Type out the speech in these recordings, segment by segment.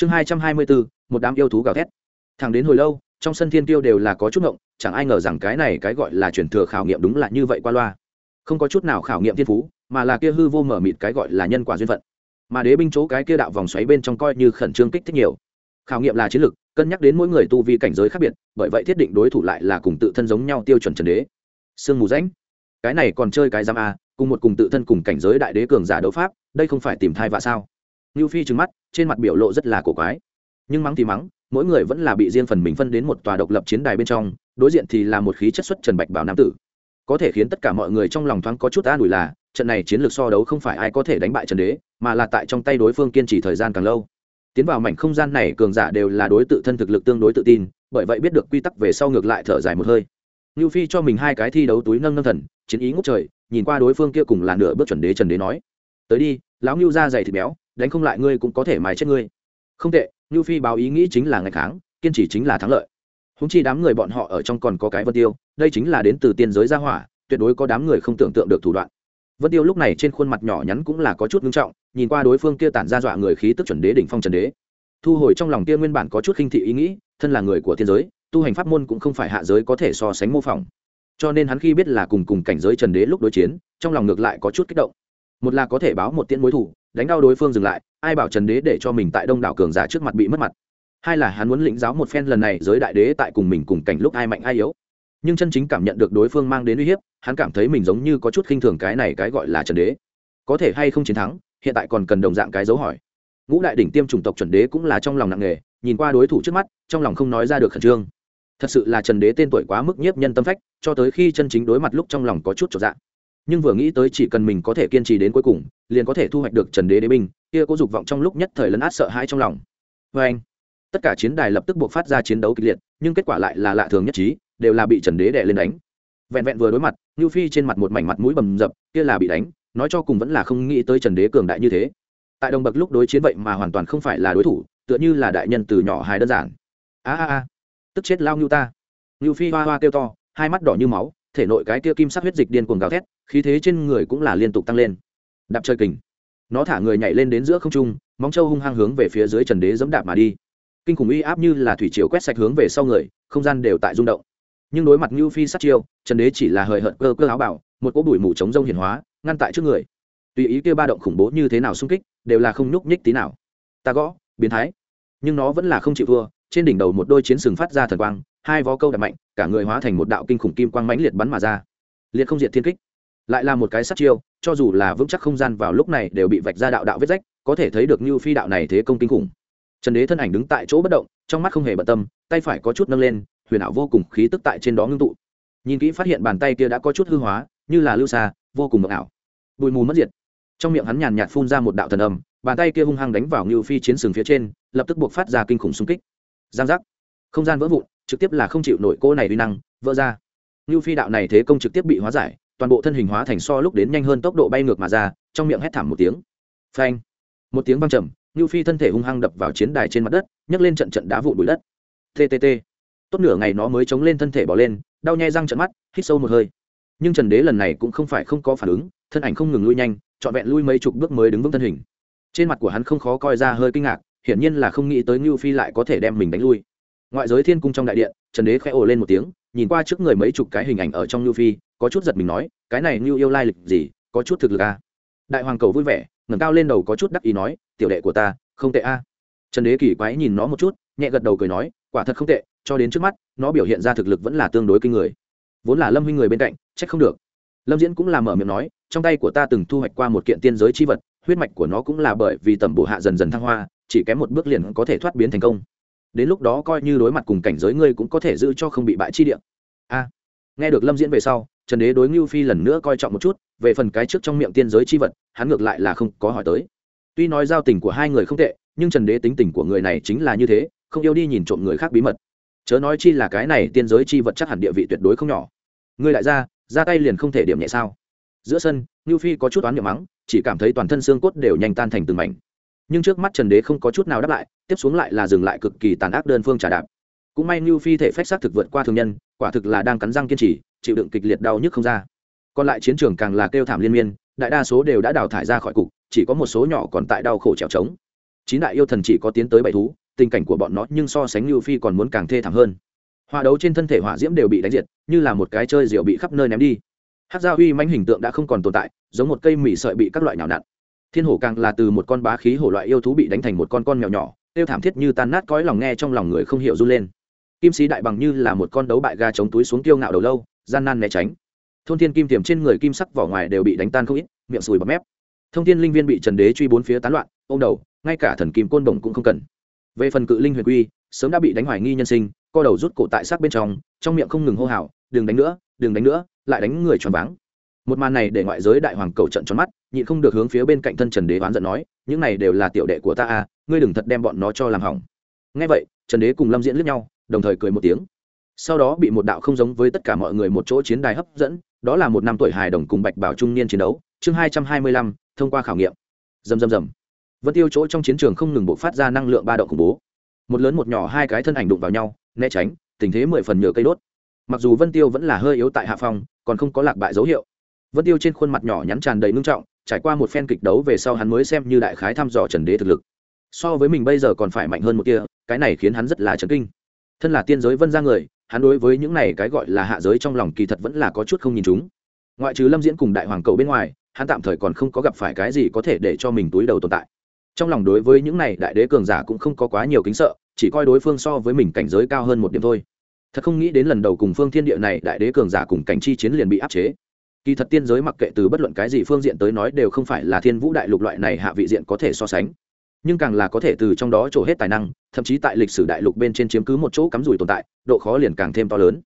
chương hai trăm hai mươi bốn một đám yêu thú gào thét. Thẳng đến hồi lâu, trong sân thiên tiêu đều là có chút ngộng, chẳng ai ngờ rằng cái này cái gọi là truyền thừa khảo nghiệm đúng là như vậy qua loa. Không có chút nào khảo nghiệm thiên phú, mà là kia hư vô mở mịt cái gọi là nhân quả duyên phận. Mà đế binh chỗ cái kia đạo vòng xoáy bên trong coi như khẩn trương kích thích nhiều. Khảo nghiệm là chiến lược, cân nhắc đến mỗi người tu vi cảnh giới khác biệt, bởi vậy thiết định đối thủ lại là cùng tự thân giống nhau tiêu chuẩn trần đế. Sương mù rãnh. Cái này còn chơi cái giam a, cùng một cùng tự thân cùng cảnh giới đại đế cường giả đấu pháp, đây không phải tìm thai vạ sao? Như phi trừng mắt trên mặt biểu lộ rất là cổ quái. Nhưng mắng thì mắng, mỗi người vẫn là bị riêng phần mình phân đến một tòa độc lập chiến đài bên trong, đối diện thì là một khí chất xuất trần bạch bảo nam tử. Có thể khiến tất cả mọi người trong lòng thoáng có chút an ủi là, trận này chiến lược so đấu không phải ai có thể đánh bại trần đế, mà là tại trong tay đối phương kiên trì thời gian càng lâu. Tiến vào mảnh không gian này, cường giả đều là đối tự thân thực lực tương đối tự tin, bởi vậy biết được quy tắc về sau ngược lại thở dài một hơi. Ngưu phi cho mình hai cái thi đấu túi nâng nâng thần, chiến ý ngốc trời, nhìn qua đối phương kia cùng là nửa bước chuẩn đế trần đế nói, tới đi, lão ngưu ra dày thịt béo đánh không lại ngươi cũng có thể mài chết ngươi. Không tệ nhu phi báo ý nghĩ chính là ngày kháng kiên trì chính là thắng lợi. Húng chi đám người bọn họ ở trong còn có cái vân tiêu, đây chính là đến từ tiên giới gia hỏa, tuyệt đối có đám người không tưởng tượng được thủ đoạn. Vân tiêu lúc này trên khuôn mặt nhỏ nhắn cũng là có chút ngưng trọng, nhìn qua đối phương kia tản ra dọa người khí tức chuẩn đế đỉnh phong trần đế. Thu hồi trong lòng kia nguyên bản có chút khinh thị ý nghĩ, thân là người của thiên giới, tu hành pháp môn cũng không phải hạ giới có thể so sánh mô phỏng. Cho nên hắn khi biết là cùng cùng cảnh giới trần đế lúc đối chiến, trong lòng ngược lại có chút kích động. Một là có thể báo một tiễn mối thủ đánh đau đối phương dừng lại, ai bảo trần đế để cho mình tại đông đảo cường giả trước mặt bị mất mặt. Hai là hắn muốn lĩnh giáo một phen lần này, giới đại đế tại cùng mình cùng cảnh lúc ai mạnh ai yếu. Nhưng chân chính cảm nhận được đối phương mang đến uy hiếp, hắn cảm thấy mình giống như có chút khinh thường cái này cái gọi là trần đế. Có thể hay không chiến thắng, hiện tại còn cần đồng dạng cái dấu hỏi. Ngũ đại đỉnh tiêm chủng tộc chuẩn đế cũng là trong lòng nặng nề, nhìn qua đối thủ trước mắt, trong lòng không nói ra được khẩn trương. Thật sự là trần đế tên tuổi quá mức nhiếp nhân tâm phách, cho tới khi chân chính đối mặt lúc trong lòng có chút trọn dạng nhưng vừa nghĩ tới chỉ cần mình có thể kiên trì đến cuối cùng, liền có thể thu hoạch được trần đế đế binh, kia có dục vọng trong lúc nhất thời lấn át sợ hãi trong lòng. Vê anh, tất cả chiến đài lập tức buộc phát ra chiến đấu kịch liệt, nhưng kết quả lại là lạ thường nhất trí, đều là bị trần đế đè lên đánh. Vẹn vẹn vừa đối mặt, ngưu phi trên mặt một mảnh mặt mũi bầm dập, kia là bị đánh, nói cho cùng vẫn là không nghĩ tới trần đế cường đại như thế. Tại đồng bậc lúc đối chiến vậy mà hoàn toàn không phải là đối thủ, tựa như là đại nhân từ nhỏ hài đơn giản. A a a, tức chết lao ngưu ta. Ngưu phi hoa hoa kêu to, hai mắt đỏ như máu thể nội cái kia kim sắc huyết dịch điên cuồng gào thét, khí thế trên người cũng là liên tục tăng lên. Đạp chơi kình. Nó thả người nhảy lên đến giữa không trung, móng trâu hung hăng hướng về phía dưới trần đế dẫm đạp mà đi. Kinh khủng uy áp như là thủy chiều quét sạch hướng về sau người, không gian đều tại rung động. Nhưng đối mặt như phi sát chiêu, trần đế chỉ là hời hợt cơ cơ áo bảo, một cỗ bụi mù chống rông hiển hóa, ngăn tại trước người. Tùy ý kia ba động khủng bố như thế nào xung kích, đều là không nhúc nhích tí nào. Ta gõ, biến thái. Nhưng nó vẫn là không chịu thua, trên đỉnh đầu một đôi chiến sừng phát ra thần quang hai vó câu đập mạnh, cả người hóa thành một đạo kinh khủng kim quang mãnh liệt bắn mà ra. Liệt không diệt thiên kích. Lại là một cái sát chiêu, cho dù là vững chắc không gian vào lúc này đều bị vạch ra đạo đạo vết rách, có thể thấy được như phi đạo này thế công kinh khủng. Trần đế thân ảnh đứng tại chỗ bất động, trong mắt không hề bận tâm, tay phải có chút nâng lên, huyền ảo vô cùng khí tức tại trên đó ngưng tụ. Nhìn kỹ phát hiện bàn tay kia đã có chút hư hóa, như là lưu xa vô cùng mộng ảo. Bụi mù mất diệt. Trong miệng hắn nhàn nhạt phun ra một đạo thần âm, bàn tay kia hung hăng đánh vào như phi chiến sừng phía trên, lập tức buộc phát ra kinh khủng xung kích. Giang giác. Không gian vỡ vụn trực tiếp là không chịu nổi cô này uy năng, vỡ ra. Như phi đạo này thế công trực tiếp bị hóa giải, toàn bộ thân hình hóa thành so lúc đến nhanh hơn tốc độ bay ngược mà ra, trong miệng hét thảm một tiếng. Phanh. Một tiếng văng trầm như phi thân thể hung hăng đập vào chiến đài trên mặt đất, nhấc lên trận trận đá vụn bụi đất. Ttt tốt nửa ngày nó mới chống lên thân thể bỏ lên, đau nhai răng trận mắt, hít sâu một hơi. Nhưng trần đế lần này cũng không phải không có phản ứng, thân ảnh không ngừng lui nhanh, trọn vẹn lui mấy chục bước mới đứng vững thân hình. Trên mặt của hắn không khó coi ra hơi kinh ngạc, hiển nhiên là không nghĩ tới ngưu phi lại có thể đem mình đánh lui ngoại giới thiên cung trong đại điện, trần đế khẽ ồ lên một tiếng, nhìn qua trước người mấy chục cái hình ảnh ở trong lưu phi, có chút giật mình nói, cái này như yêu lai lịch gì, có chút thực lực a à? đại hoàng cầu vui vẻ, ngẩng cao lên đầu có chút đắc ý nói, tiểu đệ của ta, không tệ a. Trần đế kỳ quái nhìn nó một chút, nhẹ gật đầu cười nói, quả thật không tệ, cho đến trước mắt, nó biểu hiện ra thực lực vẫn là tương đối kinh người. Vốn là lâm huynh người bên cạnh, trách không được. Lâm diễn cũng là mở miệng nói, trong tay của ta từng thu hoạch qua một kiện tiên giới chi vật, huyết mạch của nó cũng là bởi vì tầm bổ hạ dần dần thăng hoa, chỉ kém một bước liền có thể thoát biến thành công đến lúc đó coi như đối mặt cùng cảnh giới ngươi cũng có thể giữ cho không bị bại chi địa. a, nghe được lâm diễn về sau, trần đế đối ngưu phi lần nữa coi trọng một chút, về phần cái trước trong miệng tiên giới chi vật, hắn ngược lại là không có hỏi tới. Tuy nói giao tình của hai người không tệ, nhưng trần đế tính tình của người này chính là như thế, không yêu đi nhìn trộm người khác bí mật. Chớ nói chi là cái này tiên giới chi vật chắc hẳn địa vị tuyệt đối không nhỏ. Ngươi lại ra ra tay liền không thể điểm nhẹ sao? Giữa sân, ngưu phi có chút oán miệng mắng, chỉ cảm thấy toàn thân xương cốt đều nhanh tan thành từng mảnh nhưng trước mắt trần đế không có chút nào đáp lại, tiếp xuống lại là dừng lại cực kỳ tàn ác đơn phương trả đạp. Cũng may như phi thể phách xác thực vượt qua thường nhân, quả thực là đang cắn răng kiên trì, chịu đựng kịch liệt đau nhức không ra. Còn lại chiến trường càng là kêu thảm liên miên, đại đa số đều đã đào thải ra khỏi cục, chỉ có một số nhỏ còn tại đau khổ trèo trống. Chín đại yêu thần chỉ có tiến tới bảy thú, tình cảnh của bọn nó nhưng so sánh như phi còn muốn càng thê thảm hơn. Hòa đấu trên thân thể hỏa diễm đều bị đánh diệt, như là một cái chơi rượu bị khắp nơi ném đi. Hát gia Huy manh hình tượng đã không còn tồn tại, giống một cây mì sợi bị các loại nhào nặn thiên hổ càng là từ một con bá khí hổ loại yêu thú bị đánh thành một con con mèo nhỏ, tiêu thảm thiết như tan nát cõi lòng nghe trong lòng người không hiểu run lên. Kim sĩ đại bằng như là một con đấu bại ga chống túi xuống tiêu ngạo đầu lâu, gian nan né tránh. Thôn thiên kim tiềm trên người kim sắc vỏ ngoài đều bị đánh tan không ít, miệng sùi bọt mép. Thông thiên linh viên bị trần đế truy bốn phía tán loạn ô m đầu, ngay cả thần kim côn đồng cũng không cần. Về phần cự linh huyền quy, sớm đã bị đánh hoài nghi nhân sinh, co đầu rút cổ tại sát bên trong trong miệng không ngừng hô hào, đừng đánh nữa, đừng đánh nữa, lại đánh người choáng váng một màn này để ngoại giới đại hoàng cầu trận tròn mắt, nhịn không được hướng phía bên cạnh thân trần đế oán giận nói, những này đều là tiểu đệ của ta à ngươi đừng thật đem bọn nó cho làm hỏng. Ngay vậy, trần đế cùng lâm diễn lướt nhau, đồng thời cười một tiếng. Sau đó bị một đạo không giống với tất cả mọi người một chỗ chiến đài hấp dẫn, đó là một năm tuổi hài đồng cùng bạch bảo trung niên chiến đấu, chương hai trăm hai mươi lăm, thông qua khảo nghiệm. Dầm dầm dầm vân tiêu chỗ trong chiến trường không ngừng bộ phát ra năng lượng ba động khủng bố. Một lớn một nhỏ hai cái thân ảnh đụng vào nhau, né tránh, tình thế mười phần nhựa cây đốt. Mặc dù vân tiêu vẫn là hơi yếu tại hạ phòng còn không có lạc bại dấu hiệu vân tiêu trên khuôn mặt nhỏ nhắn tràn đầy ngưng trọng, trải qua một phen kịch đấu về sau hắn mới xem như đại khái thăm dò trần đế thực lực. So với mình bây giờ còn phải mạnh hơn một kia cái này khiến hắn rất là chấn kinh. Thân là tiên giới vân ra người, hắn đối với những này cái gọi là hạ giới trong lòng kỳ thật vẫn là có chút không nhìn chúng. Ngoại trừ lâm diễn cùng đại hoàng cầu bên ngoài, hắn tạm thời còn không có gặp phải cái gì có thể để cho mình túi đầu tồn tại. Trong lòng đối với những này đại đế cường giả cũng không có quá nhiều kính sợ, chỉ coi đối phương so với mình cảnh giới cao hơn một điểm thôi. Thật không nghĩ đến lần đầu cùng phương thiên địa này đại đế cường giả cùng cảnh chi chiến liền bị áp chế kỳ thật tiên giới mặc kệ từ bất luận cái gì phương diện tới nói đều không phải là thiên vũ đại lục loại này hạ vị diện có thể so sánh. Nhưng càng là có thể từ trong đó trổ hết tài năng, thậm chí tại lịch sử đại lục bên trên chiếm cứ một chỗ cắm rủi tồn tại, độ khó liền càng thêm to lớn.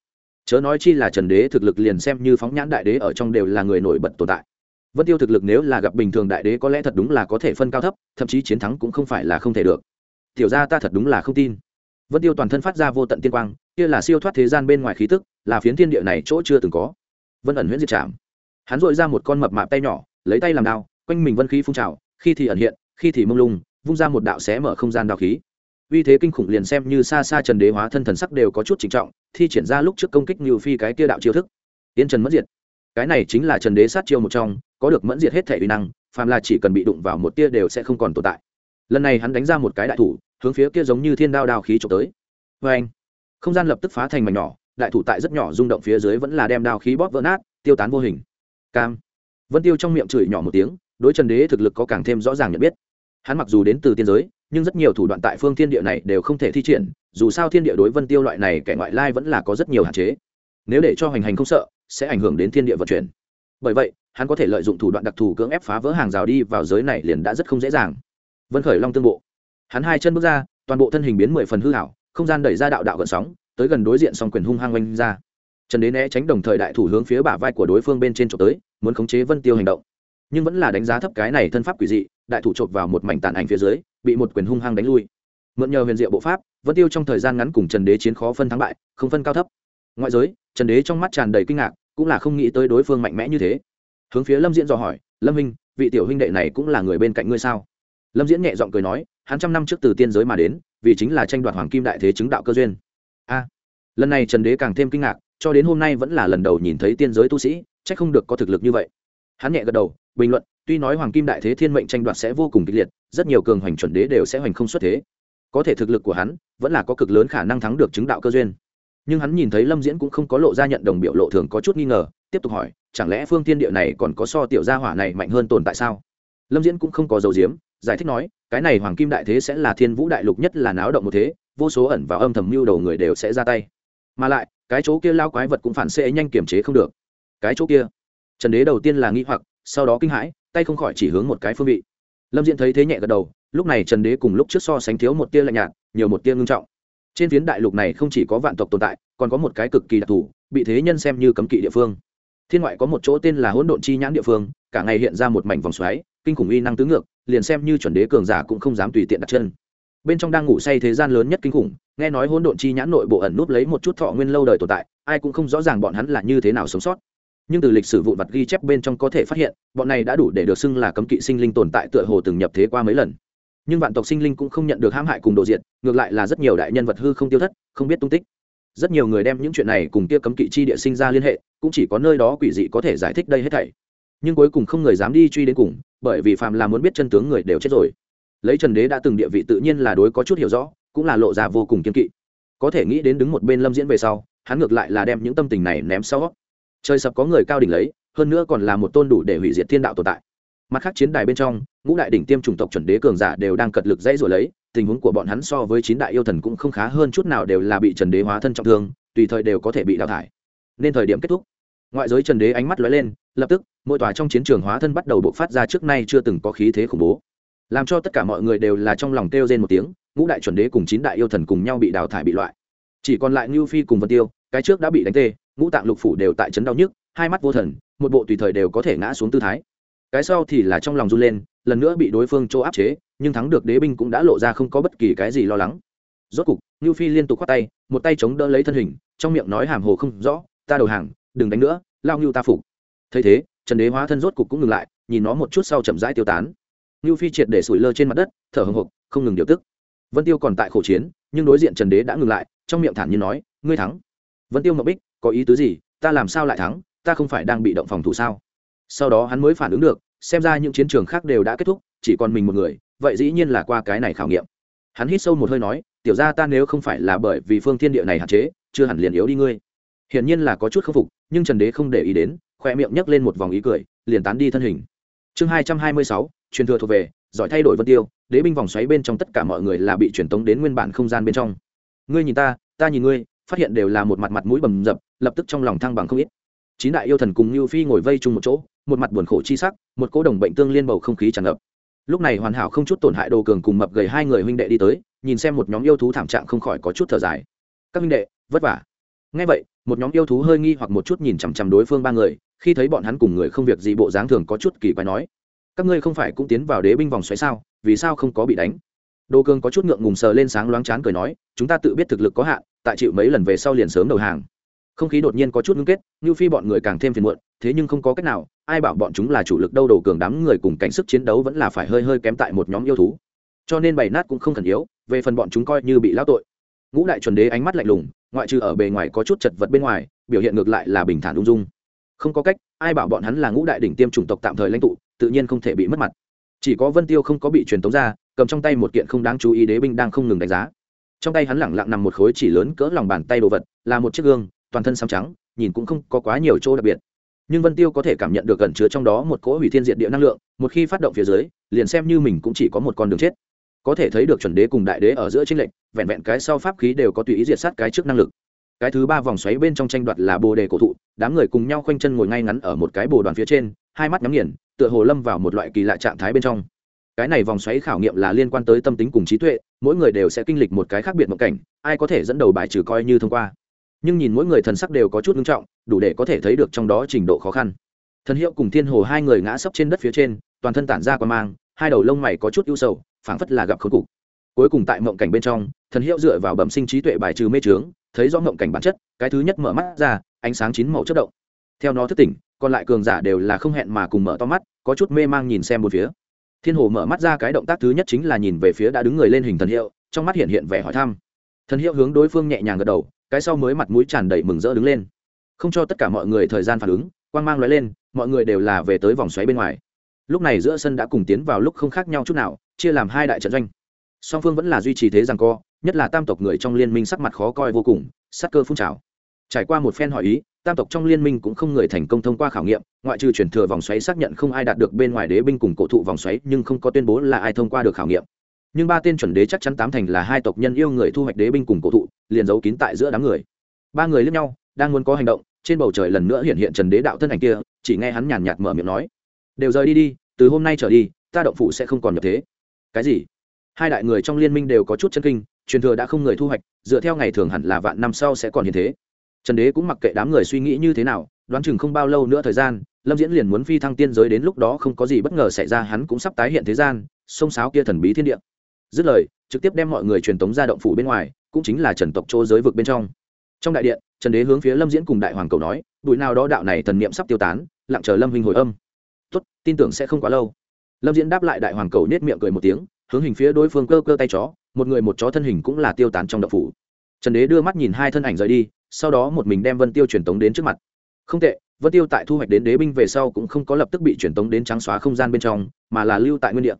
Chớ nói chi là trần đế thực lực liền xem như phóng nhãn đại đế ở trong đều là người nổi bật tồn tại. Vân tiêu thực lực nếu là gặp bình thường đại đế có lẽ thật đúng là có thể phân cao thấp, thậm chí chiến thắng cũng không phải là không thể được. Tiểu ra ta thật đúng là không tin. Vân tiêu toàn thân phát ra vô tận tiên quang, kia là siêu thoát thế gian bên ngoài khí tức, là phiến thiên địa này chỗ chưa từng có. Vân ẩn huyễn diệt trảm hắn dội ra một con mập mạp tay nhỏ, lấy tay làm đao, quanh mình vân khí phun trào, khi thì ẩn hiện, khi thì mông lung, vung ra một đạo xé mở không gian đao khí. Uy thế kinh khủng liền xem như xa xa trần đế hóa thân thần sắc đều có chút trịnh trọng, thi triển ra lúc trước công kích như phi cái kia đạo chiêu thức. Yên trần mất diệt. Cái này chính là trần đế sát chiêu một trong, có được mẫn diệt hết thể uy năng, phàm là chỉ cần bị đụng vào một tia đều sẽ không còn tồn tại. Lần này hắn đánh ra một cái đại thủ, hướng phía kia giống như thiên đao đao khí trộm tới. Vê anh, không gian lập tức phá thành mảnh nhỏ, đại thủ tại rất nhỏ rung động phía dưới vẫn là đem đao khí bóp vỡ nát, tiêu tán vô hình cam. Vân tiêu trong miệng chửi nhỏ một tiếng, đối trần đế thực lực có càng thêm rõ ràng nhận biết. Hắn mặc dù đến từ tiên giới, nhưng rất nhiều thủ đoạn tại phương thiên địa này đều không thể thi triển, dù sao thiên địa đối vân tiêu loại này kẻ ngoại lai vẫn là có rất nhiều hạn chế. Nếu để cho hành hành không sợ, sẽ ảnh hưởng đến thiên địa vận chuyển. Bởi vậy, hắn có thể lợi dụng thủ đoạn đặc thù cưỡng ép phá vỡ hàng rào đi vào giới này liền đã rất không dễ dàng. Vân khởi long tương bộ. Hắn hai chân bước ra, toàn bộ thân hình biến mười phần hư hảo, không gian đẩy ra đạo đạo gợn sóng, tới gần đối diện song quyền hung hăng oanh ra trần đế né tránh đồng thời đại thủ hướng phía bả vai của đối phương bên trên trộm tới, muốn khống chế vân tiêu hành động. Nhưng vẫn là đánh giá thấp cái này thân pháp quỷ dị, đại thủ chộp vào một mảnh tàn ảnh phía dưới, bị một quyền hung hăng đánh lui. Mượn nhờ huyền diệu bộ pháp, vân tiêu trong thời gian ngắn cùng trần đế chiến khó phân thắng bại, không phân cao thấp. Ngoại giới, trần đế trong mắt tràn đầy kinh ngạc, cũng là không nghĩ tới đối phương mạnh mẽ như thế. Hướng phía lâm diễn dò hỏi, lâm minh vị tiểu huynh đệ này cũng là người bên cạnh ngươi sao? Lâm diễn nhẹ giọng cười nói, hắn trăm năm trước từ tiên giới mà đến, vì chính là tranh đoạt hoàng kim đại thế chứng đạo cơ duyên. A. Lần này trần đế càng thêm kinh ngạc cho đến hôm nay vẫn là lần đầu nhìn thấy tiên giới tu sĩ, chắc không được có thực lực như vậy. Hắn nhẹ gật đầu, bình luận, tuy nói hoàng kim đại thế thiên mệnh tranh đoạt sẽ vô cùng kịch liệt, rất nhiều cường hoành chuẩn đế đều sẽ hoành không xuất thế. Có thể thực lực của hắn, vẫn là có cực lớn khả năng thắng được chứng đạo cơ duyên. Nhưng hắn nhìn thấy lâm diễn cũng không có lộ ra nhận đồng biểu lộ thường có chút nghi ngờ, tiếp tục hỏi, chẳng lẽ phương tiên địa này còn có so tiểu gia hỏa này mạnh hơn tồn tại sao? Lâm diễn cũng không có dấu diếm giải thích nói, cái này hoàng kim đại thế sẽ là thiên vũ đại lục nhất là náo động một thế, vô số ẩn và âm thầm mưu đầu người đều sẽ ra tay. Mà lại cái chỗ kia lao quái vật cũng phản xệ nhanh kiềm chế không được. Cái chỗ kia. Trần đế đầu tiên là nghi hoặc, sau đó kinh hãi, tay không khỏi chỉ hướng một cái phương vị. Lâm diễn thấy thế nhẹ gật đầu, lúc này trần đế cùng lúc trước so sánh thiếu một tia lạnh nhạt, nhiều một tia ngưng trọng. Trên phiến đại lục này không chỉ có vạn tộc tồn tại, còn có một cái cực kỳ đặc thù, bị thế nhân xem như cấm kỵ địa phương. Thiên ngoại có một chỗ tên là hỗn độn chi nhãn địa phương, cả ngày hiện ra một mảnh vòng xoáy, kinh khủng uy năng tứ ngược, liền xem như chuẩn đế cường giả cũng không dám tùy tiện đặt chân. Bên trong đang ngủ say thế gian lớn nhất kinh khủng nghe nói hỗn độn chi nhãn nội bộ ẩn núp lấy một chút thọ nguyên lâu đời tồn tại, ai cũng không rõ ràng bọn hắn là như thế nào sống sót. Nhưng từ lịch sử vụn vặt ghi chép bên trong có thể phát hiện, bọn này đã đủ để được xưng là cấm kỵ sinh linh tồn tại tựa hồ từng nhập thế qua mấy lần. Nhưng vạn tộc sinh linh cũng không nhận được hãm hại cùng đồ diện ngược lại là rất nhiều đại nhân vật hư không tiêu thất, không biết tung tích. Rất nhiều người đem những chuyện này cùng kia cấm kỵ chi địa sinh ra liên hệ, cũng chỉ có nơi đó quỷ dị có thể giải thích đây hết thảy. Nhưng cuối cùng không người dám đi truy đến cùng, bởi vì phàm là muốn biết chân tướng người đều chết rồi. Lấy trần đế đã từng địa vị tự nhiên là đối có chút hiểu rõ cũng là lộ ra vô cùng kiên kỵ. Có thể nghĩ đến đứng một bên lâm diễn về sau, hắn ngược lại là đem những tâm tình này ném sau. Trời sập có người cao đỉnh lấy, hơn nữa còn là một tôn đủ để hủy diệt thiên đạo tồn tại. Mặt khác chiến đài bên trong, ngũ đại đỉnh tiêm chủng tộc chuẩn đế cường giả đều đang cật lực dãy rồi lấy, tình huống của bọn hắn so với chín đại yêu thần cũng không khá hơn chút nào đều là bị trần đế hóa thân trọng thương, tùy thời đều có thể bị đào thải. Nên thời điểm kết thúc. Ngoại giới trần đế ánh mắt lóe lên, lập tức, mỗi tòa trong chiến trường hóa thân bắt đầu bộc phát ra trước nay chưa từng có khí thế khủng bố. Làm cho tất cả mọi người đều là trong lòng kêu rên một tiếng ngũ đại chuẩn đế cùng chín đại yêu thần cùng nhau bị đào thải bị loại. Chỉ còn lại ngưu phi cùng vân tiêu, cái trước đã bị đánh tê, ngũ tạng lục phủ đều tại chấn đau nhức, hai mắt vô thần, một bộ tùy thời đều có thể ngã xuống tư thái. Cái sau thì là trong lòng run lên, lần nữa bị đối phương chỗ áp chế, nhưng thắng được đế binh cũng đã lộ ra không có bất kỳ cái gì lo lắng. Rốt cục, ngưu phi liên tục khoát tay, một tay chống đỡ lấy thân hình, trong miệng nói hàm hồ không rõ, ta đầu hàng, đừng đánh nữa, lao ngưu ta phục. Thấy thế, trần đế hóa thân rốt cục cũng ngừng lại, nhìn nó một chút sau chậm rãi tiêu tán. Ngưu phi triệt để sủi lơ trên mặt đất, thở hồng hộc, không ngừng điều tức vân tiêu còn tại khổ chiến, nhưng đối diện trần đế đã ngừng lại, trong miệng thản nhiên nói, ngươi thắng. Vân tiêu ngọc bích, có ý tứ gì? Ta làm sao lại thắng? Ta không phải đang bị động phòng thủ sao? Sau đó hắn mới phản ứng được, xem ra những chiến trường khác đều đã kết thúc, chỉ còn mình một người, vậy dĩ nhiên là qua cái này khảo nghiệm. Hắn hít sâu một hơi nói, tiểu ra ta nếu không phải là bởi vì phương thiên địa này hạn chế, chưa hẳn liền yếu đi ngươi. Hiển nhiên là có chút khâm phục, nhưng trần đế không để ý đến, khoe miệng nhấc lên một vòng ý cười, liền tán đi thân hình. Chương hai trăm hai mươi sáu, truyền thừa thuộc về, giỏi thay đổi vân tiêu đế binh vòng xoáy bên trong tất cả mọi người là bị truyền tống đến nguyên bản không gian bên trong. Ngươi nhìn ta ta nhìn ngươi, phát hiện đều là một mặt mặt mũi bầm dập, lập tức trong lòng thăng bằng không ít. Chín đại yêu thần cùng như phi ngồi vây chung một chỗ, một mặt buồn khổ chi sắc, một cỗ đồng bệnh tương liên bầu không khí tràn ngập. Lúc này hoàn hảo không chút tổn hại đồ cường cùng mập gầy hai người huynh đệ đi tới, nhìn xem một nhóm yêu thú thảm trạng không khỏi có chút thở dài. Các huynh đệ, vất vả. Ngay vậy, một nhóm yêu thú hơi nghi hoặc một chút nhìn chằm chằm đối phương ba người, khi thấy bọn hắn cùng người không việc gì bộ dáng thường có chút kỳ quái nói, các ngươi không phải cũng tiến vào đế binh vòng xoáy sao? Vì sao không có bị đánh? Đô Cương có chút ngượng ngùng sờ lên sáng loáng chán cười nói, chúng ta tự biết thực lực có hạn, tại chịu mấy lần về sau liền sớm đầu hàng. Không khí đột nhiên có chút ngưng kết như phi bọn người càng thêm phiền muộn, thế nhưng không có cách nào, ai bảo bọn chúng là chủ lực đâu, đồ cường đám người cùng cảnh sức chiến đấu vẫn là phải hơi hơi kém tại một nhóm yêu thú. Cho nên bày nát cũng không cần yếu, về phần bọn chúng coi như bị lao tội. Ngũ đại chuẩn đế ánh mắt lạnh lùng, ngoại trừ ở bề ngoài có chút chật vật bên ngoài, biểu hiện ngược lại là bình thản ung dung. Không có cách, ai bảo bọn hắn là ngũ đại đỉnh tiêm chủng tộc tạm thời lãnh tụ, tự nhiên không thể bị mất mặt chỉ có vân tiêu không có bị truyền tống ra, cầm trong tay một kiện không đáng chú ý đế binh đang không ngừng đánh giá. Trong tay hắn lẳng lặng nằm một khối chỉ lớn cỡ lòng bàn tay đồ vật, là một chiếc gương, toàn thân xám trắng, nhìn cũng không có quá nhiều chỗ đặc biệt. Nhưng vân tiêu có thể cảm nhận được gần chứa trong đó một cỗ hủy thiên diện địa năng lượng, một khi phát động phía dưới, liền xem như mình cũng chỉ có một con đường chết. Có thể thấy được chuẩn đế cùng đại đế ở giữa tranh lệnh vẹn vẹn cái sau pháp khí đều có tùy ý diệt sát cái trước năng lực. Cái thứ ba vòng xoáy bên trong tranh đoạt là bồ đề cổ thụ đám người cùng nhau khoanh chân ngồi ngay ngắn ở một cái bồ đoàn phía trên, hai mắt nhắm nghiền, tựa hồ lâm vào một loại kỳ lạ trạng thái bên trong. Cái này vòng xoáy khảo nghiệm là liên quan tới tâm tính cùng trí tuệ, mỗi người đều sẽ kinh lịch một cái khác biệt một cảnh, ai có thể dẫn đầu bài trừ coi như thông qua. Nhưng nhìn mỗi người thần sắc đều có chút nghiêm trọng, đủ để có thể thấy được trong đó trình độ khó khăn. Thần hiệu cùng thiên hồ hai người ngã sấp trên đất phía trên, toàn thân tản ra qua mang, hai đầu lông mày có chút ưu sầu, phảng phất là gặp khốn cục. Cuối cùng tại mộng cảnh bên trong, thần hiệu dựa vào bẩm sinh trí tuệ bài trừ mê trướng thấy rõ mộng cảnh bản chất, cái thứ nhất mở mắt ra ánh sáng chín màu chất động. Theo nó thức tỉnh, còn lại cường giả đều là không hẹn mà cùng mở to mắt, có chút mê mang nhìn xem một phía. Thiên hồ mở mắt ra cái động tác thứ nhất chính là nhìn về phía đã đứng người lên hình thần hiệu, trong mắt hiện hiện vẻ hỏi thăm. Thần hiệu hướng đối phương nhẹ nhàng gật đầu, cái sau mới mặt mũi tràn đầy mừng rỡ đứng lên. Không cho tất cả mọi người thời gian phản ứng, quang mang loại lên, mọi người đều là về tới vòng xoáy bên ngoài. Lúc này giữa sân đã cùng tiến vào lúc không khác nhau chút nào, chia làm hai đại trận doanh. Song phương vẫn là duy trì thế rằng co, nhất là tam tộc người trong liên minh sắc mặt khó coi vô cùng, sắc cơ phun trào trải qua một phen hỏi ý, tam tộc trong liên minh cũng không người thành công thông qua khảo nghiệm, ngoại trừ chuyển thừa vòng xoáy xác nhận không ai đạt được bên ngoài đế binh cùng cổ thụ vòng xoáy, nhưng không có tuyên bố là ai thông qua được khảo nghiệm. Nhưng ba tên chuẩn đế chắc chắn tám thành là hai tộc nhân yêu người thu hoạch đế binh cùng cổ thụ, liền giấu kín tại giữa đám người. Ba người lẫn nhau, đang muốn có hành động, trên bầu trời lần nữa hiện hiện trần đế đạo thân ảnh kia, chỉ nghe hắn nhàn nhạt mở miệng nói, đều rời đi đi, từ hôm nay trở đi, ta động phụ sẽ không còn nhập thế. Cái gì? Hai đại người trong liên minh đều có chút chân kinh, truyền thừa đã không người thu hoạch, dựa theo ngày thường hẳn là vạn năm sau sẽ còn hiện thế trần đế cũng mặc kệ đám người suy nghĩ như thế nào, đoán chừng không bao lâu nữa thời gian, lâm diễn liền muốn phi thăng tiên giới đến lúc đó không có gì bất ngờ xảy ra, hắn cũng sắp tái hiện thế gian, sông sáo kia thần bí thiên địa. Dứt lời, trực tiếp đem mọi người truyền tống ra động phủ bên ngoài, cũng chính là trần tộc chỗ giới vực bên trong. Trong đại điện, trần đế hướng phía lâm diễn cùng đại hoàng cầu nói, bụi nào đó đạo này thần niệm sắp tiêu tán, lặng chờ lâm huynh hồi âm. Tốt, tin tưởng sẽ không quá lâu. Lâm diễn đáp lại đại hoàng cầu nết miệng cười một tiếng, hướng hình phía đối phương cơ cơ tay chó, một người một chó thân hình cũng là tiêu tán trong động phủ. Trần đế đưa mắt nhìn hai thân ảnh rời đi sau đó một mình đem vân tiêu truyền tống đến trước mặt. Không tệ, vân tiêu tại thu hoạch đến đế binh về sau cũng không có lập tức bị truyền tống đến trắng xóa không gian bên trong, mà là lưu tại nguyên địa.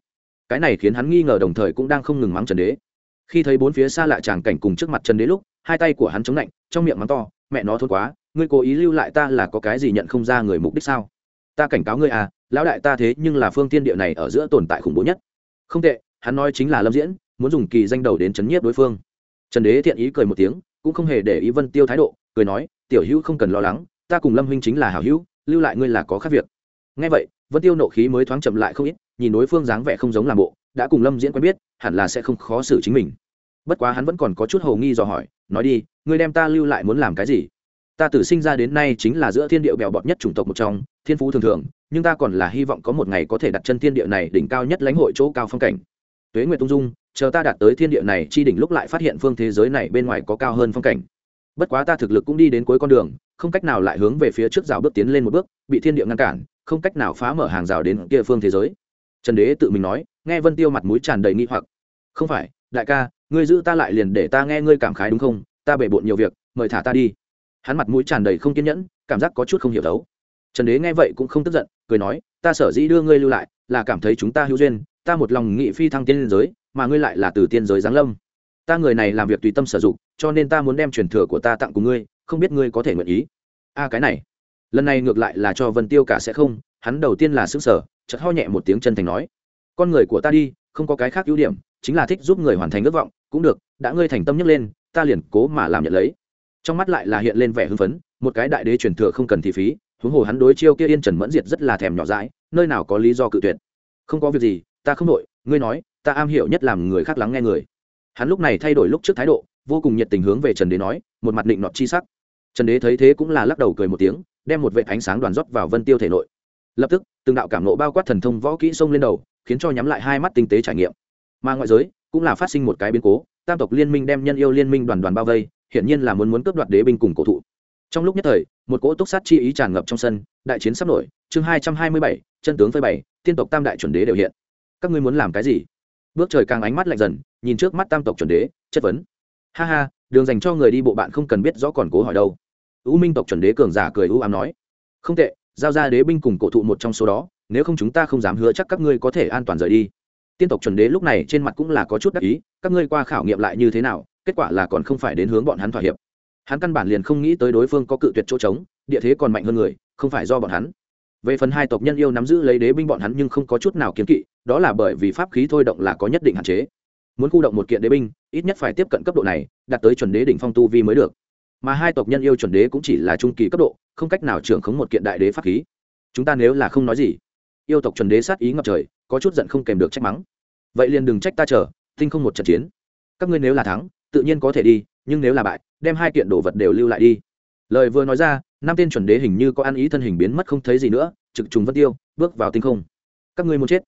Cái này khiến hắn nghi ngờ đồng thời cũng đang không ngừng mắng trần đế. Khi thấy bốn phía xa lạ tràng cảnh cùng trước mặt trần đế lúc, hai tay của hắn chống lạnh, trong miệng mắng to, mẹ nó thôn quá, ngươi cố ý lưu lại ta là có cái gì nhận không ra người mục đích sao? Ta cảnh cáo ngươi à lão đại ta thế nhưng là phương tiên địa này ở giữa tồn tại khủng bố nhất. Không tệ, hắn nói chính là lâm diễn, muốn dùng kỳ danh đầu đến chấn nhiếp đối phương. Trần đế thiện ý cười một tiếng cũng không hề để ý vân tiêu thái độ, cười nói, tiểu hữu không cần lo lắng, ta cùng lâm huynh chính là hảo hữu, lưu lại ngươi là có khác việc. Ngay vậy, vân tiêu nộ khí mới thoáng chậm lại không ít, nhìn đối phương dáng vẻ không giống làm bộ, đã cùng lâm diễn quen biết, hẳn là sẽ không khó xử chính mình. Bất quá hắn vẫn còn có chút hầu nghi dò hỏi, nói đi, ngươi đem ta lưu lại muốn làm cái gì? Ta từ sinh ra đến nay chính là giữa thiên địa bèo bọt nhất chủng tộc một trong, thiên phú thường thường, nhưng ta còn là hy vọng có một ngày có thể đặt chân thiên địa này đỉnh cao nhất lãnh hội chỗ cao phong cảnh. Tuế nguyệt tung dung chờ ta đạt tới thiên địa này, chi đỉnh lúc lại phát hiện phương thế giới này bên ngoài có cao hơn phong cảnh. Bất quá ta thực lực cũng đi đến cuối con đường, không cách nào lại hướng về phía trước rào bước tiến lên một bước, bị thiên địa ngăn cản, không cách nào phá mở hàng rào đến kia phương thế giới. Trần đế tự mình nói, nghe vân tiêu mặt mũi tràn đầy nghi hoặc. Không phải, đại ca, ngươi giữ ta lại liền để ta nghe ngươi cảm khái đúng không? Ta bể bộn nhiều việc, mời thả ta đi. Hắn mặt mũi tràn đầy không kiên nhẫn, cảm giác có chút không hiểu đấu trần đế nghe vậy cũng không tức giận, cười nói, ta sở dĩ đưa ngươi lưu lại, là cảm thấy chúng ta hữu duyên, ta một lòng nghị phi thăng tiên giới mà ngươi lại là từ tiên giới giáng lâm. Ta người này làm việc tùy tâm sử dụng, cho nên ta muốn đem truyền thừa của ta tặng cùng ngươi, không biết ngươi có thể nguyện ý. A, cái này. Lần này ngược lại là cho vân tiêu cả sẽ không, hắn đầu tiên là xứng sở chợt ho nhẹ một tiếng chân thành nói, con người của ta đi, không có cái khác ưu điểm, chính là thích giúp người hoàn thành ước vọng, cũng được, đã ngươi thành tâm nhấc lên, ta liền cố mà làm nhận lấy. Trong mắt lại là hiện lên vẻ hưng phấn, một cái đại đế truyền thừa không cần thị phí, huống hồ hắn đối chiêu kia yên trần mẫn diệt rất là thèm nhỏ dãi, nơi nào có lý do cự tuyệt. Không có việc gì, ta không đổi ngươi nói ta am hiểu nhất làm người khác lắng nghe người. Hắn lúc này thay đổi lúc trước thái độ, vô cùng nhiệt tình hướng về trần đế nói, một mặt định nọt chi sắc. Trần đế thấy thế cũng là lắc đầu cười một tiếng, đem một vệ ánh sáng đoàn rót vào vân tiêu thể nội. Lập tức, từng đạo cảm nộ bao quát thần thông võ kỹ sông lên đầu, khiến cho nhắm lại hai mắt tinh tế trải nghiệm. Mà ngoại giới, cũng là phát sinh một cái biến cố, tam tộc liên minh đem nhân yêu liên minh đoàn đoàn bao vây, hiển nhiên là muốn muốn cướp đoạt đế binh cùng cổ thụ. Trong lúc nhất thời, một cỗ túc sát chi ý tràn ngập trong sân, đại chiến sắp nổi, chương hai trăm hai mươi bảy, chân tướng phơi bảy tiên tộc tam đại chuẩn đế đều hiện. Các ngươi muốn làm cái gì? Bước trời càng ánh mắt lạnh dần, nhìn trước mắt tam tộc chuẩn đế, chất vấn. Ha ha, đường dành cho người đi bộ bạn không cần biết rõ còn cố hỏi đâu. U minh tộc chuẩn đế cường giả cười u ám nói. Không tệ, giao ra đế binh cùng cổ thụ một trong số đó, nếu không chúng ta không dám hứa chắc các ngươi có thể an toàn rời đi. Tiên tộc chuẩn đế lúc này trên mặt cũng là có chút đắc ý, các ngươi qua khảo nghiệm lại như thế nào, kết quả là còn không phải đến hướng bọn hắn thỏa hiệp. Hắn căn bản liền không nghĩ tới đối phương có cự tuyệt chỗ trống, địa thế còn mạnh hơn người, không phải do bọn hắn về phần hai tộc nhân yêu nắm giữ lấy đế binh bọn hắn nhưng không có chút nào kiếm kỵ, đó là bởi vì pháp khí thôi động là có nhất định hạn chế. Muốn khu động một kiện đế binh, ít nhất phải tiếp cận cấp độ này, đạt tới chuẩn đế đỉnh phong tu vi mới được. Mà hai tộc nhân yêu chuẩn đế cũng chỉ là trung kỳ cấp độ, không cách nào trưởng khống một kiện đại đế pháp khí. Chúng ta nếu là không nói gì, yêu tộc chuẩn đế sát ý ngập trời, có chút giận không kèm được trách mắng. Vậy liền đừng trách ta chờ, tinh không một trận chiến. Các ngươi nếu là thắng, tự nhiên có thể đi, nhưng nếu là bại, đem hai kiện đồ vật đều lưu lại đi. Lời vừa nói ra năm tên chuẩn đế hình như có ăn ý thân hình biến mất không thấy gì nữa, trực trùng vân tiêu, bước vào tinh không. Các ngươi muốn chết.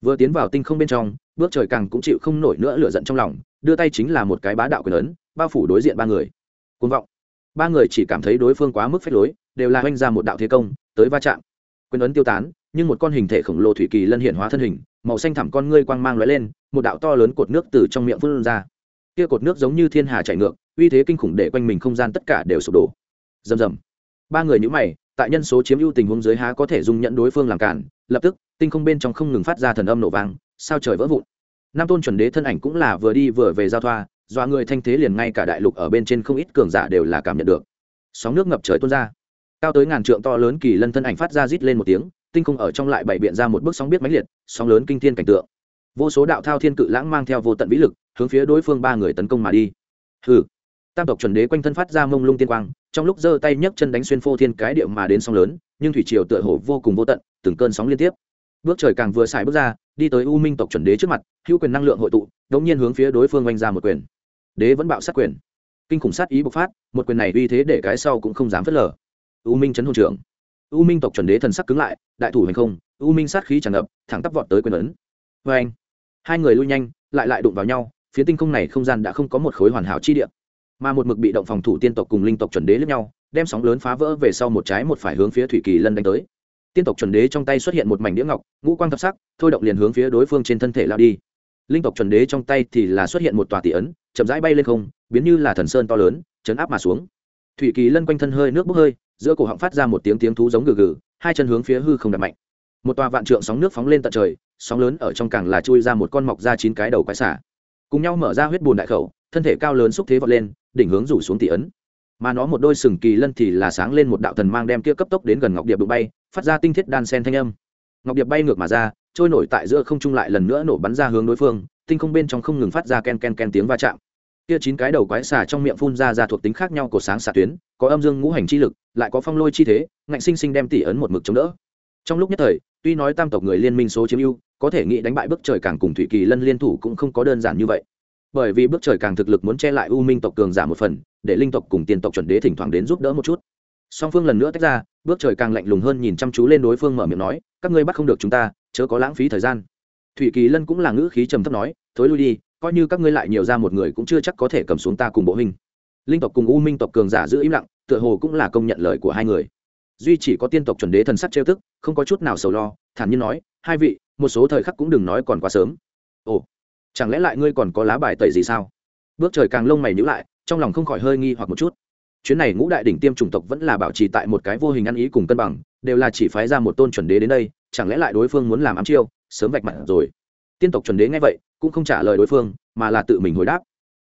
Vừa tiến vào tinh không bên trong, bước trời càng cũng chịu không nổi nữa lửa giận trong lòng, đưa tay chính là một cái bá đạo quyền lớn, bao phủ đối diện ba người. Côn vọng. Ba người chỉ cảm thấy đối phương quá mức phép lối, đều là oanh ra một đạo thế công, tới va chạm. Quyền ấn tiêu tán, nhưng một con hình thể khổng lồ thủy kỳ lân hiện hóa thân hình, màu xanh thẳm con ngươi quang mang lóe lên, một đạo to lớn cột nước từ trong miệng phun ra. Kia cột nước giống như thiên hà chảy ngược, uy thế kinh khủng để quanh mình không gian tất cả đều sụp đổ. Rầm rầm ba người nhữ mày, tại nhân số chiếm ưu tình huống dưới há có thể dung nhận đối phương làm cản, lập tức, tinh không bên trong không ngừng phát ra thần âm nổ vang, sao trời vỡ vụn. Nam tôn chuẩn đế thân ảnh cũng là vừa đi vừa về giao thoa doa người thanh thế liền ngay cả đại lục ở bên trên không ít cường giả đều là cảm nhận được. Sóng nước ngập trời tuôn ra. Cao tới ngàn trượng to lớn kỳ lân thân ảnh phát ra rít lên một tiếng, tinh không ở trong lại bảy biện ra một bước sóng biết mãnh liệt, sóng lớn kinh thiên cảnh tượng. Vô số đạo thao thiên cự lãng mang theo vô tận vĩ lực, hướng phía đối phương ba người tấn công mà đi. Hừ. Tam tộc chuẩn đế quanh thân phát ra mông lung tiên quang trong lúc giơ tay nhấc chân đánh xuyên phô thiên cái điệu mà đến sóng lớn, nhưng thủy triều tựa hồ vô cùng vô tận, từng cơn sóng liên tiếp. Bước trời càng vừa xài bước ra, đi tới u minh tộc chuẩn đế trước mặt, hữu quyền năng lượng hội tụ đống nhiên hướng phía đối phương oanh ra một quyền. Đế vẫn bạo sát quyền. Kinh khủng sát ý bộc phát, một quyền này uy thế để cái sau cũng không dám phớt lờ. U minh chấn hồn trưởng. U minh tộc chuẩn đế thần sắc cứng lại, đại thủ hành không, u minh sát khí tràn ngập, thẳng tắp vọt tới quyền ấn. Vê anh hai người lui nhanh, lại lại đụng vào nhau phía tinh không này không gian đã không có một khối hoàn hảo chi địa mà một mực bị động phòng thủ tiên tộc cùng linh tộc chuẩn đế lẫn nhau, đem sóng lớn phá vỡ về sau một trái một phải hướng phía thủy kỳ lân đánh tới. Tiên tộc chuẩn đế trong tay xuất hiện một mảnh đĩa ngọc, ngũ quang thập sắc, thôi động liền hướng phía đối phương trên thân thể lao đi. Linh tộc chuẩn đế trong tay thì là xuất hiện một tòa tỷ ấn, chậm rãi bay lên không, biến như là thần sơn to lớn, chấn áp mà xuống. Thủy kỳ lân quanh thân hơi nước bốc hơi, giữa cổ họng phát ra một tiếng tiếng thú giống gừ gừ, hai chân hướng phía hư không đập mạnh. Một tòa vạn trượng sóng nước phóng lên tận trời, sóng lớn ở trong càng là chui ra một con mọc ra chín cái đầu quái xả. Cùng nhau mở ra huyết bùn đại khẩu, thân thể cao lớn xúc thế vọt lên đỉnh hướng rủ xuống tỷ ấn. Mà nó một đôi sừng kỳ lân thì là sáng lên một đạo thần mang đem kia cấp tốc đến gần ngọc điệp đụng bay, phát ra tinh thiết đan sen thanh âm. Ngọc điệp bay ngược mà ra, trôi nổi tại giữa không trung lại lần nữa nổ bắn ra hướng đối phương, tinh không bên trong không ngừng phát ra ken ken ken tiếng va chạm. Kia chín cái đầu quái xà trong miệng phun ra ra thuộc tính khác nhau của sáng xạ tuyến, có âm dương ngũ hành chi lực, lại có phong lôi chi thế, ngạnh sinh sinh đem tỷ ấn một mực chống đỡ. Trong lúc nhất thời, tuy nói tam tộc người liên minh số chiếm ưu, có thể nghĩ đánh bại bức trời càng cùng thủy kỳ lân liên thủ cũng không có đơn giản như vậy bởi vì bước trời càng thực lực muốn che lại u minh tộc cường giả một phần, để linh tộc cùng tiền tộc chuẩn đế thỉnh thoảng đến giúp đỡ một chút. Song phương lần nữa tách ra, bước trời càng lạnh lùng hơn nhìn chăm chú lên đối phương mở miệng nói, các ngươi bắt không được chúng ta, chớ có lãng phí thời gian. Thủy kỳ lân cũng là ngữ khí trầm thấp nói, thối lui đi, coi như các ngươi lại nhiều ra một người cũng chưa chắc có thể cầm xuống ta cùng bộ hình linh tộc cùng u minh tộc cường giả giữ im lặng, tựa hồ cũng là công nhận lời của hai người. Duy chỉ có tiên tộc chuẩn đế thần sắc trêu tức, không có chút nào sầu lo, thản nhiên nói, hai vị, một số thời khắc cũng đừng nói còn quá sớm. Ồ chẳng lẽ lại ngươi còn có lá bài tẩy gì sao? Bước trời càng lông mày nhữ lại, trong lòng không khỏi hơi nghi hoặc một chút. Chuyến này ngũ đại đỉnh tiêm chủng tộc vẫn là bảo trì tại một cái vô hình ăn ý cùng cân bằng, đều là chỉ phái ra một tôn chuẩn đế đến đây, chẳng lẽ lại đối phương muốn làm ám chiêu, sớm vạch mặt rồi. Tiên tộc chuẩn đế nghe vậy, cũng không trả lời đối phương, mà là tự mình hồi đáp.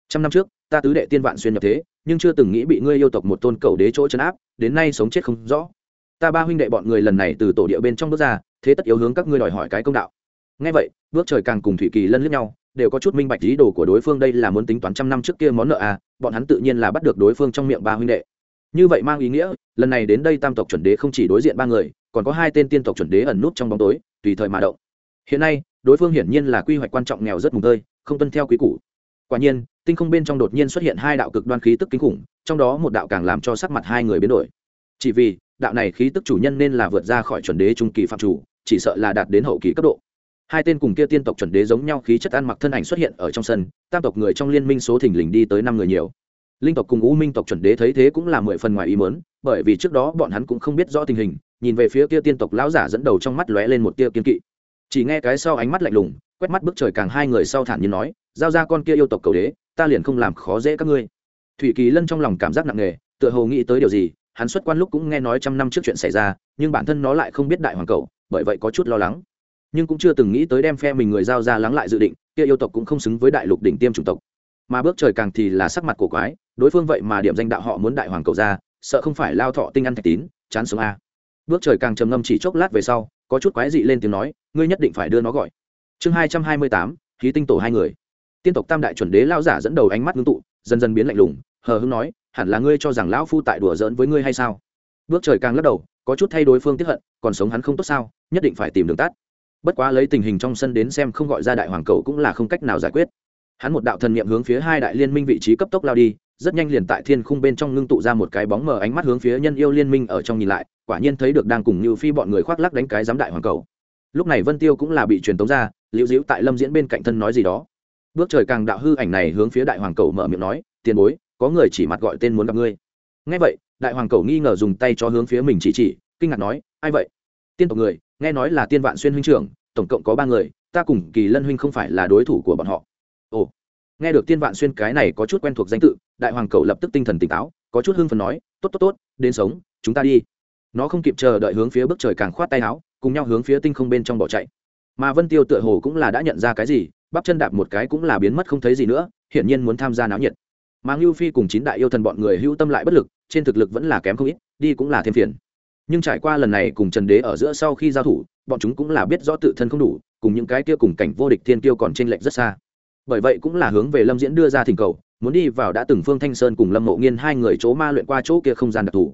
Trăm năm trước, ta tứ đệ tiên vạn xuyên nhập thế, nhưng chưa từng nghĩ bị ngươi yêu tộc một tôn cầu đế chỗ chấn áp, đến nay sống chết không rõ. Ta ba huynh đệ bọn người lần này từ tổ địa bên trong bước ra, thế tất yếu hướng các ngươi đòi hỏi cái công đạo. Ngay vậy, bước trời càng cùng thủy kỳ lân lướt nhau đều có chút minh bạch ý đồ của đối phương đây là muốn tính toán trăm năm trước kia món nợ à bọn hắn tự nhiên là bắt được đối phương trong miệng ba huynh đệ. Như vậy mang ý nghĩa, lần này đến đây tam tộc chuẩn đế không chỉ đối diện ba người, còn có hai tên tiên tộc chuẩn đế ẩn nút trong bóng tối, tùy thời mà động. Hiện nay, đối phương hiển nhiên là quy hoạch quan trọng nghèo rất mùng tơi, không tuân theo quý củ. Quả nhiên, tinh không bên trong đột nhiên xuất hiện hai đạo cực đoan khí tức kinh khủng, trong đó một đạo càng làm cho sắc mặt hai người biến đổi. Chỉ vì, đạo này khí tức chủ nhân nên là vượt ra khỏi chuẩn đế trung kỳ phạm chủ, chỉ sợ là đạt đến hậu kỳ cấp độ hai tên cùng kia tiên tộc chuẩn đế giống nhau khí chất ăn mặc thân ảnh xuất hiện ở trong sân, tam tộc người trong liên minh số thình lình đi tới năm người nhiều. Linh tộc cùng u minh tộc chuẩn đế thấy thế cũng là mười phần ngoài ý mớn bởi vì trước đó bọn hắn cũng không biết rõ tình hình, nhìn về phía kia tiên tộc lão giả dẫn đầu trong mắt lóe lên một tia kiên kỵ. Chỉ nghe cái sau ánh mắt lạnh lùng, quét mắt bức trời càng hai người sau thản nhiên nói, giao ra con kia yêu tộc cầu đế, ta liền không làm khó dễ các ngươi. Thủy kỳ lân trong lòng cảm giác nặng nề, tựa hồ nghĩ tới điều gì, hắn xuất quan lúc cũng nghe nói trăm năm trước chuyện xảy ra, nhưng bản thân nó lại không biết đại hoàng cầu, bởi vậy có chút lo lắng nhưng cũng chưa từng nghĩ tới đem phe mình người giao ra lắng lại dự định, kia yêu tộc cũng không xứng với đại lục đỉnh tiêm chủng tộc. Mà bước trời càng thì là sắc mặt của quái, đối phương vậy mà điểm danh đạo họ muốn đại hoàng cầu ra, sợ không phải lao thọ tinh ăn thạch tín, chán sống a. Bước trời càng trầm ngâm chỉ chốc lát về sau, có chút quái dị lên tiếng nói, ngươi nhất định phải đưa nó gọi. Chương hai trăm hai mươi tám khí tinh tổ hai người. Tiên tộc tam đại chuẩn đế lao giả dẫn đầu ánh mắt ngưng tụ, dần dần biến lạnh lùng, hờ hưng nói, hẳn là ngươi cho rằng lão phu tại đùa giỡn với ngươi hay sao? Bước trời càng lắc đầu, có chút thay đối phương tiếp hận, còn sống hắn không tốt sao, nhất định phải tìm đường tắt bất quá lấy tình hình trong sân đến xem không gọi ra đại hoàng cầu cũng là không cách nào giải quyết. Hắn một đạo thần niệm hướng phía hai đại liên minh vị trí cấp tốc lao đi, rất nhanh liền tại thiên khung bên trong ngưng tụ ra một cái bóng mờ ánh mắt hướng phía nhân yêu liên minh ở trong nhìn lại, quả nhiên thấy được đang cùng như phi bọn người khoác lắc đánh cái giám đại hoàng cầu. Lúc này vân tiêu cũng là bị truyền tống ra, liễu diễu tại lâm diễn bên cạnh thân nói gì đó. Bước trời càng đạo hư ảnh này hướng phía đại hoàng cầu mở miệng nói, tiền bối, có người chỉ mặt gọi tên muốn gặp ngươi. Nghe vậy, đại hoàng cầu nghi ngờ dùng tay cho hướng phía mình chỉ chỉ, kinh ngạc nói, ai vậy? Tiên tộc người nghe nói là tiên vạn xuyên huynh trưởng, tổng cộng có ba người, ta cùng kỳ lân huynh không phải là đối thủ của bọn họ. Ồ, nghe được tiên vạn xuyên cái này có chút quen thuộc danh tự, đại hoàng cầu lập tức tinh thần tỉnh táo, có chút hưng phần nói, tốt tốt tốt, đến sống, chúng ta đi. Nó không kịp chờ đợi hướng phía bước trời càng khoát tay áo, cùng nhau hướng phía tinh không bên trong bỏ chạy. Mà vân tiêu tựa hồ cũng là đã nhận ra cái gì, bắp chân đạp một cái cũng là biến mất không thấy gì nữa, hiển nhiên muốn tham gia náo nhiệt. Mà ngưu phi cùng chín đại yêu thần bọn người hữu tâm lại bất lực, trên thực lực vẫn là kém không ít, đi cũng là thêm phiền nhưng trải qua lần này cùng trần đế ở giữa sau khi giao thủ, bọn chúng cũng là biết rõ tự thân không đủ, cùng những cái kia cùng cảnh vô địch thiên tiêu còn t r ê n lệch rất xa. Bởi vậy cũng là hướng về lâm diễn đưa ra thỉnh cầu, muốn đi vào đã từng phương thanh sơn cùng lâm mộ nghiên hai người chỗ ma luyện qua chỗ kia không gian đặc thù.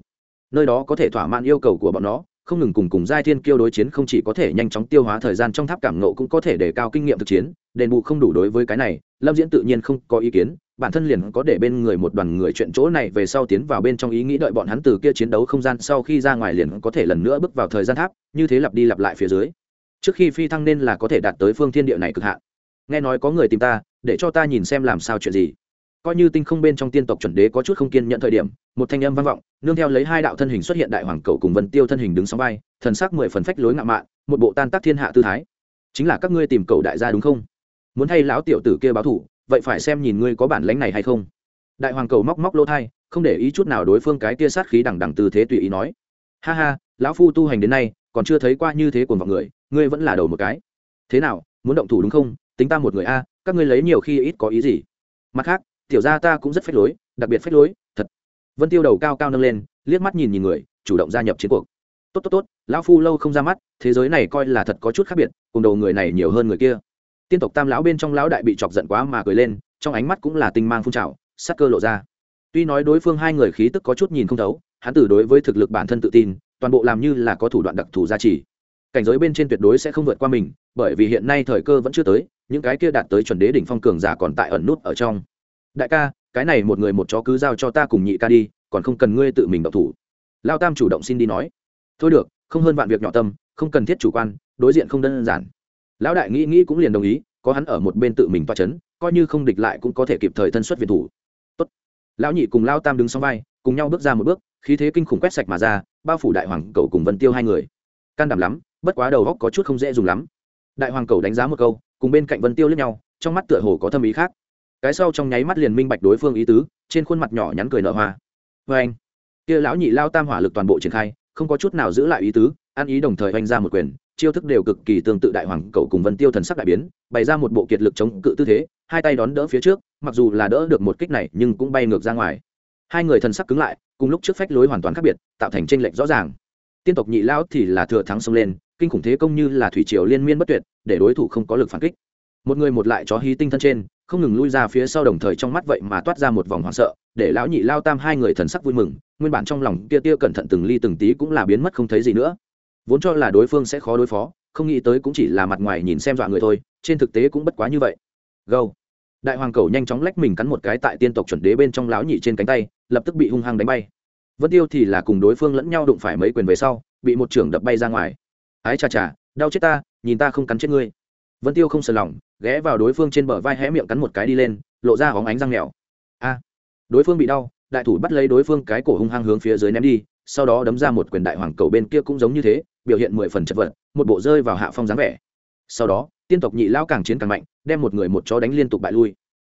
Nơi đó có thể thỏa mãn yêu cầu của bọn nó, không ngừng cùng cùng giai thiên kiêu đối chiến không chỉ có thể nhanh chóng tiêu hóa thời gian trong tháp cảm nộ cũng có thể để cao kinh nghiệm thực chiến, đền bù không đủ đối với cái này, lâm diễn tự nhiên không có ý kiến bản thân liền có để bên người một đoàn người chuyện chỗ này về sau tiến vào bên trong ý nghĩ đợi bọn hắn từ kia chiến đấu không gian sau khi ra ngoài liền có thể lần nữa bước vào thời gian tháp, như thế lặp đi lặp lại phía dưới. Trước khi phi thăng nên là có thể đạt tới phương thiên địa này cực hạn. Nghe nói có người tìm ta, để cho ta nhìn xem làm sao chuyện gì. Coi như tinh không bên trong tiên tộc chuẩn đế có chút không kiên nhận thời điểm, một thanh âm vang vọng, nương theo lấy hai đạo thân hình xuất hiện đại hoàng cầu cùng vân tiêu thân hình đứng sóng vai, thần sắc mười phần phách lối ngạo mạn, một bộ tan tác thiên hạ tư thái. Chính là các ngươi tìm cầu đại gia đúng không? Muốn thay lão tiểu tử kia báo thủ vậy phải xem nhìn ngươi có bản lãnh này hay không. Đại hoàng cầu móc móc lỗ thai, không để ý chút nào đối phương cái tia sát khí đằng đằng tư thế tùy ý nói. Ha ha, lão phu tu hành đến nay, còn chưa thấy qua như thế của mọi người, ngươi vẫn là đầu một cái. Thế nào, muốn động thủ đúng không? Tính ta một người a, các ngươi lấy nhiều khi ít có ý gì? Mặt khác, tiểu gia ta cũng rất phách lối, đặc biệt phách lối, thật. Vân tiêu đầu cao cao nâng lên, liếc mắt nhìn nhìn người, chủ động gia nhập chiến cuộc. Tốt tốt tốt, lão phu lâu không ra mắt, thế giới này coi là thật có chút khác biệt, cùng đầu người này nhiều hơn người kia tiên tộc tam lão bên trong lão đại bị chọc giận quá mà cười lên, trong ánh mắt cũng là tinh mang phun trào, sắc cơ lộ ra. Tuy nói đối phương hai người khí tức có chút nhìn không thấu, hắn tử đối với thực lực bản thân tự tin, toàn bộ làm như là có thủ đoạn đặc thù gia trì. Cảnh giới bên trên tuyệt đối sẽ không vượt qua mình, bởi vì hiện nay thời cơ vẫn chưa tới, những cái kia đạt tới chuẩn đế đỉnh phong cường giả còn tại ẩn nút ở trong. Đại ca, cái này một người một chó cứ giao cho ta cùng nhị ca đi, còn không cần ngươi tự mình độc thủ. Lao tam chủ động xin đi nói. Thôi được, không hơn vạn việc nhỏ tâm, không cần thiết chủ quan, đối diện không đơn giản lão đại nghĩ nghĩ cũng liền đồng ý, có hắn ở một bên tự mình toa c h ấ n coi như không địch lại cũng có thể kịp thời thân xuất việt thủ. Tốt. lão nhị cùng lao tam đứng sau vai, cùng nhau bước ra một bước, khí thế kinh khủng quét sạch mà ra, bao phủ đại hoàng cầu cùng vân tiêu hai người. Can đảm lắm, bất quá đầu góc có chút không dễ dùng lắm. Đại hoàng cầu đánh giá một câu, cùng bên cạnh vân tiêu lẫn nhau, trong mắt tựa hồ có thâm ý khác. Cái sau trong nháy mắt liền minh bạch đối phương ý tứ, trên khuôn mặt nhỏ nhắn cười nở hoa. Vê anh, kia lão nhị lao tam hỏa lực toàn bộ triển khai, không có chút nào giữ lại ý tứ, ăn ý đồng thời oanh ra một quyền chiêu thức đều cực kỳ tương tự đại hoàng cậu cùng vân tiêu thần sắc đại biến, bày ra một bộ kiệt lực chống cự tư thế, hai tay đón đỡ phía trước, mặc dù là đỡ được một kích này nhưng cũng bay ngược ra ngoài. Hai người thần sắc cứng lại, cùng lúc trước phách lối hoàn toàn khác biệt, tạo thành tranh lệch rõ ràng. Tiên tộc nhị lão thì là thừa thắng xông lên, kinh khủng thế công như là thủy triều liên miên bất tuyệt, để đối thủ không có lực phản kích. Một người một lại chó hí tinh thân trên, không ngừng lui ra phía sau đồng thời trong mắt vậy mà toát ra một vòng hoảng sợ, để lão nhị lao tam hai người thần sắc vui mừng, nguyên bản trong lòng kia tia cẩn thận từng ly từng tí cũng là biến mất không thấy gì nữa vốn cho là đối phương sẽ khó đối phó, không nghĩ tới cũng chỉ là mặt ngoài nhìn xem dọa người thôi, trên thực tế cũng bất quá như vậy. Gâu đại hoàng cầu nhanh chóng lách mình cắn một cái tại tiên tộc chuẩn đế bên trong lão nhị trên cánh tay, lập tức bị hung hăng đánh bay. Vân tiêu thì là cùng đối phương lẫn nhau đụng phải mấy quyền về sau, bị một trưởng đập bay ra ngoài. Ái chà chà, đau chết ta, nhìn ta không cắn chết ngươi. Vân tiêu không sờ lòng, ghé vào đối phương trên bờ vai hé miệng cắn một cái đi lên, lộ ra hóng ánh răng mèo a. Đối phương bị đau, đại thủ bắt lấy đối phương cái cổ hung hăng hướng phía dưới ném đi sau đó đấm ra một quyền đại hoàng cầu bên kia cũng giống như thế, biểu hiện mười phần chật vật, một bộ rơi vào hạ phong dáng vẻ. Sau đó, tiên tộc nhị lão càng chiến càng mạnh, đem một người một chó đánh liên tục bại lui.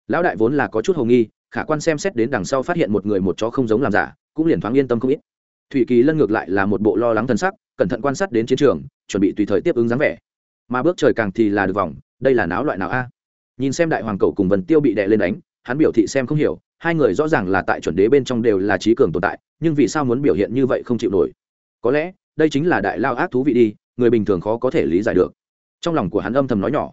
Lão đại vốn là có chút hồ nghi, khả quan xem xét đến đằng sau phát hiện một người một chó không giống làm giả, cũng liền thoáng yên tâm không ít. Thủy kỳ lân ngược lại là một bộ lo lắng thân sắc, cẩn thận quan sát đến chiến trường, chuẩn bị tùy thời tiếp ứng dáng vẻ. Mà bước trời càng thì là được vòng, đây là náo loại nào a? Nhìn xem đại hoàng cầu cùng vần tiêu bị đè lên đánh, hắn biểu thị xem không hiểu hai người rõ ràng là tại chuẩn đế bên trong đều là trí cường tồn tại, nhưng vì sao muốn biểu hiện như vậy không chịu nổi? Có lẽ, đây chính là đại lao ác thú vị đi, người bình thường khó có thể lý giải được. Trong lòng của hắn âm thầm nói nhỏ.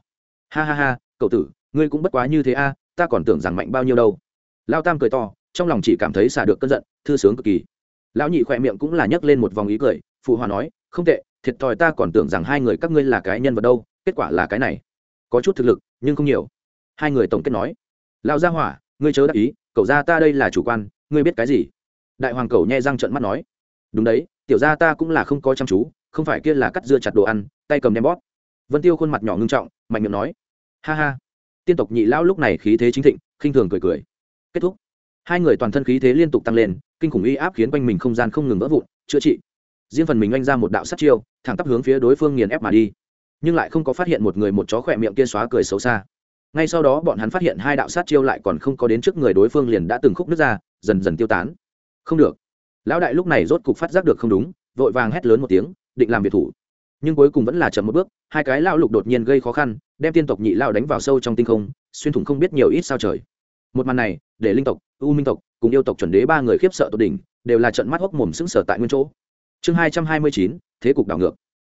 Ha ha ha, cậu tử, ngươi cũng bất quá như thế a, ta còn tưởng rằng mạnh bao nhiêu đâu. Lao tam cười to, trong lòng chỉ cảm thấy xả được cơn giận, thư sướng cực kỳ. Lão nhị khỏe miệng cũng là nhấc lên một vòng ý cười, phụ hòa nói, không tệ, thiệt thòi ta còn tưởng rằng hai người các ngươi là cái nhân vật đâu, kết quả là cái này. Có chút thực lực, nhưng không nhiều. Hai người tổng kết nói, lão gia hỏa, ngươi chớ đắc ý cậu ra ta đây là chủ quan, ngươi biết cái gì? Đại hoàng cậu nhẹ răng trận mắt nói. Đúng đấy, tiểu ra ta cũng là không có chăm chú, không phải kia là cắt dưa chặt đồ ăn, tay cầm đem bóp. Vân tiêu khuôn mặt nhỏ ngưng trọng, mạnh miệng nói. Ha ha. Tiên tộc nhị lão lúc này khí thế chính thịnh, khinh thường cười cười. Kết thúc. Hai người toàn thân khí thế liên tục tăng lên, kinh khủng uy áp khiến quanh mình không gian không ngừng vỡ vụn, chữa trị. Riêng phần mình oanh ra một đạo sát chiêu, thẳng tắp hướng phía đối phương nghiền ép mà đi. Nhưng lại không có phát hiện một người một chó khỏe miệng kia xóa cười xấu xa ngay sau đó bọn hắn phát hiện hai đạo sát chiêu lại còn không có đến trước người đối phương liền đã từng khúc nước ra, dần dần tiêu tán. Không được. Lão đại lúc này rốt cục phát giác được không đúng, vội vàng hét lớn một tiếng, định làm biệt thủ. Nhưng cuối cùng vẫn là chậm một bước, hai cái lão lục đột nhiên gây khó khăn, đem tiên tộc nhị lao đánh vào sâu trong tinh không, xuyên thủng không biết nhiều ít sao trời. Một màn này, để linh tộc, u minh tộc, cùng yêu tộc chuẩn đế ba người khiếp sợ tột đỉnh, đều là trận mắt hốc mồm sững sờ tại nguyên chỗ. Chương hai trăm hai mươi chín, thế cục đảo ngược.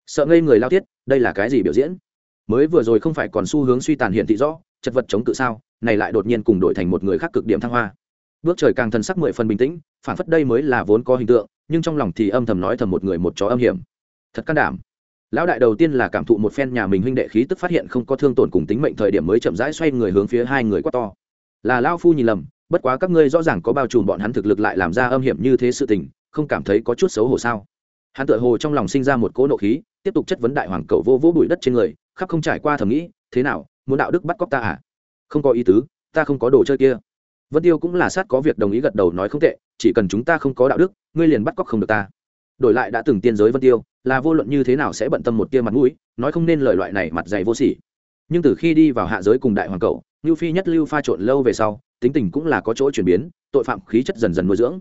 Sợ ngây người lao thiết đây là cái gì biểu diễn? Mới vừa rồi không phải còn xu hướng suy tàn hiện thị rõ, chật vật chống cự sao? Này lại đột nhiên cùng đổi thành một người khác cực điểm thăng hoa. Bước trời càng thần sắc mười phần bình tĩnh, phản phất đây mới là vốn có hình tượng, nhưng trong lòng thì âm thầm nói thầm một người một chó âm hiểm. Thật can đảm. Lão đại đầu tiên là cảm thụ một phen nhà mình huynh đệ khí tức phát hiện không có thương tổn cùng tính mệnh thời điểm mới chậm rãi xoay người hướng phía hai người quá to. Là lao phu nhìn lầm, bất quá các ngươi rõ ràng có bao trùm bọn hắn thực lực lại làm ra âm hiểm như thế sự tình, không cảm thấy có chút xấu hổ sao? Hắn tựa hồ trong lòng sinh ra một cỗ nộ khí, tiếp tục chất vấn đại hoàng cầu vô vỗ bụi đất trên người khắp không trải qua thầm nghĩ, thế nào, muốn đạo đức bắt cóc ta à? Không có ý tứ, ta không có đồ chơi kia. Vân tiêu cũng là sát có việc đồng ý gật đầu nói không tệ, chỉ cần chúng ta không có đạo đức, ngươi liền bắt cóc không được ta. Đổi lại đã từng tiên giới vân tiêu, là vô luận như thế nào sẽ bận tâm một tia mặt mũi, nói không nên lời loại này mặt dày vô sỉ. Nhưng từ khi đi vào hạ giới cùng đại hoàng cậu như phi nhất lưu pha trộn lâu về sau, tính tình cũng là có chỗ chuyển biến, tội phạm khí chất dần dần nuôi dưỡng.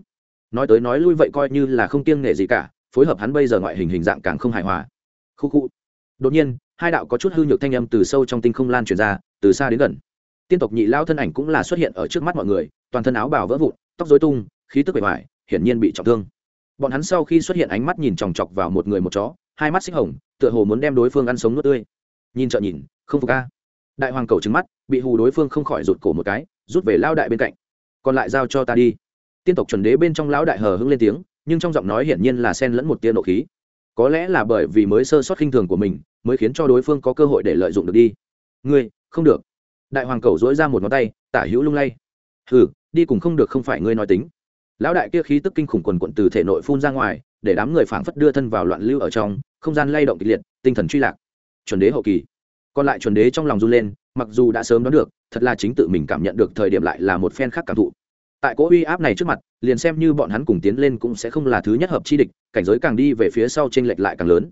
Nói tới nói lui vậy coi như là không kiêng nghệ gì cả, phối hợp hắn bây giờ ngoại hình hình dạng càng không hài hòa. Khu khu. Đột nhiên hai đạo có chút hư nhược thanh âm từ sâu trong tinh không lan truyền ra, từ xa đến gần. Tiên tộc nhị lao thân ảnh cũng là xuất hiện ở trước mắt mọi người, toàn thân áo bào vỡ vụn, tóc dối tung, khí tức bề ngoài hiển nhiên bị trọng thương. Bọn hắn sau khi xuất hiện ánh mắt nhìn chòng chọc vào một người một chó, hai mắt xích hồng, tựa hồ muốn đem đối phương ăn sống nuốt tươi. Nhìn trợ nhìn, không phục ca đại hoàng cầu trứng mắt, bị hù đối phương không khỏi rụt cổ một cái, rút về lao đại bên cạnh. Còn lại giao cho ta đi. Tiên tộc chuẩn đế bên trong lão đại hờ hững lên tiếng, nhưng trong giọng nói hiển nhiên là sen lẫn một tia nộ khí. Có lẽ là bởi vì mới sơ sót khinh thường của mình mới khiến cho đối phương có cơ hội để lợi dụng được đi. Ngươi, không được. Đại hoàng cầu dối ra một ngón tay, tả hữu lung lay. Hừ, đi cùng không được không phải ngươi nói tính. Lão đại kia khí tức kinh khủng quần quận từ thể nội phun ra ngoài, để đám người phảng phất đưa thân vào loạn lưu ở trong, không gian lay động kịch liệt, tinh thần truy lạc. Chuẩn đế hậu kỳ. Còn lại chuẩn đế trong lòng run lên, mặc dù đã sớm đoán được, thật là chính tự mình cảm nhận được thời điểm lại là một phen khác cảm thụ. Tại cỗ uy áp này trước mặt, liền xem như bọn hắn cùng tiến lên cũng sẽ không là thứ nhất hợp chi địch, cảnh giới càng đi về phía sau t r ê n lệch lại càng lớn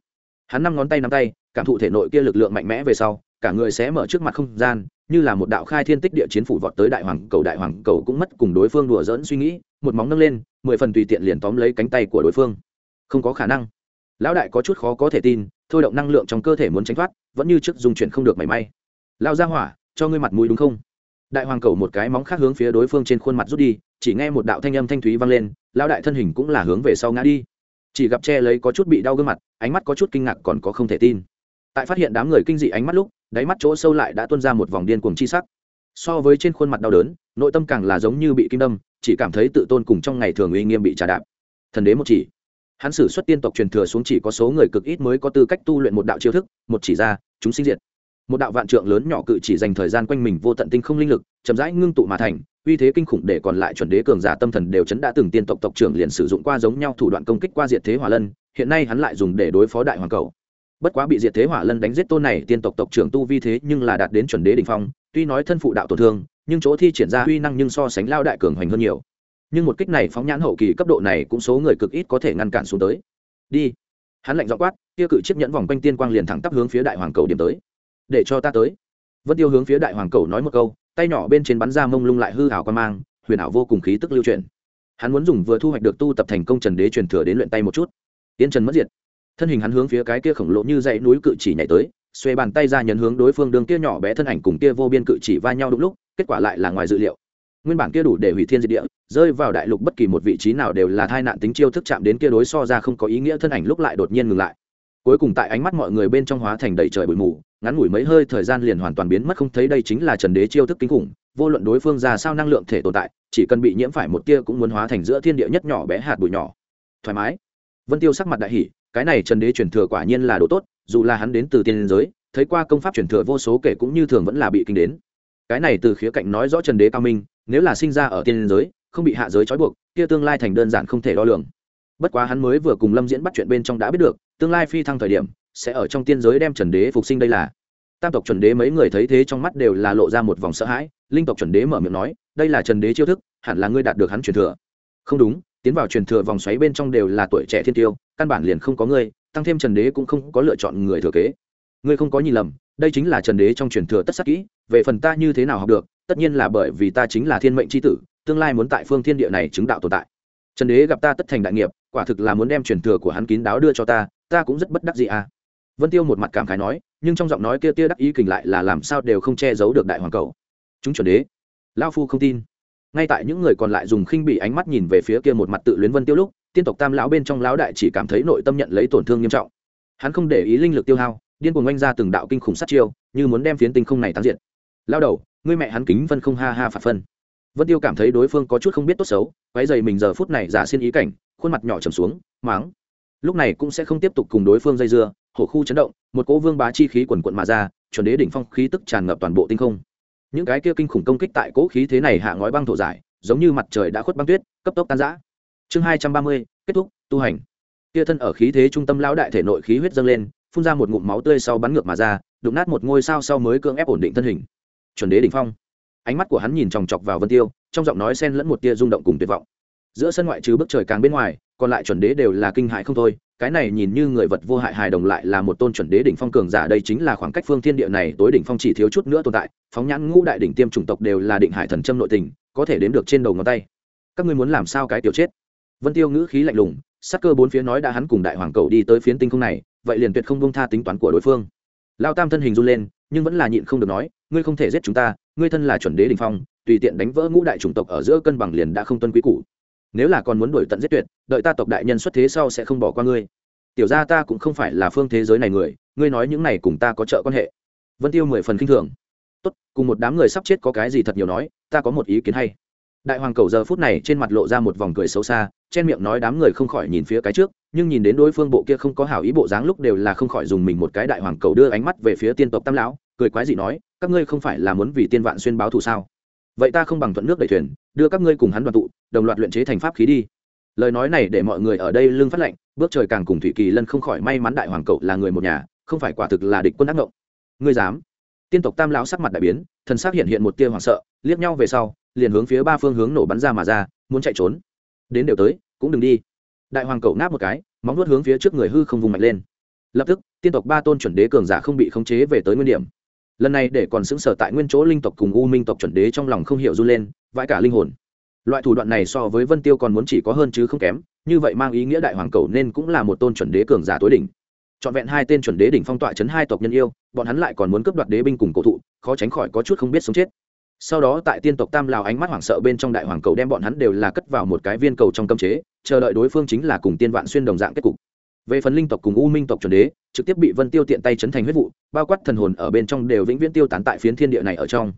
hắn năm ngón tay nắm tay, cảm thụ thể nội kia lực lượng mạnh mẽ về sau, cả người sẽ mở trước mặt không gian, như là một đạo khai thiên tích địa chiến phủ vọt tới đại hoàng cầu, đại hoàng cầu cũng mất cùng đối phương đùa dỡn suy nghĩ, một móng nâng lên, mười phần tùy tiện liền tóm lấy cánh tay của đối phương. Không có khả năng. Lão đại có chút khó có thể tin, thôi động năng lượng trong cơ thể muốn tránh thoát, vẫn như trước dùng chuyển không được mảy may. Lao ra hỏa, cho ngươi mặt mũi đúng không? Đại hoàng cầu một cái móng khác hướng phía đối phương trên khuôn mặt rút đi, chỉ nghe một đạo thanh âm thanh thúy vang lên lao đại thân hình cũng là hướng về sau ngã đi chỉ gặp che lấy có chút bị đau gương mặt, ánh mắt có chút kinh ngạc còn có không thể tin. Tại phát hiện đám người kinh dị ánh mắt lúc, đáy mắt chỗ sâu lại đã tuôn ra một vòng điên cuồng chi sắc. So với trên khuôn mặt đau đớn, nội tâm càng là giống như bị kim đâm, chỉ cảm thấy tự tôn cùng trong ngày thường uy nghiêm bị trà đạp. Thần đế một chỉ. Hắn sử xuất tiên tộc truyền thừa xuống chỉ có số người cực ít mới có tư cách tu luyện một đạo chiêu thức, một chỉ ra, chúng sinh diệt. Một đạo vạn trượng lớn nhỏ cự chỉ dành thời gian quanh mình vô tận tinh không linh lực, chậm rãi ngưng tụ mà thành uy thế kinh khủng để còn lại chuẩn đế cường giả tâm thần đều chấn đã từng tiên tộc tộc trưởng liền sử dụng qua giống nhau thủ đoạn công kích qua diệt thế hỏa lân, hiện nay hắn lại dùng để đối phó đại hoàng cầu. Bất quá bị diệt thế hỏa lân đánh giết tôn này, tiên tộc tộc trưởng tu vi thế nhưng là đạt đến chuẩn đế đỉnh phong, tuy nói thân phụ đạo tổn thương, nhưng chỗ thi triển ra uy năng nhưng so sánh lao đại cường hoành hơn nhiều. Nhưng một kích này phóng nhãn hậu kỳ cấp độ này cũng số người cực ít có thể ngăn cản xuống tới. Đi. Hắn lạnh dọ quát, kia cự chiếc nhẫn vòng quanh tiên quang liền thẳng tắp hướng phía đại hoàng cầu điểm tới. Để cho ta tới. Vân tiêu hướng phía đại hoàng cầu nói một câu tay nhỏ bên trên bắn ra mông lung lại hư hảo quan mang, huyền ảo vô cùng khí tức lưu truyền. Hắn muốn dùng vừa thu hoạch được tu tập thành công trần đế truyền thừa đến luyện tay một chút. Tiên trần mất diệt. Thân hình hắn hướng phía cái kia khổng lồ như dãy núi cự chỉ nhảy tới, xuê bàn tay ra nhấn hướng đối phương đường kia nhỏ bé thân ảnh cùng kia vô biên cự chỉ va nhau đúng lúc, kết quả lại là ngoài dự liệu. Nguyên bản kia đủ để hủy thiên diệt địa, rơi vào đại lục bất kỳ một vị trí nào đều là tai nạn tính chiêu thức chạm đến kia đối so ra không có ý nghĩa thân ảnh lúc lại đột nhiên ngừng lại. Cuối cùng tại ánh mắt mọi người bên trong hóa thành đầy trời bụi mù ngắn ngủi mấy hơi thời gian liền hoàn toàn biến mất, không thấy đây chính là trần đế chiêu thức kinh khủng, vô luận đối phương ra sao năng lượng thể tồn tại, chỉ cần bị nhiễm phải một tia cũng muốn hóa thành giữa thiên địa nhất nhỏ bé hạt bụi nhỏ. Thoải mái. Vân tiêu sắc mặt đại hỷ cái này trần đế truyền thừa quả nhiên là đồ tốt, dù là hắn đến từ tiên giới, thấy qua công pháp truyền thừa vô số kể cũng như thường vẫn là bị kinh đến. Cái này từ khía cạnh nói rõ trần đế cao minh, nếu là sinh ra ở tiên giới, không bị hạ giới trói buộc, kia tương lai thành đơn giản không thể đo lường. Bất quá hắn mới vừa cùng lâm diễn bắt chuyện bên trong đã biết được, tương lai phi thăng thời điểm sẽ ở trong tiên giới đem trần đế phục sinh đây là. Tam tộc chuẩn đế mấy người thấy thế trong mắt đều là lộ ra một vòng sợ hãi, linh tộc chuẩn đế mở miệng nói, đây là trần đế chiêu thức, hẳn là ngươi đạt được hắn truyền thừa. Không đúng, tiến vào truyền thừa vòng xoáy bên trong đều là tuổi trẻ thiên tiêu, căn bản liền không có ngươi, tăng thêm trần đế cũng không có lựa chọn người thừa kế. Ngươi không có nhìn lầm, đây chính là trần đế trong truyền thừa tất sắc kỹ, về phần ta như thế nào học được, tất nhiên là bởi vì ta chính là thiên mệnh c h i tử, tương lai muốn tại phương thiên địa này chứng đạo tồn tại. Trần đế gặp ta tất thành đại nghiệp, quả thực là muốn đem truyền thừa của hắn kín đáo đưa cho ta ta cũng rất bất đắc gì à vân tiêu một mặt cảm khái nói, nhưng trong giọng nói kia tia đắc ý kình lại là làm sao đều không che giấu được đại hoàng cầu. Chúng chuẩn đế, lao phu không tin. Ngay tại những người còn lại dùng khinh bị ánh mắt nhìn về phía kia một mặt tự luyến vân tiêu lúc, tiên tộc tam lão bên trong lão đại chỉ cảm thấy nội tâm nhận lấy tổn thương nghiêm trọng. Hắn không để ý linh lực tiêu hao, điên cuồng oanh ra từng đạo kinh khủng sát chiêu, như muốn đem phiến tinh không này tán diện lao đầu, ngươi mẹ hắn kính vân không ha ha phạt phân. Vân tiêu cảm thấy đối phương có chút không biết tốt xấu váy dày mình giờ phút này giả xin ý cảnh, khuôn mặt nhỏ trầm xuống máng lúc này cũng sẽ không tiếp tục cùng đối phương dây dưa hổ khu chấn động, một cỗ vương bá chi khí quần quận mà ra, chuẩn đế đỉnh phong khí tức tràn ngập toàn bộ tinh không. Những cái kia kinh khủng công kích tại cỗ khí thế này hạ ngói băng thổ giải, giống như mặt trời đã khuất băng tuyết, cấp tốc tan giã chương hai trăm ba mươi, kết thúc, tu hành. Kia thân ở khí thế trung tâm lão đại thể nội khí huyết dâng lên, phun ra một ngụm máu tươi sau bắn ngược mà ra, đụng nát một ngôi sao sau mới cưỡng ép ổn định thân hình. Chuẩn đế đỉnh phong. Ánh mắt của hắn nhìn chòng chọc vào vân tiêu, trong giọng nói xen lẫn một tia rung động cùng tuyệt vọng giữa sân ngoại trừ bức trời càng bên ngoài, còn lại chuẩn đế đều là kinh hại không thôi. Cái này nhìn như người vật vô hại hài đồng lại là một tôn chuẩn đế đỉnh phong cường giả, đây chính là khoảng cách phương thiên địa này tối đỉnh phong chỉ thiếu chút nữa tồn tại. Phóng nhãn ngũ đại đỉnh tiêm chủng tộc đều là định hải thần châm nội tình, có thể đến được trên đầu ngón tay. Các ngươi muốn làm sao cái tiểu chết? Vân tiêu ngữ khí lạnh lùng sắc cơ bốn phía nói đã hắn cùng đại hoàng cầu đi tới phiến tinh không này, vậy liền tuyệt không bông tha tính toán của đối phương. Lao tam thân hình run lên, nhưng vẫn là nhịn không được nói, ngươi không thể giết chúng ta, ngươi thân là chuẩn đế đình phong, tùy tiện đánh vỡ ngũ đại chủng tộc ở giữa cân bằng liền đã không tuân quý cũ nếu là còn muốn đuổi tận giết tuyệt, đợi ta tộc đại nhân xuất thế sau sẽ không bỏ qua ngươi. Tiểu ra ta cũng không phải là phương thế giới này người, ngươi nói những này cùng ta có trợ quan hệ. Vân tiêu mười phần k i n h thường. Tốt, cùng một đám người sắp chết có cái gì thật nhiều nói, ta có một ý kiến hay. Đại hoàng cầu giờ phút này trên mặt lộ ra một vòng cười xấu xa, trên miệng nói đám người không khỏi nhìn phía cái trước, nhưng nhìn đến đối phương bộ kia không có hảo ý bộ dáng lúc đều là không khỏi dùng mình một cái đại hoàng cầu đưa ánh mắt về phía tiên tộc tam lão, cười quái dị nói, các ngươi không phải là muốn vì tiên vạn xuyên báo thù sao? Vậy ta không bằng thuận nước đẩy thuyền, đưa các ngươi cùng hắn đoàn tụ, đồng loạt luyện chế thành pháp khí đi. Lời nói này để mọi người ở đây lưng phát lệnh bước trời càng cùng thủy kỳ lân không khỏi may mắn đại hoàng cậu là người một nhà, không phải quả thực là địch quân ác ngộng. Ngươi dám? Tiên tộc tam lão sắc mặt đại biến, thần sắc hiện hiện một tia hoảng sợ, liếc nhau về sau, liền hướng phía ba phương hướng nổ bắn ra mà ra, muốn chạy trốn. Đến đều tới, cũng đừng đi. Đại hoàng cậu ngáp một cái, móng nuốt hướng phía trước người hư không vùng mạnh lên. Lập tức, tiên tộc ba tôn chuẩn đế cường giả không bị khống chế về tới nguyên điểm lần này để còn xứng sở tại nguyên chỗ linh tộc cùng u minh tộc chuẩn đế trong lòng không hiểu run lên, vãi cả linh hồn. Loại thủ đoạn này so với vân tiêu còn muốn chỉ có hơn chứ không kém, như vậy mang ý nghĩa đại hoàng cầu nên cũng là một tôn chuẩn đế cường giả tối đỉnh. Trọn vẹn hai tên chuẩn đế đỉnh phong tọa chấn hai tộc nhân yêu, bọn hắn lại còn muốn cướp đoạt đế binh cùng cổ thụ, khó tránh khỏi có chút không biết sống chết. Sau đó tại tiên tộc tam lào ánh mắt hoảng sợ bên trong đại hoàng cầu đem bọn hắn đều là cất vào một cái viên cầu trong cấm chế, chờ đợi đối phương chính là cùng tiên vạn xuyên đồng dạng kết cục về phần linh tộc cùng u minh tộc chuẩn đế, trực tiếp bị vân tiêu tiện tay chấn thành huyết vụ, bao quát thần hồn ở bên trong đều vĩnh viễn tiêu tán tại phiến thiên địa này ở trong.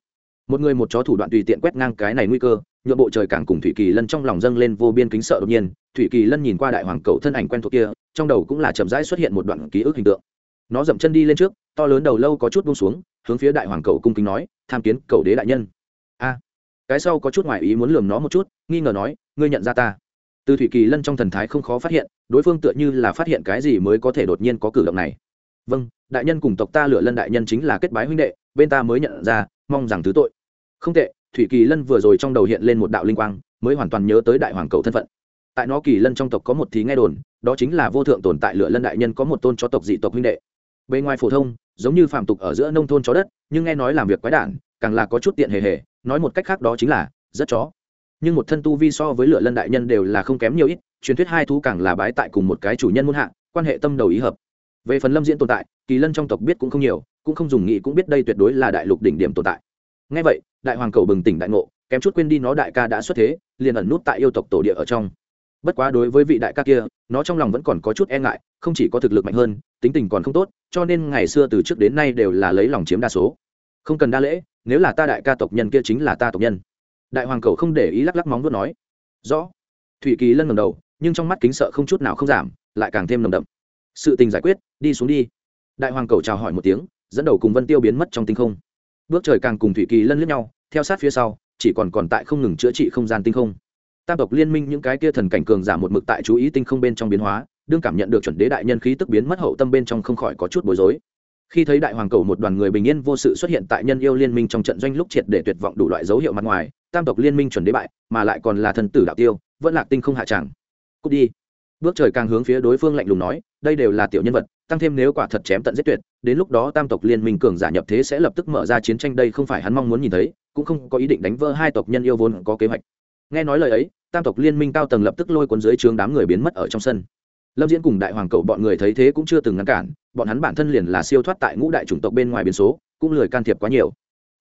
Một người một chó thủ đoạn tùy tiện quét ngang cái này nguy cơ, nhượng bộ trời càng cùng thủy kỳ lân trong lòng dâng lên vô biên kính sợ đột nhiên. Thủy kỳ lân nhìn qua đại hoàng cầu thân ảnh quen thuộc kia, trong đầu cũng là chậm rãi xuất hiện một đoạn ký ức hình tượng. Nó dậm chân đi lên trước, to lớn đầu lâu có chút buông xuống, hướng phía đại hoàng cầu cung kính nói, tham kiến cầu đế đại nhân. A. Cái sau có chút ngoại ý muốn lường nó một chút, nghi ngờ nói, ngươi nhận ra ta? Từ thủy kỳ lân trong thần thái không khó phát hiện, đối phương tựa như là phát hiện cái gì mới có thể đột nhiên có cử động này. Vâng đại nhân cùng tộc ta lựa lân đại nhân chính là kết bái huynh đệ, bên ta mới nhận ra, mong rằng thứ tội. Không tệ, thủy kỳ lân vừa rồi trong đầu hiện lên một đạo linh quang, mới hoàn toàn nhớ tới đại hoàng cầu thân phận. Tại nó kỳ lân trong tộc có một thí nghe đồn, đó chính là vô thượng tồn tại lựa lân đại nhân có một tôn cho tộc dị tộc huynh đệ. Bề ngoài phổ thông, giống như phạm tục ở giữa nông thôn chó đất, nhưng nghe nói làm việc quái đản, càng là có chút tiện hề hề, nói một cách khác đó chính là, rất chó nhưng một thân tu vi so với lựa lân đại nhân đều là không kém nhiều ít, truyền thuyết hai thú càng là bái tại cùng một cái chủ nhân muôn hạ, quan hệ tâm đầu ý hợp. Về phần lâm diễn tồn tại, kỳ lân trong tộc biết cũng không nhiều, cũng không dùng nghị cũng biết đây tuyệt đối là đại lục đỉnh điểm tồn tại. Ngay vậy, đại hoàng cầu bừng tỉnh đại ngộ, kém chút quên đi nó đại ca đã xuất thế, liền ẩn nút tại yêu tộc tổ địa ở trong. Bất quá đối với vị đại ca kia, nó trong lòng vẫn còn có chút e ngại, không chỉ có thực lực mạnh hơn, tính tình còn không tốt, cho nên ngày xưa từ trước đến nay đều là lấy lòng chiếm đa số. Không cần đa lễ, nếu là ta đại ca tộc nhân kia chính là ta tộc nhân đại hoàng cầu không để ý lắc lắc móng vuốt nói, rõ. Thủy kỳ lân ngầm đầu, nhưng trong mắt kính sợ không chút nào không giảm, lại càng thêm nồng đậm. Sự tình giải quyết, đi xuống đi. Đại hoàng cầu chào hỏi một tiếng, dẫn đầu cùng vân tiêu biến mất trong tinh không. Bước trời càng cùng thủy kỳ lân lướt nhau, theo sát phía sau, chỉ còn còn tại không ngừng chữa trị không gian tinh không. Tam tộc liên minh những cái kia thần cảnh cường giảm một mực tại chú ý tinh không bên trong biến hóa, đương cảm nhận được chuẩn đế đại nhân khí tức biến mất hậu tâm bên trong không khỏi có chút bối rối. Khi thấy đại hoàng cầu một đoàn người bình yên vô sự xuất hiện tại nhân yêu liên minh trong trận doanh lúc triệt để tuyệt vọng đủ loại dấu hiệu mặt ngoài tam tộc liên minh chuẩn đế bại, mà lại còn là thần tử đạo tiêu, vẫn lạc tinh không hạ tràng. Cút đi. Bước trời càng hướng phía đối phương lạnh lùng nói, đây đều là tiểu nhân vật, tăng thêm nếu quả thật chém tận giết tuyệt, đến lúc đó tam tộc liên minh cường giả nhập thế sẽ lập tức mở ra chiến tranh đây không phải hắn mong muốn nhìn thấy, cũng không có ý định đánh vỡ hai tộc nhân yêu vốn có kế hoạch. Nghe nói lời ấy, tam tộc liên minh cao tầng lập tức lôi cuốn dưới trướng đám người biến mất ở trong sân. Lâm diễn cùng đại hoàng cậu bọn người thấy thế cũng chưa từng ngăn cản, bọn hắn bản thân liền là siêu thoát tại ngũ đại chủng tộc bên ngoài biến số, cũng lười can thiệp quá nhiều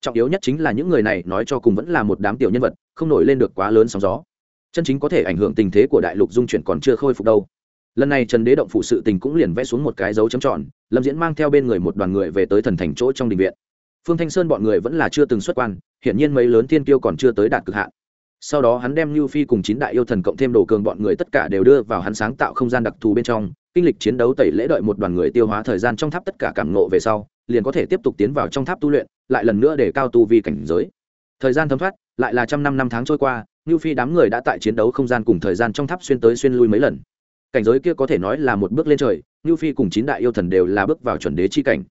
trọng yếu nhất chính là những người này nói cho cùng vẫn là một đám tiểu nhân vật, không nổi lên được quá lớn sóng gió. Chân chính có thể ảnh hưởng tình thế của đại lục dung chuyển còn chưa khôi phục đâu. Lần này trần đế động phụ sự tình cũng liền vẽ xuống một cái dấu chấm tròn, lâm diễn mang theo bên người một đoàn người về tới thần thành chỗ trong đình viện. Phương thanh sơn bọn người vẫn là chưa từng xuất quan, hiển nhiên mấy lớn thiên kiêu còn chưa tới đạt cực hạn. Sau đó hắn đem lưu phi cùng chín đại yêu thần cộng thêm đồ cường bọn người tất cả đều đưa vào hắn sáng tạo không gian đặc thù bên trong, kinh lịch chiến đấu tẩy lễ đợi một đoàn người tiêu hóa thời gian trong tháp tất cả cảm ngộ về sau liền có thể tiếp tục tiến vào trong tháp tu luyện, lại lần nữa để cao tu vi cảnh giới. Thời gian thấm thoát, lại là trăm năm năm tháng trôi qua lưu phi đám người đã tại chiến đấu không gian cùng thời gian trong tháp xuyên tới xuyên lui mấy lần. Cảnh giới kia có thể nói là một bước lên trời lưu phi cùng chín đại yêu thần đều là bước vào chuẩn đế chi cảnh.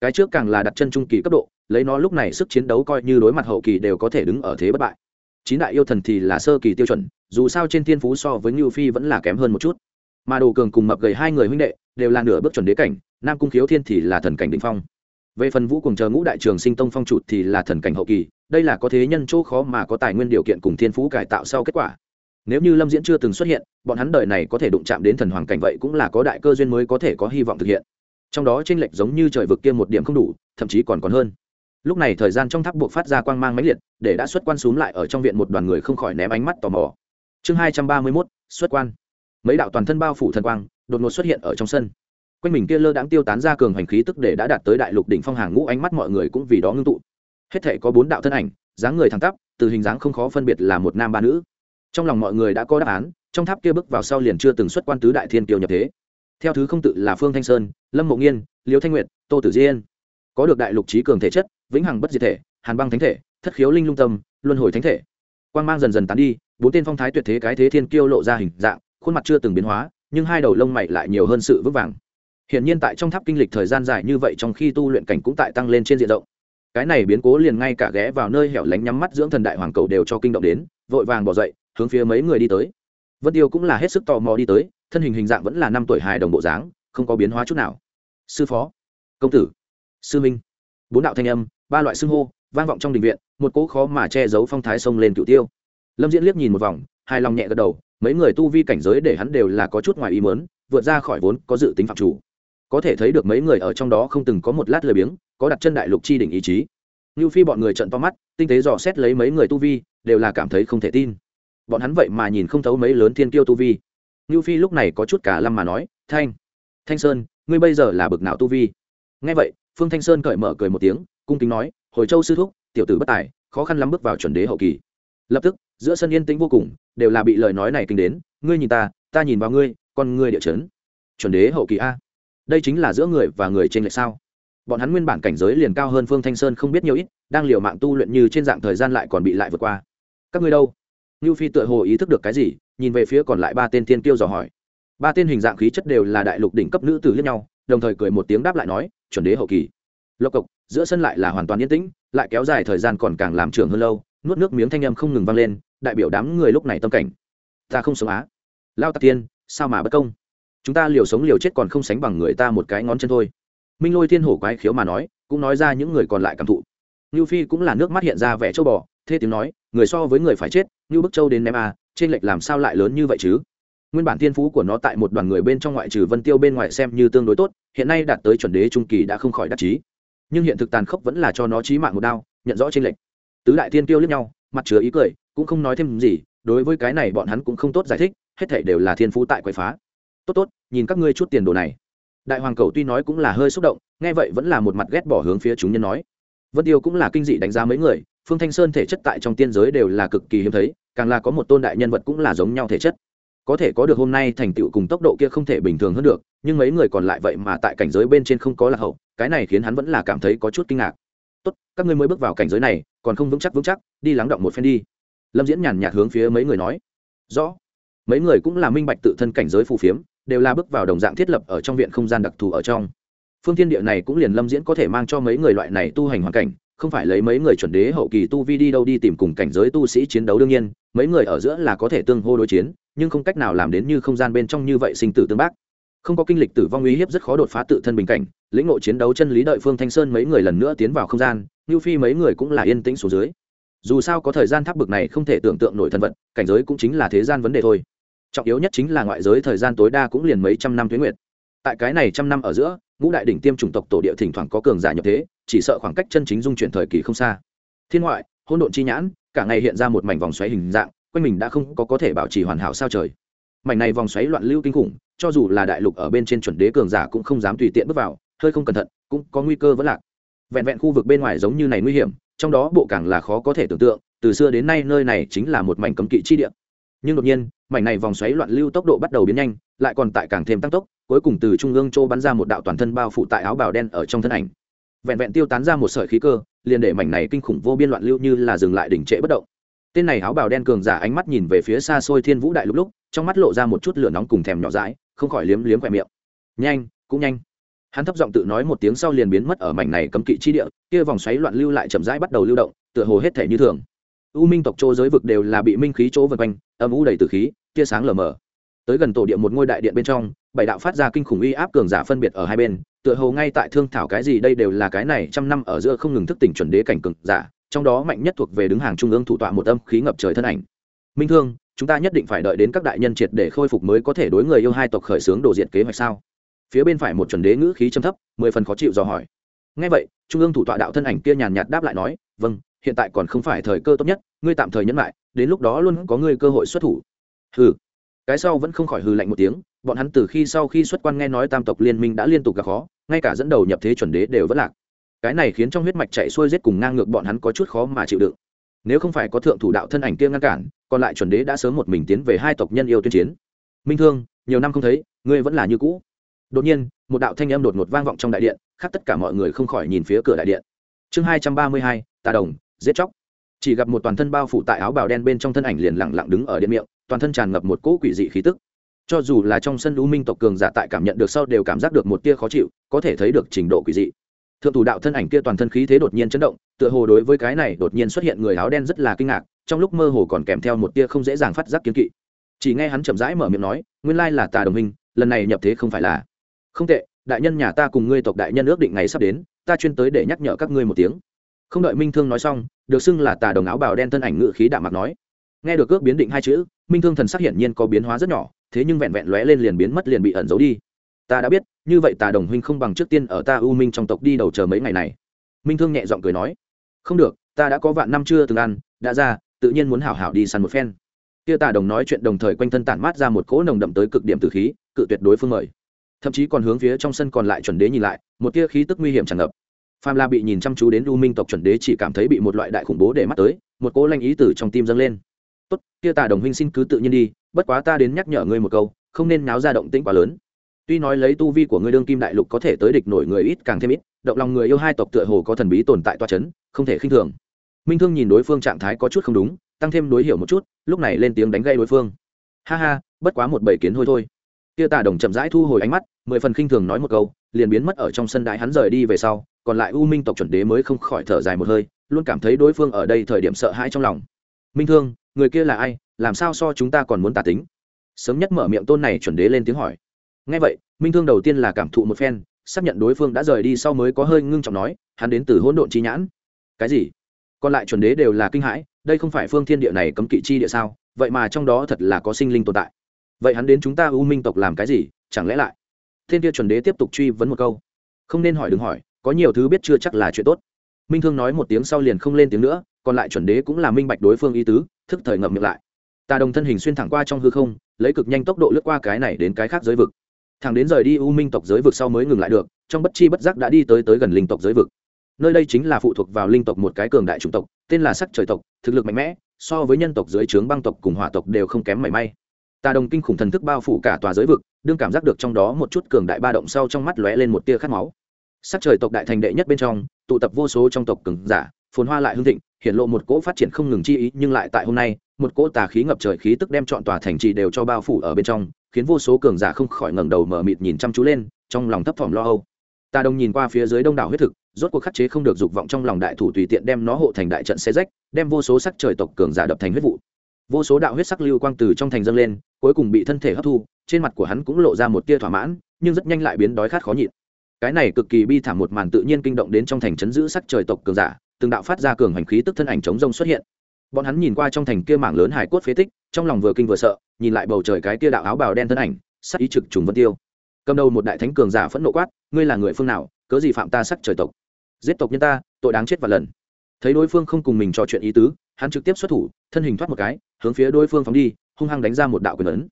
Cái trước càng là đặt chân trung kỳ cấp độ, lấy nó lúc này sức chiến đấu coi như đối mặt hậu kỳ đều có thể đứng ở thế bất bại. Chín đại yêu thần thì là sơ kỳ tiêu chuẩn, dù sao trên thiên phú so với ngưu phi vẫn là kém hơn một chút. Mà đồ cường cùng mập gầy hai người huynh đệ đều là nửa bước chuẩn đế cảnh, nam cung khiếu thiên thì là thần cảnh đỉnh phong về phần vũ cùng chờ ngũ đại trường sinh tông phong trụ thì là thần cảnh hậu kỳ, đây là có thế nhân chỗ khó mà có tài nguyên điều kiện cùng thiên phú cải tạo sau kết quả. Nếu như lâm diễn chưa từng xuất hiện, bọn hắn đời này có thể đụng chạm đến thần hoàng cảnh vậy cũng là có đại cơ duyên mới có thể có hy vọng thực hiện. Trong đó t r ê n lệch giống như trời vực kia một điểm không đủ, thậm chí còn còn hơn. Lúc này thời gian trong tháp buộc phát ra quang mang máy liệt, để đã xuất quan x lại ở trong viện một đoàn người không khỏi ném ánh mắt tò mò. Chương hai trăm ba mươi mốt, xuất quan. Mấy đạo toàn thân bao phủ thần quang, đột ngột xuất hiện ở trong sân quanh mình kia lơ đãng tiêu tán ra cường hành khí tức để đã đạt tới đại lục đỉnh phong hàng ngũ, ánh mắt mọi người cũng vì đó ngưng tụ. Hết thể có bốn đạo thân ảnh, dáng người thẳng tắp, từ hình dáng không khó phân biệt là một nam ba nữ. Trong lòng mọi người đã có đáp án, trong tháp kia bước vào sau liền chưa từng xuất quan tứ đại thiên kiều nhập thế. Theo thứ không tự là phương thanh sơn, lâm mộ nghiên, liêu thanh nguyệt, tô tử diên. Có được đại lục trí cường thể chất, vĩnh hằng bất diệt thể, hàn băng thánh thể, thất khiếu linh lung tâm, luân hồi thánh thể. Quan g mang dần dần tán đi, bốn tên phong thái tuyệt thế cái thế thiên kiêu lộ ra hình dạng, khuôn mặt chưa từng biến hóa, nhưng hai đầu lông mày lại nhiều hơn sự vững vàng. Hiển nhiên tại trong tháp kinh lịch thời gian dài như vậy trong khi tu luyện cảnh cũng tại tăng lên trên diện rộng. Cái này biến cố liền ngay cả ghé vào nơi hẻo lánh nhắm mắt dưỡng thần đại hoàng cầu đều cho kinh động đến, vội vàng bỏ dậy, hướng phía mấy người đi tới. Vân Tiêu cũng là hết sức tò mò đi tới, thân hình hình dạng vẫn là năm tuổi hài đồng bộ dáng, không có biến hóa chút nào. Sư phó, công tử, sư minh, bốn đạo thanh âm, ba loại xưng hô, vang vọng trong đình viện, một cỗ khó mà che giấu phong thái sông lên cửu tiêu. Lâm Diễn liếc nhìn một vòng, hài lòng nhẹ gật đầu, mấy người tu vi cảnh giới để hắn đều là có chút ngoài ý muốn, vượt ra khỏi vốn có dự tính phạm chủ có thể thấy được mấy người ở trong đó không từng có một lát lười biếng, có đặt chân đại lục chi đỉnh ý chí. Như phi bọn người trận to mắt, tinh tế dò xét lấy mấy người tu vi, đều là cảm thấy không thể tin. Bọn hắn vậy mà nhìn không thấu mấy lớn thiên kiêu tu vi. Như phi lúc này có chút cả lâm mà nói, thanh thanh sơn, ngươi bây giờ là bực nào tu vi? Nghe vậy, phương thanh sơn cởi mở cười một tiếng, cung kính nói, hồi châu sư thúc, tiểu tử bất tài, khó khăn lắm bước vào chuẩn đế hậu kỳ. Lập tức, giữa sân yên tĩnh vô cùng, đều là bị lời nói này kinh đến, ngươi nhìn ta ta nhìn vào ngươi, con ngươi địa chấn. Chuẩn đế hậu kỳ a đây chính là giữa người và người trên lệch sao? Bọn hắn nguyên bản cảnh giới liền cao hơn phương thanh sơn không biết nhiều ít, đang liều mạng tu luyện như trên dạng thời gian lại còn bị lại vượt qua. Các ngươi đâu? Như phi tựa hồ ý thức được cái gì, nhìn về phía còn lại ba tên Thiên tiêu dò hỏi. Ba tên hình dạng khí chất đều là đại lục đỉnh cấp nữ tử lẫn nhau, đồng thời cười một tiếng đáp lại nói, chuẩn đế hậu kỳ. Lộc cộc, giữa sân lại là hoàn toàn yên tĩnh, lại kéo dài thời gian còn càng làm trường hơn lâu, nuốt nước miếng thanh âm không ngừng vang lên, đại biểu đám người lúc này tâm cảnh. Ta không sống á. Lao tạc tiên, sao mà bất công? Chúng ta liều sống liều chết còn không sánh bằng người ta một cái ngón chân thôi. Minh lôi thiên hổ quái khiếu mà nói, cũng nói ra những người còn lại cảm thụ. Như phi cũng là nước mắt hiện ra vẻ châu bò, thê tiếng nói, người so với người phải chết như bức châu đến ném a, trên lệch làm sao lại lớn như vậy chứ? Nguyên bản thiên phú của nó tại một đoàn người bên trong ngoại trừ vân tiêu bên ngoài xem như tương đối tốt, hiện nay đạt tới chuẩn đế trung kỳ đã không khỏi đắc chí. Nhưng hiện thực tàn khốc vẫn là cho nó trí mạng một đao, nhận rõ trên lệch. Tứ đại thiên tiêu liếc nhau, mặt chứa ý cười, cũng không nói thêm gì, đối với cái này bọn hắn cũng không tốt giải thích, hết thảy đều là thiên phú tại quậy phá tốt tốt, nhìn các ngươi chút tiền đồ này. Đại hoàng cầu tuy nói cũng là hơi xúc động, nghe vậy vẫn là một mặt ghét bỏ hướng phía chúng nhân nói. Vân tiêu cũng là kinh dị đánh giá mấy người, phương thanh sơn thể chất tại trong tiên giới đều là cực kỳ hiếm thấy, càng là có một tôn đại nhân vật cũng là giống nhau thể chất. Có thể có được hôm nay thành tựu cùng tốc độ kia không thể bình thường hơn được, nhưng mấy người còn lại vậy mà tại cảnh giới bên trên không có lạc hậu, cái này khiến hắn vẫn là cảm thấy có chút kinh ngạc. Tốt, các ngươi mới bước vào cảnh giới này, còn không vững chắc vững chắc, đi lắng động một phen đi. Lâm diễn nhàn nhạt hướng phía mấy người nói. Rõ. Mấy người cũng là minh bạch tự thân cảnh giới phù phiếm đều là bước vào đồng dạng thiết lập ở trong viện không gian đặc thù ở trong. Phương thiên địa này cũng liền lâm diễn có thể mang cho mấy người loại này tu hành hoàn cảnh, không phải lấy mấy người chuẩn đế hậu kỳ tu vi đi đâu đi tìm cùng cảnh giới tu sĩ chiến đấu đương nhiên, mấy người ở giữa là có thể tương hô đối chiến, nhưng không cách nào làm đến như không gian bên trong như vậy sinh tử tương bác. Không có kinh lịch tử vong uy hiếp rất khó đột phá tự thân bình cảnh, lĩnh ngộ chiến đấu chân lý đợi phương thanh sơn mấy người lần nữa tiến vào không gian như phi mấy người cũng là yên tĩnh xuống dưới. Dù sao có thời gian tháp bực này không thể tưởng tượng nổi thân vận cảnh giới cũng chính là thế gian vấn đề thôi trọng yếu nhất chính là ngoại giới thời gian tối đa cũng liền mấy trăm năm tuyến nguyệt. Tại cái này trăm năm ở giữa, ngũ đại đỉnh tiêm chủng tộc tổ địa thỉnh thoảng có cường giả nhập thế, chỉ sợ khoảng cách chân chính dung chuyển thời kỳ không xa. Thiên ngoại hôn độn chi nhãn, cả ngày hiện ra một mảnh vòng xoáy hình dạng, quanh mình đã không có có thể bảo trì hoàn hảo sao trời. Mảnh này vòng xoáy loạn lưu kinh khủng, cho dù là đại lục ở bên trên chuẩn đế cường giả cũng không dám tùy tiện bước vào, hơi không cẩn thận, cũng có nguy cơ vẫn lạc. Vẹn vẹn khu vực bên ngoài giống như này nguy hiểm, trong đó bộ càng là khó có thể tưởng tượng, từ xưa đến nay nơi này chính là một mảnh cấm kỵ chi địa nhưng đột nhiên, mảnh này vòng xoáy loạn lưu tốc độ bắt đầu biến nhanh, lại còn tại càng thêm tăng tốc, cuối cùng từ trung ương châu bắn ra một đạo toàn thân bao phủ tại áo bào đen ở trong thân ảnh. Vẹn vẹn tiêu tán ra một sợi khí cơ, liền để mảnh này kinh khủng vô biên loạn lưu như là dừng lại đỉnh trệ bất động. Tên này áo bào đen cường giả ánh mắt nhìn về phía xa xôi thiên vũ đại lúc lúc, trong mắt lộ ra một chút lửa nóng cùng thèm nhỏ dãi, không khỏi liếm liếm khoe miệng. Nhanh, cũng nhanh. Hắn thấp giọng tự nói một tiếng sau liền biến mất ở mảnh này cấm kỵ chi địa, kia vòng xoáy loạn lưu lại chậm rãi bắt đầu lưu động, tựa hồ hết thể như thường u minh tộc chỗ giới vực đều là bị minh khí chỗ vân quanh, âm u đầy từ khí, tia sáng lờ mờ. Tới gần tổ địa một ngôi đại điện bên trong, bảy đạo phát ra kinh khủng uy áp cường giả phân biệt ở hai bên, tựa hồ ngay tại thương thảo cái gì đây đều là cái này trăm năm ở giữa không ngừng thức tỉnh chuẩn đế cảnh cường giả, trong đó mạnh nhất thuộc về đứng hàng trung ương thủ tọa một âm khí ngập trời thân ảnh. Minh thương, chúng ta nhất định phải đợi đến các đại nhân triệt để khôi phục mới có thể đối người yêu hai tộc khởi xướng đổ diện kế hoạch sao? Phía bên phải một chuẩn đế ngữ khí châm thấp, mười phần khó chịu dò hỏi. Ngay vậy, trung ương thủ tọa đạo thân ảnh kia nhàn nhạt đáp lại nói vâng hiện tại còn không phải thời cơ tốt nhất, ngươi tạm thời nhẫn lại, đến lúc đó luôn có ngươi cơ hội xuất thủ. Hừ. Cái sau vẫn không khỏi hừ lạnh một tiếng, bọn hắn từ khi sau khi xuất quan nghe nói tam tộc liên minh đã liên tục gặp khó, ngay cả dẫn đầu nhập thế chuẩn đế đều vẫn lạc. Cái này khiến trong huyết mạch chạy xuôi giết cùng ngang ngược bọn hắn có chút khó mà chịu đựng. Nếu không phải có thượng thủ đạo thân ảnh kia ngăn cản, còn lại chuẩn đế đã sớm một mình tiến về hai tộc nhân yêu tuyên chiến. Minh thương, nhiều năm không thấy, ngươi vẫn là như cũ. Đột nhiên, một đạo thanh âm đột ngột vang vọng trong đại điện, khác tất cả mọi người không khỏi nhìn phía cửa đại điện. Chương hai trăm ba mươi hai, tà đồng giết chóc. Chỉ gặp một toàn thân bao phủ tại áo bào đen bên trong thân ảnh liền lẳng lặng đứng ở điện miệng, toàn thân tràn ngập một cỗ quỷ dị khí tức. Cho dù là trong sân u minh tộc cường giả tại cảm nhận được sau đều cảm giác được một tia khó chịu, có thể thấy được trình độ quỷ dị. Thượng thủ đạo thân ảnh kia toàn thân khí thế đột nhiên chấn động, tựa hồ đối với cái này đột nhiên xuất hiện người áo đen rất là kinh ngạc, trong lúc mơ hồ còn kèm theo một tia không dễ dàng phát giác kiến kỵ. Chỉ nghe hắn chậm rãi mở miệng nói, nguyên lai là tà đồng minh, lần này nhập thế không phải là không tệ, đại nhân nhà ta cùng ngươi tộc đại nhân ước định ngày sắp đến, ta chuyên tới để nhắc nhở các ngươi một tiếng không đợi minh thương nói xong, được xưng là tà đồng áo bào đen thân ảnh ngự khí đạm mặt nói. Nghe được ước biến định hai chữ, minh thương thần sắc hiển nhiên có biến hóa rất nhỏ, thế nhưng vẹn vẹn lóe lên liền biến mất liền bị ẩn giấu đi. Ta đã biết, như vậy tà đồng huynh không bằng trước tiên ở ta u minh trong tộc đi đầu chờ mấy ngày này. Minh thương nhẹ giọng cười nói. Không được, ta đã có vạn năm chưa từng ăn, đã ra, tự nhiên muốn hảo hảo đi săn một phen. Kia tà đồng nói chuyện đồng thời quanh thân tản mát ra một cỗ nồng đậm tới cực điểm từ khí, cự tuyệt đối phương mời. Thậm chí còn hướng phía trong sân còn lại chuẩn đế nhìn lại, một tia khí tức nguy hiểm tràn ngập phàm la bị nhìn chăm chú đến u minh tộc chuẩn đế chỉ cảm thấy bị một loại đại khủng bố để mắt tới, một cỗ lanh ý tử trong tim dâng lên. Tốt, kia tà đồng huynh xin cứ tự nhiên đi, bất quá ta đến nhắc nhở ngươi một câu, không nên náo ra động tĩnh quá lớn. Tuy nói lấy tu vi của ngươi đương kim đại lục có thể tới địch nổi người ít càng thêm ít, động lòng người yêu hai tộc tựa hồ có thần bí tồn tại toa c h ấ n không thể khinh thường. Minh thương nhìn đối phương trạng thái có chút không đúng, tăng thêm đối hiểu một chút, lúc này lên tiếng đánh gây đối phương. Ha ha, bất quá một bảy kiến thôi thôi. Kia tà đồng chậm rãi thu hồi ánh mắt, mười phần khinh thường nói một câu, liền biến mất ở trong sân đại hắn rời đi về sau còn lại u minh tộc chuẩn đế mới không khỏi thở dài một hơi, luôn cảm thấy đối phương ở đây thời điểm sợ hãi trong lòng. Minh thương, người kia là ai? Làm sao so chúng ta còn muốn tà tính? Sớm nhất mở miệng tôn này chuẩn đế lên tiếng hỏi. Ngay vậy, minh thương đầu tiên là cảm thụ một phen, xác nhận đối phương đã rời đi sau mới có hơi ngưng trọng nói, hắn đến từ hỗn độn chi nhãn. Cái gì? Còn lại chuẩn đế đều là kinh hãi, đây không phải phương thiên địa này cấm kỵ chi địa sao? Vậy mà trong đó thật là có sinh linh tồn tại. Vậy hắn đến chúng ta u minh tộc làm cái gì? Chẳng lẽ lại? Thiên kia chuẩn đế tiếp tục truy vấn một câu. Không nên hỏi đừng hỏi có nhiều thứ biết chưa chắc là chuyện tốt. Minh thương nói một tiếng sau liền không lên tiếng nữa, còn lại chuẩn đế cũng là minh bạch đối phương ý tứ, thức thời ngậm miệng lại. Tà đồng thân hình xuyên thẳng qua trong hư không, lấy cực nhanh tốc độ lướt qua cái này đến cái khác giới vực. Thằng đến rời đi u minh tộc giới vực sau mới ngừng lại được, trong bất chi bất giác đã đi tới tới gần linh tộc giới vực. Nơi đây chính là phụ thuộc vào linh tộc một cái cường đại chủng tộc, tên là sắc trời tộc, thực lực mạnh mẽ, so với nhân tộc dưới trướng băng tộc cùng hỏa tộc đều không kém mảy may. Tà đồng kinh khủng thần thức bao phủ cả tòa giới vực, đương cảm giác được trong đó một chút cường đại ba động sau trong mắt lóe lên một tia khát máu sắc trời tộc đại thành đệ nhất bên trong, tụ tập vô số trong tộc cường giả, phồn hoa lại hương thịnh hiện lộ một cỗ phát triển không ngừng chi ý, nhưng lại tại hôm nay, một cỗ tà khí ngập trời khí tức đem chọn tòa thành trì đều cho bao phủ ở bên trong, khiến vô số cường giả không khỏi ngẩng đầu mở mịt nhìn chăm chú lên, trong lòng thấp thỏm lo âu. Ta đồng nhìn qua phía dưới đông đảo huyết thực, rốt cuộc khắc chế không được dục vọng trong lòng đại thủ tùy tiện đem nó hộ thành đại trận xe rách, đem vô số sắc trời tộc cường giả đập thành huyết vụ. Vô số đạo huyết sắc lưu quang từ trong thành dâng lên, cuối cùng bị thân thể hấp thu, trên mặt của hắn cũng lộ ra một tia thỏa mãn, nhưng rất nhanh lại biến đói khát khó nhịn cái này cực kỳ bi thảm một màn tự nhiên kinh động đến trong thành chấn giữ sắc trời tộc cường giả, từng đạo phát ra cường hành khí tức thân ảnh chống rông xuất hiện. Bọn hắn nhìn qua trong thành kia mảng lớn hải cốt phế tích, trong lòng vừa kinh vừa sợ, nhìn lại bầu trời cái kia đạo áo bào đen thân ảnh, sắc ý trực trùng vân tiêu. Cầm đầu một đại thánh cường giả phẫn nộ quát, ngươi là người phương nào, cớ gì phạm ta sắc trời tộc? Giết tộc nhân ta, tội đáng chết và lần. Thấy đối phương không cùng mình trò chuyện ý tứ, hắn trực tiếp xuất thủ, thân hình thoát một cái, hướng phía đối phương phóng đi, hung hăng đánh ra một đạo quyền ấn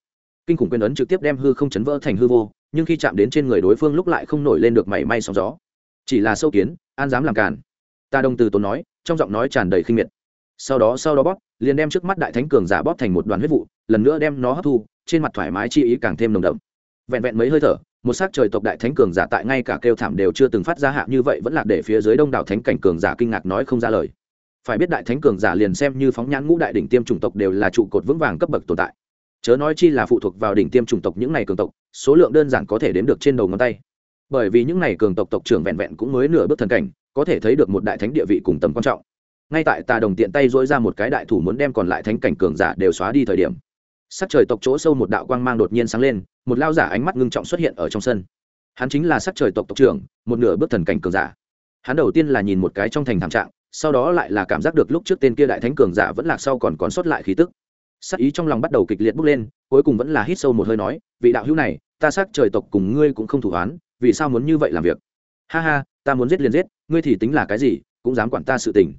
kinh khủng quyền ấn trực tiếp đem hư không chấn vỡ thành hư vô, nhưng khi chạm đến trên người đối phương lúc lại không nổi lên được mảy may sóng gió. Chỉ là sâu kiến, an dám làm cản ta đồng từ tốn nói, trong giọng nói tràn đầy khinh miệt. Sau đó sau đó bóp, liền đem trước mắt đại thánh cường giả bóp thành một đoàn huyết vụ, lần nữa đem nó hấp thu, trên mặt thoải mái chi ý càng thêm nồng đậm. Vẹn vẹn mấy hơi thở, một xác trời tộc đại thánh cường giả tại ngay cả kêu thảm đều chưa từng phát ra hạ như vậy vẫn là để phía dưới đông đảo thánh cảnh cường giả kinh ngạc nói không ra lời. Phải biết đại thánh cường giả liền xem như phóng nhãn ngũ đại đỉnh tiêm chủng tộc đều là trụ cột vững vàng cấp bậc tồn tại chớ nói chi là phụ thuộc vào đỉnh tiêm chủng tộc những này cường tộc, số lượng đơn giản có thể đếm được trên đầu ngón tay. Bởi vì những này cường tộc tộc trưởng vẹn vẹn cũng mới nửa bước thần cảnh, có thể thấy được một đại thánh địa vị cùng tầm quan trọng. Ngay tại tà đồng tiện tay dỗi ra một cái đại thủ muốn đem còn lại thánh cảnh cường giả đều xóa đi thời điểm, sắc trời tộc chỗ sâu một đạo quang mang đột nhiên sáng lên, một lao giả ánh mắt ngưng trọng xuất hiện ở trong sân. Hắn chính là sắc trời tộc tộc trưởng, một nửa bước thần cảnh cường giả. Hắn đầu tiên là nhìn một cái trong thành thảm trạng, sau đó lại là cảm giác được lúc trước tên kia đại thánh cường giả vẫn lạc sau còn còn sót lại khí tức sắc ý trong lòng bắt đầu kịch liệt bốc lên, cuối cùng vẫn là hít sâu một hơi nói, vị đạo hữu này, ta xác trời tộc cùng ngươi cũng không thủ hoán, vì sao muốn như vậy làm việc? Ha ha, ta muốn giết liền giết, ngươi thì tính là cái gì, cũng dám quản ta sự tình.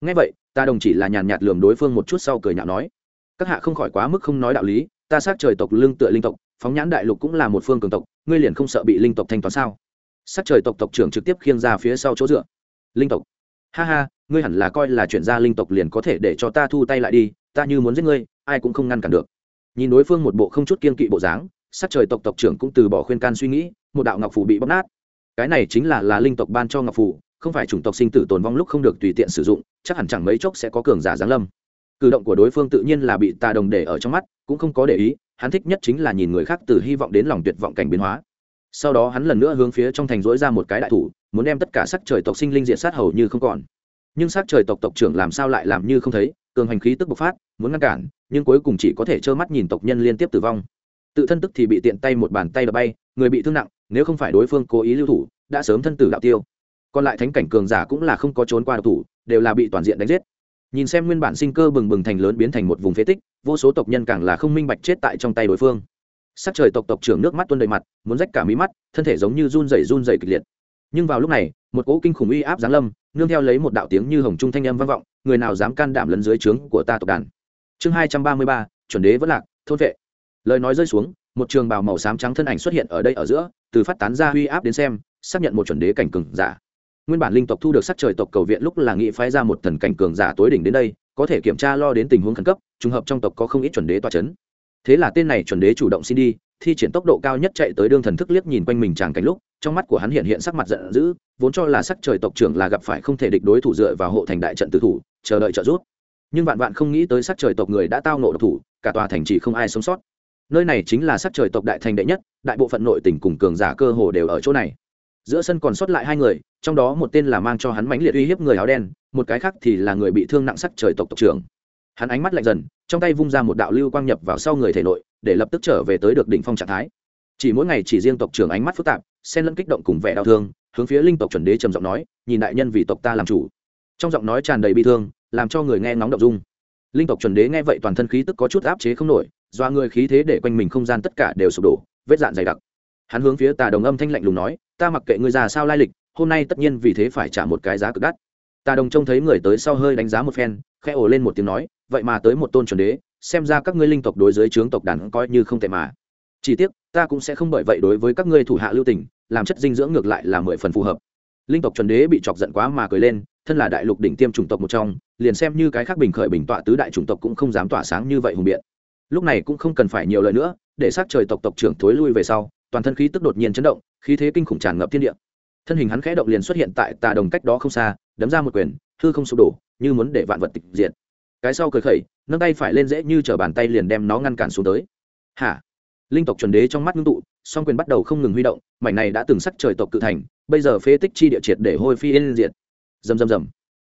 Ngay vậy, ta đồng chỉ là nhàn nhạt lườm đối phương một chút sau cười nhạo nói, các hạ không khỏi quá mức không nói đạo lý, ta xác trời tộc lương tựa linh tộc, phóng nhãn đại lục cũng là một phương cường tộc, ngươi liền không sợ bị linh tộc thanh toán sao? Sắc trời tộc tộc trưởng trực tiếp khiêng ra phía sau chỗ dựa. Linh tộc. Ha ha, ngươi hẳn là coi là chuyển gia linh tộc liền có thể để cho ta thu tay lại đi, ta như muốn giết ngươi ai cũng không ngăn cản được. Nhìn đối phương một bộ không chút kiên kỵ bộ dáng, sắc trời tộc tộc trưởng cũng từ bỏ khuyên can suy nghĩ, một đạo ngọc phủ bị bóp nát. Cái này chính là là linh tộc ban cho ngọc phủ không phải chủng tộc sinh tử tồn vong lúc không được tùy tiện sử dụng, chắc hẳn chẳng mấy chốc sẽ có cường giả giáng lâm. Cử động của đối phương tự nhiên là bị tà đồng để ở trong mắt, cũng không có để ý, hắn thích nhất chính là nhìn người khác từ hy vọng đến lòng tuyệt vọng cảnh biến hóa. Sau đó hắn lần nữa hướng phía trong thành dối ra một cái đại thủ, muốn đem tất cả sắc trời tộc sinh linh diện sát hầu như không còn. Nhưng sắc trời tộc tộc trưởng làm sao lại làm như không thấy cường hành khí tức bộc phát, muốn ngăn cản, nhưng cuối cùng chỉ có thể trơ mắt nhìn tộc nhân liên tiếp tử vong. Tự thân tức thì bị tiện tay một bàn tay đập bay, người bị thương nặng, nếu không phải đối phương cố ý lưu thủ, đã sớm thân tử đạo tiêu. Còn lại thánh cảnh cường giả cũng là không có trốn qua độc thủ, đều là bị toàn diện đánh giết. Nhìn xem nguyên bản sinh cơ bừng bừng thành lớn biến thành một vùng phế tích, vô số tộc nhân càng là không minh bạch chết tại trong tay đối phương. Sắc trời tộc tộc trưởng nước mắt tuôn đầy mặt, muốn rách cả mí mắt, thân thể giống như run rẩy run rẩy kịch liệt. Nhưng vào lúc này, một cỗ kinh khủng uy áp giáng lâm nương theo lấy một đạo tiếng như hồng trung thanh âm vang vọng, người nào dám can đảm lấn dưới trướng của ta tộc đàn? Chương hai trăm ba mươi ba, chuẩn đế vẫn lạc, thôn vệ. Lời nói rơi xuống, một trường bào màu xám trắng thân ảnh xuất hiện ở đây ở giữa, từ phát tán ra uy áp đến xem, xác nhận một chuẩn đế cảnh cường giả. Nguyên bản linh tộc thu được sắc trời tộc cầu viện lúc là nghị phái ra một thần cảnh cường giả tối đỉnh đến đây, có thể kiểm tra lo đến tình huống khẩn cấp, trùng hợp trong tộc có không ít chuẩn đế toa c h ấ n thế là tên này chuẩn đế chủ động xin đi thi triển tốc độ cao nhất chạy tới đương thần thức liếc nhìn quanh mình tràng cảnh lúc, trong mắt của hắn hiện hiện sắc mặt giận dữ, vốn cho là sắc trời tộc trưởng là gặp phải không thể địch đối thủ dựa vào hộ thành đại trận tử thủ, chờ đợi trợ giúp. Nhưng vạn vạn không nghĩ tới sắc trời tộc người đã tao nộ độc thủ, cả tòa thành chỉ không ai sống sót. Nơi này chính là sắc trời tộc đại thành đệ nhất, đại bộ phận nội tỉnh cùng cường giả cơ hồ đều ở chỗ này. Giữa sân còn sót lại hai người, trong đó một tên là mang cho hắn mãnh liệt uy hiếp người áo đen, một cái khác thì là người bị thương nặng sắc trời tộc tộc trưởng. Hắn ánh mắt lạnh dần, trong tay vung ra một đạo lưu quang nhập vào sau người thể nội để lập tức trở về tới được đỉnh phong trạng thái. Chỉ mỗi ngày chỉ riêng tộc trưởng ánh mắt phức tạp, xen lẫn kích động cùng vẻ đau thương, hướng phía linh tộc chuẩn đế trầm giọng nói, nhìn đại nhân vì tộc ta làm chủ. Trong giọng nói tràn đầy bi thương, làm cho người nghe ngóng động dung. Linh tộc chuẩn đế nghe vậy toàn thân khí tức có chút áp chế không nổi, do người khí thế để quanh mình không gian tất cả đều sụp đổ, vết dạn dày đặc. Hắn hướng phía tà đồng âm thanh lạnh lùng nói, ta mặc kệ ngươi già sao lai lịch, hôm nay tất nhiên vì thế phải trả một cái giá cực đắt. Tà đồng trông thấy người tới sau hơi đánh giá một phen, khẽ ồ lên một tiếng nói, vậy mà tới một tôn chuẩn đế xem ra các ngươi linh tộc đối giới trướng tộc đàn coi như không tệ mà. Chỉ tiếc, ta cũng sẽ không bởi vậy đối với các ngươi thủ hạ lưu tình, làm chất dinh dưỡng ngược lại là mười phần phù hợp. Linh tộc chuẩn đế bị chọc giận quá mà cười lên, thân là đại lục đỉnh tiêm chủng tộc một trong, liền xem như cái khác bình khởi bình tọa tứ đại chủng tộc cũng không dám tỏa sáng như vậy hùng biện. Lúc này cũng không cần phải nhiều lời nữa, để sát trời tộc tộc trưởng thối lui về sau, toàn thân khí tức đột nhiên chấn động, khí thế kinh khủng tràn ngập thiên địa. Thân hình hắn khẽ động liền xuất hiện tại tà đồng cách đó không xa, đấm ra một quyền, hư không sụp đổ, như muốn để vạn vật tịch diệt cái sau cười khẩy, nâng tay phải lên dễ như chở bàn tay liền đem nó ngăn cản xuống tới. Hả? Linh tộc chuẩn đế trong mắt ngưng tụ, song quyền bắt đầu không ngừng huy động, mảnh này đã từng sắc trời tộc cự thành, bây giờ phế tích chi địa triệt để hôi phi yên diệt. Rầm rầm rầm.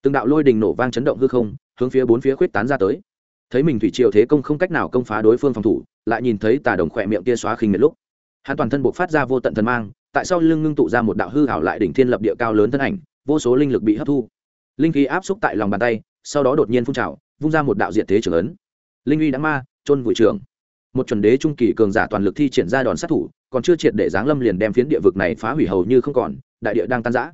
Từng đạo lôi đình nổ vang chấn động hư không, hướng phía bốn phía khuyết tán ra tới. Thấy mình thủy triều thế công không cách nào công phá đối phương phòng thủ, lại nhìn thấy tà đồng khỏe miệng kia xóa khinh miệt lúc. Hắn toàn thân buộc phát ra vô tận thần mang, tại sao lưng ngưng tụ ra một đạo hư hảo lại đỉnh thiên lập địa cao lớn thân ảnh, vô số linh lực bị hấp thu. Linh khí áp xúc tại lòng bàn tay, sau đó đột nhiên phun trào vung ra một đạo diện thế trưởng ấn. Linh uy đã ma trôn vùi trường. Một chuẩn đế trung kỳ cường giả toàn lực thi triển ra đòn sát thủ còn chưa triệt để giáng lâm liền đem phiến địa vực này phá hủy hầu như không còn đại địa đang tan rã.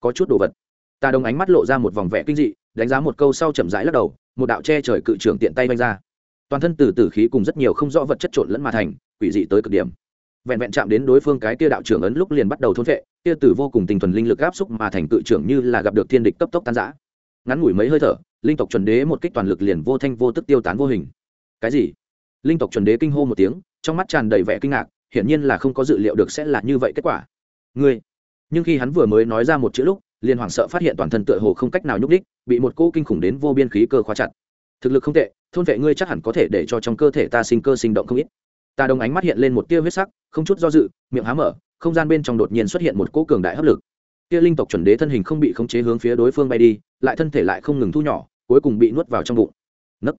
Có chút đồ vật. Ta đồng ánh mắt lộ ra một vòng vẻ kinh dị đánh giá một câu sau chậm rãi lắc đầu một đạo che trời cự trưởng tiện tay vanh ra. Toàn thân từ tử khí cùng rất nhiều không rõ vật chất trộn lẫn mà thành quỷ dị tới cực điểm. Vẹn vẹn chạm đến đối phương cái kia đạo trưởng ấn lúc liền bắt đầu thôn vệ kia tử vô cùng tinh thuần linh lực áp xúc mà thành cự trưởng như là gặp được thiên địch cấp tốc tan rã, ngắn ngủi mấy hơi thở linh tộc chuẩn đế một kích toàn lực liền vô thanh vô tức tiêu tán vô hình. Cái gì? Linh tộc chuẩn đế kinh hô một tiếng, trong mắt tràn đầy vẻ kinh ngạc, hiển nhiên là không có dự liệu được sẽ là như vậy kết quả. Ngươi! Nhưng khi hắn vừa mới nói ra một chữ lúc, liền hoảng sợ phát hiện toàn thân tựa hồ không cách nào nhúc đích bị một cô kinh khủng đến vô biên khí cơ khóa chặt. Thực lực không tệ, thôn vệ ngươi chắc hẳn có thể để cho trong cơ thể ta sinh cơ sinh động không ít. Ta đồng ánh mắt hiện lên một tia huyết sắc, không chút do dự, miệng há mở, không gian bên trong đột nhiên xuất hiện một cỗ cường đại hấp lực kia linh tộc chuẩn đế thân hình không bị khống chế hướng phía đối phương bay đi, lại thân thể lại không ngừng thu nhỏ, cuối cùng bị nuốt vào trong bụng. Nấc.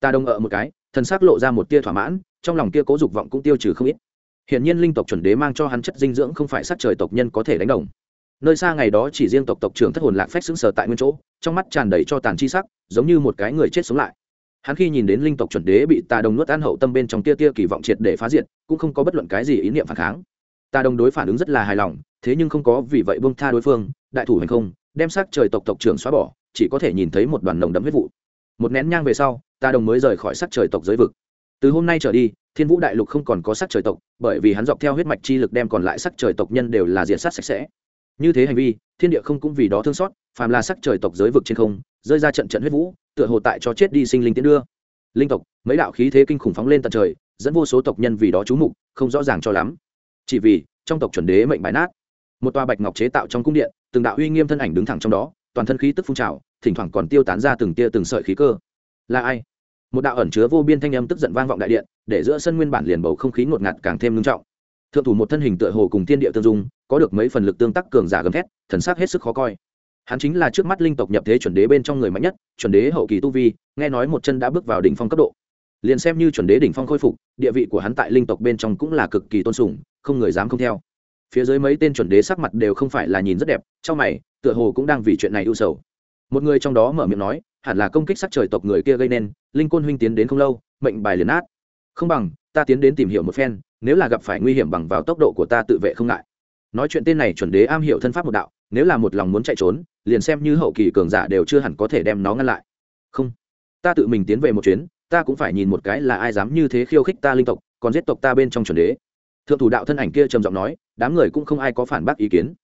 Ta đồng ở một cái thân xác lộ ra một tia thỏa mãn, trong lòng tia cố dục vọng cũng tiêu trừ không ít. Hiển nhiên linh tộc chuẩn đế mang cho hắn chất dinh dưỡng không phải sát trời tộc nhân có thể đánh đồng. Nơi xa ngày đó chỉ riêng tộc tộc trưởng thất hồn lạc phách xứng sờ tại nguyên chỗ, trong mắt tràn đầy cho tàn chi sắc, giống như một cái người chết sống lại. Hắn khi nhìn đến linh tộc chuẩn đế bị tà đồng nuốt ăn hậu tâm bên trong tia tia kỳ vọng triệt để phá diệt, cũng không có bất luận cái gì ý niệm phản kháng. Ta đồng đối phản ứng rất là hài lòng, thế nhưng không có vì vậy bông tha đối phương, đại thủ hành không, đem xác trời tộc tộc trưởng xóa bỏ, chỉ có thể nhìn thấy một đoàn nồng đấm huyết vụ. Một nén nhang về sau, ta đồng mới rời khỏi sắc trời tộc giới vực. Từ hôm nay trở đi, thiên vũ đại lục không còn có sắc trời tộc, bởi vì hắn dọc theo huyết mạch chi lực đem còn lại sắc trời tộc nhân đều là diện sát sạch sẽ. Như thế hành vi, thiên địa không cũng vì đó thương xót, phàm là sắc trời tộc giới vực trên không, rơi ra trận trận huyết vũ, tựa hồ tại cho chết đi sinh linh tiến đưa. Linh tộc, mấy đạo khí thế kinh khủng phóng lên tận trời, dẫn vô số tộc nhân vì đó chú mục, không rõ ràng cho lắm chỉ vì, trong tộc chuẩn đế mệnh bài nát. Một tòa bạch ngọc chế tạo trong cung điện, từng đạo uy nghiêm thân ảnh đứng thẳng trong đó, toàn thân khí tức phun trào, thỉnh thoảng còn tiêu tán ra từng tia từng sợi khí cơ. Là ai? Một đạo ẩn chứa vô biên thanh âm tức giận vang vọng đại điện, để giữa sân nguyên bản liền bầu không khí ngột ngạt càng thêm ngưng trọng. Thượng thủ một thân hình tựa hồ cùng thiên địa tương dung, có được mấy phần lực tương tác cường giả gầm thét, thần sắc hết sức khó coi. Hắn chính là trước mắt linh tộc nhập thế chuẩn đế bên trong người mạnh nhất, chuẩn đế hậu kỳ tu vi, nghe nói một chân đã bước vào đỉnh phong cấp độ liền xem như chuẩn đế đỉnh phong khôi phục, địa vị của hắn tại linh tộc bên trong cũng là cực kỳ tôn sùng, không người dám không theo. Phía dưới mấy tên chuẩn đế sắc mặt đều không phải là nhìn rất đẹp, trong mày, tựa hồ cũng đang vì chuyện này ưu sầu. Một người trong đó mở miệng nói, hẳn là công kích sắc trời tộc người kia gây nên, linh côn huynh tiến đến không lâu, mệnh bài liền át không bằng, ta tiến đến tìm hiểu một phen, nếu là gặp phải nguy hiểm bằng vào tốc độ của ta tự vệ không ngại. Nói chuyện tên này chuẩn đế am hiểu thân pháp một đạo, nếu là một lòng muốn chạy trốn, liền xem như hậu kỳ cường giả đều chưa hẳn có thể đem nó ngăn lại. Không, ta tự mình tiến về một chuyến ta cũng phải nhìn một cái là ai dám như thế khiêu khích ta linh tộc, còn giết tộc ta bên trong chuẩn đế. Thượng thủ đạo thân ảnh kia trầm giọng nói, đám người cũng không ai có phản bác ý kiến.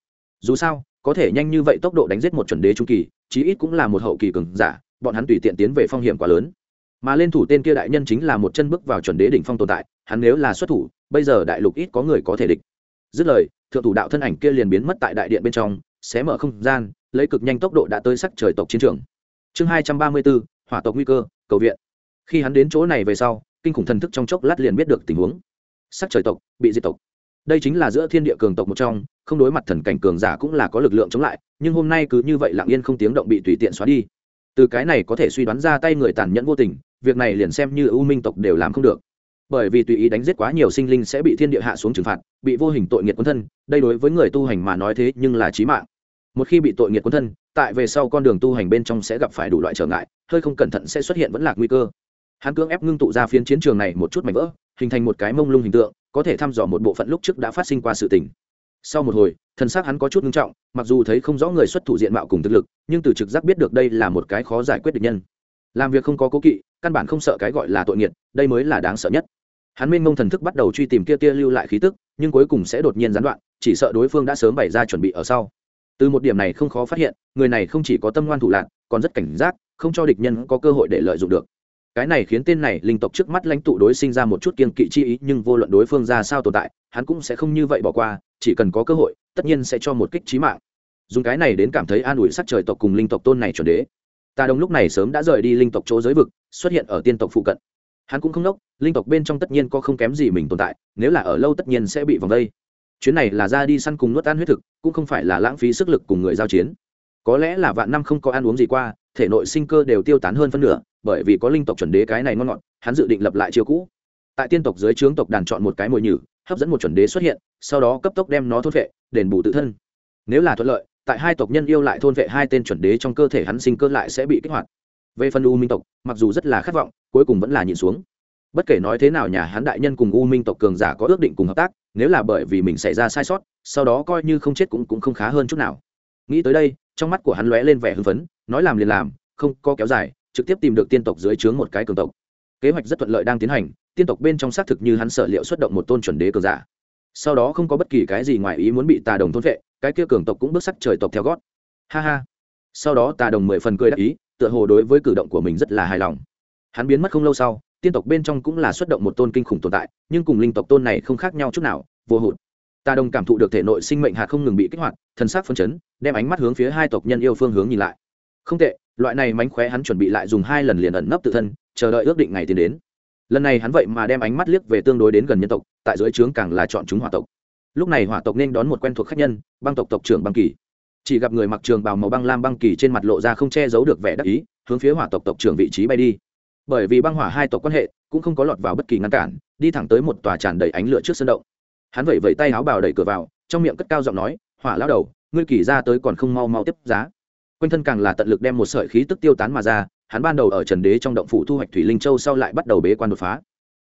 Dù sao, có thể nhanh như vậy tốc độ đánh giết một chuẩn đế trung kỳ, chí ít cũng là một hậu kỳ cường giả, bọn hắn tùy tiện tiến về phong hiểm quá lớn. Mà lên thủ tên kia đại nhân chính là một chân bước vào chuẩn đế đỉnh phong tồn tại, hắn nếu là xuất thủ, bây giờ đại lục ít có người có thể địch. Dứt lời, thượng thủ đạo thân ảnh kia liền biến mất tại đại điện bên trong, xé mở không gian, lấy cực nhanh tốc độ đã tới sắc trời tộc chiến trường. Chương hai trăm ba mươi bốn, hỏa tộc nguy cơ, cầu viện khi hắn đến chỗ này về sau, kinh khủng thần thức trong chốc lát liền biết được tình huống. Sắc trời tộc, bị diệt tộc. Đây chính là giữa thiên địa cường tộc một trong, không đối mặt thần cảnh cường giả cũng là có lực lượng chống lại, nhưng hôm nay cứ như vậy lặng yên không tiếng động bị tùy tiện xóa đi. Từ cái này có thể suy đoán ra tay người tàn nhẫn vô tình, việc này liền xem như ưu minh tộc đều làm không được. Bởi vì tùy ý đánh giết quá nhiều sinh linh sẽ bị thiên địa hạ xuống trừng phạt, bị vô hình tội nghiệt quân thân, đây đối với người tu hành mà nói thế nhưng là trí mạng. Một khi bị tội nghiệt quân thân, tại về sau con đường tu hành bên trong sẽ gặp phải đủ loại trở ngại, hơi không cẩn thận sẽ xuất hiện vẫn là nguy cơ hắn cưỡng ép ngưng tụ ra phiến chiến trường này một chút mảnh vỡ, hình thành một cái mông lung hình tượng, có thể thăm dò một bộ phận lúc trước đã phát sinh qua sự tình. Sau một hồi thân xác hắn có chút ngưng trọng, mặc dù thấy không rõ người xuất thủ diện mạo cùng thực lực, nhưng từ trực giác biết được đây là một cái khó giải quyết được nhân. Làm việc không có cố kỵ, căn bản không sợ cái gọi là tội nghiệt, đây mới là đáng sợ nhất. Hắn minh mông thần thức bắt đầu truy tìm kia tia lưu lại khí tức, nhưng cuối cùng sẽ đột nhiên gián đoạn, chỉ sợ đối phương đã sớm bày ra chuẩn bị ở sau. Từ một điểm này không khó phát hiện, người này không chỉ có tâm ngoan thủ lạc, còn rất cảnh giác, không cho địch nhân có cơ hội để lợi dụng được cái này khiến tên này linh tộc trước mắt lãnh tụ đối sinh ra một chút kiên kỵ chi ý, nhưng vô luận đối phương ra sao tồn tại, hắn cũng sẽ không như vậy bỏ qua, chỉ cần có cơ hội, tất nhiên sẽ cho một kích trí mạng. Dùng cái này đến cảm thấy an ủi sắc trời tộc cùng linh tộc tôn này chuẩn đế. Ta đông lúc này sớm đã rời đi linh tộc chỗ giới vực, xuất hiện ở tiên tộc phụ cận. Hắn cũng không nốc, linh tộc bên trong tất nhiên có không kém gì mình tồn tại, nếu là ở lâu tất nhiên sẽ bị vòng đây chuyến này là ra đi săn cùng nuốt ăn huyết thực, cũng không phải là lãng phí sức lực cùng người giao chiến. Có lẽ là vạn năm không có ăn uống gì qua, thể nội sinh cơ đều tiêu tán hơn phân nửa bởi vì có linh tộc chuẩn đế cái này ngon ngọt, hắn dự định lập lại chiêu cũ. Tại tiên tộc dưới trướng tộc đàn chọn một cái mồi nhử, hấp dẫn một chuẩn đế xuất hiện, sau đó cấp tốc đem nó thôn vệ, đền bù tự thân. Nếu là thuận lợi, tại hai tộc nhân yêu lại thôn vệ hai tên chuẩn đế trong cơ thể hắn sinh cơ lại sẽ bị kích hoạt. Về phần u minh tộc, mặc dù rất là khát vọng, cuối cùng vẫn là nhìn xuống. Bất kể nói thế nào nhà hắn đại nhân cùng u minh tộc cường giả có ước định cùng hợp tác, nếu là bởi vì mình xảy ra sai sót, sau đó coi như không chết cũng cũng không khá hơn chút nào. Nghĩ tới đây, trong mắt của hắn lóe lên vẻ hưng phấn, nói làm liền làm, không có kéo dài trực tiếp tìm được tiên tộc dưới trướng một cái cường tộc. Kế hoạch rất thuận lợi đang tiến hành, tiên tộc bên trong xác thực như hắn sở liệu xuất động một tôn chuẩn đế cường giả. Sau đó không có bất kỳ cái gì ngoài ý muốn bị tà đồng thôn vệ, cái kia cường tộc cũng bước sắc trời tộc theo gót. Ha ha. Sau đó tà đồng mười phần cười đắc ý, tựa hồ đối với cử động của mình rất là hài lòng. Hắn biến mất không lâu sau, tiên tộc bên trong cũng là xuất động một tôn kinh khủng tồn tại, nhưng cùng linh tộc tôn này không khác nhau chút nào, vô hụt. Tà đồng cảm thụ được thể nội sinh mệnh hạt không ngừng bị kích hoạt, thần sắc phân chấn, đem ánh mắt hướng phía hai tộc nhân yêu phương hướng nhìn lại. Không tệ loại này mánh khóe hắn chuẩn bị lại dùng hai lần liền ẩn nấp tự thân, chờ đợi ước định ngày tiến đến. Lần này hắn vậy mà đem ánh mắt liếc về tương đối đến gần nhân tộc, tại dưới trướng càng là chọn chúng hỏa tộc. Lúc này hỏa tộc nên đón một quen thuộc khách nhân, băng tộc tộc trưởng băng kỳ. Chỉ gặp người mặc trường bào màu băng lam băng kỳ trên mặt lộ ra không che giấu được vẻ đắc ý, hướng phía hỏa tộc tộc trưởng vị trí bay đi. Bởi vì băng hỏa hai tộc quan hệ, cũng không có lọt vào bất kỳ ngăn cản, đi thẳng tới một tòa tràn đầy ánh lửa trước sân động. Hắn vẩy vẩy tay áo bào đẩy cửa vào, trong miệng cất cao giọng nói, hỏa lao đầu, ngươi kỳ ra tới còn không mau mau tiếp giá quanh thân càng là tận lực đem một sợi khí tức tiêu tán mà ra, hắn ban đầu ở trần đế trong động phủ thu hoạch thủy linh châu sau lại bắt đầu bế quan đột phá.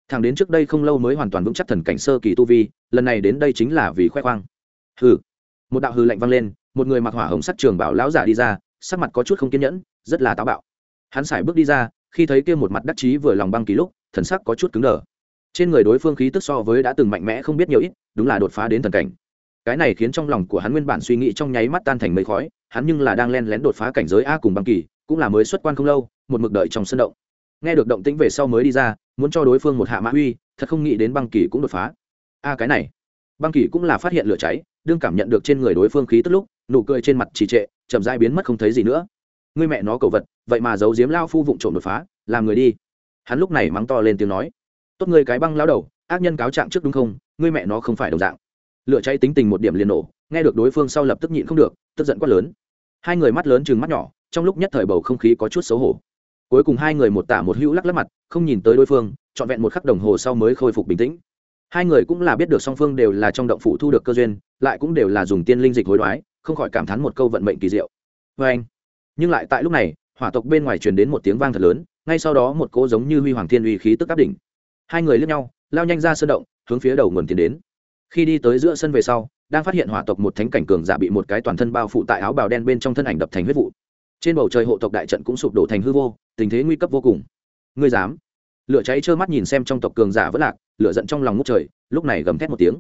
Thằng đến trước đây không lâu mới hoàn toàn vững chắc thần cảnh sơ kỳ tu vi, lần này đến đây chính là vì khoe khoang. Hừ. Một đạo hư lạnh vang lên, một người mặc hỏa hồng sắc trường bảo lão giả đi ra, sắc mặt có chút không kiên nhẫn, rất là táo bạo. Hắn sải bước đi ra, khi thấy kia một mặt đắc chí vừa lòng băng kỳ lúc, thần sắc có chút cứng đờ. Trên người đối phương khí tức so với đã từng mạnh mẽ không biết nhiều ít, đúng là đột phá đến thần cảnh. Cái này khiến trong lòng của hắn nguyên bản suy nghĩ trong nháy mắt tan thành mây khói hắn nhưng là đang len lén đột phá cảnh giới a cùng băng kỳ, cũng là mới xuất quan không lâu, một mực đợi trong sân động. Nghe được động tĩnh về sau mới đi ra, muốn cho đối phương một hạ mã uy, thật không nghĩ đến băng kỳ cũng đột phá. A cái này, băng kỳ cũng là phát hiện lửa cháy, đương cảm nhận được trên người đối phương khí tức lúc, nụ cười trên mặt trì trệ, chậm dai biến mất không thấy gì nữa. Người mẹ nó cầu vật, vậy mà giấu giếm lao phu vụng trộm đột phá, làm người đi. Hắn lúc này mắng to lên tiếng nói, tốt người cái băng lao đầu, ác nhân cáo trạng trước đúng không, ngươi mẹ nó không phải đồng dạng lửa cháy tính tình một điểm liền nổ, nghe được đối phương sau lập tức nhịn không được, tức giận quát lớn. Hai người mắt lớn chừng mắt nhỏ, trong lúc nhất thời bầu không khí có chút xấu hổ. Cuối cùng hai người một tả một hữu lắc lắc mặt, không nhìn tới đối phương, trọn vẹn một khắc đồng hồ sau mới khôi phục bình tĩnh. Hai người cũng là biết được song phương đều là trong động phủ thu được cơ duyên, lại cũng đều là dùng tiên linh dịch hối đoái, không khỏi cảm thán một câu vận mệnh kỳ diệu. Vê anh, nhưng lại tại lúc này, hỏa tộc bên ngoài truyền đến một tiếng vang thật lớn, ngay sau đó một cỗ giống như huy hoàng thiên uy khí tức áp đỉnh. Hai người lướt nhau, lao nhanh ra sơn động, hướng phía đầu nguồn tiến đến khi đi tới giữa sân về sau, đang phát hiện hỏa tộc một thánh cảnh cường giả bị một cái toàn thân bao phủ tại áo bào đen bên trong thân ảnh đập thành huyết vụ. Trên bầu trời hộ tộc đại trận cũng sụp đổ thành hư vô, tình thế nguy cấp vô cùng. Ngươi dám? Lửa cháy trơ mắt nhìn xem trong tộc cường giả vẫn lạc, lửa giận trong lòng ngút trời, lúc này gầm thét một tiếng.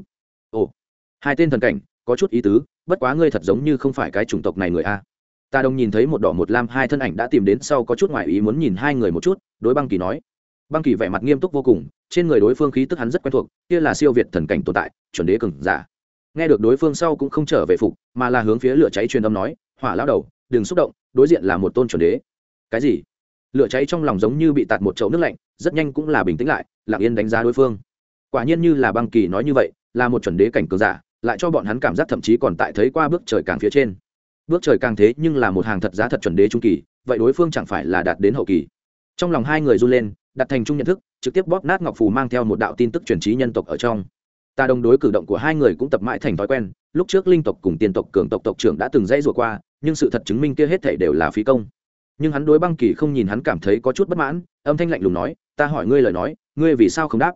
Ồ, hai tên thần cảnh, có chút ý tứ, bất quá ngươi thật giống như không phải cái chủng tộc này người a. Ta đông nhìn thấy một đỏ một lam hai thân ảnh đã tìm đến sau có chút ngoại ý muốn nhìn hai người một chút, đối băng kỳ nói băng kỳ vẻ mặt nghiêm túc vô cùng, trên người đối phương khí tức hắn rất quen thuộc, kia là siêu việt thần cảnh tồn tại, chuẩn đế cường giả. Nghe được đối phương sau cũng không trở về phục, mà là hướng phía lửa cháy truyền âm nói, hỏa lão đầu, đừng xúc động, đối diện là một tôn chuẩn đế. Cái gì? Lửa cháy trong lòng giống như bị tạt một chậu nước lạnh, rất nhanh cũng là bình tĩnh lại, lặng yên đánh giá đối phương. Quả nhiên như là băng kỳ nói như vậy, là một chuẩn đế cảnh cường giả, lại cho bọn hắn cảm giác thậm chí còn tại thấy qua bước trời càng phía trên. Bước trời càng thế nhưng là một hàng thật giá thật chuẩn đế trung kỳ, vậy đối phương chẳng phải là đạt đến hậu kỳ? Trong lòng hai người run lên, đặt thành chung nhận thức, trực tiếp bóp nát ngọc phù mang theo một đạo tin tức truyền trí nhân tộc ở trong. Ta đồng đối cử động của hai người cũng tập mãi thành thói quen, lúc trước linh tộc cùng tiên tộc cường tộc tộc trưởng đã từng dãy rủa qua, nhưng sự thật chứng minh kia hết thể đều là phí công. Nhưng hắn đối băng kỳ không nhìn hắn cảm thấy có chút bất mãn, âm thanh lạnh lùng nói, ta hỏi ngươi lời nói, ngươi vì sao không đáp?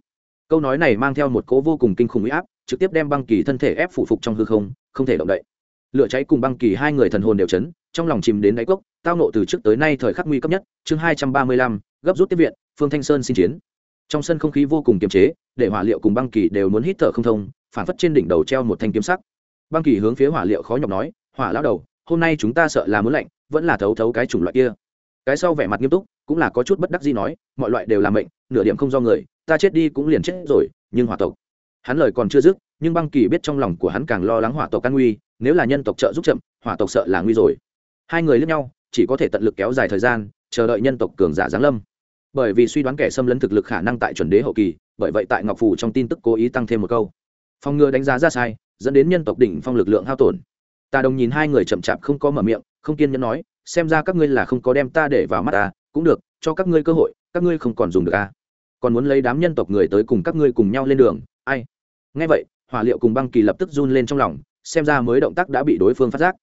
Câu nói này mang theo một cố vô cùng kinh khủng huy áp, trực tiếp đem băng kỳ thân thể ép phụ phục trong hư không không thể động đậy. Lửa cháy cùng băng kỳ hai người thần hồn đều chấn trong lòng chìm đến đáy cốc, tao nộ từ trước tới nay thời khắc nguy cấp nhất, chương hai trăm ba mươi lăm, gấp rút tiếp viện, phương thanh sơn xin chiến. Trong sân không khí vô cùng kiềm chế, để hỏa liệu cùng băng kỳ đều muốn hít thở không thông, phản phất trên đỉnh đầu treo một thanh kiếm sắc. Băng kỳ hướng phía hỏa liệu khó nhọc nói, hỏa lão đầu, hôm nay chúng ta sợ là muốn lạnh, vẫn là thấu thấu cái chủng loại kia. Cái sau vẻ mặt nghiêm túc, cũng là có chút bất đắc gì nói, mọi loại đều là mệnh, nửa điểm không do người, ta chết đi cũng liền chết rồi, nhưng hỏa tộc hắn lời còn chưa dứt, nhưng băng kỳ biết trong lòng của hắn càng lo lắng hỏa tộc căn nguy, nếu là nhân tộc trợ giúp chậm, hỏa tộc sợ là nguy rồi hai người lướt nhau, chỉ có thể tận lực kéo dài thời gian, chờ đợi nhân tộc cường giả giáng lâm. Bởi vì suy đoán kẻ xâm lấn thực lực khả năng tại chuẩn đế hậu kỳ, bởi vậy tại ngọc phủ trong tin tức cố ý tăng thêm một câu. Phòng ngừa đánh giá ra sai, dẫn đến nhân tộc đỉnh phong lực lượng hao tổn. Ta đồng nhìn hai người chậm chạp không có mở miệng, không kiên nhẫn nói, xem ra các ngươi là không có đem ta để vào mắt ta, cũng được, cho các ngươi cơ hội, các ngươi không còn dùng được a còn muốn lấy đám nhân tộc người tới cùng các ngươi cùng nhau lên đường, ai? Nghe vậy, hỏa liệu cùng băng kỳ lập tức run lên trong lòng, xem ra mới động tác đã bị đối phương phát giác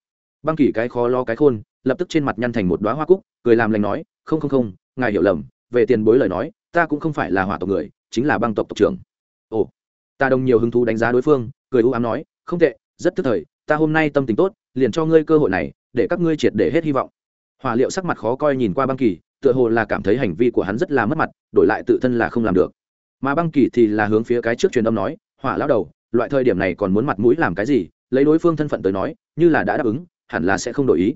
băng kỳ cái khó lo cái khôn, lập tức trên mặt nhăn thành một đoá hoa cúc, cười làm lành nói, không không không, ngài hiểu lầm, về tiền bối lời nói, ta cũng không phải là hỏa tộc người, chính là băng tộc tộc trưởng. Ồ. Ta đồng nhiều hứng thú đánh giá đối phương, cười u ám nói, không tệ, rất tức thời, ta hôm nay tâm tình tốt, liền cho ngươi cơ hội này, để các ngươi triệt để hết hy vọng. Hỏa liệu sắc mặt khó coi nhìn qua băng kỳ, tựa hồ là cảm thấy hành vi của hắn rất là mất mặt, đổi lại tự thân là không làm được. Mà băng kỳ thì là hướng phía cái trước truyền âm nói, hỏa lão đầu, loại thời điểm này còn muốn mặt mũi làm cái gì? Lấy đối phương thân phận tới nói, như là đã đáp ứng hẳn là sẽ không đổi ý.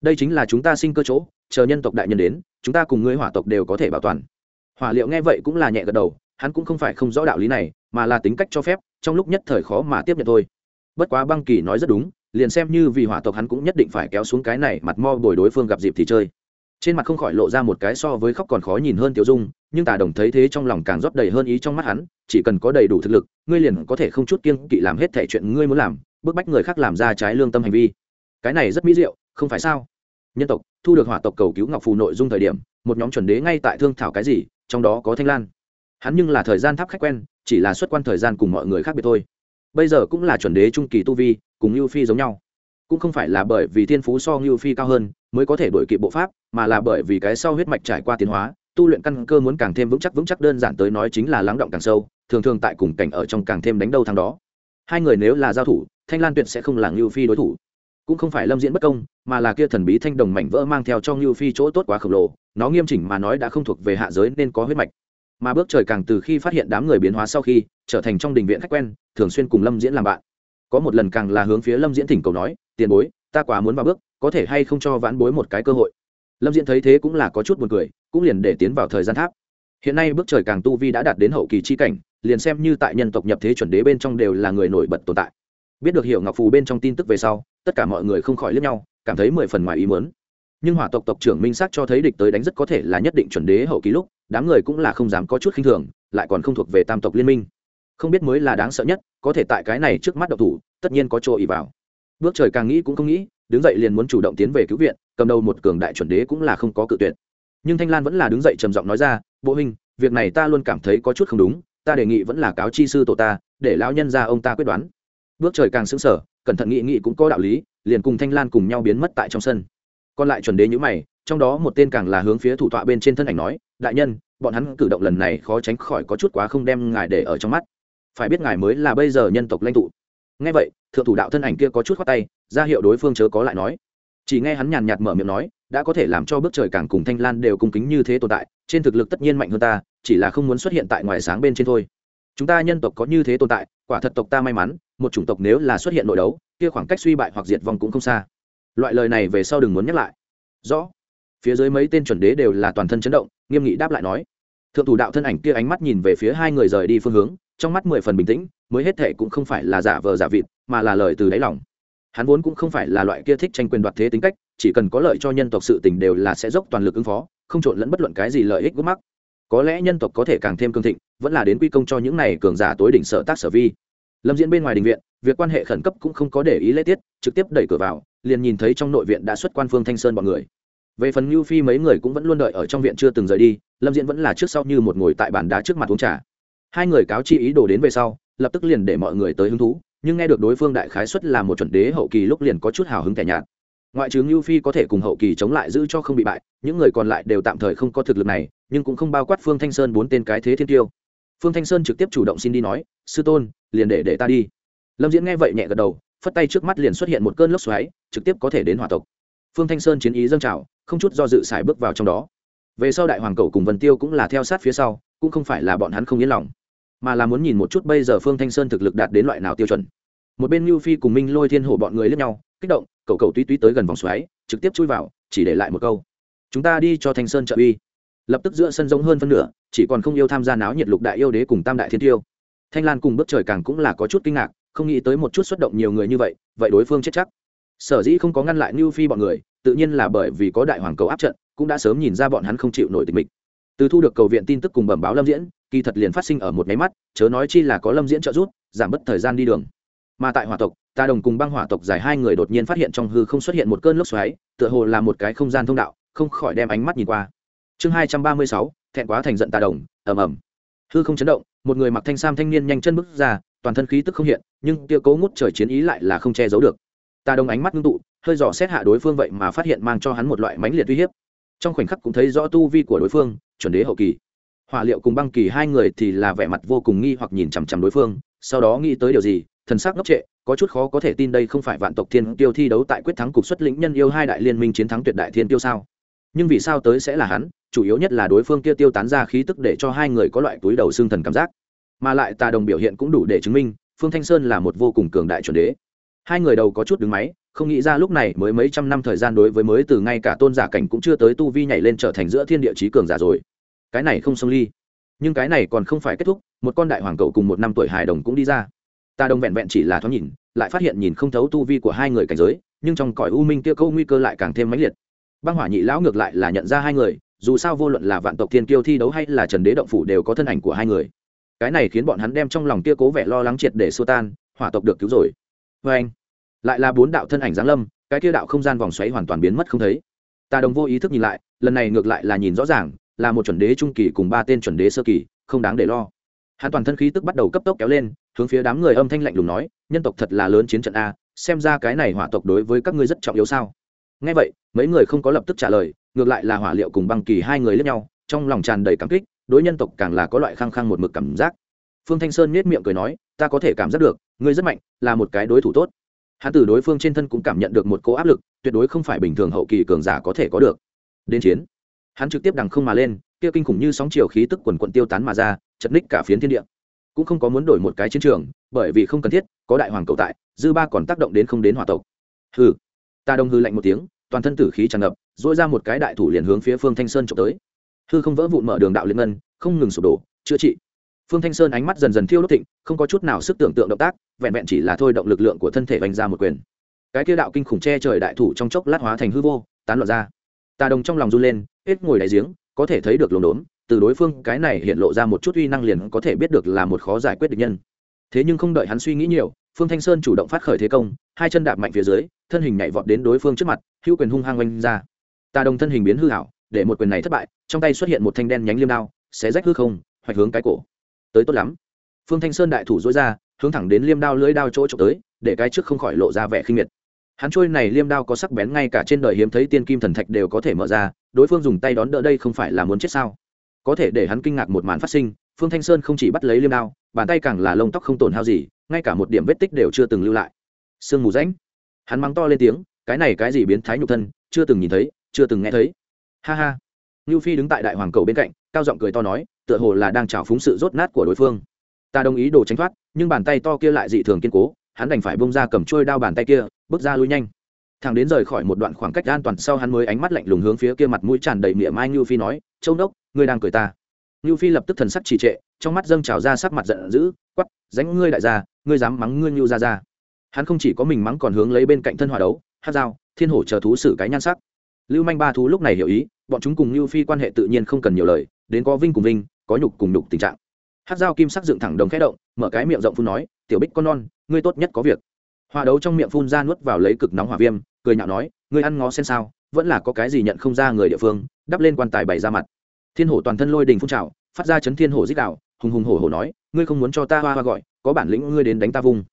Đây chính là chúng ta sinh cơ chỗ, chờ nhân tộc đại nhân đến, chúng ta cùng ngươi hỏa tộc đều có thể bảo toàn. Hỏa liệu nghe vậy cũng là nhẹ gật đầu, hắn cũng không phải không rõ đạo lý này, mà là tính cách cho phép, trong lúc nhất thời khó mà tiếp nhận thôi. Bất quá băng kỳ nói rất đúng, liền xem như vì hỏa tộc hắn cũng nhất định phải kéo xuống cái này mặt mo bồi đối phương gặp dịp thì chơi. Trên mặt không khỏi lộ ra một cái so với khóc còn khó nhìn hơn tiểu dung, nhưng tà đồng thấy thế trong lòng càng rót đầy hơn ý trong mắt hắn, chỉ cần có đầy đủ thực lực, ngươi liền có thể không chút kiêng kỵ làm hết thể chuyện ngươi muốn làm, bức bách người khác làm ra trái lương tâm hành vi cái này rất mỹ diệu, không phải sao? Nhân tộc, thu được hỏa tộc cầu cứu ngọc phù nội dung thời điểm, một nhóm chuẩn đế ngay tại thương thảo cái gì, trong đó có thanh lan. Hắn nhưng là thời gian tháp khách quen, chỉ là xuất quan thời gian cùng mọi người khác biệt thôi. Bây giờ cũng là chuẩn đế trung kỳ tu vi, cùng lưu phi giống nhau. Cũng không phải là bởi vì thiên phú so ngưu phi cao hơn, mới có thể đổi kịp bộ pháp, mà là bởi vì cái sau huyết mạch trải qua tiến hóa, tu luyện căn cơ muốn càng thêm vững chắc vững chắc đơn giản tới nói chính là lắng động càng sâu, thường thường tại cùng cảnh ở trong càng thêm đánh đâu thằng đó. Hai người nếu là giao thủ, thanh lan tuyệt sẽ không là ngưu phi đối thủ cũng không phải lâm diễn bất công, mà là kia thần bí thanh đồng mảnh vỡ mang theo cho ngưu phi chỗ tốt quá khổng lồ, nó nghiêm chỉnh mà nói đã không thuộc về hạ giới nên có huyết mạch. Mà bước trời càng từ khi phát hiện đám người biến hóa sau khi, trở thành trong đình viện khách quen, thường xuyên cùng lâm diễn làm bạn. Có một lần càng là hướng phía lâm diễn thỉnh cầu nói, tiền bối, ta quá muốn vào bước, có thể hay không cho vãn bối một cái cơ hội? Lâm diễn thấy thế cũng là có chút buồn cười, cũng liền để tiến vào thời gian tháp. Hiện nay bước trời càng tu vi đã đạt đến hậu kỳ chi cảnh, liền xem như tại nhân tộc nhập thế chuẩn đế bên trong đều là người nổi bật tồn tại. Biết được hiểu ngọc phù bên trong tin tức về sau tất cả mọi người không khỏi liếc nhau, cảm thấy mười phần ngoài ý muốn. Nhưng hỏa tộc tộc trưởng minh xác cho thấy địch tới đánh rất có thể là nhất định chuẩn đế hậu kỳ lúc, đám người cũng là không dám có chút khinh thường, lại còn không thuộc về tam tộc liên minh. Không biết mới là đáng sợ nhất, có thể tại cái này trước mắt độc thủ, tất nhiên có chỗ ý vào. Bước trời càng nghĩ cũng không nghĩ, đứng dậy liền muốn chủ động tiến về cứu viện, cầm đầu một cường đại chuẩn đế cũng là không có cự tuyệt. Nhưng thanh lan vẫn là đứng dậy trầm giọng nói ra, bộ hình việc này ta luôn cảm thấy có chút không đúng, ta đề nghị vẫn là cáo chi sư tổ ta, để lão nhân ra ông ta quyết đoán. Bước trời càng xứng sở cẩn thận nghị nghị cũng có đạo lý, liền cùng thanh lan cùng nhau biến mất tại trong sân. Còn lại chuẩn đế nhữ mày, trong đó một tên càng là hướng phía thủ tọa bên trên thân ảnh nói, đại nhân, bọn hắn cử động lần này khó tránh khỏi có chút quá không đem ngài để ở trong mắt. Phải biết ngài mới là bây giờ nhân tộc lãnh tụ. Ngay vậy, thượng thủ đạo thân ảnh kia có chút khoát tay, ra hiệu đối phương chớ có lại nói. Chỉ nghe hắn nhàn nhạt mở miệng nói, đã có thể làm cho bước trời càng cùng thanh lan đều cung kính như thế tồn tại, trên thực lực tất nhiên mạnh hơn ta, chỉ là không muốn xuất hiện tại ngoài sáng bên trên thôi. Chúng ta nhân tộc có như thế tồn tại, quả thật tộc ta may mắn một chủng tộc nếu là xuất hiện nội đấu, kia khoảng cách suy bại hoặc diệt vong cũng không xa. Loại lời này về sau đừng muốn nhắc lại. Rõ. Phía dưới mấy tên chuẩn đế đều là toàn thân chấn động, nghiêm nghị đáp lại nói. Thượng thủ đạo thân ảnh kia ánh mắt nhìn về phía hai người rời đi phương hướng, trong mắt mười phần bình tĩnh, mới hết thệ cũng không phải là giả vờ giả vịt, mà là lời từ đáy lòng. Hắn vốn cũng không phải là loại kia thích tranh quyền đoạt thế tính cách, chỉ cần có lợi cho nhân tộc sự tình đều là sẽ dốc toàn lực ứng phó, không trộn lẫn bất luận cái gì lợi ích gốc mắc. Có lẽ nhân tộc có thể càng thêm cương thịnh, vẫn là đến quy công cho những này cường giả tối đỉnh sở tác sở vi lâm diễn bên ngoài đình viện, việc quan hệ khẩn cấp cũng không có để ý lễ tiết, trực tiếp đẩy cửa vào, liền nhìn thấy trong nội viện đã xuất quan phương thanh sơn bọn người. Về phần lưu phi mấy người cũng vẫn luôn đợi ở trong viện chưa từng rời đi, lâm diễn vẫn là trước sau như một ngồi tại bàn đá trước mặt uống trà. Hai người cáo chi ý đồ đến về sau, lập tức liền để mọi người tới hứng thú, nhưng nghe được đối phương đại khái xuất là một chuẩn đế hậu kỳ lúc liền có chút hào hứng tẻ nhạt. Ngoại trừ lưu phi có thể cùng hậu kỳ chống lại giữ cho không bị bại, những người còn lại đều tạm thời không có thực lực này, nhưng cũng không bao quát phương thanh sơn bốn tên cái thế thiên tiêu phương thanh sơn trực tiếp chủ động xin đi nói, sư tôn, liền để để ta đi. Lâm diễn nghe vậy nhẹ gật đầu, phất tay trước mắt liền xuất hiện một cơn lốc xoáy, trực tiếp có thể đến hỏa tộc. Phương thanh sơn chiến ý dâng trào, không chút do dự xài bước vào trong đó. Về sau đại hoàng cầu cùng vân tiêu cũng là theo sát phía sau, cũng không phải là bọn hắn không yên lòng, mà là muốn nhìn một chút bây giờ phương thanh sơn thực lực đạt đến loại nào tiêu chuẩn. Một bên lưu phi cùng minh lôi thiên hổ bọn người lướt nhau, kích động, cầu cầu tuy tuy tới gần vòng xoáy, trực tiếp chui vào, chỉ để lại một câu, chúng ta đi cho thanh sơn trợ uy lập tức giữa sân giống hơn phân nửa, chỉ còn không yêu tham gia náo nhiệt lục đại yêu đế cùng tam đại thiên tiêu. Thanh lan cùng bước trời càng cũng là có chút kinh ngạc, không nghĩ tới một chút xuất động nhiều người như vậy vậy đối phương chết chắc. Sở dĩ không có ngăn lại như phi bọn người, tự nhiên là bởi vì có đại hoàng cầu áp trận, cũng đã sớm nhìn ra bọn hắn không chịu nổi tình mình từ thu được cầu viện tin tức cùng bẩm báo lâm diễn, kỳ thật liền phát sinh ở một máy mắt, chớ nói chi là có lâm diễn trợ giúp, giảm bớt thời gian đi đường. Mà tại hỏa tộc ta đồng cùng băng hỏa tộc giải hai người đột nhiên phát hiện trong hư không xuất hiện một cơn lốc xoáy, tựa hồ là một cái không gian thông đạo, không khỏi đem ánh mắt nhìn qua chương hai trăm ba mươi sáu, thẹn quá thành giận tà đồng, ầm ầm. Hư không chấn động, một người mặc thanh sam thanh niên nhanh chân bước ra, toàn thân khí tức không hiện, nhưng tia cố ngút trời chiến ý lại là không che giấu được. Tà đồng ánh mắt ngưng tụ, hơi dò xét hạ đối phương vậy mà phát hiện mang cho hắn một loại mãnh liệt uy hiếp. Trong khoảnh khắc cũng thấy rõ tu vi của đối phương, chuẩn đế hậu kỳ. Hỏa liệu cùng băng kỳ hai người thì là vẻ mặt vô cùng nghi hoặc nhìn chằm chằm đối phương, sau đó nghĩ tới điều gì, thần sắc ngốc trệ, có chút khó có thể tin đây không phải vạn tộc thiên tiêu thi đấu tại quyết thắng cục xuất lĩnh nhân yêu hai đại liên minh chiến thắng tuyệt đại thiên tiêu sao. Nhưng vì sao tới sẽ là hắn? Chủ yếu nhất là đối phương kia tiêu tán ra khí tức để cho hai người có loại túi đầu xương thần cảm giác. Mà lại tà đồng biểu hiện cũng đủ để chứng minh, phương thanh sơn là một vô cùng cường đại chuẩn đế. Hai người đầu có chút đứng máy, không nghĩ ra lúc này mới mấy trăm năm thời gian đối với mới từ ngay cả tôn giả cảnh cũng chưa tới tu vi nhảy lên trở thành giữa thiên địa trí cường giả rồi. Cái này không xông ly. Nhưng cái này còn không phải kết thúc, một con đại hoàng cậu cùng một năm tuổi hài đồng cũng đi ra. Ta đồng vẹn vẹn chỉ là thoáng nhìn, lại phát hiện nhìn không thấu tu vi của hai người cảnh giới, nhưng trong cõi u minh kia câu nguy cơ lại càng thêm mãnh liệt. Băng hỏa nhị lão ngược lại là nhận ra hai người dù sao vô luận là vạn tộc thiên kiêu thi đấu hay là trần đế động phủ đều có thân ảnh của hai người. Cái này khiến bọn hắn đem trong lòng kia cố vẻ lo lắng triệt để xua tan, hỏa tộc được cứu rồi. Vê anh, lại là bốn đạo thân ảnh giáng lâm, cái kia đạo không gian vòng xoáy hoàn toàn biến mất không thấy. Ta đồng vô ý thức nhìn lại, lần này ngược lại là nhìn rõ ràng, là một chuẩn đế trung kỳ cùng ba tên chuẩn đế sơ kỳ, không đáng để lo. Hắn toàn thân khí tức bắt đầu cấp tốc kéo lên, hướng phía đám người âm thanh lạnh lùng nói, nhân tộc thật là lớn chiến trận a, xem ra cái này hỏa tộc đối với các ngươi rất trọng yếu sao? Ngay vậy, mấy người không có lập tức trả lời ngược lại là hỏa liệu cùng băng kỳ hai người lẫn nhau, trong lòng tràn đầy cảm kích, đối nhân tộc càng là có loại khăng khăng một mực cảm giác. Phương thanh sơn nhếch miệng cười nói, ta có thể cảm giác được, ngươi rất mạnh, là một cái đối thủ tốt. Hắn từ đối phương trên thân cũng cảm nhận được một cỗ áp lực, tuyệt đối không phải bình thường hậu kỳ cường giả có thể có được. Đến chiến, hắn trực tiếp đằng không mà lên, kia kinh khủng như sóng chiều khí tức quần quận tiêu tán mà ra, chật ních cả phiến thiên địa. Cũng không có muốn đổi một cái chiến trường, bởi vì không cần thiết, có đại hoàng cầu tại, dư ba còn tác động đến không đến hỏa tộc. Hừ. Ta đông hư lạnh một tiếng, toàn thân tử khí tràn ngập dỗi ra một cái đại thủ liền hướng phía phương thanh sơn trộm tới. Hư không vỡ vụn mở đường đạo liên ngân, không ngừng sụp đổ, chữa trị. Phương thanh sơn ánh mắt dần dần thiêu đốt thịnh, không có chút nào sức tưởng tượng động tác, vẹn vẹn chỉ là thôi động lực lượng của thân thể vành ra một quyền. Cái kia đạo kinh khủng che trời đại thủ trong chốc lát hóa thành hư vô, tán loạn ra. Tà đồng trong lòng run lên, hết ngồi đại giếng, có thể thấy được lồn đốn, từ đối phương, cái này hiện lộ ra một chút uy năng liền có thể biết được là một khó giải quyết được nhân. Thế nhưng không đợi hắn suy nghĩ nhiều, phương thanh sơn chủ động phát khởi thế công, hai chân đạp mạnh phía dưới, thân hình nhảy vọt đến đối phương trước mặt, hữu quyền hung hăng oanh ra tà đồng thân hình biến hư hảo, để một quyền này thất bại, trong tay xuất hiện một thanh đen nhánh liêm đao xé rách hư không, hoạch hướng cái cổ. Tới tốt lắm. Phương thanh sơn đại thủ dối ra, hướng thẳng đến liêm đao lưỡi đao chỗ trộm tới, để cái trước không khỏi lộ ra vẻ khinh miệt. Hắn trôi này liêm đao có sắc bén ngay cả trên đời hiếm thấy tiên kim thần thạch đều có thể mở ra, đối phương dùng tay đón đỡ đây không phải là muốn chết sao? Có thể để hắn kinh ngạc một màn phát sinh, phương thanh sơn không chỉ bắt lấy liêm đao, bàn tay càng là lông tóc không tổn hao gì, ngay cả một điểm vết tích đều chưa từng lưu lại. Sương mù rãnh. Hắn mắng to lên tiếng, cái này cái gì biến thái nhục thân, chưa từng nhìn thấy chưa từng nghe thấy. Ha ha. Ngưu phi đứng tại đại hoàng cầu bên cạnh, cao giọng cười to nói, tựa hồ là đang trào phúng sự rốt nát của đối phương. Ta đồng ý đồ tránh thoát, nhưng bàn tay to kia lại dị thường kiên cố, hắn đành phải bông ra cầm trôi đao bàn tay kia, bước ra lui nhanh. Thằng đến rời khỏi một đoạn khoảng cách an toàn sau hắn mới ánh mắt lạnh lùng hướng phía kia mặt mũi tràn đầy miệng mai ngưu phi nói, châu đốc, ngươi đang cười ta. Ngưu phi lập tức thần sắc trì trệ, trong mắt dâng trào ra sắc mặt giận dữ quắp dánh ngươi đại gia, ngươi dám mắng ngươi ngưu ra ra hắn không chỉ có mình mắng còn hướng lấy bên cạnh thân hòa đấu, hát dao, thiên hổ chờ thú xử cái nhan sắc lưu manh ba thú lúc này hiểu ý, bọn chúng cùng Lưu phi quan hệ tự nhiên không cần nhiều lời, đến có vinh cùng vinh, có nhục cùng nhục tình trạng. Hát dao kim sắc dựng thẳng đồng khẽ động, mở cái miệng rộng phun nói, tiểu bích con non, ngươi tốt nhất có việc. Hòa đấu trong miệng phun ra nuốt vào lấy cực nóng hỏa viêm, cười nhạo nói, ngươi ăn ngó sen sao, vẫn là có cái gì nhận không ra người địa phương, đắp lên quan tài bày ra mặt. Thiên hổ toàn thân lôi đình phun trào, phát ra chấn thiên hổ dích đạo, hùng hùng hổ hổ nói, ngươi không muốn cho ta hoa hoa gọi, có bản lĩnh ngươi đến đánh ta vùng.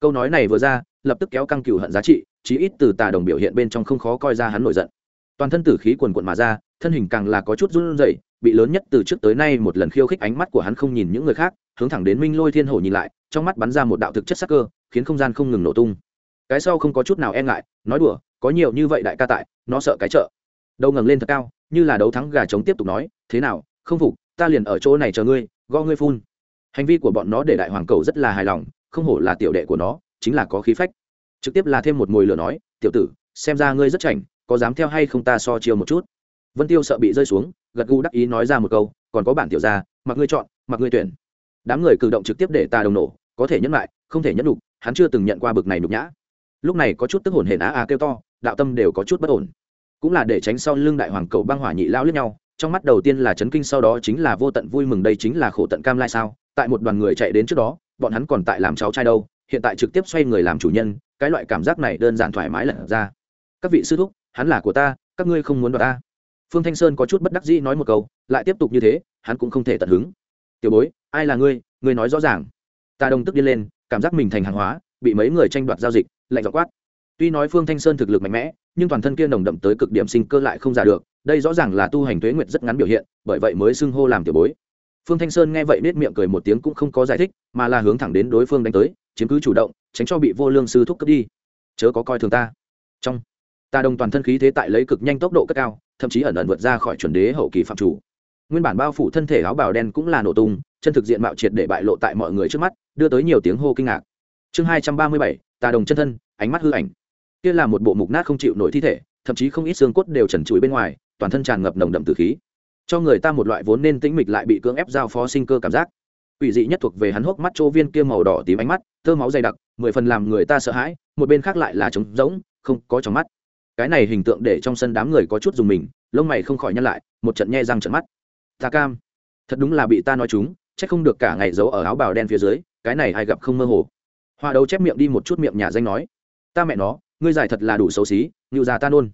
Câu nói này vừa ra, lập tức kéo căng cửu hận giá trị, chí ít từ tà đồng biểu hiện bên trong không khó coi ra hắn nổi giận toàn thân tử khí quần quận mà ra, thân hình càng là có chút run rẩy, bị lớn nhất từ trước tới nay một lần khiêu khích ánh mắt của hắn không nhìn những người khác, hướng thẳng đến minh lôi thiên hổ nhìn lại, trong mắt bắn ra một đạo thực chất sắc cơ, khiến không gian không ngừng nổ tung. Cái sau không có chút nào e ngại, nói đùa, có nhiều như vậy đại ca tại, nó sợ cái chợ. Đầu ngẩng lên thật cao, như là đấu thắng gà trống tiếp tục nói, thế nào, không phục, ta liền ở chỗ này chờ ngươi go ngươi phun. Hành vi của bọn nó để đại hoàng cầu rất là hài lòng, không hổ là tiểu đệ của nó, chính là có khí phách. Trực tiếp là thêm một mồi lửa nói, tiểu tử, xem ra ngươi rất chảnh có dám theo hay không ta so chiêu một chút? Vân tiêu sợ bị rơi xuống, gật gù đắc ý nói ra một câu, còn có bản tiểu ra mặc ngươi chọn, mặc ngươi tuyển. Đám người cử động trực tiếp để ta đồng nổ, có thể nhẫn lại, không thể nhẫn đục hắn chưa từng nhận qua bực này nhục nhã. Lúc này có chút tức hồn hển á á kêu to, đạo tâm đều có chút bất ổn. Cũng là để tránh sau lưng đại hoàng cầu băng hỏa nhị lao lướt nhau, trong mắt đầu tiên là chấn kinh sau đó chính là vô tận vui mừng đây chính là khổ tận cam lai sao? Tại một đoàn người chạy đến trước đó, bọn hắn còn tại làm cháu trai đâu? Hiện tại trực tiếp xoay người làm chủ nhân, cái loại cảm giác này đơn giản thoải mái lật ra. Các vị sư thúc hắn là của ta, các ngươi không muốn đoạt ta. Phương thanh sơn có chút bất đắc dĩ nói một câu, lại tiếp tục như thế, hắn cũng không thể tận hứng. Tiểu bối, ai là ngươi? Ngươi nói rõ ràng. Ta Đồng tức điên lên, cảm giác mình thành hàng hóa, bị mấy người tranh đoạt giao dịch, lạnh dọ quát. Tuy nói phương thanh sơn thực lực mạnh mẽ, nhưng toàn thân kia nồng đậm tới cực điểm sinh cơ lại không giả được, đây rõ ràng là tu hành tuế nguyệt rất ngắn biểu hiện, bởi vậy mới xưng hô làm tiểu bối. Phương thanh sơn nghe vậy nết miệng cười một tiếng cũng không có giải thích, mà là hướng thẳng đến đối phương đánh tới, chiếm cứ chủ động, tránh cho bị vô lương sư thúc cướp đi. Chớ có coi thường ta. Trong ta đồng toàn thân khí thế tại lấy cực nhanh tốc độ cất cao, thậm chí ẩn ẩn vượt ra khỏi chuẩn đế hậu kỳ phạm chủ. Nguyên bản bao phủ thân thể áo bào đen cũng là nổ tung, chân thực diện mạo triệt để bại lộ tại mọi người trước mắt, đưa tới nhiều tiếng hô kinh ngạc. Chương hai trăm ba mươi bảy tà đồng chân thân, ánh mắt hư ảnh. Kia là một bộ mục nát không chịu nổi thi thể, thậm chí không ít xương cốt đều trần trụi bên ngoài, toàn thân tràn ngập nồng đậm từ khí. Cho người ta một loại vốn nên tĩnh mịch lại bị cưỡng ép giao phó sinh cơ cảm giác. Quỷ dị nhất thuộc về hắn hốc mắt chỗ viên kia màu đỏ tím ánh mắt thơ máu dày đặc, mười phần làm người ta sợ hãi, một bên khác lại là trống rỗng, không có trong mắt cái này hình tượng để trong sân đám người có chút dùng mình, lông mày không khỏi nhăn lại, một trận nhe răng trận mắt. Ta cam. Thật đúng là bị ta nói chúng, chắc không được cả ngày giấu ở áo bào đen phía dưới, cái này ai gặp không mơ hồ. Hoa đấu chép miệng đi một chút miệng nhà danh nói. Ta mẹ nó, ngươi giải thật là đủ xấu xí, ngưu già ta nôn.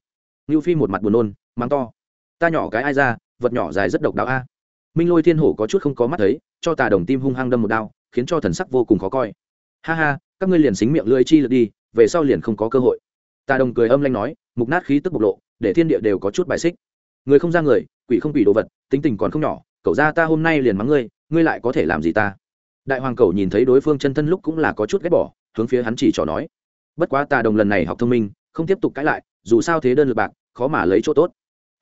Ngưu phi một mặt buồn nôn, mắng to. Ta nhỏ cái ai ra, vật nhỏ dài rất độc đáo a. Minh lôi thiên hổ có chút không có mắt thấy, cho tà đồng tim hung hăng đâm một đao, khiến cho thần sắc vô cùng khó coi. Ha ha, các ngươi liền xính miệng lưới chi lượt đi, về sau liền không có cơ hội. Tà đồng cười âm lanh nói mục nát khí tức bộc lộ, để thiên địa đều có chút bài xích. Người không ra người, quỷ không quỷ đồ vật, tính tình còn không nhỏ, cậu ra ta hôm nay liền mắng ngươi ngươi lại có thể làm gì ta? Đại hoàng cậu nhìn thấy đối phương chân thân lúc cũng là có chút ghét bỏ, hướng phía hắn chỉ trò nói. Bất quá tà đồng lần này học thông minh, không tiếp tục cãi lại, dù sao thế đơn lực bạc, khó mà lấy chỗ tốt.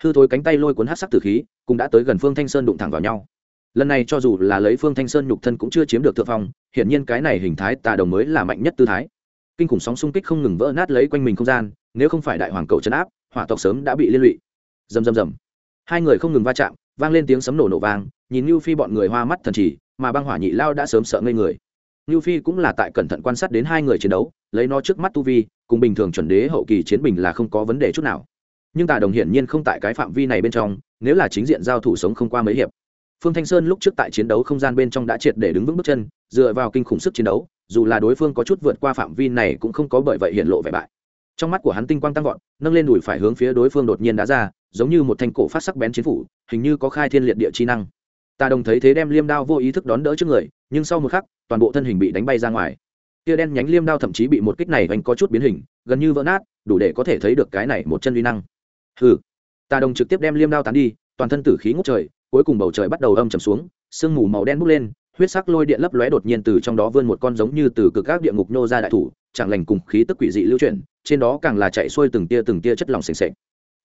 Hư thối cánh tay lôi cuốn hát sắc tử khí, cũng đã tới gần phương thanh sơn đụng thẳng vào nhau. Lần này cho dù là lấy phương thanh sơn nhục thân cũng chưa chiếm được thượng phong, hiển nhiên cái này hình thái tà đồng mới là mạnh nhất tư thái kinh khủng sóng xung kích không ngừng vỡ nát lấy quanh mình không gian, nếu không phải đại hoàng cầu chấn áp, hỏa tộc sớm đã bị liên lụy. Rầm rầm rầm. Hai người không ngừng va chạm, vang lên tiếng sấm nổ nổ vang, nhìn như phi bọn người hoa mắt thần chỉ, mà băng hỏa nhị lao đã sớm sợ ngây người. Như phi cũng là tại cẩn thận quan sát đến hai người chiến đấu, lấy nó trước mắt tu vi, cùng bình thường chuẩn đế hậu kỳ chiến bình là không có vấn đề chút nào. Nhưng tà đồng hiển nhiên không tại cái phạm vi này bên trong, nếu là chính diện giao thủ sống không qua mấy hiệp. Phương thanh sơn lúc trước tại chiến đấu không gian bên trong đã triệt để đứng vững bước chân, dựa vào kinh khủng sức chiến đấu dù là đối phương có chút vượt qua phạm vi này cũng không có bởi vậy hiện lộ vẻ bại. Trong mắt của hắn tinh quang tăng vọt, nâng lên đùi phải hướng phía đối phương đột nhiên đá ra, giống như một thanh cổ phát sắc bén chiến phủ, hình như có khai thiên liệt địa chi năng. Ta đồng thấy thế đem liêm đao vô ý thức đón đỡ trước người, nhưng sau một khắc, toàn bộ thân hình bị đánh bay ra ngoài. Tia đen nhánh liêm đao thậm chí bị một kích này anh có chút biến hình, gần như vỡ nát, đủ để có thể thấy được cái này một chân uy năng. Hừ. Ta đồng trực tiếp đem liêm đao tán đi, toàn thân tử khí ngút trời, cuối cùng bầu trời bắt đầu âm trầm xuống, sương mù màu đen bốc lên huyết sắc lôi điện lấp lóe đột nhiên từ trong đó vươn một con giống như từ cực các địa ngục nô ra đại thủ, chẳng lành cùng khí tức quỷ dị lưu chuyển, trên đó càng là chạy xuôi từng tia từng tia chất lỏng sềnh sệch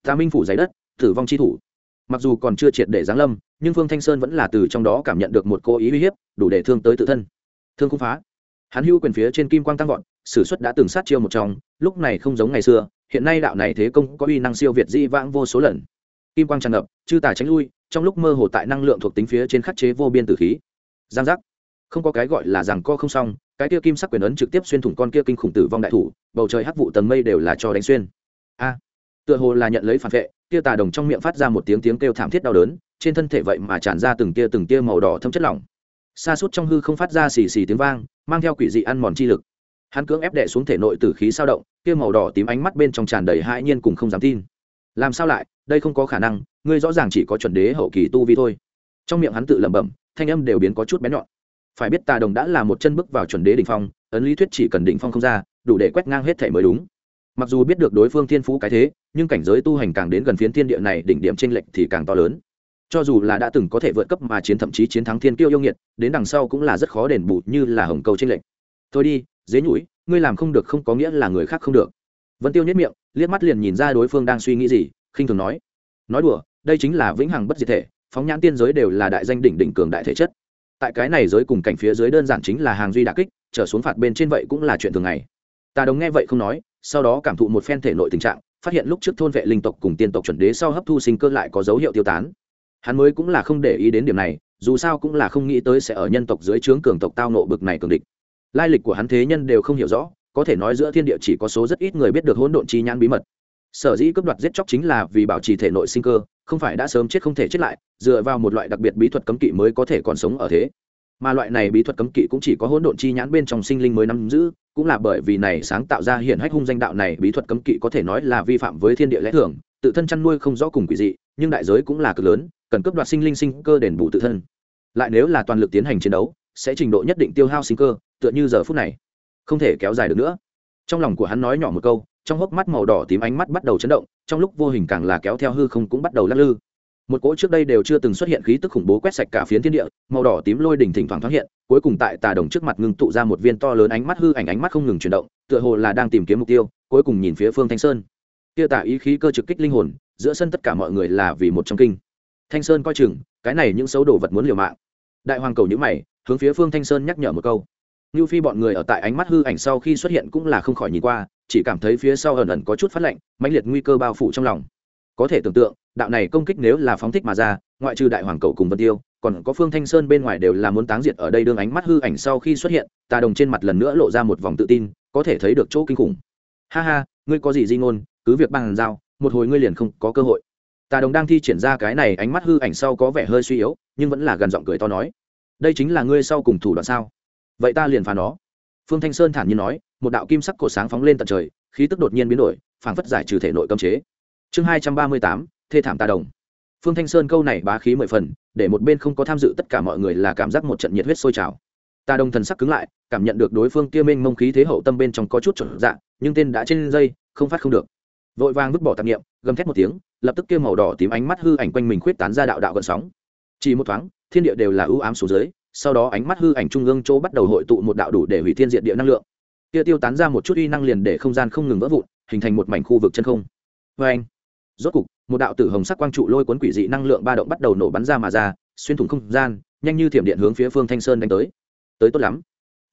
ta minh phủ giấy đất, tử vong chi thủ. Mặc dù còn chưa triệt để giáng lâm, nhưng phương thanh sơn vẫn là từ trong đó cảm nhận được một cố ý uy hiếp, đủ để thương tới tự thân. Thương không phá. Hắn hưu quyền phía trên kim quang tăng vọt s ử suất đã từng sát chiêu một trong, lúc này không giống ngày xưa, hiện nay đạo này thế công có uy năng siêu việt di vãng vô số lần. Kim quang tràn ngập, chư tà tránh lui, trong lúc mơ hồ tại năng lượng thuộc tính phía trên khắc chế vô biên tử khí giang giác. Không có cái gọi là rằng co không xong, cái kia kim sắc quyền ấn trực tiếp xuyên thủng con kia kinh khủng tử vong đại thủ, bầu trời hắc vụ tầng mây đều là cho đánh xuyên. A. Tựa hồ là nhận lấy phản vệ, kia tà đồng trong miệng phát ra một tiếng tiếng kêu thảm thiết đau đớn, trên thân thể vậy mà tràn ra từng tia từng tia màu đỏ thâm chất lỏng. Xa suốt trong hư không phát ra xì xì tiếng vang, mang theo quỷ dị ăn mòn chi lực. Hắn cưỡng ép đệ xuống thể nội tử khí sao động, kia màu đỏ tím ánh mắt bên trong tràn đầy hãi nhiên cùng không dám tin. Làm sao lại, đây không có khả năng, ngươi rõ ràng chỉ có chuẩn đế hậu kỳ tu vi thôi. Trong miệng hắn tự lẩm bẩm thanh âm đều biến có chút bén nhọn. Phải biết tà đồng đã là một chân bước vào chuẩn đế đỉnh phong, ấn lý thuyết chỉ cần đỉnh phong không ra, đủ để quét ngang hết thể mới đúng. Mặc dù biết được đối phương thiên phú cái thế, nhưng cảnh giới tu hành càng đến gần phiến thiên địa này, đỉnh điểm tranh lệch thì càng to lớn. Cho dù là đã từng có thể vượt cấp mà chiến thậm chí chiến thắng thiên kiêu yêu nghiệt, đến đằng sau cũng là rất khó đền bù như là hồng cầu tranh lệch. Thôi đi, dế nhũi ngươi làm không được không có nghĩa là người khác không được. Vân tiêu nhất miệng, liếc mắt liền nhìn ra đối phương đang suy nghĩ gì, khinh thường nói. Nói đùa, đây chính là vĩnh hằng bất diệt thể phóng nhãn tiên giới đều là đại danh đỉnh đỉnh cường đại thể chất. Tại cái này giới cùng cảnh phía dưới đơn giản chính là hàng duy đà kích, trở xuống phạt bên trên vậy cũng là chuyện thường ngày. Ta đồng nghe vậy không nói, sau đó cảm thụ một phen thể nội tình trạng, phát hiện lúc trước thôn vệ linh tộc cùng tiên tộc chuẩn đế sau hấp thu sinh cơ lại có dấu hiệu tiêu tán. Hắn mới cũng là không để ý đến điểm này, dù sao cũng là không nghĩ tới sẽ ở nhân tộc dưới trướng cường tộc tao nộ bực này cường địch. Lai lịch của hắn thế nhân đều không hiểu rõ, có thể nói giữa thiên địa chỉ có số rất ít người biết được hỗn độn chi nhãn bí mật sở dĩ cướp đoạt giết chóc chính là vì bảo trì thể nội sinh cơ, không phải đã sớm chết không thể chết lại, dựa vào một loại đặc biệt bí thuật cấm kỵ mới có thể còn sống ở thế. Mà loại này bí thuật cấm kỵ cũng chỉ có hỗn độn chi nhãn bên trong sinh linh mới nắm giữ, cũng là bởi vì này sáng tạo ra hiện hách hung danh đạo này bí thuật cấm kỵ có thể nói là vi phạm với thiên địa lẽ thường, tự thân chăn nuôi không rõ cùng quỷ dị, nhưng đại giới cũng là cực lớn, cần cấp đoạt sinh linh sinh cơ đền bù tự thân. Lại nếu là toàn lực tiến hành chiến đấu, sẽ trình độ nhất định tiêu hao sinh cơ, tựa như giờ phút này. Không thể kéo dài được nữa. Trong lòng của hắn nói nhỏ một câu trong hốc mắt màu đỏ tím ánh mắt bắt đầu chấn động, trong lúc vô hình càng là kéo theo hư không cũng bắt đầu lắc lư. Một cỗ trước đây đều chưa từng xuất hiện khí tức khủng bố quét sạch cả phiến thiên địa, màu đỏ tím lôi đỉnh thỉnh thoảng thoáng hiện, cuối cùng tại tà đồng trước mặt ngưng tụ ra một viên to lớn ánh mắt hư ảnh ánh mắt không ngừng chuyển động, tựa hồ là đang tìm kiếm mục tiêu, cuối cùng nhìn phía phương thanh sơn. Kia tả ý khí cơ trực kích linh hồn, giữa sân tất cả mọi người là vì một trong kinh. Thanh sơn coi chừng, cái này những xấu đồ vật muốn liều mạng. Đại hoàng cầu nhữ mày, hướng phía phương thanh sơn nhắc nhở một câu. Nưu phi bọn người ở tại ánh mắt hư ảnh sau khi xuất hiện cũng là không khỏi nhìn qua, chỉ cảm thấy phía sau ẩn ẩn có chút phát lạnh, mãnh liệt nguy cơ bao phủ trong lòng. Có thể tưởng tượng, đạo này công kích nếu là phóng thích mà ra, ngoại trừ đại hoàng Cậu cùng vân tiêu, còn có phương thanh sơn bên ngoài đều là muốn táng diệt ở đây đương ánh mắt hư ảnh sau khi xuất hiện ta đồng trên mặt lần nữa lộ ra một vòng tự tin, có thể thấy được chỗ kinh khủng. Ha ha, ngươi có gì di ngôn, cứ việc bằng giao, một hồi ngươi liền không có cơ hội. Tà đồng đang thi triển ra cái này ánh mắt hư ảnh sau có vẻ hơi suy yếu, nhưng vẫn là gần giọng cười to nói. Đây chính là ngươi sau cùng thủ đoạn sao? Vậy ta liền phá nó. Phương thanh sơn thản nhiên nói, một đạo kim sắc cổ sáng phóng lên tận trời, khí tức đột nhiên biến đổi, phảng phất giải trừ thể nội cấm chế. Chương hai trăm ba mươi tám, thê thảm ta đồng. Phương thanh sơn câu này bá khí mười phần, để một bên không có tham dự tất cả mọi người là cảm giác một trận nhiệt huyết sôi trào. Ta đồng thần sắc cứng lại, cảm nhận được đối phương kia minh mông khí thế hậu tâm bên trong có chút chuẩn dạ nhưng tên đã trên dây, không phát không được. Vội vàng vứt bỏ tạp nghiệm gầm thét một tiếng, lập tức kia màu đỏ tím ánh mắt hư ảnh quanh mình khuyết tán ra đạo đạo gợn sóng. Chỉ một thoáng, thiên địa đều là ưu ám xuống dưới sau đó ánh mắt hư ảnh trung ương chỗ bắt đầu hội tụ một đạo đủ để hủy thiên diện địa năng lượng. Kia tiêu tán ra một chút uy năng liền để không gian không ngừng vỡ vụn, hình thành một mảnh khu vực chân không. Vê anh, rốt cục, một đạo tử hồng sắc quang trụ lôi cuốn quỷ dị năng lượng ba động bắt đầu nổ bắn ra mà ra, xuyên thủng không gian, nhanh như thiểm điện hướng phía phương thanh sơn đánh tới. Tới tốt lắm.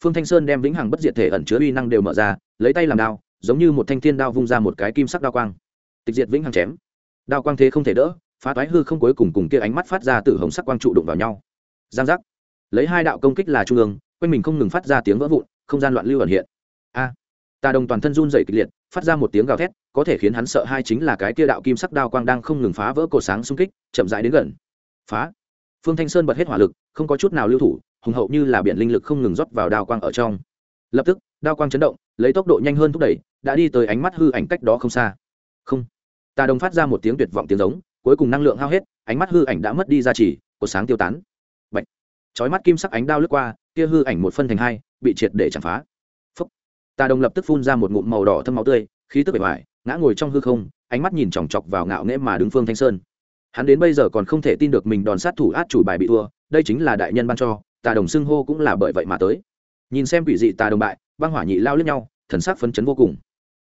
Phương thanh sơn đem vĩnh hằng bất diệt thể ẩn chứa uy năng đều mở ra, lấy tay làm đao, giống như một thanh thiên đao vung ra một cái kim sắc đao quang. Tịch diệt vĩnh hằng chém. Đao quang thế không thể đỡ, phá toái hư không cuối cùng cùng kia ánh mắt phát ra từ hồng sắc quang trụ đụng vào nhau. Giang giác lấy hai đạo công kích là trung ương, quanh mình không ngừng phát ra tiếng vỡ vụn, không gian loạn lưu ẩn hiện. A! Tà đồng toàn thân run dày kịch liệt, phát ra một tiếng gào thét, có thể khiến hắn sợ hai chính là cái kia đạo kim sắc đao quang đang không ngừng phá vỡ cột sáng xung kích, chậm rãi đến gần. Phá! Phương thanh sơn bật hết hỏa lực, không có chút nào lưu thủ, hùng hậu như là biển linh lực không ngừng rót vào đao quang ở trong. Lập tức, đao quang chấn động, lấy tốc độ nhanh hơn thúc đẩy, đã đi tới ánh mắt hư ảnh cách đó không xa. Không! Tà đồng phát ra một tiếng tuyệt vọng tiếng giống, cuối cùng năng lượng hao hết, ánh mắt hư ảnh đã mất đi ra chỉ cột sáng tiêu tán chói mắt kim sắc ánh đao lướt qua, kia hư ảnh một phân thành hai, bị triệt để chạm phá. Phúc. tà đồng lập tức phun ra một ngụm màu đỏ thâm máu tươi, khí tức bề ngoài ngã ngồi trong hư không, ánh mắt nhìn chòng chọc vào ngạo nghễ mà đứng phương thanh sơn. Hắn đến bây giờ còn không thể tin được mình đòn sát thủ át chủ bài bị thua, đây chính là đại nhân ban cho tà đồng xưng hô cũng là bởi vậy mà tới. Nhìn xem quỷ dị tà đồng bại, băng hỏa nhị lao lướt nhau, thần sắc phấn chấn vô cùng.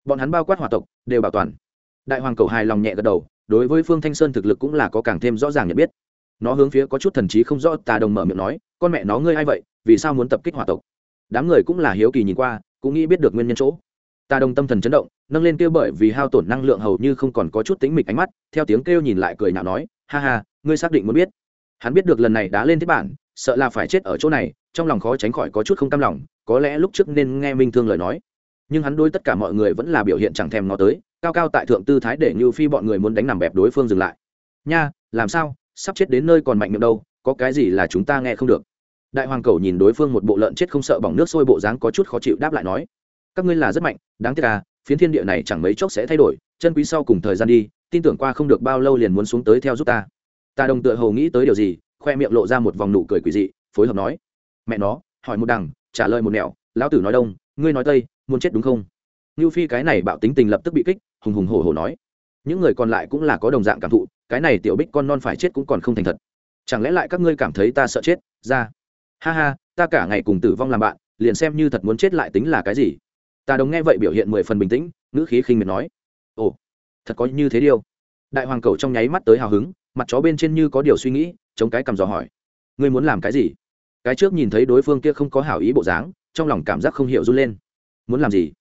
Bọn hắn bao quát hỏa tộc, đều bảo toàn. Đại hoàng cầu hài lòng nhẹ gật đầu, đối với phương thanh sơn thực lực cũng là có càng thêm rõ ràng nhận biết nó hướng phía có chút thần trí không rõ tà đồng mở miệng nói, con mẹ nó ngươi a i vậy? Vì sao muốn tập kích hỏa tộc? Đám người cũng là hiếu kỳ nhìn qua, cũng nghĩ biết được nguyên nhân chỗ. Tà đồng tâm thần chấn động, nâng lên kêu bởi vì hao tổn năng lượng hầu như không còn có chút tính mịch ánh mắt, theo tiếng kêu nhìn lại cười nhạo nói, ha ha, ngươi xác định muốn biết. Hắn biết được lần này đã lên thế bản, sợ là phải chết ở chỗ này, trong lòng khó tránh khỏi có chút không cam lòng, có lẽ lúc trước nên nghe minh thương lời nói. Nhưng hắn đối tất cả mọi người vẫn là biểu hiện chẳng thèm nó tới, cao cao tại thượng tư thái để như phi bọn người muốn đánh nằm bẹp đối phương dừng lại. Nha, làm sao? Sắp chết đến nơi còn mạnh miệng đâu, có cái gì là chúng ta nghe không được. Đại hoàng cầu nhìn đối phương một bộ lợn chết không sợ bỏng nước sôi bộ dáng có chút khó chịu đáp lại nói, các ngươi là rất mạnh, đáng tiếc à phiến thiên địa này chẳng mấy chốc sẽ thay đổi, chân quý sau cùng thời gian đi, tin tưởng qua không được bao lâu liền muốn xuống tới theo giúp ta. Ta đồng tựa hầu nghĩ tới điều gì, khoe miệng lộ ra một vòng nụ cười quỷ dị, phối hợp nói, mẹ nó, hỏi một đằng, trả lời một nẻo, lão tử nói đông, ngươi nói tây, muốn chết đúng không? Như phi cái này bạo tính tình lập tức bị kích, hùng hùng hổ hổ nói những người còn lại cũng là có đồng dạng cảm thụ, cái này tiểu bích con non phải chết cũng còn không thành thật. Chẳng lẽ lại các ngươi cảm thấy ta sợ chết? Ra. Ha ha, ta cả ngày cùng tử vong làm bạn, liền xem như thật muốn chết lại tính là cái gì? Ta đồng nghe vậy biểu hiện mười phần bình tĩnh, ngữ khí khinh miệt nói. Ồ, thật có như thế điều. Đại hoàng cầu trong nháy mắt tới hào hứng, mặt chó bên trên như có điều suy nghĩ, chống cái cầm dò hỏi. Ngươi muốn làm cái gì? Cái trước nhìn thấy đối phương kia không có hảo ý bộ dáng, trong lòng cảm giác không hiểu run lên. Muốn làm gì?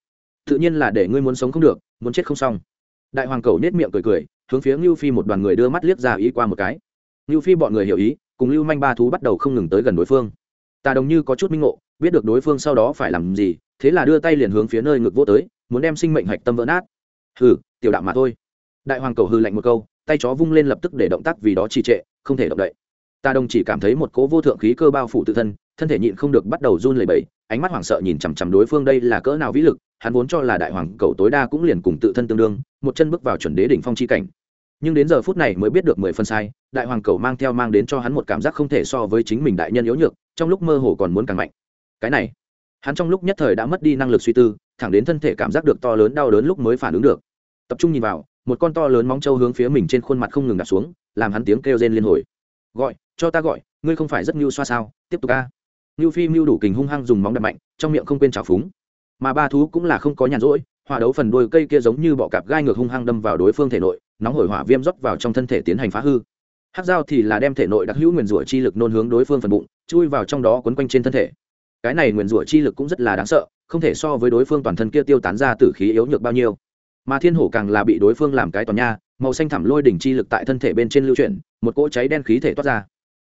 Tự nhiên là để ngươi muốn sống không được, muốn chết không xong đại hoàng cầu nết miệng cười cười, hướng phía ngưu phi một đoàn người đưa mắt liếc ra ý qua một cái. Ngưu phi bọn người hiểu ý, cùng lưu manh ba thú bắt đầu không ngừng tới gần đối phương. Ta đồng như có chút minh ngộ, biết được đối phương sau đó phải làm gì, thế là đưa tay liền hướng phía nơi ngực vô tới, muốn đem sinh mệnh hạch tâm vỡ nát. Hừ, tiểu đạo mà thôi. Đại hoàng cầu hư lạnh một câu, tay chó vung lên lập tức để động tác vì đó trì trệ, không thể động đậy. Ta đồng chỉ cảm thấy một cỗ vô thượng khí cơ bao phủ tự thân thân thể nhịn không được bắt đầu run lẩy bẩy, ánh mắt hoảng sợ nhìn chằm chằm đối phương đây là cỡ nào vĩ lực hắn vốn cho là đại hoàng cầu tối đa cũng liền cùng tự thân tương đương, một chân bước vào chuẩn đế đỉnh phong chi cảnh. Nhưng đến giờ phút này mới biết được mười phân sai, đại hoàng cầu mang theo mang đến cho hắn một cảm giác không thể so với chính mình đại nhân yếu nhược, trong lúc mơ hồ còn muốn càng mạnh. Cái này, hắn trong lúc nhất thời đã mất đi năng lực suy tư, thẳng đến thân thể cảm giác được to lớn đau đớn lúc mới phản ứng được. Tập trung nhìn vào, một con to lớn móng trâu hướng phía mình trên khuôn mặt không ngừng đặt xuống, làm hắn tiếng kêu rên liên hồi. Gọi, cho ta gọi, ngươi không phải rất mưu xoa sao? Tiếp tục ca ngưu phi mưu đủ kình hung hăng dùng móng đập mạnh, trong miệng không quên trào phúng mà ba thú cũng là không có nhàn rỗi hòa đấu phần đôi cây kia giống như bọ cạp gai ngược hung hăng đâm vào đối phương thể nội, nóng hổi hỏa viêm rót vào trong thân thể tiến hành phá hư. Hát dao thì là đem thể nội đặc hữu nguyền rủa chi lực nôn hướng đối phương phần bụng, chui vào trong đó quấn quanh trên thân thể. Cái này nguyền rủa chi lực cũng rất là đáng sợ, không thể so với đối phương toàn thân kia tiêu tán ra tử khí yếu nhược bao nhiêu. Mà thiên hổ càng là bị đối phương làm cái toàn nha, màu xanh thẳm lôi đỉnh chi lực tại thân thể bên trên lưu chuyển, một cỗ cháy đen khí thể toát ra.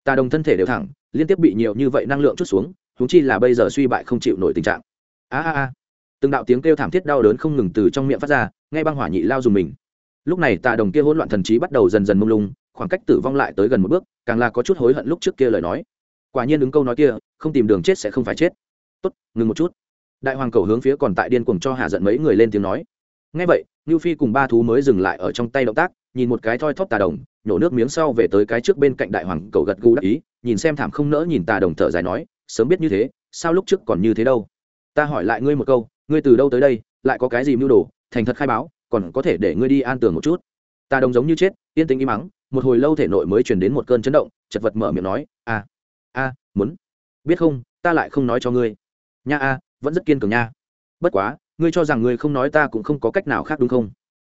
Tà đồng thân thể đều thẳng, liên tiếp bị nhiều như vậy năng lượng chút xuống húng chi là bây giờ suy bại không chịu nổi tình trạng. A a a từng đạo tiếng kêu thảm thiết đau đớn không ngừng từ trong miệng phát ra ngay băng hỏa nhị lao dùng mình. Lúc này tà đồng kia hỗn loạn thần trí bắt đầu dần dần mông lung, khoảng cách tử vong lại tới gần một bước, càng là có chút hối hận lúc trước kia lời nói. Quả nhiên ứng câu nói kia, không tìm đường chết sẽ không phải chết. Tốt, ngừng một chút. Đại hoàng cầu hướng phía còn tại điên cuồng cho hạ giận mấy người lên tiếng nói. Ngay vậy, ngưu phi cùng ba thú mới dừng lại ở trong tay động tác, nhìn một cái thoi thóp tà đồng, nhổ nước miếng sau về tới cái trước bên cạnh đại hoàng cầu gật gù đắc ý, nhìn xem thảm không nỡ nhìn tà đồng thở dài nói, sớm biết như thế, sao lúc trước còn như thế đâu? Ta hỏi lại ngươi một câu ngươi từ đâu tới đây, lại có cái gì mưu đồ, thành thật khai báo, còn có thể để ngươi đi an tường một chút. Ta đồng giống như chết, yên tĩnh im mắng, một hồi lâu thể nội mới truyền đến một cơn chấn động, chật vật mở miệng nói, a a, muốn, biết không, ta lại không nói cho ngươi. Nha a, vẫn rất kiên cường nha. Bất quá, ngươi cho rằng ngươi không nói ta cũng không có cách nào khác đúng không?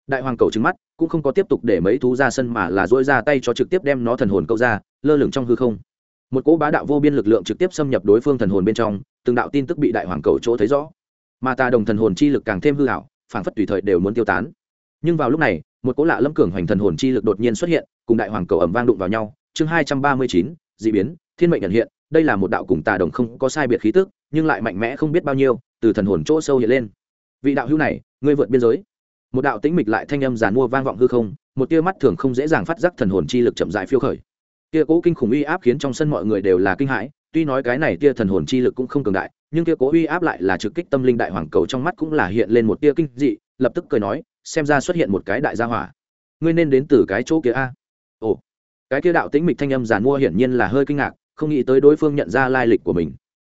Đại hoàng cầu trứng mắt, cũng không có tiếp tục để mấy thú ra sân mà là dỗi ra tay cho trực tiếp đem nó thần hồn câu ra, lơ lửng trong hư không. Một cỗ bá đạo vô biên lực lượng trực tiếp xâm nhập đối phương thần hồn bên trong, từng đạo tin tức bị đại hoàng cầu chỗ thấy rõ mà ta đồng thần hồn chi lực càng thêm hư hảo, phảng phất tùy thời đều muốn tiêu tán. Nhưng vào lúc này, một cỗ lạ lâm cường hoành thần hồn chi lực đột nhiên xuất hiện, cùng đại hoàng cầu ẩm vang đụng vào nhau. Chương hai trăm ba mươi chín d ị biến, thiên mệnh nhận hiện. Đây là một đạo cùng tà đồng không có sai biệt khí tức, nhưng lại mạnh mẽ không biết bao nhiêu, từ thần hồn chỗ sâu hiện lên. Vị đạo hữu này, ngươi vượt biên giới. Một đạo tĩnh mịch lại thanh âm giàn mua vang vọng hư không, một tia mắt thường không dễ dàng phát giác thần hồn chi lực chậm dại phiêu khởi. Tia cố kinh khủng uy áp khiến trong sân mọi người đều là kinh hãi, tuy nói cái này tia thần hồn chi lực cũng không cường đại nhưng kia cố uy áp lại là trực kích tâm linh đại hoàng cầu trong mắt cũng là hiện lên một tia kinh dị, lập tức cười nói, xem ra xuất hiện một cái đại gia hỏa. Ngươi nên đến từ cái chỗ kia a. Ồ, cái kia đạo tĩnh mịch thanh âm giàn mua hiển nhiên là hơi kinh ngạc, không nghĩ tới đối phương nhận ra lai lịch của mình.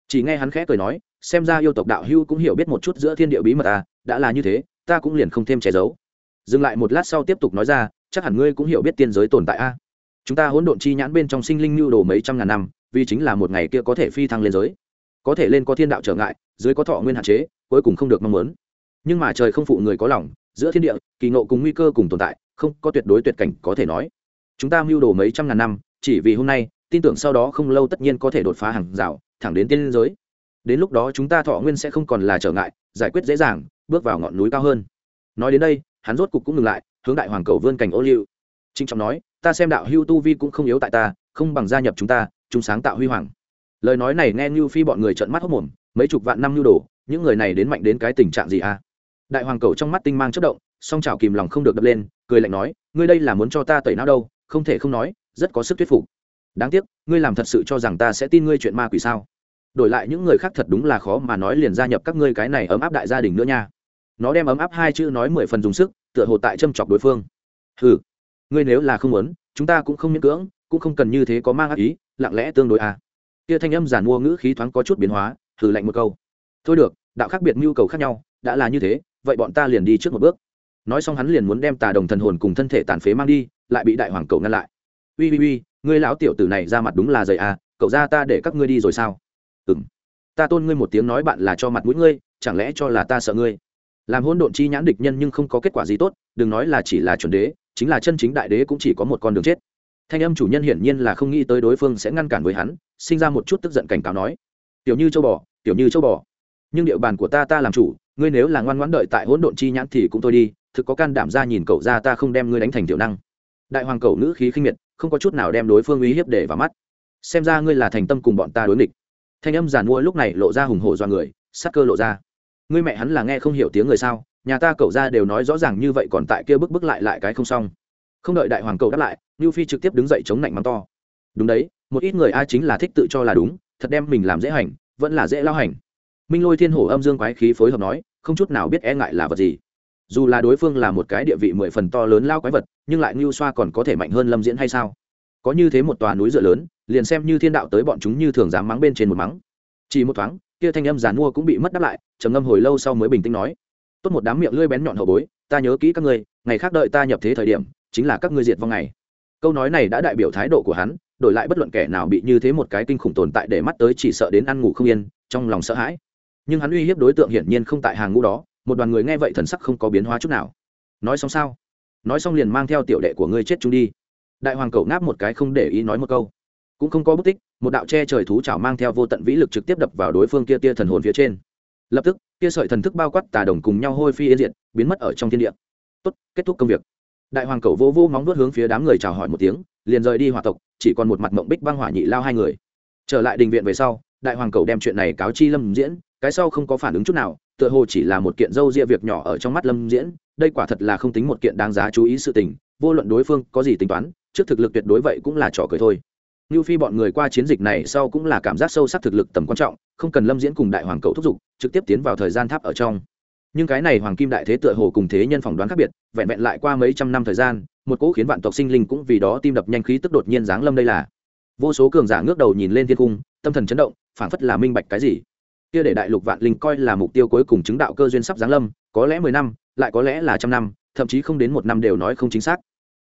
Chỉ nghe hắn khẽ cười nói, xem ra yêu tộc đạo hưu cũng hiểu biết một chút giữa thiên địa bí mật à đã là như thế, ta cũng liền không thêm che giấu. Dừng lại một lát sau tiếp tục nói ra, chắc hẳn ngươi cũng hiểu biết tiên giới tồn tại a. Chúng ta hỗn độn chi nhãn bên trong sinh linh lưu đồ mấy trăm ngàn năm, vì chính là một ngày kia có thể phi thăng lên giới có thể lên có thiên đạo trở ngại, dưới có thọ nguyên hạn chế, cuối cùng không được mong muốn. Nhưng mà trời không phụ người có lòng, giữa thiên địa, kỳ ngộ cùng nguy cơ cùng tồn tại, không có tuyệt đối tuyệt cảnh có thể nói. Chúng ta mưu đồ mấy trăm ngàn năm, chỉ vì hôm nay, tin tưởng sau đó không lâu tất nhiên có thể đột phá hàng rào, thẳng đến tiên giới. Đến lúc đó chúng ta thọ nguyên sẽ không còn là trở ngại, giải quyết dễ dàng, bước vào ngọn núi cao hơn. Nói đến đây, hắn rốt cục cũng ngừng lại, hướng đại hoàng cầu vươn cảnh ô liu. Trinh trọng nói, ta xem đạo hưu tu vi cũng không yếu tại ta, không bằng gia nhập chúng ta, chúng sáng tạo huy hoàng lời nói này nghe như phi bọn người trợn mắt hốc mồm, mấy chục vạn năm nhu đồ, những người này đến mạnh đến cái tình trạng gì à? Đại hoàng cầu trong mắt tinh mang chất động, song trào kìm lòng không được đập lên, cười lạnh nói, ngươi đây là muốn cho ta tẩy não đâu, không thể không nói, rất có sức thuyết phục. Đáng tiếc, ngươi làm thật sự cho rằng ta sẽ tin ngươi chuyện ma quỷ sao? Đổi lại những người khác thật đúng là khó mà nói liền gia nhập các ngươi cái này ấm áp đại gia đình nữa nha. Nó đem ấm áp hai chữ nói mười phần dùng sức, tựa hồ tại châm chọc đối phương. Ừ ngươi nếu là không muốn, chúng ta cũng không miễn cưỡng, cũng không cần như thế có mang ác ý, lặng lẽ tương đối à kia thanh âm giản mua ngữ khí thoáng có chút biến hóa thử lạnh một câu. Thôi được, đạo khác biệt nhu cầu khác nhau, đã là như thế, vậy bọn ta liền đi trước một bước. Nói xong hắn liền muốn đem tà đồng thần hồn cùng thân thể tàn phế mang đi, lại bị đại hoàng cầu ngăn lại. Ui ui ui ngươi lão tiểu tử này ra mặt đúng là dày à cậu ra ta để các ngươi đi rồi sao? Ừng ta tôn ngươi một tiếng nói bạn là cho mặt mũi ngươi, chẳng lẽ cho là ta sợ ngươi? Làm hôn độn chi nhãn địch nhân nhưng không có kết quả gì tốt, đừng nói là chỉ là chuẩn đế, chính là chân chính đại đế cũng chỉ có một con đường chết thanh âm chủ nhân hiển nhiên là không nghĩ tới đối phương sẽ ngăn cản với hắn, sinh ra một chút tức giận cảnh cáo nói, tiểu như châu bò, tiểu như châu bò. Nhưng địa bàn của ta ta làm chủ, ngươi nếu là ngoan ngoãn đợi tại hỗn độn chi nhãn thì cũng thôi đi, thực có can đảm ra nhìn cậu ra ta không đem ngươi đánh thành tiểu năng. Đại hoàng cậu nữ khí khinh miệt, không có chút nào đem đối phương uy hiếp để vào mắt. Xem ra ngươi là thành tâm cùng bọn ta đối nghịch. Thanh âm giàn mua lúc này lộ ra hùng hổ do người, sắc cơ lộ ra. Ngươi mẹ hắn là nghe không hiểu tiếng người sao? Nhà ta cậu ra đều nói rõ ràng như vậy còn tại kia bức bức lại lại cái không xong không đợi đại hoàng cầu đáp lại như phi trực tiếp đứng dậy chống lạnh mắng to. Đúng đấy, một ít người a chính là thích tự cho là đúng, thật đem mình làm dễ hành, vẫn là dễ lao hành. Minh lôi thiên hổ âm dương quái khí phối hợp nói, không chút nào biết e ngại là vật gì. Dù là đối phương là một cái địa vị mười phần to lớn lao quái vật, nhưng lại ngưu xoa còn có thể mạnh hơn lâm diễn hay sao? Có như thế một tòa núi dựa lớn, liền xem như thiên đạo tới bọn chúng như thường dám mắng bên trên một mắng. Chỉ một thoáng, kia thanh âm giàn mua cũng bị mất đáp lại, trầm ngâm hồi lâu sau mới bình tĩnh nói, tốt một đám miệng lưỡi bén nhọn hậu bối, ta nhớ kỹ các ngươi, ngày khác đợi ta nhập thế thời điểm chính là các ngươi diệt vong ngày câu nói này đã đại biểu thái độ của hắn, đổi lại bất luận kẻ nào bị như thế một cái kinh khủng tồn tại để mắt tới chỉ sợ đến ăn ngủ không yên, trong lòng sợ hãi. Nhưng hắn uy hiếp đối tượng hiển nhiên không tại hàng ngũ đó, một đoàn người nghe vậy thần sắc không có biến hóa chút nào. Nói xong sao? Nói xong liền mang theo tiểu đệ của ngươi chết chúng đi. Đại hoàng cậu ngáp một cái không để ý nói một câu. Cũng không có bất tích, một đạo che trời thú chảo mang theo vô tận vĩ lực trực tiếp đập vào đối phương kia tia thần hồn phía trên. Lập tức, kia sợi thần thức bao quát tà đồng cùng nhau hôi phi yên diện biến mất ở trong thiên địa. Tốt, kết thúc công việc đại hoàng cầu vô vô móng vuốt hướng phía đám người chào hỏi một tiếng, liền rời đi hỏa tộc, chỉ còn một mặt mộng bích băng hỏa nhị lao hai người. Trở lại đình viện về sau, đại hoàng cầu đem chuyện này cáo chi lâm diễn, cái sau không có phản ứng chút nào, tựa hồ chỉ là một kiện dâu ria việc nhỏ ở trong mắt lâm diễn, đây quả thật là không tính một kiện đáng giá chú ý sự tình, vô luận đối phương có gì tính toán, trước thực lực tuyệt đối vậy cũng là trò cười thôi. Như phi bọn người qua chiến dịch này sau cũng là cảm giác sâu sắc thực lực tầm quan trọng, không cần lâm diễn cùng đại hoàng cầu thúc giục, trực tiếp tiến vào thời gian tháp ở trong nhưng cái này hoàng kim đại thế tựa hồ cùng thế nhân phỏng đoán khác biệt, vẹn vẹn lại qua mấy trăm năm thời gian, một cỗ khiến vạn tộc sinh linh cũng vì đó tim đập nhanh khí tức đột nhiên giáng lâm đây là. Vô số cường giả ngước đầu nhìn lên thiên cung, tâm thần chấn động, phảng phất là minh bạch cái gì. Kia để đại lục vạn linh coi là mục tiêu cuối cùng chứng đạo cơ duyên sắp giáng lâm, có lẽ mười năm, lại có lẽ là trăm năm, thậm chí không đến một năm đều nói không chính xác.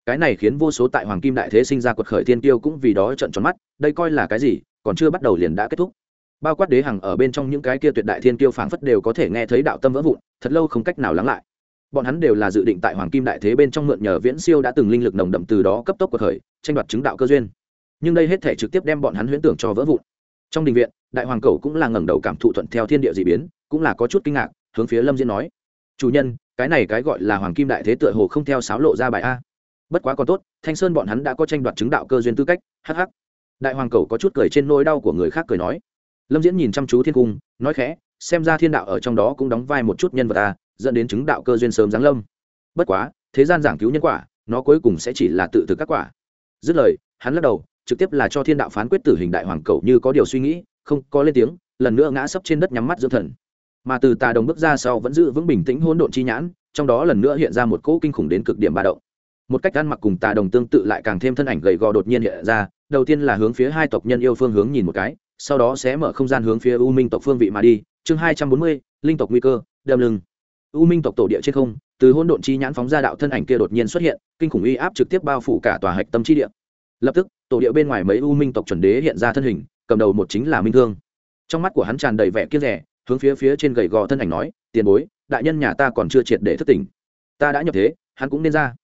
Cái này khiến vô số tại hoàng kim đại thế sinh ra quật khởi thiên tiêu cũng vì đó trận tròn mắt, đây coi là cái gì, còn chưa bắt đầu liền đã kết thúc bao quát đế hằng ở bên trong những cái kia tuyệt đại thiên tiêu phảng phất đều có thể nghe thấy đạo tâm vỡ vụn, thật lâu không cách nào lắng lại. Bọn hắn đều là dự định tại hoàng kim đại thế bên trong mượn nhờ viễn siêu đã từng linh lực nồng đậm từ đó cấp tốc cuộc khởi, tranh đoạt chứng đạo cơ duyên. Nhưng đây hết thể trực tiếp đem bọn hắn huyễn tưởng cho vỡ vụn. Trong đình viện, đại hoàng cầu cũng là ngẩng đầu cảm thụ thuận theo thiên địa d ị biến, cũng là có chút kinh ngạc, hướng phía lâm diễn nói, chủ nhân, cái này cái gọi là hoàng kim đại thế tựa hồ không theo sáo lộ ra bài a. Bất quá còn tốt, thanh sơn bọn hắn đã có tranh đoạt chứng đạo cơ duyên tư cách hh đại hoàng cầu có chút cười trên nỗi đau của người khác cười nói lâm diễn nhìn chăm chú thiên cung, nói khẽ, xem ra thiên đạo ở trong đó cũng đóng vai một chút nhân vật ta, dẫn đến chứng đạo cơ duyên sớm giáng lâm. Bất quá, thế gian giảng cứu nhân quả, nó cuối cùng sẽ chỉ là tự thực các quả. Dứt lời, hắn lắc đầu, trực tiếp là cho thiên đạo phán quyết tử hình đại hoàng cầu như có điều suy nghĩ, không có lên tiếng, lần nữa ngã sấp trên đất nhắm mắt dưỡng thần. Mà từ tà đồng bước ra sau vẫn giữ vững bình tĩnh hỗn độn chi nhãn, trong đó lần nữa hiện ra một cỗ kinh khủng đến cực điểm ba động. Một cách ăn mặc cùng tà đồng tương tự lại càng thêm thân ảnh gầy gò đột nhiên hiện ra, đầu tiên là hướng phía hai tộc nhân yêu phương hướng nhìn một cái sau đó sẽ mở không gian hướng phía u minh tộc phương vị mà đi. Chương hai trăm bốn mươi, linh tộc nguy cơ, đâm lưng. U minh tộc tổ địa trên không, từ hỗn độn chi nhãn phóng ra đạo thân ảnh kia đột nhiên xuất hiện, kinh khủng uy áp trực tiếp bao phủ cả tòa hạch tâm chi địa. Lập tức, tổ địa bên ngoài mấy u minh tộc chuẩn đế hiện ra thân hình, cầm đầu một chính là minh thương. Trong mắt của hắn tràn đầy vẻ kiếp rẻ hướng phía phía trên gầy gò thân ảnh nói, tiền bối, đại nhân nhà ta còn chưa triệt để thất tỉnh. Ta đã nhập thế, hắn cũng nên ra.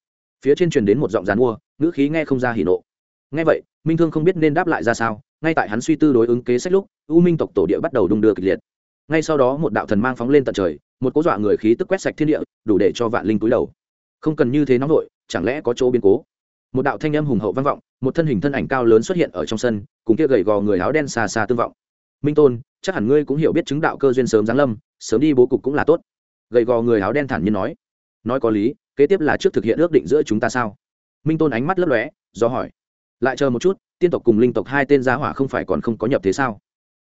Phía trên truyền đến một giọng dán mua, ngữ khí nghe không ra hỉ nộ nghe vậy, minh thương không biết nên đáp lại ra sao, ngay tại hắn suy tư đối ứng kế sách lúc, u minh tộc tổ địa bắt đầu đung đưa kịch liệt. Ngay sau đó một đạo thần mang phóng lên tận trời, một cố dọa người khí tức quét sạch thiên địa, đủ để cho vạn linh túi đầu. Không cần như thế nóng vội, chẳng lẽ có chỗ biến cố? Một đạo thanh âm hùng hậu vang vọng, một thân hình thân ảnh cao lớn xuất hiện ở trong sân, cùng kia gầy gò người áo đen xa xa tương vọng. Minh tôn, chắc hẳn ngươi cũng hiểu biết chứng đạo cơ duyên sớm giáng lâm, sớm đi bố cục cũng là tốt. Gầy gò người áo đen thản nhiên nói. Nói có lý, kế tiếp là trước thực hiện ước định giữa chúng ta sao? Minh tôn ánh mắt lấp lóe, do hỏi lại chờ một chút, tiên tộc cùng linh tộc hai tên gia hỏa không phải còn không có nhập thế sao?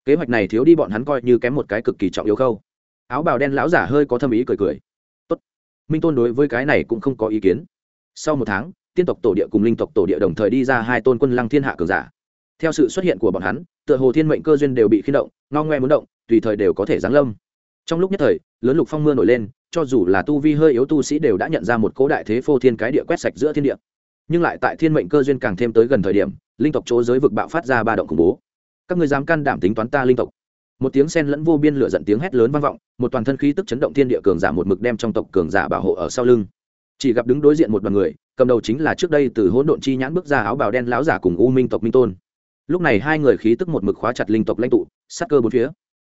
Kế hoạch này thiếu đi bọn hắn coi như kém một cái cực kỳ trọng yếu khâu. Áo bào đen lão giả hơi có thâm ý cười cười. Tốt. minh tôn đối với cái này cũng không có ý kiến. Sau một tháng, tiên tộc tổ địa cùng linh tộc tổ địa đồng thời đi ra hai tôn quân lăng thiên hạ cường giả. Theo sự xuất hiện của bọn hắn, tựa hồ thiên mệnh cơ duyên đều bị khiên động, ngao ngoe muốn động, tùy thời đều có thể giáng lâm. Trong lúc nhất thời, lớn lục phong mưa nổi lên, cho dù là tu vi hơi yếu tu sĩ đều đã nhận ra một cố đại thế phô thiên cái địa quét sạch giữa thiên địa nhưng lại tại thiên mệnh cơ duyên càng thêm tới gần thời điểm, linh tộc chỗ giới vực bạo phát ra ba động khủng bố. Các người dám can đảm tính toán ta linh tộc? Một tiếng sen lẫn vô biên lửa dẫn tiếng hét lớn vang vọng, một toàn thân khí tức chấn động thiên địa cường giả một mực đem trong tộc cường giả bảo hộ ở sau lưng. Chỉ gặp đứng đối diện một đoàn người, cầm đầu chính là trước đây từ hỗn độn chi nhãn bước ra áo bào đen láo giả cùng u minh tộc minh tôn. Lúc này hai người khí tức một mực khóa chặt linh tộc lãnh tụ sát cơ bốn phía.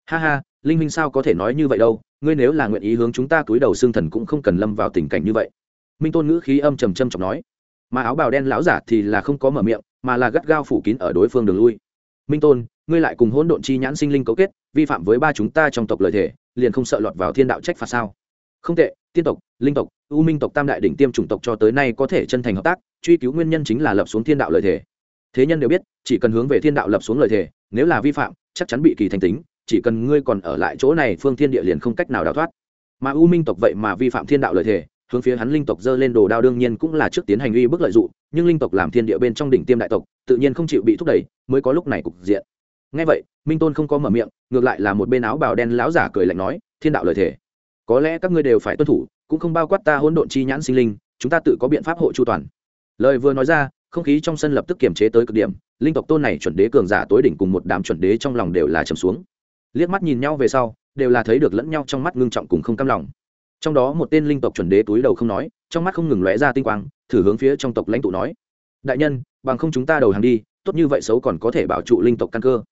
Ha ha, linh minh sao có thể nói như vậy đâu, ngươi nếu là nguyện ý hướng chúng ta túi đầu xương thần cũng không cần lâm vào tình cảnh như vậy. Minh tôn ngữ khí âm trầm trầm trọng nói mà áo bào đen lão giả thì là không có mở miệng, mà là gắt gao phủ kín ở đối phương đường lui. Minh tôn, ngươi lại cùng hỗn độn chi nhãn sinh linh cấu kết, vi phạm với ba chúng ta trong tộc lời thể liền không sợ lọt vào thiên đạo trách phạt sao? Không tệ, tiên tộc, linh tộc, u minh tộc tam đại đỉnh tiêm chủng tộc cho tới nay có thể chân thành hợp tác, truy cứu nguyên nhân chính là lập xuống thiên đạo lời thể thế nhân đều biết, chỉ cần hướng về thiên đạo lập xuống lời thể nếu là vi phạm, chắc chắn bị kỳ thành tính, chỉ cần ngươi còn ở lại chỗ này, phương thiên địa liền không cách nào đào thoát. Mà u minh tộc vậy mà vi phạm thiên đạo lời thể hướng phía hắn linh tộc dơ lên đồ đao đương nhiên cũng là trước tiến hành uy bức lợi dụng, nhưng linh tộc làm thiên địa bên trong đỉnh tiêm đại tộc, tự nhiên không chịu bị thúc đẩy, mới có lúc này cục diện. Ngay vậy, minh tôn không có mở miệng, ngược lại là một bên áo bào đen láo giả cười lạnh nói, thiên đạo lời thể có lẽ các ngươi đều phải tuân thủ, cũng không bao quát ta hỗn độn chi nhãn sinh linh, chúng ta tự có biện pháp hộ chu toàn. Lời vừa nói ra, không khí trong sân lập tức kiềm chế tới cực điểm, linh tộc tôn này chuẩn đế cường giả tối đỉnh cùng một đám chuẩn đế trong lòng đều là trầm xuống. Liếc mắt nhìn nhau về sau, đều là thấy được lẫn nhau trong mắt ngưng trọng cùng không cam lòng trong đó một tên linh tộc chuẩn đế túi đầu không nói, trong mắt không ngừng lóe ra tinh quang, thử hướng phía trong tộc lãnh tụ nói, đại nhân, bằng không chúng ta đầu hàng đi, tốt như vậy xấu còn có thể bảo trụ linh tộc căn cơ.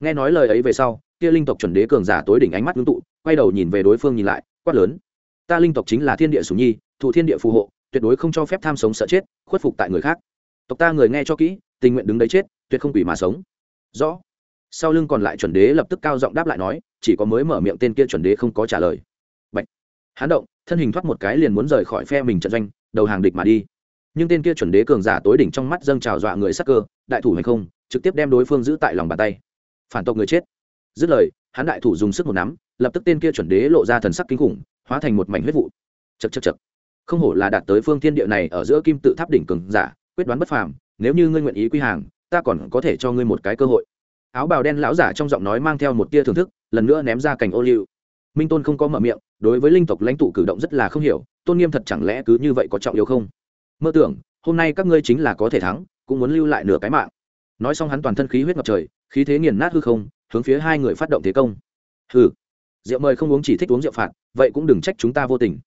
Nghe nói lời ấy về sau, kia linh tộc chuẩn đế cường giả tối đỉnh ánh mắt ngưng tụ, quay đầu nhìn về đối phương nhìn lại, quát lớn, ta linh tộc chính là thiên địa sủng nhi, thụ thiên địa phù hộ, tuyệt đối không cho phép tham sống sợ chết, khuất phục tại người khác. Tộc ta người nghe cho kỹ, tình nguyện đứng đấy chết, tuyệt không quỷ mà sống. Rõ. Sau lưng còn lại chuẩn đế lập tức cao giọng đáp lại nói, chỉ có mới mở miệng tên kia chuẩn đế không có trả lời hán động, thân hình thoát một cái liền muốn rời khỏi phe mình trận doanh, đầu hàng địch mà đi. Nhưng tên kia chuẩn đế cường giả tối đỉnh trong mắt dâng trào dọa người sắc cơ, đại thủ hay không, trực tiếp đem đối phương giữ tại lòng bàn tay. Phản tộc người chết. Dứt lời, hắn đại thủ dùng sức một nắm, lập tức tên kia chuẩn đế lộ ra thần sắc kinh khủng, hóa thành một mảnh huyết vụ. Chật chật chật không hổ là đạt tới phương thiên địa này ở giữa kim tự tháp đỉnh cường giả, quyết đoán bất phàm, nếu như ngươi nguyện ý quy hàng, ta còn có thể cho ngươi một cái cơ hội. Áo bào đen lão giả trong giọng nói mang theo một tia thưởng thức, lần nữa ném ra cành ô liu minh tôn không có mở miệng, đối với linh tộc lãnh tụ cử động rất là không hiểu, tôn nghiêm thật chẳng lẽ cứ như vậy có trọng yếu không? Mơ tưởng, hôm nay các ngươi chính là có thể thắng, cũng muốn lưu lại nửa cái mạng. Nói xong hắn toàn thân khí huyết ngập trời, khí thế nghiền nát hư không, hướng phía hai người phát động thế công. Hừ, rượu mời không uống chỉ thích uống rượu phạt, vậy cũng đừng trách chúng ta vô tình.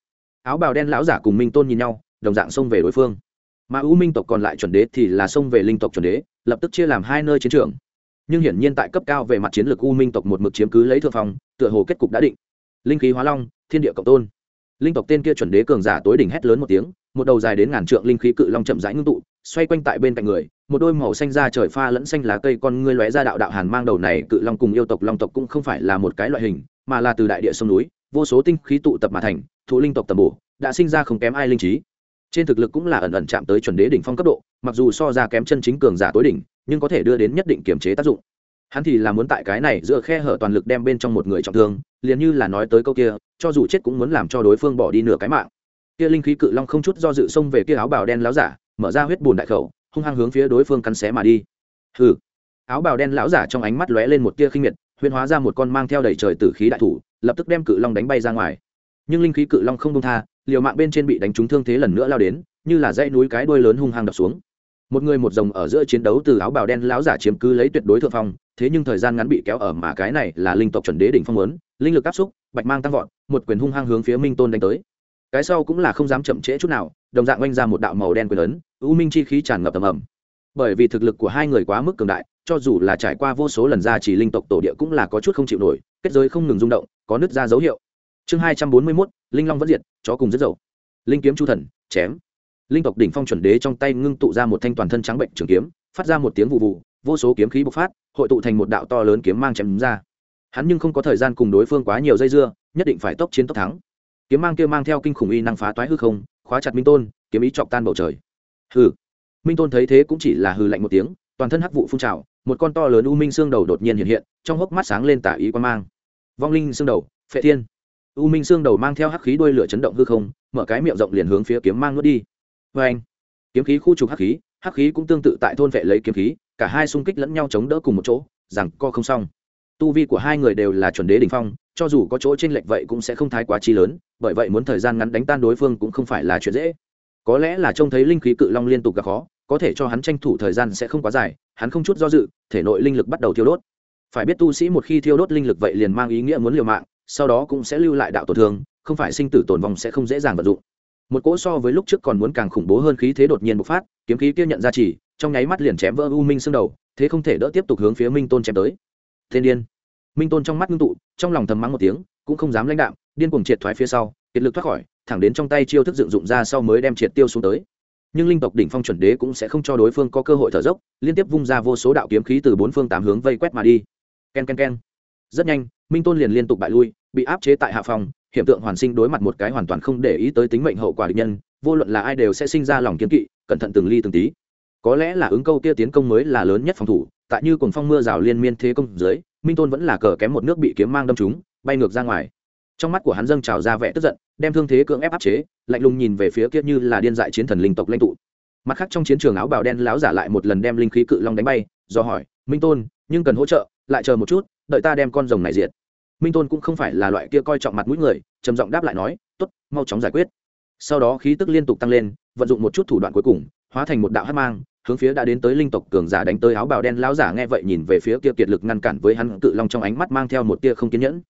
Áo bào đen lão giả cùng minh tôn nhìn nhau, đồng dạng xông về đối phương. Mà u minh tộc còn lại chuẩn đế thì là xông về linh tộc chuẩn đế, lập tức chia làm hai nơi chiến trường. Nhưng hiển nhiên tại cấp cao về mặt chiến lược u minh tộc một mực chiếm cứ lấy thượng phong, tựa hồ kết cục đã định linh khí hóa long, thiên địa cộng tôn. Linh tộc tên kia chuẩn đế cường giả tối đỉnh hét lớn một tiếng, một đầu dài đến ngàn trượng linh khí cự long chậm rãi ngưng tụ, xoay quanh tại bên cạnh người, một đôi màu xanh da trời pha lẫn xanh lá cây con ngươi lóe ra đạo đạo hàn mang đầu này, cự long cùng yêu tộc long tộc cũng không phải là một cái loại hình, mà là từ đại địa sông núi, vô số tinh khí tụ tập mà thành, thụ linh tộc tầm bổ, đã sinh ra không kém ai linh trí. Trên thực lực cũng là ẩn ẩn chạm tới chuẩn đế đỉnh phong cấp độ, mặc dù so ra kém chân chính cường giả tối đỉnh, nhưng có thể đưa đến nhất định kiểm chế tác dụng hắn thì là muốn tại cái này giữa khe hở toàn lực đem bên trong một người trọng thương, liền như là nói tới câu kia, cho dù chết cũng muốn làm cho đối phương bỏ đi nửa cái mạng. Kia linh khí cự long không chút do dự xông về kia áo bào đen láo giả, mở ra huyết bùn đại khẩu, hung hăng hướng phía đối phương cắn xé mà đi. Hừ. Áo bào đen lão giả trong ánh mắt lóe lên một tia khinh miệt huyên hóa ra một con mang theo đầy trời tử khí đại thủ, lập tức đem cự long đánh bay ra ngoài. Nhưng linh khí cự long không đông tha, liều mạng bên trên bị đánh trúng thương thế lần nữa lao đến, như là dãy núi cái đuôi lớn hung hăng đập xuống một người một rồng ở giữa chiến đấu từ áo bào đen lão giả chiếm cứ lấy tuyệt đối thượng phong, thế nhưng thời gian ngắn bị kéo ở mà cái này là linh tộc chuẩn đế đỉnh phong lớn linh lực áp xúc, bạch mang tăng vọt, một quyền hung hăng hướng phía minh tôn đánh tới. Cái sau cũng là không dám chậm trễ chút nào, đồng dạng oanh ra một đạo màu đen quyền lớn u minh chi khí tràn ngập tầm ẩm. Bởi vì thực lực của hai người quá mức cường đại, cho dù là trải qua vô số lần ra chỉ linh tộc tổ địa cũng là có chút không chịu nổi, kết giới không ngừng rung động, có nứt ra dấu hiệu. Chương hai trăm bốn mươi mốt, linh long vẫn diệt, chó cùng rất dậu linh kiếm chu thần, chém linh tộc đỉnh phong chuẩn đế trong tay ngưng tụ ra một thanh toàn thân trắng bệnh trường kiếm phát ra một tiếng vụ vụ vô số kiếm khí bộc phát hội tụ thành một đạo to lớn kiếm mang chém ra. Hắn nhưng không có thời gian cùng đối phương quá nhiều dây dưa nhất định phải tốc chiến tốc thắng. Kiếm mang kia mang theo kinh khủng y năng phá toái hư không khóa chặt minh tôn kiếm ý chọc tan bầu trời. Hừ, minh tôn thấy thế cũng chỉ là hư lạnh một tiếng toàn thân hắc vụ phun trào một con to lớn u minh xương đầu đột nhiên hiện hiện trong hốc mắt sáng lên tả ý quan mang. Vong linh xương đầu phệ thiên. U minh xương đầu mang theo hắc khí đuôi lửa chấn động hư không mở cái miệng rộng liền hướng phía kiếm mang nuốt đi vê anh, kiếm khí khu trục hắc khí hắc khí cũng tương tự tại thôn vệ lấy kiếm khí, cả hai xung kích lẫn nhau chống đỡ cùng một chỗ, rằng co không xong. Tu vi của hai người đều là chuẩn đế đ ỉ n h phong, cho dù có chỗ t r ê n lệch vậy cũng sẽ không thái quá chi lớn, bởi vậy muốn thời gian ngắn đánh tan đối phương cũng không phải là chuyện dễ. Có lẽ là trông thấy linh khí cự long liên tục gặp khó, có thể cho hắn tranh thủ thời gian sẽ không quá dài, hắn không chút do dự, thể nội linh lực bắt đầu thiêu đốt. Phải biết tu sĩ một khi thiêu đốt linh lực vậy liền mang ý nghĩa muốn liều mạng, sau đó cũng sẽ lưu lại đạo tổn thương, không phải sinh tử tồn vong sẽ không dễ dàng vận dụng một cỗ so với lúc trước còn muốn càng khủng bố hơn khí thế đột nhiên bộc phát, kiếm khí kia nhận ra chỉ, trong nháy mắt liền chém vỡ u minh xương đầu, thế không thể đỡ tiếp tục hướng phía minh tôn chém tới. Thiên điên. Minh tôn trong mắt ngưng tụ, trong lòng thầm mắng một tiếng, cũng không dám lãnh đạm, điên cuồng triệt thoái phía sau, kiệt lực thoát khỏi, thẳng đến trong tay chiêu thức dựng dụng ra sau mới đem triệt tiêu xuống tới. Nhưng linh tộc đỉnh phong chuẩn đế cũng sẽ không cho đối phương có cơ hội thở dốc, liên tiếp vung ra vô số đạo kiếm khí từ bốn phương tám hướng vây quét mà đi. K e n k e n k e n rất nhanh, minh tôn liền liên tục bại lui, bị áp chế tại hạ phòng hiện tượng hoàn sinh đối mặt một cái hoàn toàn không để ý tới tính mệnh hậu quả địch nhân, vô luận là ai đều sẽ sinh ra lòng kiên kỵ, cẩn thận từng ly từng tí. Có lẽ là ứng câu kia tiến công mới là lớn nhất phòng thủ, tại như cùng phong mưa rào liên miên thế công dưới, minh tôn vẫn là cờ kém một nước bị kiếm mang đâm trúng, bay ngược ra ngoài. Trong mắt của hắn dâng trào ra vẻ tức giận, đem thương thế cưỡng ép áp chế, lạnh lùng nhìn về phía kia như là điên dại chiến thần linh tộc lãnh tụ. Mặt khác trong chiến trường áo bào đen láo giả lại một lần đem linh khí cự long đánh bay, do hỏi, minh tôn, nhưng cần hỗ trợ, lại chờ một chút, đợi ta đem con rồng này diệt minh tôn cũng không phải là loại kia coi trọng mặt mũi người, trầm giọng đáp lại nói t ố t mau chóng giải quyết. Sau đó khí tức liên tục tăng lên, vận dụng một chút thủ đoạn cuối cùng, hóa thành một đạo hát mang, hướng phía đã đến tới linh tộc cường giả đánh tới áo bào đen lao giả nghe vậy nhìn về phía kia kiệt lực ngăn cản với hắn cự long trong ánh mắt mang theo một tia không kiên nhẫn.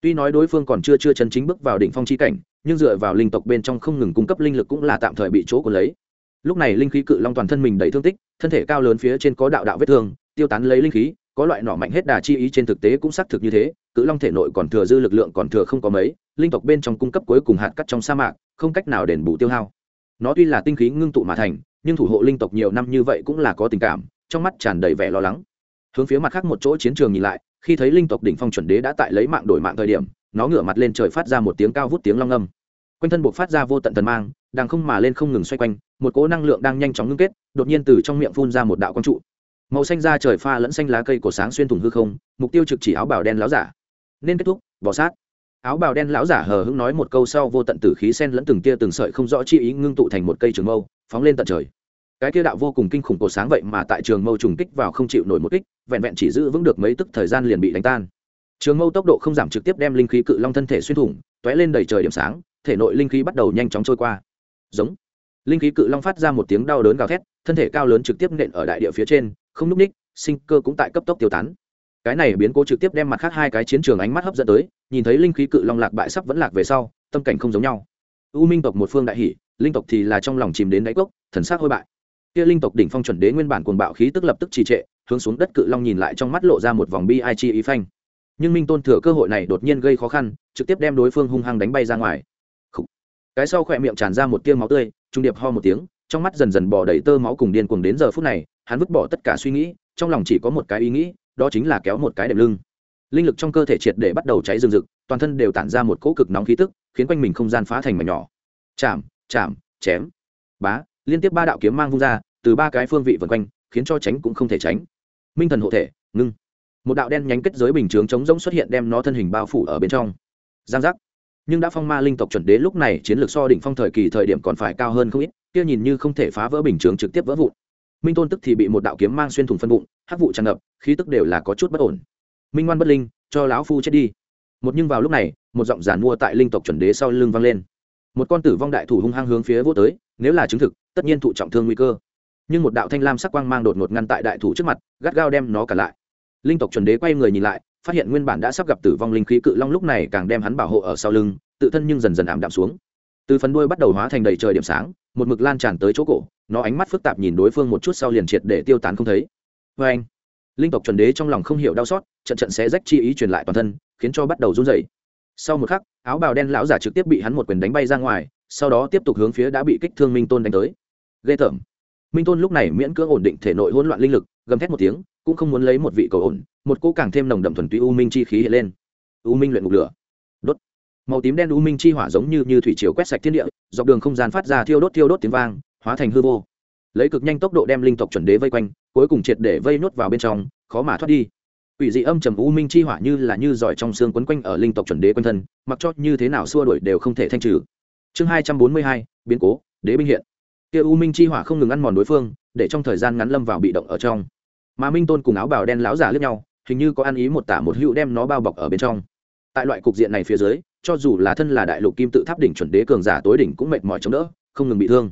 Tuy nói đối phương còn chưa chưa chân chính bước vào đỉnh phong chi cảnh, nhưng dựa vào linh tộc bên trong không ngừng cung cấp linh lực cũng là tạm thời bị chỗ của lấy. Lúc này linh khí cự long toàn thân mình đầy thương tích, thân thể cao lớn phía trên có đạo đạo vết thương, tiêu tán lấy linh khí có loại nỏ mạnh hết đà chi ý trên thực tế cũng xác thực như thế, cự long thể nội còn thừa dư lực lượng còn thừa không có mấy, linh tộc bên trong cung cấp cuối cùng hạt cắt trong sa mạc, không cách nào đền bù tiêu hao. Nó tuy là tinh khí ngưng tụ mà thành, nhưng thủ hộ linh tộc nhiều năm như vậy cũng là có tình cảm, trong mắt tràn đầy vẻ lo lắng. Hướng phía mặt khác một chỗ chiến trường nhìn lại, khi thấy linh tộc đỉnh phong chuẩn đế đã tại lấy mạng đổi mạng thời điểm, nó ngửa mặt lên trời phát ra một tiếng cao vút tiếng long âm. Quanh thân buộc phát ra vô tận tần mang, đang không mà lên không ngừng xoay quanh, một cỗ năng lượng đang nhanh chóng ngưng kết, đột nhiên từ trong miệng phun ra một đạo quang trụ màu xanh da trời pha lẫn xanh lá cây cổ sáng xuyên thủng hư không, mục tiêu trực chỉ áo bào đen láo giả. Nên kết thúc, bỏ sát. Áo bào đen lão giả hờ hững nói một câu sau vô tận tử khí sen lẫn từng tia từng sợi không rõ chi ý ngưng tụ thành một cây trường mâu, phóng lên tận trời. Cái tia đạo vô cùng kinh khủng cổ sáng vậy mà tại trường mâu trùng kích vào không chịu nổi một kích, vẹn vẹn chỉ giữ vững được mấy tức thời gian liền bị đánh tan. Trường mâu tốc độ không giảm trực tiếp đem linh khí cự long thân thể xuyên thủng t ó é lên đầy trời điểm sáng, thể nội linh khí bắt đầu nhanh chóng trôi qua. Giống. Linh khí cự long phát ra một tiếng đau đớn gào thét, thân thể cao lớn trực tiếp nện ở đại địa phía trên không núp ních, sinh cơ cũng tại cấp tốc tiêu tán. Cái này biến cố trực tiếp đem mặt khác hai cái chiến trường ánh mắt hấp dẫn tới, nhìn thấy linh khí cự long lạc bại sắp vẫn lạc về sau, tâm cảnh không giống nhau. U minh tộc một phương đại hỷ linh tộc thì là trong lòng chìm đến đáy cốc, thần sắc hôi bại. Kia linh tộc đỉnh phong chuẩn đế nguyên bản cuồng bạo khí tức lập tức trì trệ, hướng xuống đất cự long nhìn lại trong mắt lộ ra một vòng bi ai chi ý phanh. Nhưng minh tôn thừa cơ hội này đột nhiên gây khó khăn, trực tiếp đem đối phương hung hăng đánh bay ra ngoài. Khủ. cái sau khỏe miệng tràn ra một tiêu máu tươi, trung điệp ho một tiếng trong mắt dần dần bỏ đầy tơ máu cùng điên cuồng đến giờ phút này, hắn vứt bỏ tất cả suy nghĩ, trong lòng chỉ có một cái ý nghĩ, đó chính là kéo một cái đệm lưng. Linh lực trong cơ thể triệt để bắt đầu cháy rừng rực, toàn thân đều tản ra một cỗ cực nóng khí tức, khiến quanh mình không gian phá thành mảnh nhỏ. Chạm chạm, chém. Bá, liên tiếp ba đạo kiếm mang vung ra, từ ba cái phương vị vần quanh, khiến cho tránh cũng không thể tránh. Minh thần hộ thể, ngưng. Một đạo đen nhánh kết giới bình chướng chống rỗng xuất hiện đem nó thân hình bao phủ ở bên trong. Giang giác. Nhưng đã phong ma linh tộc chuẩn đế lúc này chiến lược so đỉnh phong thời kỳ thời điểm còn phải cao hơn không ít kia nhìn như không thể phá vỡ bình chướng trực tiếp vỡ vụn. Minh tôn tức thì bị một đạo kiếm mang xuyên thủng phân bụng, hắc vụ tràn ngập, khí tức đều là có chút bất ổn. Minh ngoan bất linh, cho lão phu chết đi. Một nhưng vào lúc này, một giọng giàn mua tại linh tộc chuẩn đế sau lưng vang lên. Một con tử vong đại thủ hung hăng hướng phía vô tới, nếu là chứng thực, tất nhiên thụ trọng thương nguy cơ. Nhưng một đạo thanh lam sắc quang mang đột ngột ngăn tại đại thủ trước mặt, gắt gao đem nó cả lại. Linh tộc chuẩn đế quay người nhìn lại, phát hiện nguyên bản đã sắp gặp tử vong linh khí cự long lúc này càng đem hắn bảo hộ ở sau lưng, tự thân nhưng dần dần ảm đạm xuống từ phần đuôi bắt đầu hóa thành đầy trời điểm sáng, một mực lan tràn tới chỗ cổ, nó ánh mắt phức tạp nhìn đối phương một chút sau liền triệt để tiêu tán không thấy. Vê anh, linh tộc chuẩn đế trong lòng không hiểu đau xót, trận trận sẽ rách chi ý truyền lại toàn thân, khiến cho bắt đầu run rẩy. Sau một khắc, áo bào đen lão giả trực tiếp bị hắn một quyền đánh bay ra ngoài, sau đó tiếp tục hướng phía đã bị kích thương minh tôn đánh tới. Ghê tởm. Minh tôn lúc này miễn cưỡng ổn định thể nội hỗn loạn linh lực, gầm thét một tiếng, cũng không muốn lấy một vị cầu ổn, một cô càng thêm nồng đậm thuần túy u minh chi khí hiện lên. U minh luyện ngục lửa màu tím đen u minh chi hỏa giống như như thủy chiều quét sạch thiên địa dọc đường không gian phát ra thiêu đốt thiêu đốt tiếng vang hóa thành hư vô lấy cực nhanh tốc độ đem linh tộc chuẩn đế vây quanh cuối cùng triệt để vây nốt vào bên trong khó mà thoát đi Quỷ dị âm trầm u minh chi hỏa như là như giỏi trong xương quấn quanh ở linh tộc chuẩn đế quanh thân, mặc cho như thế nào xua đuổi đều không thể thanh trừ. Chương hai trăm bốn mươi hai biến cố, đế binh hiện. Kia u minh chi hỏa không ngừng ăn mòn đối phương, để trong thời gian ngắn lâm vào bị động ở trong. Mà Minh Tôn cùng áo bào đen láo giả lướt nhau, hình như có ăn ý một tả một hữu đem nó bao bọc ở bên trong. Tại loại cục diện này phía dưới, cho dù là thân là đại lục kim tự tháp đỉnh chuẩn đế cường giả tối đỉnh cũng mệt mỏi chống đỡ, không ngừng bị thương.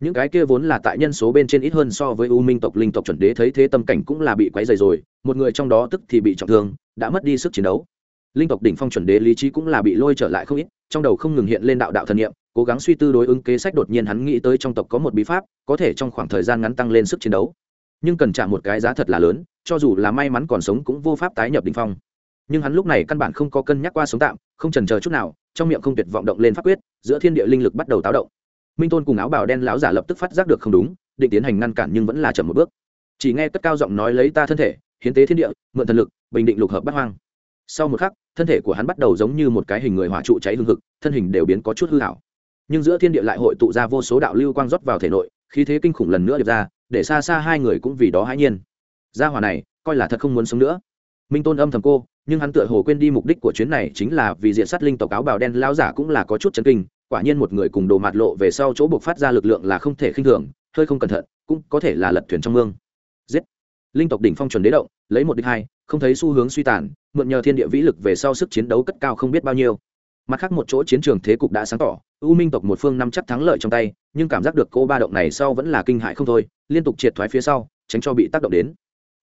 Những cái kia vốn là tại nhân số bên trên ít hơn so với u minh tộc linh tộc chuẩn đế thấy thế tâm cảnh cũng là bị quấy dày rồi một người trong đó tức thì bị trọng thương đã mất đi sức chiến đấu. Linh tộc đỉnh phong chuẩn đế lý trí cũng là bị lôi trở lại không ít trong đầu không ngừng hiện lên đạo đạo thần nghiệm cố gắng suy tư đối ứng kế sách đột nhiên hắn nghĩ tới trong tộc có một bí pháp có thể trong khoảng thời gian ngắn tăng lên sức chiến đấu. Nhưng cần trả một cái giá thật là lớn cho dù là may mắn còn sống cũng vô pháp tái nhập đỉnh phong nhưng hắn lúc này căn bản không có cân nhắc qua sống tạm, không trần chờ chút nào, trong miệng không tuyệt vọng động lên pháp quyết, giữa thiên địa linh lực bắt đầu táo động. Minh tôn cùng áo bào đen láo giả lập tức phát giác được không đúng, định tiến hành ngăn cản nhưng vẫn là chậm một bước. Chỉ nghe cất cao giọng nói lấy ta thân thể, hiến tế thiên địa, mượn thần lực, bình định lục hợp bắt hoang. Sau một khắc, thân thể của hắn bắt đầu giống như một cái hình người hỏa trụ cháy hương thực thân hình đều biến có chút hư hảo nhưng giữa thiên địa lại hội tụ ra vô số đạo lưu quang rót vào thể nội, khí thế kinh khủng lần nữa điệp ra, để xa xa hai người cũng vì đó hãi nhiên. Gia hỏa này, coi là thật không muốn sống nữa. Minh tôn âm thầm cô nhưng hắn tựa hồ quên đi mục đích của chuyến này chính là vì diện sát linh tộc áo bào đen lao giả cũng là có chút chấn kinh, quả nhiên một người cùng đồ mạt lộ về sau chỗ buộc phát ra lực lượng là không thể khinh thường, hơi không cẩn thận, cũng có thể là lật thuyền trong mương. Giết! Linh tộc đỉnh phong chuẩn đế động, lấy một đích hai, không thấy xu hướng suy tàn, mượn nhờ thiên địa vĩ lực về sau sức chiến đấu cất cao không biết bao nhiêu. Mặt khác một chỗ chiến trường thế cục đã sáng tỏ, u minh tộc một phương năm chắc thắng lợi trong tay, nhưng cảm giác được cô ba động này sau vẫn là kinh hại không thôi, liên tục triệt thoái phía sau, tránh cho bị tác động đến.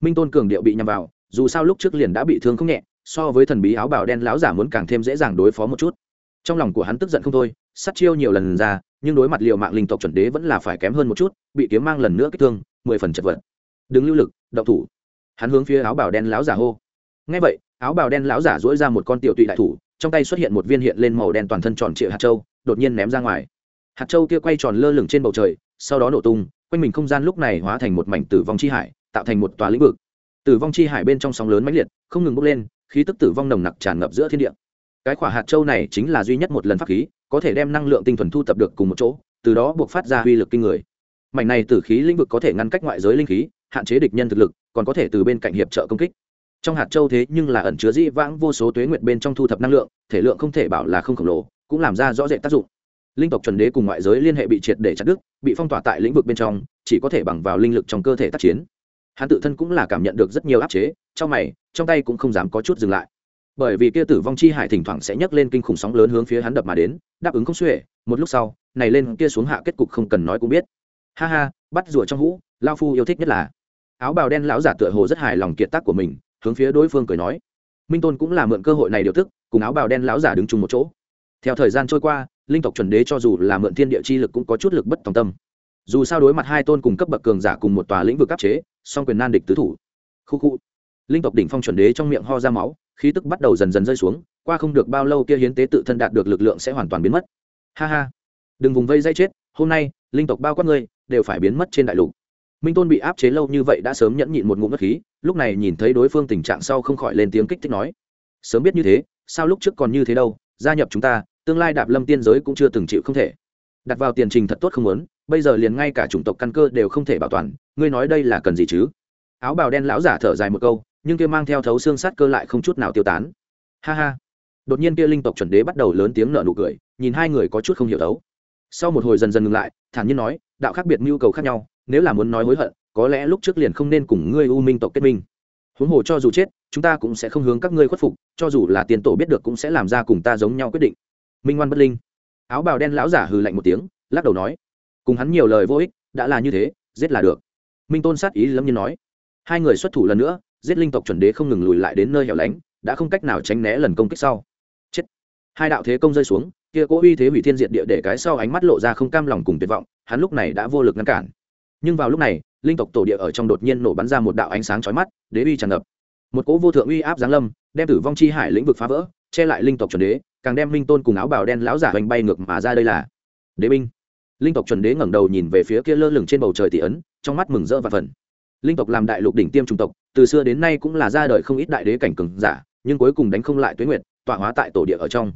Minh tôn cường điệu bị nhằm vào dù sao lúc trước liền đã bị thương không nhẹ, so với thần bí áo bào đen láo giả muốn càng thêm dễ dàng đối phó một chút. Trong lòng của hắn tức giận không thôi, sát chiêu nhiều lần ra, nhưng đối mặt liệu mạng linh tộc chuẩn đế vẫn là phải kém hơn một chút, bị kiếm mang lần nữa kích thương, mười phần chật vật. Đừng lưu lực, động thủ. Hắn hướng phía áo bào đen láo giả hô. Ngay vậy, áo bào đen láo giả dỗi ra một con tiểu tụy đại thủ, trong tay xuất hiện một viên hiện lên màu đen toàn thân tròn trịa hạt châu, đột nhiên ném ra ngoài. Hạt châu kia quay tròn lơ lửng trên bầu trời, sau đó nổ tung, quanh mình không gian lúc này hóa thành một mảnh tử vong chi hải, tạo thành một tòa lĩnh vực tử vong chi hải bên trong sóng lớn mãnh liệt, không ngừng bốc lên, khí tức tử vong nồng nặc tràn ngập giữa thiên địa. Cái quả hạt châu này chính là duy nhất một lần pháp khí, có thể đem năng lượng tinh thuần thu tập được cùng một chỗ, từ đó buộc phát ra uy lực kinh người. Mảnh này tử khí lĩnh vực có thể ngăn cách ngoại giới linh khí, hạn chế địch nhân thực lực, còn có thể từ bên cạnh hiệp trợ công kích. Trong hạt châu thế nhưng là ẩn chứa dĩ vãng vô số tuế nguyệt bên trong thu thập năng lượng, thể lượng không thể bảo là không khổng lồ, cũng làm ra rõ rệt tác dụng. Linh tộc chuẩn đế cùng ngoại giới liên hệ bị triệt để chặt đứt, bị phong tỏa tại lĩnh vực bên trong, chỉ có thể bằng vào linh lực trong cơ thể tác chiến hắn tự thân cũng là cảm nhận được rất nhiều áp chế, trong mày, trong tay cũng không dám có chút dừng lại. Bởi vì kia tử vong chi hải thỉnh thoảng sẽ nhấc lên kinh khủng sóng lớn hướng phía hắn đập mà đến, đáp ứng không xuể, một lúc sau, này lên kia xuống hạ kết cục không cần nói cũng biết. Ha ha, bắt rùa trong hũ, lao phu yêu thích nhất là. Áo bào đen lão giả tựa hồ rất hài lòng kiệt tác của mình, hướng phía đối phương cười nói. Minh tôn cũng là mượn cơ hội này điều tức, cùng áo bào đen lão giả đứng chung một chỗ. Theo thời gian trôi qua, linh tộc chuẩn đế cho dù là mượn thiên địa chi lực cũng có chút lực bất tòng tâm. Dù sao đối mặt hai tôn cùng cấp bậc cường giả cùng một tòa lĩnh vực áp chế song quyền nan địch tứ thủ. Khu khu. Linh tộc đỉnh phong chuẩn đế trong miệng ho ra máu, khí tức bắt đầu dần dần rơi xuống, qua không được bao lâu kia hiến tế tự thân đạt được lực lượng sẽ hoàn toàn biến mất. Ha ha. Đừng vùng vây dây chết, hôm nay, linh tộc bao quát ngươi, đều phải biến mất trên đại lục. Minh tôn bị áp chế lâu như vậy đã sớm nhẫn nhịn một ngụm mất khí, lúc này nhìn thấy đối phương tình trạng sau không khỏi lên tiếng kích thích nói. Sớm biết như thế, sao lúc trước còn như thế đâu, gia nhập chúng ta, tương lai đạp lâm tiên giới cũng chưa từng chịu không thể. Đặt vào tiền trình thật tốt không muốn bây giờ liền ngay cả chủng tộc căn cơ đều không thể bảo toàn, ngươi nói đây là cần gì chứ? Áo bào đen lão giả thở dài một câu, nhưng kia mang theo thấu xương sát cơ lại không chút nào tiêu tán. Ha ha. Đột nhiên kia linh tộc chuẩn đế bắt đầu lớn tiếng nở nụ cười, nhìn hai người có chút không hiểu đấu sau một hồi dần dần ngừng lại, thản nhiên nói, đạo khác biệt nhu cầu khác nhau, nếu là muốn nói hối hận, có lẽ lúc trước liền không nên cùng ngươi u minh tộc kết minh. Huống hồ cho dù chết, chúng ta cũng sẽ không hướng các ngươi khuất phục, cho dù là tiền tổ biết được cũng sẽ làm ra cùng ta giống nhau quyết định. Minh ngoan bất linh. Áo bào đen lão giả hừ lạnh một tiếng, lắc đầu nói cùng hắn nhiều lời vô ích, đã là như thế, giết là được. Minh tôn sát ý lâm nhiên nói. Hai người xuất thủ lần nữa, giết linh tộc chuẩn đế không ngừng lùi lại đến nơi hẻo lánh, đã không cách nào tránh né lần công kích sau. Chết. Hai đạo thế công rơi xuống, kia cố uy thế hủy thiên diệt địa để cái sau ánh mắt lộ ra không cam lòng cùng tuyệt vọng, hắn lúc này đã vô lực ngăn cản. Nhưng vào lúc này, linh tộc tổ địa ở trong đột nhiên nổ bắn ra một đạo ánh sáng chói mắt, đế uy tràn ngập. Một cỗ vô thượng uy áp giáng lâm, đem tử vong chi hải lĩnh vực phá vỡ, che lại linh tộc chuẩn đế, càng đem minh tôn cùng áo bào đen lão giả hoành bay ngược mà ra đây là đế binh linh tộc chuẩn đế ngẩng đầu nhìn về phía kia lơ lửng trên bầu trời tỷ ấn, trong mắt mừng rỡ và phần linh tộc làm đại lục đỉnh tiêm trung tộc, từ xưa đến nay cũng là ra đời không ít đại đế cảnh cường giả, nhưng cuối cùng đánh không lại tuế nguyệt, tọa hóa tại tổ địa ở trong.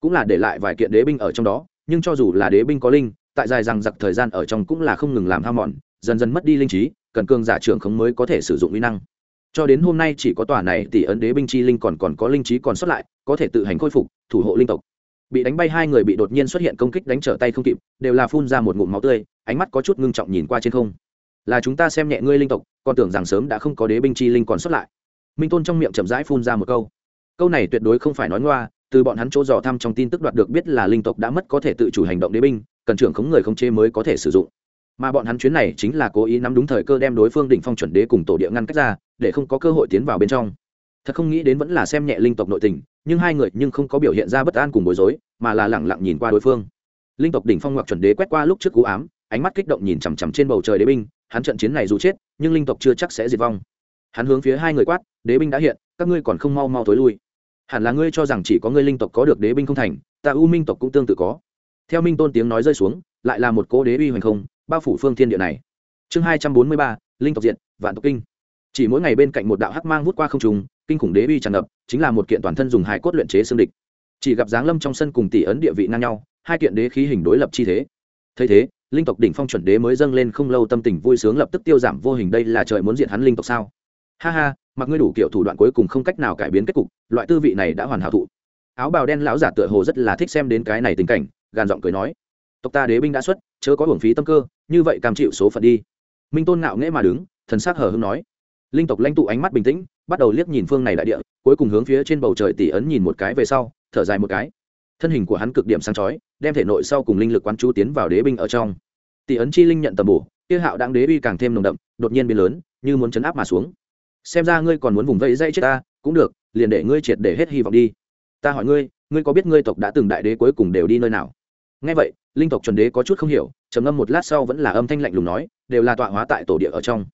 Cũng là để lại vài kiện đế binh ở trong đó, nhưng cho dù là đế binh có linh, tại dài rằng giặc thời gian ở trong cũng là không ngừng làm ham mòn, dần dần mất đi linh trí, cần cường giả trưởng không mới có thể sử dụng uy năng. Cho đến hôm nay chỉ có tòa này tỷ ấn đế binh chi linh còn còn có linh trí còn xuất lại, có thể tự hành khôi phục, thủ hộ linh tộc bị đánh bay hai người bị đột nhiên xuất hiện công kích đánh trở tay không kịp, đều là phun ra một ngụm máu tươi, ánh mắt có chút ngưng trọng nhìn qua trên không. Là chúng ta xem nhẹ ngươi linh tộc, còn tưởng rằng sớm đã không có đế binh chi linh còn xuất lại. Minh tôn trong miệng chậm rãi phun ra một câu. Câu này tuyệt đối không phải nói ngoa, từ bọn hắn chỗ dò thăm trong tin tức đoạt được biết là linh tộc đã mất có thể tự chủ hành động đế binh, cần trưởng khống người không chế mới có thể sử dụng. Mà bọn hắn chuyến này chính là cố ý nắm đúng thời cơ đem đối phương đỉnh phong chuẩn đế cùng tổ địa ngăn cách ra, để không có cơ hội tiến vào bên trong. Thật không nghĩ đến vẫn là xem nhẹ linh tộc nội tình nhưng hai người nhưng không có biểu hiện ra bất an cùng bối rối, mà là lẳng lặng nhìn qua đối phương. Linh tộc đỉnh phong ngoặc chuẩn đế quét qua lúc trước cú ám, ánh mắt kích động nhìn chằm chằm trên bầu trời đế binh, hắn trận chiến này dù chết, nhưng linh tộc chưa chắc sẽ diệt vong. Hắn hướng phía hai người quát, đế binh đã hiện, các ngươi còn không mau mau tối lui. Hẳn là ngươi cho rằng chỉ có ngươi linh tộc có được đế binh không thành, ta u minh tộc cũng tương tự có. Theo minh tôn tiếng nói rơi xuống, lại là một cỗ đế uy hoành không, bao phủ phương thiên địa này. Chương hai trăm bốn mươi ba, linh tộc diện vạn tộc kinh. Chỉ mỗi ngày bên cạnh một đạo hắc mang vút qua không trùng kinh khủng đế uy tràn ngập, chính là một kiện toàn thân dùng hài cốt luyện chế xương địch. Chỉ gặp giáng lâm trong sân cùng tỷ ấn địa vị ngang nhau, hai kiện đế khí hình đối lập chi thế. Thấy thế, linh tộc đỉnh phong chuẩn đế mới dâng lên không lâu tâm tình vui sướng lập tức tiêu giảm vô hình, đây là trời muốn diện hắn linh tộc sao? Ha ha, mặc ngươi đủ kiểu thủ đoạn cuối cùng không cách nào cải biến kết cục, loại tư vị này đã hoàn hảo thụ. Áo bào đen lão giả tựa hồ rất là thích xem đến cái này tình cảnh, gàn giọng cười nói, tộc ta đế binh đã xuất, chớ có hưởng phí tâm cơ, như vậy cam chịu số phận đi. Minh tôn ngạo nghễ mà đứng, thần sắc hờ hưng nói. Linh tộc lãnh tụ ánh mắt bình tĩnh bắt đầu liếc nhìn phương này đại địa, cuối cùng hướng phía trên bầu trời tỷ ấn nhìn một cái về sau, thở dài một cái. Thân hình của hắn cực điểm sáng chói, đem thể nội sau cùng linh lực quán chú tiến vào đế binh ở trong. Tỷ ấn chi linh nhận tầm bổ, kia hạo đáng đế uy càng thêm nồng đậm, đột nhiên biến lớn, như muốn chấn áp mà xuống. Xem ra ngươi còn muốn vùng vẫy dây chết ta, cũng được, liền để ngươi triệt để hết hy vọng đi. Ta hỏi ngươi ngươi có biết ngươi tộc đã từng đại đế cuối cùng đều đi nơi nào? Ngay vậy, linh tộc chuẩn đế có chút không hiểu, trầm ngâm một lát sau vẫn là âm thanh lạnh lùng nói, đều là tọa hóa tại tổ địa ở trong.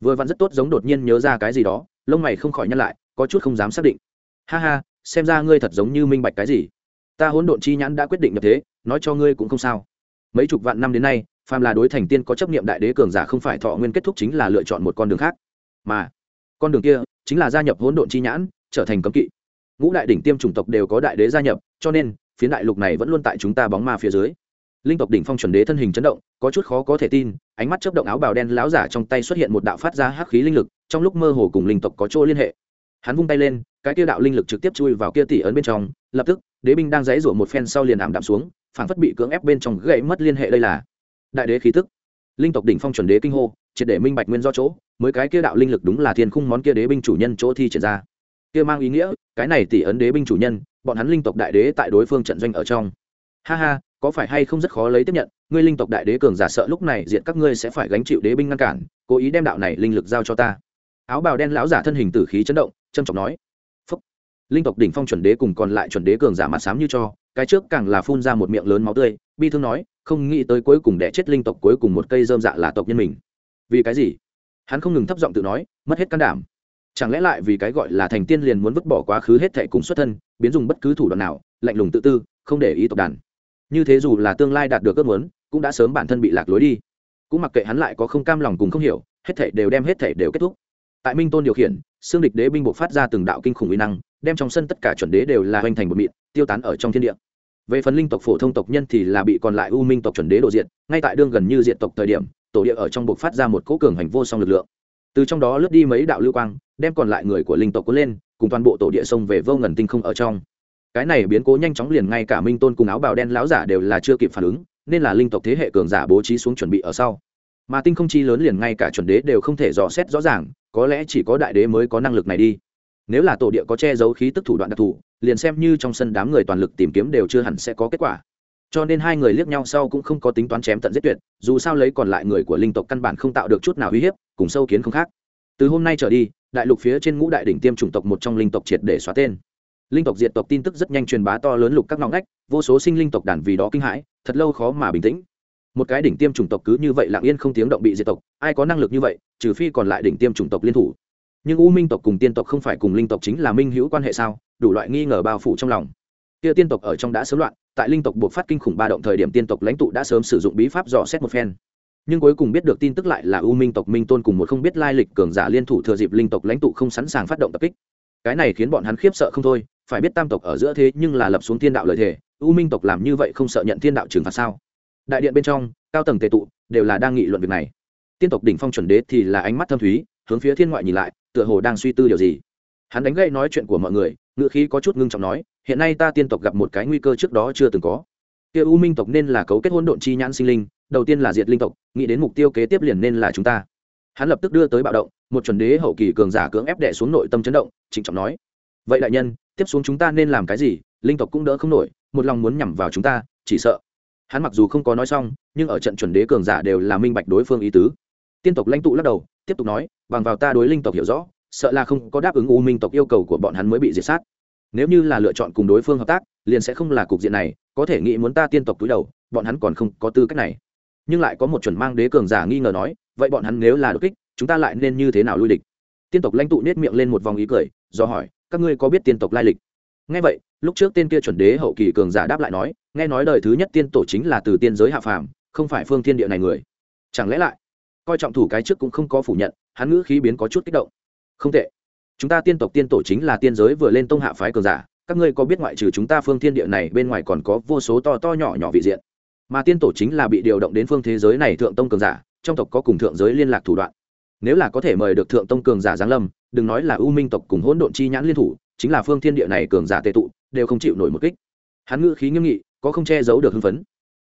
Vừa vặn rất tốt giống đột nhiên nhớ ra cái gì đó lông mày không khỏi nhăn lại, có chút không dám xác định. Ha ha, xem ra ngươi thật giống như minh bạch cái gì. Ta hỗn độn chi nhãn đã quyết định nhập thế, nói cho ngươi cũng không sao. Mấy chục vạn năm đến nay, phàm là đối thành tiên có chấp niệm đại đế cường giả không phải thọ nguyên kết thúc chính là lựa chọn một con đường khác. Mà, con đường kia chính là gia nhập hỗn độn chi nhãn, trở thành cấm kỵ. Ngũ đại đỉnh tiêm chủng tộc đều có đại đế gia nhập, cho nên, phiến đại lục này vẫn luôn tại chúng ta bóng ma phía dưới. Linh tộc đỉnh phong chuẩn đế thân hình chấn động, có chút khó có thể tin, ánh mắt chớp động áo bào đen láo giả trong tay xuất hiện một đạo phát ra hắc khí linh lực trong lúc mơ hồ cùng linh tộc có chỗ liên hệ. Hắn vung tay lên, cái kia đạo linh lực trực tiếp chui vào kia tỷ ấn bên trong, lập tức, đế binh đang dãy rủa một phen sau liền ảm đạm xuống, phảng phất bị cưỡng ép bên trong gãy mất liên hệ đây là đại đế khí tức. Linh tộc đỉnh phong chuẩn đế kinh hô, triệt để minh bạch nguyên do chỗ, mới cái kia đạo linh lực đúng là thiên khung món kia đế binh chủ nhân chỗ thi triển ra. Kia mang ý nghĩa, cái này tỷ ấn đế binh chủ nhân, bọn hắn linh tộc đại đế tại đối phương trận doanh ở trong. Ha ha, có phải hay không rất khó lấy tiếp nhận, ngươi linh tộc đại đế cường giả sợ lúc này diện các ngươi sẽ phải gánh chịu đế binh ngăn cản, cố ý đem đạo này linh lực giao cho ta áo bào đen lão giả thân hình tử khí chấn động trân trọng nói, Phúc. linh tộc đỉnh phong chuẩn đế cùng còn lại chuẩn đế cường giả mặt sám như cho, cái trước càng là phun ra một miệng lớn máu tươi. Bi thương nói, không nghĩ tới cuối cùng đẻ chết linh tộc cuối cùng một cây dơm dạ là tộc nhân mình. Vì cái gì? Hắn không ngừng thấp giọng tự nói, mất hết can đảm. Chẳng lẽ lại vì cái gọi là thành tiên liền muốn vứt bỏ quá khứ hết thệ cùng xuất thân, biến dùng bất cứ thủ đoạn nào, lạnh lùng tự tư, không để ý tộc đàn. Như thế dù là tương lai đạt được ước muốn, cũng đã sớm bản thân bị lạc lối đi. Cũng mặc kệ hắn lại có không cam lòng cùng không hiểu, hết thảy đều đem hết thảy đều kết thúc tại minh tôn điều khiển xương địch đế binh bộ phát ra từng đạo kinh khủng uy năng, đem trong sân tất cả chuẩn đế đều là hoành thành một mịn, tiêu tán ở trong thiên địa. Về phần linh tộc phổ thông tộc nhân thì là bị còn lại u minh tộc chuẩn đế độ diện ngay tại đương gần như diện tộc thời điểm, tổ địa ở trong buộc phát ra một cỗ cường hành vô song lực lượng. Từ trong đó lướt đi mấy đạo lưu quang, đem còn lại người của linh tộc cuốn lên, cùng toàn bộ tổ địa sông về vô ngần tinh không ở trong. Cái này biến cố nhanh chóng liền ngay cả minh tôn cùng áo bào đen láo giả đều là chưa kịp phản ứng, nên là linh tộc thế hệ cường giả bố trí xuống chuẩn bị ở sau mà tinh không chi lớn liền ngay cả chuẩn đế đều không thể dò xét rõ ràng, có lẽ chỉ có đại đế mới có năng lực này đi. Nếu là tổ địa có che giấu khí tức thủ đoạn đặc thù, liền xem như trong sân đám người toàn lực tìm kiếm đều chưa hẳn sẽ có kết quả. Cho nên hai người liếc nhau sau cũng không có tính toán chém tận giết tuyệt, dù sao lấy còn lại người của linh tộc căn bản không tạo được chút nào uy hiếp, cùng sâu kiến không khác. Từ hôm nay trở đi, đại lục phía trên ngũ đại đỉnh tiêm chủng tộc một trong linh tộc triệt để xóa tên. Linh tộc diệt tộc tin tức rất nhanh truyền bá to lớn lục các ngõ ngách, vô số sinh linh tộc đàn vì đó kinh hãi, thật lâu khó mà bình tĩnh một cái đỉnh tiêm chủng tộc cứ như vậy lặng yên không tiếng động bị diệt tộc, ai có năng lực như vậy, trừ phi còn lại đỉnh tiêm chủng tộc liên thủ. Nhưng u minh tộc cùng tiên tộc không phải cùng linh tộc chính là minh hữu quan hệ sao? Đủ loại nghi ngờ bao phủ trong lòng. Kia tiên tộc ở trong đã sớm loạn, tại linh tộc buộc phát kinh khủng ba động thời điểm tiên tộc lãnh tụ đã sớm sử dụng bí pháp dò xét một phen. Nhưng cuối cùng biết được tin tức lại là u minh tộc minh tôn cùng một không biết lai lịch cường giả liên thủ thừa dịp linh tộc lãnh tụ không sẵn sàng phát động tập kích. Cái này khiến bọn hắn khiếp sợ không thôi, phải biết tam tộc ở giữa thế nhưng là lập xuống thiên đạo lợi thế u minh tộc làm như vậy không sợ nhận thiên đạo trừng phạt sao? Đại điện bên trong, cao tầng tề tụ, đều là đang nghị luận việc này. Tiên tộc đỉnh phong chuẩn đế thì là ánh mắt thâm thúy, hướng phía thiên ngoại nhìn lại, tựa hồ đang suy tư điều gì. Hắn đánh gậy nói chuyện của mọi người ngự khí có chút ngưng trọng nói, hiện nay ta tiên tộc gặp một cái nguy cơ trước đó chưa từng có. Kia u minh tộc nên là cấu kết hỗn độn chi nhãn sinh linh, đầu tiên là diệt linh tộc, nghĩ đến mục tiêu kế tiếp liền nên là chúng ta. Hắn lập tức đưa tới bạo động, một chuẩn đế hậu kỳ cường giả cưỡng ép đệ xuống nội tâm chấn động, trịnh trọng nói, vậy đại nhân, tiếp xuống chúng ta nên làm cái gì? Linh tộc cũng đỡ không nổi, một lòng muốn nhằm vào chúng ta, chỉ sợ hắn mặc dù không có nói xong, nhưng ở trận chuẩn đế cường giả đều là minh bạch đối phương ý tứ. Tiên tộc lãnh tụ lắc đầu, tiếp tục nói, bằng vào ta đối linh tộc hiểu rõ, sợ là không có đáp ứng u minh tộc yêu cầu của bọn hắn mới bị diệt sát. Nếu như là lựa chọn cùng đối phương hợp tác, liền sẽ không là cục diện này, có thể nghĩ muốn ta tiên tộc túi đầu, bọn hắn còn không có tư cách này. Nhưng lại có một chuẩn mang đế cường giả nghi ngờ nói, vậy bọn hắn nếu là đột kích, chúng ta lại nên như thế nào lui địch? Tiên tộc lãnh tụ nết miệng lên một vòng ý cười, do hỏi, các ngươi có biết tiên tộc lai lịch? Nghe vậy, lúc trước tên kia chuẩn đế hậu kỳ cường giả đáp lại nói nghe nói đời thứ nhất tiên tổ chính là từ tiên giới hạ phàm, không phải phương thiên địa này người. Chẳng lẽ lại, coi trọng thủ cái trước cũng không có phủ nhận, hắn ngữ khí biến có chút kích động. Không tệ. Chúng ta tiên tộc tiên tổ chính là tiên giới vừa lên tông hạ phái cường giả, các ngươi có biết ngoại trừ chúng ta phương thiên địa này, bên ngoài còn có vô số to to nhỏ nhỏ vị diện. Mà tiên tổ chính là bị điều động đến phương thế giới này thượng tông cường giả, trong tộc có cùng thượng giới liên lạc thủ đoạn. Nếu là có thể mời được thượng tông cường giả giáng lâm, đừng nói là u minh tộc cùng hỗn độn chi nhãn liên thủ, chính là phương thiên địa này cường giả tệ tụ, đều không chịu nổi một kích. Hắn ngữ khí nghiêm nghị có không che giấu được hưng phấn.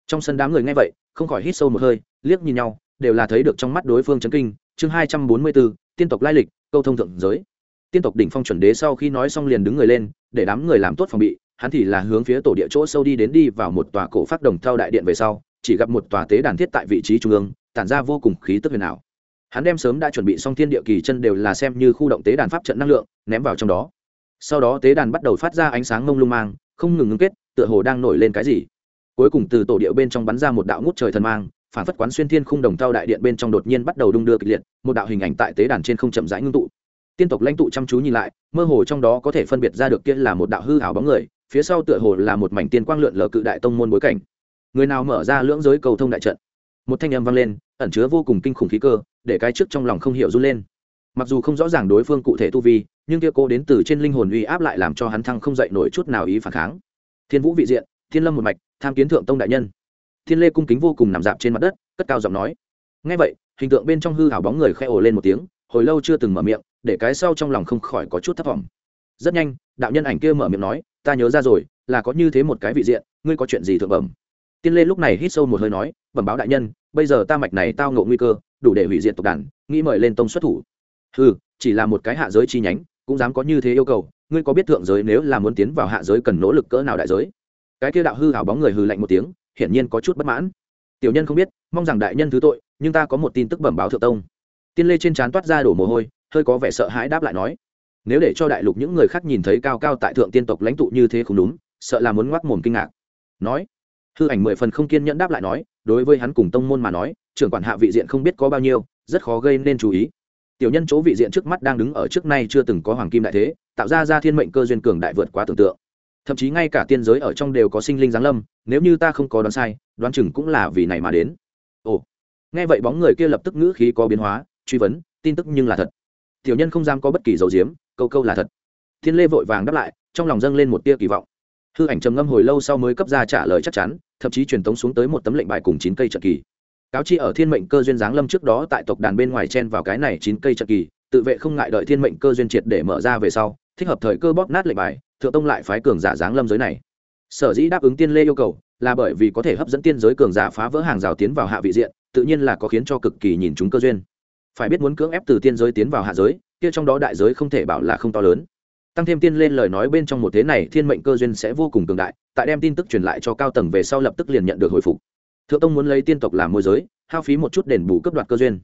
Trong sân đám người nghe vậy, không khỏi hít sâu một hơi, liếc nhìn nhau, đều là thấy được trong mắt đối phương chấn kinh. Chương hai trăm bốn mươi bốn, tiên tộc lai lịch, câu thông thượng giới. Tiên tộc đỉnh phong chuẩn đế sau khi nói xong liền đứng người lên, để đám người làm tốt phòng bị, hắn thì là hướng phía tổ địa chỗ sâu đi đến đi vào một tòa cổ phát đồng theo đại điện về sau, chỉ gặp một tòa tế đàn thiết tại vị trí trung ương, tản ra vô cùng khí tức huyền ảo. Hắn đem sớm đã chuẩn bị xong thiên địa kỳ chân đều là xem như khu động tế đàn pháp trận năng lượng, ném vào trong đó. Sau đó tế đàn bắt đầu phát ra ánh sáng mông lung mang, không ngừng ngưng kết tựa hồ đang nổi lên cái gì. Cuối cùng từ tổ địa bên trong bắn ra một đạo ngút trời thần mang, phản phất quán xuyên thiên khung đồng thao đại điện bên trong đột nhiên bắt đầu đung đưa kịch liệt, một đạo hình ảnh tại tế đàn trên không chậm rãi ngưng tụ. Tiên tộc lãnh tụ chăm chú nhìn lại, mơ hồ trong đó có thể phân biệt ra được kia là một đạo hư ảo bóng người, phía sau tựa hồ là một mảnh tiên quang lượn lờ cự đại tông môn bối cảnh. Người nào mở ra lưỡng giới cầu thông đại trận? Một thanh âm vang lên, ẩn chứa vô cùng kinh khủng khí cơ, để cái trước trong lòng không hiểu run lên. Mặc dù không rõ ràng đối phương cụ thể tu vi, nhưng kia cô đến từ trên linh hồn uy áp lại làm cho hắn thăng không dậy nổi chút nào ý phản kháng thiên vũ vị diện, thiên lâm một mạch, tham kiến thượng tông đại nhân. Thiên lê cung kính vô cùng nằm dạp trên mặt đất, cất cao giọng nói. Ngay vậy, hình tượng bên trong hư hảo bóng người khẽ ồ lên một tiếng, hồi lâu chưa từng mở miệng, để cái sau trong lòng không khỏi có chút thất vọng rất nhanh, đạo nhân ảnh kia mở miệng nói, ta nhớ ra rồi, là có như thế một cái vị diện, ngươi có chuyện gì thượng bẩm? Tiên lê lúc này hít sâu một hơi nói, bẩm báo đại nhân, bây giờ ta mạch này tao ngộ nguy cơ, đủ để hủy diệt tộc đàn, nghĩ mời lên tông xuất thủ. Ừ chỉ là một cái hạ giới chi nhánh, cũng dám có như thế yêu cầu ngươi có biết thượng giới nếu là muốn tiến vào hạ giới cần nỗ lực cỡ nào đại giới? Cái kia đạo hư hào bóng người hư lạnh một tiếng, hiển nhiên có chút bất mãn. Tiểu nhân không biết, mong rằng đại nhân thứ tội, nhưng ta có một tin tức bẩm báo thượng tông. Tiên lê trên trán toát ra đổ mồ hôi, hơi có vẻ sợ hãi đáp lại nói, nếu để cho đại lục những người khác nhìn thấy cao cao tại thượng tiên tộc lãnh tụ như thế không đúng, sợ là muốn ngoác mồm kinh ngạc. Nói, hư ảnh mười phần không kiên nhẫn đáp lại nói, đối với hắn cùng tông môn mà nói, trưởng quản hạ vị diện không biết có bao nhiêu, rất khó gây nên chú ý tiểu nhân chỗ vị diện trước mắt đang đứng ở trước nay chưa từng có hoàng kim đại thế, tạo ra ra thiên mệnh cơ duyên cường đại vượt quá tưởng tượng. Thậm chí ngay cả tiên giới ở trong đều có sinh linh giáng lâm, nếu như ta không có đoán sai, đoán chừng cũng là vì này mà đến. Ồ, nghe vậy bóng người kia lập tức ngữ khí có biến hóa, truy vấn, tin tức nhưng là thật. Tiểu nhân không dám có bất kỳ dấu diếm câu câu là thật. Thiên lê vội vàng đáp lại, trong lòng dâng lên một tia kỳ vọng. Hư ảnh trầm ngâm hồi lâu sau mới cấp ra trả lời chắc chắn, thậm chí truyền tống xuống tới một tấm lệnh bài cùng chín cây trận kỳ cáo chi ở thiên mệnh cơ duyên giáng lâm trước đó tại tộc đàn bên ngoài chen vào cái này chín cây trận kỳ, tự vệ không ngại đợi thiên mệnh cơ duyên triệt để mở ra về sau, thích hợp thời cơ bóp nát lệnh bài, thượng tông lại phái cường giả giáng lâm giới này. Sở dĩ đáp ứng tiên lê yêu cầu, là bởi vì có thể hấp dẫn tiên giới cường giả phá vỡ hàng rào tiến vào hạ vị diện, tự nhiên là có khiến cho cực kỳ nhìn chúng cơ duyên. Phải biết muốn cưỡng ép từ tiên giới tiến vào hạ giới, kia trong đó đại giới không thể bảo là không to lớn. Tăng thêm tiên lên lời nói bên trong một thế này, thiên mệnh cơ duyên sẽ vô cùng cường đại, tại đem tin tức truyền lại cho cao tầng về sau lập tức liền nhận được hồi phục thượng tông muốn lấy tiên tộc làm môi giới, hao phí một chút đền bù cấp đoạt cơ duyên.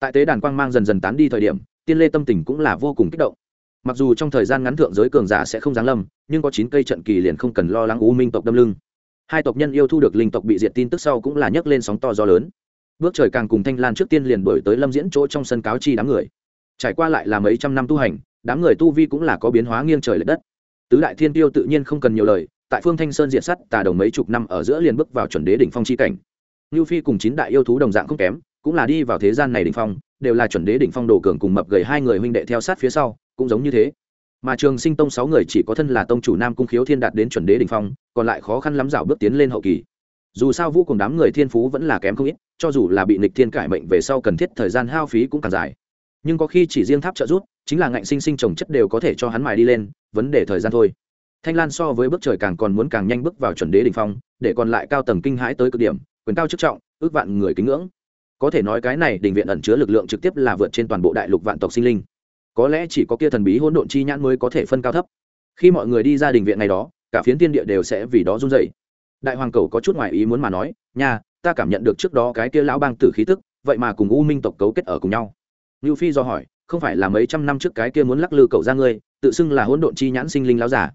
Tại tế đàn quang mang dần dần tán đi thời điểm, tiên lê tâm tình cũng là vô cùng kích động. Mặc dù trong thời gian ngắn thượng giới cường giả sẽ không giáng lâm, nhưng có chín cây trận kỳ liền không cần lo lắng u minh tộc đâm lưng. Hai tộc nhân yêu thu được linh tộc bị diệt tin tức sau cũng là nhấc lên sóng to gió lớn. Bước trời càng cùng thanh lan trước tiên liền đổi tới lâm diễn chỗ trong sân cáo chi đám người. Trải qua lại là mấy trăm năm tu hành, đám người tu vi cũng là có biến hóa nghiêng trời l ệ đất. Tứ đại thiên tiêu tự nhiên không cần nhiều lời tại phương thanh sơn diện sắt tà đồng mấy chục năm ở giữa liền bước vào chuẩn đế đỉnh phong c h i cảnh. Ngưu phi cùng chín đại yêu thú đồng dạng không kém, cũng là đi vào thế gian này đỉnh phong, đều là chuẩn đế đỉnh phong đồ cường cùng mập gầy hai người huynh đệ theo sát phía sau, cũng giống như thế. Mà trường sinh tông sáu người chỉ có thân là tông chủ nam cung khiếu thiên đạt đến chuẩn đế đỉnh phong, còn lại khó khăn lắm dạo bước tiến lên hậu kỳ. Dù sao vũ cùng đám người thiên phú vẫn là kém không ít, cho dù là bị nịch thiên cải mệnh về sau cần thiết thời gian hao phí cũng càng dài. Nhưng có khi chỉ riêng tháp trợ rút chính là ngạnh sinh sinh trồng chất đều có thể cho hắn mài đi lên, vấn đề thời gian thôi thanh lan so với bước trời càng còn muốn càng nhanh bước vào chuẩn đế đ ỉ n h phong để còn lại cao tầng kinh hãi tới cực điểm quyền cao chức trọng ước vạn người kính ngưỡng. Có thể nói cái này đình viện ẩn chứa lực lượng trực tiếp là vượt trên toàn bộ đại lục vạn tộc sinh linh. Có lẽ chỉ có kia thần bí hỗn độn chi nhãn mới có thể phân cao thấp. Khi mọi người đi ra đình viện này đó cả phiến tiên địa đều sẽ vì đó run dậy đại hoàng cầu có chút ngoài ý muốn mà nói nha ta cảm nhận được trước đó cái kia lão bang tử khí tức vậy mà cùng u minh tộc cấu kết ở cùng nhau. Lưu Phi do hỏi, không phải là mấy trăm năm trước cái kia muốn lắc lư cậu ra ngươi, tự xưng là hỗn độn chi nhãn sinh linh lão giả.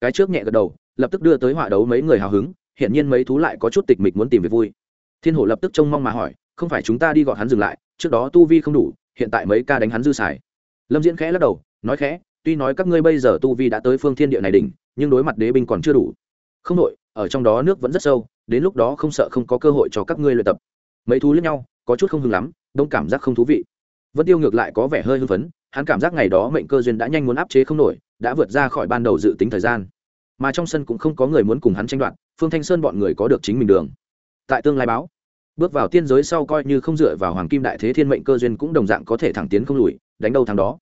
Cái trước nhẹ gật đầu, lập tức đưa tới họa đấu mấy người hào hứng, hiện nhiên mấy thú lại có chút tịch mịch muốn tìm việc vui. Thiên Hổ lập tức trông mong mà hỏi, không phải chúng ta đi gọi hắn dừng lại, trước đó tu vi không đủ, hiện tại mấy ca đánh hắn dư xài. Lâm Diễn khẽ lắc đầu, nói khẽ, tuy nói các ngươi bây giờ tu vi đã tới phương thiên địa này đỉnh, nhưng đối mặt đế binh còn chưa đủ. Không đội ở trong đó nước vẫn rất sâu, đến lúc đó không sợ không có cơ hội cho các ngươi luyện tập. Mấy thú lẫn nhau, có chút không hưng lắm, đông cảm giác không thú vị vân tiêu ngược lại có vẻ hơi hưng phấn hắn cảm giác ngày đó mệnh cơ duyên đã nhanh muốn áp chế không nổi đã vượt ra khỏi ban đầu dự tính thời gian. Mà trong sân cũng không có người muốn cùng hắn tranh đoạt, phương thanh sơn bọn người có được chính mình đường. Tại tương lai báo, bước vào tiên giới sau coi như không dựa vào hoàng kim đại thế thiên mệnh cơ duyên cũng đồng dạng có thể thẳng tiến không lùi, đánh đâu thắng đó.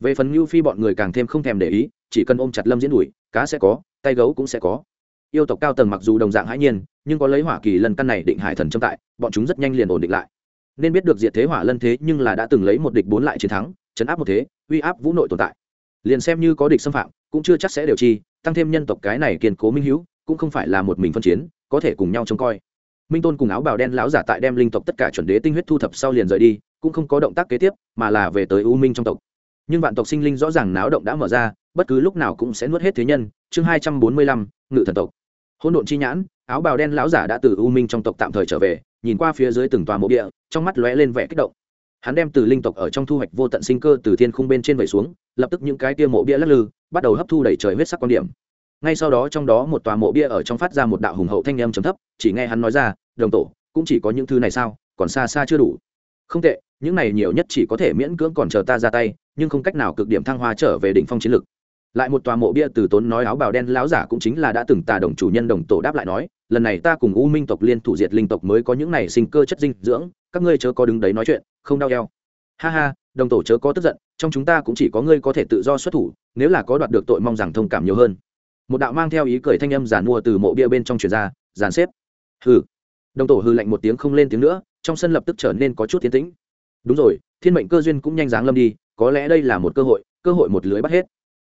Về phần ngưu phi bọn người càng thêm không thèm để ý, chỉ cần ôm chặt lâm diễn đuổi, cá sẽ có, tay gấu cũng sẽ có. Yêu tộc cao tầng mặc dù đồng dạng hãi nhiên, nhưng có lấy hỏa kỳ lần căn này định hải thần trong tại, bọn chúng rất nhanh liền ổn định lại. Nên biết được diệt thế hỏa lân thế nhưng là đã từng lấy một địch bốn lại chiến thắng, chấn áp một thế, uy áp vũ nội tồn tại liền xem như có địch xâm phạm, cũng chưa chắc sẽ đều chi, tăng thêm nhân tộc cái này kiên cố minh hữu, cũng không phải là một mình phân chiến, có thể cùng nhau trông coi. Minh tôn cùng áo bào đen láo giả tại đem linh tộc tất cả chuẩn đế tinh huyết thu thập sau liền rời đi, cũng không có động tác kế tiếp, mà là về tới u minh trong tộc. Nhưng vạn tộc sinh linh rõ ràng náo động đã mở ra, bất cứ lúc nào cũng sẽ nuốt hết thế nhân, chương hai trăm bốn mươi lăm, ngự thần tộc. Hôn độn chi nhãn, áo bào đen láo giả đã từ u minh trong tộc tạm thời trở về, nhìn qua phía dưới từng tòa mộ địa, trong mắt lóe lên vẻ kích động hắn đem từ linh tộc ở trong thu hoạch vô tận sinh cơ từ thiên khung bên trên vẩy xuống, lập tức những cái tia mộ bia lắc lư, bắt đầu hấp thu đẩy trời huyết sắc quan điểm. Ngay sau đó trong đó một tòa mộ bia ở trong phát ra một đạo hùng hậu thanh âm trầm thấp, chỉ nghe hắn nói ra, đồng tổ, cũng chỉ có những thứ này sao, còn xa xa chưa đủ. Không tệ, những này nhiều nhất chỉ có thể miễn cưỡng còn chờ ta ra tay, nhưng không cách nào cực điểm thăng hoa trở về đỉnh phong chiến lực lại một tòa mộ bia từ tốn nói áo bào đen láo giả cũng chính là đã từng tà đồng chủ nhân đồng tổ đáp lại nói, lần này ta cùng u minh tộc liên thủ diệt linh tộc mới có những này sinh cơ chất dinh dưỡng các ngươi chớ có đứng đấy nói chuyện, không đau eo. Ha ha, đồng tổ chớ có tức giận, trong chúng ta cũng chỉ có ngươi có thể tự do xuất thủ, nếu là có đoạt được tội mong rằng thông cảm nhiều hơn. Một đạo mang theo ý cười thanh âm giàn mua từ mộ bia bên trong truyền ra, giàn xếp. Hừ. Đồng tổ hư lạnh một tiếng không lên tiếng nữa, trong sân lập tức trở nên có chút tiến tĩnh. Đúng rồi, thiên mệnh cơ duyên cũng nhanh dáng lâm đi, có lẽ đây là một cơ hội cơ hội một lưới bắt hết.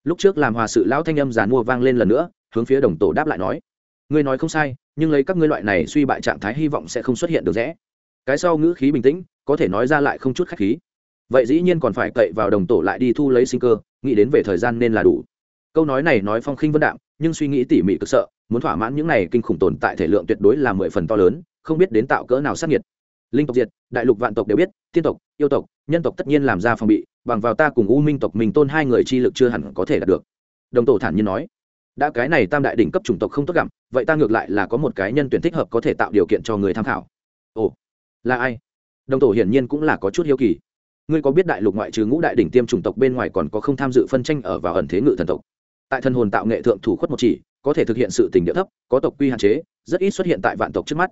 Lúc trước làm hòa sự lão thanh âm giàn mua vang lên lần nữa, hướng phía đồng tổ đáp lại nói. Ngươi nói không sai, nhưng lấy các ngươi loại này suy bại trạng thái hy vọng sẽ không xuất hiện được rẽ cái sau ngữ khí bình tĩnh, có thể nói ra lại không chút khách khí. Vậy dĩ nhiên còn phải cậy vào đồng tổ lại đi thu lấy sinh cơ, nghĩ đến về thời gian nên là đủ. Câu nói này nói phong khinh vân đạm, nhưng suy nghĩ tỉ mỉ cực sợ, muốn thỏa mãn những này kinh khủng tồn tại thể lượng tuyệt đối là mười phần to lớn, không biết đến tạo cỡ nào sát nhiệt linh tộc diệt, đại lục vạn tộc đều biết, tiên tộc, yêu tộc, nhân tộc tất nhiên làm ra phòng bị, bằng vào ta cùng u minh tộc mình tôn hai người chi lực chưa hẳn có thể đạt được. Đồng tổ thản nhiên nói, đã cái này tam đại đỉnh cấp chủng tộc không tốt gặm, vậy ta ngược lại là có một cái nhân tuyển thích hợp có thể tạo điều kiện cho người tham khảo. Ồ là ai? Đồng tổ hiển nhiên cũng là có chút hiếu kỳ. Ngươi có biết đại lục ngoại trừ ngũ đại đỉnh tiêm chủng tộc bên ngoài còn có không tham dự phân tranh ở vào ẩn thế ngự thần tộc? Tại thần hồn tạo nghệ thượng thủ khuất một chỉ, có thể thực hiện sự tình địa thấp, có tộc quy hạn chế, rất ít xuất hiện tại vạn tộc trước mắt.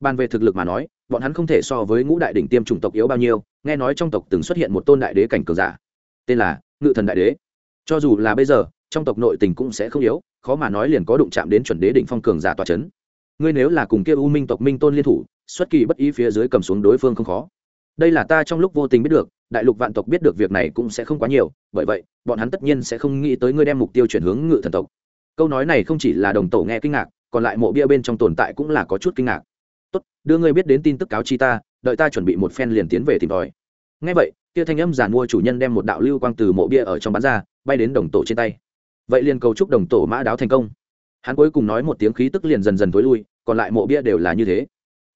Bàn về thực lực mà nói, bọn hắn không thể so với ngũ đại đỉnh tiêm chủng tộc yếu bao nhiêu, nghe nói trong tộc từng xuất hiện một tôn đại đế cảnh cường giả. Tên là ngự thần đại đế. Cho dù là bây giờ, trong tộc nội tình cũng sẽ không yếu, khó mà nói liền có đụng chạm đến chuẩn đế đỉnh phong cường giả tòa c h ấ n ngươi nếu là cùng kia u minh tộc minh tôn liên thủ, xuất kỳ bất ý phía dưới cầm xuống đối phương không khó. Đây là ta trong lúc vô tình biết được, đại lục vạn tộc biết được việc này cũng sẽ không quá nhiều, bởi vậy, bọn hắn tất nhiên sẽ không nghĩ tới ngươi đem mục tiêu chuyển hướng ngự thần tộc. Câu nói này không chỉ là đồng tổ nghe kinh ngạc, còn lại mộ bia bên trong tồn tại cũng là có chút kinh ngạc. Tốt, đưa ngươi biết đến tin tức cáo chi ta, đợi ta chuẩn bị một phen liền tiến về tìm tòi. Ngay vậy, kia thanh âm giản mua chủ nhân đem một đạo lưu quang từ mộ bia ở trong bán ra, bay đến đồng tổ trên tay. Vậy liền cầu chúc đồng tổ mã đáo thành công hắn cuối cùng nói một tiếng khí tức liền dần dần tối lui, còn lại mộ bia đều là như thế.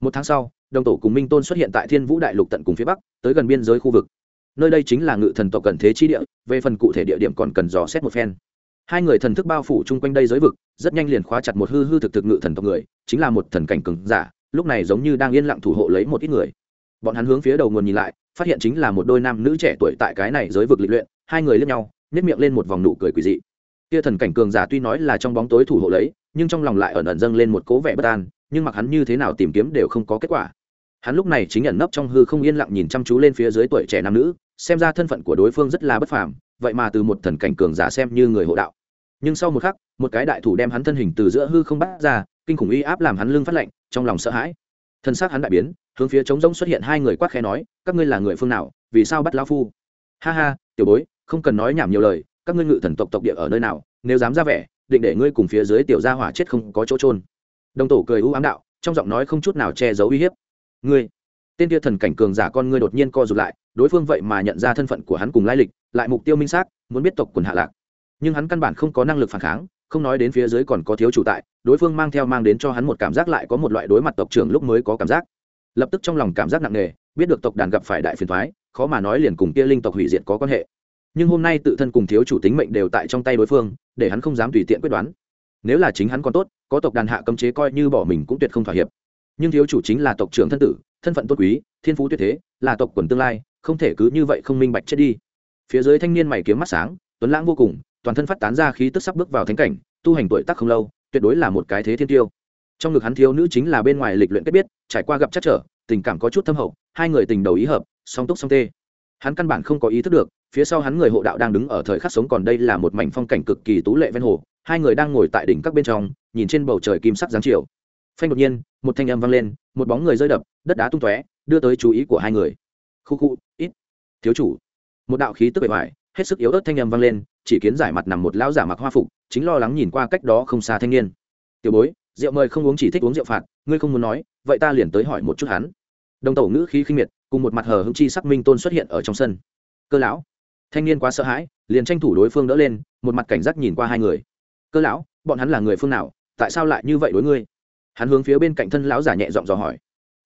Một tháng sau, đồng tổ cùng minh tôn xuất hiện tại thiên vũ đại lục tận cùng phía bắc, tới gần biên giới khu vực. Nơi đây chính là ngự thần tộc cần thế chi địa, về phần cụ thể địa điểm còn cần dò xét một phen. Hai người thần thức bao phủ chung quanh đây giới vực, rất nhanh liền khóa chặt một hư hư thực thực ngự thần tộc người, chính là một thần cảnh cừng giả, lúc này giống như đang yên lặng thủ hộ lấy một ít người. Bọn hắn hướng phía đầu nguồn nhìn lại, phát hiện chính là một đôi nam nữ trẻ tuổi tại cái này giới vực lịch luyện, hai người lướt nhau nếp miệng lên một vòng nụ cười quỳ dị kia thần cảnh cường giả tuy nói là trong bóng tối thủ hộ lấy, nhưng trong lòng lại ẩn ẩn dâng lên một cố vẻ bất an, nhưng mặc hắn như thế nào tìm kiếm đều không có kết quả. Hắn lúc này chính ẩn nấp trong hư không yên lặng nhìn chăm chú lên phía dưới tuổi trẻ nam nữ, xem ra thân phận của đối phương rất là bất phàm, vậy mà từ một thần cảnh cường giả xem như người hộ đạo. Nhưng sau một khắc, một cái đại thủ đem hắn thân hình từ giữa hư không bắt ra, kinh khủng uy áp làm hắn lưng phát lạnh, trong lòng sợ hãi. Thân xác hắn đại biến, hướng phía trống rỗng xuất hiện hai người quát khẽ nói, các ngươi là người phương nào? Vì sao bắt lão phu? Ha ha, tiểu bối, không cần nói nhảm nhiều lời các ngươi ngự thần tộc tộc địa ở nơi nào, nếu dám ra vẻ, định để ngươi cùng phía dưới tiểu gia hỏa chết không có chỗ trôn đồng tổ cười u ám đạo, trong giọng nói không chút nào che giấu uy hiếp. Ngươi, tên kia thần cảnh cường giả con ngươi đột nhiên co rụt lại, đối phương vậy mà nhận ra thân phận của hắn cùng lai lịch, lại mục tiêu minh xác, muốn biết tộc quần hạ lạc. Nhưng hắn căn bản không có năng lực phản kháng, không nói đến phía dưới còn có thiếu chủ tại, đối phương mang theo mang đến cho hắn một cảm giác lại có một loại đối mặt tộc trưởng lúc mới có cảm giác. Lập tức trong lòng cảm giác nặng nề, biết được tộc đàn gặp phải đại phiền thoái khó mà nói liền cùng kia linh tộc hủy diệt có quan hệ nhưng hôm nay tự thân cùng thiếu chủ tính mệnh đều tại trong tay đối phương, để hắn không dám tùy tiện quyết đoán. Nếu là chính hắn còn tốt, có tộc đàn hạ cấm chế coi như bỏ mình cũng tuyệt không thỏa hiệp. Nhưng thiếu chủ chính là tộc trưởng thân tử, thân phận tốt quý, thiên phú tuyệt thế, là tộc quần tương lai, không thể cứ như vậy không minh bạch chết đi. Phía dưới thanh niên mày kiếm mắt sáng, tuấn lãng vô cùng, toàn thân phát tán ra khí tức sắp bước vào thánh cảnh, tu hành tuổi tác không lâu, tuyệt đối là một cái thế thiên tiêu. Trong ngực hắn thiếu nữ chính là bên ngoài lịch luyện kết biết, trải qua gặp chắc trở, tình cảm có chút thâm hậu, hai người tình đầu ý hợp, song túc song tê. Hắn căn bản không có ý thức được phía sau hắn người hộ đạo đang đứng ở thời khắc sống còn đây là một mảnh phong cảnh cực kỳ tú lệ ven hồ, hai người đang ngồi tại đỉnh các bên trong, nhìn trên bầu trời kim sắc giáng chiều. Phanh đột nhiên, một thanh âm vang lên, một bóng người rơi đập, đất đá tung tóe, đưa tới chú ý của hai người. Khu khu, ít. Thiếu chủ. Một đạo khí tức bề ngoài, hết sức yếu ớt thanh âm vang lên, chỉ kiến giải mặt nằm một lão giả mặc hoa phục, chính lo lắng nhìn qua cách đó không xa thanh niên. Tiểu bối, rượu mời không uống chỉ thích uống rượu phạt, ngươi không muốn nói, vậy ta liền tới hỏi một chút hắn. Đồng tẩu ngữ khí khinh miệt, cùng một mặt hờ hững chi sắc minh tôn xuất hiện ở trong sân. Cơ lão thanh niên quá sợ hãi, liền tranh thủ đối phương đỡ lên, một mặt cảnh giác nhìn qua hai người. Cơ lão, bọn hắn là người phương nào, tại sao lại như vậy đối ngươi? Hắn hướng phía bên cạnh thân lão giả nhẹ giọng dò hỏi.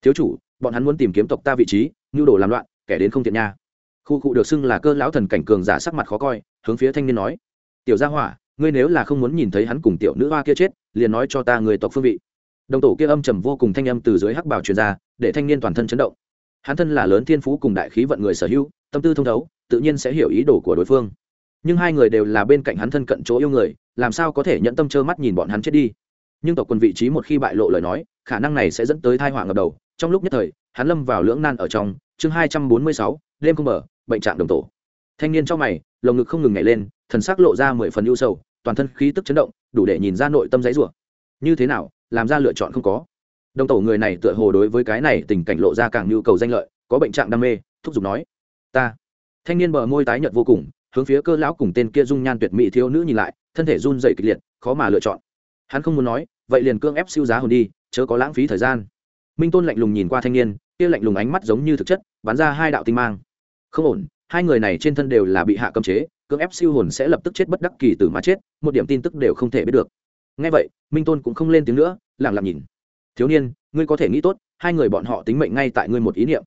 Thiếu chủ, bọn hắn muốn tìm kiếm tộc ta vị trí nhu đồ làm loạn, kẻ đến không tiện nha. Khu cụ được xưng là cơ lão thần cảnh cường giả sắc mặt khó coi, hướng phía thanh niên nói. Tiểu gia hỏa, ngươi nếu là không muốn nhìn thấy hắn cùng tiểu nữ hoa kia chết, liền nói cho ta người tộc phương vị. Đồng tổ kia âm trầm vô cùng thanh âm từ dưới hắc bảo truyền ra, để thanh niên toàn thân chấn động. Hắn thân là lớn thiên phú cùng đại khí vận người sở hữu, tâm tư thông thấu tự nhiên sẽ hiểu ý đồ của đối phương. Nhưng hai người đều là bên cạnh hắn thân cận chỗ yêu người, làm sao có thể nhận tâm trơ mắt nhìn bọn hắn chết đi? Nhưng tộc quân vị trí một khi bại lộ lời nói, khả năng này sẽ dẫn tới thai họa ngập đầu. Trong lúc nhất thời, hắn lâm vào lưỡng nan ở trong, chương hai trăm bốn mươi sáu, đêm không mở, bệnh trạng đồng tổ. Thanh niên trong mày, lồng ngực không ngừng nhảy lên, thần sắc lộ ra mười phần ưu sầu, toàn thân khí tức chấn động, đủ để nhìn ra nội tâm giấy rủa. Như thế nào, làm ra lựa chọn không có. Đồng tổ người này tựa hồ đối với cái này tình cảnh lộ ra càng nhu cầu danh lợi, có bệnh trạng đam mê, thúc giục nói, ta thanh niên bờ môi tái nhợt vô cùng, hướng phía cơ lão cùng tên kia dung nhan tuyệt mỹ thiếu nữ nhìn lại, thân thể run dậy kịch liệt, khó mà lựa chọn. Hắn không muốn nói, vậy liền cương ép siêu giá hồn đi, chớ có lãng phí thời gian. Minh tôn lạnh lùng nhìn qua thanh niên, kia lạnh lùng ánh mắt giống như thực chất, bắn ra hai đạo tinh mang. Không ổn, hai người này trên thân đều là bị hạ cấm chế, cưỡng ép siêu hồn sẽ lập tức chết bất đắc kỳ từ mà chết, một điểm tin tức đều không thể biết được. Ngay vậy, minh tôn cũng không lên tiếng nữa lẳng lặng nhìn. Thiếu niên, ngươi có thể nghĩ tốt, hai người bọn họ tính mệnh ngay tại ngươi một ý niệm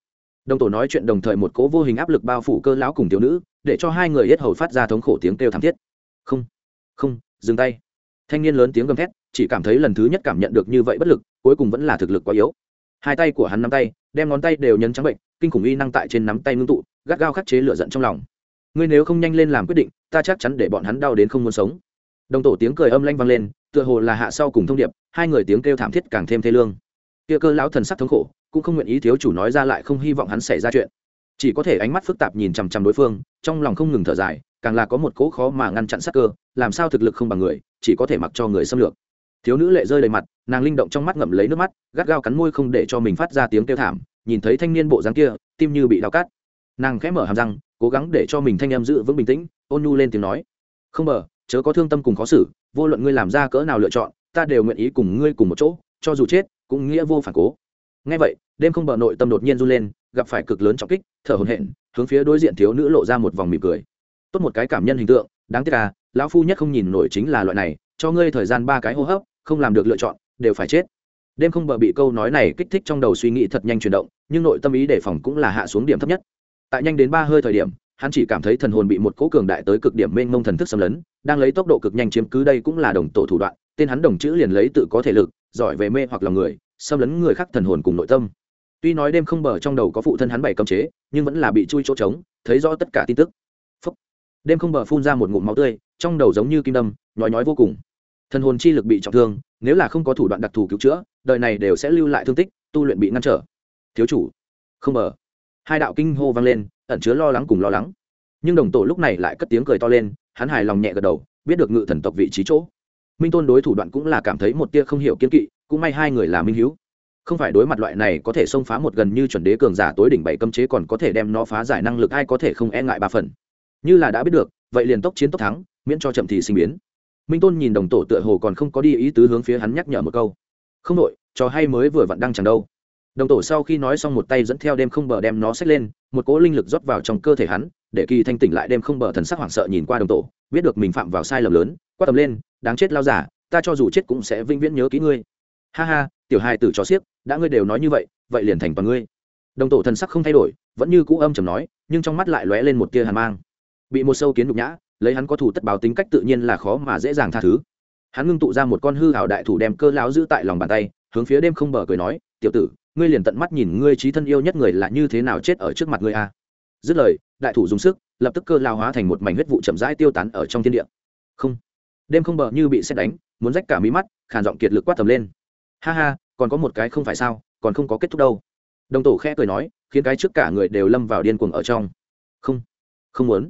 đồng tổ nói chuyện đồng thời một cố vô hình áp lực bao phủ cơ lão cùng thiếu nữ, để cho hai người yết hầu phát ra thống khổ tiếng kêu thảm thiết. Không không, dừng tay. Thanh niên lớn tiếng gầm thét, chỉ cảm thấy lần thứ nhất cảm nhận được như vậy bất lực, cuối cùng vẫn là thực lực quá yếu. Hai tay của hắn nắm tay, đem ngón tay đều nhấn trắng bệnh, kinh khủng y năng tại trên nắm tay ngưng tụ, gắt gao khắc chế lửa giận trong lòng. Ngươi nếu không nhanh lên làm quyết định, ta chắc chắn để bọn hắn đau đến không muốn sống. Đồng tổ tiếng cười âm lanh vang lên, tựa hồ là hạ sau cùng thông điệp, hai người tiếng kêu thảm thiết càng thêm thê lương. Kia cơ lão thần sắc thống khổ cũng không nguyện ý thiếu chủ nói ra lại không hy vọng hắn xảy ra chuyện. Chỉ có thể ánh mắt phức tạp nhìn chằm chằm đối phương, trong lòng không ngừng thở dài, càng là có một cỗ khó mà ngăn chặn sắc cơ, làm sao thực lực không bằng người, chỉ có thể mặc cho người xâm lược. Thiếu nữ lệ rơi đầy mặt, nàng linh động trong mắt ngậm lấy nước mắt, gắt gao cắn môi không để cho mình phát ra tiếng kêu thảm, nhìn thấy thanh niên bộ dáng kia, tim như bị đau cắt. Nàng khẽ mở hàm răng, cố gắng để cho mình thanh em giữ vững bình tĩnh, ôn nhu lên tiếng nói. Không bờ, chớ có thương tâm cùng khó xử, vô luận ngươi làm ra cỡ nào lựa chọn, ta đều nguyện ý cùng ngươi cùng một chỗ, cho dù chết, cũng nghĩa vô phản cố ngay vậy, đêm không bờ nội tâm đột nhiên run lên, gặp phải cực lớn trọng kích, thở hổn hển, hướng phía đối diện thiếu nữ lộ ra một vòng mỉm cười. Tốt một cái cảm nhân hình tượng, đáng tiếc à lão phu nhất không nhìn nổi chính là loại này, cho ngươi thời gian ba cái hô hấp, không làm được lựa chọn, đều phải chết. Đêm không bờ bị câu nói này kích thích trong đầu suy nghĩ thật nhanh chuyển động, nhưng nội tâm ý đề phòng cũng là hạ xuống điểm thấp nhất. Tại nhanh đến ba hơi thời điểm, hắn chỉ cảm thấy thần hồn bị một cỗ cường đại tới cực điểm mênh mông thần thức xâm lấn, đang lấy tốc độ cực nhanh chiếm cứ đây cũng là đồng tổ thủ đoạn, tên hắn đồng chữ liền lấy tự có thể lực giỏi về mê hoặc lòng người, xâm lấn người khác thần hồn cùng nội tâm. Tuy nói đêm không bờ trong đầu có phụ thân hắn bảy cấm chế, nhưng vẫn là bị chui chỗ trống, thấy rõ tất cả tin tức. Phúc. đêm không bờ phun ra một ngụm máu tươi, trong đầu giống như kim đâm, nhói nhói vô cùng. Thần hồn chi lực bị trọng thương, nếu là không có thủ đoạn đặc thù cứu chữa, đời này đều sẽ lưu lại thương tích, tu luyện bị ngăn trở. Thiếu chủ. Không bờ. Hai đạo kinh hô vang lên, ẩn chứa lo lắng cùng lo lắng. Nhưng đồng tổ lúc này lại cất tiếng cười to lên, hắn hài lòng nhẹ gật đầu, biết được ngự thần tộc vị trí chỗ minh tôn đối thủ đoạn cũng là cảm thấy một tia không hiểu kiên kỵ, cũng may hai người là minh hiếu. Không phải đối mặt loại này có thể xông phá một gần như chuẩn đế cường giả tối đỉnh bảy cấm chế còn có thể đem nó phá giải năng lực ai có thể không e ngại ba phần. Như là đã biết được, vậy liền tốc chiến tốc thắng, miễn cho chậm thì sinh biến. Minh tôn nhìn đồng tổ tựa hồ còn không có đi ý tứ hướng phía hắn nhắc nhở một câu. Không đội trò hay mới vừa vặn đăng chẳng đâu. Đồng tổ sau khi nói xong một tay dẫn theo đêm không bờ đem nó xách lên, một cỗ linh lực rót vào trong cơ thể hắn, để kỳ thanh tỉnh lại đêm không bờ thần sắc hoảng sợ nhìn qua đồng tổ, biết được mình phạm vào sai lầm lớn, quát tầm lên đáng chết lao giả, ta cho dù chết cũng sẽ vĩnh viễn nhớ kỹ ngươi. Ha ha, tiểu hai tử cho xiếc, đã ngươi đều nói như vậy vậy liền thành toàn ngươi. Đồng tổ thần sắc không thay đổi, vẫn như cũ âm chầm nói, nhưng trong mắt lại lóe lên một tia hàn mang. Bị một sâu kiến nhục nhã, lấy hắn có thủ tất báo tính cách tự nhiên là khó mà dễ dàng tha thứ. Hắn ngưng tụ ra một con hư hảo đại thủ đem cơ lão giữ tại lòng bàn tay, hướng phía đêm không bờ cười nói, tiểu tử, ngươi liền tận mắt nhìn ngươi trí thân yêu nhất người là như thế nào chết ở trước mặt ngươi a? Dứt lời, đại thủ dùng sức, lập tức cơ lao hóa thành một mảnh huyết vụ chậm rãi tiêu tán ở trong thiên địa. Không đêm không bờ như bị xét đánh, muốn rách cả mí mắt, khàn giọng kiệt lực quát tầm lên. Ha ha, còn có một cái không phải sao, còn không có kết thúc đâu. Đồng tổ khẽ cười nói, khiến cái trước cả người đều lâm vào điên cuồng ở trong. Không không muốn.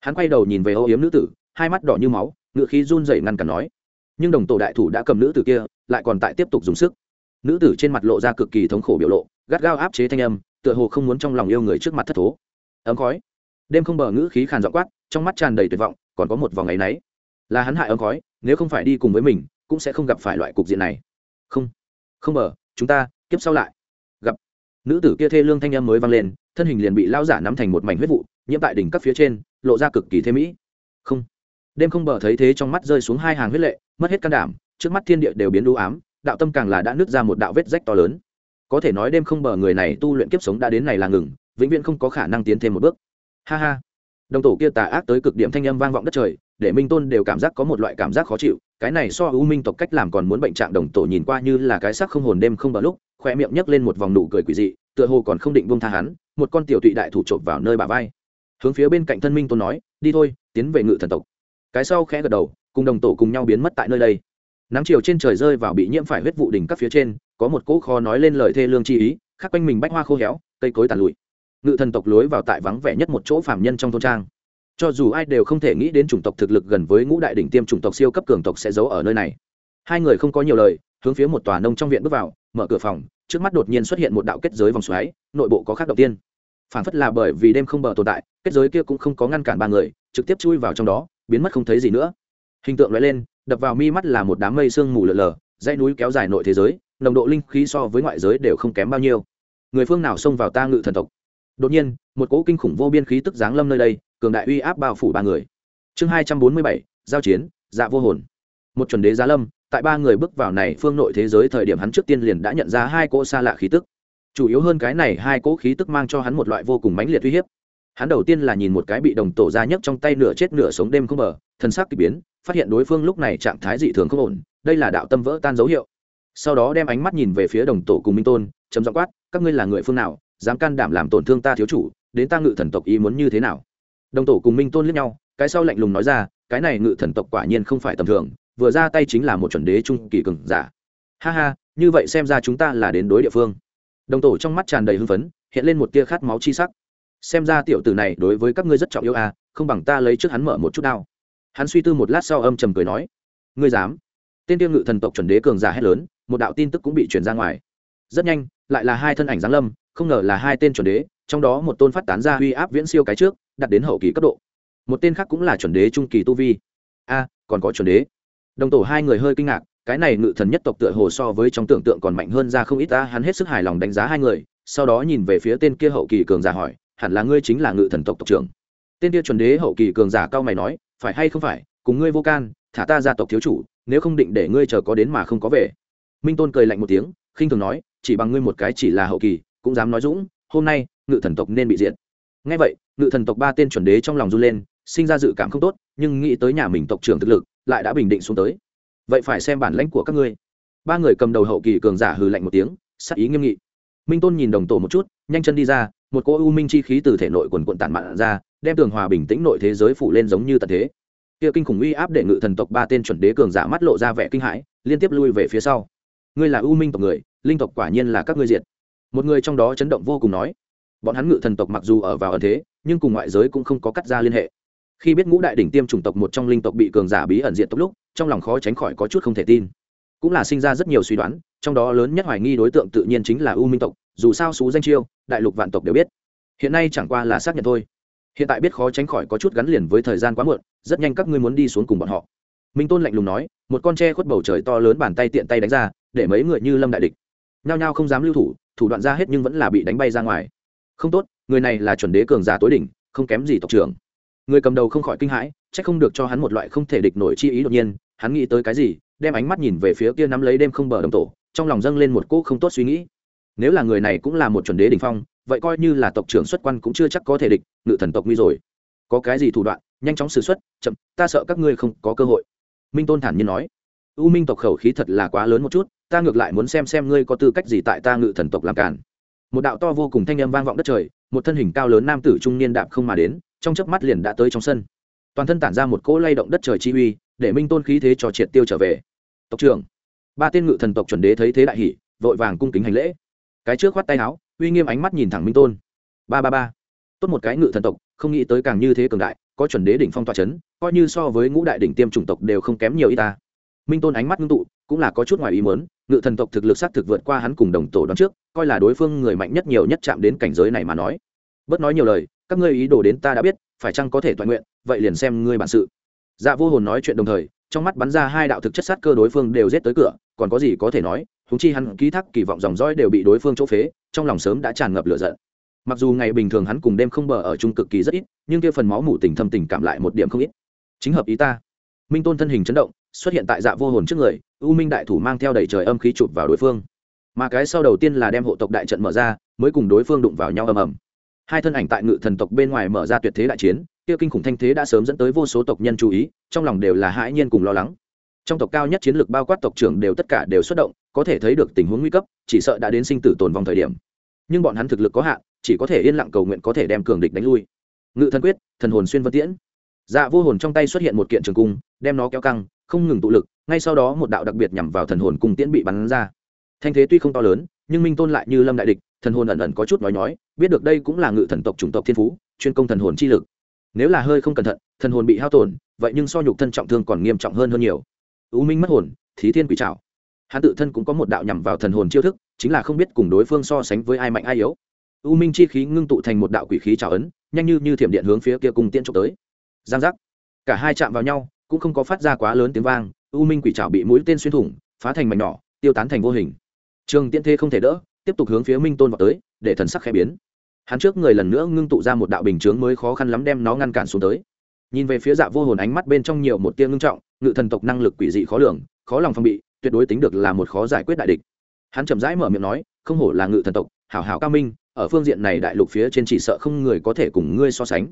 Hắn quay đầu nhìn về âu yếm nữ tử, hai mắt đỏ như máu, ngựa khí run dậy ngăn cản nói. Nhưng đồng tổ đại thủ đã cầm nữ tử kia, lại còn tại tiếp tục dùng sức. Nữ tử trên mặt lộ ra cực kỳ thống khổ biểu lộ, gắt gao áp chế thanh âm, tựa hồ không muốn trong lòng yêu người trước mặt thất thố. Ấm khói. Đêm không bờ ngữ khí khàn dọ quát, trong mắt tràn đầy tuyệt vọng, còn có một vòng ngày náy là hắn hại ấm khói nếu không phải đi cùng với mình cũng sẽ không gặp phải loại cục diện này. Không không mở, chúng ta kiếp sau lại. Gặp. Nữ tử kia thê lương thanh âm mới vang lên thân hình liền bị lao giả nắm thành một mảnh huyết vụ nhiễm tại đỉnh các phía trên lộ ra cực kỳ thế mỹ. Không. Đêm không bờ thấy thế trong mắt rơi xuống hai hàng huyết lệ mất hết can đảm trước mắt thiên địa đều biến đũ ám đạo tâm càng là đã nứt ra một đạo vết rách to lớn. Có thể nói đêm không bờ người này tu luyện kiếp sống đã đến này là ngừng vĩnh viễn không có khả năng tiến thêm một bước. Ha ha. Đồng tổ kia tà ác tới cực điểm thanh âm vang vọng đất trời để minh tôn đều cảm giác có một loại cảm giác khó chịu, cái này so ưu minh tộc cách làm còn muốn bệnh trạng đồng tổ nhìn qua như là cái sắc không hồn đêm không bờ lúc, khoe miệng nhấc lên một vòng nụ cười quỷ dị, tựa hồ còn không định buông tha hắn, một con tiểu tụy đại thủ chộp vào nơi bà vai. Hướng phía bên cạnh thân minh tôn nói, đi thôi, tiến về ngự thần tộc. Cái sau khẽ gật đầu, cùng đồng tổ cùng nhau biến mất tại nơi đây. Nắng chiều trên trời rơi vào bị nhiễm phải huyết vụ đỉnh các phía trên, có một cỗ kho nói lên lời thê lương chi ý, khắc quanh mình bách hoa khô héo, cây cối tàn lụi. Ngự thần tộc lối vào tại vắng vẻ nhất một chỗ phạm nhân trong thôn trang cho dù ai đều không thể nghĩ đến chủng tộc thực lực gần với ngũ đại đỉnh tiêm chủng tộc siêu cấp cường tộc sẽ giấu ở nơi này. Hai người không có nhiều lời, hướng phía một tòa nông trong viện bước vào, mở cửa phòng, trước mắt đột nhiên xuất hiện một đạo kết giới vòng xoáy, nội bộ có khác đầu tiên. Phản phất là bởi vì đêm không bờ tồn tại, kết giới kia cũng không có ngăn cản ba người, trực tiếp chui vào trong đó, biến mất không thấy gì nữa. Hình tượng lóe lên, đập vào mi mắt là một đám mây sương mù lờ lờ dãy núi kéo dài nội thế giới, nồng độ linh khí so với ngoại giới đều không kém bao nhiêu. Người phương nào xông vào ta ngự thần tộc? Đột nhiên, một cỗ kinh khủng vô biên khí tức giáng lâm nơi đây cường đại uy áp bao phủ ba người. Chương hai trăm bốn mươi bảy, giao chiến dạ vô hồn. Một chuẩn đế giá lâm, tại ba người bước vào này phương nội thế giới thời điểm hắn trước tiên liền đã nhận ra hai cỗ xa lạ khí tức. Chủ yếu hơn cái này hai cỗ khí tức mang cho hắn một loại vô cùng mãnh liệt uy hiếp. Hắn đầu tiên là nhìn một cái bị đồng tổ ra nhấc trong tay nửa chết nửa sống đêm không bờ thân xác k ỳ biến, phát hiện đối phương lúc này trạng thái dị thường không ổn, đây là đạo tâm vỡ tan dấu hiệu. Sau đó đem ánh mắt nhìn về phía đồng tổ cùng minh tôn chấm dọ quát, các ngươi là người phương nào, dám can đảm làm tổn thương ta thiếu chủ, đến ta ngự thần tộc ý muốn như thế nào? Đồng tổ cùng minh tôn liếc nhau, cái sau lạnh lùng nói ra, cái này ngự thần tộc quả nhiên không phải tầm thường, vừa ra tay chính là một chuẩn đế trung kỳ cường giả. Ha ha, như vậy xem ra chúng ta là đến đối địa phương. Đồng tổ trong mắt tràn đầy hưng phấn, hiện lên một tia khát máu chi sắc. Xem ra tiểu tử này đối với các ngươi rất trọng yêu à không bằng ta lấy trước hắn mở một chút đao. Hắn suy tư một lát sau âm trầm cười nói, ngươi dám? Tên tiêu ngự thần tộc chuẩn đế cường giả hét lớn, một đạo tin tức cũng bị truyền ra ngoài. Rất nhanh, lại là hai thân ảnh giáng lâm, không ngờ là hai tên chuẩn đế, trong đó một tôn phát tán ra uy áp viễn siêu cái trước đặt đến hậu kỳ cấp độ. Một tên khác cũng là chuẩn đế trung kỳ tu vi. A, còn có chuẩn đế. Đồng tổ hai người hơi kinh ngạc, cái này ngự thần nhất tộc tựa hồ so với trong tưởng tượng còn mạnh hơn ra không ít ta hắn hết sức hài lòng đánh giá hai người, sau đó nhìn về phía tên kia hậu kỳ cường giả hỏi, hẳn là ngươi chính là ngự thần tộc tộc trưởng? Tên kia chuẩn đế hậu kỳ cường giả cao mày nói, phải hay không phải, cùng ngươi vô can, thả ta ra tộc thiếu chủ, nếu không định để ngươi chờ có đến mà không có về. Minh tôn cười lạnh một tiếng, khinh thường nói, chỉ bằng ngươi một cái chỉ là hậu kỳ, cũng dám nói dũng, hôm nay ngự thần tộc nên bị diệt. Ngay vậy ngự thần tộc ba tên chuẩn đế trong lòng run lên, sinh ra dự cảm không tốt, nhưng nghĩ tới nhà mình tộc trưởng thực lực, lại đã bình định xuống tới. Vậy phải xem bản lãnh của các ngươi. Ba người cầm đầu hậu kỳ cường giả hừ lạnh một tiếng, sắc ý nghiêm nghị. Minh tôn nhìn đồng tổ một chút, nhanh chân đi ra, một cỗ u minh chi khí từ thể nội quần quận tản mạn ra, đem tường hòa bình tĩnh nội thế giới phủ lên giống như tận thế. Kia kinh khủng uy áp để ngự thần tộc ba tên chuẩn đế cường giả mắt lộ ra vẻ kinh hãi, liên tiếp lui về phía sau. Ngươi là u minh tộc người, linh tộc quả nhiên là các ngươi diệt. Một người trong đó chấn động vô cùng nói, bọn hắn ngự thần tộc mặc dù ở vào ẩn thế nhưng cùng ngoại giới cũng không có cắt ra liên hệ. Khi biết ngũ đại đỉnh tiêm chủng tộc một trong linh tộc bị cường giả bí ẩn diện tốc lúc, trong lòng khó tránh khỏi có chút không thể tin. Cũng là sinh ra rất nhiều suy đoán, trong đó lớn nhất hoài nghi đối tượng tự nhiên chính là u minh tộc, dù sao xú danh chiêu, đại lục vạn tộc đều biết. Hiện nay chẳng qua là xác nhận thôi. Hiện tại biết khó tránh khỏi có chút gắn liền với thời gian quá muộn, rất nhanh các ngươi muốn đi xuống cùng bọn họ. Minh tôn lạnh lùng nói, một con tre khuất bầu trời to lớn bàn tay tiện tay đánh ra, để mấy người như lâm đại địch. Nhao nhao không dám lưu thủ thủ đoạn ra hết nhưng vẫn là bị đánh bay ra ngoài. Không tốt người này là chuẩn đế cường giả tối đỉnh, không kém gì tộc trưởng. Người cầm đầu không khỏi kinh hãi c h ắ c không được cho hắn một loại không thể địch nổi chi ý đột nhiên, hắn nghĩ tới cái gì, đem ánh mắt nhìn về phía kia nắm lấy đêm không bờ đồng tổ, trong lòng dâng lên một cỗ không tốt suy nghĩ. Nếu là người này cũng là một chuẩn đế đ ỉ n h phong, vậy coi như là tộc trưởng xuất quan cũng chưa chắc có thể địch, ngự thần tộc nguy rồi. Có cái gì thủ đoạn, nhanh chóng xử xuất chậm, ta sợ các ngươi không có cơ hội. Minh tôn thản nhiên nói. U minh tộc khẩu khí thật là quá lớn một chút, ta ngược lại muốn xem xem ngươi có tư cách gì tại ta ngự thần tộc làm cản một đạo to vô cùng thanh âm vang vọng đất trời một thân hình cao lớn nam tử trung niên đạp không mà đến, trong chớp mắt liền đã tới trong sân. Toàn thân tản ra một cỗ lay động đất trời chi uy, để minh tôn khí thế cho triệt tiêu trở về. Tộc trưởng, ba tên ngự thần tộc chuẩn đế thấy thế đại hỉ, vội vàng cung kính hành lễ. Cái trước khoát tay áo, uy nghiêm ánh mắt nhìn thẳng minh tôn. Ba ba ba. Tốt một cái ngự thần tộc, không nghĩ tới càng như thế cường đại, có chuẩn đế đỉnh phong tòa c h ấ n coi như so với ngũ đại đỉnh tiêm chủng tộc đều không kém nhiều y ta. Minh tôn ánh mắt ngưng tụ, cũng là có chút ngoài ý mớn ngự thần tộc thực lực s á t thực vượt qua hắn cùng đồng tổ đón trước, coi là đối phương người mạnh nhất nhiều nhất chạm đến cảnh giới này mà nói. Bớt nói nhiều lời, các ngươi ý đồ đến ta đã biết, phải chăng có thể toàn nguyện, vậy liền xem ngươi bản sự. Dạ vô hồn nói chuyện đồng thời, trong mắt bắn ra hai đạo thực chất sát cơ đối phương đều giết tới cửa, còn có gì có thể nói húng chi hắn ký thác kỳ vọng dòng dõi đều bị đối phương chỗ phế, trong lòng sớm đã tràn ngập lửa giận. Mặc dù ngày bình thường hắn cùng đêm không bờ ở chung cực kỳ rất ít, nhưng kia phần máu mủ tình thâm tình cảm lại một điểm không ít. Chính hợp ý ta. Minh tôn thân hình chấn động xuất hiện tại dạ vô hồn trước người, u minh đại thủ mang theo đầy trời âm khí chụp vào đối phương. Mà cái sau đầu tiên là đem hộ tộc đại trận mở ra, mới cùng đối phương đụng vào nhau ầm ầm. Hai thân ảnh tại ngự thần tộc bên ngoài mở ra tuyệt thế đại chiến, kia kinh khủng thanh thế đã sớm dẫn tới vô số tộc nhân chú ý, trong lòng đều là hãi nhiên cùng lo lắng. Trong tộc cao nhất chiến lược bao quát tộc trưởng đều tất cả đều xuất động, có thể thấy được tình huống nguy cấp, chỉ sợ đã đến sinh tử tồn vong thời điểm. Nhưng bọn hắn thực lực có hạn, chỉ có thể yên lặng cầu nguyện có thể đem cường địch đánh lui. Ngự thần quyết, thần hồn xuyên vân tiễn. Dạ vô hồn trong tay xuất hiện một kiện trường cung, đem nó kéo căng không ngừng tụ lực, ngay sau đó một đạo đặc biệt nhằm vào thần hồn cung tiễn bị bắn ra. Thanh thế tuy không to lớn, nhưng minh tôn lại như lâm đại địch, thần hồn ẩn ẩn có chút nói nói biết được đây cũng là ngự thần tộc chủng tộc thiên phú, chuyên công thần hồn chi lực. Nếu là hơi không cẩn thận, thần hồn bị hao tổn, vậy nhưng so nhục thân trọng thương còn nghiêm trọng hơn hơn nhiều. U minh mất hồn, thí thiên quỷ trảo. Hắn tự thân cũng có một đạo nhằm vào thần hồn chiêu thức, chính là không biết cùng đối phương so sánh với ai mạnh ai yếu. U minh chi khí ngưng tụ thành một đạo quỷ khí trào ấn, nhanh như như thiểm điện hướng phía kia cung tiễn trộm tới. Giang giác. Cả hai chạm vào nhau cũng không có phát ra quá lớn tiếng vang, u minh quỷ trảo bị mũi tên xuyên thủng, phá thành mảnh nhỏ, tiêu tán thành vô hình. Trường tiễn thế không thể đỡ, tiếp tục hướng phía minh tôn vào tới, để thần sắc khẽ biến. Hắn trước người lần nữa ngưng tụ ra một đạo bình chướng mới khó khăn lắm đem nó ngăn cản xuống tới. Nhìn về phía dạ vô hồn ánh mắt bên trong nhiều một tia ngưng trọng, ngự thần tộc năng lực quỷ dị khó lường, khó lòng phong bị, tuyệt đối tính được là một khó giải quyết đại địch. Hắn chậm rãi mở miệng nói, không hổ là ngự thần tộc, hảo hảo cao minh, ở phương diện này đại lục phía trên chỉ sợ không người có thể cùng ngươi so sánh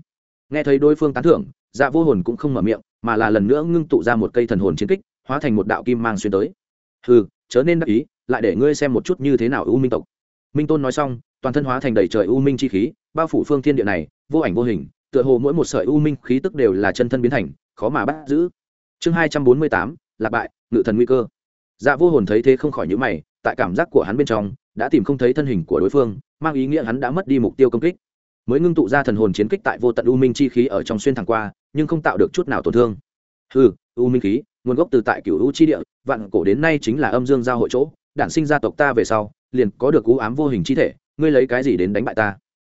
nghe thấy đối phương tán thưởng dạ vô hồn cũng không mở miệng mà là lần nữa ngưng tụ ra một cây thần hồn chiến kích hóa thành một đạo kim mang xuyên tới. Hừ, chớ nên đắc ý lại để ngươi xem một chút như thế nào u minh tộc. Minh tôn nói xong toàn thân hóa thành đầy trời u minh chi khí bao phủ phương thiên địa này vô ảnh vô hình tựa hồ mỗi một sợi u minh khí tức đều là chân thân biến thành khó mà bắt giữ. Chương hai trăm bốn mươi tám lạc bại ngự thần nguy cơ. Dạ vô hồn thấy thế không khỏi nhữ mày tại cảm giác của hắn bên trong đã tìm không thấy thân hình của đối phương mang ý nghĩa hắn đã mất đi mục tiêu công kích mới ngưng tụ ra thần hồn chiến kích tại vô tận u minh chi khí ở trong xuyên thẳng qua, nhưng không tạo được chút nào tổn thương. Ừ u minh khí, nguồn gốc từ tại cựu u chi địa, vạn cổ đến nay chính là âm dương giao hội chỗ, đản sinh gia tộc ta về sau, liền có được cú ám vô hình chi thể, ngươi lấy cái gì đến đánh bại ta?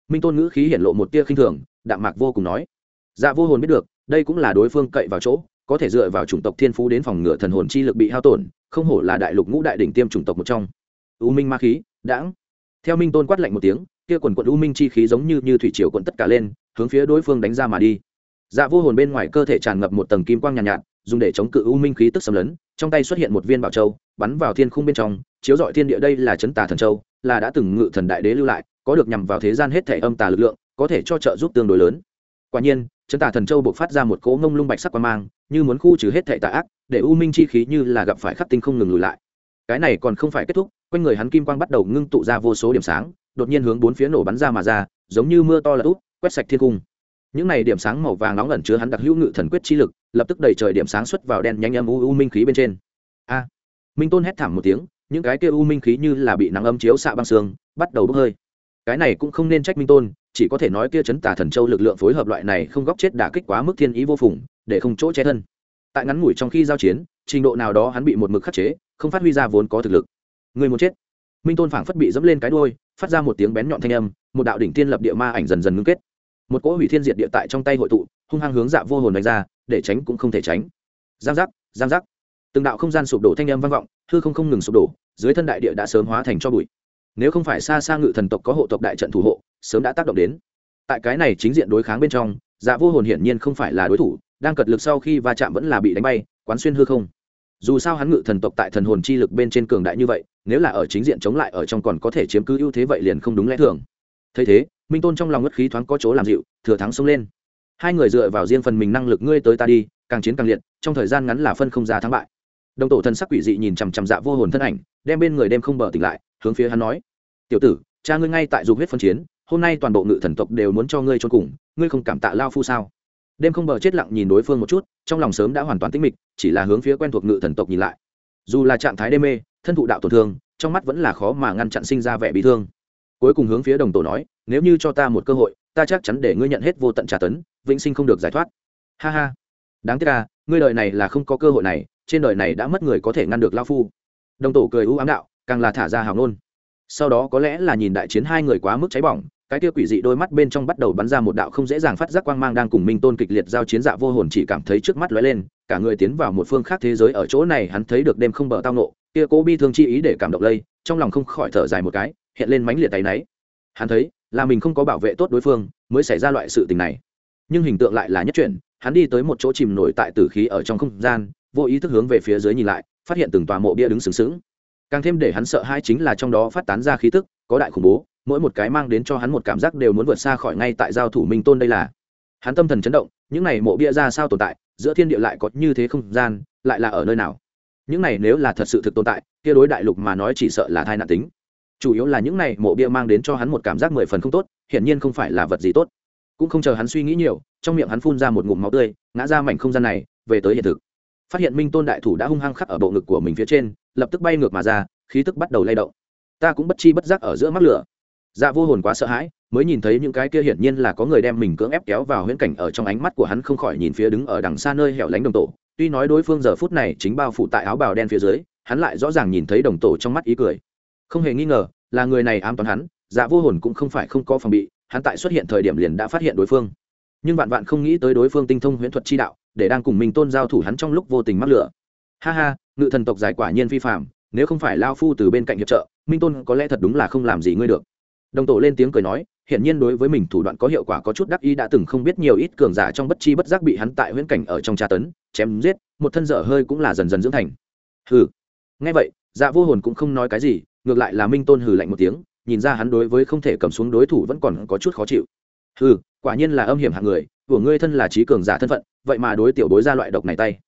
Minh tôn ngữ khí hiện lộ một tia khinh thường, đạm mạc vô cùng nói. Dạ vô hồn biết được, đây cũng là đối phương cậy vào chỗ, có thể dựa vào chủng tộc thiên phú đến phòng ngừa thần hồn chi lực bị hao tổn, không hổ là đại lục ngũ đại đỉnh tiêm chủng tộc một trong. U minh ma khí, đãng. Theo minh tôn quát lạnh một tiếng kia quần quận u minh chi khí giống như như thủy triều quận tất cả lên hướng phía đối phương đánh ra mà đi. Dạ vô hồn bên ngoài cơ thể tràn ngập một tầng kim quang nhàn nhạt, nhạt dùng để chống cự u minh khí tức xâm lấn. Trong tay xuất hiện một viên bảo châu bắn vào thiên khung bên trong chiếu dọi thiên địa đây là chấn tà thần châu là đã từng ngự thần đại đế lưu lại có được nhằm vào thế gian hết thể âm tà lực lượng có thể cho trợ giúp tương đối lớn. Quả nhiên chấn tà thần châu buộc phát ra một cỗ ngông lung bạch sắc quang mang như muốn khu trừ hết thể tà ác để u minh chi khí như là gặp phải khắc tinh không ngừng lùi lại. Cái này còn không phải kết thúc quanh người hắn kim quang bắt đầu ngưng tụ ra vô số điểm sáng đột nhiên hướng bốn phía nổ bắn ra mà ra, giống như mưa to là út quét sạch thiên cung. Những này điểm sáng màu vàng nóng ẩn chứa hắn đặc hữu ngự thần quyết chi lực, lập tức đẩy trời điểm sáng xuất vào đen nhanh âm u u minh khí bên trên. A! Minh tôn hét thảm một tiếng, những cái kia u minh khí như là bị nắng âm chiếu xạ băng xương, bắt đầu bốc hơi. Cái này cũng không nên trách minh tôn, chỉ có thể nói kia chấn tả thần châu lực lượng phối hợp loại này không góc chết đả kích quá mức thiên ý vô phùng, để không chỗ che thân. Tại ngắn ngủi trong khi giao chiến, trình độ nào đó hắn bị một mực khắc chế, không phát huy ra vốn có thực lực. Người muốn chết minh tôn phảng phất bị dẫm lên cái đuôi, phát ra một tiếng bén nhọn thanh âm một đạo đỉnh tiên lập địa ma ảnh dần dần ngưng kết. Một cỗ hủy thiên diệt địa tại trong tay hội tụ hung hăng hướng dạ vô hồn đánh ra để tránh cũng không thể tránh. Giang giác giang giác. Từng đạo không gian sụp đổ thanh âm vang vọng hư không không ngừng sụp đổ dưới thân đại địa đã sớm hóa thành cho bụi. Nếu không phải xa xa ngự thần tộc có hộ tộc đại trận thủ hộ sớm đã tác động đến. Tại cái này chính diện đối kháng bên trong dạ vô hồn hiển nhiên không phải là đối thủ đang cật lực sau khi va chạm vẫn là bị đánh bay quán xuyên hư không dù sao hắn ngự thần tộc tại thần hồn chi lực bên trên cường đại như vậy, nếu là ở chính diện chống lại ở trong còn có thể chiếm cứ ưu thế vậy liền không đúng lẽ thường. Thấy thế, minh tôn trong lòng ngất khí thoáng có chỗ làm dịu, thừa thắng xông lên. Hai người dựa vào riêng phần mình năng lực ngươi tới ta đi, càng chiến càng liệt, trong thời gian ngắn là phân không ra thắng bại. Đồng tổ thần sắc quỷ dị nhìn chằm chằm dạ vô hồn thân ảnh, đem bên người đêm không bờ tỉnh lại, hướng phía hắn nói, tiểu tử, cha ngươi ngay tại dục huyết phân chiến, hôm nay toàn bộ ngự thần tộc đều muốn cho ngươi trốn cùng, ngươi không cảm tạ lao phu sao? Đêm không bờ chết lặng nhìn đối phương một chút, trong lòng sớm đã hoàn toàn tĩnh mịch, chỉ là hướng phía quen thuộc ngự thần tộc nhìn lại. Dù là trạng thái đê mê, thân thụ đạo tổn thương, trong mắt vẫn là khó mà ngăn chặn sinh ra vẻ bị thương. Cuối cùng hướng phía đồng tổ nói, nếu như cho ta một cơ hội, ta chắc chắn để ngươi nhận hết vô tận trả tấn, vĩnh sinh không được giải thoát. Ha ha. Đáng tiếc là ngươi đời này là không có cơ hội này, trên đời này đã mất người có thể ngăn được lao phu. Đồng tổ cười u ám đạo, càng là thả ra hào nôn. Sau đó có lẽ là nhìn đại chiến hai người quá mức cháy bỏng cái kia quỷ dị đôi mắt bên trong bắt đầu bắn ra một đạo không dễ dàng phát giác quang mang đang cùng minh tôn kịch liệt giao chiến dạ vô hồn chỉ cảm thấy trước mắt lóe lên, cả người tiến vào một phương khác thế giới ở chỗ này hắn thấy được đêm không bờ tao nộ, kia cố bi thương chi ý để cảm động lây, trong lòng không khỏi thở dài một cái, hiện lên mánh liệt tay náy. Hắn thấy, là mình không có bảo vệ tốt đối phương, mới xảy ra loại sự tình này. Nhưng hình tượng lại là nhất chuyển, hắn đi tới một chỗ chìm nổi tại tử khí ở trong không gian, vô ý thức hướng về phía dưới nhìn lại, phát hiện từng tòa mộ bia đứng sừng sững. Càng thêm để hắn sợ hai chính là trong đó phát tán ra khí tức, có đại khủng bố mỗi một cái mang đến cho hắn một cảm giác đều muốn vượt xa khỏi ngay tại giao thủ minh tôn đây là. Hắn tâm thần chấn động, những này mộ bia ra sao tồn tại, giữa thiên địa lại có như thế không gian, lại là ở nơi nào? Những này nếu là thật sự thực tồn tại, kia đối đại lục mà nói chỉ sợ là thai nạn tính. Chủ yếu là những này mộ bia mang đến cho hắn một cảm giác mười phần không tốt, hiển nhiên không phải là vật gì tốt. Cũng không chờ hắn suy nghĩ nhiều, trong miệng hắn phun ra một ngụm máu tươi, ngã ra mảnh không gian này, về tới hiện thực. Phát hiện minh tôn đại thủ đã hung hăng khắc ở bộ ngực của mình phía trên, lập tức bay ngược mà ra, khí tức bắt đầu lay động. Ta cũng bất chi bất giác ở giữa mắt lửa dạ vô hồn quá sợ hãi, mới nhìn thấy những cái kia hiển nhiên là có người đem mình cưỡng ép kéo vào huyễn cảnh ở trong ánh mắt của hắn không khỏi nhìn phía đứng ở đằng xa nơi hẻo lánh đồng tổ. Tuy nói đối phương giờ phút này chính bao phủ tại áo bào đen phía dưới, hắn lại rõ ràng nhìn thấy đồng tổ trong mắt ý cười. Không hề nghi ngờ, là người này ám toán hắn dạ vô hồn cũng không phải không có phòng bị, hắn tại xuất hiện thời điểm liền đã phát hiện đối phương. Nhưng vạn vạn không nghĩ tới đối phương tinh thông huyễn thuật chi đạo, để đang cùng minh tôn giao thủ hắn trong lúc vô tình mắc lửa. Ha ha, ngự thần tộc giải quả nhiên vi phạm nếu không phải lao phu từ bên cạnh hiệp trợ, minh tôn có lẽ thật đúng là không làm gì ngươi được đồng tổ lên tiếng cười nói hiện nhiên đối với mình thủ đoạn có hiệu quả có chút đắc ý đã từng không biết nhiều ít cường giả trong bất chi bất giác bị hắn tại huyễn cảnh ở trong tra tấn, chém giết, một thân dở hơi cũng là dần dần dưỡng thành. Hừ. Ngay vậy dạ vô hồn cũng không nói cái gì, ngược lại là minh tôn hừ lạnh một tiếng, nhìn ra hắn đối với không thể cầm xuống đối thủ vẫn còn có chút khó chịu. Hừ, quả nhiên là âm hiểm hạng người, của ngươi thân là trí cường giả thân phận, vậy mà đối tiểu đối ra loại độc này tay.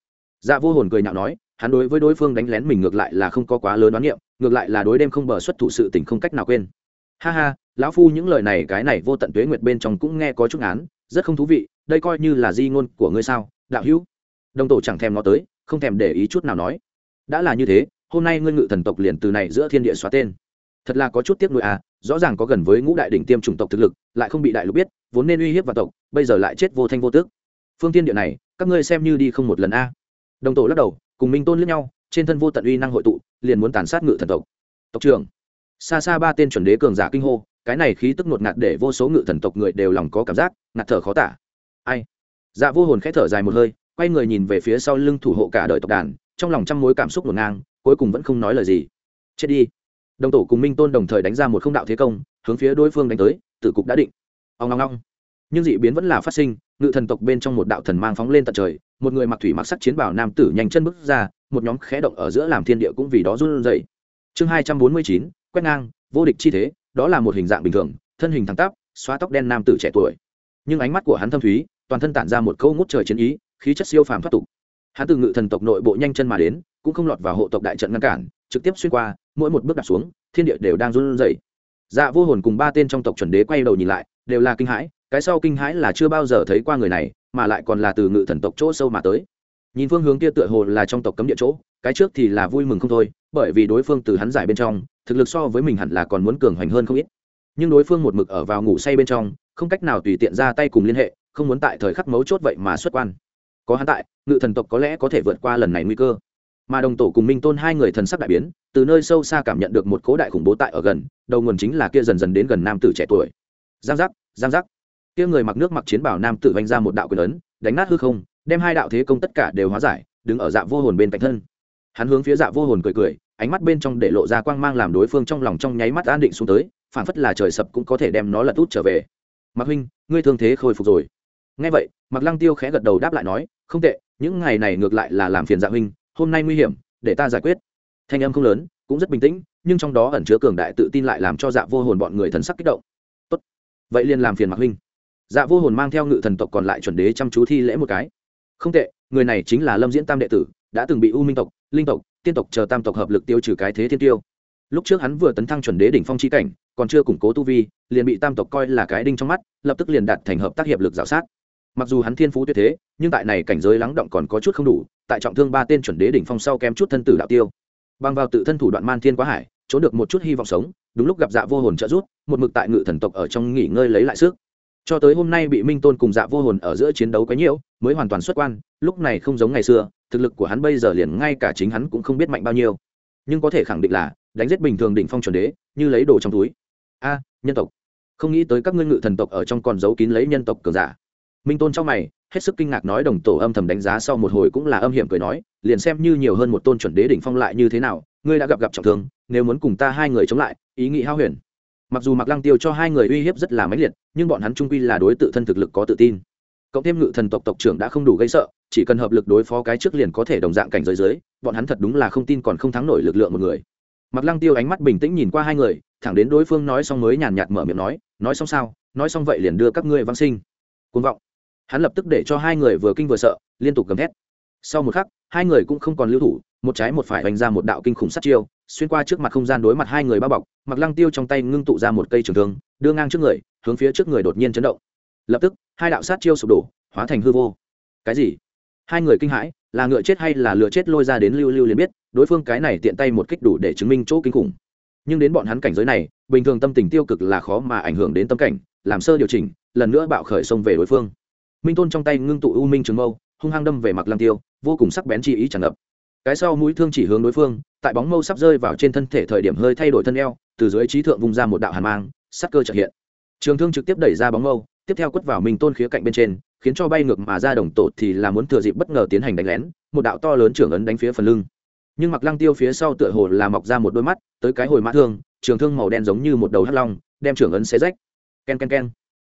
Dạ vô hồn cười nhạo nói, hắn đối với đối phương đánh lén mình ngược lại là không có quá lớn đoán niệm, ngược lại là đối đêm không bờ xuất thủ sự tình không cách nào quên ha ha, lão phu những lời này cái này vô tận tuế nguyệt bên trong cũng nghe có chút án rất không thú vị, đây coi như là di ngôn của ngươi sao, đạo hữu. Đồng tổ chẳng thèm nó tới, không thèm để ý chút nào nói. Đã là như thế, hôm nay ngươi ngự thần tộc liền từ này giữa thiên địa xóa tên. Thật là có chút tiếc nuối à rõ ràng có gần với ngũ đại đỉnh tiêm chủng tộc thực lực, lại không bị đại lục biết, vốn nên uy hiếp vào tộc, bây giờ lại chết vô thanh vô tước. Phương tiên địa này, các ngươi xem như đi không một lần a. Đồng tổ lắc đầu, cùng minh tôn lẫn nhau, trên thân vô tận uy năng hội tụ, liền muốn tàn sát ngự thần tộc. Tộc trưởng xa xa ba tên chuẩn đế cường giả kinh hô, cái này khí tức ngột ngạt để vô số ngự thần tộc người đều lòng có cảm giác, ngạt thở khó tả. Ai? Dạ vô hồn khẽ thở dài một hơi, quay người nhìn về phía sau lưng thủ hộ cả đời tộc đàn, trong lòng trăm mối cảm xúc ngổn ngang, cuối cùng vẫn không nói lời gì. Chết đi. Đồng tổ cùng minh tôn đồng thời đánh ra một không đạo thế công, hướng phía đối phương đánh tới, tử cục đã định. Ông ngong ngong nhưng dị biến vẫn là phát sinh, ngự thần tộc bên trong một đạo thần mang phóng lên tận trời, một người mặc thủy mặc sắc chiến bảo nam tử nhanh chân bước ra, một nhóm khẽ động ở giữa làm thiên địa cũng vì đó run rẩy. Chương hai trăm bốn mươi chín quét ngang, vô địch chi thế, đó là một hình dạng bình thường, thân hình thẳng tắp, xóa tóc đen nam tử trẻ tuổi. Nhưng ánh mắt của hắn thâm thúy, toàn thân tản ra một câu ngút trời chiến ý, khí chất siêu phàm thoát tục. Hắn từ ngự thần tộc nội bộ nhanh chân mà đến, cũng không lọt vào hộ tộc đại trận ngăn cản, trực tiếp xuyên qua, mỗi một bước đặt xuống, thiên địa đều đang run rẩy. Dạ vô hồn cùng ba tên trong tộc chuẩn đế quay đầu nhìn lại, đều là kinh hãi, cái sau kinh hãi là chưa bao giờ thấy qua người này, mà lại còn là từ ngự thần tộc chỗ sâu mà tới. Nhìn phương hướng kia tựa hồ là trong tộc cấm địa chỗ, cái trước thì là vui mừng không thôi, bởi vì đối phương từ hắn giải bên trong thực lực so với mình hẳn là còn muốn cường hoành hơn không ít. Nhưng đối phương một mực ở vào ngủ say bên trong, không cách nào tùy tiện ra tay cùng liên hệ, không muốn tại thời khắc mấu chốt vậy mà xuất quan. Có hắn tại, ngự thần tộc có lẽ có thể vượt qua lần này nguy cơ. Mà đồng tổ cùng minh tôn hai người thần sắc đại biến, từ nơi sâu xa cảm nhận được một cố đại khủng bố tại ở gần, đầu nguồn chính là kia dần dần đến gần nam tử trẻ tuổi. Giang giác giang giác. Kia người mặc nước mặc chiến bảo nam tử vanh ra một đạo quyền ấn, đánh nát hư không, đem hai đạo thế công tất cả đều hóa giải, đứng ở dạ vô hồn bên cạnh thân. Hắn hướng phía dạ vô hồn cười cười ánh mắt bên trong để lộ ra quang mang làm đối phương trong lòng trong nháy mắt an định xuống tới phản phất là trời sập cũng có thể đem nó lật út trở về. Mạc huynh, ngươi thương thế khôi phục rồi. Ngay vậy, mạc lăng tiêu khẽ gật đầu đáp lại nói, không tệ, những ngày này ngược lại là làm phiền dạ huynh, hôm nay nguy hiểm, để ta giải quyết. Thanh âm không lớn, cũng rất bình tĩnh, nhưng trong đó ẩn chứa cường đại tự tin lại làm cho dạ vô hồn bọn người thần sắc kích động. Tốt, vậy liền làm phiền mạc huynh. Dạ vô hồn mang theo ngự thần tộc còn lại chuẩn đế chăm chú thi lễ một cái. Không tệ, người này chính là lâm diễn tam đệ tử, đã từng bị u minh tộc, linh tộc tiên tộc chờ tam tộc hợp lực tiêu trừ cái thế thiên tiêu. Lúc trước hắn vừa tấn thăng chuẩn đế đỉnh phong chi cảnh, còn chưa củng cố tu vi, liền bị tam tộc coi là cái đinh trong mắt, lập tức liền đạt thành hợp tác hiệp lực g sát. Mặc dù hắn thiên phú tuyệt thế, nhưng tại này cảnh giới lắng động còn có chút không đủ, tại trọng thương ba tên chuẩn đế đỉnh phong sau kém chút thân tử đạo tiêu. Bằng vào tự thân thủ đoạn man thiên quá hải, trốn được một chút hy vọng sống, đúng lúc gặp dạ vô hồn trợ giúp, một mực tại ngự thần tộc ở trong nghỉ ngơi lấy lại sức. Cho tới hôm nay bị minh tôn cùng dạ vô hồn ở giữa chiến đấu quấy nhiễu mới hoàn toàn xuất quan, lúc này không giống ngày xưa, thực lực của hắn bây giờ liền ngay cả chính hắn cũng không biết mạnh bao nhiêu. Nhưng có thể khẳng định là, đánh giết bình thường đỉnh phong chuẩn đế, như lấy đồ trong túi. A, nhân tộc. Không nghĩ tới các ngươi ngự thần tộc ở trong còn giấu kín lấy nhân tộc cường giả. Minh tôn trong mày, hết sức kinh ngạc nói đồng tổ âm thầm đánh giá sau một hồi cũng là âm hiểm cười nói, liền xem như nhiều hơn một tôn chuẩn đế đỉnh phong lại như thế nào, ngươi đã gặp gặp trọng thương, nếu muốn cùng ta hai người chống lại, ý nghĩ hao huyền. Mặc dù mặc lăng tiêu cho hai người uy hiếp rất là mãnh liệt, nhưng bọn hắn trung quy là đối tự thân thực lực có tự tin cộng thêm ngự thần tộc tộc trưởng đã không đủ gây sợ, chỉ cần hợp lực đối phó cái trước liền có thể đồng dạng cảnh giới dưới, bọn hắn thật đúng là không tin còn không thắng nổi lực lượng một người. Mặc lăng tiêu ánh mắt bình tĩnh nhìn qua hai người, thẳng đến đối phương nói xong mới nhàn nhạt mở miệng nói nói xong sao? Nói xong vậy liền đưa các ngươi văn sinh. Côn vọng. Hắn lập tức để cho hai người vừa kinh vừa sợ, liên tục gầm thét. Sau một khắc, hai người cũng không còn lưu thủ, một trái một phải đánh ra một đạo kinh khủng sát chiêu, xuyên qua trước mặt không gian đối mặt hai người bao bọc mặc lăng tiêu trong tay ngưng tụ ra một cây trường thương, đưa ngang trước người, hướng phía trước người đột nhiên chấn động lập tức hai đạo sát chiêu sụp đổ, hóa thành hư vô. Cái gì? Hai người kinh hãi, là ngựa chết hay là lựa chết lôi ra đến lưu lưu liền biết, đối phương cái này tiện tay một kích đủ để chứng minh chỗ kinh khủng. Nhưng đến bọn hắn cảnh giới này, bình thường tâm tình tiêu cực là khó mà ảnh hưởng đến tâm cảnh, làm sơ điều chỉnh, lần nữa bạo khởi xông về đối phương. Minh tôn trong tay ngưng tụ u minh trường mâu, hung hăng đâm về mặc lăng tiêu, vô cùng sắc bén chi ý tràn ngập. Cái sau mũi thương chỉ hướng đối phương, tại bóng mâu sắp rơi vào trên thân thể thời điểm hơi thay đổi thân eo, từ dưới trí thượng vung ra một đạo hàn mang sắc cơ trợ hiện. Trường thương trực tiếp đẩy ra bóng mâu tiếp theo quất vào minh tôn khía cạnh bên trên, khiến cho bay ngược mà ra đồng tổ thì là muốn thừa dịp bất ngờ tiến hành đánh lén, một đạo to lớn trưởng ấn đánh phía phần lưng. Nhưng mặc lăng tiêu phía sau tựa hồ là mọc ra một đôi mắt, tới cái hồi mã thương, trường thương màu đen giống như một đầu hắc long, đem trưởng ấn xé rách. Ken ken ken.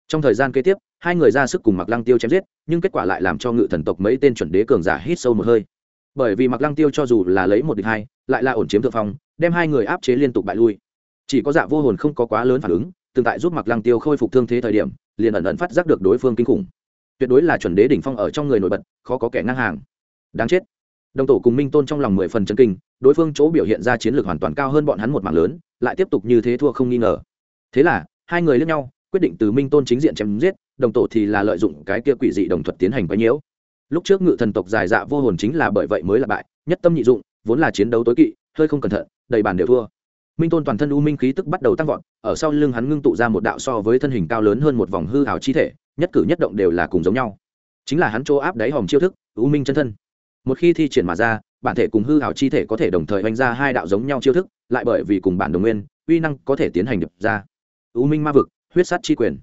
Trong thời gian kế tiếp, hai người ra sức cùng mặc lăng tiêu chém giết, nhưng kết quả lại làm cho ngự thần tộc mấy tên chuẩn đế cường giả hít sâu một hơi. Bởi vì mặc lăng tiêu cho dù là lấy một địch hai, lại là ổn chiếm thượng phong, đem hai người áp chế liên tục bại lui. Chỉ có dạ vô hồn không có quá lớn phản ứng, tương tại giúp mặc lăng tiêu khôi phục thương thế thời điểm liền ẩn ẩn phát giác được đối phương kinh khủng. Tuyệt đối là chuẩn đế đỉnh phong ở trong người nổi bật, khó có kẻ ngang hàng. Đáng chết. Đồng tổ cùng minh tôn trong lòng mười phần chân kinh, đối phương chỗ biểu hiện ra chiến lược hoàn toàn cao hơn bọn hắn một mảng lớn, lại tiếp tục như thế thua không nghi ngờ. Thế là, hai người lẫn nhau, quyết định từ minh tôn chính diện chém giết, đồng tổ thì là lợi dụng cái kia quỷ dị đồng thuật tiến hành quấy nhiễu. Lúc trước ngự thần tộc dài dạ vô hồn chính là bởi vậy mới là bại, nhất tâm nhị dụng, vốn là chiến đấu tối kỵ, hơi không cẩn thận, đầy bàn đều thua minh tôn toàn thân u minh khí tức bắt đầu tăng vọt, ở sau lưng hắn ngưng tụ ra một đạo so với thân hình cao lớn hơn một vòng hư hào chi thể, nhất cử nhất động đều là cùng giống nhau. Chính là hắn chỗ áp đáy hòm chiêu thức, u minh chân thân. Một khi thi triển mà ra, bản thể cùng hư hào chi thể có thể đồng thời oanh ra hai đạo giống nhau chiêu thức, lại bởi vì cùng bản đồng nguyên, uy năng có thể tiến hành được ra. U minh ma vực, huyết sát chi quyền.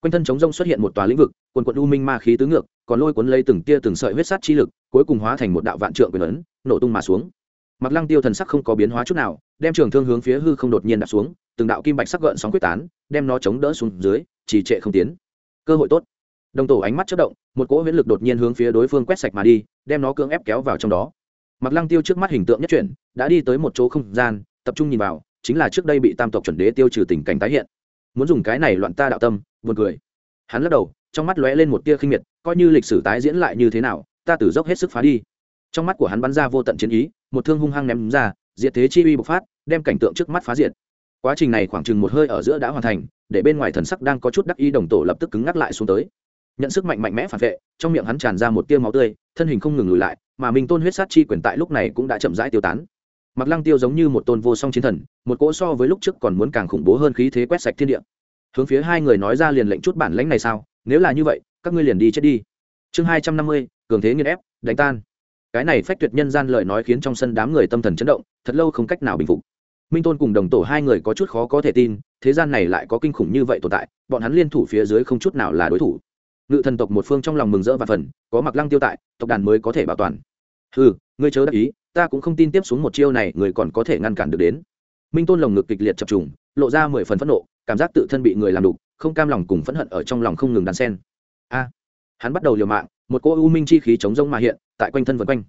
Quanh thân chống rông xuất hiện một tòa lĩnh vực, quần quận u minh ma khí tứ ngược, còn lôi cuốn lấy từng tia từng sợi huyết sát chi lực, cuối cùng hóa thành một đạo vạn trượng quyền ấn, nổ tung mà xuống mặc lăng tiêu thần sắc không có biến hóa chút nào, đem trường thương hướng phía hư không đột nhiên đặt xuống, từng đạo kim bạch sắc gợn sóng quyết tán, đem nó chống đỡ xuống dưới, trì trệ không tiến. Cơ hội tốt. Đồng tổ ánh mắt chất động, một cỗ huyễn lực đột nhiên hướng phía đối phương quét sạch mà đi, đem nó cưỡng ép kéo vào trong đó. Mặc lăng tiêu trước mắt hình tượng nhất chuyển, đã đi tới một chỗ không gian, tập trung nhìn vào, chính là trước đây bị tam tộc chuẩn đế tiêu trừ tình cảnh tái hiện. Muốn dùng cái này loạn ta đạo tâm, buồn cười. Hắn lắc đầu, trong mắt lóe lên một tia khinh miệt, coi như lịch sử tái diễn lại như thế nào, ta tử dốc hết sức phá đi trong mắt của hắn bắn ra vô tận chiến ý, một thương hung hăng ném ra, diệt thế chi uy bộc phát, đem cảnh tượng trước mắt phá diệt. Quá trình này khoảng chừng một hơi ở giữa đã hoàn thành, để bên ngoài thần sắc đang có chút đắc ý đồng tổ lập tức cứng ngắc lại xuống tới. Nhận sức mạnh mạnh mẽ phản vệ, trong miệng hắn tràn ra một tia máu tươi, thân hình không ngừng lùi lại, mà mình tôn huyết sát chi quyền tại lúc này cũng đã chậm rãi tiêu tán. Mặc lăng tiêu giống như một tôn vô song chiến thần, một cỗ so với lúc trước còn muốn càng khủng bố hơn khí thế quét sạch thiên địa. Hướng phía hai người nói ra liền lệnh chút bản lãnh này sao? Nếu là như vậy, các ngươi liền đi chết đi. Chương hai trăm năm mươi, cường thế nghiên ép, đánh tan cái này phách tuyệt nhân gian lời nói khiến trong sân đám người tâm thần chấn động, thật lâu không cách nào bình phục. Minh tôn cùng đồng tổ hai người có chút khó có thể tin, thế gian này lại có kinh khủng như vậy tồn tại, bọn hắn liên thủ phía dưới không chút nào là đối thủ. Ngự thần tộc một phương trong lòng mừng rỡ và phần có mặc lăng tiêu tại, tộc đàn mới có thể bảo toàn. Ừ ngươi chớ đắc ý, ta cũng không tin tiếp xuống một chiêu này người còn có thể ngăn cản được đến. Minh tôn lồng ngực kịch liệt chập trùng, lộ ra mười phần phẫn nộ, cảm giác tự thân bị người làm đục, không cam lòng cùng phẫn hận ở trong lòng không ngừng đàn sen. A hắn bắt đầu liều mạng, một cỗ u minh chi khí chống rông mà hiện, tại quanh thân vân quanh.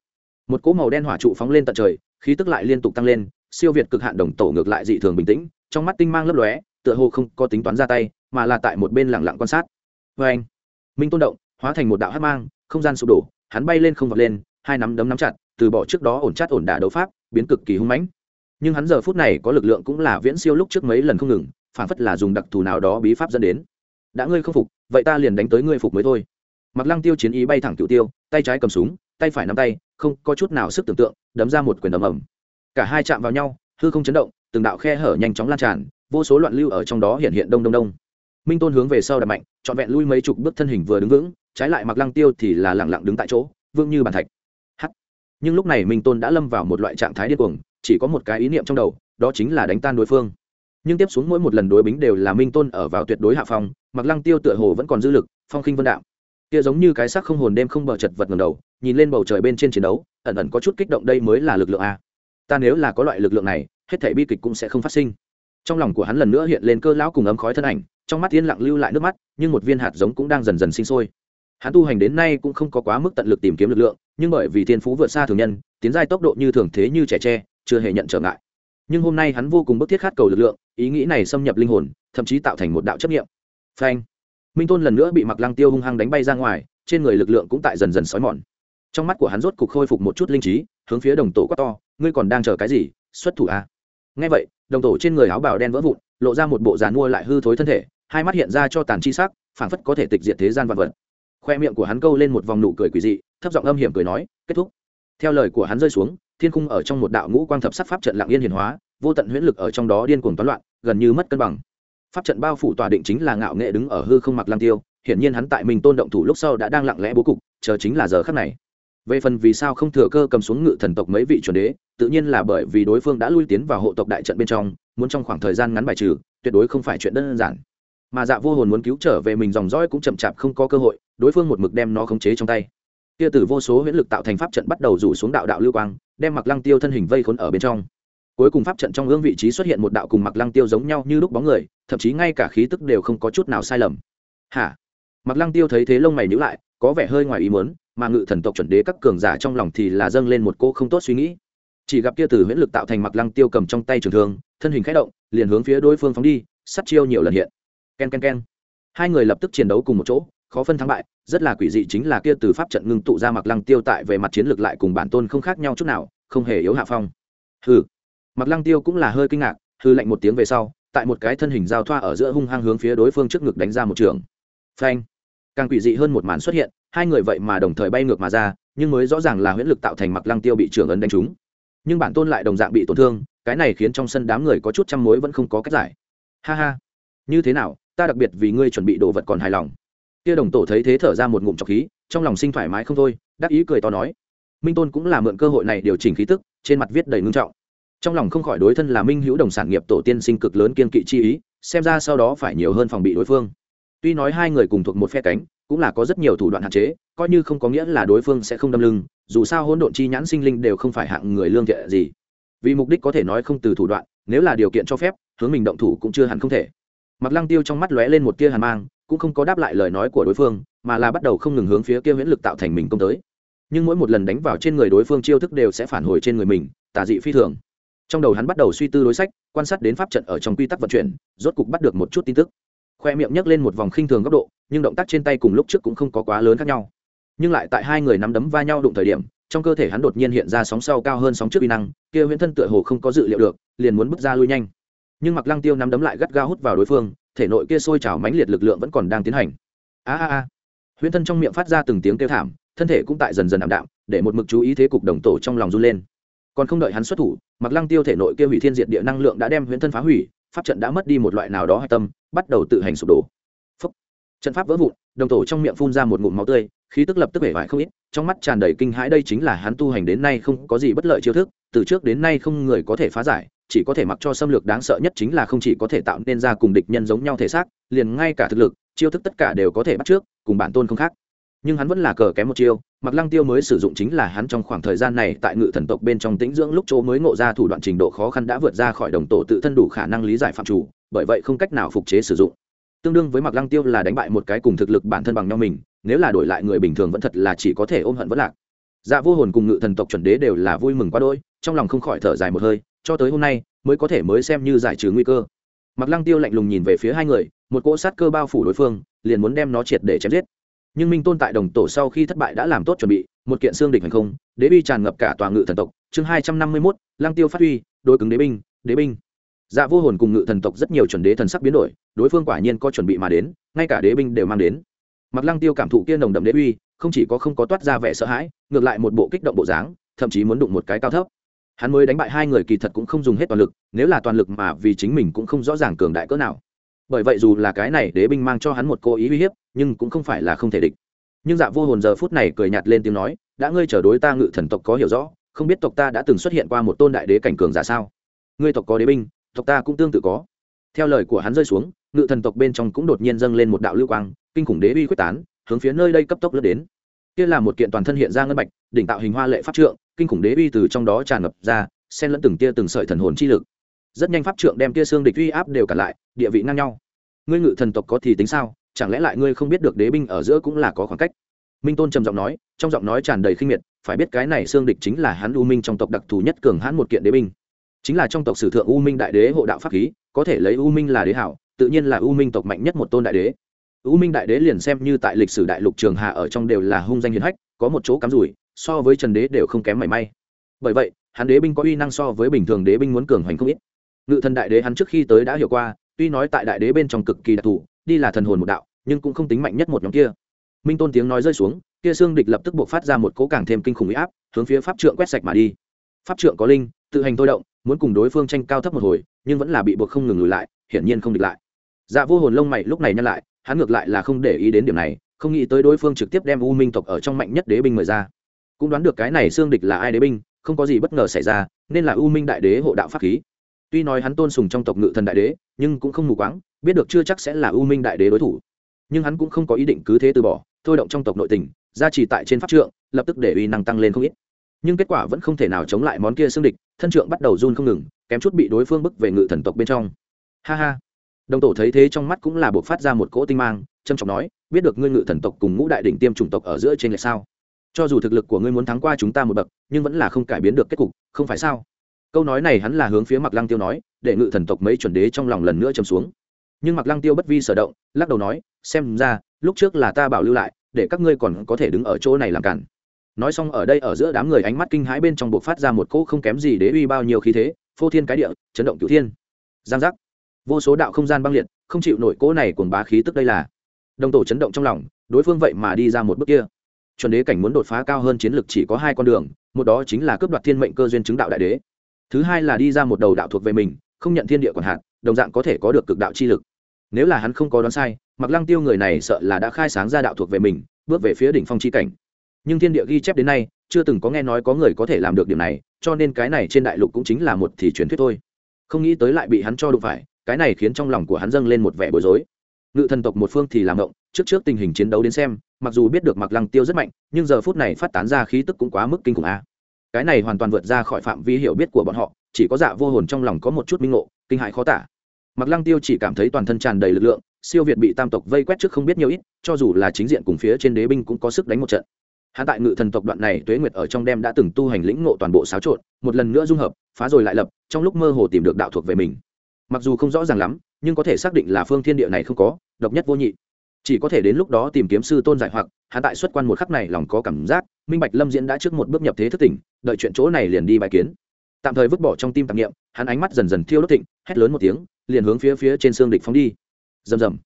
Một cỗ màu đen hỏa trụ phóng lên tận trời, khí tức lại liên tục tăng lên, siêu việt cực hạn đồng tổ ngược lại dị thường bình tĩnh, trong mắt tinh mang lấp lóe, tựa hồ không có tính toán ra tay, mà là tại một bên lẳng lặng quan sát. Vê anh minh tôn động, hóa thành một đạo hát mang, không gian sụp đổ, hắn bay lên không vọt lên, hai nắm đấm nắm chặt, từ bỏ trước đó ổn chát ổn đả đấu pháp, biến cực kỳ hung mãnh. Nhưng hắn giờ phút này có lực lượng cũng là viễn siêu lúc trước mấy lần không ngừng, phản phất là dùng đặc thù nào đó bí pháp dẫn đến. Đã ngươi không phục, vậy ta liền đánh tới ngươi phục mới thôi mặc lăng tiêu chiến ý bay thẳng cựu tiêu, tay trái cầm súng, tay phải nắm tay, không có chút nào sức tưởng tượng, đấm ra một quyền ầm ầm. Cả hai chạm vào nhau, hư không chấn động, từng đạo khe hở nhanh chóng lan tràn, vô số loạn lưu ở trong đó hiện hiện đông đông đông. Minh tôn hướng về sau đập mạnh, trọn vẹn lui mấy chục bước thân hình vừa đứng vững, trái lại mặc lăng tiêu thì là lẳng lặng đứng tại chỗ vương như bàn thạch. Hắt nhưng lúc này minh tôn đã lâm vào một loại trạng thái điên cuồng, chỉ có một cái ý niệm trong đầu, đó chính là đánh tan đối phương. Nhưng tiếp xuống mỗi một lần đối bính đều là minh tôn ở vào tuyệt đối hạ phong, mặc lăng tiêu tựa hồ vẫn còn dư lực, phong khinh vân đạo kia giống như cái xác không hồn đêm không bờ chật vật ngầm đầu, nhìn lên bầu trời bên trên chiến đấu, ẩn ẩn có chút kích động đây mới là lực lượng a. Ta nếu là có loại lực lượng này, hết thể bi kịch cũng sẽ không phát sinh. Trong lòng của hắn lần nữa hiện lên cơ lão cùng ấm khói thân ảnh, trong mắt yên lặng lưu lại nước mắt, nhưng một viên hạt giống cũng đang dần dần sinh sôi. Hắn tu hành đến nay cũng không có quá mức tận lực tìm kiếm lực lượng, nhưng bởi vì thiên phú vượt xa thường nhân, tiến giai tốc độ như thường thế như trẻ tre, chưa hề nhận trở ngại. Nhưng hôm nay hắn vô cùng bức thiết khát cầu lực lượng, ý nghĩ này xâm nhập linh hồn, thậm chí tạo thành một đạo chấp nghiệm phanh minh tôn lần nữa bị mặc lăng tiêu hung hăng đánh bay ra ngoài, trên người lực lượng cũng tại dần dần sói mòn. Trong mắt của hắn rốt cục khôi phục một chút linh trí, hướng phía đồng tổ quát to, ngươi còn đang chờ cái gì? Xuất thủ a à? ngay vậy, đồng tổ trên người áo bào đen vỡ vụn, lộ ra một bộ dàn mua lại hư thối thân thể, hai mắt hiện ra cho tàn chi sắc, phảng phất có thể tịch diệt thế gian vật vật. Khoe miệng của hắn câu lên một vòng nụ cười quỳ dị, thấp giọng âm hiểm cười nói, kết thúc. Theo lời của hắn rơi xuống, thiên cung ở trong một đạo ngũ quang thập sắc pháp trận lạng yên hiển hóa, vô tận huyễn lực ở trong đó điên cuồng toán loạn, gần như mất cân bằng pháp trận bao phủ tòa định chính là ngạo nghệ đứng ở hư không mặc lang tiêu, hiển nhiên hắn tại mình tôn động thủ lúc sau đã đang lặng lẽ bố cục, chờ chính là giờ khắc này. Về phần vì sao không thừa cơ cầm xuống ngự thần tộc mấy vị chuẩn đế, tự nhiên là bởi vì đối phương đã lui tiến vào hộ tộc đại trận bên trong, muốn trong khoảng thời gian ngắn bài trừ, tuyệt đối không phải chuyện đơn giản. Mà dạ vô hồn muốn cứu trở về mình dòng dõi cũng chậm chạp không có cơ hội, đối phương một mực đem nó khống chế trong tay. Kia từ vô số huyễn lực tạo thành pháp trận bắt đầu rủ xuống đạo đạo lưu quang, đem mặc lăng tiêu thân hình vây khốn ở bên trong cuối cùng pháp trận trong ương vị trí xuất hiện một đạo cùng mặc lăng tiêu giống nhau như lúc bóng người, thậm chí ngay cả khí tức đều không có chút nào sai lầm. Hả? Mặc lăng tiêu thấy thế lông mày nhữ lại, có vẻ hơi ngoài ý muốn, mà ngự thần tộc chuẩn đế các cường giả trong lòng thì là dâng lên một cô không tốt suy nghĩ. Chỉ gặp kia từ huyễn lực tạo thành mặc lăng tiêu cầm trong tay trường thương, thân hình khẽ động, liền hướng phía đối phương phóng đi sắt chiêu nhiều lần hiện. K e n k e n k e n hai người lập tức chiến đấu cùng một chỗ, khó phân thắng bại, rất là quỷ dị chính là kia từ pháp trận ngưng tụ ra mặc lăng tiêu tại về mặt chiến lược lại cùng bản tôn không khác nhau chút nào, không hề yếu hạ phong. Hừ mặc lăng tiêu cũng là hơi kinh ngạc, hư lạnh một tiếng về sau, tại một cái thân hình giao thoa ở giữa hung hăng hướng phía đối phương trước ngực đánh ra một trường. Phanh! Càng quỷ dị hơn một màn xuất hiện, hai người vậy mà đồng thời bay ngược mà ra, nhưng mới rõ ràng là huyễn lực tạo thành mặc lăng tiêu bị trưởng ấn đánh trúng. Nhưng bản tôn lại đồng dạng bị tổn thương, cái này khiến trong sân đám người có chút trăm mối vẫn không có cách giải. Ha ha! Như thế nào, ta đặc biệt vì ngươi chuẩn bị đồ vật còn hài lòng. Kia đồng tổ thấy thế thở ra một ngụm trọc khí, trong lòng sinh thoải mái không thôi, đắc ý cười to nói. Minh tôn cũng là mượn cơ hội này điều chỉnh khí tức, trên mặt viết đầy ngưng trọng trong lòng không khỏi đối thân là minh hữu đồng sản nghiệp tổ tiên sinh cực lớn kiên kỵ chi ý, xem ra sau đó phải nhiều hơn phòng bị đối phương. Tuy nói hai người cùng thuộc một phe cánh, cũng là có rất nhiều thủ đoạn hạn chế, coi như không có nghĩa là đối phương sẽ không đâm lưng, dù sao hỗn độn chi nhãn sinh linh đều không phải hạng người lương thiện gì. Vì mục đích có thể nói không từ thủ đoạn, nếu là điều kiện cho phép, hướng mình động thủ cũng chưa hẳn không thể. Mặc lăng tiêu trong mắt lóe lên một tia hàn mang, cũng không có đáp lại lời nói của đối phương, mà là bắt đầu không ngừng hướng phía kia huyễn lực tạo thành mình công tới. Nhưng mỗi một lần đánh vào trên người đối phương chiêu thức đều sẽ phản hồi trên người mình, tà dị phi thường trong đầu hắn bắt đầu suy tư đối sách, quan sát đến pháp trận ở trong quy tắc vận chuyển, rốt cục bắt được một chút tin tức. Khoe miệng nhấc lên một vòng khinh thường góc độ, nhưng động tác trên tay cùng lúc trước cũng không có quá lớn khác nhau. Nhưng lại tại hai người nắm đấm va nhau đụng thời điểm, trong cơ thể hắn đột nhiên hiện ra sóng sau cao hơn sóng trước uy năng, kia huyễn thân tựa hồ không có dự liệu được, liền muốn bước ra lui nhanh. Nhưng mặc lăng tiêu nắm đấm lại gắt ga hút vào đối phương, thể nội kia sôi trào mãnh liệt lực lượng vẫn còn đang tiến hành. A a a. Huyễn thân trong miệng phát ra từng tiếng kêu thảm, thân thể cũng tại dần dần ảm đạm, để một mực chú ý thế cục đồng tổ trong lòng run lên còn không đợi hắn xuất thủ mặc lăng tiêu thể nội kia hủy thiên diệt địa năng lượng đã đem huyễn thân phá hủy, pháp trận đã mất đi một loại nào đó hạch tâm, bắt đầu tự hành sụp đổ Phúc. trận pháp vỡ vụn, đồng tổ trong miệng phun ra một ngụm máu tươi, khí tức lập tức vẻ vải không ít, trong mắt tràn đầy kinh hãi đây chính là hắn tu hành đến nay không có gì bất lợi chiêu thức, từ trước đến nay không người có thể phá giải, chỉ có thể mặc cho xâm lược đáng sợ nhất chính là không chỉ có thể tạo nên ra cùng địch nhân giống nhau thể xác, liền ngay cả thực lực, chiêu thức tất cả đều có thể bắt trước, cùng bản tôn không khác nhưng hắn vẫn là cờ kém một chiêu mặc lăng tiêu mới sử dụng chính là hắn trong khoảng thời gian này tại ngự thần tộc bên trong tĩnh dưỡng lúc chỗ mới ngộ ra thủ đoạn trình độ khó khăn đã vượt ra khỏi đồng tổ tự thân đủ khả năng lý giải phạm chủ, bởi vậy không cách nào phục chế sử dụng. Tương đương với mặc lăng tiêu là đánh bại một cái cùng thực lực bản thân bằng nhau mình, nếu là đổi lại người bình thường vẫn thật là chỉ có thể ôm hận vẫn lạc. Dạ vô hồn cùng ngự thần tộc chuẩn đế đều là vui mừng quá đôi trong lòng không khỏi thở dài một hơi, cho tới hôm nay mới có thể mới xem như giải trừ nguy cơ. Mặc lăng tiêu lạnh lùng nhìn về phía hai người, một cỗ sát cơ bao phủ đối phương, liền muốn đem nó triệt để chém giết nhưng minh tôn tại đồng tổ sau khi thất bại đã làm tốt chuẩn bị, một kiện xương địch hành không, đế bi tràn ngập cả tòa ngự thần tộc. Chương hai trăm năm mươi mốt lang tiêu phát huy, đối cứng đế binh đế binh. Dạ vô hồn cùng ngự thần tộc rất nhiều chuẩn đế thần sắc biến đổi, đối phương quả nhiên có chuẩn bị mà đến, ngay cả đế binh đều mang đến. Mặc lăng tiêu cảm thụ kia nồng đậm đế uy, không chỉ có không có toát ra vẻ sợ hãi, ngược lại một bộ kích động bộ dáng, thậm chí muốn đụng một cái cao thấp. Hắn mới đánh bại hai người kỳ thật cũng không dùng hết toàn lực, nếu là toàn lực mà vì chính mình cũng không rõ ràng cường đại cỡ nào bởi vậy dù là cái này đế binh mang cho hắn một cố ý uy hiếp, nhưng cũng không phải là không thể địch. Nhưng dạ vô hồn giờ phút này cười nhạt lên tiếng nói, đã ngươi trở đối ta ngự thần tộc có hiểu rõ, không biết tộc ta đã từng xuất hiện qua một tôn đại đế cảnh cường giả sao? Ngươi tộc có đế binh, tộc ta cũng tương tự có. Theo lời của hắn rơi xuống, ngự thần tộc bên trong cũng đột nhiên dâng lên một đạo lưu quang, kinh khủng đế uy quyết tán, hướng phía nơi đây cấp tốc lướt đến. Kia là một kiện toàn thân hiện ra ngân bạch, đỉnh tạo hình hoa lệ pháp trượng, kinh khủng đế uy từ trong đó tràn ngập ra, xen lẫn từng tia từng sợi thần hồn chi lực rất nhanh pháp trượng đem tia xương địch uy áp đều cả lại, địa vị ngang nhau. Ngươi ngự thần tộc có thì tính sao? Chẳng lẽ lại ngươi không biết được đế binh ở giữa cũng là có khoảng cách? Minh tôn trầm giọng nói, trong giọng nói tràn đầy khinh miệt, phải biết cái này xương địch chính là hắn u minh trong tộc đặc thù nhất cường hãn một kiện đế binh. Chính là trong tộc sử thượng u minh đại đế hộ đạo pháp khí, có thể lấy u minh là đế hảo, tự nhiên là u minh tộc mạnh nhất một tôn đại đế. U minh đại đế liền xem như tại lịch sử đại lục trường hạ ở trong đều là hung danh hiền hách, có một chỗ cắm rủi, so với trần đế đều không kém mảy may. Bởi vậy, hắn đế binh có uy năng so với bình thường đế binh muốn cường hoành không ít ngự thần đại đế hắn trước khi tới đã hiểu qua, tuy nói tại đại đế bên trong cực kỳ đặc thù, đi là thần hồn một đạo, nhưng cũng không tính mạnh nhất một nhóm kia. Minh tôn tiếng nói rơi xuống, kia xương địch lập tức buộc phát ra một cố càng thêm kinh khủng huy áp, hướng phía pháp trượng quét sạch mà đi. Pháp trượng có linh, tự hành thôi động, muốn cùng đối phương tranh cao thấp một hồi, nhưng vẫn là bị buộc không ngừng lùi lại, hiển nhiên không địch lại. Dạ vô hồn lông mày lúc này nhăn lại, hắn ngược lại là không để ý đến điểm này, không nghĩ tới đối phương trực tiếp đem u minh tộc ở trong mạnh nhất đế binh mời ra. Cũng đoán được cái này xương địch là ai đế binh, không có gì bất ngờ xảy ra, nên là u minh đại đế hộ đạo pháp khí tuy nói hắn tôn sùng trong tộc ngự thần đại đế, nhưng cũng không mù quáng, biết được chưa chắc sẽ là u minh đại đế đối thủ. Nhưng hắn cũng không có ý định cứ thế từ bỏ, thôi động trong tộc nội tình, gia trì tại trên pháp trượng, lập tức để uy năng tăng lên không ít. Nhưng kết quả vẫn không thể nào chống lại món kia xương địch, thân trượng bắt đầu run không ngừng, kém chút bị đối phương bức về ngự thần tộc bên trong. Ha ha. Đồng tổ thấy thế trong mắt cũng là buộc phát ra một cỗ tinh mang trâm trọng nói, biết được ngươi ngự thần tộc cùng ngũ đại đỉnh tiêm chủng tộc ở giữa trên lệch sao? Cho dù thực lực của ngươi muốn thắng qua chúng ta một bậc, nhưng vẫn là không cải biến được kết cục, không phải sao? Câu nói này hắn là hướng phía mặc lăng tiêu nói, để ngự thần tộc mấy chuẩn đế trong lòng lần nữa chầm xuống. Nhưng mặc lăng tiêu bất vi sở động, lắc đầu nói, xem ra, lúc trước là ta bảo lưu lại, để các ngươi còn có thể đứng ở chỗ này làm cản. Nói xong ở đây ở giữa đám người ánh mắt kinh hãi bên trong buộc phát ra một cỗ không kém gì đế uy bao nhiêu khí thế, phô thiên cái địa, chấn động cửu thiên. Giang giác. Vô số đạo không gian băng liệt, không chịu nổi cỗ này cuồng bá khí tức đây là. Đồng tổ chấn động trong lòng, đối phương vậy mà đi ra một bước kia. Chuẩn đế cảnh muốn đột phá cao hơn chiến lược chỉ có hai con đường, một đó chính là cướp đoạt thiên mệnh cơ duyên chứng đạo đại đế thứ hai là đi ra một đầu đạo thuộc về mình, không nhận thiên địa còn hạn đồng dạng có thể có được cực đạo chi lực. Nếu là hắn không có đoán sai mặc lăng tiêu người này sợ là đã khai sáng ra đạo thuộc về mình, bước về phía đỉnh phong chi cảnh. Nhưng thiên địa ghi chép đến nay, chưa từng có nghe nói có người có thể làm được điểm này, cho nên cái này trên đại lục cũng chính là một thì truyền thuyết thôi. Không nghĩ tới lại bị hắn cho đụng phải, cái này khiến trong lòng của hắn dâng lên một vẻ bối rối. Ngự thần tộc một phương thì làm động trước trước tình hình chiến đấu đến xem, mặc dù biết được mặc lăng tiêu rất mạnh, nhưng giờ phút này phát tán ra khí tức cũng quá mức kinh khủng a cái này hoàn toàn vượt ra khỏi phạm vi hiểu biết của bọn họ, chỉ có dạ vô hồn trong lòng có một chút minh ngộ, kinh hại khó tả. Mặc lăng tiêu chỉ cảm thấy toàn thân tràn đầy lực lượng, siêu việt bị tam tộc vây quét trước không biết nhiều ít, cho dù là chính diện cùng phía trên đế binh cũng có sức đánh một trận. Hạ tại ngự thần tộc đoạn này, tuế nguyệt ở trong đem đã từng tu hành lĩnh ngộ toàn bộ xáo trộn, một lần nữa dung hợp, phá rồi lại lập, trong lúc mơ hồ tìm được đạo thuộc về mình. Mặc dù không rõ ràng lắm, nhưng có thể xác định là phương thiên địa này không có, độc nhất vô nhị chỉ có thể đến lúc đó tìm kiếm sư tôn giải hoặc, Hắn tại xuất quan một khắc này lòng có cảm giác, minh bạch lâm diễn đã trước một bước nhập thế thất tỉnh, đợi chuyện chỗ này liền đi bài kiến. Tạm thời vứt bỏ trong tim tạp nghiệm hắn ánh mắt dần dần thiêu đốt thịnh, hét lớn một tiếng, liền hướng phía phía trên xương địch phóng đi. Rầm rầm.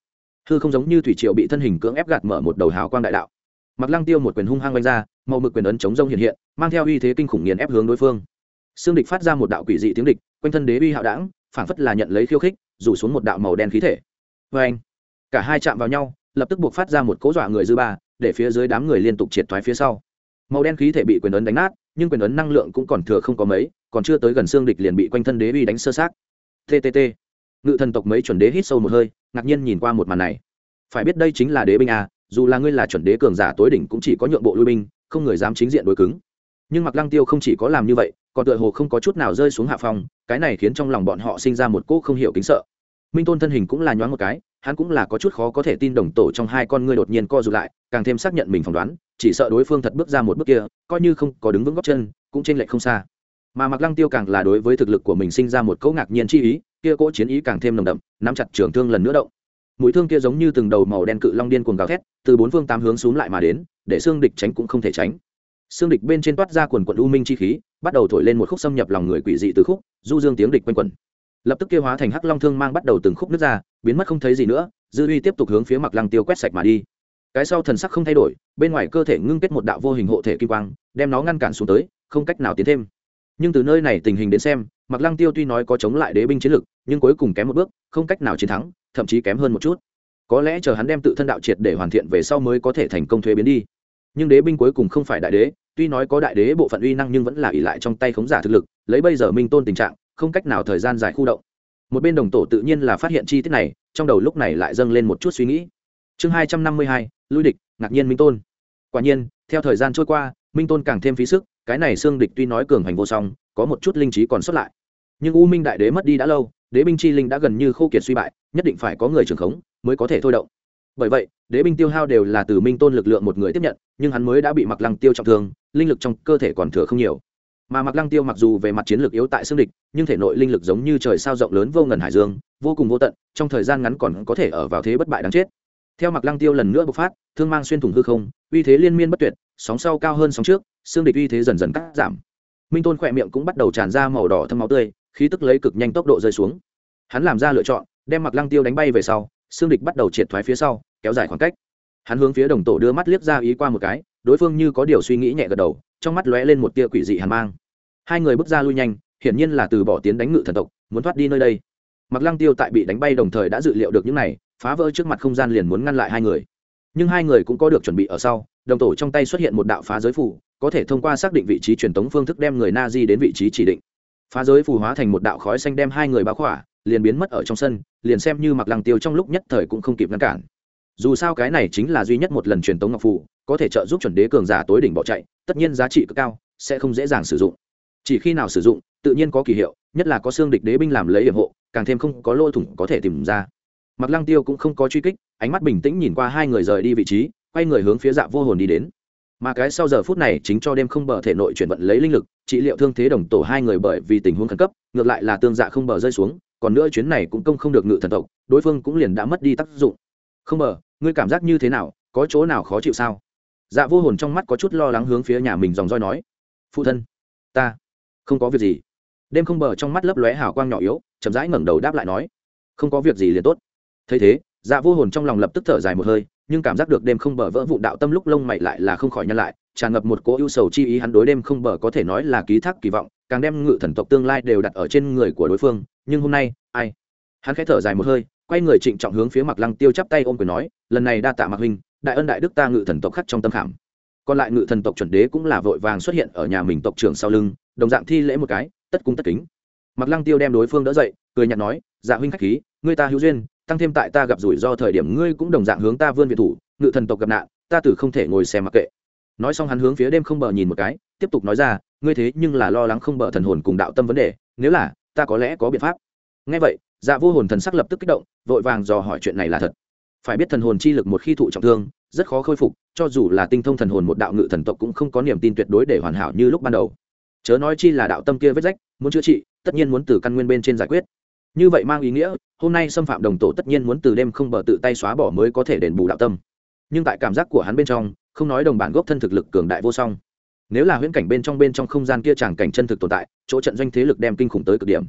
Hư không giống như thủy triệu bị thân hình cưỡng ép gạt mở một đầu hào quang đại đạo. Mặc lăng tiêu một quyền hung hăng oanh ra, màu mực quyền ấn chống rông hiện hiện, mang theo uy thế kinh khủng nghiền ép hướng đối phương. Xương địch phát ra một đạo quỷ dị tiếng địch, quanh thân đế uy hạo đảng phảng phất là nhận lấy khiêu khích, rủ xuống một đạo màu đen khí thể. Vê anh cả hai chạm vào nhau lập tức buộc phát ra một cỗ dọa người dư ba, để phía dưới đám người liên tục triệt thoái phía sau. Màu đen khí thể bị quyền ấn đánh nát, nhưng quyền ấn năng lượng cũng còn thừa không có mấy, còn chưa tới gần xương địch liền bị quanh thân đế uy đánh sơ sát ttt ngự thần tộc mấy chuẩn đế hít sâu một hơi, ngạc nhiên nhìn qua một màn này. Phải biết đây chính là đế binh a dù là ngươi là chuẩn đế cường giả tối đỉnh cũng chỉ có nhượng bộ lui binh, không người dám chính diện đối cứng. Nhưng mặc lăng tiêu không chỉ có làm như vậy, còn tựa hồ không có chút nào rơi xuống hạ phòng cái này khiến trong lòng bọn họ sinh ra một cỗ không hiểu kính sợ. Minh tôn thân hình cũng là nhoáng một cái hắn cũng là có chút khó có thể tin đồng tổ trong hai con ngươi đột nhiên co rụt lại, càng thêm xác nhận mình phỏng đoán, chỉ sợ đối phương thật bước ra một bước kia, coi như không có đứng vững góc chân, cũng trên lệch không xa. Mà mặc lăng tiêu càng là đối với thực lực của mình sinh ra một cỗ ngạc nhiên chi ý, kia cỗ chiến ý càng thêm nồng đậm, nắm chặt trường thương lần nữa động. Mũi thương kia giống như từng đầu màu đen cự long điên cuồng gào thét, từ bốn phương tám hướng xuống lại mà đến, để xương địch tránh cũng không thể tránh. Xương địch bên trên toát ra quần quận u minh chi khí, bắt đầu thổi lên một khúc xâm nhập lòng người quỷ dị từ khúc, du dương tiếng địch quanh quẩn lập tức kia hóa thành hắc long thương mang bắt đầu từng khúc nước ra, biến mất không thấy gì nữa, dư uy tiếp tục hướng phía mặc lăng tiêu quét sạch mà đi. Cái sau thần sắc không thay đổi, bên ngoài cơ thể ngưng kết một đạo vô hình hộ thể kim quang, đem nó ngăn cản xuống tới, không cách nào tiến thêm. Nhưng từ nơi này tình hình đến xem mặc lăng tiêu tuy nói có chống lại đế binh chiến lực, nhưng cuối cùng kém một bước, không cách nào chiến thắng, thậm chí kém hơn một chút. Có lẽ chờ hắn đem tự thân đạo triệt để hoàn thiện về sau mới có thể thành công thuế biến đi. Nhưng đế binh cuối cùng không phải đại đế, tuy nói có đại đế bộ phận uy năng nhưng vẫn là ỉ lại trong tay khống giả thực lực, lấy bây giờ minh tôn tình trạng không cách nào thời gian dài khu động. Một bên đồng tổ tự nhiên là phát hiện chi tiết này, trong đầu lúc này lại dâng lên một chút suy nghĩ. Chương hai trăm năm mươi hai, lui địch, ngạc nhiên minh tôn. Quả nhiên, theo thời gian trôi qua, minh tôn càng thêm phí sức, cái này xương địch tuy nói cường hành vô song, có một chút linh trí còn xuất lại. Nhưng u minh đại đế mất đi đã lâu, đế binh chi linh đã gần như khô kiệt suy bại, nhất định phải có người trưởng khống mới có thể thôi động. Bởi vậy, đế binh tiêu hao đều là từ minh tôn lực lượng một người tiếp nhận, nhưng hắn mới đã bị mặc lăng tiêu trọng thương, linh lực trong cơ thể còn thừa không nhiều mà mặc lăng tiêu mặc dù về mặt chiến lược yếu tại xương địch, nhưng thể nội linh lực giống như trời sao rộng lớn vô ngần hải dương, vô cùng vô tận, trong thời gian ngắn còn có thể ở vào thế bất bại đáng chết. Theo mặc lăng tiêu lần nữa bộc phát, thương mang xuyên thủng hư không, uy thế liên miên bất tuyệt, sóng sau cao hơn sóng trước, xương địch uy thế dần dần cắt giảm. Minh tôn khỏe miệng cũng bắt đầu tràn ra màu đỏ thâm máu tươi, khí tức lấy cực nhanh tốc độ rơi xuống. Hắn làm ra lựa chọn, đem mặc lăng tiêu đánh bay về sau, xương địch bắt đầu triệt thoái phía sau, kéo dài khoảng cách. Hắn hướng phía đồng tổ đưa mắt liếc ra ý qua một cái đối phương như có điều suy nghĩ nhẹ gật đầu, trong mắt lóe lên một tia quỷ dị hàn mang. Hai người bước ra lui nhanh, hiển nhiên là từ bỏ tiến đánh ngự thần tộc, muốn thoát đi nơi đây. Mặc lăng tiêu tại bị đánh bay đồng thời đã dự liệu được những này, phá vỡ trước mặt không gian liền muốn ngăn lại hai người. Nhưng hai người cũng có được chuẩn bị ở sau, đồng tổ trong tay xuất hiện một đạo phá giới phủ có thể thông qua xác định vị trí truyền tống phương thức đem người na di đến vị trí chỉ định. Phá giới phù hóa thành một đạo khói xanh đem hai người bao khỏa, liền biến mất ở trong sân, liền xem như mặc lăng tiêu trong lúc nhất thời cũng không kịp ngăn cản dù sao cái này chính là duy nhất một lần truyền tống ngọc phù, có thể trợ giúp chuẩn đế cường giả tối đỉnh bỏ chạy, tất nhiên giá trị cực cao, sẽ không dễ dàng sử dụng. Chỉ khi nào sử dụng, tự nhiên có kỳ hiệu, nhất là có xương địch đế binh làm lấy hiểm hộ, càng thêm không có lỗ thủng có thể tìm ra. Mặc lăng tiêu cũng không có truy kích, ánh mắt bình tĩnh nhìn qua hai người rời đi vị trí, quay người hướng phía dạ vô hồn đi đến. Mà cái sau giờ phút này chính cho đêm không bờ thể nội chuyển vận lấy linh lực, trị liệu thương thế đồng tổ hai người bởi vì tình huống khẩn cấp, ngược lại là tương dạ không bờ rơi xuống, còn nữa chuyến này cũng công không được ngự thần tộc, đối phương cũng liền đã mất đi tác dụng không bờ ngươi cảm giác như thế nào, có chỗ nào khó chịu sao? Dạ vô hồn trong mắt có chút lo lắng hướng phía nhà mình dòng roi nói. Phụ thân, ta không có việc gì. Đêm không bờ trong mắt lấp lóe hào quang nhỏ yếu, chậm rãi ngẩng đầu đáp lại nói. Không có việc gì liền tốt. Thấy thế dạ vô hồn trong lòng lập tức thở dài một hơi, nhưng cảm giác được đêm không bờ vỡ vụ đạo tâm lúc lông mày lại là không khỏi nhăn lại, tràn ngập một cỗ ưu sầu chi ý hắn đối đêm không bờ có thể nói là ký thác kỳ vọng, càng đem ngự thần tộc tương lai đều đặt ở trên người của đối phương, nhưng hôm nay, ai? Hắn khẽ thở dài một hơi quay người trịnh trọng hướng phía mặc lăng tiêu chắp tay ôm quyền nói, lần này đa tạ mặc huynh, đại ân đại đức ta ngự thần tộc khắc trong tâm khảm. Còn lại ngự thần tộc chuẩn đế cũng là vội vàng xuất hiện ở nhà mình tộc trưởng sau lưng, đồng dạng thi lễ một cái, tất cung tất kính. Mặc lăng tiêu đem đối phương đỡ dậy, cười nhạt nói dạ huynh khách khí, ngươi ta hữu duyên, tăng thêm tại ta gặp rủi ro thời điểm ngươi cũng đồng dạng hướng ta vươn việt thủ, ngự thần tộc gặp nạn, ta tử không thể ngồi xem mặc kệ. Nói xong hắn hướng phía đêm không bờ nhìn một cái, tiếp tục nói ra, ngươi thế nhưng là lo lắng không bờ thần hồn cùng đạo tâm vấn đề, nếu là, ta có lẽ có biện pháp. Ngay vậy dạ vô hồn thần sắc lập tức kích động, vội vàng dò hỏi chuyện này là thật. Phải biết thần hồn chi lực một khi thụ trọng thương, rất khó khôi phục, cho dù là tinh thông thần hồn một đạo ngự thần tộc cũng không có niềm tin tuyệt đối để hoàn hảo như lúc ban đầu. Chớ nói chi là đạo tâm kia vết rách, muốn chữa trị, tất nhiên muốn từ căn nguyên bên trên giải quyết. Như vậy mang ý nghĩa, hôm nay xâm phạm đồng tổ tất nhiên muốn từ đêm không bờ tự tay xóa bỏ mới có thể đền bù đạo tâm. Nhưng tại cảm giác của hắn bên trong, không nói đồng bản gốc thân thực lực cường đại vô song. Nếu là huyễn cảnh bên trong bên trong không gian kia chàng cảnh chân thực tồn tại, chỗ trận doanh thế lực đem kinh khủng tới cực điểm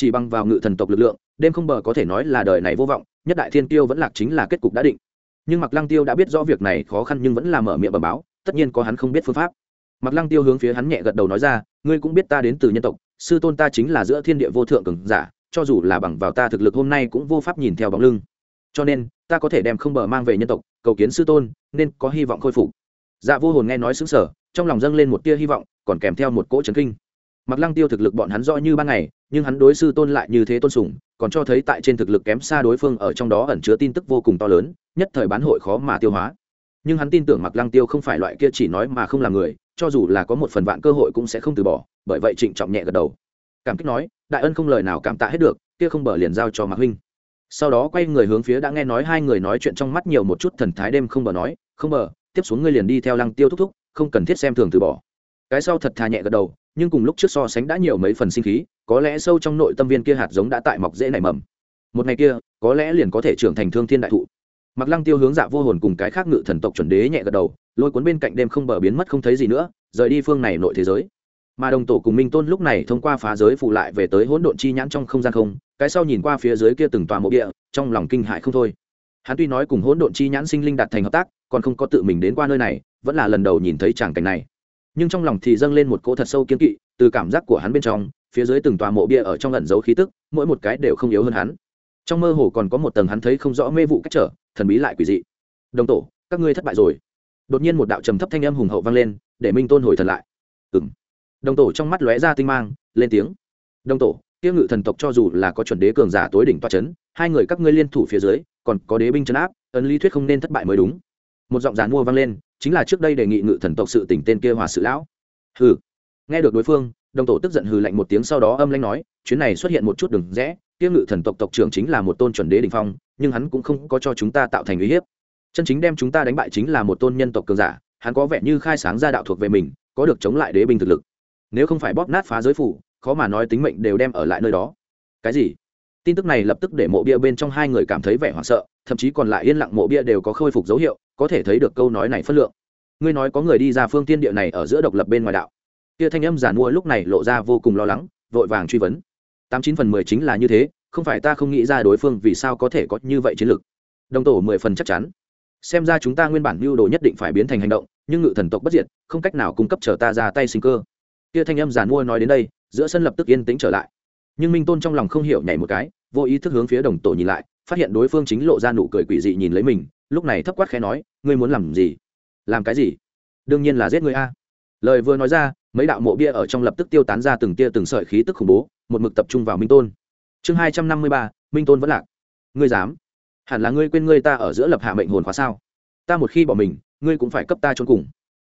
chỉ bằng vào ngự thần tộc lực lượng, đêm không bờ có thể nói là đời này vô vọng, nhất đại thiên tiêu vẫn lạc chính là kết cục đã định. Nhưng mặc lăng tiêu đã biết rõ việc này khó khăn nhưng vẫn là mở miệng bẩm báo, tất nhiên có hắn không biết phương pháp. Mặc lăng tiêu hướng phía hắn nhẹ gật đầu nói ra, ngươi cũng biết ta đến từ nhân tộc, sư tôn ta chính là giữa thiên địa vô thượng cường giả, cho dù là bằng vào ta thực lực hôm nay cũng vô pháp nhìn theo bóng lưng. Cho nên, ta có thể đem không bờ mang về nhân tộc, cầu kiến sư tôn, nên có hy vọng khôi phục. Dạ vô hồn nghe nói xứng sở trong lòng dâng lên một tia hy vọng, còn kèm theo một cỗ trấn kinh. Mặc lăng tiêu thực lực bọn hắn rõ như ban ngày nhưng hắn đối sư tôn lại như thế tôn sùng, còn cho thấy tại trên thực lực kém xa đối phương ở trong đó ẩn chứa tin tức vô cùng to lớn, nhất thời bán hội khó mà tiêu hóa. Nhưng hắn tin tưởng mặc lăng tiêu không phải loại kia chỉ nói mà không làm người, cho dù là có một phần vạn cơ hội cũng sẽ không từ bỏ, bởi vậy trịnh trọng nhẹ gật đầu. Cảm kích nói, đại ân không lời nào cảm tạ hết được, kia không bờ liền giao cho mạc huynh. Sau đó quay người hướng phía đã nghe nói hai người nói chuyện trong mắt nhiều một chút thần thái đêm không bờ nói, không bờ, tiếp xuống ngươi liền đi theo lăng tiêu thúc thúc, không cần thiết xem thường từ bỏ. Cái sau thật thà nhẹ gật đầu nhưng cùng lúc trước so sánh đã nhiều mấy phần sinh khí, có lẽ sâu trong nội tâm viên kia hạt giống đã tại mọc dễ nảy mầm. Một ngày kia, có lẽ liền có thể trưởng thành thương thiên đại thụ. Mặc lăng tiêu hướng dạ vô hồn cùng cái khác ngự thần tộc chuẩn đế nhẹ gật đầu, lôi cuốn bên cạnh đêm không bờ biến mất không thấy gì nữa, rời đi phương này nội thế giới. Mà đồng tổ cùng minh tôn lúc này thông qua phá giới phụ lại về tới hỗn độn chi nhãn trong không gian không, cái sau nhìn qua phía dưới kia từng tòa mộ địa, trong lòng kinh hại không thôi. Hắn tuy nói cùng hỗn độn chi nhãn sinh linh đạt thành hợp tác, còn không có tự mình đến qua nơi này, vẫn là lần đầu nhìn thấy tràng cảnh này nhưng trong lòng thì dâng lên một cỗ thật sâu kiên kỵ, từ cảm giác của hắn bên trong, phía dưới từng tòa mộ bia ở trong ẩn giấu khí tức, mỗi một cái đều không yếu hơn hắn. Trong mơ hồ còn có một tầng hắn thấy không rõ mê vụ cách trở, thần bí lại quỷ dị. Đồng tổ, các ngươi thất bại rồi. Đột nhiên một đạo trầm thấp thanh âm hùng hậu vang lên, để minh tôn hồi thần lại. Ừng đồng tổ trong mắt lóe ra tinh mang, lên tiếng. Đồng tổ tiêu ngự thần tộc cho dù là có chuẩn đế cường giả tối đỉnh toa c h ấ n hai người các ngươi liên thủ phía dưới, còn có đế binh chấn áp, ấn lý thuyết không nên thất bại mới đúng. Một giọng giàn mua vang lên chính là trước đây đề nghị ngự thần tộc sự tỉnh tên kia hòa sự lão. Hừ. Nghe được đối phương, đồng tổ tức giận hừ lạnh một tiếng sau đó âm lanh nói, chuyến này xuất hiện một chút đừng rẽ, kia ngự thần tộc tộc trưởng chính là một tôn chuẩn đế đình phong, nhưng hắn cũng không có cho chúng ta tạo thành uy hiếp. Chân chính đem chúng ta đánh bại chính là một tôn nhân tộc cường giả, hắn có vẻ như khai sáng ra đạo thuộc về mình, có được chống lại đế binh thực lực. Nếu không phải bóp nát phá giới phủ, khó mà nói tính mệnh đều đem ở lại nơi đó. Cái gì? Tin tức này lập tức để mộ bia bên trong hai người cảm thấy vẻ hoảng sợ, thậm chí còn lại yên lặng mộ bia đều có khôi phục dấu hiệu, có thể thấy được câu nói này phất lượng. Ngươi nói có người đi ra phương tiên địa này ở giữa độc lập bên ngoài đạo. Kia thanh âm giản mua lúc này lộ ra vô cùng lo lắng, vội vàng truy vấn. Tám chín phần mười chính là như thế, không phải ta không nghĩ ra đối phương vì sao có thể có như vậy chiến lược. Đồng tổ mười phần chắc chắn. Xem ra chúng ta nguyên bản mưu đồ nhất định phải biến thành hành động, nhưng ngự thần tộc bất diệt, không cách nào cung cấp chờ ta ra tay sinh cơ. Kia thanh âm giản mua nói đến đây, giữa sân lập tức yên tĩnh trở lại nhưng minh tôn trong lòng không hiểu nhảy một cái, vô ý thức hướng phía đồng tổ nhìn lại, phát hiện đối phương chính lộ ra nụ cười quỷ dị nhìn lấy mình, lúc này thấp quát khẽ nói, ngươi muốn làm gì? Làm cái gì? Đương nhiên là giết ngươi a. Lời vừa nói ra, mấy đạo mộ bia ở trong lập tức tiêu tán ra từng tia từng sợi khí tức khủng bố, một mực tập trung vào minh tôn. Chương hai trăm năm mươi ba, minh tôn vẫn lạc. Ngươi dám? Hẳn là ngươi quên ngươi ta ở giữa lập hạ mệnh hồn khóa sao? Ta một khi bỏ mình, ngươi cũng phải cấp ta trốn cùng.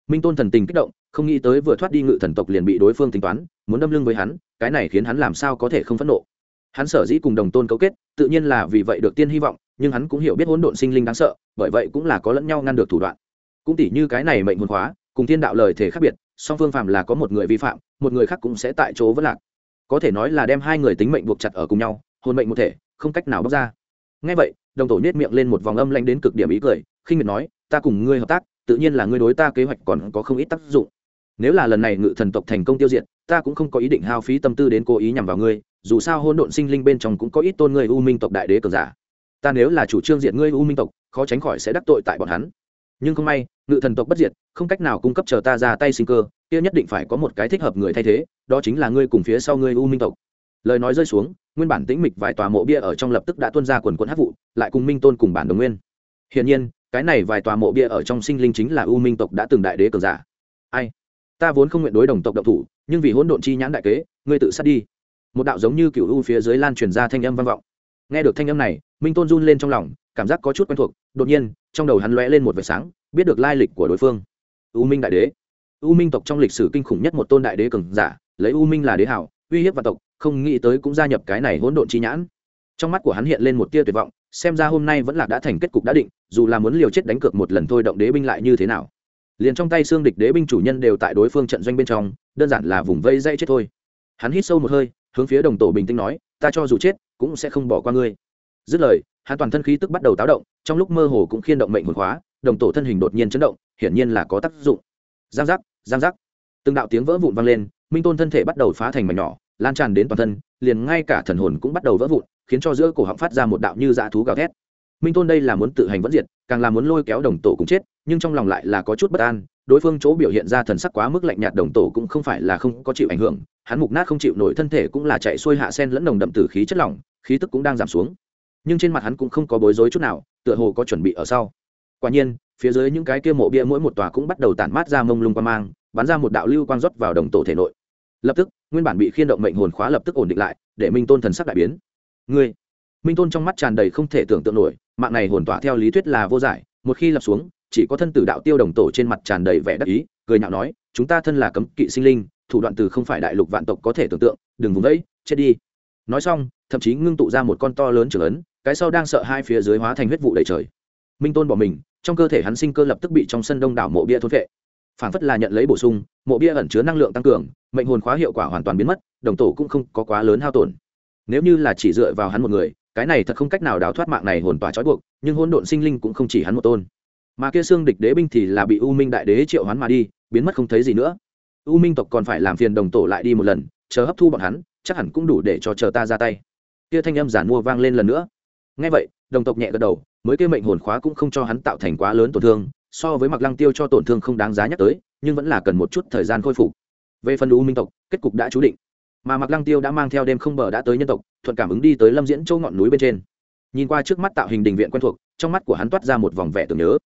Minh tôn thần tình kích động không nghĩ tới vừa thoát đi ngự thần tộc liền bị đối phương tính toán, muốn đâm lưng với hắn, cái này khiến hắn làm sao có thể không phẫn nộ. Hắn sở dĩ cùng đồng tôn cấu kết, tự nhiên là vì vậy được tiên hy vọng, nhưng hắn cũng hiểu biết hỗn độn sinh linh đáng sợ, bởi vậy cũng là có lẫn nhau ngăn được thủ đoạn. Cũng tỉ như cái này mệnh hồn khóa, cùng thiên đạo lời thể khác biệt, song phương phạm là có một người vi phạm, một người khác cũng sẽ tại chỗ vất lạc. Có thể nói là đem hai người tính mệnh buộc chặt ở cùng nhau, hồn mệnh một thể, không cách nào bóc ra. Ngay vậy, đồng tổ nết miệng lên một vòng âm lanh đến cực điểm ý cười, khinh miệt nói, ta cùng ngươi hợp tác, tự nhiên là ngươi đối ta kế hoạch còn có không ít tác dụng nếu là lần này ngự thần tộc thành công tiêu diệt, ta cũng không có ý định hao phí tâm tư đến cố ý nhằm vào ngươi, dù sao hôn độn sinh linh bên trong cũng có ít tôn ngươi u minh tộc đại đế cường giả. Ta nếu là chủ trương diệt ngươi u minh tộc, khó tránh khỏi sẽ đắc tội tại bọn hắn. Nhưng không may, ngự thần tộc bất diệt, không cách nào cung cấp chờ ta ra tay sinh cơ, kia nhất định phải có một cái thích hợp người thay thế, đó chính là ngươi cùng phía sau ngươi u minh tộc. Lời nói rơi xuống, nguyên bản tĩnh mịch vài tòa mộ bia ở trong lập tức đã tuôn ra quần quẫn hát vụ, lại cùng minh tôn cùng bản đồng nguyên. Hiển nhiên, cái này vài tòa mộ bia ở trong sinh linh chính là u minh tộc đã từng đại đế cường giả. Ai? Ta vốn không nguyện đối đồng tộc động thủ, nhưng vì hỗn độn chi nhãn đại kế, ngươi tự sát đi. Một đạo giống như cựu u phía dưới lan truyền ra thanh âm vang vọng. Nghe được thanh âm này, minh tôn run lên trong lòng, cảm giác có chút quen thuộc, đột nhiên, trong đầu hắn lóe lên một vệt sáng, biết được lai lịch của đối phương. U minh đại đế. U minh tộc trong lịch sử kinh khủng nhất một tôn đại đế cường giả, lấy u minh là đế hảo, uy hiếp vạn tộc, không nghĩ tới cũng gia nhập cái này hỗn độn chi nhãn. Trong mắt của hắn hiện lên một tia tuyệt vọng, xem ra hôm nay vẫn là đã thành kết cục đã định, dù là muốn liều chết đánh cược một lần thôi động đế binh lại như thế nào liền trong tay xương địch đế binh chủ nhân đều tại đối phương trận doanh bên trong, đơn giản là vùng vây dây chết thôi. Hắn hít sâu một hơi, hướng phía đồng tổ bình tĩnh nói, ta cho dù chết, cũng sẽ không bỏ qua ngươi. Dứt lời, hắn toàn thân khí tức bắt đầu táo động, trong lúc mơ hồ cũng khiên động mệnh hồn khóa đồng tổ thân hình đột nhiên chấn động, hiển nhiên là có tác dụng. Giang giác giang giác. Từng đạo tiếng vỡ vụn vang lên, minh tôn thân thể bắt đầu phá thành mảnh nhỏ, lan tràn đến toàn thân, liền ngay cả thần hồn cũng bắt đầu vỡ vụn, khiến cho giữa cổ họng phát ra một đạo như dạ thú gào thét minh tôn đây là muốn tự hành vẫn diệt, càng là muốn lôi kéo đồng tổ cũng chết, nhưng trong lòng lại là có chút bất an, đối phương chỗ biểu hiện ra thần sắc quá mức lạnh nhạt, đồng tổ cũng không phải là không có chịu ảnh hưởng, hắn mục nát không chịu nổi thân thể cũng là chạy xuôi hạ sen lẫn nồng đậm tử khí chất lỏng, khí tức cũng đang giảm xuống. Nhưng trên mặt hắn cũng không có bối rối chút nào, tựa hồ có chuẩn bị ở sau. Quả nhiên, phía dưới những cái kia mộ bia mỗi một tòa cũng bắt đầu tản mát ra mông lung qua mang, bắn ra một đạo lưu quang rót vào đồng tổ thể nội. Lập tức, nguyên bản bị khiên động mệnh hồn khóa lập tức ổn định lại, để minh tôn thần sắc đại biến. Ngươi! Minh tôn trong mắt tràn đầy không thể tưởng tượng nổi mạng này hồn tỏa theo lý thuyết là vô giải, một khi lập xuống, chỉ có thân tử đạo tiêu đồng tổ trên mặt tràn đầy vẻ đắc ý, cười nhạo nói, chúng ta thân là cấm kỵ sinh linh, thủ đoạn từ không phải đại lục vạn tộc có thể tưởng tượng, đừng vùng vẫy, chết đi. Nói xong, thậm chí ngưng tụ ra một con to lớn trưởng ấn, cái sau đang sợ hai phía dưới hóa thành huyết vụ đầy trời. Minh tôn bỏ mình, trong cơ thể hắn sinh cơ lập tức bị trong sân đông đảo mộ bia thôn vệ phản phất là nhận lấy bổ sung, mộ bia ẩn chứa năng lượng tăng cường, mệnh hồn khóa hiệu quả hoàn toàn biến mất, đồng tổ cũng không có quá lớn hao tổn. Nếu như là chỉ dựa vào hắn một người cái này thật không cách nào đào thoát mạng này hồn tỏa trói buộc, nhưng hôn độn sinh linh cũng không chỉ hắn một tôn. Mà kia xương địch đế binh thì là bị u minh đại đế triệu hoán mà đi, biến mất không thấy gì nữa. U minh tộc còn phải làm phiền đồng tổ lại đi một lần, chờ hấp thu bọn hắn, chắc hẳn cũng đủ để cho chờ ta ra tay. Kia thanh âm giản mua vang lên lần nữa. Ngay vậy, đồng tộc nhẹ gật đầu, mới kia mệnh hồn khóa cũng không cho hắn tạo thành quá lớn tổn thương, so với mặc lăng tiêu cho tổn thương không đáng giá nhắc tới, nhưng vẫn là cần một chút thời gian khôi phục. Về phần u minh tộc, kết cục đã chú định mà mặc lăng tiêu đã mang theo đêm không bờ đã tới nhân tộc, thuận cảm ứng đi tới lâm diễn châu ngọn núi bên trên. Nhìn qua trước mắt tạo hình đình viện quen thuộc, trong mắt của hắn toát ra một vòng vẻ tưởng nhớ.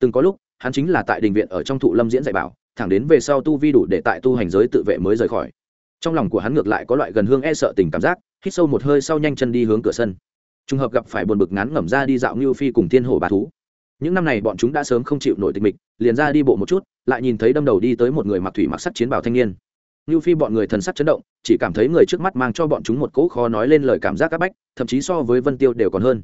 Từng có lúc, hắn chính là tại đình viện ở trong thụ lâm diễn dạy bảo, thẳng đến về sau tu vi đủ để tại tu hành giới tự vệ mới rời khỏi. Trong lòng của hắn ngược lại có loại gần hương e sợ tình cảm giác, hít sâu một hơi sau nhanh chân đi hướng cửa sân. Trùng hợp gặp phải buồn bực ngắn ngẩm ra đi dạo ngưu phi cùng thiên hồ bà thú. Những năm này bọn chúng đã sớm không chịu nổi tịch mịch, liền ra đi bộ một chút, lại nhìn thấy đâm đầu đi tới một người mặc thủy mặc sắt chiến bào thanh niên ngưu phi bọn người thần sắc chấn động chỉ cảm thấy người trước mắt mang cho bọn chúng một cỗ khó nói lên lời cảm giác các bách thậm chí so với vân tiêu đều còn hơn.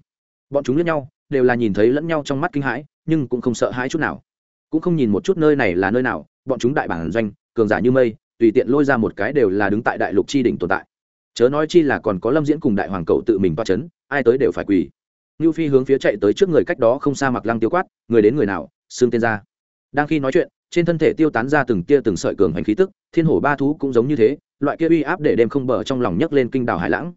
Bọn chúng lẫn nhau đều là nhìn thấy lẫn nhau trong mắt kinh hãi nhưng cũng không sợ hãi chút nào. Cũng không nhìn một chút nơi này là nơi nào bọn chúng đại bản doanh cường giả như mây tùy tiện lôi ra một cái đều là đứng tại đại lục chi đỉnh tồn tại. Chớ nói chi là còn có lâm diễn cùng đại hoàng cậu tự mình toa chấn, ai tới đều phải quỳ. Ngưu phi hướng phía chạy tới trước người cách đó không xa mặc lăng tiêu quát người đến người nào xương tên ra. Đang khi nói chuyện trên thân thể tiêu tán ra từng tia từng sợi cường hành khí tức, thiên hổ ba thú cũng giống như thế, loại kia uy áp để đêm không bờ trong lòng nhấc lên kinh đảo hải lãng.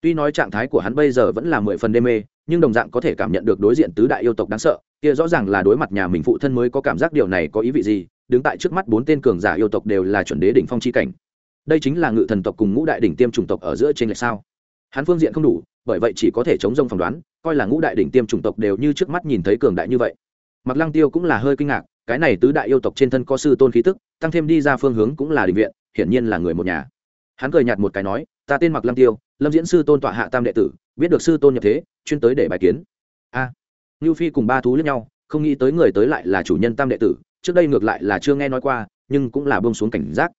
Tuy nói trạng thái của hắn bây giờ vẫn là mười phần đê mê, nhưng đồng dạng có thể cảm nhận được đối diện tứ đại yêu tộc đáng sợ, kia rõ ràng là đối mặt nhà mình phụ thân mới có cảm giác điều này có ý vị gì, đứng tại trước mắt bốn tên cường giả yêu tộc đều là chuẩn đế đỉnh phong chi cảnh. Đây chính là ngự thần tộc cùng ngũ đại đỉnh tiêm chủng tộc ở giữa trên lệch sao? Hắn phương diện không đủ, bởi vậy chỉ có thể chống rông phỏng đoán, coi là ngũ đại đỉnh tiêm chủng tộc đều như trước mắt nhìn thấy cường đại như vậy. Mặc lăng tiêu cũng là hơi kinh ngạc cái này tứ đại yêu tộc trên thân có sư tôn khí tức tăng thêm đi ra phương hướng cũng là định viện hiển nhiên là người một nhà. Hắn cười nhạt một cái nói ta tên mặc lăng tiêu lâm diễn sư tôn tọa hạ tam đệ tử biết được sư tôn nhập thế chuyên tới để bài kiến. A. À, ngưu phi cùng ba thú lẫn nhau không nghĩ tới người tới lại là chủ nhân tam đệ tử trước đây ngược lại là chưa nghe nói qua nhưng cũng là bông xuống cảnh giác.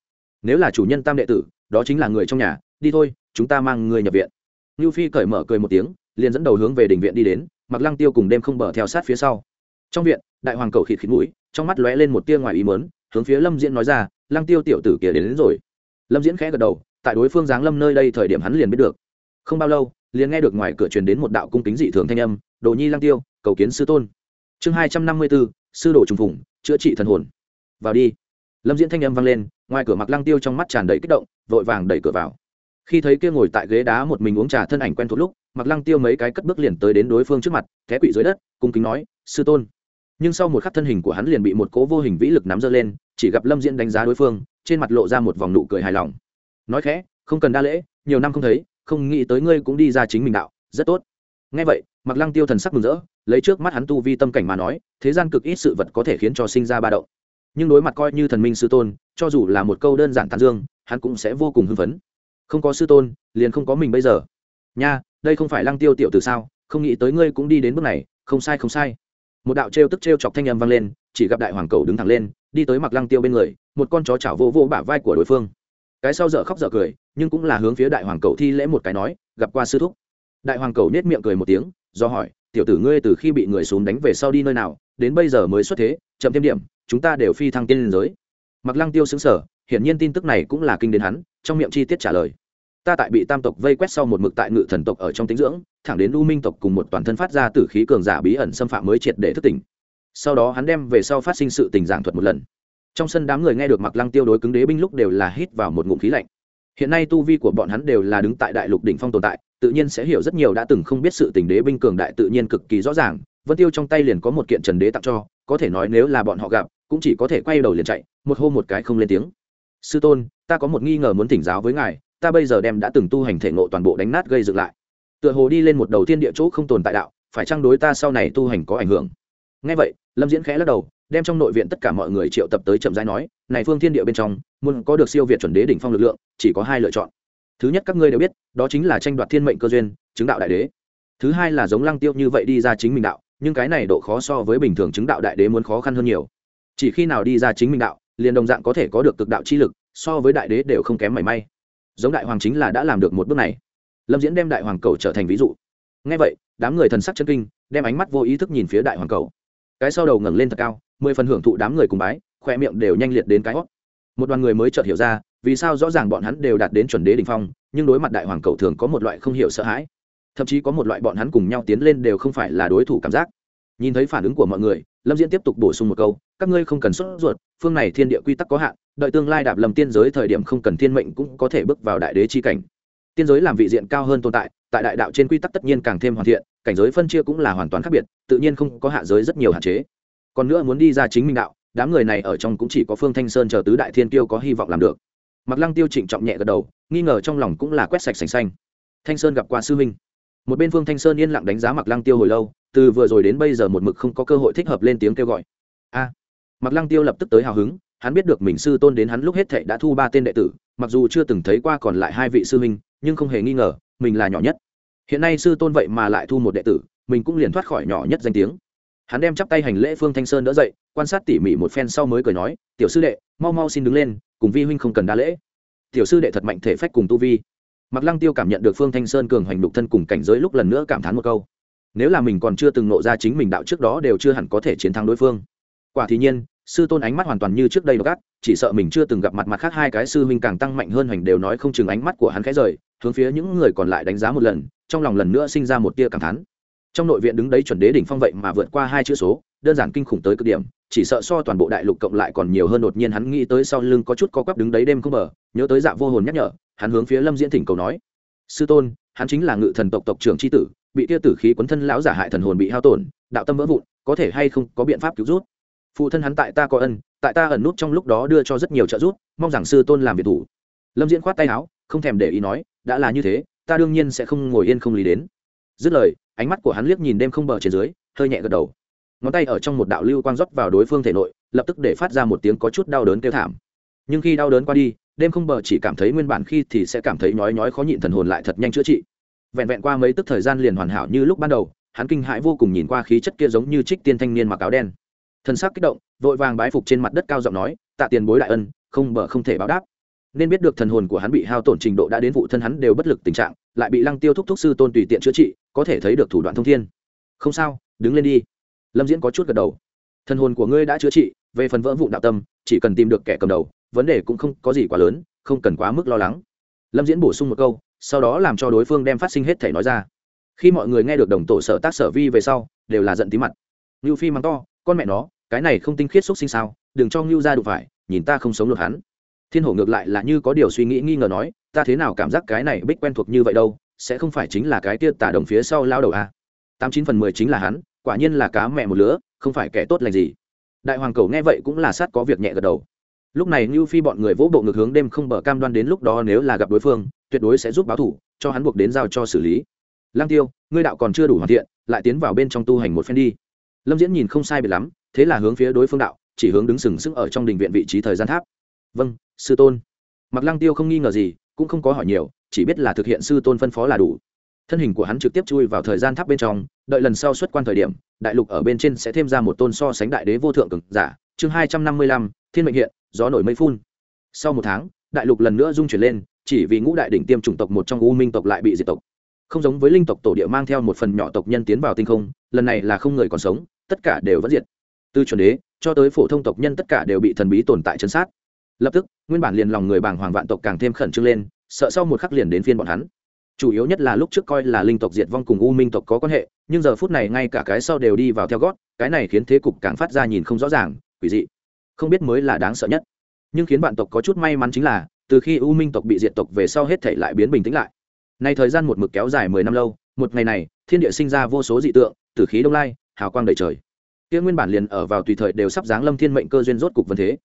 Nếu là chủ nhân tam đệ tử đó chính là người trong nhà đi thôi chúng ta mang người nhập viện. Ngưu phi cởi mở cười một tiếng liền dẫn đầu hướng về đình viện đi đến mặc lăng tiêu cùng đêm không bờ theo sát phía sau. Trong viện đại hoàng cầu khịt khịt mũi trong mắt lóe lên một tia ngoài ý mớn hướng phía lâm diễn nói ra lăng tiêu tiểu tử kia đến, đến rồi. Lâm diễn khẽ gật đầu tại đối phương giáng lâm nơi đây thời điểm hắn liền biết được. Không bao lâu liền nghe được ngoài cửa truyền đến một đạo cung kính dị thường thanh âm đồ nhi lăng tiêu cầu kiến sư tôn. Chương hai trăm năm mươi bốn sư đồ trùng phùng chữa trị thần hồn. Vào đi. Lâm diễn thanh âm vang lên ngoài cửa mặc lăng tiêu trong mắt tràn đầy kích động vội vàng đẩy cửa vào. Khi thấy kia ngồi tại ghế đá một mình uống trà thân ảnh quen thuộc lúc mặc lăng tiêu mấy cái cất bước liền tới đến đối phương trước mặt té quỵ dưới đất cung kính nói sư tôn nhưng sau một khắc thân hình của hắn liền bị một cố vô hình vĩ lực nắm giơ lên, chỉ gặp lâm diễn đánh giá đối phương, trên mặt lộ ra một vòng nụ cười hài lòng. Nói khẽ, không cần đa lễ, nhiều năm không thấy, không nghĩ tới ngươi cũng đi ra chính mình đạo, rất tốt. Ngay vậy mặc lăng tiêu thần sắc mừng rỡ, lấy trước mắt hắn tu vi tâm cảnh mà nói, thế gian cực ít sự vật có thể khiến cho sinh ra ba động. Nhưng đối mặt coi như thần minh sư tôn, cho dù là một câu đơn giản tàn dương, hắn cũng sẽ vô cùng hưng phấn. Không có sư tôn, liền không có mình bây giờ. Nha, đây không phải lăng tiêu tiểu từ sao? Không nghĩ tới ngươi cũng đi đến bước này, không sai không sai một đạo trêu tức trêu chọc thanh âm vang lên, chỉ gặp đại hoàng cầu đứng thẳng lên, đi tới mặc lăng tiêu bên người, một con chó chảo vô vô bả vai của đối phương. Cái sau dở khóc dở cười, nhưng cũng là hướng phía đại hoàng cầu thi lễ một cái nói, gặp qua sư thúc. Đại hoàng cầu nết miệng cười một tiếng, do hỏi, tiểu tử ngươi từ khi bị người xuống đánh về sau đi nơi nào, đến bây giờ mới xuất thế, chậm thêm điểm, chúng ta đều phi thăng tiên liên giới. Mặc lăng tiêu xứng sở hiển nhiên tin tức này cũng là kinh đến hắn, trong miệng chi tiết trả lời ta tại bị tam tộc vây quét sau một mực tại ngự thần tộc ở trong tính dưỡng, thẳng đến u minh tộc cùng một toàn thân phát ra từ khí cường giả bí ẩn xâm phạm mới triệt để thức tỉnh. Sau đó hắn đem về sau phát sinh sự tình giảng thuật một lần. Trong sân đám người nghe được mặc lăng tiêu đối cứng đế binh lúc đều là hít vào một ngụm khí lạnh. Hiện nay tu vi của bọn hắn đều là đứng tại đại lục đỉnh phong tồn tại, tự nhiên sẽ hiểu rất nhiều đã từng không biết sự tình đế binh cường đại tự nhiên cực kỳ rõ ràng, vân tiêu trong tay liền có một kiện trần đế tặng cho, có thể nói nếu là bọn họ gặp, cũng chỉ có thể quay đầu liền chạy, một hôm một cái không lên tiếng. Sư tôn, ta có một nghi ngờ muốn thỉnh giáo với ngài ta bây giờ đem đã từng tu hành thể ngộ toàn bộ đánh nát gây dựng lại. Tựa hồ đi lên một đầu tiên địa chỗ không tồn tại đạo, phải chăng đối ta sau này tu hành có ảnh hưởng? Ngay vậy, lâm diễn khẽ lắc đầu, đem trong nội viện tất cả mọi người triệu tập tới chậm rãi nói, này phương thiên địa bên trong, muốn có được siêu việt chuẩn đế đỉnh phong lực lượng, chỉ có hai lựa chọn. Thứ nhất các ngươi đều biết, đó chính là tranh đoạt thiên mệnh cơ duyên, chứng đạo đại đế. Thứ hai là giống lăng tiêu như vậy đi ra chính mình đạo, nhưng cái này độ khó so với bình thường chứng đạo đại đế muốn khó khăn hơn nhiều. Chỉ khi nào đi ra chính mình đạo, liền đồng dạng có thể có được cực đạo chi lực, so với đại đế đều không kém mảy may giống đại hoàng chính là đã làm được một bước này. Lâm diễn đem đại hoàng cầu trở thành ví dụ. Ngay vậy, đám người thần sắc chân kinh, đem ánh mắt vô ý thức nhìn phía đại hoàng cầu. Cái sau đầu ngẩng lên thật cao, mười phần hưởng thụ đám người cùng bái khoe miệng đều nhanh liệt đến cái hót. Một đoàn người mới chợt hiểu ra, vì sao rõ ràng bọn hắn đều đạt đến chuẩn đế đ ỉ n h phong, nhưng đối mặt đại hoàng cầu thường có một loại không hiểu sợ hãi. Thậm chí có một loại bọn hắn cùng nhau tiến lên đều không phải là đối thủ cảm giác. Nhìn thấy phản ứng của mọi người, lâm diễn tiếp tục bổ sung một câu các ngươi không cần sốt ruột, phương này thiên địa quy tắc có hạn, đợi tương lai đạp lầm tiên giới thời điểm không cần thiên mệnh cũng có thể bước vào đại đế chi cảnh. Tiên giới làm vị diện cao hơn tồn tại tại đại đạo trên quy tắc tất nhiên càng thêm hoàn thiện, cảnh giới phân chia cũng là hoàn toàn khác biệt, tự nhiên không có hạ giới rất nhiều hạn chế. Còn nữa muốn đi ra chính minh đạo, đám người này ở trong cũng chỉ có phương thanh sơn chờ tứ đại thiên tiêu có hy vọng làm được. Mặc lăng tiêu trịnh trọng nhẹ gật đầu, nghi ngờ trong lòng cũng là quét sạch sành xanh. Thanh sơn gặp qua sư minh một bên phương thanh sơn yên lặng đánh giá mặc lăng tiêu hồi lâu, từ vừa rồi đến bây giờ một mực không có cơ hội thích hợp lên tiếng kêu gọi. A Mạc lăng tiêu lập tức tới hào hứng hắn biết được mình sư tôn đến hắn lúc hết thệ đã thu ba tên đệ tử mặc dù chưa từng thấy qua còn lại hai vị sư huynh, nhưng không hề nghi ngờ mình là nhỏ nhất. Hiện nay sư tôn vậy mà lại thu một đệ tử mình cũng liền thoát khỏi nhỏ nhất danh tiếng. Hắn đem chắp tay hành lễ phương thanh sơn đỡ dậy quan sát tỉ mỉ một phen sau mới cười nói tiểu sư đệ mau mau xin đứng lên cùng vi huynh không cần đa lễ. Tiểu sư đệ thật mạnh thể phách cùng tu vi. Mạc lăng tiêu cảm nhận được phương thanh sơn cường hoành đục thân cùng cảnh giới lúc lần nữa cảm thán một câu. Nếu là mình còn chưa từng nộ ra chính mình đạo trước đó đều chưa hẳn có thể chiến thắng đối phương quả thì nhiên, sư tôn ánh mắt hoàn toàn như trước đây gắt chỉ sợ mình chưa từng gặp mặt mặt khác hai cái sư huynh càng tăng mạnh hơn hoành đều nói không chừng ánh mắt của hắn khẽ rời, hướng phía những người còn lại đánh giá một lần, trong lòng lần nữa sinh ra một tia cảm thán. Trong nội viện đứng đấy chuẩn đế đỉnh phong vậy mà vượt qua hai chữ số, đơn giản kinh khủng tới cực điểm, chỉ sợ so toàn bộ đại lục cộng lại còn nhiều hơn đột nhiên hắn nghĩ tới sau lưng có chút co quắp đứng đấy đêm không bờ, nhớ tới dạ vô hồn nhắc nhở, hắn hướng phía lâm diễn thỉnh cầu nói, sư tôn, hắn chính là ngự thần tộc tộc trưởng tri tử, bị tia tử khí quấn thân lão giả hại thần hồn bị hao tổn, đạo tâm vỡ vụn, có thể hay không có biện pháp cứu rút phụ thân hắn tại ta có ân, tại ta ẩn nút trong lúc đó đưa cho rất nhiều trợ giúp, mong rằng sư tôn làm việc thủ. Lâm diễn khoát tay áo, không thèm để ý nói, đã là như thế, ta đương nhiên sẽ không ngồi yên không lý đến. Dứt lời, ánh mắt của hắn liếc nhìn đêm không bờ trên dưới, hơi nhẹ gật đầu. Ngón tay ở trong một đạo lưu quang rót vào đối phương thể nội, lập tức để phát ra một tiếng có chút đau đớn kêu thảm. Nhưng khi đau đớn qua đi, đêm không bờ chỉ cảm thấy nguyên bản khi thì sẽ cảm thấy nhói nhói khó nhịn thần hồn lại thật nhanh chữa trị. Vẹn vẹn qua mấy tức thời gian liền hoàn hảo như lúc ban đầu, hắn kinh hãi vô cùng nhìn qua khí chất kia giống như trích tiên thanh niên mặc áo đen thân sắc kích động, vội vàng bái phục trên mặt đất cao giọng nói, tạ tiền bối đại ân, không bờ không thể báo đáp. Nên biết được thần hồn của hắn bị hao tổn trình độ đã đến vụ thân hắn đều bất lực tình trạng, lại bị lăng tiêu thúc thúc sư tôn tùy tiện chữa trị, có thể thấy được thủ đoạn thông thiên. Không sao, đứng lên đi. Lâm diễn có chút gật đầu. Thần hồn của ngươi đã chữa trị, về phần vỡ vụ đạo tâm, chỉ cần tìm được kẻ cầm đầu, vấn đề cũng không có gì quá lớn, không cần quá mức lo lắng. Lâm diễn bổ sung một câu, sau đó làm cho đối phương đem phát sinh hết thể nói ra. Khi mọi người nghe được đồng tổ sở tác sở vi về sau, đều là giận tí mặt. Như phi mắng to, con mẹ nó cái này không tinh khiết xúc sinh sao, đừng cho ngưu ra đụng phải, nhìn ta không sống được hắn. Thiên hổ ngược lại là như có điều suy nghĩ nghi ngờ nói, ta thế nào cảm giác cái này bích quen thuộc như vậy đâu, sẽ không phải chính là cái tia tả đồng phía sau lao đầu à. tám chín phần mười chính là hắn, quả nhiên là cá mẹ một lứa, không phải kẻ tốt lành gì. Đại hoàng cầu nghe vậy cũng là sát có việc nhẹ gật đầu. Lúc này như phi bọn người vỗ bộ ngược hướng đêm không bờ cam đoan đến lúc đó nếu là gặp đối phương, tuyệt đối sẽ giúp báo thủ, cho hắn buộc đến giao cho xử lý. Lang tiêu, ngươi đạo còn chưa đủ hoàn thiện, lại tiến vào bên trong tu hành một phen đi. Lâm diễn nhìn không sai biệt lắm thế là hướng phía đối phương đạo, chỉ hướng đứng sừng sững ở trong đình viện vị trí thời gian tháp. Vâng sư tôn. Mặc lăng tiêu không nghi ngờ gì, cũng không có hỏi nhiều, chỉ biết là thực hiện sư tôn phân phó là đủ. Thân hình của hắn trực tiếp chui vào thời gian tháp bên trong, đợi lần sau xuất quan thời điểm, đại lục ở bên trên sẽ thêm ra một tôn so sánh đại đế vô thượng cực giả. Chương hai trăm năm mươi lăm, thiên mệnh hiện, gió nổi mây phun. Sau một tháng, đại lục lần nữa dung chuyển lên, chỉ vì ngũ đại đỉnh tiêm chủng tộc một trong u minh tộc lại bị diệt tộc. Không giống với linh tộc tổ địa mang theo một phần nhỏ tộc nhân tiến vào tinh không, lần này là không người còn sống, tất cả đều vẫn diệt từ chuẩn đế cho tới phổ thông tộc nhân tất cả đều bị thần bí tồn tại chân sát. Lập tức, nguyên bản liền lòng người bàng hoàng vạn tộc càng thêm khẩn trương lên, sợ sau một khắc liền đến phiên bọn hắn. Chủ yếu nhất là lúc trước coi là linh tộc diệt vong cùng u minh tộc có quan hệ, nhưng giờ phút này ngay cả cái sau đều đi vào theo gót, cái này khiến thế cục càng phát ra nhìn không rõ ràng, quỷ dị. Không biết mới là đáng sợ nhất. Nhưng khiến vạn tộc có chút may mắn chính là, từ khi u minh tộc bị diệt tộc về sau hết thể lại biến bình tĩnh lại. Nay thời gian một mực kéo dài mười năm lâu, một ngày này, thiên địa sinh ra vô số dị tượng từ khí đông lai, hào quang đầy trời kia nguyên bản liền ở vào tùy thời đều sắp giáng lâm thiên mệnh cơ duyên rốt cục vân thế.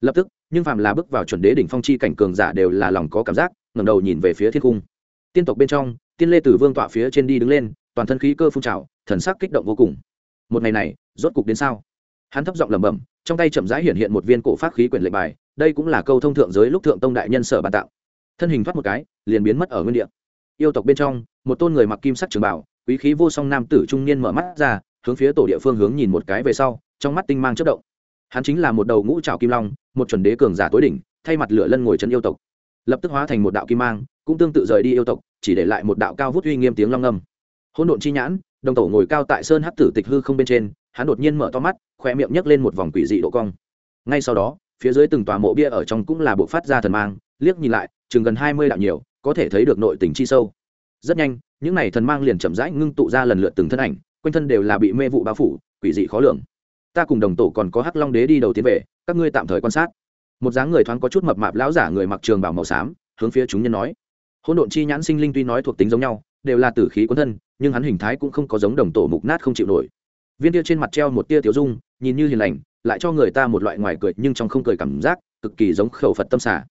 Lập tức, nhưng phàm là bước vào chuẩn đế đỉnh phong chi cảnh cường giả đều là lòng có cảm giác, ngẩng đầu nhìn về phía thiên cung. Tiên tộc bên trong, tiên lê tử vương tọa phía trên đi đứng lên, toàn thân khí cơ phun trào, thần sắc kích động vô cùng. Một ngày này, rốt cục đến sao? Hắn thấp giọng lẩm bẩm, trong tay chậm rãi hiện hiện một viên cổ pháp khí quyển lệnh bài, đây cũng là câu thông thượng giới lúc thượng tông đại nhân sở bàn tạo thân hình thoát một cái, liền biến mất ở nguyên địa. Yêu tộc bên trong, một tôn người mặc kim sắc trường bảo, quý khí vô song nam tử trung niên mở mắt ra hướng phía tổ địa phương hướng nhìn một cái về sau, trong mắt tinh mang chất động. Hắn chính là một đầu ngũ trào kim long, một chuẩn đế cường giả tối đỉnh, thay mặt lửa lân ngồi chân yêu tộc. Lập tức hóa thành một đạo kim mang, cũng tương tự rời đi yêu tộc, chỉ để lại một đạo cao vút uy nghiêm tiếng long ngâm. Hỗn độn chi nhãn, đồng tổ ngồi cao tại sơn hát tử tịch hư không bên trên, hắn đột nhiên mở to mắt, khoe miệng nhấc lên một vòng quỷ dị độ cong. Ngay sau đó, phía dưới từng tòa mộ bia ở trong cũng là bộ phát ra thần mang, liếc nhìn lại, chừng gần hai mươi đạo nhiều, có thể thấy được nội tình chi sâu. Rất nhanh, những n à y thần mang liền chậm rãi ngưng tụ ra lần lượt từng thân ảnh quanh thân đều là bị mê vụ bao phủ, quỷ dị khó lường. Ta cùng đồng tổ còn có hắc long đế đi đầu tiến về, các ngươi tạm thời quan sát. Một dáng người thoáng có chút mập mạp lão giả người mặc trường bảo màu xám, hướng phía chúng nhân nói. Hỗn độn chi nhãn sinh linh tuy nói thuộc tính giống nhau, đều là tử khí quân thân, nhưng hắn hình thái cũng không có giống đồng tổ mục nát không chịu nổi. Viên tia trên mặt treo một tia tiểu dung, nhìn như hiền lành, lại cho người ta một loại ngoài cười nhưng trong không cười cảm giác, cực kỳ giống khẩu phật tâm xả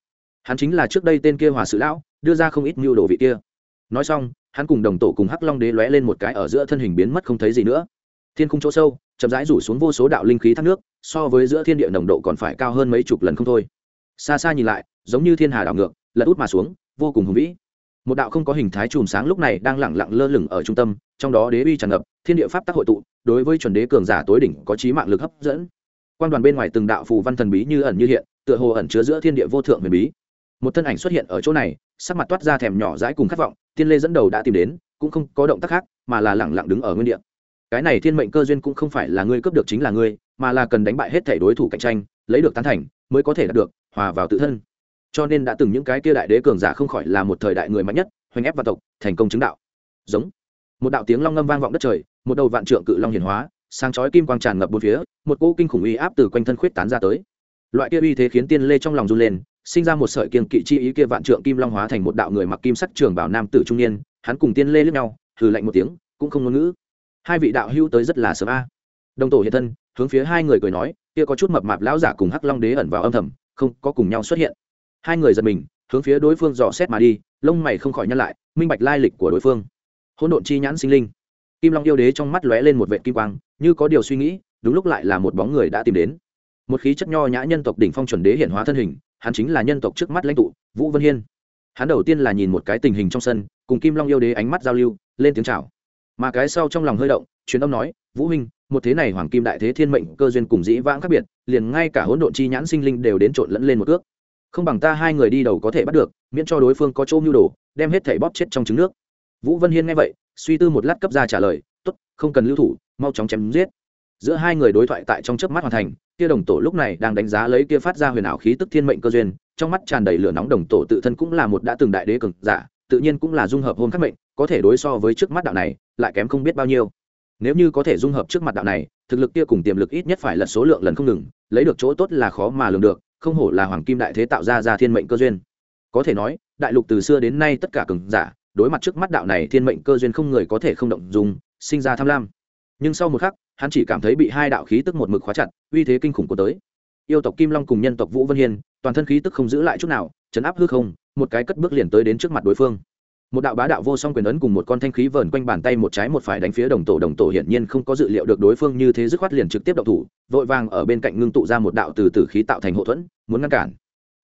hắn chính là trước đây tên kia hòa sự lão, đưa ra không ít mưu đồ vị kia. Nói xong hắn cùng đồng tổ cùng hắc long đế lóe lên một cái ở giữa thân hình biến mất không thấy gì nữa. Thiên khung chỗ sâu, chậm rãi rủ xuống vô số đạo linh khí thác nước, so với giữa thiên địa nồng độ còn phải cao hơn mấy chục lần không thôi. Xa xa nhìn lại, giống như thiên hà đảo ngược, lật út mà xuống, vô cùng hùng vĩ. Một đạo không có hình thái chùm sáng lúc này đang lẳng lặng lơ lửng ở trung tâm, trong đó đế uy tràn ngập, thiên địa pháp tác hội tụ, đối với chuẩn đế cường giả tối đỉnh có trí mạng lực hấp dẫn. Quan đoàn bên ngoài từng đạo phù văn thần bí như ẩn như hiện, tựa hồ ẩn chứa giữa thiên địa vô thượng huyền bí. Một thân ảnh xuất hiện ở chỗ này, sắc mặt toát ra thèm nhỏ dãi cùng khát vọng tiên lê dẫn đầu đã tìm đến, cũng không có động tác khác, mà là lẳng lặng đứng ở nguyên địa. Cái này thiên mệnh cơ duyên cũng không phải là ngươi cướp được chính là ngươi, mà là cần đánh bại hết thể đối thủ cạnh tranh, lấy được tán thành, mới có thể đạt được, hòa vào tự thân. Cho nên đã từng những cái kia đại đế cường giả không khỏi là một thời đại người mạnh nhất, hoành ép và tộc, thành công chứng đạo. Giống. Một đạo tiếng long ngâm vang vọng đất trời, một đầu vạn trượng cự long hiển hóa, sáng chói kim quang tràn ngập bốn phía, một cỗ kinh khủng uy áp từ quanh thân khuyết tán ra tới. Loại kia uy thế khiến tiên lê trong lòng run lên sinh ra một sợi kiên kỵ chi ý kia vạn trượng kim long hóa thành một đạo người mặc kim sắc trường bảo nam tử trung niên, hắn cùng tiên lê lướt nhau, hừ lạnh một tiếng, cũng không ngôn ngữ. Hai vị đạo hữu tới rất là sớm a. Đồng tổ hiện thân, hướng phía hai người cười nói, kia có chút mập mạp lão giả cùng hắc long đế ẩn vào âm thầm, không có cùng nhau xuất hiện. Hai người giật mình, hướng phía đối phương dò xét mà đi, lông mày không khỏi nhăn lại, minh bạch lai lịch của đối phương. Hỗn độn chi nhãn sinh linh. Kim long yêu đế trong mắt lóe lên một vệ kim quang, như có điều suy nghĩ, đúng lúc lại là một bóng người đã tìm đến. Một khí chất nho nhã nhân tộc đỉnh phong chuẩn đế hiện hóa thân hình hắn chính là nhân tộc trước mắt lãnh tụ, vũ vân hiên. Hắn đầu tiên là nhìn một cái tình hình trong sân, cùng kim long yêu đế ánh mắt giao lưu, lên tiếng chào. Mà cái sau trong lòng hơi động, truyền âm nói, vũ huynh, một thế này hoàng kim đại thế thiên mệnh cơ duyên cùng dĩ vãng khác biệt, liền ngay cả hỗn độn chi nhãn sinh linh đều đến trộn lẫn lên một ước không bằng ta hai người đi đầu có thể bắt được, miễn cho đối phương có chỗ mưu đồ, đem hết thảy bóp chết trong trứng nước. Vũ vân hiên nghe vậy, suy tư một lát cấp ra trả lời, tốt, không cần lưu thủ, mau chóng chém giết. Giữa hai người đối thoại tại trong chớp mắt hoàn thành kia đồng tổ lúc này đang đánh giá lấy kia phát ra huyền ảo khí tức thiên mệnh cơ duyên, trong mắt tràn đầy lửa nóng đồng tổ tự thân cũng là một đã từng đại đế cường giả, tự nhiên cũng là dung hợp hôn khắc mệnh, có thể đối so với trước mắt đạo này, lại kém không biết bao nhiêu. Nếu như có thể dung hợp trước mặt đạo này, thực lực kia cùng tiềm lực ít nhất phải lật số lượng lần không ngừng, lấy được chỗ tốt là khó mà lường được, không hổ là hoàng kim đại thế tạo ra ra thiên mệnh cơ duyên. Có thể nói, đại lục từ xưa đến nay tất cả cường giả, đối mặt trước mắt đạo này thiên mệnh cơ duyên không người có thể không động dùng sinh ra tham lam nhưng sau một khắc, hắn chỉ cảm thấy bị hai đạo khí tức một mực khóa chặt, uy thế kinh khủng của tới. Yêu tộc kim long cùng nhân tộc vũ vân hiên, toàn thân khí tức không giữ lại chút nào, chấn áp hư không, một cái cất bước liền tới đến trước mặt đối phương. Một đạo bá đạo vô song quyền ấn cùng một con thanh khí vờn quanh bàn tay một trái một phải đánh phía đồng tổ đồng tổ hiển nhiên không có dự liệu được đối phương như thế dứt khoát liền trực tiếp động thủ, vội vàng ở bên cạnh ngưng tụ ra một đạo từ tử khí tạo thành hậu thuẫn, muốn ngăn cản.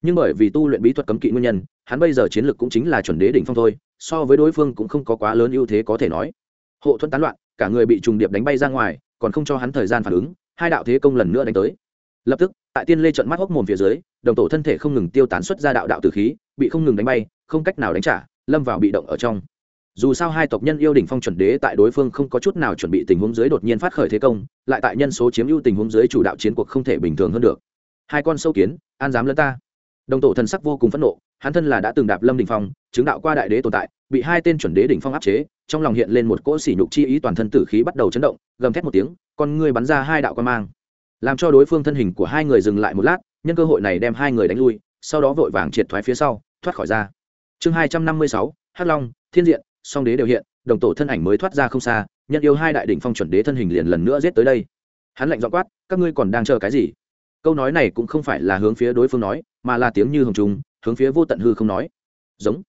Nhưng bởi vì tu luyện bí thuật cấm kỵ nguyên nhân, hắn bây giờ chiến lược cũng chính là chuẩn đế đỉnh phong thôi, so với đối phương cũng không có quá lớn ưu thế có thể nói. Hộ thuẫn tán loạn cả người bị trùng điệp đánh bay ra ngoài, còn không cho hắn thời gian phản ứng, hai đạo thế công lần nữa đánh tới. Lập tức, tại tiên lê trận mắt hốc mồm phía dưới, đồng tổ thân thể không ngừng tiêu tán xuất ra đạo đạo tử khí, bị không ngừng đánh bay, không cách nào đánh trả, lâm vào bị động ở trong. Dù sao hai tộc nhân yêu đỉnh phong chuẩn đế tại đối phương không có chút nào chuẩn bị tình huống dưới đột nhiên phát khởi thế công, lại tại nhân số chiếm ưu tình huống dưới chủ đạo chiến cuộc không thể bình thường hơn được. Hai con sâu kiến, an dám lẫn ta. Đồng tổ thần sắc vô cùng phẫn nộ, hắn thân là đã từng đạp lâm đỉnh phong, chứng đạo qua đại đế tồn tại, bị hai tên chuẩn đế đỉnh phong áp chế trong lòng hiện lên một cỗ sỉ nhục chi ý, toàn thân tử khí bắt đầu chấn động, gầm thét một tiếng, con ngươi bắn ra hai đạo quan mang. Làm cho đối phương thân hình của hai người dừng lại một lát, nhân cơ hội này đem hai người đánh lui, sau đó vội vàng triệt thoái phía sau, thoát khỏi ra. Chương hai trăm năm mươi sáu, hắc long, thiên diện, song đế đều hiện, đồng tổ thân ảnh mới thoát ra không xa, nhân yêu hai đại đỉnh phong chuẩn đế thân hình liền lần nữa giết tới đây. Hắn lạnh dọ quát, các ngươi còn đang chờ cái gì? Câu nói này cũng không phải là hướng phía đối phương nói, mà là tiếng như hồng trùng, hướng phía vô tận hư không nói. Giống.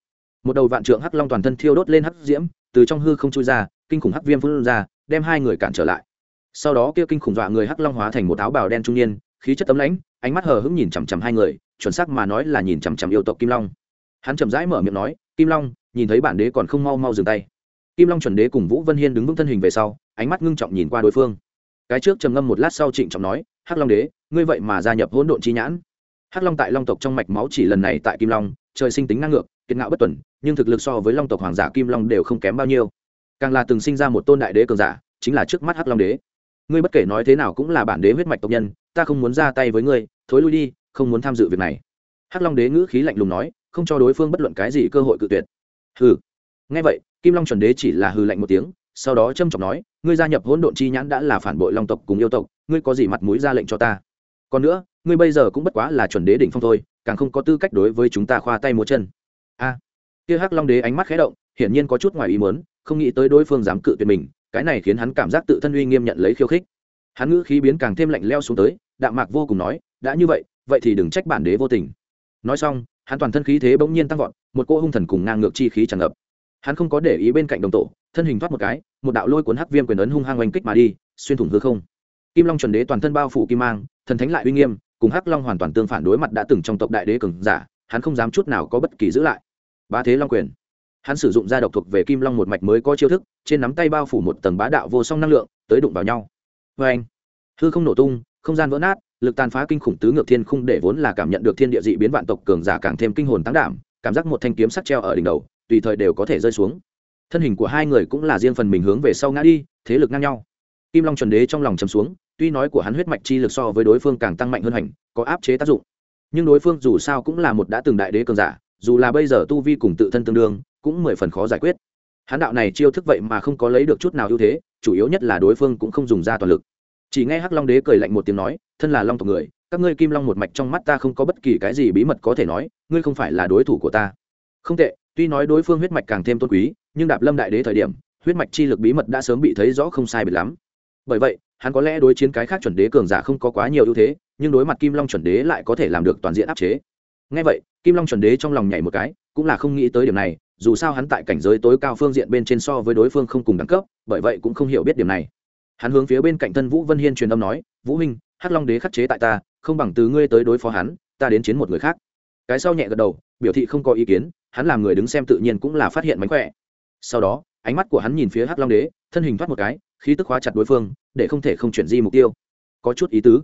Một đầu vạn trượng hắc long toàn thân thiêu đốt lên hắc diễm từ trong hư không chui ra, kinh khủng hắc viêm phun ra, đem hai người cản trở lại. Sau đó kia kinh khủng dọa người hắc long hóa thành một áo bào đen trung niên, khí chất tấm lãnh, ánh mắt hờ hững nhìn chằm chằm hai người, chuẩn xác mà nói là nhìn chằm chằm yêu tộc kim long. Hắn chậm rãi mở miệng nói, kim long, nhìn thấy bản đế còn không mau mau dừng tay. Kim long chuẩn đế cùng vũ vân hiên đứng vững thân hình về sau, ánh mắt ngưng trọng nhìn qua đối phương. Cái trước trầm ngâm một lát sau trịnh trọng nói, hắc long đế, ngươi vậy mà gia nhập hỗn độn chi nhãn. Hắc long tại long tộc trong mạch máu chỉ lần này tại kim long, trời sinh tính ngang ngược kiệt ngạo bất tuần, nhưng thực lực so với long tộc hoàng giả kim long đều không kém bao nhiêu. Càng là từng sinh ra một tôn đại đế cường giả, chính là trước mắt hắc long đế. Ngươi bất kể nói thế nào cũng là bản đế huyết mạch tộc nhân, ta không muốn ra tay với ngươi, thối lui đi, không muốn tham dự việc này. Hắc long đế ngữ khí lạnh lùng nói, không cho đối phương bất luận cái gì cơ hội cự tuyệt. Hừ. Nghe vậy, kim long chuẩn đế chỉ là hừ lạnh một tiếng, sau đó trâm trọng nói, ngươi gia nhập hỗn độn chi nhãn đã là phản bội long tộc cùng yêu tộc, ngươi có gì mặt mũi ra lệnh cho ta? Còn nữa, ngươi bây giờ cũng bất quá là chuẩn đế đỉnh phong thôi, càng không có tư cách đối với chúng ta khoa tay múa chân a. Kia hắc long đế ánh mắt khẽ động, hiển nhiên có chút ngoài ý muốn, không nghĩ tới đối phương dám cự tuyệt mình, cái này khiến hắn cảm giác tự thân uy nghiêm nhận lấy khiêu khích. Hắn ngữ khí biến càng thêm lạnh leo xuống tới, đạm mạc vô cùng nói, đã như vậy vậy thì đừng trách bản đế vô tình. Nói xong, hắn toàn thân khí thế bỗng nhiên tăng vọt, một cô hung thần cùng ngang ngược chi khí tràn ngập. Hắn không có để ý bên cạnh đồng tổ, thân hình thoát một cái, một đạo lôi cuốn hắc viêm quyền ấn hung hăng oanh kích mà đi, xuyên thủng hư không. Kim long chuẩn đế toàn thân bao phủ kim mang, thần thánh lại uy nghiêm, cùng hắc long hoàn toàn tương phản đối mặt đã từng trong tộc đại đế cường giả, hắn không dám chút nào có bất kỳ giữ lại. Bá thế long quyền. Hắn sử dụng da độc thuộc về kim long một mạch mới có chiêu thức, trên nắm tay bao phủ một tầng bá đạo vô song năng lượng, tới đụng vào nhau. Vê anh, hư không nổ tung, không gian vỡ nát, lực tàn phá kinh khủng tứ ngược thiên khung để vốn là cảm nhận được thiên địa dị biến vạn tộc cường giả càng thêm kinh hồn tăng đảm, cảm giác một thanh kiếm sắt treo ở đỉnh đầu, tùy thời đều có thể rơi xuống. Thân hình của hai người cũng là riêng phần mình hướng về sau ngã đi, thế lực ngang nhau. Kim long chuẩn đế trong lòng chầm xuống, tuy nói của hắn huyết mạch chi lực so với đối phương càng tăng mạnh hơn hành, có áp chế tác dụng. Nhưng đối phương dù sao cũng là một đã từng đại đế cường giả dù là bây giờ tu vi cùng tự thân tương đương, cũng mười phần khó giải quyết. Hắn đạo này chiêu thức vậy mà không có lấy được chút nào ưu thế, chủ yếu nhất là đối phương cũng không dùng ra toàn lực. Chỉ nghe hắc long đế cười lạnh một tiếng nói, thân là long tộc người, các ngươi kim long một mạch trong mắt ta không có bất kỳ cái gì bí mật có thể nói, ngươi không phải là đối thủ của ta. Không tệ, tuy nói đối phương huyết mạch càng thêm tôn quý, nhưng đạp lâm đại đế thời điểm, huyết mạch chi lực bí mật đã sớm bị thấy rõ không sai biệt lắm. Bởi vậy, hắn có lẽ đối chiến cái khác chuẩn đế cường giả không có quá nhiều ưu thế, nhưng đối mặt kim long chuẩn đế lại có thể làm được toàn diện áp chế ngay vậy, kim long chuẩn đế trong lòng nhảy một cái, cũng là không nghĩ tới điểm này, dù sao hắn tại cảnh giới tối cao phương diện bên trên so với đối phương không cùng đẳng cấp, bởi vậy cũng không hiểu biết điểm này. Hắn hướng phía bên cạnh thân vũ vân hiên truyền âm nói, vũ huynh, hắc long đế khắc chế tại ta, không bằng từ ngươi tới đối phó hắn, ta đến chiến một người khác. Cái sau nhẹ gật đầu, biểu thị không có ý kiến, hắn làm người đứng xem tự nhiên cũng là phát hiện mánh khỏe. Sau đó, ánh mắt của hắn nhìn phía hắc long đế, thân hình thoát một cái, khí tức hóa chặt đối phương, để không thể không chuyển di mục tiêu. Có chút ý tứ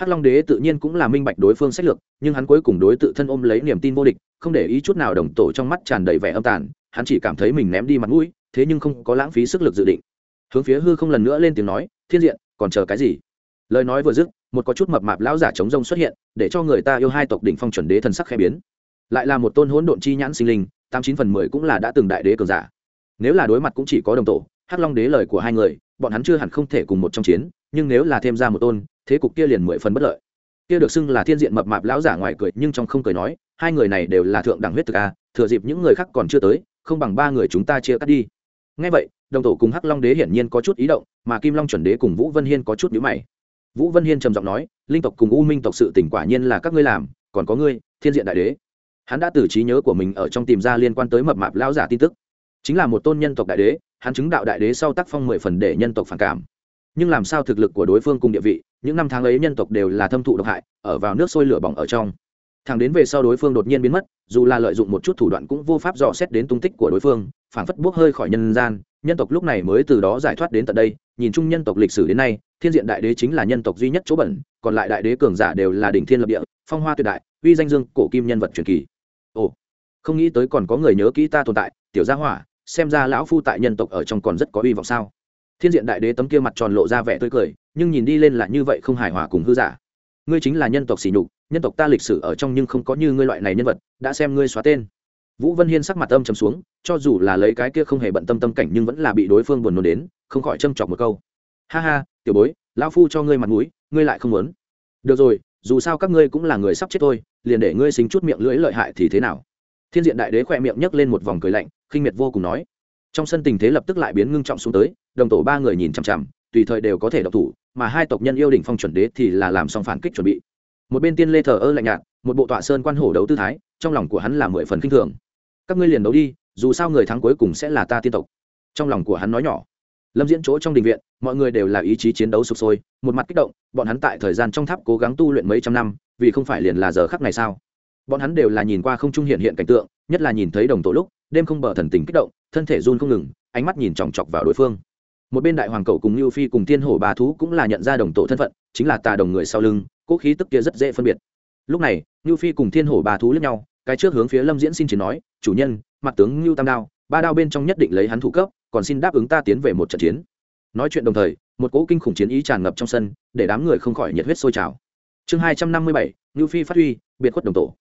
hắc long đế tự nhiên cũng là minh bạch đối phương sách lược, nhưng hắn cuối cùng đối tự thân ôm lấy niềm tin vô địch, không để ý chút nào đồng tổ trong mắt tràn đầy vẻ âm tàn, hắn chỉ cảm thấy mình ném đi mặt mũi, thế nhưng không có lãng phí sức lực dự định. Hướng phía hư không lần nữa lên tiếng nói, thiên diện, còn chờ cái gì? Lời nói vừa dứt, một có chút mập mạp lão giả chống rông xuất hiện, để cho người ta yêu hai tộc đỉnh phong chuẩn đế thần sắc khẽ biến. Lại là một tôn hỗn độn chi nhãn sinh linh, tám chín phần mười cũng là đã từng đại đế cường giả. Nếu là đối mặt cũng chỉ có đồng tổ, hắc long đế lời của hai người, bọn hắn chưa hẳn không thể cùng một trong chiến, nhưng nếu là thêm ra một tôn thế cục kia liền mười phần bất lợi. Kia được xưng là thiên diện mập mạp lão giả ngoài cười, nhưng trong không cười nói, hai người này đều là thượng đẳng huyết thực a, thừa dịp những người khác còn chưa tới, không bằng ba người chúng ta chia cắt đi. Ngay vậy, đồng tổ cùng hắc long đế hiển nhiên có chút ý động, mà kim long chuẩn đế cùng vũ vân hiên có chút nhíu mày. Vũ vân hiên trầm giọng nói, linh tộc cùng u minh tộc sự tỉnh quả nhiên là các ngươi làm, còn có ngươi, thiên diện đại đế. Hắn đã từ trí nhớ của mình ở trong tìm ra liên quan tới mập mạp lão giả tin tức. Chính là một tôn nhân tộc đại đế, hắn chứng đạo đại đế sau tác phong mười phần để nhân tộc phản cảm. Nhưng làm sao thực lực của đối phương cùng địa vị những năm tháng ấy nhân tộc đều là thâm thụ độc hại, ở vào nước sôi lửa bỏng ở trong. Thằng đến về sau đối phương đột nhiên biến mất, dù là lợi dụng một chút thủ đoạn cũng vô pháp dò xét đến tung tích của đối phương, phảng phất buốc hơi khỏi nhân gian, nhân tộc lúc này mới từ đó giải thoát đến tận đây. Nhìn chung nhân tộc lịch sử đến nay, thiên diện đại đế chính là nhân tộc duy nhất chỗ bẩn, còn lại đại đế cường giả đều là đỉnh thiên lập địa, phong hoa tuyệt đại, uy danh dương, cổ kim nhân vật truyền kỳ. Ồ, không nghĩ tới còn có người nhớ kỹ ta tồn tại, tiểu gia hỏa, xem ra lão phu tại nhân tộc ở trong còn rất có uy vọng sao? Thiên diện đại đế tấm kia mặt tròn lộ ra vẻ tươi cười, nhưng nhìn đi lên là như vậy không hài hòa cùng hư giả. Ngươi chính là nhân tộc xỉ nhục, nhân tộc ta lịch sử ở trong nhưng không có như ngươi loại này nhân vật, đã xem ngươi xóa tên. Vũ vân hiên sắc mặt âm trầm xuống, cho dù là lấy cái kia không hề bận tâm tâm cảnh nhưng vẫn là bị đối phương buồn nôn đến, không khỏi châm chọc một câu. Ha ha, tiểu bối, lão phu cho ngươi mặt mũi, ngươi lại không muốn. Được rồi, dù sao các ngươi cũng là người sắp chết thôi, liền để ngươi xính chút miệng lưỡi lợi hại thì thế nào? Thiên diện đại đế khỏe miệng nhấc lên một vòng cười lạnh, khinh miệt vô cùng nói. Trong sân tình thế lập tức lại biến ngưng trọng xuống tới đồng tổ ba người nhìn chằm chằm, tùy thời đều có thể độc thủ, mà hai tộc nhân yêu đỉnh phong chuẩn đế thì là làm xong phản kích chuẩn bị. Một bên tiên lê thờ ơ lạnh nhạt, một bộ tọa sơn quan hổ đấu tư thái, trong lòng của hắn là mười phần k i n h thường. Các ngươi liền đấu đi, dù sao người thắng cuối cùng sẽ là ta tiên tộc. Trong lòng của hắn nói nhỏ. Lâm diễn chỗ trong đình viện, mọi người đều là ý chí chiến đấu sụp sôi, một mặt kích động, bọn hắn tại thời gian trong tháp cố gắng tu luyện mấy trăm năm, vì không phải liền là giờ khắc này sao? Bọn hắn đều là nhìn qua không trung hiện hiện cảnh tượng, nhất là nhìn thấy đồng tổ lúc, đêm không bờ thần tình kích động, thân thể run không ngừng, ánh mắt nhìn chòng chọc vào đối phương một bên đại hoàng cậu cùng lưu phi cùng tiên hổ bà thú cũng là nhận ra đồng tổ thân phận, chính là tà đồng người sau lưng, cỗ khí tức kia rất dễ phân biệt. Lúc này, lưu phi cùng thiên hổ bà thú lẫn nhau, cái trước hướng phía lâm diễn xin chỉ nói, chủ nhân, mặt tướng lưu tam đao, ba đao bên trong nhất định lấy hắn thủ cấp, còn xin đáp ứng ta tiến về một trận chiến. Nói chuyện đồng thời, một cỗ kinh khủng chiến ý tràn ngập trong sân, để đám người không khỏi nhiệt huyết sôi trào. Chương hai trăm năm mươi bảy, ngưu phi phát huy, biệt khuất đồng tổ.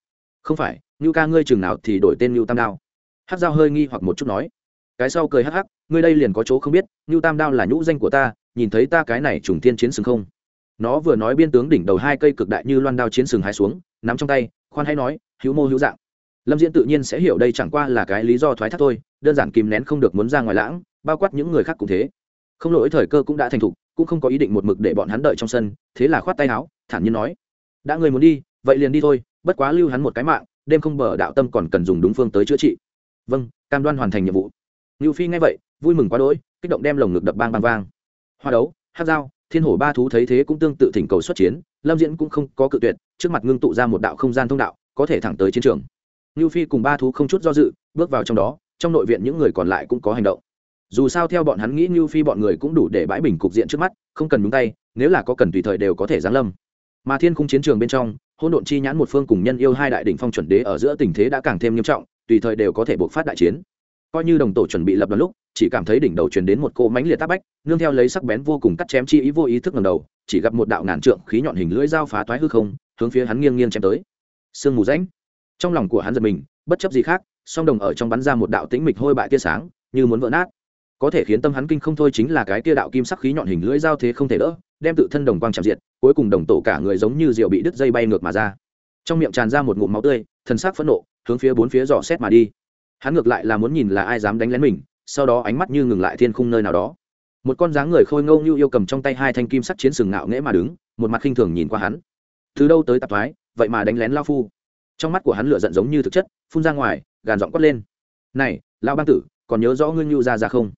Không phải, ngưu ca ngươi chừng nào thì đổi tên ngưu tam đao? Hát dao hơi nghi hoặc một chút nói. Cái sau cười hắc hắc ngươi đây liền có chỗ không biết, ngưu tam đao là nhũ danh của ta, nhìn thấy ta cái này trùng tiên chiến sừng không? Nó vừa nói biên tướng đỉnh đầu hai cây cực đại như loan đao chiến sừng hai xuống, nắm trong tay, khoan hay nói, hữu mô hữu dạng. Lâm diễn tự nhiên sẽ hiểu đây chẳng qua là cái lý do thoái thác thôi, đơn giản kìm nén không được muốn ra ngoài lãng, bao quát những người khác cũng thế. Không lỗi thời cơ cũng đã thành thục, cũng không có ý định một mực để bọn hắn đợi trong sân, thế là khoát tay áo, thản nhiên nói, đã người muốn đi, vậy liền đi thôi, bất quá lưu hắn một cái mạng, đêm không bờ đạo tâm còn cần dùng đúng phương tới chữa trị. Vâng cam đoan hoàn thành nhiệm vụ. Ngưu phi nghe vậy vui mừng quá đỗi, kích động đem lồng ngực đập bang bang vang. Hoa đấu, hát dao, thiên hổ ba thú thấy thế cũng tương tự thỉnh cầu xuất chiến, lâm diễn cũng không có cự tuyệt, trước mặt ngưng tụ ra một đạo không gian thông đạo, có thể thẳng tới chiến trường. Ngưu phi cùng ba thú không chút do dự, bước vào trong đó, trong nội viện những người còn lại cũng có hành động. Dù sao theo bọn hắn nghĩ ngưu phi bọn người cũng đủ để bãi bình cục diện trước mắt, không cần nhúng tay, nếu là có cần tùy thời đều có thể giáng lâm. Mà thiên khung chiến trường bên trong hôn độn chi nhãn một phương cùng nhân yêu hai đại đ ỉ n h phong chuẩn đế ở giữa tình thế đã càng thêm nghiêm trọng, tùy thời đều có thể buộc phát đại chiến coi như đồng tổ chuẩn bị lập đoàn lúc, chỉ cảm thấy đỉnh đầu truyền đến một cỗ mánh liệt tác bách, nương theo lấy sắc bén vô cùng cắt chém chi ý vô ý thức ngầm đầu, chỉ gặp một đạo ngàn trượng khí nhọn hình lưỡi dao phá toái hư không, hướng phía hắn nghiêng nghiêng chém tới. Sương mù rãnh. Trong lòng của hắn giật mình, bất chấp gì khác, song đồng ở trong bắn ra một đạo tĩnh mịch hôi bại tia sáng, như muốn vỡ nát. Có thể khiến tâm hắn kinh không thôi chính là cái tia đạo kim sắc khí nhọn hình lưỡi dao thế không thể đỡ, đem tự thân đồng quang chạm diệt, cuối cùng đồng tổ cả người giống như rượu bị đứt dây bay ngược mà ra. Trong miệng tràn ra một ngụm máu tươi thân xác phẫn nộ, hướng phía bốn phía dò xét mà đi hắn ngược lại là muốn nhìn là ai dám đánh lén mình, sau đó ánh mắt như ngừng lại thiên khung nơi nào đó. Một con dáng người khôi ngâu như yêu cầm trong tay hai thanh kim sắt chiến sừng ngạo nghễ mà đứng, một mặt khinh thường nhìn qua hắn. Từ đâu tới tạp thoái, vậy mà đánh lén lao phu? Trong mắt của hắn lửa giận giống như thực chất, phun ra ngoài, gàn giọng quất lên. Này lao bang tử, còn nhớ rõ ngươi nhu ra ra không?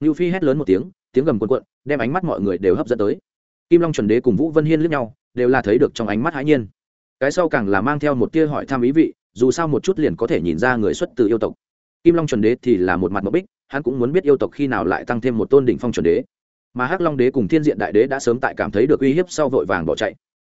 Nhu phi hét lớn một tiếng tiếng gầm cuộn cuộn, đem ánh mắt mọi người đều hấp dẫn tới. Kim long chuẩn đế cùng vũ vân hiên lướt nhau, đều là thấy được trong ánh mắt hãi nhiên. Cái sau càng là mang theo một tia hỏi thăm ý vị dù sao một chút liền có thể nhìn ra người xuất từ yêu tộc. Kim long chuẩn đế thì là một mặt mộc bích, hắn cũng muốn biết yêu tộc khi nào lại tăng thêm một tôn đỉnh phong chuẩn đế. Mà hắc long đế cùng thiên diện đại đế đã sớm tại cảm thấy được uy hiếp sau vội vàng bỏ chạy.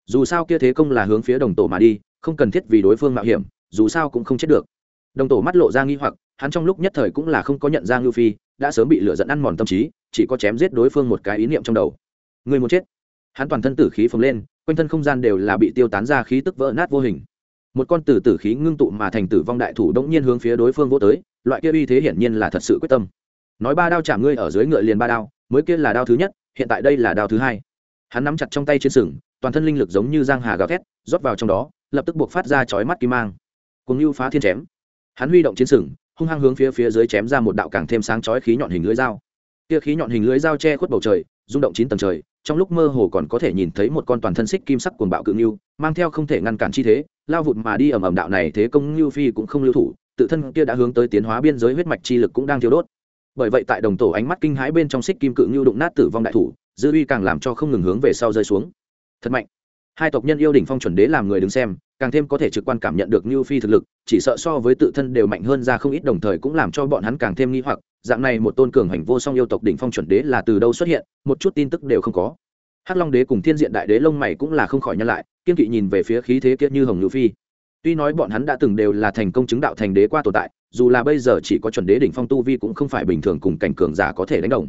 Dù sao kia thế công là hướng phía đồng tổ mà đi, không cần thiết vì đối phương mạo hiểm, dù sao cũng không chết được. Đồng tổ mắt lộ ra nghi hoặc, hắn trong lúc nhất thời cũng là không có nhận ra ngưu phi, đã sớm bị lửa dẫn ăn mòn tâm trí, chỉ có chém giết đối phương một cái ý niệm trong đầu. Người muốn chết. Hắn toàn thân tử khí phồng lên, quanh thân không gian đều là bị tiêu tán ra khí tức vỡ nát vô hình một con tử tử khí ngưng tụ mà thành tử vong đại thủ đống nhiên hướng phía đối phương vô tới, loại kia uy thế hiển nhiên là thật sự quyết tâm. Nói ba đao chạm ngươi ở dưới ngựa liền ba đao, mới kia là đao thứ nhất, hiện tại đây là đao thứ hai. Hắn nắm chặt trong tay trên sừng, toàn thân linh lực giống như giang hà gào thét, rót vào trong đó, lập tức buộc phát ra chói mắt kim mang. Cùng lưu phá thiên chém. Hắn huy động chiến sừng, hung hăng hướng phía phía dưới chém ra một đạo càng thêm sáng chói khí nhọn hình lưới dao. Kia khí nhọn hình lưới dao che khuất bầu trời rung động chín tầng trời, trong lúc mơ hồ còn có thể nhìn thấy một con toàn thân xích kim sắc cuồng bạo cự ngưu, mang theo không thể ngăn cản chi thế, lao vụt mà đi ầm ầm đạo này thế công ngưu phi cũng không lưu thủ, tự thân kia đã hướng tới tiến hóa biên giới huyết mạch chi lực cũng đang thiếu đốt. Bởi vậy tại đồng tổ ánh mắt kinh hãi bên trong xích kim cự ngưu đụng nát tử vong đại thủ, dư uy càng làm cho không ngừng hướng về sau rơi xuống. Thật mạnh hai tộc nhân yêu đỉnh phong chuẩn đế làm người đứng xem, càng thêm có thể trực quan cảm nhận được như phi thực lực, chỉ sợ so với tự thân đều mạnh hơn ra không ít đồng thời cũng làm cho bọn hắn càng thêm nghi hoặc, dạng này một tôn cường hành vô song yêu tộc đỉnh phong chuẩn đế là từ đâu xuất hiện, một chút tin tức đều không có. Hắc long đế cùng thiên diện đại đế lông mày cũng là không khỏi nhân lại, kiên kỵ nhìn về phía khí thế kia như hồng như phi. Tuy nói bọn hắn đã từng đều là thành công chứng đạo thành đế qua tồn tại, dù là bây giờ chỉ có chuẩn đế đỉnh phong tu vi cũng không phải bình thường cùng cảnh cường giả có thể đánh đồng.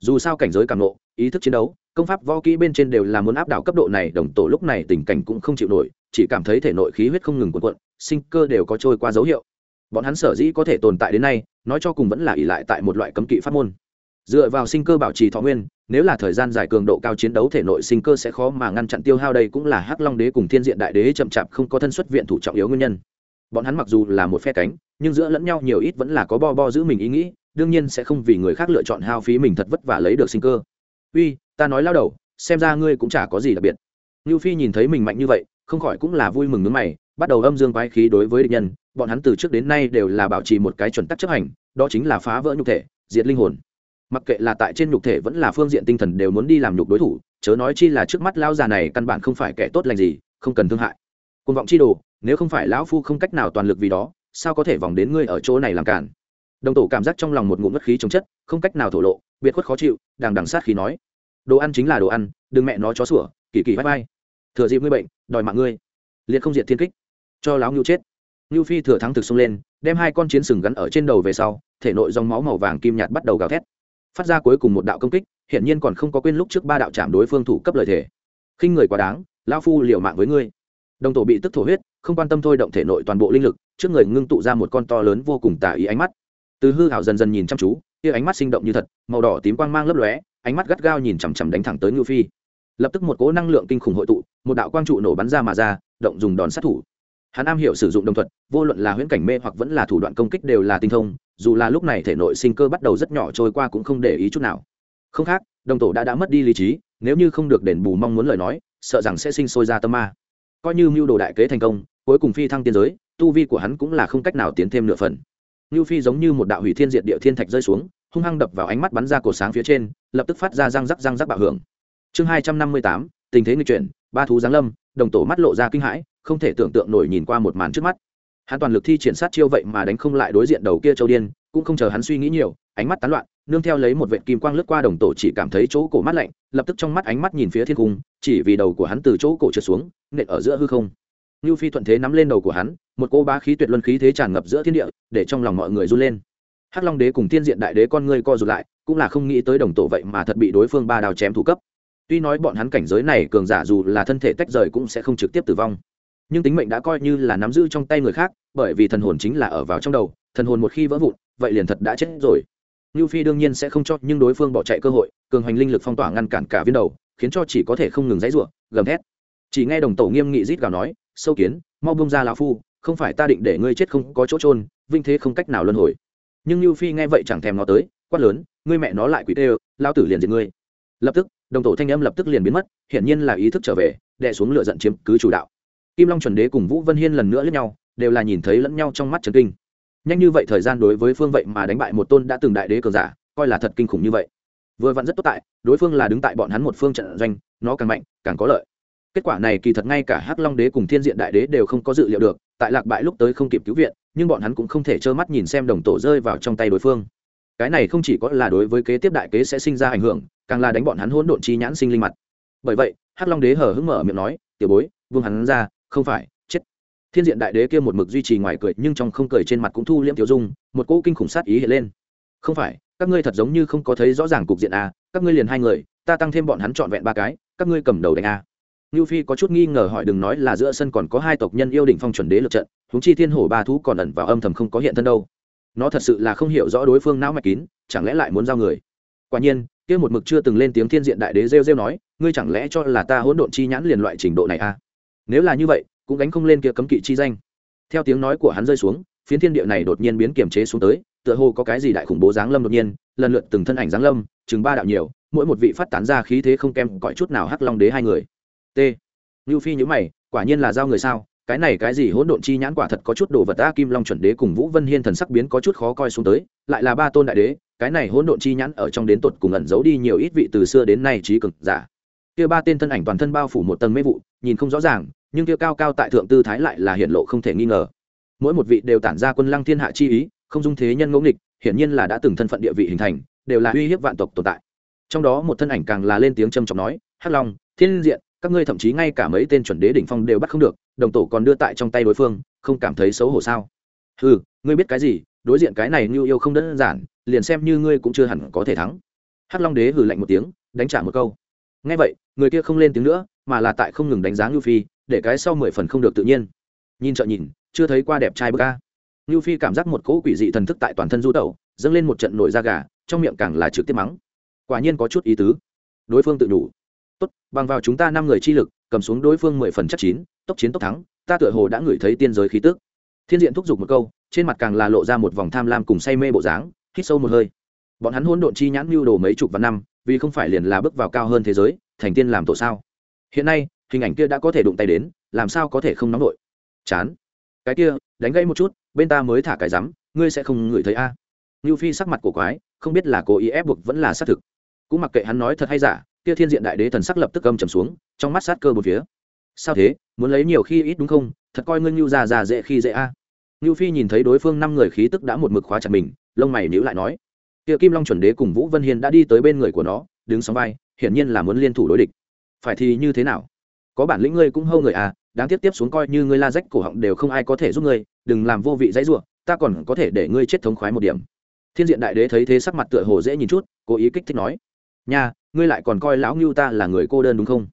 Dù sao cảnh giới càng nộ, ý thức chiến đấu công pháp võ kỹ bên trên đều là muốn áp đảo cấp độ này, đồng tổ lúc này tình cảnh cũng không chịu nổi, chỉ cảm thấy thể nội khí huyết không ngừng cuộn cuộn, sinh cơ đều có trôi qua dấu hiệu. Bọn hắn sở dĩ có thể tồn tại đến nay, nói cho cùng vẫn là ỉ lại tại một loại cấm kỵ pháp môn. Dựa vào sinh cơ bảo trì thọ nguyên, nếu là thời gian dài cường độ cao chiến đấu thể nội sinh cơ sẽ khó mà ngăn chặn tiêu hao đây cũng là hắc long đế cùng thiên diện đại đế chậm chạp không có thân xuất viện thủ trọng yếu nguyên nhân. Bọn hắn mặc dù là một phe cánh, nhưng giữa lẫn nhau nhiều ít vẫn là có bo bo giữ mình ý nghĩ, đương nhiên sẽ không vì người khác lựa chọn hao phí mình thật vất vả lấy được sinh cơ uy, ta nói lao đầu, xem ra ngươi cũng chả có gì đặc biệt. Ngưu phi nhìn thấy mình mạnh như vậy, không khỏi cũng là vui mừng nước mày, bắt đầu âm dương quái khí đối với địch nhân, bọn hắn từ trước đến nay đều là bảo trì một cái chuẩn tắc chấp hành, đó chính là phá vỡ nhục thể, diệt linh hồn. Mặc kệ là tại trên nhục thể vẫn là phương diện tinh thần đều muốn đi làm nhục đối thủ, chớ nói chi là trước mắt lao già này căn bản không phải kẻ tốt lành gì, không cần thương hại. Côn vọng chi đồ, nếu không phải lão phu không cách nào toàn lực vì đó, sao có thể vòng đến ngươi ở chỗ này làm cản? Đồng tổ cảm giác trong lòng một ngụm mất khí chống chất, không cách nào thổ lộ biệt khuất khó chịu, đằng đằng sát khí nói, đồ ăn chính là đồ ăn, đừng mẹ nó chó sủa, kỳ kỳ vai vai. Thừa dịp ngươi bệnh, đòi mạng ngươi. Liệt không diệt thiên kích. Cho láo ngưu chết. Ngưu phi thừa thắng thực xông lên, đem hai con chiến sừng gắn ở trên đầu về sau, thể nội dòng máu màu vàng kim nhạt bắt đầu gào thét. Phát ra cuối cùng một đạo công kích hiện nhiên còn không có quên lúc trước ba đạo chạm đối phương thủ cấp lời thể khinh người quá đáng lao phu liều mạng với ngươi. Đồng tổ bị tức thổ huyết, không quan tâm thôi động thể nội toàn bộ linh lực, trước người ngưng tụ ra một con to lớn vô cùng tả ý ánh mắt. Từ hư hảo dần dần nhìn chăm chú kia ánh mắt sinh động như thật, màu đỏ tím quang mang lấp lóe, ánh mắt gắt gao nhìn chằm chằm đánh thẳng tới ngưu phi. Lập tức một cỗ năng lượng kinh khủng hội tụ, một đạo quang trụ nổ bắn ra mà ra, động dùng đòn sát thủ. Hắn am hiểu sử dụng đồng thuật, vô luận là huyễn cảnh mê hoặc vẫn là thủ đoạn công kích đều là tinh thông, dù là lúc này thể nội sinh cơ bắt đầu rất nhỏ trôi qua cũng không để ý chút nào. Không khác, đồng tổ đã đã mất đi lý trí, nếu như không được đền bù mong muốn lời nói, sợ rằng sẽ sinh sôi ra tâm ma. Coi như mưu đồ đại kế thành công, cuối cùng phi thăng tiên giới, tu vi của hắn cũng là không cách nào tiến thêm nửa phần. Nưu Phi giống như một đạo hủy thiên diệt địa thiên thạch rơi xuống, hung hăng đập vào ánh mắt bắn ra cổ sáng phía trên, lập tức phát ra răng rắc răng rắc bạo hưởng. Chương hai trăm năm mươi tám, tình thế nguy chuyển, ba thú giáng lâm, đồng tổ mắt lộ ra kinh hãi, không thể tưởng tượng nổi nhìn qua một màn trước mắt. Hắn toàn lực thi triển sát chiêu vậy mà đánh không lại đối diện đầu kia châu điên, cũng không chờ hắn suy nghĩ nhiều, ánh mắt tán loạn, nương theo lấy một vệt kim quang lướt qua đồng tổ chỉ cảm thấy chỗ cổ mắt lạnh, lập tức trong mắt ánh mắt nhìn phía thiên cung, chỉ vì đầu của hắn từ chỗ cổ trượt xuống, nện ở giữa hư không. Nưu Phi thuận thế nắm lên đầu của hắn, một cô bá khí tuyệt luân khí thế tràn ngập giữa thiên địa, để trong lòng mọi người run lên. Hắc Long Đế cùng Tiên Diện Đại Đế con ngươi co rụt lại, cũng là không nghĩ tới đồng tổ vậy mà thật bị đối phương ba đao chém thủ cấp. Tuy nói bọn hắn cảnh giới này cường giả dù là thân thể tách rời cũng sẽ không trực tiếp tử vong, nhưng tính mệnh đã coi như là nắm giữ trong tay người khác, bởi vì thần hồn chính là ở vào trong đầu, thần hồn một khi vỡ vụn, vậy liền thật đã chết rồi. Nưu Phi đương nhiên sẽ không cho nhưng đối phương bỏ chạy cơ hội, cường hành linh lực phong tỏa ngăn cản cả viên đầu, khiến cho chỉ có thể không ngừng giãy giụa, gầm thét. Chỉ nghe đồng tổ nghiêm nghị rít gào nói, "Sâu kiến, mau bông ra lão phu, không phải ta định để ngươi chết không có chỗ trôn, vinh thế không cách nào luân hồi." Nhưng như Phi nghe vậy chẳng thèm nó tới, quát lớn, "Ngươi mẹ nó lại quỷ tê, lão tử liền diệt ngươi." Lập tức, đồng tổ thanh âm lập tức liền biến mất, hiển nhiên là ý thức trở về, đè xuống lửa giận chiếm cứ chủ đạo. Kim Long chuẩn đế cùng Vũ Vân Hiên lần nữa liếc nhau, đều là nhìn thấy lẫn nhau trong mắt chấn kinh. Nhanh như vậy thời gian đối với phương vậy mà đánh bại một tôn đã từng đại đế cường giả, coi là thật kinh khủng như vậy. Vừa vặn rất tốt tại, đối phương là đứng tại bọn hắn một phương trận doanh, nó càng mạnh, càng có lợi kết quả này kỳ thật ngay cả hắc long đế cùng thiên diện đại đế đều không có dự liệu được, tại lạc bại lúc tới không kịp cứu viện, nhưng bọn hắn cũng không thể trơ mắt nhìn xem đồng tổ rơi vào trong tay đối phương. Cái này không chỉ có là đối với kế tiếp đại kế sẽ sinh ra ảnh hưởng, càng là đánh bọn hắn hỗn độn chi nhãn sinh linh mặt. Bởi vậy, hắc long đế hở hứng mở miệng nói, tiểu bối vương hắn ra, không phải, chết. Thiên diện đại đế kia một mực duy trì ngoài cười, nhưng trong không cười trên mặt cũng thu liễm tiểu dung, một cỗ kinh khủng sát ý hiện lên. Không phải, các ngươi thật giống như không có thấy rõ ràng cục diện a các ngươi liền hai người, ta tăng thêm bọn hắn trọn vẹn ba cái, các ngươi cầm đầu đánh a. Nưu Phi có chút nghi ngờ hỏi đừng nói là giữa sân còn có hai tộc nhân yêu đỉnh phong chuẩn đế lực trận, huống chi thiên hổ ba thú còn ẩn vào âm thầm không có hiện thân đâu. Nó thật sự là không hiểu rõ đối phương não mạch kín, chẳng lẽ lại muốn giao người. Quả nhiên, kia một mực chưa từng lên tiếng thiên diện đại đế rêu rêu nói, ngươi chẳng lẽ cho là ta hỗn độn chi nhãn liền loại trình độ này a? Nếu là như vậy, cũng gánh không lên kia cấm kỵ chi danh. Theo tiếng nói của hắn rơi xuống, phiến thiên địa này đột nhiên biến kiềm chế xuống tới, tựa hồ có cái gì đại khủng bố giáng lâm đột nhiên, lần lượt từng thân ảnh giáng lâm, chừng ba đạo nhiều, mỗi một vị phát tán ra khí thế không kém cỏi chút nào hắc long đế hai người. T Nưu Phi nhữ mày, quả nhiên là giao người sao? Cái này cái gì hỗn độn chi nhãn quả thật có chút đồ vật ta Kim Long chuẩn đế cùng Vũ Vân Hiên thần sắc biến có chút khó coi xuống tới, lại là ba tôn đại đế, cái này hỗn độn chi nhãn ở trong đến tột cùng ẩn giấu đi nhiều ít vị từ xưa đến nay trí cực giả. Kia ba tên thân ảnh toàn thân bao phủ một tầng mê vụ, nhìn không rõ ràng, nhưng kia cao cao tại thượng tư thái lại là hiện lộ không thể nghi ngờ. Mỗi một vị đều tản ra quân lăng thiên hạ chi ý, không dung thế nhân ngẫu nghịch, hiển nhiên là đã từng thân phận địa vị hình thành, đều là uy hiếp vạn tộc tồn tại. Trong đó một thân ảnh càng là lên tiếng trầm trọng nói, "Hắc Long, Thiên Diện, các ngươi thậm chí ngay cả mấy tên chuẩn đế đỉnh phong đều bắt không được, đồng tổ còn đưa tại trong tay đối phương, không cảm thấy xấu hổ sao? Ừ ngươi biết cái gì? Đối diện cái này như yêu không đơn giản, liền xem như ngươi cũng chưa hẳn có thể thắng. Hắc long đế hừ lạnh một tiếng, đánh trả một câu. Ngay vậy, người kia không lên tiếng nữa, mà là tại không ngừng đánh giá ngưu phi, để cái sau mười phần không được tự nhiên. Nhìn trợn nhìn, chưa thấy qua đẹp trai bơ ca ngưu phi cảm giác một cỗ quỷ dị thần thức tại toàn thân du tẩu, dâng lên một trận nổi da gà, trong miệng càng là trực tiếp mắng. Quả nhiên có chút ý tứ. Đối phương tự nhủ tốt, bằng vào chúng ta năm người chi lực, cầm xuống đối phương mười phần chắc chín, tốc chiến tốc thắng, ta tựa hồ đã ngửi thấy tiên giới khí tức. Thiên diện thúc giục một câu, trên mặt càng là lộ ra một vòng tham lam cùng say mê bộ dáng, hít sâu một hơi. Bọn hắn hỗn độn chi nhãn mưu đồ mấy chục vạn năm, vì không phải liền là bước vào cao hơn thế giới, thành tiên làm tổ sao? Hiện nay, hình ảnh kia đã có thể đụng tay đến, làm sao có thể không nóng nổi? Chán. Cái kia, đánh gãy một chút, bên ta mới thả cái rắm, ngươi sẽ không ngửi thấy a? À. phi sắc mặt của quái, không biết là cố ý ép buộc vẫn là xác thực. Cũng mặc kệ hắn nói thật hay giả kia thiên diện đại đế thần sắc lập tức âm trầm xuống, trong mắt sát cơ một phía. Sao thế? Muốn lấy nhiều khi ít đúng không? Thật coi ngươi ngưu già già dễ khi dễ a. À. ngưu phi nhìn thấy đối phương năm người khí tức đã một mực khóa chặt mình, lông mày nhíu lại nói, kia kim long chuẩn đế cùng vũ vân hiên đã đi tới bên người của nó, đứng sóng vai, hiển nhiên là muốn liên thủ đối địch. Phải thì như thế nào? Có bản lĩnh ngươi cũng hâu người à đáng tiếc tiếp xuống coi như ngươi la rách cổ họng đều không ai có thể giúp ngươi, đừng làm vô vị dãy ruộng ta còn có thể để ngươi chết thống khoái một điểm. Thiên diện đại đế thấy thế sắc mặt tựa hồ dễ nhìn chút, cố ý kích thích nói, nha ngươi lại còn coi lão ngưu ta là người cô đơn đúng không?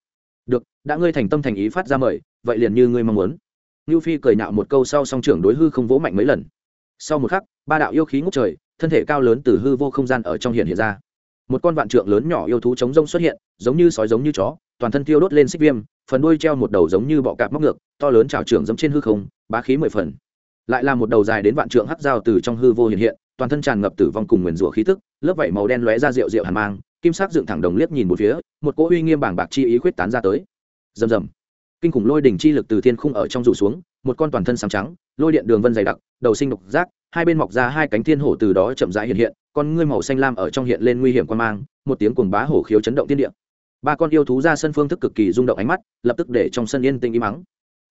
Được, đã ngươi thành tâm thành ý phát ra mời, vậy liền như ngươi mong muốn. Ngưu phi cười nạo một câu sau song trưởng đối hư không vỗ mạnh mấy lần. Sau một khắc, ba đạo yêu khí ngút trời, thân thể cao lớn từ hư vô không gian ở trong hiện hiện ra. Một con vạn trượng lớn nhỏ yêu thú chống rông xuất hiện, giống như sói giống như chó, toàn thân tiêu đốt lên xích viêm, phần đuôi treo một đầu giống như bọ cạp móc ngược, to lớn trào trưởng dẫm trên hư không, bá khí mười phần. Lại là một đầu dài đến vạn trượng hắc dao từ trong hư vô hiện hiện, toàn thân tràn ngập tử vong cùng nguyền rủa khí tức, lớp vảy màu đen lóe ra rượu rượu hàn mang kim sắc dựng thẳng đồng liếc nhìn một phía, một cỗ uy nghiêm bảng bạc chi ý khuyết tán ra tới. Rầm rầm. Kinh khủng lôi đỉnh chi lực từ thiên khung ở trong rủ xuống, một con toàn thân sáng trắng, lôi điện đường vân dày đặc, đầu sinh độc giác, hai bên mọc ra hai cánh thiên hổ từ đó chậm rãi hiện hiện, con ngươi màu xanh lam ở trong hiện lên nguy hiểm quan mang, một tiếng cuồng bá hổ khiếu chấn động thiên địa. Ba con yêu thú ra sân phương thức cực kỳ rung động ánh mắt, lập tức để trong sân yên tĩnh im mắng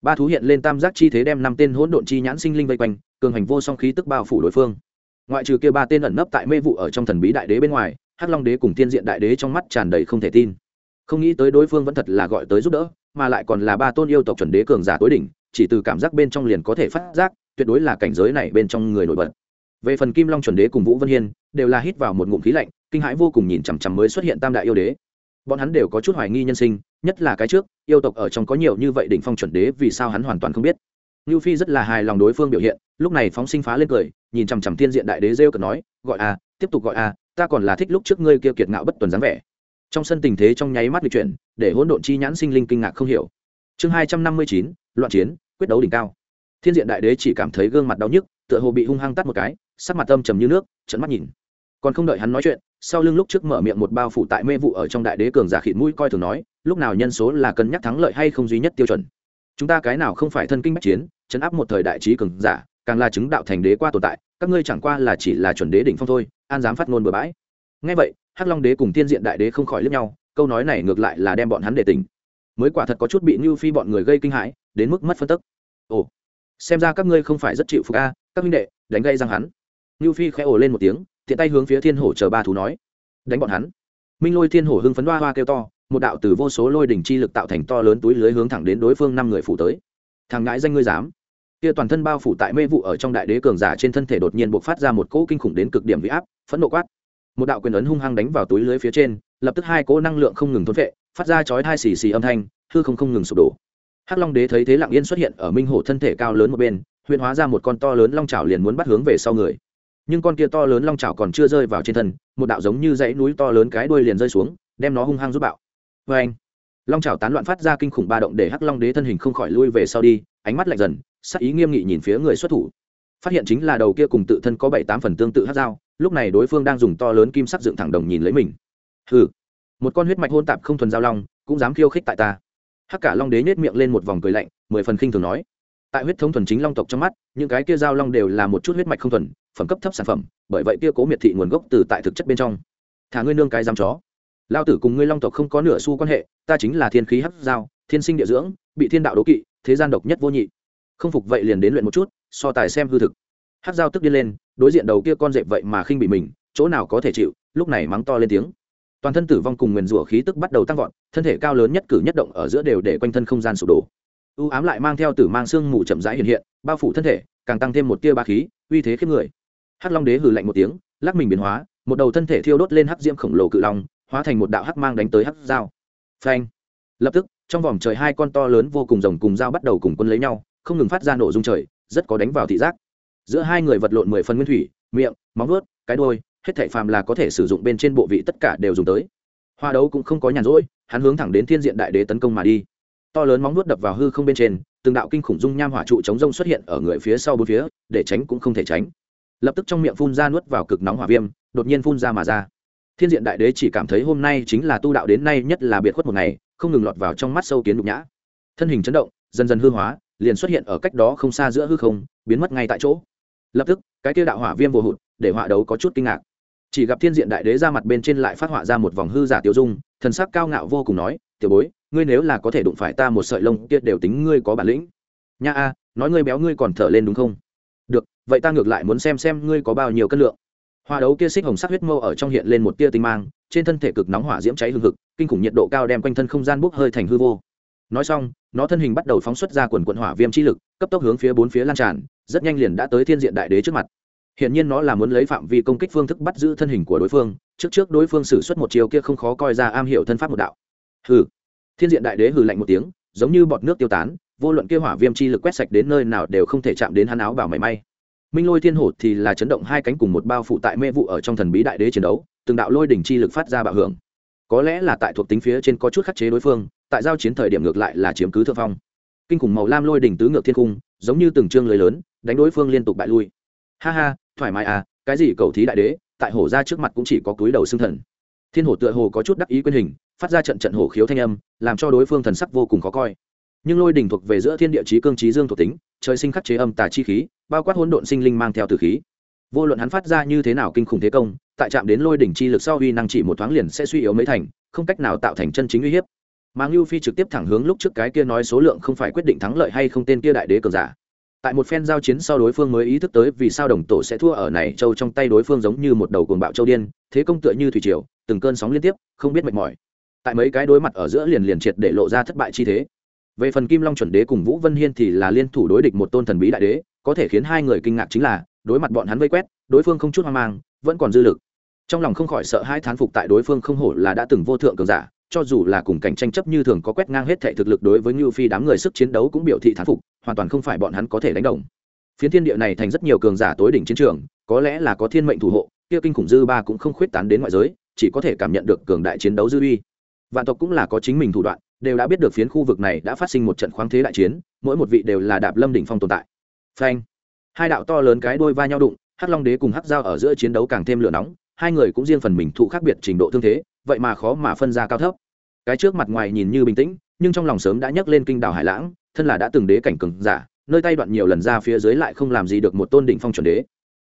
ba thú hiện lên tam giác chi thế đem năm tên hỗn độn chi nhãn sinh linh vây quanh, cường hành vô song khí tức bao phủ đối phương. Ngoại trừ kia ba tên ẩn nấp tại mê vụ ở trong thần bí đại đế bên ngoài hắc long đế cùng tiên diện đại đế trong mắt tràn đầy không thể tin. Không nghĩ tới đối phương vẫn thật là gọi tới giúp đỡ mà lại còn là ba tôn yêu tộc chuẩn đế cường giả tối đỉnh chỉ từ cảm giác bên trong liền có thể phát giác tuyệt đối là cảnh giới này bên trong người nổi bật. Về phần kim long chuẩn đế cùng vũ vân hiên đều là hít vào một ngụm khí lạnh kinh hãi vô cùng nhìn chằm chằm mới xuất hiện tam đại yêu đế. Bọn hắn đều có chút hoài nghi nhân sinh nhất là cái trước yêu tộc ở trong có nhiều như vậy đỉnh phong chuẩn đế vì sao hắn hoàn toàn không biết? Nưu Phi rất là hài lòng đối phương biểu hiện, lúc này phóng sinh phá lên cười, nhìn chằm chằm Thiên Diện Đại Đế rêu cợt nói, gọi a, tiếp tục gọi a, ta còn là thích lúc trước ngươi kia kiệt ngạo bất tuần dáng vẻ. Trong sân tình thế trong nháy mắt lịch chuyển, để hỗn độn chi nhãn sinh linh kinh ngạc không hiểu. Chương hai trăm năm mươi chín, loạn chiến, quyết đấu đỉnh cao. Thiên diện đại đế chỉ cảm thấy gương mặt đau nhức, tựa hồ bị hung hăng tắt một cái, sắc mặt âm trầm như nước trận mắt nhìn. Còn không đợi hắn nói chuyện, sau lưng lúc trước mở miệng một bao phủ tại mê vụ ở trong đại đế cường giả khịt mũi coi thường nói, lúc nào nhân số là cân nhắc thắng lợi hay không duy nhất tiêu chuẩn. Chúng ta cái nào không phải thân kinh bách chiến, chấn áp một thời đại trí cường giả, càng là chứng đạo thành đế qua tồn tại, các ngươi chẳng qua là chỉ là chuẩn đế đỉnh phong thôi an dám phát ngôn bừa bãi. Ngay vậy, hắc long đế cùng tiên diện đại đế không khỏi lướt nhau, câu nói này ngược lại là đem bọn hắn để tỉnh. Mới quả thật có chút bị như phi bọn người gây kinh hãi, đến mức mất phân tức. Ồ, xem ra các ngươi không phải rất chịu phục a, các minh đệ, đánh gây răng hắn. Như phi khẽ ồ lên một tiếng, tiện tay hướng phía thiên hổ chờ ba thú nói. Đánh bọn hắn. Minh lôi thiên hổ hưng phấn hoa hoa kêu to, một đạo từ vô số lôi đỉnh chi lực tạo thành to lớn túi lưới hướng thẳng đến đối phương năm người phủ tới. Thằng ngãi danh ngươi dám. Kia toàn thân bao phủ tại mê vụ ở trong đại đế cường giả trên thân thể đột nhiên bộc phát ra một cỗ kinh khủng đến cực điểm bị áp phẫn nộ quát. Một đạo quyền ấn hung hăng đánh vào túi lưới phía trên, lập tức hai cỗ năng lượng không ngừng thốn vệ phát ra chói hai xì xì âm thanh, hư không không ngừng sụp đổ. Hắc long đế thấy thế lặng yên xuất hiện ở minh hổ thân thể cao lớn một bên, huyền hóa ra một con to lớn long trào liền muốn bắt hướng về sau người. Nhưng con kia to lớn long trào còn chưa rơi vào trên thân, một đạo giống như dãy núi to lớn cái đuôi liền rơi xuống, đem nó hung hăng rút bạo. Vê anh, long trào tán loạn phát ra kinh khủng ba động để hắc long đế thân hình không khỏi lui về sau đi, ánh mắt lạnh dần, sắc ý nghiêm nghị nhìn phía người xuất thủ. Phát hiện chính là đầu kia cùng tự thân có bảy tám phần tương tự hát dao lúc này đối phương đang dùng to lớn kim sắc dựng thẳng đồng nhìn lấy mình. Hừ, một con huyết mạch hôn tạp không thuần giao long, cũng dám khiêu khích tại ta. Hắc cả long đế nhét miệng lên một vòng cười lạnh, mười phần khinh thường nói. Tại huyết thống thuần chính long tộc trong mắt, những cái kia giao long đều là một chút huyết mạch không thuần, phẩm cấp thấp sản phẩm, bởi vậy kia cố miệt thị nguồn gốc từ tại thực chất bên trong. Thả ngươi nương cái dám chó. Lao tử cùng ngươi long tộc không có nửa xu quan hệ, ta chính là thiên khí hắc giao, thiên sinh địa dưỡng, bị thiên đạo đố kỵ, thế gian độc nhất vô nhị. Không phục vậy liền đến luyện một chút, so tài xem hư thực. Hát giao tức điên lên, đối diện đầu kia con dẹp vậy mà khinh bị mình, chỗ nào có thể chịu, lúc này mắng to lên tiếng. Toàn thân tử vong cùng nguyền rủa khí tức bắt đầu tăng vọt, thân thể cao lớn nhất cử nhất động ở giữa đều để quanh thân không gian sụp đổ. U ám lại mang theo tử mang xương mù chậm rãi hiện hiện, bao phủ thân thể, càng tăng thêm một tia ba khí, uy thế khiếp người. Hắc long đế hừ lạnh một tiếng, lắc mình biến hóa, một đầu thân thể thiêu đốt lên hắc diễm khổng lồ cự long, hóa thành một đạo hắc mang đánh tới hắc dao. Phanh! Lập tức, trong vòng trời hai con to lớn vô cùng rồng cùng dao bắt đầu cùng quân lấy nhau, không ngừng phát ra nổ dung trời, rất có đánh vào thị giác giữa hai người vật lộn mười phần nguyên thủy, miệng, móng vuốt, cái đôi hết thảy phàm là có thể sử dụng bên trên bộ vị tất cả đều dùng tới. Hoa đấu cũng không có nhàn rỗi, hắn hướng thẳng đến thiên diện đại đế tấn công mà đi. To lớn móng vuốt đập vào hư không bên trên, từng đạo kinh khủng dung nham hỏa trụ chống rông xuất hiện ở người phía sau bốn phía, để tránh cũng không thể tránh. Lập tức trong miệng phun ra nuốt vào cực nóng hỏa viêm, đột nhiên phun ra mà ra. Thiên diện đại đế chỉ cảm thấy hôm nay chính là tu đạo đến nay nhất là biệt khuất một ngày, không ngừng lọt vào trong mắt sâu kiến nhục nhã. Thân hình chấn động, dần dần hư hóa, liền xuất hiện ở cách đó không xa giữa hư không, biến mất ngay tại chỗ lập tức, cái tiêu đạo hỏa viêm vô hụt, để họa đấu có chút kinh ngạc. Chỉ gặp thiên diện đại đế ra mặt bên trên lại phát họa ra một vòng hư giả tiêu dung, thần sắc cao ngạo vô cùng nói, tiểu bối, ngươi nếu là có thể đụng phải ta một sợi lông kia đều tính ngươi có bản lĩnh. Nha a, nói ngươi béo ngươi còn thở lên đúng không? Được, vậy ta ngược lại muốn xem xem ngươi có bao nhiêu cân lượng. Hoa đấu kia xích hồng sắc huyết mâu ở trong hiện lên một tia tinh mang, trên thân thể cực nóng hỏa diễm cháy hừng hực, kinh khủng nhiệt độ cao đem quanh thân không gian bốc hơi thành hư vô nói xong, nó thân hình bắt đầu phóng xuất ra quần quận hỏa viêm chi lực, cấp tốc hướng phía bốn phía lan tràn, rất nhanh liền đã tới thiên diện đại đế trước mặt. Hiện nhiên nó là muốn lấy phạm vi công kích phương thức bắt giữ thân hình của đối phương, trước trước đối phương xử suất một chiều kia không khó coi ra am hiểu thân pháp một đạo. Hừ. Thiên diện đại đế hừ lạnh một tiếng, giống như bọt nước tiêu tán, vô luận kia hỏa viêm chi lực quét sạch đến nơi nào đều không thể chạm đến hắn áo bảo mảy may. Minh lôi thiên hổ thì là chấn động hai cánh cùng một bao phụ tại mê vụ ở trong thần bí đại đế chiến đấu, từng đạo lôi đỉnh chi lực phát ra bạo hưởng. Có lẽ là tại thuộc tính phía trên có chút khắc chế đối phương tại giao chiến thời điểm ngược lại là chiếm cứ thượng phong. Kinh khủng màu lam lôi đỉnh tứ ngược thiên cung, giống như từng chương lưới lớn, đánh đối phương liên tục bại lui. Ha ha, thoải mái à cái gì cầu thí đại đế, tại hổ ra trước mặt cũng chỉ có túi đầu xương thần. Thiên hổ tựa hồ có chút đắc ý quyên hình, phát ra trận trận hổ khiếu thanh âm, làm cho đối phương thần sắc vô cùng khó coi. Nhưng lôi đỉnh thuộc về giữa thiên địa chí cương trí dương thuộc tính, trời sinh khắc chế âm tà chi khí, bao quát hỗn độn sinh linh mang theo từ khí. Vô luận hắn phát ra như thế nào kinh khủng thế công, tại chạm đến lôi đỉnh chi lực sau uy năng chỉ một thoáng liền sẽ suy yếu mấy thành, không cách nào tạo thành chân chính uy hiếp mà ngưu phi trực tiếp thẳng hướng lúc trước cái kia nói số lượng không phải quyết định thắng lợi hay không tên kia đại đế cường giả. Tại một phen giao chiến sau đối phương mới ý thức tới vì sao đồng tổ sẽ thua ở này châu trong tay đối phương giống như một đầu cuồng bạo châu điên, thế công tựa như thủy triều, từng cơn sóng liên tiếp, không biết mệt mỏi. Tại mấy cái đối mặt ở giữa liền liền triệt để lộ ra thất bại chi thế. Về phần kim long chuẩn đế cùng vũ vân hiên thì là liên thủ đối địch một tôn thần bí đại đế, có thể khiến hai người kinh ngạc chính là, đối mặt bọn hắn vây quét, đối phương không chút hoang mang, vẫn còn dư lực. Trong lòng không khỏi sợ hai thán phục tại đối phương không hổ là đã từng vô thượng cường giả cho dù là cùng cảnh tranh chấp như thường có quét ngang hết thệ thực lực đối với Nưu Phi đám người sức chiến đấu cũng biểu thị thán phục, hoàn toàn không phải bọn hắn có thể đánh đồng. Phiến thiên địa này thành rất nhiều cường giả tối đỉnh chiến trường, có lẽ là có thiên mệnh thủ hộ, kia kinh khủng dư ba cũng không khuyết tán đến ngoại giới, chỉ có thể cảm nhận được cường đại chiến đấu dư uy. Vạn tộc cũng là có chính mình thủ đoạn, đều đã biết được phiến khu vực này đã phát sinh một trận khoáng thế đại chiến, mỗi một vị đều là đạp lâm đỉnh phong tồn tại. Phanh! Hai đạo to lớn cái đôi va nhau đụng, Hắc Long Đế cùng Hắc Giao ở giữa chiến đấu càng thêm lửa nóng, hai người cũng riêng phần mình thụ khác biệt trình độ thương thế, vậy mà khó mà phân ra cao thấp. Cái trước mặt ngoài nhìn như bình tĩnh, nhưng trong lòng sớm đã nhấc lên kinh đảo hải lãng, thân là đã từng đế cảnh cường giả, nơi tay đoạn nhiều lần ra phía dưới lại không làm gì được một tôn đỉnh phong chuẩn đế.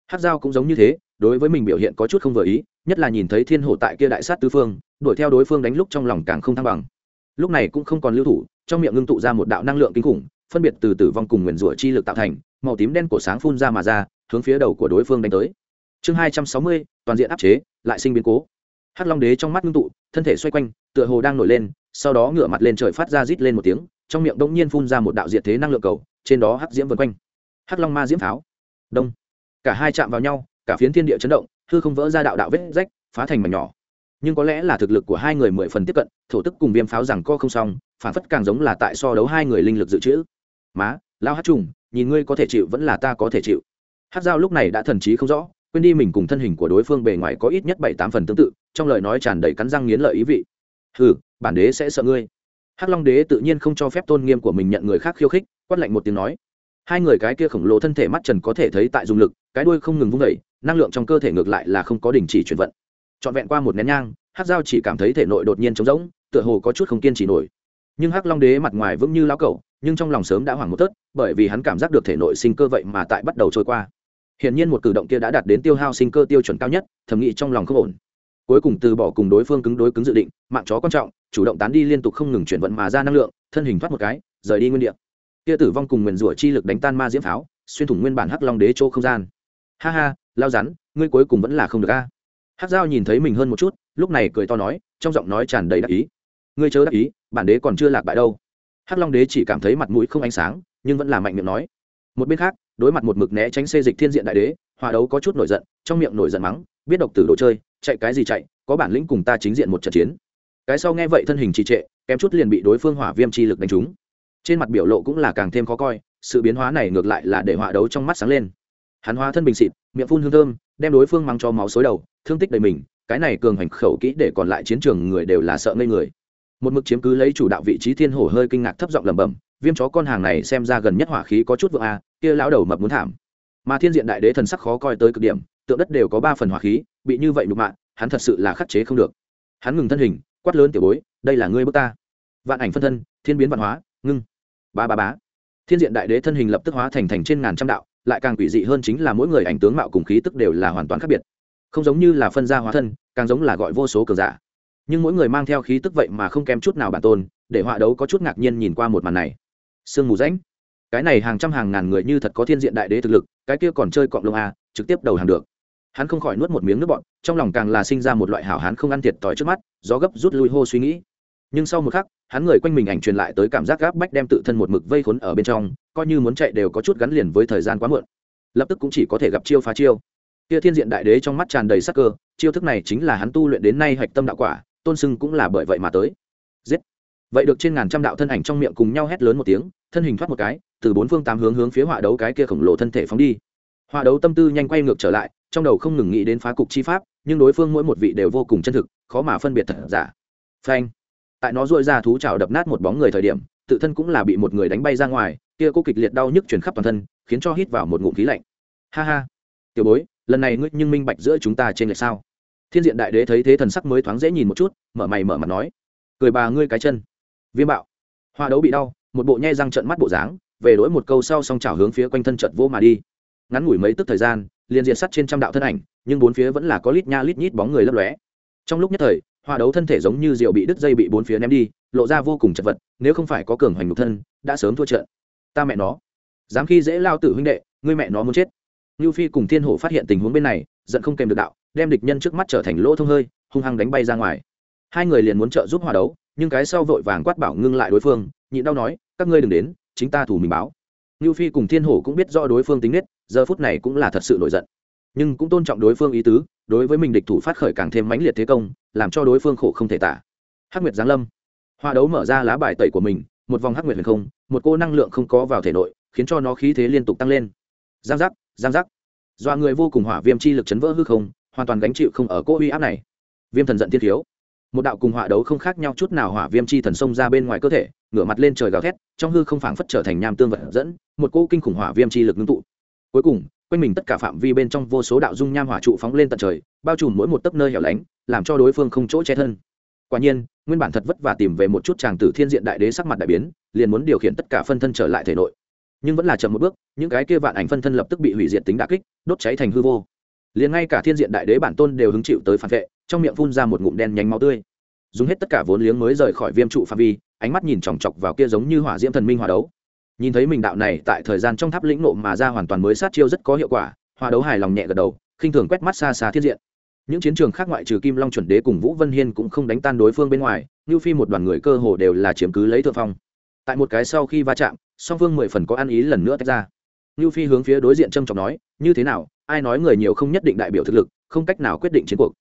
Hát dao cũng giống như thế, đối với mình biểu hiện có chút không vừa ý, nhất là nhìn thấy thiên hổ tại kia đại sát tứ phương, đuổi theo đối phương đánh lúc trong lòng càng không thăng bằng. Lúc này cũng không còn lưu thủ, trong miệng ngưng tụ ra một đạo năng lượng kinh khủng, phân biệt từ tử vong cùng nguyền rủa chi lực tạo thành, màu tím đen của sáng phun ra mà ra, hướng phía đầu của đối phương đánh tới. Chương hai trăm sáu mươi, toàn diện áp chế, lại sinh biến cố hắc long đế trong mắt ngưng tụ, thân thể xoay quanh, tựa hồ đang nổi lên, sau đó ngửa mặt lên trời phát ra rít lên một tiếng, trong miệng đông nhiên phun ra một đạo diệt thế năng lượng cầu, trên đó hắc diễm vân quanh. Hắc long ma diễm pháo. Đông. Cả hai chạm vào nhau, cả phiến thiên địa chấn động, hư không vỡ ra đạo đạo vết rách, phá thành mảnh nhỏ. Nhưng có lẽ là thực lực của hai người mười phần tiếp cận, thổ tức cùng viêm pháo rằng co không xong, phản phất càng giống là tại so đấu hai người linh lực dự trữ. Má lao hát trùng, nhìn ngươi có thể chịu vẫn là ta có thể chịu. Hát dao lúc này đã thần trí không rõ quên đi mình cùng thân hình của đối phương bề ngoài có ít nhất bảy tám phần tương tự trong lời nói tràn đầy cắn răng nghiến lợi ý vị. Ừ bản đế sẽ sợ ngươi. Hắc long đế tự nhiên không cho phép tôn nghiêm của mình nhận người khác khiêu khích quát lạnh một tiếng nói. Hai người cái kia khổng lồ thân thể mắt trần có thể thấy tại dùng lực cái đuôi không ngừng vung đẩy, năng lượng trong cơ thể ngược lại là không có đình chỉ chuyển vận. Trọn vẹn qua một nén nhang hắc dao chỉ cảm thấy thể nội đột nhiên trống rỗng tựa hồ có chút không kiên trì nổi. Nhưng hắc long đế mặt ngoài vững như lão cẩu nhưng trong lòng sớm đã hoảng một tớt bởi vì hắn cảm giác được thể nội sinh cơ vậy mà tại bắt đầu trôi qua hiển nhiên một cử động kia đã đạt đến tiêu hao sinh cơ tiêu chuẩn cao nhất thầm nghĩ trong lòng không ổn. Cuối cùng từ bỏ cùng đối phương cứng đối cứng dự định, mạng chó quan trọng, chủ động tán đi liên tục không ngừng chuyển vận mà ra năng lượng, thân hình thoát một cái, rời đi nguyên địa. Kia tử vong cùng nguyền rủa chi lực đánh tan ma diễm pháo, xuyên thủng nguyên bản hắc long đế chỗ không gian. Ha ha, lao rắn, ngươi cuối cùng vẫn là không được a. Hắc giao nhìn thấy mình hơn một chút, lúc này cười to nói, trong giọng nói tràn đầy đắc ý. Ngươi chớ đắc ý, bản đế còn chưa lạc bại đâu. Hắc long đế chỉ cảm thấy mặt mũi không ánh sáng, nhưng vẫn là mạnh miệng nói. Một bên khác đối mặt một mực né tránh xê dịch thiên diện đại đế, hòa đấu có chút nổi giận, trong miệng nổi giận mắng, biết độc tử đồ chơi, chạy cái gì chạy, có bản lĩnh cùng ta chính diện một trận chiến. Cái sau nghe vậy thân hình trì trệ, kém chút liền bị đối phương hỏa viêm chi lực đánh trúng. Trên mặt biểu lộ cũng là càng thêm khó coi, sự biến hóa này ngược lại là để hỏa đấu trong mắt sáng lên. Hắn hóa thân bình xịt, miệng phun hương thơm, đem đối phương mang cho máu xối đầu, thương tích đầy mình, cái này cường hành khẩu kỹ để còn lại chiến trường người đều là sợ ngây người. Một mực chiếm cứ lấy chủ đạo vị trí thiên hổ hơi kinh ngạc thấp giọng lẩm bẩm, viêm chó con hàng này xem ra gần nhất hỏa khí có chút vượng a kia lão đầu mập muốn thảm. Mà thiên diện đại đế thần sắc khó coi tới cực điểm, tượng đất đều có ba phần hỏa khí, bị như vậy nhục mạ, hắn thật sự là khắc chế không được. Hắn ngừng thân hình, quát lớn tiểu bối, đây là ngươi bước ta. Vạn ảnh phân thân, thiên biến văn hóa, ngưng. Ba ba bá thiên diện đại đế thân hình lập tức hóa thành thành trên ngàn trăm đạo, lại càng quỷ dị hơn chính là mỗi người ảnh tướng mạo cùng khí tức đều là hoàn toàn khác biệt. Không giống như là phân gia hóa thân, càng giống là gọi vô số cờ giả. Nhưng mỗi người mang theo khí tức vậy mà không kém chút nào bản tôn, để họa đấu có chút ngạc nhiên nhìn qua một màn này. Sương mù rãnh cái này hàng trăm hàng ngàn người như thật có thiên diện đại đế thực lực, cái kia còn chơi cọng lông a trực tiếp đầu hàng được. Hắn không khỏi nuốt một miếng nước bọn trong lòng càng là sinh ra một loại hảo hán không ăn thiệt tỏi trước mắt, gió gấp rút lui hô suy nghĩ. Nhưng sau một khắc, hắn người quanh mình ảnh truyền lại tới cảm giác gáp bách đem tự thân một mực vây khốn ở bên trong, coi như muốn chạy đều có chút gắn liền với thời gian quá muộn. Lập tức cũng chỉ có thể gặp chiêu phá chiêu. Kia thiên diện đại đế trong mắt tràn đầy sắc cơ, chiêu thức này chính là hắn tu luyện đến nay hạch tâm đạo quả, tôn sưng cũng là bởi vậy mà tới. Giết. Vậy được trên ngàn trăm đạo thân ảnh trong miệng cùng nhau hét lớn một tiếng, thân hình thoát một cái từ bốn phương tám hướng hướng phía họa đấu cái kia khổng lồ thân thể phóng đi. Họa đấu tâm tư nhanh quay ngược trở lại, trong đầu không ngừng nghĩ đến phá cục chi pháp, nhưng đối phương mỗi một vị đều vô cùng chân thực, khó mà phân biệt thật giả. Phanh. Tại nó dội ra thú chảo đập nát một bóng người thời điểm, tự thân cũng là bị một người đánh bay ra ngoài, kia cô kịch liệt đau nhức chuyển khắp toàn thân, khiến cho hít vào một ngụm khí lạnh. Ha ha. Tiểu bối, lần này ngươi nhưng minh bạch giữa chúng ta trên lệch sao? Thiên diện đại đế thấy thế thần sắc mới thoáng dễ nhìn một chút, mở mày mở mặt nói. Cười bà ngươi cái chân. Viêm bạo. Hoa đấu bị đau, một bộ nhai răng trận mắt bộ dáng về đỗi một câu sau song chảo hướng phía quanh thân trận vô mà đi. Ngắn ngủi mấy tức thời gian liền diện sắt trên trăm đạo thân ảnh nhưng bốn phía vẫn là có lít nha lít nhít bóng người lấp lóe. Trong lúc nhất thời hòa đấu thân thể giống như rượu bị đứt dây bị bốn phía ném đi lộ ra vô cùng chật vật nếu không phải có cường hoành nhục thân đã sớm thua trận. Ta mẹ nó dám khi dễ lao tử huynh đệ ngươi mẹ nó muốn chết. Nưu Phi cùng Thiên Hổ phát hiện tình huống bên này, giận không kèm được đạo, đem địch nhân trước mắt trở thành lỗ thông hơi, hung hăng đánh bay ra ngoài. Hai người liền muốn trợ giúp hòa đấu, nhưng cái sau vội vàng quát bảo ngưng lại đối phương, nhịn đau nói, các ngươi đừng đến, chính ta thủ mình báo. Nưu Phi cùng Thiên Hổ cũng biết rõ đối phương tính nết, giờ phút này cũng là thật sự nổi giận, nhưng cũng tôn trọng đối phương ý tứ, đối với mình địch thủ phát khởi càng thêm mãnh liệt thế công, làm cho đối phương khổ không thể tả. Hắc Nguyệt giáng lâm, hoa đấu mở ra lá bài tẩy của mình, một vòng hắc nguyệt huyền không, một cô năng lượng không có vào thể nội, khiến cho nó khí thế liên tục tăng lên. Giang giác, giang giác doa người vô cùng hỏa viêm chi lực chấn vỡ hư không hoàn toàn gánh chịu không ở cỗ uy áp này viêm thần giận thiên thiếu một đạo cùng hỏa đấu không khác nhau chút nào hỏa viêm chi thần xông ra bên ngoài cơ thể ngửa mặt lên trời gào thét, trong hư không phảng phất trở thành nham tương vật dẫn, một cỗ kinh khủng hỏa viêm chi lực ngưng tụ. Cuối cùng, quanh mình tất cả phạm vi bên trong vô số đạo dung nham hỏa trụ phóng lên tận trời, bao trùm mỗi một tấc nơi hẻo lánh, làm cho đối phương không chỗ che thân. Quả nhiên, nguyên bản thật vất vả tìm về một chút tràng tử thiên diện đại đế sắc mặt đại biến, liền muốn điều khiển tất cả phân thân trở lại thể nội. Nhưng vẫn là chậm một bước, những cái kia vạn ảnh phân thân lập tức bị hủy diệt tính đả kích, đốt cháy thành hư vô. Liền ngay cả thiên diện đại đế bản tôn đều hứng chịu tới phản vệ, trong miệng phun ra một ngụm đen nhánh máu tươi dùng hết tất cả vốn liếng mới rời khỏi viêm trụ phạm vi, ánh mắt nhìn chòng chọc vào kia giống như hỏa diễm thần minh hòa đấu. Nhìn thấy mình đạo này tại thời gian trong tháp lĩnh nộ mà ra hoàn toàn mới sát chiêu rất có hiệu quả hòa đấu hài lòng nhẹ gật đầu, khinh thường quét mắt xa xa thiết diện. Những chiến trường khác ngoại trừ kim long chuẩn đế cùng vũ vân hiên cũng không đánh tan đối phương bên ngoài như phi một đoàn người cơ hồ đều là chiếm cứ lấy thượng phong. Tại một cái sau khi va chạm, song phương mười phần có ăn ý lần nữa tách ra. Như phi hướng phía đối diện trâm trọng nói, như thế nào, ai nói người nhiều không nhất định đại biểu thực lực, không cách nào quyết định chiến cuộc.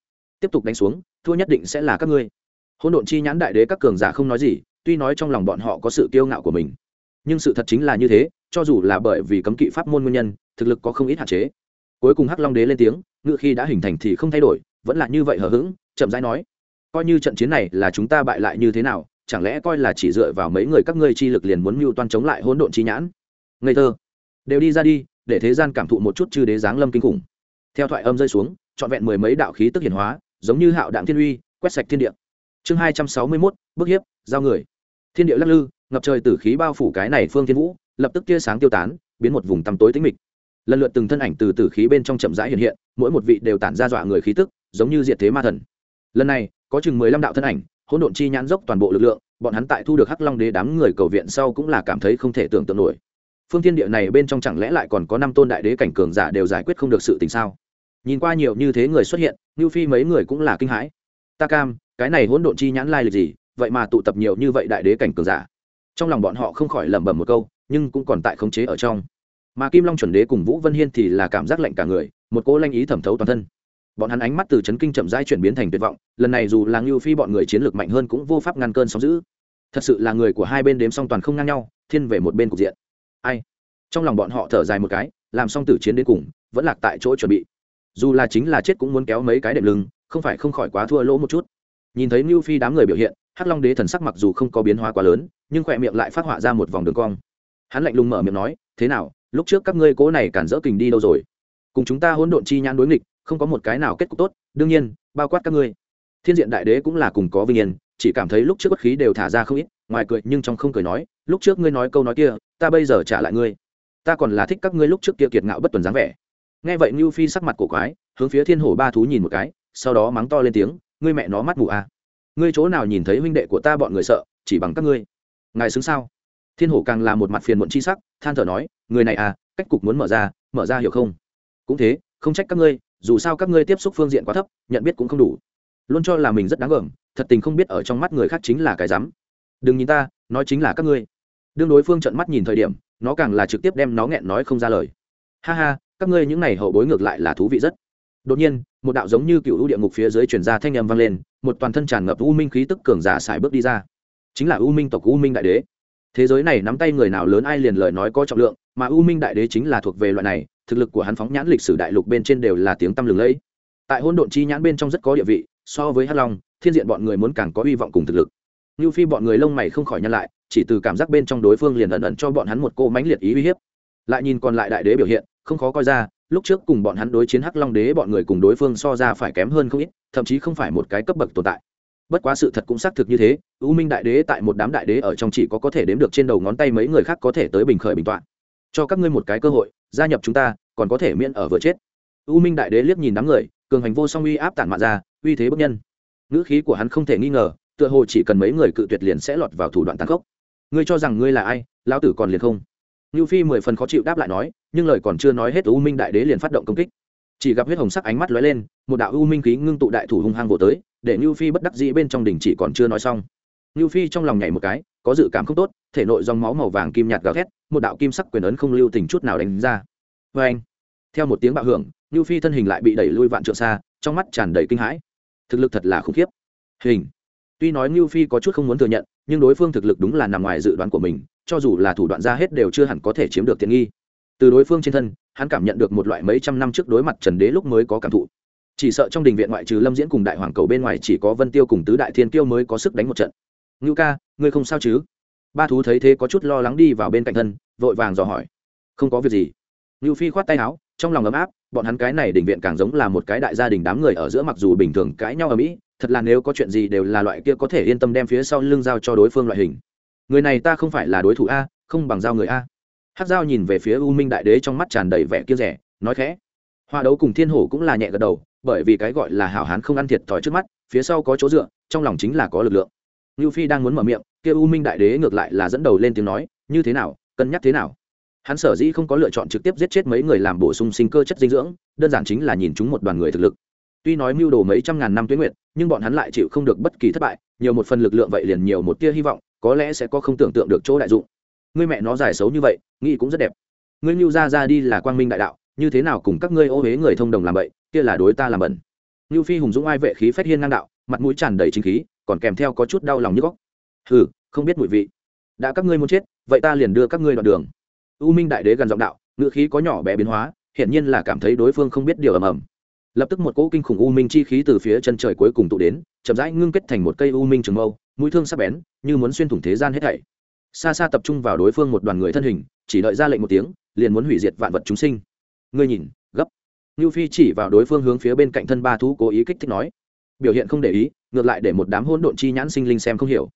Tiếp tục đánh xuống, thua nhất định sẽ là các ngươi hỗn độn chi nhãn đại đế các cường giả không nói gì, tuy nói trong lòng bọn họ có sự kiêu ngạo của mình, nhưng sự thật chính là như thế, cho dù là bởi vì cấm kỵ pháp môn nguyên nhân, thực lực có không ít hạn chế. Cuối cùng hắc long đế lên tiếng, ngự khi đã hình thành thì không thay đổi, vẫn là như vậy hờ hững, chậm rãi nói, coi như trận chiến này là chúng ta bại lại như thế nào, chẳng lẽ coi là chỉ dựa vào mấy người các ngươi chi lực liền muốn mưu toan chống lại hỗn độn chi nhãn? Ngây thơ. Đều đi ra đi, để thế gian cảm thụ một chút chư đế giáng lâm kinh khủng. Theo thoại âm rơi xuống, trọn vẹn mười mấy đạo khí tức hiển hóa, giống như hạo đạm thiên uy, quét sạch thiên địa chương hai trăm sáu mươi mốt, bức hiếp, giao người. Thiên địa lắc lư, ngập trời tử khí bao phủ cái này phương thiên vũ, lập tức tia sáng tiêu tán, biến một vùng tăm tối tĩnh mịch. Lần lượt từng thân ảnh từ tử khí bên trong chậm rãi hiện hiện, mỗi một vị đều tản ra dọa người khí tức, giống như diệt thế ma thần. Lần này, có chừng mười lăm đạo thân ảnh, hỗn độn chi nhãn dốc toàn bộ lực lượng, bọn hắn tại thu được hắc long đế đám người cầu viện sau cũng là cảm thấy không thể tưởng tượng nổi. Phương thiên địa này bên trong chẳng lẽ lại còn có năm tôn đại đế cảnh cường giả đều giải quyết không được sự tình sao? Nhìn qua nhiều như thế người xuất hiện như phi mấy người cũng là kinh hãi. Ta cam cái này hỗn độn chi nhãn lai lịch gì, vậy mà tụ tập nhiều như vậy đại đế cảnh cường giả. Trong lòng bọn họ không khỏi lẩm bẩm một câu, nhưng cũng còn tại khống chế ở trong. Mà kim long chuẩn đế cùng vũ vân hiên thì là cảm giác lạnh cả người, một cỗ lanh ý thẩm thấu toàn thân. Bọn hắn ánh mắt từ chấn kinh chậm rãi chuyển biến thành tuyệt vọng, lần này dù là ngưu phi bọn người chiến lược mạnh hơn cũng vô pháp ngăn cơn sóng giữ thật sự là người của hai bên đếm song toàn không ngang nhau, thiên về một bên cục diện. Ai? Trong lòng bọn họ thở dài một cái, làm xong tử chiến đến cùng, vẫn lạc tại chỗ chuẩn bị. Dù là chính là chết cũng muốn kéo mấy cái đệm lưng, không phải không khỏi quá thua lỗ một chút nhìn thấy Niu phi đám người biểu hiện, hắc long đế thần sắc mặc dù không có biến hóa quá lớn, nhưng khỏe miệng lại phát họa ra một vòng đường cong. Hắn lạnh lùng mở miệng nói, thế nào, lúc trước các ngươi cố này cản rỡ kình đi đâu rồi? Cùng chúng ta hỗn độn chi nhãn đối nghịch, không có một cái nào kết cục tốt, đương nhiên, bao quát các ngươi. Thiên diện đại đế cũng là cùng có vinh yên, chỉ cảm thấy lúc trước bất khí đều thả ra không ít, ngoài cười nhưng trong không cười nói, lúc trước ngươi nói câu nói kia, ta bây giờ trả lại ngươi. Ta còn là thích các ngươi lúc trước kia kiệt ngạo bất tuần dáng vẻ. Nghe vậy Niu phi sắc mặt cổ quái, hướng phía thiên hổ ba thú nhìn một cái, sau đó mắng to lên tiếng ngươi mẹ nó mắt mù à. ngươi chỗ nào nhìn thấy huynh đệ của ta bọn người sợ, chỉ bằng các ngươi. Ngài xứng sao? Thiên hổ càng là một mặt phiền muộn chi sắc, than thở nói, người này à cách cục muốn mở ra mở ra hiểu không? Cũng thế, không trách các ngươi, dù sao các ngươi tiếp xúc phương diện quá thấp, nhận biết cũng không đủ. Luôn cho là mình rất đáng gờm thật tình không biết ở trong mắt người khác chính là cái rắm. Đừng nhìn ta, nói chính là các ngươi. Đương đối phương trận mắt nhìn thời điểm, nó càng là trực tiếp đem nó nghẹn nói không ra lời. Ha ha, các ngươi những này hậu bối ngược lại là thú vị rất. Đột nhiên một đạo giống như cựu u địa ngục phía dưới chuyển ra thanh âm vang lên, một toàn thân tràn ngập u minh khí tức cường giả xài bước đi ra. Chính là u minh tộc u minh đại đế. Thế giới này nắm tay người nào lớn ai liền lời nói có trọng lượng, mà u minh đại đế chính là thuộc về loại này, thực lực của hắn phóng nhãn lịch sử đại lục bên trên đều là tiếng tăm lừng lẫy. Tại hôn độn chi nhãn bên trong rất có địa vị, so với hắc long, thiên diện bọn người muốn càng có hy vọng cùng thực lực. Như phi bọn người lông mày không khỏi nhăn lại, chỉ từ cảm giác bên trong đối phương liền ẩn ẩn cho bọn hắn một cô mãnh liệt ý uy hiếp. Lại nhìn còn lại đại đế biểu hiện, không khó coi ra lúc trước cùng bọn hắn đối chiến hắc long đế, bọn người cùng đối phương so ra phải kém hơn không ít, thậm chí không phải một cái cấp bậc tồn tại. Bất quá sự thật cũng xác thực như thế, u minh đại đế tại một đám đại đế ở trong chỉ có có thể đếm được trên đầu ngón tay mấy người khác có thể tới bình khởi bình tọa cho các ngươi một cái cơ hội, gia nhập chúng ta, còn có thể miễn ở vừa chết. U minh đại đế liếc nhìn đám người, cường hành vô song uy áp tản mạn ra, uy thế bất nhân. Ngữ khí của hắn không thể nghi ngờ, tựa hồ chỉ cần mấy người cự tuyệt liền sẽ lọt vào thủ đoạn tàn khốc. Ngươi cho rằng ngươi là ai, lão tử còn liền không? Nưu phi mười phần khó chịu đáp lại nói, nhưng lời còn chưa nói hết u minh đại đế liền phát động công kích. Chỉ gặp huyết hồng sắc ánh mắt lóe lên, một đạo u minh khí ngưng tụ đại thủ hung hăng vồ tới, để Nưu phi bất đắc dĩ bên trong đỉnh chỉ còn chưa nói xong. Nưu phi trong lòng nhảy một cái, có dự cảm không tốt, thể nội dòng máu màu vàng kim nhạt gào thét, một đạo kim sắc quyền ấn không lưu tình chút nào đánh ra. Oeng! theo một tiếng bạo hưởng Nưu phi thân hình lại bị đẩy lui vạn trượng xa, trong mắt tràn đầy kinh hãi. Thực lực thật là khủng khiếp. Hình tuy nói ngưu phi có chút không muốn thừa nhận, nhưng đối phương thực lực đúng là nằm ngoài dự đoán của mình, cho dù là thủ đoạn ra hết đều chưa hẳn có thể chiếm được tiện nghi. Từ đối phương trên thân, hắn cảm nhận được một loại mấy trăm năm trước đối mặt trần đế lúc mới có cảm thụ. Chỉ sợ trong đình viện ngoại trừ lâm diễn cùng đại hoàng cầu bên ngoài chỉ có vân tiêu cùng tứ đại thiên tiêu mới có sức đánh một trận. Ngưu ca, ngươi không sao chứ? Ba thú thấy thế có chút lo lắng đi vào bên cạnh thân, vội vàng dò hỏi. Không có việc gì. Ngưu phi khoát tay áo, trong lòng ấm áp, bọn hắn cái này đình viện càng giống là một cái đại gia đình đám người ở giữa mặc dù bình thường cãi nhau ở mỹ thật là nếu có chuyện gì đều là loại kia có thể yên tâm đem phía sau lưng giao cho đối phương loại hình. Người này ta không phải là đối thủ a, không bằng giao người a. Hát dao nhìn về phía u minh đại đế trong mắt tràn đầy vẻ kia rẻ, nói khẽ. Hoa đấu cùng thiên hổ cũng là nhẹ gật đầu, bởi vì cái gọi là hảo hán không ăn thiệt thòi trước mắt, phía sau có chỗ dựa, trong lòng chính là có lực lượng. Lưu phi đang muốn mở miệng, kia u minh đại đế ngược lại là dẫn đầu lên tiếng nói, như thế nào, cân nhắc thế nào? Hắn sở dĩ không có lựa chọn trực tiếp giết chết mấy người làm bổ sung sinh cơ chất dinh dưỡng, đơn giản chính là nhìn chúng một đoàn người thực lực tuy nói mưu đồ mấy trăm ngàn năm tuyến nguyện, nhưng bọn hắn lại chịu không được bất kỳ thất bại, nhiều một phần lực lượng vậy liền nhiều một tia hy vọng, có lẽ sẽ có không tưởng tượng được chỗ đại dụng. Ngươi mẹ nó dài xấu như vậy, nghĩ cũng rất đẹp. Ngươi mưu ra ra đi là quang minh đại đạo, như thế nào cùng các ngươi ô huế người thông đồng làm vậy kia là đối ta làm bẩn. Như phi hùng dũng ai vệ khí phét hiên ngang đạo, mặt mũi tràn đầy chính khí, còn kèm theo có chút đau lòng như góc. Hừ, không biết mùi vị. Đã các ngươi muốn chết, vậy ta liền đưa các ngươi đoạn đường. U minh đại đế gần giọng đạo, ngữ khí có nhỏ bé biến hóa, hiển nhiên là cảm thấy đối phương không biết điều ầm ầm lập tức một cỗ kinh khủng u minh chi khí từ phía chân trời cuối cùng tụ đến, chậm rãi ngưng kết thành một cây u minh trường mâu, mũi thương sắc bén, như muốn xuyên thủng thế gian hết thảy. Xa xa tập trung vào đối phương một đoàn người thân hình, chỉ đợi ra lệnh một tiếng, liền muốn hủy diệt vạn vật chúng sinh. Ngươi nhìn, gấp. Như phi chỉ vào đối phương hướng phía bên cạnh thân ba thú cố ý kích thích nói. Biểu hiện không để ý, ngược lại để một đám hỗn độn chi nhãn sinh linh xem không hiểu.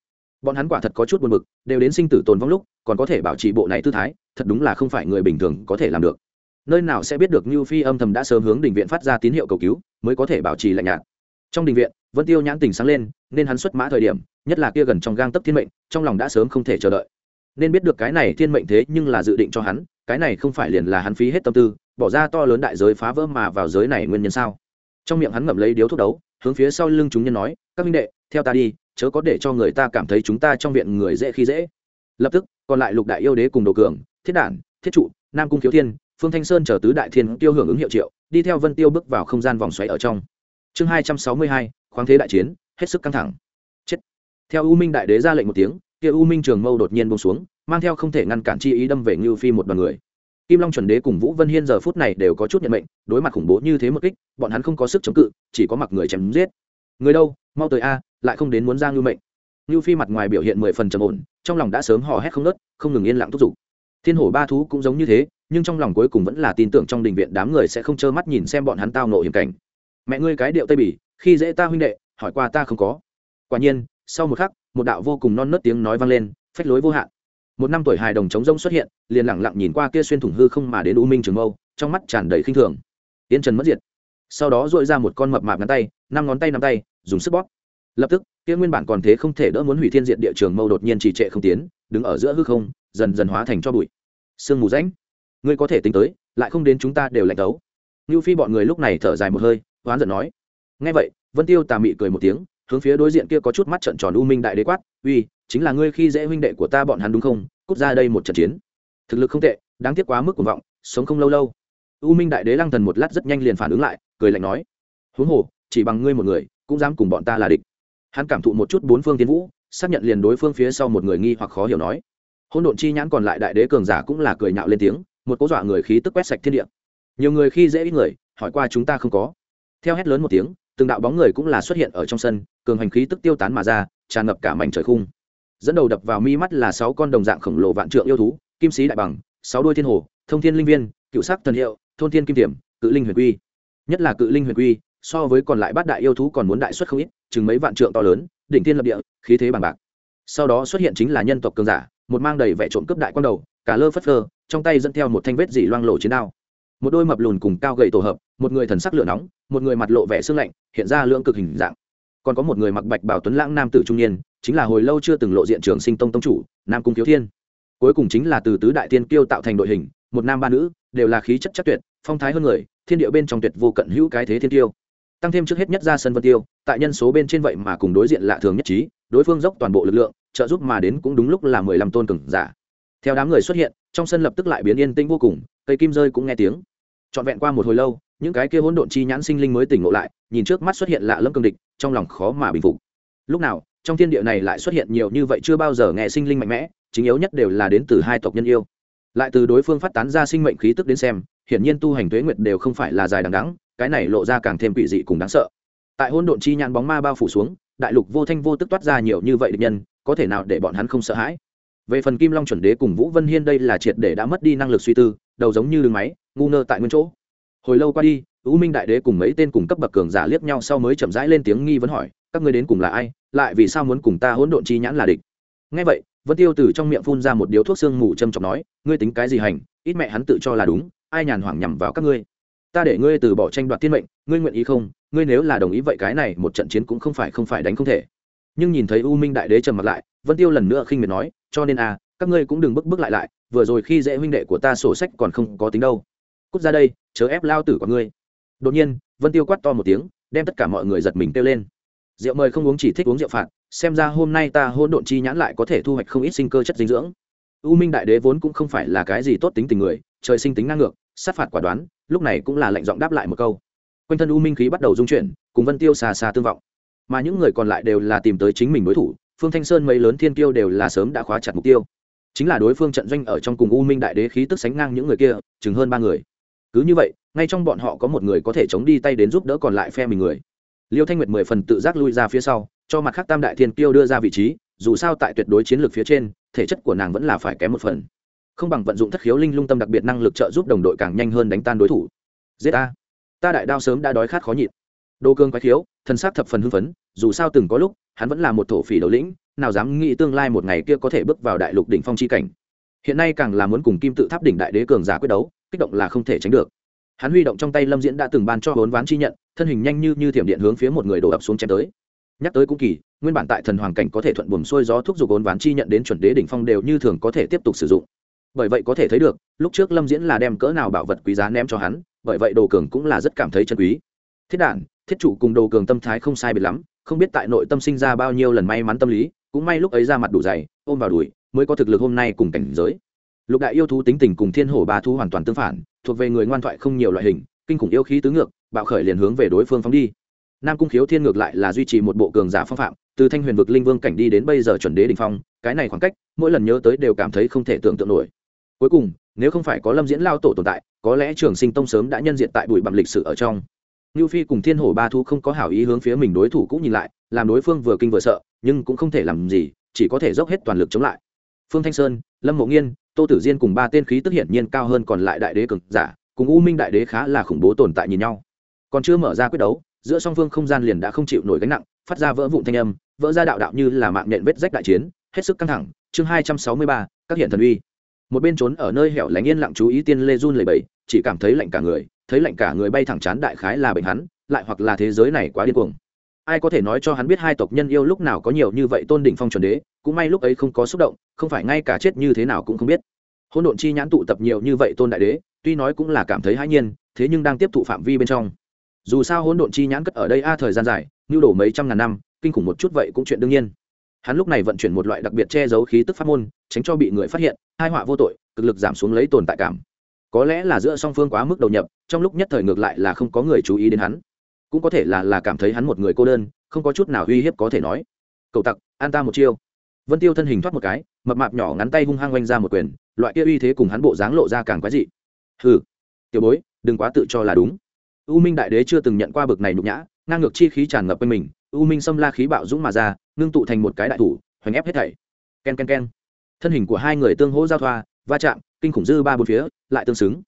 Bọn hắn quả thật có chút buồn bực, đều đến sinh tử tồn vong lúc, còn có thể bảo trì bộ này tư thái, thật đúng là không phải người bình thường có thể làm được nơi nào sẽ biết được như phi âm thầm đã sớm hướng đình viện phát ra tín hiệu cầu cứu, mới có thể bảo trì lạnh nhạt. Trong đình viện vẫn tiêu nhãn tình sáng lên, nên hắn xuất mã thời điểm, nhất là kia gần trong gang tấp thiên mệnh, trong lòng đã sớm không thể chờ đợi. Nên biết được cái này thiên mệnh thế nhưng là dự định cho hắn, cái này không phải liền là hắn phí hết tâm tư, bỏ ra to lớn đại giới phá vỡ mà vào giới này nguyên nhân sao? Trong miệng hắn ngậm lấy điếu thuốc đấu, hướng phía sau lưng chúng nhân nói, các minh đệ, theo ta đi, chớ có để cho người ta cảm thấy chúng ta trong viện người dễ khi dễ. Lập tức, còn lại lục đại yêu đế cùng đồ cường, thiết đản, thiết trụ, nam cung khiếu thiên phương thanh sơn chờ tứ đại thiên tiêu hưởng ứng hiệu triệu, đi theo vân tiêu bước vào không gian vòng xoáy ở trong. Chương hai trăm sáu mươi hai, khoáng thế đại chiến, hết sức căng thẳng. Chết. Theo u minh đại đế ra lệnh một tiếng, kia u minh trường mâu đột nhiên bông xuống, mang theo không thể ngăn cản chi ý đâm về ngưu phi một đoàn người. Kim long chuẩn đế cùng vũ vân hiên giờ phút này đều có chút nhận mệnh, đối mặt khủng bố như thế một kích, bọn hắn không có sức chống cự, chỉ có mặc người chém giết. Người đâu? Mau tới a, lại không đến muốn ra ngưu mệnh. Ngưu phi mặt ngoài biểu hiện mười phần trầm ổn, trong lòng đã sớm hò hét không nớt không ngừng yên lặng thúc giục thiên hổ ba thú cũng giống như thế, nhưng trong lòng cuối cùng vẫn là tin tưởng trong đình viện đám người sẽ không trơ mắt nhìn xem bọn hắn tao nộ hiểm cảnh. Mẹ ngươi cái điệu tây bỉ, khi dễ ta huynh đệ, hỏi qua ta không có. Quả nhiên, sau một khắc, một đạo vô cùng non nớt tiếng nói vang lên, phách lối vô hạn. Một năm tuổi hài đồng trống rông xuất hiện, liền lẳng lặng nhìn qua kia xuyên thủng hư không mà đến u minh trường mâu, trong mắt tràn đầy khinh thường. Yên trần mất diệt. Sau đó dội ra một con mập mạp ngắn tay, năm ngón tay nắm tay, dùng sức bóp. Lập tức, kia nguyên bản còn thế không thể đỡ muốn hủy thiên diện địa trường mâu đột nhiên trì trệ không tiến, đứng ở giữa hư không dần dần hóa thành cho bụi. Sương mù rãnh. Ngươi có thể tính tới, lại không đến chúng ta đều lạnh tấu như phi bọn người lúc này thở dài một hơi, hoán giận nói. Ngay vậy, vân tiêu tà mị cười một tiếng, hướng phía đối diện kia có chút mắt trận tròn u minh đại đế quát, uy, chính là ngươi khi dễ huynh đệ của ta bọn hắn đúng không? Cút ra đây một trận chiến. Thực lực không tệ, đáng tiếc quá mức cuồng vọng, sống không lâu lâu. U minh đại đế lăng thần một lát rất nhanh liền phản ứng lại, cười lạnh nói. Huống hồ, chỉ bằng ngươi một người, cũng dám cùng bọn ta là địch. Hắn cảm thụ một chút bốn phương tiến vũ, xác nhận liền đối phương phía sau một người nghi hoặc khó hiểu nói hôn độn chi nhãn còn lại đại đế cường giả cũng là cười nhạo lên tiếng, một cố dọa người khí tức quét sạch thiên địa. Nhiều người khi dễ ít người, hỏi qua chúng ta không có. Theo hét lớn một tiếng, từng đạo bóng người cũng là xuất hiện ở trong sân, cường hành khí tức tiêu tán mà ra, tràn ngập cả mảnh trời khung. Dẫn đầu đập vào mi mắt là sáu con đồng dạng khổng lồ vạn trượng yêu thú, kim sĩ đại bằng, sáu đôi thiên hồ, thông thiên linh viên, cựu sắc thần hiệu, thôn thiên kim tiềm, cự linh huyền quy. Nhất là cự linh huyền quy, so với còn lại bát đại yêu thú còn muốn đại xuất không ít, chừng mấy vạn trượng to lớn, đỉnh thiên lập địa, khí thế bằng bạc. Sau đó xuất hiện chính là nhân tộc cường giả một mang đầy vẻ trộm cướp đại quan đầu, cả lơ phất phơ, trong tay dẫn theo một thanh vết dỉ loang lộ chiến đao. Một đôi mập lùn cùng cao gậy tổ hợp, một người thần sắc lửa nóng, một người mặt lộ vẻ sương lạnh, hiện ra lưỡng cực hình dạng. Còn có một người mặc bạch bảo tuấn lãng nam tử trung niên, chính là hồi lâu chưa từng lộ diện trường sinh tông tông chủ, nam cung thiếu thiên. Cuối cùng chính là từ tứ đại tiên kiêu tạo thành đội hình, một nam ba nữ, đều là khí chất chắc tuyệt, phong thái hơn người, thiên địa bên trong tuyệt vô cận hữu cái thế thiên tiêu tăng thêm trước hết nhất ra sân vân tiêu, tại nhân số bên trên vậy mà cùng đối diện lạ thường nhất trí, đối phương dốc toàn bộ lực lượng trợ giúp mà đến cũng đúng lúc là mười lăm tôn cường giả. Theo đám người xuất hiện, trong sân lập tức lại biến yên tĩnh vô cùng, cây kim rơi cũng nghe tiếng. Trọn vẹn qua một hồi lâu, những cái kia hỗn độn chi nhãn sinh linh mới tỉnh ngộ lại, nhìn trước mắt xuất hiện lạ lâm cương địch, trong lòng khó mà bình phục. Lúc nào, trong thiên địa này lại xuất hiện nhiều như vậy chưa bao giờ nghe sinh linh mạnh mẽ, chính yếu nhất đều là đến từ hai tộc nhân yêu. Lại từ đối phương phát tán ra sinh mệnh khí tức đến xem, hiển nhiên tu hành tuế nguyệt đều không phải là dài đằng đắng cái này lộ ra càng thêm quỷ dị cùng đáng sợ. Tại hôn độn chi nhãn bóng ma bao phủ xuống, đại lục vô thanh vô tức toát ra nhiều như vậy địch nhân có thể nào để bọn hắn không sợ hãi? Về phần kim long chuẩn đế cùng vũ vân hiên đây là triệt để đã mất đi năng lực suy tư, đầu giống như đường máy, ngu ngơ tại nguyên chỗ. Hồi lâu qua đi, u minh đại đế cùng mấy tên cùng cấp bậc cường giả liếc nhau sau mới chậm rãi lên tiếng nghi vấn hỏi, các ngươi đến cùng là ai? Lại vì sao muốn cùng ta hỗn độn chi nhãn là địch? Ngay vậy, vân tiêu từ trong miệng phun ra một điếu thuốc xương mù châm chọc nói, ngươi tính cái gì hành? Ít mẹ hắn tự cho là đúng, ai nhàn hoảng nhằm vào các ngươi? Ta để ngươi từ bỏ tranh đoạt thiên mệnh, ngươi nguyện ý không? Ngươi nếu là đồng ý vậy cái này, một trận chiến cũng không phải không phải đánh không thể nhưng nhìn thấy u minh đại đế trầm mặt lại, vân tiêu lần nữa khinh miệt nói, cho nên a các ngươi cũng đừng bức bức lại lại, vừa rồi khi dễ huynh đệ của ta sổ sách còn không có tính đâu. Cút ra đây, chớ ép lao tử của ngươi. Đột nhiên, vân tiêu quát to một tiếng, đem tất cả mọi người giật mình kêu lên. Rượu mời không uống chỉ thích uống rượu phạt, xem ra hôm nay ta hôn độn chi nhãn lại có thể thu hoạch không ít sinh cơ chất dinh dưỡng. U minh đại đế vốn cũng không phải là cái gì tốt tính tình người, trời sinh tính ngang ngược, sát phạt quả đoán, lúc này cũng là lệnh giọng đáp lại một câu. Quanh thân u minh khí bắt đầu dung chuyển, cùng vân tiêu xa xa tương vọng mà những người còn lại đều là tìm tới chính mình đối thủ, phương thanh sơn mấy lớn thiên tiêu đều là sớm đã khóa chặt mục tiêu. Chính là đối phương trận doanh ở trong cùng u minh đại đế khí tức sánh ngang những người kia, chừng hơn ba người. Cứ như vậy, ngay trong bọn họ có một người có thể chống đi tay đến giúp đỡ còn lại phe mình người. Liêu thanh nguyệt mười phần tự giác lui ra phía sau, cho mặt khác tam đại thiên tiêu đưa ra vị trí, dù sao tại tuyệt đối chiến lược phía trên, thể chất của nàng vẫn là phải kém một phần. Không bằng vận dụng thất khiếu linh lung tâm đặc biệt năng lực trợ giúp đồng đội càng nhanh hơn đánh tan đối thủ. Giết ta. Ta đại đao sớm đã đói khát khó nhịn đô cương quái khiếu, thân xác thập phần hưng phấn, dù sao từng có lúc, hắn vẫn là một thổ phỉ đầu lĩnh, nào dám nghĩ tương lai một ngày kia có thể bước vào đại lục đỉnh phong chi cảnh. Hiện nay càng là muốn cùng kim tự tháp đỉnh đại đế cường giả quyết đấu, kích động là không thể tránh được. Hắn huy động trong tay lâm diễn đã từng ban cho vốn ván chi nhận, thân hình nhanh như như thiểm điện hướng phía một người đổ ập xuống chém tới. Nhắc tới cũng kỳ, nguyên bản tại thần hoàng cảnh có thể thuận buồm xuôi gió thúc giục vốn ván chi nhận đến chuẩn đế đỉnh phong đều như thường có thể tiếp tục sử dụng. Bởi vậy có thể thấy được, lúc trước lâm diễn là đem cỡ nào bảo vật quý giá ném cho hắn, bởi vậy đồ cường cũng là rất cảm thấy chân quý. Thiết đản thiết chủ cùng đồ cường tâm thái không sai biệt lắm, không biết tại nội tâm sinh ra bao nhiêu lần may mắn tâm lý, cũng may lúc ấy ra mặt đủ dày, ôm vào đùi, mới có thực lực hôm nay cùng cảnh giới. Lục đại yêu thú tính tình cùng thiên hổ ba thú hoàn toàn tương phản, thuộc về người ngoan thoại không nhiều loại hình, kinh khủng yêu khí tứ ngược, bạo khởi liền hướng về đối phương phóng đi. Nam cung khiếu thiên ngược lại là duy trì một bộ cường giả phong phạm, từ thanh huyền vực linh vương cảnh đi đến bây giờ chuẩn đế đình phong, cái này khoảng cách, mỗi lần nhớ tới đều cảm thấy không thể tưởng tượng nổi. Cuối cùng, nếu không phải có lâm diễn lao tổ tồn tại, có lẽ trường sinh tông sớm đã nhân diện tại bụi bặm lịch sử ở trong. Nưu Phi cùng Thiên Hổ Ba thú không có hảo ý hướng phía mình đối thủ cũng nhìn lại, làm đối phương vừa kinh vừa sợ, nhưng cũng không thể làm gì, chỉ có thể dốc hết toàn lực chống lại. Phương Thanh Sơn, Lâm Mộ Nghiên, Tô Tử Diên cùng ba tên khí tức hiển nhiên cao hơn còn lại đại đế cường giả, cùng U Minh đại đế khá là khủng bố tồn tại nhìn nhau. Còn chưa mở ra quyết đấu, giữa song phương không gian liền đã không chịu nổi gánh nặng, phát ra vỡ vụn thanh âm, vỡ ra đạo đạo như là mạng nhện vết rách đại chiến, hết sức căng thẳng. Chương hai trăm sáu mươi ba, các hiện thần uy. Một bên trốn ở nơi hẻo lánh yên lặng chú ý tiên lê run lẩy bẩy, chỉ cảm thấy lạnh cả người, thấy lạnh cả người bay thẳng chán đại khái là bệnh hắn, lại hoặc là thế giới này quá điên cuồng. Ai có thể nói cho hắn biết hai tộc nhân yêu lúc nào có nhiều như vậy tôn đỉnh phong chuẩn đế cũng may lúc ấy không có xúc động không phải ngay cả chết như thế nào cũng không biết. Hôn độn chi nhãn tụ tập nhiều như vậy tôn đại đế tuy nói cũng là cảm thấy hãi nhiên thế nhưng đang tiếp thụ phạm vi bên trong. Dù sao hôn độn chi nhãn cất ở đây a thời gian dài như đổ mấy trăm ngàn năm kinh khủng một chút vậy cũng chuyện đương nhiên. Hắn lúc này vận chuyển một loại đặc biệt che giấu khí tức pháp môn tránh cho bị người phát hiện hai họa vô tội cực lực giảm xuống lấy tồn tại cảm có lẽ là giữa song phương quá mức đầu nhập, trong lúc nhất thời ngược lại là không có người chú ý đến hắn. Cũng có thể là là cảm thấy hắn một người cô đơn, không có chút nào uy hiếp có thể nói. Cậu tặc, an ta một chiêu. Vân tiêu thân hình thoát một cái, mập mạp nhỏ ngắn tay hung hăng oanh ra một quyền, loại kia uy thế cùng hắn bộ dáng lộ ra càng quái dị. Hừ, tiểu bối, đừng quá tự cho là đúng. U minh đại đế chưa từng nhận qua bực này nhục nhã, ngang ngược chi khí tràn ngập quanh mình, u minh xâm la khí bạo dũng mà ra, ngưng tụ thành một cái đại thủ, hoành ép hết thảy. Ken ken ken. Thân hình của hai người tương hỗ giao thoa, va chạm kinh khủng dư ba bốn phía lại tương xứng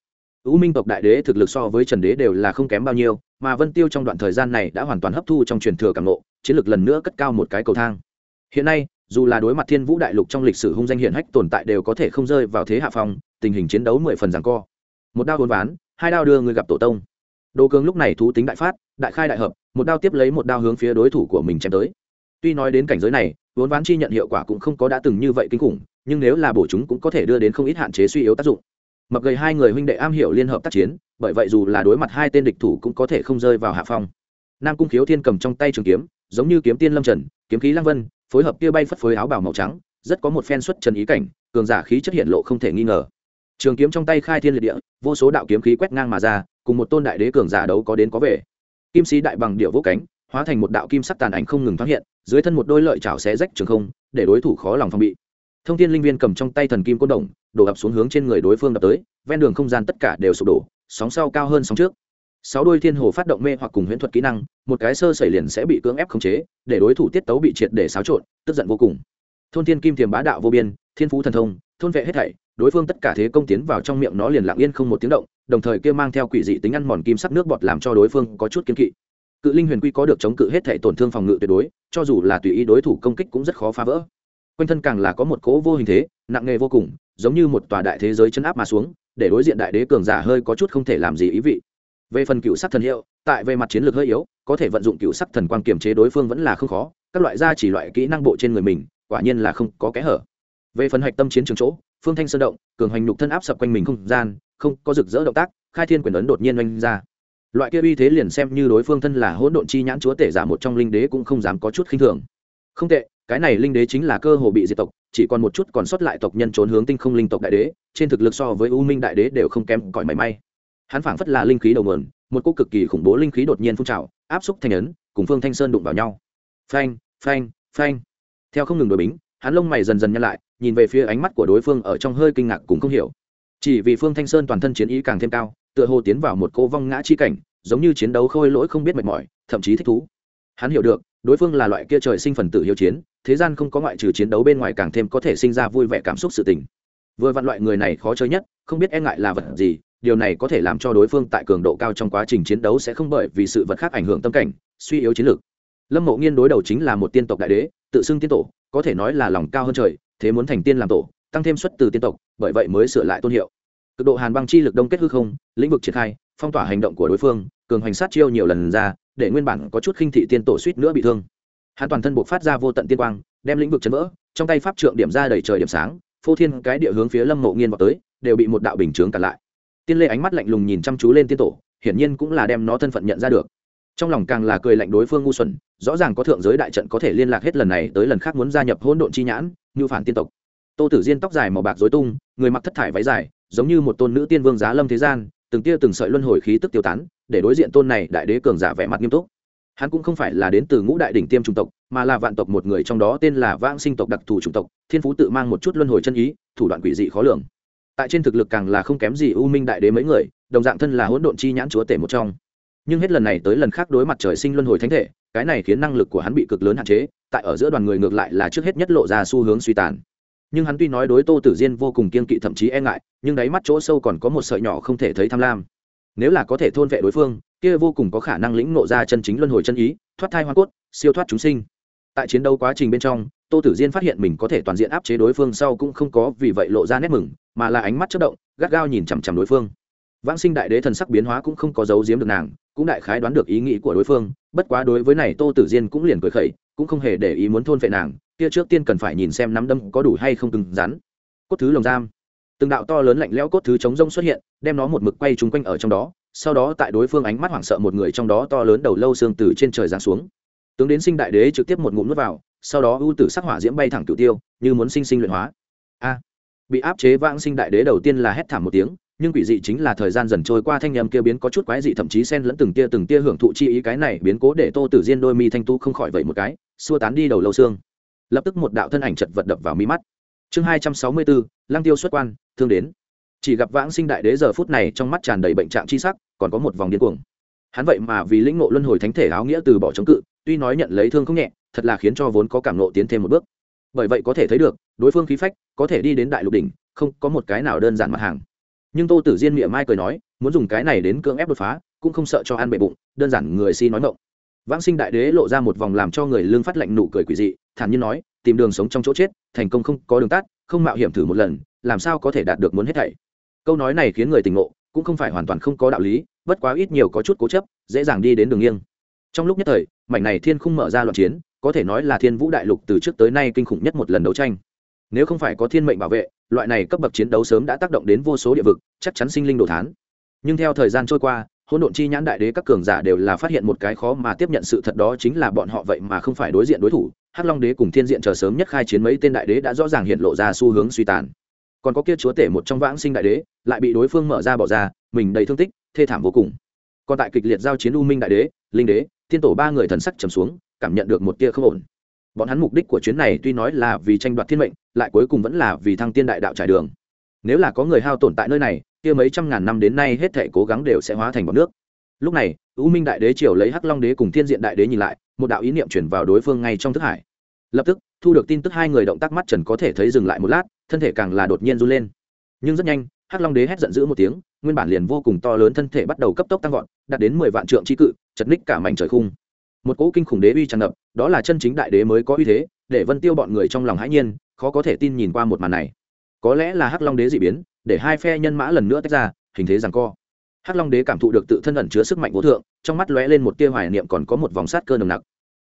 U Minh tộc đại đế thực lực so với Trần đế đều là không kém bao nhiêu, mà Vân Tiêu trong đoạn thời gian này đã hoàn toàn hấp thu trong truyền thừa cảm ngộ, chiến lực lần nữa cất cao một cái cầu thang. Hiện nay, dù là đối mặt Thiên Vũ đại lục trong lịch sử hung danh hiển hách tồn tại đều có thể không rơi vào thế hạ phong, tình hình chiến đấu mười phần giằng co. Một đao vốn ván, hai đao đưa người gặp tổ tông. Đồ Cường lúc này thú tính đại phát, đại khai đại hợp, một đao tiếp lấy một đao hướng phía đối thủ của mình chém tới. Tuy nói đến cảnh giới này, vốn ván chi nhận hiệu quả cũng không có đã từng như vậy kinh khủng, nhưng nếu là bổ chúng cũng có thể đưa đến không ít hạn chế suy yếu tác dụng. Mập gầy hai người huynh đệ am hiểu liên hợp tác chiến, bởi vậy dù là đối mặt hai tên địch thủ cũng có thể không rơi vào hạ phong. Nam cung khiếu thiên cầm trong tay trường kiếm, giống như kiếm tiên lâm trần, kiếm khí lăng vân, phối hợp kia bay phất phới áo bào màu trắng, rất có một phen xuất trần ý cảnh, cường giả khí chất hiện lộ không thể nghi ngờ. Trường kiếm trong tay khai thiên liệt địa, vô số đạo kiếm khí quét ngang mà ra, cùng một tôn đại đế cường giả đấu có đến có về. Kim sĩ đại bằng điệu vỗ cánh, hóa thành một đạo kim sắc tàn ảnh không ngừng thoát hiện, dưới thân một đôi lợi chảo xé rách trường không, để đối thủ khó lòng phòng bị thông thiên linh viên cầm trong tay thần kim côn đồng, đổ ập xuống hướng trên người đối phương đập tới, ven đường không gian tất cả đều sụp đổ, sóng sau cao hơn sóng trước. Sáu đôi thiên hồ phát động mê hoặc cùng huyễn thuật kỹ năng, một cái sơ xảy liền sẽ bị cưỡng ép khống chế, để đối thủ tiết tấu bị triệt để xáo trộn, tức giận vô cùng. Thôn thiên kim thiềm bá đạo vô biên, thiên phú thần thông, thôn vệ hết thảy, đối phương tất cả thế công tiến vào trong miệng nó liền lặng yên không một tiếng động, đồng thời kia mang theo quỷ dị tính ăn mòn kim sắc nước bọt làm cho đối phương có chút kiên kỵ. Cự linh huyền quy có được chống cự hết thảy tổn thương phòng ngự tuyệt đối, cho dù là tùy ý đối thủ công kích cũng rất khó phá vỡ quanh thân càng là có một cỗ vô hình thế, nặng nề vô cùng, giống như một tòa đại thế giới chấn áp mà xuống, để đối diện đại đế cường giả hơi có chút không thể làm gì ý vị. Về phần cựu sắc thần hiệu, tại về mặt chiến lược hơi yếu, có thể vận dụng cựu sắc thần quang kiềm chế đối phương vẫn là không khó, các loại gia chỉ loại kỹ năng bộ trên người mình, quả nhiên là không có kẽ hở. Về phần hạch tâm chiến trường chỗ, phương thanh sơn động, cường hành nhục thân áp sập quanh mình không gian, không có rực rỡ động tác, khai thiên quyền ấn đột nhiên oanh ra. Loại kia uy thế liền xem như đối phương thân là hỗn độn chi nhãn chúa tể giả một trong linh đế cũng không dám có chút khinh thường. Không tệ cái này linh đế chính là cơ hồ bị diệt tộc, chỉ còn một chút còn sót lại tộc nhân trốn hướng tinh không linh tộc đại đế, trên thực lực so với u minh đại đế đều không kém cỏi mảy may. Hắn phảng phất là linh khí đầu nguồn, một cô cực kỳ khủng bố linh khí đột nhiên phun trào, áp xúc thanh ấn, cùng phương thanh sơn đụng vào nhau. Phanh phanh phanh. Theo không ngừng đổi bính, hắn lông mày dần dần nhăn lại, nhìn về phía ánh mắt của đối phương ở trong hơi kinh ngạc cũng không hiểu. Chỉ vì phương thanh sơn toàn thân chiến ý càng thêm cao, tựa hồ tiến vào một cô vong ngã chi cảnh, giống như chiến đấu khôi lỗi không biết mệt mỏi, thậm chí thích thú. Hắn hiểu được, đối phương là loại kia trời sinh phần tử hiếu chiến thế gian không có ngoại trừ chiến đấu bên ngoài càng thêm có thể sinh ra vui vẻ cảm xúc sự tình. Vừa vặn loại người này khó chơi nhất, không biết e ngại là vật gì, điều này có thể làm cho đối phương tại cường độ cao trong quá trình chiến đấu sẽ không bởi vì sự vật khác ảnh hưởng tâm cảnh, suy yếu chiến lược. Lâm mộ nghiên đối đầu chính là một tiên tộc đại đế, tự xưng tiên tổ, có thể nói là lòng cao hơn trời, thế muốn thành tiên làm tổ, tăng thêm xuất từ tiên tộc, bởi vậy mới sửa lại tôn hiệu. Cực độ hàn băng chi lực đông kết hư không, lĩnh vực triển khai, phong tỏa hành động của đối phương, cường hành sát chiêu nhiều lần ra, để nguyên bản có chút khinh thị tiên tổ suýt nữa bị thương hắn toàn thân buộc phát ra vô tận tiên quang, đem lĩnh vực chấn vỡ, trong tay pháp trượng điểm ra đầy trời điểm sáng, phô thiên cái địa hướng phía lâm mộ nghiên vào tới, đều bị một đạo bình chướng cản lại. Tiên lê ánh mắt lạnh lùng nhìn chăm chú lên tiên tổ, hiển nhiên cũng là đem nó thân phận nhận ra được. Trong lòng càng là cười lạnh đối phương ngu xuẩn, rõ ràng có thượng giới đại trận có thể liên lạc hết lần này tới lần khác muốn gia nhập hỗn độn chi nhãn, như phản tiên tộc. Tô tử diên tóc dài màu bạc dối tung, người mặc thất thải váy dài, giống như một tôn nữ tiên vương giá lâm thế gian, từng tia từng sợi luân hồi khí tức tiêu tán, để đối diện tôn này đại đế cường giả vẻ mặt nghiêm túc hắn cũng không phải là đến từ ngũ đại đỉnh tiêm trung tộc, mà là vạn tộc một người trong đó tên là vãng sinh tộc đặc thù chủng tộc, thiên phú tự mang một chút luân hồi chân ý, thủ đoạn quỷ dị khó lường. Tại trên thực lực càng là không kém gì u minh đại đế mấy người, đồng dạng thân là hỗn độn chi nhãn chúa tể một trong. Nhưng hết lần này tới lần khác đối mặt trời sinh luân hồi thánh thể, cái này khiến năng lực của hắn bị cực lớn hạn chế, tại ở giữa đoàn người ngược lại là trước hết nhất lộ ra xu hướng suy tàn. Nhưng hắn tuy nói đối tô tử diên vô cùng kiên kỵ thậm chí e ngại, nhưng đáy mắt chỗ sâu còn có một sợi nhỏ không thể thấy tham lam nếu là có thể thôn vệ đối phương, kia vô cùng có khả năng lĩnh nộ ra chân chính luân hồi chân ý, thoát thai hoa cốt, siêu thoát chúng sinh. Tại chiến đấu quá trình bên trong, tô tử diên phát hiện mình có thể toàn diện áp chế đối phương sau cũng không có vì vậy lộ ra nét mừng, mà là ánh mắt chất động, gắt gao nhìn chằm chằm đối phương. Vãng sinh đại đế thần sắc biến hóa cũng không có giấu giếm được nàng, cũng đại khái đoán được ý nghĩ của đối phương, bất quá đối với này tô tử diên cũng liền cười khẩy, cũng không hề để ý muốn thôn vệ nàng, kia trước tiên cần phải nhìn xem nắm đâm có đủ hay không cứng rắn. Cốt thứ lồng giam từng đạo to lớn lạnh lẽo cốt thứ chống rông xuất hiện, đem nó một mực quay trúng quanh ở trong đó, sau đó tại đối phương ánh mắt hoảng sợ một người trong đó to lớn đầu lâu xương từ trên trời giáng xuống. Tướng đến sinh đại đế trực tiếp một ngụm nuốt vào, sau đó ưu tử sắc hỏa diễm bay thẳng cửu tiêu, như muốn sinh sinh luyện hóa. A! Bị áp chế vãng sinh đại đế đầu tiên là hét thảm một tiếng, nhưng quỷ dị chính là thời gian dần trôi qua thanh nhầm kia biến có chút quái dị, thậm chí xen lẫn từng tia từng tia hưởng thụ chi ý cái này biến cố để tô tử diên đôi mi thanh tu không khỏi vậy một cái, xua tán đi đầu lâu xương. Lập tức một đạo thân ảnh chật vật đập vào mi mắt. Chương hai trăm sáu mươi bốn lăng tiêu xuất quan thương đến. Chỉ gặp vãng sinh đại đế giờ phút này trong mắt tràn đầy bệnh trạng chi sắc, còn có một vòng điên cuồng. Hắn vậy mà vì lĩnh ngộ luân hồi thánh thể áo nghĩa từ bỏ chống cự, tuy nói nhận lấy thương không nhẹ, thật là khiến cho vốn có cảm nộ tiến thêm một bước. Bởi vậy có thể thấy được, đối phương khí phách, có thể đi đến đại lục đỉnh, không có một cái nào đơn giản mặt hàng. Nhưng tô tử diên miệng mai cười nói, muốn dùng cái này đến cưỡng ép đột phá, cũng không sợ cho ăn bệ bụng, đơn giản người si nói ngộng vãng sinh đại đế lộ ra một vòng làm cho người lương phát lạnh nụ cười quỷ dị thản nhiên nói, tìm đường sống trong chỗ chết, thành công không có đường tắt, không mạo hiểm thử một lần, làm sao có thể đạt được muốn hết thảy. Câu nói này khiến người tỉnh ngộ, cũng không phải hoàn toàn không có đạo lý, bất quá ít nhiều có chút cố chấp, dễ dàng đi đến đường nghiêng. Trong lúc nhất thời, mảnh này thiên không mở ra loạn chiến, có thể nói là thiên vũ đại lục từ trước tới nay kinh khủng nhất một lần đấu tranh. Nếu không phải có thiên mệnh bảo vệ, loại này cấp bậc chiến đấu sớm đã tác động đến vô số địa vực, chắc chắn sinh linh đồ thán. Nhưng theo thời gian trôi qua, hỗn độn chi nhãn đại đế các cường giả đều là phát hiện một cái khó mà tiếp nhận sự thật đó chính là bọn họ vậy mà không phải đối diện đối thủ hắc long đế cùng thiên diện chờ sớm nhất khai chiến mấy tên đại đế đã rõ ràng hiện lộ ra xu hướng suy tàn. Còn có kia chúa tể một trong vãng sinh đại đế, lại bị đối phương mở ra bỏ ra, mình đầy thương tích, thê thảm vô cùng. Còn tại kịch liệt giao chiến u minh đại đế, linh đế, thiên tổ ba người thần sắc trầm xuống, cảm nhận được một tia không ổn. Bọn hắn mục đích của chuyến này tuy nói là vì tranh đoạt thiên mệnh, lại cuối cùng vẫn là vì thăng tiên đại đạo trải đường. Nếu là có người hao tổn tại nơi này, kia mấy trăm ngàn năm đến nay hết thể cố gắng đều sẽ hóa thành bọt nước. Lúc này, u minh đại đế triều lấy hắc long đế cùng thiên diện đại đế nhìn lại một đạo ý niệm chuyển vào đối phương ngay trong thức hải. Lập tức, thu được tin tức hai người động tác mắt trần có thể thấy dừng lại một lát, thân thể càng là đột nhiên run lên. Nhưng rất nhanh, hắc long đế hét giận dữ một tiếng, nguyên bản liền vô cùng to lớn thân thể bắt đầu cấp tốc tăng vọt, đạt đến mười vạn trượng trí cự, chật ních cả mảnh trời khung. Một cỗ kinh khủng đế uy tràn ngập, đó là chân chính đại đế mới có uy thế, để vân tiêu bọn người trong lòng hãi nhiên, khó có thể tin nhìn qua một màn này. Có lẽ là hắc long đế dị biến, để hai phe nhân mã lần nữa tách ra, hình thế rằng co hắc long đế cảm thụ được tự thân ẩn chứa sức mạnh vô thượng, trong mắt lóe lên một tia hoài niệm còn có một vòng sát cơ nồng nặc.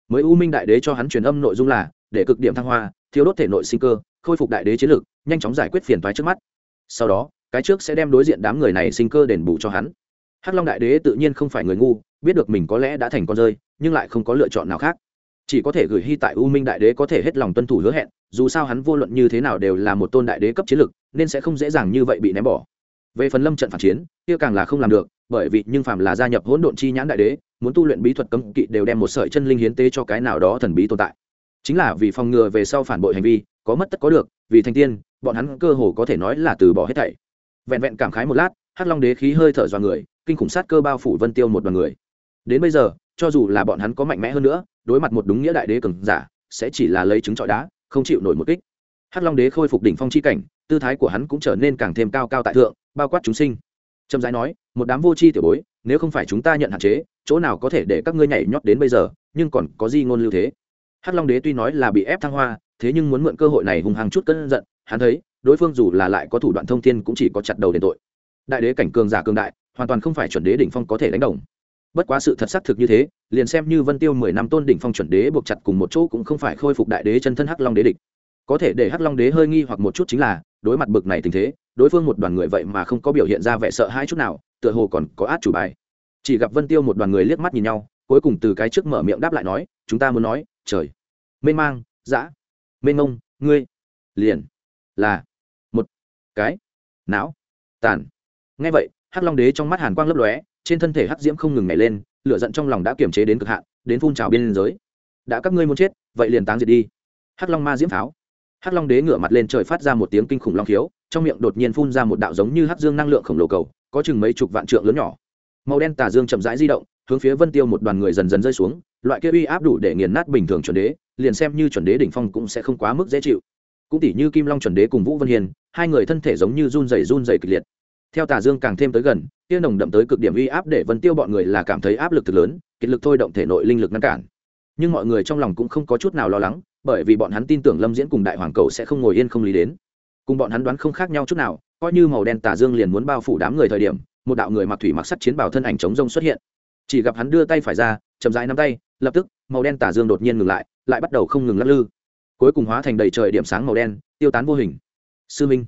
Mới u minh đại đế cho hắn truyền âm nội dung là, để cực điểm thăng hoa thiếu đốt thể nội sinh cơ, khôi phục đại đế chiến lược nhanh chóng giải quyết phiền toái trước mắt. Sau đó, cái trước sẽ đem đối diện đám người này sinh cơ đền bù cho hắn. Hắc long đại đế tự nhiên không phải người ngu, biết được mình có lẽ đã thành con rơi, nhưng lại không có lựa chọn nào khác. Chỉ có thể gửi hy tại u minh đại đế có thể hết lòng tuân thủ hứa hẹn, dù sao hắn vô luận như thế nào đều là một tôn đại đế cấp chiến lực, nên sẽ không dễ dàng như vậy bị ném bỏ về phần lâm trận phản chiến, kia càng là không làm được, bởi vì nhưng phàm là gia nhập hỗn độn chi nhãn đại đế, muốn tu luyện bí thuật cấm kỵ đều đem một sợi chân linh hiến tế cho cái nào đó thần bí tồn tại. Chính là vì phòng ngừa về sau phản bội hành vi, có mất tất có được, vì thành tiên, bọn hắn cơ hồ có thể nói là từ bỏ hết thảy. Vẹn vẹn cảm khái một lát, hắc long đế khí hơi thở dọa người, kinh khủng sát cơ bao phủ vân tiêu một đoàn người. Đến bây giờ, cho dù là bọn hắn có mạnh mẽ hơn nữa, đối mặt một đúng nghĩa đại đế cường giả, sẽ chỉ là lấy trứng trọi đá, không chịu nổi một kích. Hắc long đế khôi phục đỉnh phong chi cảnh, tư thái của hắn cũng trở nên càng thêm cao cao tại thượng bao quát chúng sinh. Trầm rãi nói, một đám vô tri tiểu bối, nếu không phải chúng ta nhận hạn chế, chỗ nào có thể để các ngươi nhảy nhót đến bây giờ, nhưng còn có gì ngôn lưu thế. Hắc long đế tuy nói là bị ép thăng hoa, thế nhưng muốn mượn cơ hội này hùng hàng chút cơn giận, hắn thấy, đối phương dù là lại có thủ đoạn thông thiên cũng chỉ có chặt đầu đền tội. Đại đế cảnh cường giả cường đại, hoàn toàn không phải chuẩn đế đỉnh phong có thể đánh đồng. Bất quá sự thật xác thực như thế, liền xem như vân tiêu mười năm tôn đỉnh phong chuẩn đế buộc chặt cùng một chỗ cũng không phải khôi phục đại đế chân thân hắc long đế địch. Có thể để hắc long đế hơi nghi hoặc một chút chính là, đối mặt bực này tình thế đối phương một đoàn người vậy mà không có biểu hiện ra vẻ sợ hãi chút nào, tựa hồ còn có át chủ bài. Chỉ gặp vân tiêu một đoàn người liếc mắt nhìn nhau, cuối cùng từ cái trước mở miệng đáp lại nói, chúng ta muốn nói, trời, mênh mang, dã, mênh mông, ngươi, liền, là, một, cái, não, tàn. Ngay vậy, hắc long đế trong mắt hàn quang lấp lóe, trên thân thể hắc diễm không ngừng nhảy lên, lửa giận trong lòng đã kiềm chế đến cực hạn, đến phun trào biên giới. Đã các ngươi muốn chết, vậy liền táng diệt đi. Hắc long ma diễm pháo hắc long đế ngửa mặt lên trời phát ra một tiếng kinh khủng long khiếu trong miệng đột nhiên phun ra một đạo giống như hắc dương năng lượng khổng lồ cầu, có chừng mấy chục vạn trượng lớn nhỏ. Màu đen tà dương chậm rãi di động, hướng phía vân tiêu một đoàn người dần dần rơi xuống, loại kia uy áp đủ để nghiền nát bình thường chuẩn đế, liền xem như chuẩn đế đỉnh phong cũng sẽ không quá mức dễ chịu. Cũng tỷ như kim long chuẩn đế cùng vũ vân hiền, hai người thân thể giống như run rẩy run rẩy kịch liệt. Theo tà dương càng thêm tới gần, kia nồng đậm tới cực điểm uy áp để vân tiêu bọn người là cảm thấy áp lực thực lớn kiệt lực thôi động thể nội linh lực ngăn cản. Nhưng mọi người trong lòng cũng không có chút nào lo lắng, bởi vì bọn hắn tin tưởng lâm diễn cùng đại hoàng cầu sẽ không ngồi yên không lý đến cùng bọn hắn đoán không khác nhau chút nào, coi như màu đen tà dương liền muốn bao phủ đám người thời điểm, một đạo người mặc thủy mặc sắt chiến bảo thân ảnh chống rông xuất hiện. Chỉ gặp hắn đưa tay phải ra, chậm rãi nắm tay, lập tức, màu đen tà dương đột nhiên ngừng lại lại bắt đầu không ngừng lắc lư. Cuối cùng hóa thành đầy trời điểm sáng màu đen, tiêu tán vô hình. Sư minh,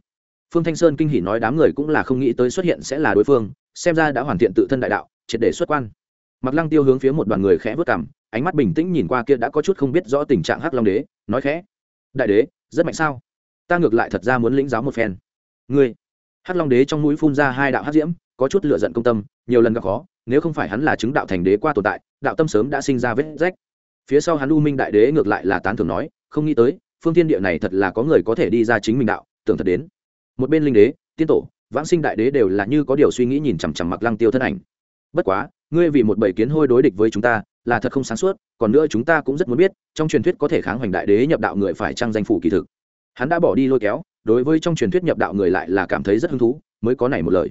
phương thanh sơn kinh hỉ nói đám người cũng là không nghĩ tới xuất hiện sẽ là đối phương, xem ra đã hoàn thiện tự thân đại đạo, triệt để xuất quan. Mặc lăng tiêu hướng phía một đoàn người khẽ vớt cảm ánh mắt bình tĩnh nhìn qua kia đã có chút không biết rõ tình trạng hắc long đế, nói khẽ, đại đế, rất mạnh sao? Ta ngược lại thật ra muốn lĩnh giáo một phen. Ngươi, hắc long đế trong mũi phun ra hai đạo hắc diễm, có chút lựa giận công tâm, nhiều lần gặp khó, nếu không phải hắn là chứng đạo thành đế qua tồn tại, đạo tâm sớm đã sinh ra vết rách. Phía sau hắn u minh đại đế ngược lại là tán thưởng nói, không nghĩ tới, phương thiên địa này thật là có người có thể đi ra chính mình đạo, tưởng thật đến. Một bên linh đế, tiên tổ, vãng sinh đại đế đều là như có điều suy nghĩ nhìn chằm chằm mặc lăng tiêu thân ảnh. Bất quá, ngươi vì một bầy kiến hôi đối địch với chúng ta, là thật không sáng suốt, còn nữa chúng ta cũng rất muốn biết, trong truyền thuyết có thể kháng hoành đại đế nhập đạo người phải trang danh phủ kỳ thực hắn đã bỏ đi lôi kéo, đối với trong truyền thuyết nhập đạo người lại là cảm thấy rất hứng thú, mới có này một lời.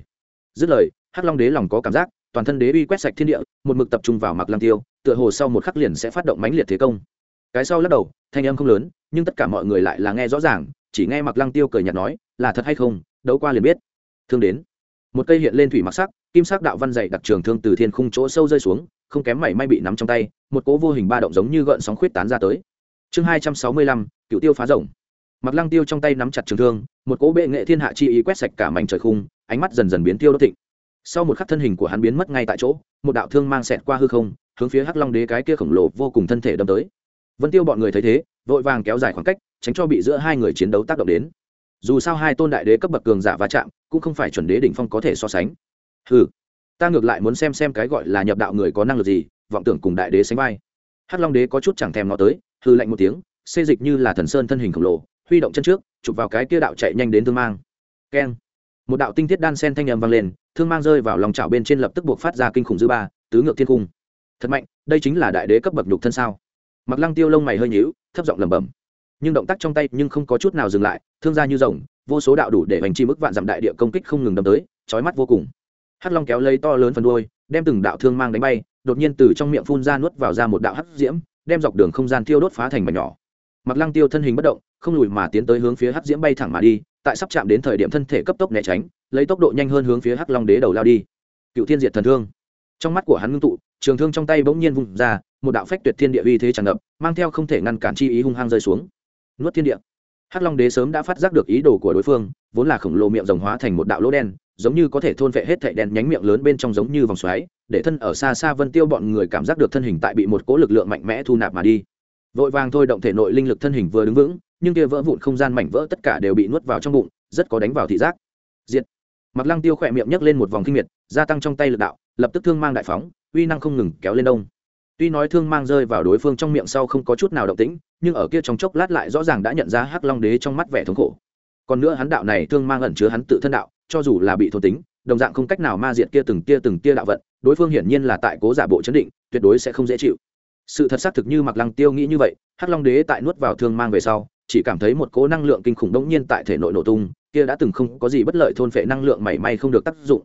Dứt lời, hắc long đế lòng có cảm giác, toàn thân đế uy quét sạch thiên địa, một mực tập trung vào mặc Lang tiêu, tựa hồ sau một khắc liền sẽ phát động mãnh liệt thế công. Cái sau lắc đầu, thanh âm không lớn, nhưng tất cả mọi người lại là nghe rõ ràng, chỉ nghe mặc lăng tiêu cười nhạt nói, là thật hay không, đấu qua liền biết. Thương đến. Một cây hiện lên thủy mặc sắc, kim sắc đạo văn dày đặc trường thương từ thiên khung chỗ sâu rơi xuống, không kém mảy may bị nắm trong tay, một cỗ vô hình ba động giống như gợn sóng khuyết tán ra tới. Chương hai trăm sáu mươi lăm, cựu tiêu phá rồng mặc lăng tiêu trong tay nắm chặt trường thương, một cỗ bệ nghệ thiên hạ chi ý quét sạch cả mảnh trời khung, ánh mắt dần dần biến tiêu đốt thịnh. Sau một khắc thân hình của hắn biến mất ngay tại chỗ, một đạo thương mang xẹt qua hư không, hướng phía hắc long đế cái kia khổng lồ vô cùng thân thể đâm tới. Vân tiêu bọn người thấy thế, vội vàng kéo dài khoảng cách, tránh cho bị giữa hai người chiến đấu tác động đến. Dù sao hai tôn đại đế cấp bậc cường giả va chạm, cũng không phải chuẩn đế đỉnh phong có thể so sánh. Ừ ta ngược lại muốn xem xem cái gọi là nhập đạo người có năng lực gì, vọng tưởng cùng đại đế sánh vai. Hắc long đế có chút chẳng thèm nó tới hư lạnh một tiếng, xê dịch như là thần sơn thân hình khổng lồ huy động chân trước, chụp vào cái kia đạo chạy nhanh đến thương mang. Keng. Một đạo tinh thiết đan sen thanh nhầm vang lên, thương mang rơi vào lòng chảo bên trên lập tức buộc phát ra kinh khủng dư ba, tứ ngược thiên cung. Thật mạnh, đây chính là đại đế cấp bậc nhục thân sao? Mặc lăng tiêu lông mày hơi nhíu, thấp giọng lẩm bẩm. Nhưng động tác trong tay nhưng không có chút nào dừng lại, thương ra như rồng, vô số đạo đủ để hành chi mức vạn dặm đại địa công kích không ngừng đâm tới, chói mắt vô cùng. Hắc long kéo lấy to lớn phần đuôi, đem từng đạo thương mang đánh bay, đột nhiên từ trong miệng phun ra nuốt vào ra một đạo hắc diễm, đem dọc đường không gian tiêu đốt phá thành mảnh nhỏ. Mặc lăng tiêu thân hình bất động không lùi mà tiến tới hướng phía hắc diễm bay thẳng mà đi, tại sắp chạm đến thời điểm thân thể cấp tốc né tránh, lấy tốc độ nhanh hơn hướng phía hắc long đế đầu lao đi. Cựu thiên diệt thần thương. Trong mắt của hắn ngưng tụ, trường thương trong tay bỗng nhiên vung ra, một đạo phách tuyệt thiên địa uy thế tràn ngập, mang theo không thể ngăn cản chi ý hung hăng rơi xuống. Nuốt thiên địa. Hắc long đế sớm đã phát giác được ý đồ của đối phương, vốn là khổng lồ miệng rồng hóa thành một đạo lỗ đen, giống như có thể thôn vệ hết thệ đen nhánh miệng lớn bên trong giống như vòng xoáy, để thân ở xa xa vân tiêu bọn người cảm giác được thân hình tại bị một cỗ lực lượng mạnh mẽ thu nạp mà đi. Vội vàng thôi động thể nội linh lực thân hình vừa đứng vững nhưng kia vỡ vụn không gian mảnh vỡ tất cả đều bị nuốt vào trong bụng, rất có đánh vào thị giác. Diệt. Mặc lăng tiêu khỏe miệng nhấc lên một vòng kinh miệt, gia tăng trong tay lực đạo, lập tức thương mang đại phóng, uy năng không ngừng kéo lên đông. Tuy nói thương mang rơi vào đối phương trong miệng sau không có chút nào động tĩnh, nhưng ở kia trong chốc lát lại rõ ràng đã nhận ra hắc long đế trong mắt vẻ thống khổ. Còn nữa hắn đạo này thương mang ẩn chứa hắn tự thân đạo, cho dù là bị thôn tính, đồng dạng không cách nào ma diệt kia từng tia từng tia đạo vận, đối phương hiển nhiên là tại cố giả bộ chấn định, tuyệt đối sẽ không dễ chịu. Sự thật xác thực như mặc lăng tiêu nghĩ như vậy, hắc long đế tại nuốt vào thương mang về sau chỉ cảm thấy một cỗ năng lượng kinh khủng đống nhiên tại thể nội nổ tung, kia đã từng không có gì bất lợi thôn phệ năng lượng mảy may không được tác dụng.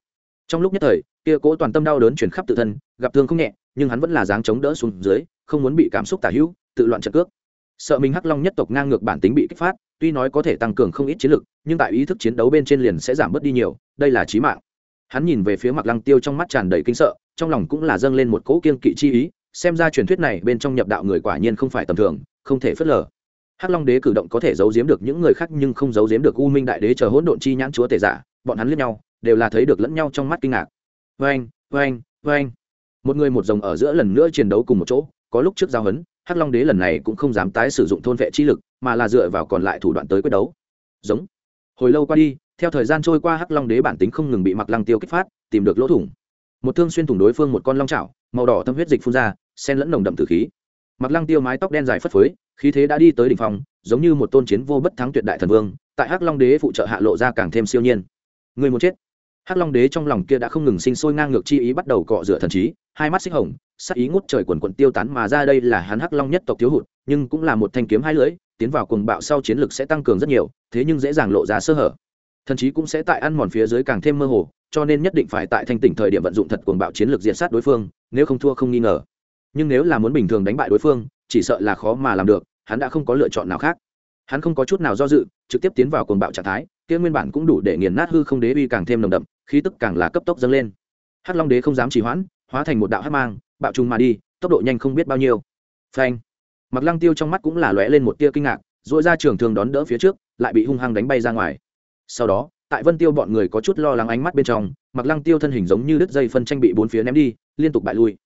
Trong lúc nhất thời, kia cố toàn tâm đau đớn chuyển khắp tự thân, gặp thương không nhẹ, nhưng hắn vẫn là dáng chống đỡ xuống dưới, không muốn bị cảm xúc tả hữu, tự loạn trận cước. Sợ mình hắc long nhất tộc ngang ngược bản tính bị kích phát, tuy nói có thể tăng cường không ít chiến lực, nhưng tại ý thức chiến đấu bên trên liền sẽ giảm bớt đi nhiều, đây là chí mạng. Hắn nhìn về phía Mặc lăng tiêu trong mắt tràn đầy kinh sợ, trong lòng cũng là dâng lên một cỗ kiên kỵ chi ý, xem ra truyền thuyết này bên trong nhập đạo người quả nhiên không phải tầm thường, không thể phớt lờ hắc long đế cử động có thể giấu giếm được những người khác nhưng không giấu giếm được u minh đại đế chờ hỗn độn chi nhãn chúa tể giả, bọn hắn liếc nhau, đều là thấy được lẫn nhau trong mắt kinh ngạc. Vâng vâng vâng một người một rồng ở giữa lần nữa chiến đấu cùng một chỗ, có lúc trước giao hấn, hắc long đế lần này cũng không dám tái sử dụng thôn vệ chi lực, mà là dựa vào còn lại thủ đoạn tới quyết đấu. Giống. Hồi lâu qua đi, theo thời gian trôi qua hắc long đế bản tính không ngừng bị mặc lăng tiêu kích phát, tìm được lỗ thủng. Một thương xuyên thủng đối phương một con long chảo, màu đỏ thâm huyết dịch phun ra sen lẫn nồng đậm tử khí. Mặc lăng tiêu mái tóc đen dài phất phới khí thế đã đi tới đỉnh phòng giống như một tôn chiến vô bất thắng tuyệt đại thần vương, tại hắc long đế phụ trợ hạ lộ ra càng thêm siêu nhiên. Người muốn chết. Hắc long đế trong lòng kia đã không ngừng sinh sôi ngang ngược chi ý bắt đầu cọ rửa thần trí, hai mắt xích hồng, sắc ý ngút trời quần quận tiêu tán mà ra đây là hắn hắc long nhất tộc thiếu hụt, nhưng cũng là một thanh kiếm hai lưỡi, tiến vào cuồng bạo sau chiến lực sẽ tăng cường rất nhiều, thế nhưng dễ dàng lộ ra sơ hở. Thần trí cũng sẽ tại ăn mòn phía dưới càng thêm mơ hồ, cho nên nhất định phải tại thanh tỉnh thời điểm vận dụng thật cuồng bạo chiến lược diện sát đối phương, nếu không thua không nghi ngờ nhưng nếu là muốn bình thường đánh bại đối phương, chỉ sợ là khó mà làm được, hắn đã không có lựa chọn nào khác. Hắn không có chút nào do dự, trực tiếp tiến vào cuồng bạo trạng thái, kia nguyên bản cũng đủ để nghiền nát hư không đế uy càng thêm nồng đậm, khí tức càng là cấp tốc dâng lên. Hắc long đế không dám trì hoãn, hóa thành một đạo hắc mang, bạo trùng mà đi, tốc độ nhanh không biết bao nhiêu. Phanh! Mặc lăng tiêu trong mắt cũng là lóe lên một tia kinh ngạc dội ra trường thường đón đỡ phía trước, lại bị hung hăng đánh bay ra ngoài. Sau đó, tại vân tiêu bọn người có chút lo lắng ánh mắt bên trong mặc lăng tiêu thân hình giống như đứt dây phân tranh bị bốn phía ném đi, liên tục bại lui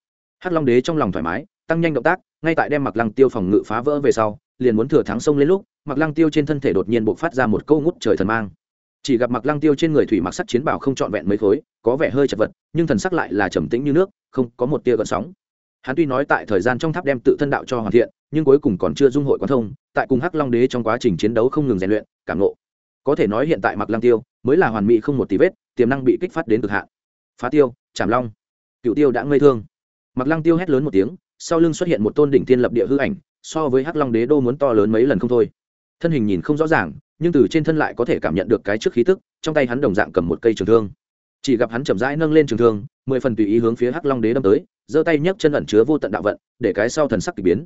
hắc long đế trong lòng thoải mái, tăng nhanh động tác, ngay tại đem mặc lăng tiêu phòng ngự phá vỡ về sau, liền muốn thừa thắng sông lên lúc mặc lăng tiêu trên thân thể đột nhiên bộc phát ra một câu ngút trời thần mang. Chỉ gặp mặc lăng tiêu trên người thủy mặc sắc chiến bảo không trọn vẹn mấy khối, có vẻ hơi chật vật, nhưng thần sắc lại là trầm tĩnh như nước, không có một tia gợn sóng. Hắn tuy nói tại thời gian trong tháp đem tự thân đạo cho hoàn thiện, nhưng cuối cùng còn chưa dung hội quán thông, tại cùng hắc long đế trong quá trình chiến đấu không ngừng rèn luyện, cảm ngộ. có thể nói hiện tại mặc lăng tiêu mới là hoàn mỹ không một tí vết, tiềm năng bị kích phát đến cực hạn. Phá tiêu chảm long cựu tiêu đã ngây thương mặc lăng tiêu hét lớn một tiếng, sau lưng xuất hiện một tôn đỉnh thiên lập địa hư ảnh, so với hắc long đế đô muốn to lớn mấy lần không thôi. Thân hình nhìn không rõ ràng, nhưng từ trên thân lại có thể cảm nhận được cái trước khí tức, trong tay hắn đồng dạng cầm một cây trường thương. Chỉ gặp hắn chậm rãi nâng lên trường thương, mười phần tùy ý hướng phía hắc long đế đâm tới, giơ tay nhấc chân ẩn chứa vô tận đạo vận, để cái sau thần sắc kỳ biến.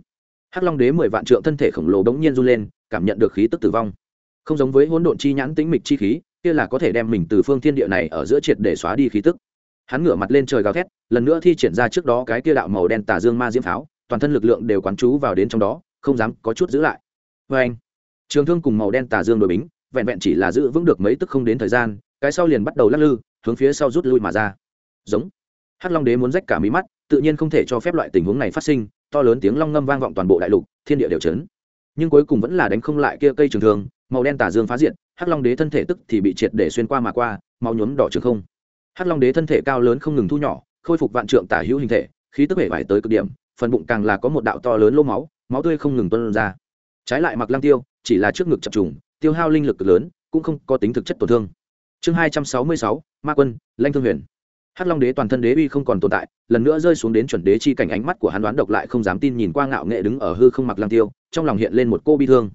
Hắc long đế mười vạn trượng thân thể khổng lồ bỗng nhiên run lên, cảm nhận được khí tức tử vong. Không giống với hỗn độn chi nhãn tĩnh mịch chi khí, kia là có thể đem mình từ phương thiên địa này ở giữa triệt để xóa đi khí tức hắn ngửa mặt lên trời gào thét, lần nữa thi triển ra trước đó cái kia đạo màu đen tà dương ma diễm pháo, toàn thân lực lượng đều quán chú vào đến trong đó, không dám có chút giữ lại. Vê anh, trường thương cùng màu đen tà dương đổi bính, vẹn vẹn chỉ là giữ vững được mấy tức không đến thời gian, cái sau liền bắt đầu lắc lư, hướng phía sau rút lui mà ra. Giống. Hắc long đế muốn rách cả mí mắt, tự nhiên không thể cho phép loại tình huống này phát sinh, to lớn tiếng long ngâm vang vọng toàn bộ đại lục, thiên địa đều chấn. Nhưng cuối cùng vẫn là đánh không lại kia cây trường thương, màu đen tà dương phá diện hắc long đế thân thể tức thì bị triệt để xuyên qua mà qua, máu nhuốm đỏ trường không hắc long đế thân thể cao lớn không ngừng thu nhỏ, khôi phục vạn trượng tả hữu hình thể, khí tức hệ vải tới cực điểm, phần bụng càng là có một đạo to lớn lô máu máu tươi không ngừng tuân ra. Trái lại mặc lăng tiêu, chỉ là trước ngực chập trùng, tiêu hao linh lực lớn, cũng không có tính thực chất tổn thương. Chương hai trăm sáu mươi sáu, ma quân, lanh thương huyền. Hắc long đế toàn thân đế uy không còn tồn tại, lần nữa rơi xuống đến chuẩn đế chi cảnh ánh mắt của hắn đoán độc lại không dám tin nhìn qua ngạo nghệ đứng ở hư không mặc lăng tiêu, trong lòng hiện lên một cô bi thương.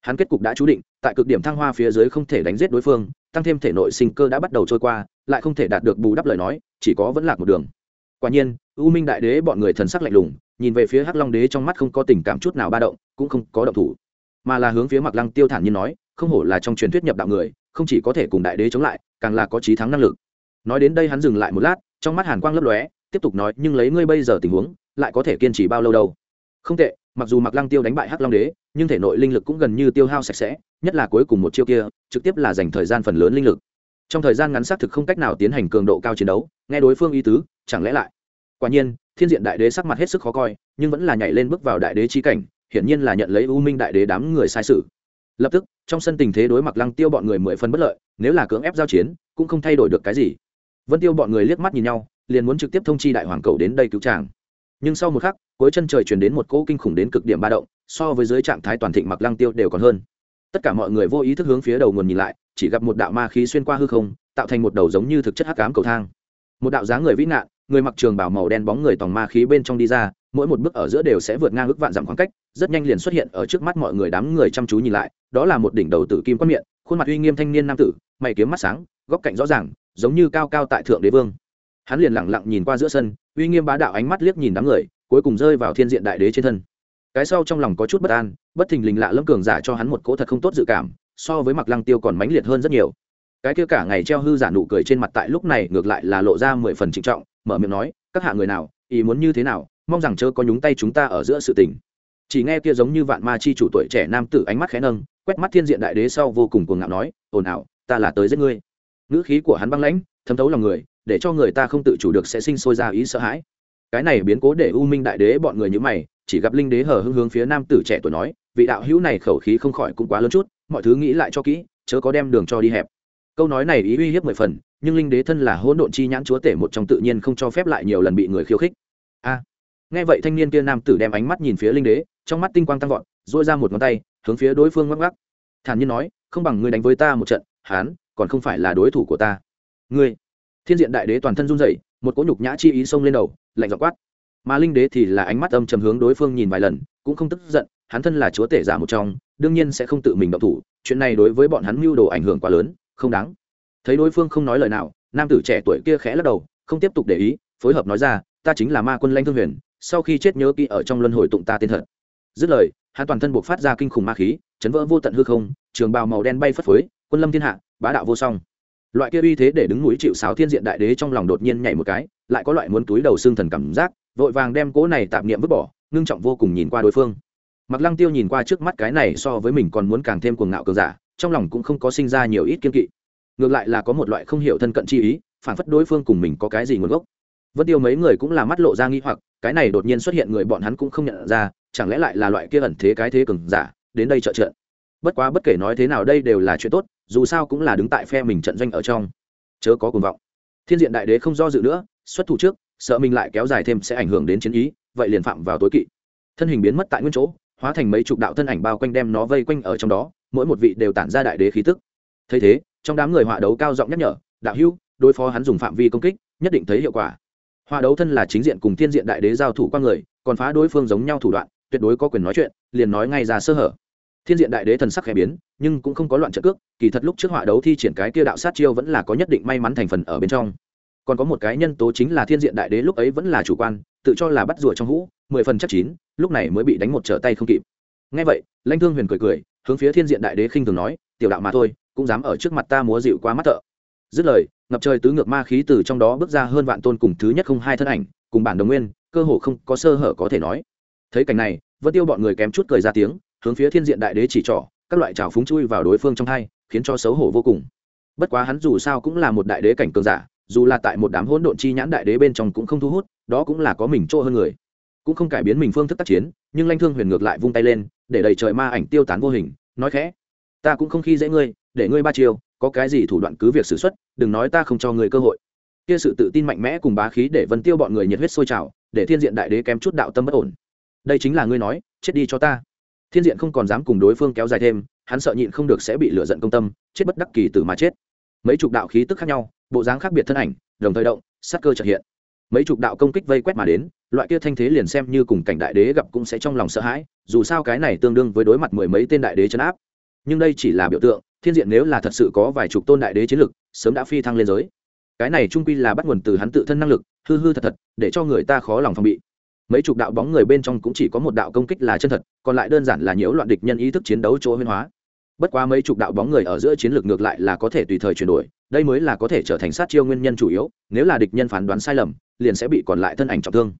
Hắn kết cục đã chú định, tại cực điểm thăng hoa phía dưới không thể đánh giết đối phương tăng thêm thể nội sinh cơ đã bắt đầu trôi qua, lại không thể đạt được bù đắp lời nói, chỉ có vẫn lạc một đường. Quả nhiên, u minh đại đế bọn người thần sắc lạnh lùng, nhìn về phía hắc long đế trong mắt không có tình cảm chút nào ba động, cũng không có động thủ. Mà là hướng phía mặc lăng tiêu thản nhiên nói, không hổ là trong truyền thuyết nhập đạo người, không chỉ có thể cùng đại đế chống lại, càng là có trí thắng năng lực. Nói đến đây hắn dừng lại một lát, trong mắt hàn quang lấp lóe, tiếp tục nói, nhưng lấy ngươi bây giờ tình huống, lại có thể kiên trì bao lâu đâu? Không tệ, mặc dù mặc lăng tiêu đánh bại hắc long đế nhưng thể nội linh lực cũng gần như tiêu hao sạch sẽ, nhất là cuối cùng một chiêu kia, trực tiếp là dành thời gian phần lớn linh lực. Trong thời gian ngắn xác thực không cách nào tiến hành cường độ cao chiến đấu, nghe đối phương ý tứ, chẳng lẽ lại? Quả nhiên, thiên diện đại đế sắc mặt hết sức khó coi, nhưng vẫn là nhảy lên bước vào đại đế chi cảnh, hiển nhiên là nhận lấy u minh đại đế đám người sai sự. Lập tức, trong sân tình thế đối mặt lăng tiêu bọn người mười phân bất lợi, nếu là cưỡng ép giao chiến, cũng không thay đổi được cái gì. Vân tiêu bọn người liếc mắt nhìn nhau, liền muốn trực tiếp thông chi đại hoàng cầu đến đây cứu tràng nhưng sau một khắc cuối chân trời truyền đến một cỗ kinh khủng đến cực điểm ba động, so với dưới trạng thái toàn thịnh mặc lăng tiêu đều còn hơn. Tất cả mọi người vô ý thức hướng phía đầu nguồn nhìn lại, chỉ gặp một đạo ma khí xuyên qua hư không, tạo thành một đầu giống như thực chất hắc cám cầu thang. Một đạo dáng người vĩ nạn, người mặc trường bảo màu đen bóng người tòng ma khí bên trong đi ra, mỗi một bước ở giữa đều sẽ vượt ngang ước vạn dặm khoảng cách, rất nhanh liền xuất hiện ở trước mắt mọi người đám người chăm chú nhìn lại, đó là một đỉnh đầu tử kim quát miệng khuôn mặt uy nghiêm thanh niên nam tử, mày kiếm mắt sáng, góc cạnh rõ ràng, giống như cao cao tại thượng đế vương. Hắn liền lẳng lặng nhìn qua giữa sân, uy nghiêm bá đạo ánh mắt liếc nhìn đám người cuối cùng rơi vào thiên diện đại đế trên thân. Cái sau trong lòng có chút bất an, bất thình lình lạ lâm cường giả cho hắn một cỗ thật không tốt dự cảm, so với mặc lăng tiêu còn mãnh liệt hơn rất nhiều. Cái kia cả ngày treo hư giả nụ cười trên mặt tại lúc này ngược lại là lộ ra mười phần trịnh trọng, mở miệng nói, các hạ người nào, ý muốn như thế nào, mong rằng chớ có nhúng tay chúng ta ở giữa sự tình. Chỉ nghe kia giống như vạn ma chi chủ tuổi trẻ nam tử ánh mắt khẽ nâng, quét mắt thiên diện đại đế sau vô cùng cuồng ngạo nói, ồn ào, ta là tới giết ngươi. Ngữ khí của hắn băng lãnh, thấm thấu lòng người, để cho người ta không tự chủ được sẽ sinh sôi ra ý sợ hãi cái này biến cố để u minh đại đế bọn người như mày, chỉ gặp linh đế hở hưng hướng phía nam tử trẻ tuổi nói, vị đạo hữu này khẩu khí không khỏi cũng quá lớn chút, mọi thứ nghĩ lại cho kỹ, chớ có đem đường cho đi hẹp. Câu nói này ý uy hiếp mười phần, nhưng linh đế thân là hỗn độn chi nhãn chúa tể một trong tự nhiên không cho phép lại nhiều lần bị người khiêu khích. A. Nghe vậy thanh niên kia nam tử đem ánh mắt nhìn phía linh đế, trong mắt tinh quang tăng vọt dội ra một ngón tay, hướng phía đối phương ngắc ngắc thản nhiên nói, không bằng ngươi đánh với ta một trận, hán, còn không phải là đối thủ của ta. Ngươi. Thiên diện đại đế toàn thân run rẩy một cỗ nhục nhã chi ý xông lên đầu, lạnh dọ quát. Mà linh đế thì là ánh mắt âm trầm hướng đối phương nhìn vài lần, cũng không tức giận, hắn thân là chúa tể giả một trong, đương nhiên sẽ không tự mình động thủ, chuyện này đối với bọn hắn mưu đồ ảnh hưởng quá lớn, không đáng. Thấy đối phương không nói lời nào, nam tử trẻ tuổi kia khẽ lắc đầu, không tiếp tục để ý, phối hợp nói ra, ta chính là ma quân lanh thương huyền, sau khi chết nhớ kỹ ở trong luân hồi tụng ta tên thật. Dứt lời, hắn toàn thân buộc phát ra kinh khủng ma khí, chấn vỡ vô tận hư không, trường bào màu đen bay phất phới, quân lâm thiên hạ, bá đạo vô song loại kia uy thế để đứng núi chịu sáo thiên diện đại đế trong lòng đột nhiên nhảy một cái, lại có loại muốn túi đầu xương thần cảm giác, vội vàng đem cỗ này tạp niệm vứt bỏ, ngưng trọng vô cùng nhìn qua đối phương. Mặc lăng tiêu nhìn qua trước mắt cái này so với mình còn muốn càng thêm cuồng ngạo cường giả, trong lòng cũng không có sinh ra nhiều ít kiên kỵ. Ngược lại là có một loại không hiểu thân cận chi ý, phản phất đối phương cùng mình có cái gì nguồn gốc. Vân tiêu mấy người cũng là mắt lộ ra nghi hoặc, cái này đột nhiên xuất hiện người bọn hắn cũng không nhận ra, chẳng lẽ lại là loại kia ẩn thế cái thế cường giả, đến đây trợ trận bất quá bất kể nói thế nào đây đều là chuyện tốt, dù sao cũng là đứng tại phe mình trận doanh ở trong. Chớ có cuồng vọng. Thiên diện đại đế không do dự nữa, xuất thủ trước, sợ mình lại kéo dài thêm sẽ ảnh hưởng đến chiến ý, vậy liền phạm vào tối kỵ. Thân hình biến mất tại nguyên chỗ, hóa thành mấy chục đạo thân ảnh bao quanh đem nó vây quanh ở trong đó, mỗi một vị đều tản ra đại đế khí tức. Thấy thế, trong đám người họa đấu cao giọng nhắc nhở, đạo hữu, đối phó hắn dùng phạm vi công kích, nhất định thấy hiệu quả. Họa đấu thân là chính diện cùng thiên diện đại đế giao thủ qua người, còn phá đối phương giống nhau thủ đoạn, tuyệt đối có quyền nói chuyện, liền nói ngay ra sơ hở thiên diện đại đế thần sắc khẽ biến, nhưng cũng không có loạn trợ cước, kỳ thật lúc trước họa đấu thi triển cái kia đạo sát chiêu vẫn là có nhất định may mắn thành phần ở bên trong. Còn có một cái nhân tố chính là thiên diện đại đế lúc ấy vẫn là chủ quan, tự cho là bắt rùa trong hũ, mười phần chắc chín, lúc này mới bị đánh một trở tay không kịp. Ngay vậy, lãnh thương huyền cười cười, hướng phía thiên diện đại đế khinh thường nói, tiểu đạo mà thôi, cũng dám ở trước mặt ta múa dịu quá mắt thợ. Dứt lời, ngập trời tứ ngược ma khí từ trong đó bước ra hơn vạn tôn cùng thứ nhất không hai thân ảnh, cùng bản đồng nguyên, cơ hồ không có sơ hở có thể nói. Thấy cảnh này, vân tiêu bọn người kém chút cười ra tiếng hướng phía thiên diện đại đế chỉ trỏ, các loại trào phúng chui vào đối phương trong hai, khiến cho xấu hổ vô cùng. Bất quá hắn dù sao cũng là một đại đế cảnh cường giả, dù là tại một đám hỗn độn chi nhãn đại đế bên trong cũng không thu hút, đó cũng là có mình chỗ hơn người. Cũng không cải biến mình phương thức tác chiến, nhưng lanh thương huyền ngược lại vung tay lên, để đầy trời ma ảnh tiêu tán vô hình, nói khẽ, ta cũng không khi dễ ngươi, để ngươi ba chiều có cái gì thủ đoạn cứ việc xử xuất, đừng nói ta không cho ngươi cơ hội. Kia sự tự tin mạnh mẽ cùng bá khí để vân tiêu bọn người nhiệt huyết sôi trào, để thiên diện đại đế kém chút đạo tâm bất ổn. Đây chính là ngươi nói, chết đi cho ta thiên diện không còn dám cùng đối phương kéo dài thêm, hắn sợ nhịn không được sẽ bị lửa giận công tâm, chết bất đắc kỳ tử mà chết. Mấy chục đạo khí tức khác nhau, bộ dáng khác biệt thân ảnh, đồng thời động sắc cơ trợ hiện. Mấy chục đạo công kích vây quét mà đến, loại kia thanh thế liền xem như cùng cảnh đại đế gặp cũng sẽ trong lòng sợ hãi, dù sao cái này tương đương với đối mặt mười mấy tên đại đế chấn áp. Nhưng đây chỉ là biểu tượng, thiên diện nếu là thật sự có vài chục tôn đại đế chiến lực, sớm đã phi thăng lên giới. Cái này trung quy là bắt nguồn từ hắn tự thân năng lực, hư hư thật thật, để cho người ta khó lòng phòng bị mấy chục đạo bóng người bên trong cũng chỉ có một đạo công kích là chân thật, còn lại đơn giản là nhiễu loạn địch nhân ý thức chiến đấu chỗ huyên hóa. Bất quá mấy chục đạo bóng người ở giữa chiến lược ngược lại là có thể tùy thời chuyển đổi, đây mới là có thể trở thành sát chiêu nguyên nhân chủ yếu, nếu là địch nhân phán đoán sai lầm, liền sẽ bị còn lại thân ảnh trọng thương.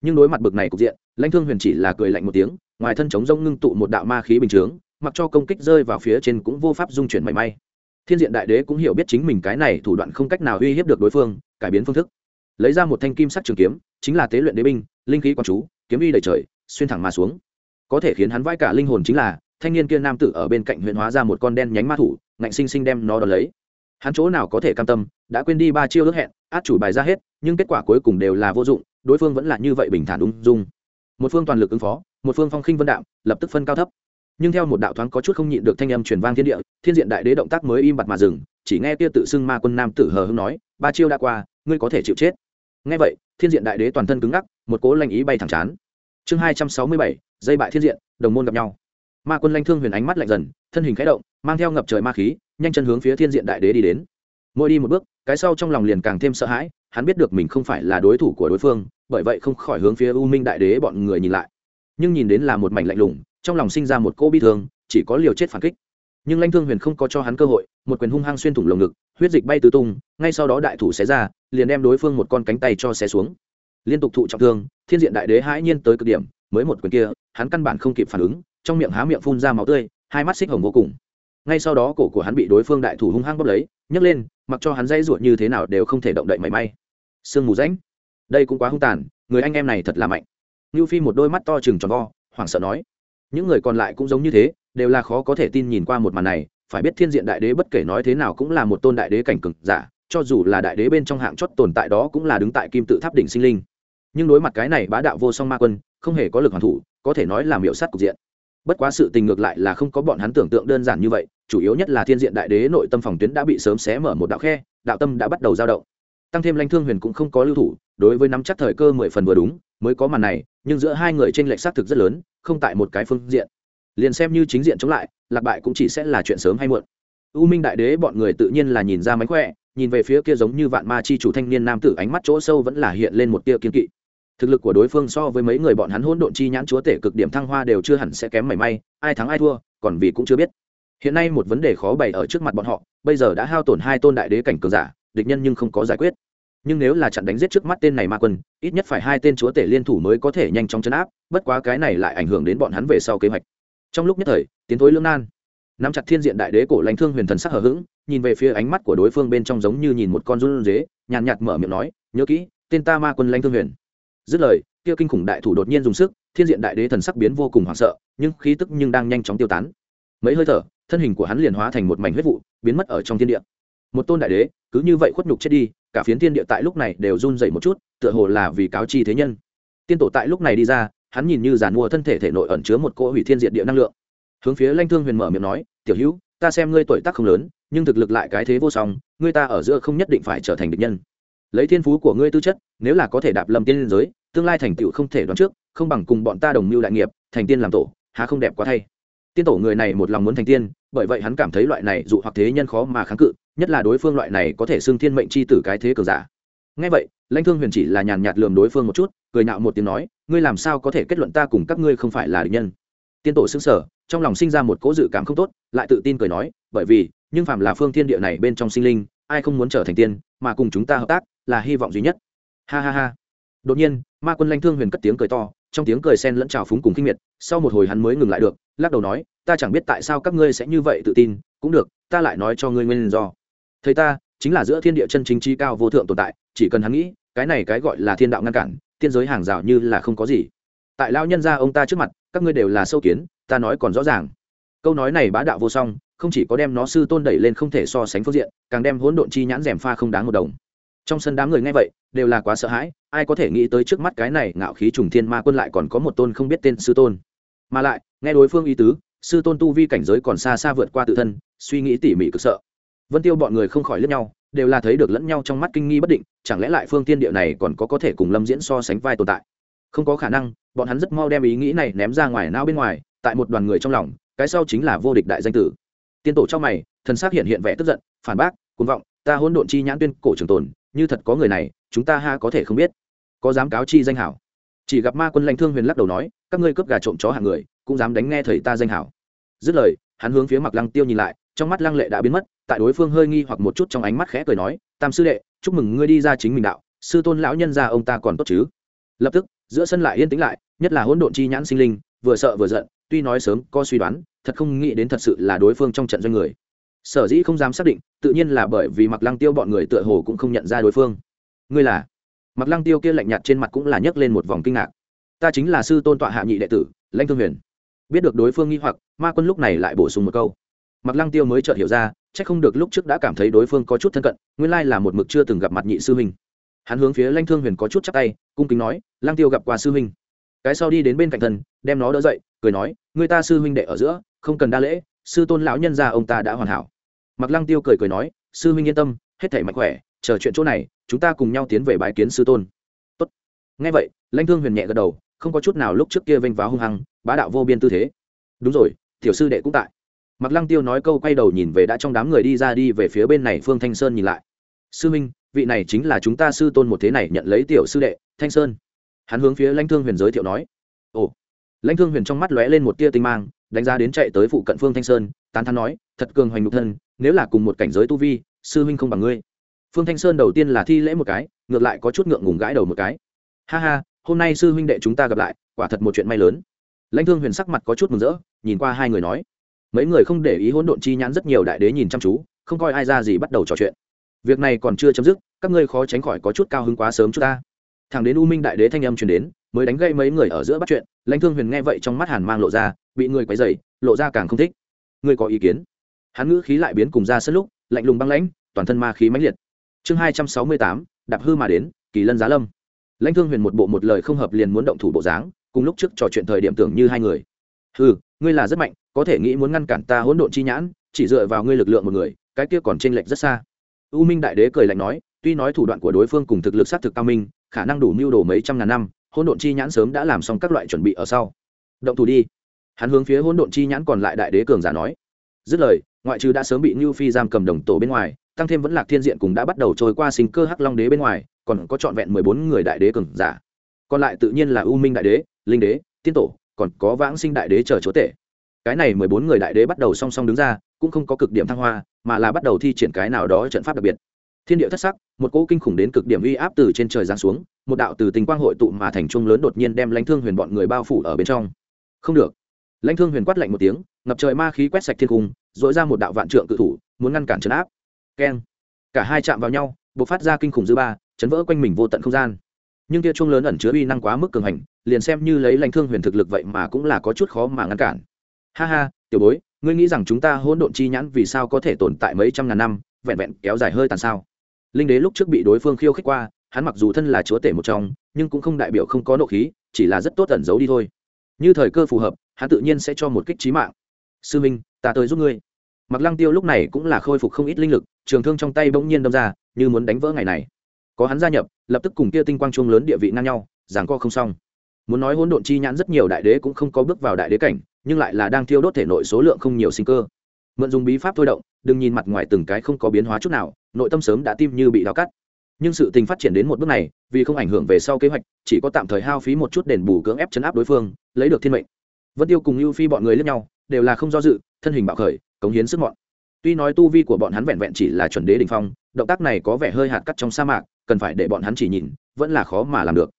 Nhưng đối mặt bực này cục diện, lãnh thương huyền chỉ là cười lạnh một tiếng, ngoài thân chống rông ngưng tụ một đạo ma khí bình chướng, mặc cho công kích rơi vào phía trên cũng vô pháp dung chuyển mảy may. Thiên diện đại đế cũng hiểu biết chính mình cái này thủ đoạn không cách nào uy hiếp được đối phương, cải biến phương thức. Lấy ra một thanh kim sắc trường kiếm, chính là tế luyện đế binh linh khí quán chú, kiếm y đầy trời, xuyên thẳng mà xuống. Có thể khiến hắn vai cả linh hồn chính là, thanh niên kia nam tử ở bên cạnh huyện hóa ra một con đen nhánh ma thủ, ngạnh sinh sinh đem nó đ lấy. Hắn chỗ nào có thể cam tâm, đã quên đi ba chiêu ước hẹn, át chủ bài ra hết, nhưng kết quả cuối cùng đều là vô dụng, đối phương vẫn là như vậy bình thản ung dung. Một phương toàn lực ứng phó, một phương phong khinh vân đạm, lập tức phân cao thấp. Nhưng theo một đạo thoáng có chút không nhịn được thanh âm truyền vang thiên địa, thiên diện đại đế động tác mới im bặt mà dừng, chỉ nghe kia tự xưng ma quân nam tử hờ hưng nói, ba chiêu đã qua, ngươi có thể chịu chết. Nghe vậy, thiên diện đại đế toàn thân cứng ngắc một cố lanh ý bay thẳng chán. Chương hai trăm sáu mươi bảy, dây bại thiên diện, đồng môn gặp nhau. Ma quân lanh thương huyền ánh mắt lạnh dần, thân hình khẽ động, mang theo ngập trời ma khí, nhanh chân hướng phía thiên diện đại đế đi đến. Mỗi đi một bước, cái sau trong lòng liền càng thêm sợ hãi, hắn biết được mình không phải là đối thủ của đối phương, bởi vậy không khỏi hướng phía u minh đại đế bọn người nhìn lại. Nhưng nhìn đến là một mảnh lạnh lùng, trong lòng sinh ra một cô bi thương, chỉ có liều chết phản kích. Nhưng lanh thương huyền không có cho hắn cơ hội, một quyền hung hăng xuyên thủng lồng ngực, huyết dịch bay tứ tung, ngay sau đó đại thủ xé ra, liền đem đối phương một con cánh tay cho xé xuống liên tục thụ trọng thương, thiên diện đại đế hãi nhiên tới cực điểm, mới một quyền kia, hắn căn bản không kịp phản ứng, trong miệng há miệng phun ra máu tươi, hai mắt xích hồng vô cùng. Ngay sau đó cổ của hắn bị đối phương đại thủ hung hăng bóp lấy, nhấc lên, mặc cho hắn dây ruột như thế nào đều không thể động đậy mảy may. Sương mù rãnh. Đây cũng quá hung tàn, người anh em này thật là mạnh. Như phi một đôi mắt to chừng tròn vo, hoảng sợ nói. Những người còn lại cũng giống như thế, đều là khó có thể tin nhìn qua một màn này, phải biết thiên diện đại đế bất kể nói thế nào cũng là một tôn đại đế cảnh cực giả cho dù là đại đế bên trong hạng chót tồn tại đó cũng là đứng tại kim tự tháp đỉnh sinh linh. Nhưng đối mặt cái này bá đạo vô song ma quân, không hề có lực hoàn thủ, có thể nói là miểu sát cục diện. Bất quá sự tình ngược lại là không có bọn hắn tưởng tượng đơn giản như vậy, chủ yếu nhất là thiên diện đại đế nội tâm phòng tuyến đã bị sớm xé mở một đạo khe, đạo tâm đã bắt đầu dao động. Tăng thêm lãnh thương huyền cũng không có lưu thủ, đối với nắm chắc thời cơ mười phần vừa đúng, mới có màn này, nhưng giữa hai người trên lệch xác thực rất lớn, không tại một cái phương diện. Liền xem như chính diện chống lại, lạc bại cũng chỉ sẽ là chuyện sớm hay muộn. U minh đại đế bọn người tự nhiên là nhìn ra mánh khỏe nhìn về phía kia giống như vạn ma chi chủ thanh niên nam tử, ánh mắt chỗ sâu vẫn là hiện lên một tia kiên kỵ. Thực lực của đối phương so với mấy người bọn hắn hỗn độn chi nhãn chúa tể cực điểm thăng hoa đều chưa hẳn sẽ kém mảy may, ai thắng ai thua, còn vì cũng chưa biết. Hiện nay một vấn đề khó bày ở trước mặt bọn họ, bây giờ đã hao tổn hai tôn đại đế cảnh cường giả, địch nhân nhưng không có giải quyết. Nhưng nếu là chặn đánh giết trước mắt tên này ma quân, ít nhất phải hai tên chúa tể liên thủ mới có thể nhanh chóng chấn áp, bất quá cái này lại ảnh hưởng đến bọn hắn về sau kế hoạch. Trong lúc nhất thời, tiến thối lưỡng nan. Nắm chặt thiên diện đại đế cổ lãnh thương huyền thần sắc hờ hững nhìn về phía ánh mắt của đối phương bên trong giống như nhìn một con run dế, nhàn nhạt mở miệng nói, nhớ kỹ, tên ta ma quân lãnh thương huyền. Dứt lời, kia kinh khủng đại thủ đột nhiên dùng sức, thiên diện đại đế thần sắc biến vô cùng hoảng sợ, nhưng khí tức nhưng đang nhanh chóng tiêu tán. Mấy hơi thở, thân hình của hắn liền hóa thành một mảnh huyết vụ, biến mất ở trong thiên địa. Một tôn đại đế, cứ như vậy khuất nhục chết đi, cả phiến thiên địa tại lúc này đều run dậy một chút, tựa hồ là vì cáo chi thế nhân. Tiên tổ tại lúc này đi ra, hắn nhìn như giàn mua thân thể thể nội ẩn chứa một cỗ hủy thiên diện địa năng lượng. Hướng phía lanh thương huyền mở miệng nói, tiểu hữu, ta xem ngươi tuổi tác không lớn nhưng thực lực lại cái thế vô song, ngươi ta ở giữa không nhất định phải trở thành địch nhân. Lấy thiên phú của ngươi tư chất, nếu là có thể đạp lâm tiên liên giới, tương lai thành tựu không thể đoán trước, không bằng cùng bọn ta đồng mưu đại nghiệp, thành tiên làm tổ, há không đẹp quá thay. Tiên tổ người này một lòng muốn thành tiên, bởi vậy hắn cảm thấy loại này dụ hoặc thế nhân khó mà kháng cự, nhất là đối phương loại này có thể xưng thiên mệnh c h i tử cái thế cường giả. Ngay vậy, lãnh thương huyền chỉ là nhàn nhạt lườm đối phương một chút, cười nạo một tiếng nói, ngươi làm sao có thể kết luận ta cùng các ngươi không phải là địch nhân? Tiên tổ xứng sở trong lòng sinh ra một cố dự cảm không tốt, lại tự tin cười nói, bởi vì nhưng phạm là phương thiên địa này bên trong sinh linh, ai không muốn trở thành tiên, mà cùng chúng ta hợp tác là hy vọng duy nhất. Ha ha ha. Đột nhiên, ma quân lanh thương huyền cất tiếng cười to, trong tiếng cười sen lẫn trào phúng cùng kinh miệt, sau một hồi hắn mới ngừng lại được, lắc đầu nói, ta chẳng biết tại sao các ngươi sẽ như vậy tự tin, cũng được, ta lại nói cho ngươi nguyên do. Thấy ta, chính là giữa thiên địa chân chính chi cao vô thượng tồn tại, chỉ cần hắn nghĩ, cái này cái gọi là thiên đạo ngăn cản, tiên giới hàng rào như là không có gì. Tại lao nhân gia ông ta trước mặt, các ngươi đều là sâu kiến, ta nói còn rõ ràng. Câu nói này bá đạo vô song không chỉ có đem nó sư tôn đẩy lên không thể so sánh phương diện, càng đem hỗn độn chi nhãn rèm pha không đáng một đồng. Trong sân đám người nghe vậy, đều là quá sợ hãi, ai có thể nghĩ tới trước mắt cái này ngạo khí trùng thiên ma quân lại còn có một tôn không biết tên sư tôn. Mà lại, nghe đối phương ý tứ, sư tôn tu vi cảnh giới còn xa xa vượt qua tự thân, suy nghĩ tỉ mỉ cực sợ. Vân tiêu bọn người không khỏi lẫn nhau, đều là thấy được lẫn nhau trong mắt kinh nghi bất định, chẳng lẽ lại phương tiên địa này còn có có thể cùng lâm diễn so sánh vai tồn tại? Không có khả năng, bọn hắn rất mau đem ý nghĩ này ném ra ngoài não bên ngoài, tại một đoàn người trong lòng, cái sau chính là vô địch đại danh tử tiên tổ trong mày, thần xác hiện hiện vẻ tức giận, phản bác, cuồng vọng, ta hỗn độn chi nhãn tuyên cổ trường tồn, như thật có người này, chúng ta ha có thể không biết. Có dám cáo chi danh hảo. Chỉ gặp ma quân lãnh thương huyền lắc đầu nói, các ngươi cướp gà trộm chó hàng người, cũng dám đánh nghe thầy ta danh hảo. Dứt lời, hắn hướng phía mặc lăng tiêu nhìn lại, trong mắt lăng lệ đã biến mất, tại đối phương hơi nghi hoặc một chút trong ánh mắt khẽ cười nói, tam sư đệ, chúc mừng ngươi đi ra chính mình đạo, sư tôn lão nhân ra ông ta còn tốt chứ? Lập tức, giữa sân lại yên tĩnh lại, nhất là hỗn độn chi nhãn sinh linh, vừa sợ vừa giận, tuy nói sớm có suy đoán thật không nghĩ đến thật sự là đối phương trong trận doanh người. Sở dĩ không dám xác định, tự nhiên là bởi vì mặc lăng tiêu bọn người tựa hồ cũng không nhận ra đối phương. Ngươi là? Mặc lăng tiêu kia lạnh nhạt trên mặt cũng là nhấc lên một vòng kinh ngạc. Ta chính là sư tôn tọa hạ nhị đệ tử, lãnh thương huyền. Biết được đối phương nghi hoặc, ma quân lúc này lại bổ sung một câu. Mặc lăng tiêu mới chợt hiểu ra c h ắ c không được lúc trước đã cảm thấy đối phương có chút thân cận, nguyên lai là một mực chưa từng gặp mặt nhị sư huynh. Hắn hướng phía lanh thương huyền có chút chắc tay, cung kính nói, lăng tiêu gặp qua sư huynh. Cái sau đi đến bên cạnh thân đem nó đỡ dậy, cười nói, người ta sư huynh đệ ở giữa không cần đa lễ, sư tôn lão nhân ra ông ta đã hoàn hảo. Mặc lăng tiêu cười cười nói, sư huynh yên tâm, hết thể mạnh khỏe, chờ chuyện chỗ này, chúng ta cùng nhau tiến về bái kiến sư tôn. Tốt. ngay vậy, lãnh thương huyền nhẹ gật đầu, không có chút nào lúc trước kia vênh váo hung hăng, bá đạo vô biên tư thế. Đúng rồi, tiểu sư đệ cũng tại. Mặc lăng tiêu nói câu quay đầu nhìn về đã trong đám người đi ra đi về phía bên này phương thanh sơn nhìn lại. Sư minh vị này chính là chúng ta sư tôn một thế này nhận lấy tiểu sư đệ, thanh sơn. Hắn hướng phía lãnh thương huyền giới thiệu nói. Ồ. Lãnh thương huyền trong mắt lóe lên một tia tinh mang đánh giá đến chạy tới phụ cận phương thanh sơn, tán thán nói, thật cường hoành nhục thân, nếu là cùng một cảnh giới tu vi, sư huynh không bằng ngươi. Phương thanh sơn đầu tiên là thi lễ một cái, ngược lại có chút ngượng ngùng gãi đầu một cái. Ha ha, hôm nay sư huynh đệ chúng ta gặp lại, quả thật một chuyện may lớn. Lãnh thương huyền sắc mặt có chút mừng rỡ, nhìn qua hai người nói. Mấy người không để ý hỗn độn chi nhãn rất nhiều đại đế nhìn chăm chú, không coi ai ra gì bắt đầu trò chuyện. Việc này còn chưa chấm dứt, các ngươi khó tránh khỏi có chút cao hứng quá sớm chúng ta. Thằng đến u minh đại đế thanh âm truyền đến, mới đánh gây mấy người ở giữa bắt chuyện lãnh thương huyền nghe vậy trong mắt hàn mang lộ ra, bị người quấy dày lộ ra càng không thích. Ngươi có ý kiến? Hắn ngữ khí lại biến cùng ra sân lúc, lạnh lùng băng lãnh, toàn thân ma khí mãnh liệt. Chương hai trăm sáu mươi tám, đạp hư mà đến, kỳ lân giá lâm. Lãnh thương huyền một bộ một lời không hợp liền muốn động thủ bộ dáng, cùng lúc trước trò chuyện thời điểm tưởng như hai người. Ừ ngươi là rất mạnh, có thể nghĩ muốn ngăn cản ta hỗn độn chi nhãn, chỉ dựa vào ngươi lực lượng một người, cái kia còn chênh lệch rất xa. U minh đại đế cười lạnh nói, tuy nói thủ đoạn của đối phương cùng thực lực sát thực cao minh, khả năng đủ mưu đồ mấy trăm ngàn năm hỗn độn chi nhãn sớm đã làm xong các loại chuẩn bị ở sau động thủ đi hắn hướng phía hỗn độn chi nhãn còn lại đại đế cường giả nói dứt lời ngoại trừ đã sớm bị Nưu Phi giam cầm đồng tổ bên ngoài, tăng thêm vẫn lạc thiên diện cùng đã bắt đầu trôi qua sinh cơ hắc long đế bên ngoài, còn có trọn vẹn mười bốn người đại đế cường giả. Còn lại tự nhiên là U Minh đại đế, Linh đế, Tiên tổ, còn có Vãng Sinh đại đế chờ chúa tể. Cái này mười bốn người đại đế bắt đầu song song đứng ra, cũng không có cực điểm thăng hoa, mà là bắt đầu thi triển cái nào đó trận pháp đặc biệt. Thiên địa thất sắc, một cỗ kinh khủng đến cực điểm uy áp từ trên trời giáng xuống, một đạo từ tình quang hội tụ mà thành trung lớn đột nhiên đem Lãnh Thương Huyền bọn người bao phủ ở bên trong. Không được. Lãnh Thương Huyền quát lạnh một tiếng, ngập trời ma khí quét sạch thiên cung, dội ra một đạo vạn trượng cự thủ muốn ngăn cản chấn áp. Keng. Cả hai chạm vào nhau b ộ c phát ra kinh khủng dư ba chấn vỡ quanh mình vô tận không gian. Nhưng kia chuông lớn ẩn chứa uy năng quá mức cường hành liền xem như lấy lãnh thương huyền thực lực vậy mà cũng là có chút khó mà ngăn cản. Ha ha tiểu bối ngươi nghĩ rằng chúng ta hỗn độn chi nhãn vì sao có thể tồn tại mấy trăm ngàn năm vẹn vẹn kéo dài hơi tàn sao? Linh đế lúc trước bị đối phương khiêu khích qua, hắn mặc dù thân là chúa tể một trong, nhưng cũng không đại biểu không có nộ khí, chỉ là rất tốt ẩn giấu đi thôi. Như thời cơ phù hợp, hắn tự nhiên sẽ cho một kích trí mạng. Sư minh, ta tới giúp ngươi. Mặc lăng tiêu lúc này cũng là khôi phục không ít linh lực, trường thương trong tay bỗng nhiên đâm ra, như muốn đánh vỡ ngày này. Có hắn gia nhập, lập tức cùng kia tinh quang chuông lớn địa vị ngang nhau giảng co không xong. Muốn nói hỗn độn chi nhãn rất nhiều đại đế cũng không có bước vào đại đế cảnh, nhưng lại là đang thiêu đốt thể nội số lượng không nhiều sinh cơ. Mượn dùng bí pháp thôi động, đừng nhìn mặt ngoài từng cái không có biến hóa chút nào nội tâm sớm đã tim như bị đau cắt. Nhưng sự tình phát triển đến một bước này, vì không ảnh hưởng về sau kế hoạch, chỉ có tạm thời hao phí một chút đền bù cưỡng ép chấn áp đối phương, lấy được thiên mệnh. Vân tiêu cùng lưu phi bọn người lẫn nhau, đều là không do dự, thân hình bạo khởi, cống hiến sức mọn. Tuy nói tu vi của bọn hắn vẹn vẹn chỉ là chuẩn đế đình phong, động tác này có vẻ hơi hạt cắt trong sa mạc, cần phải để bọn hắn chỉ nhìn, vẫn là khó mà làm được.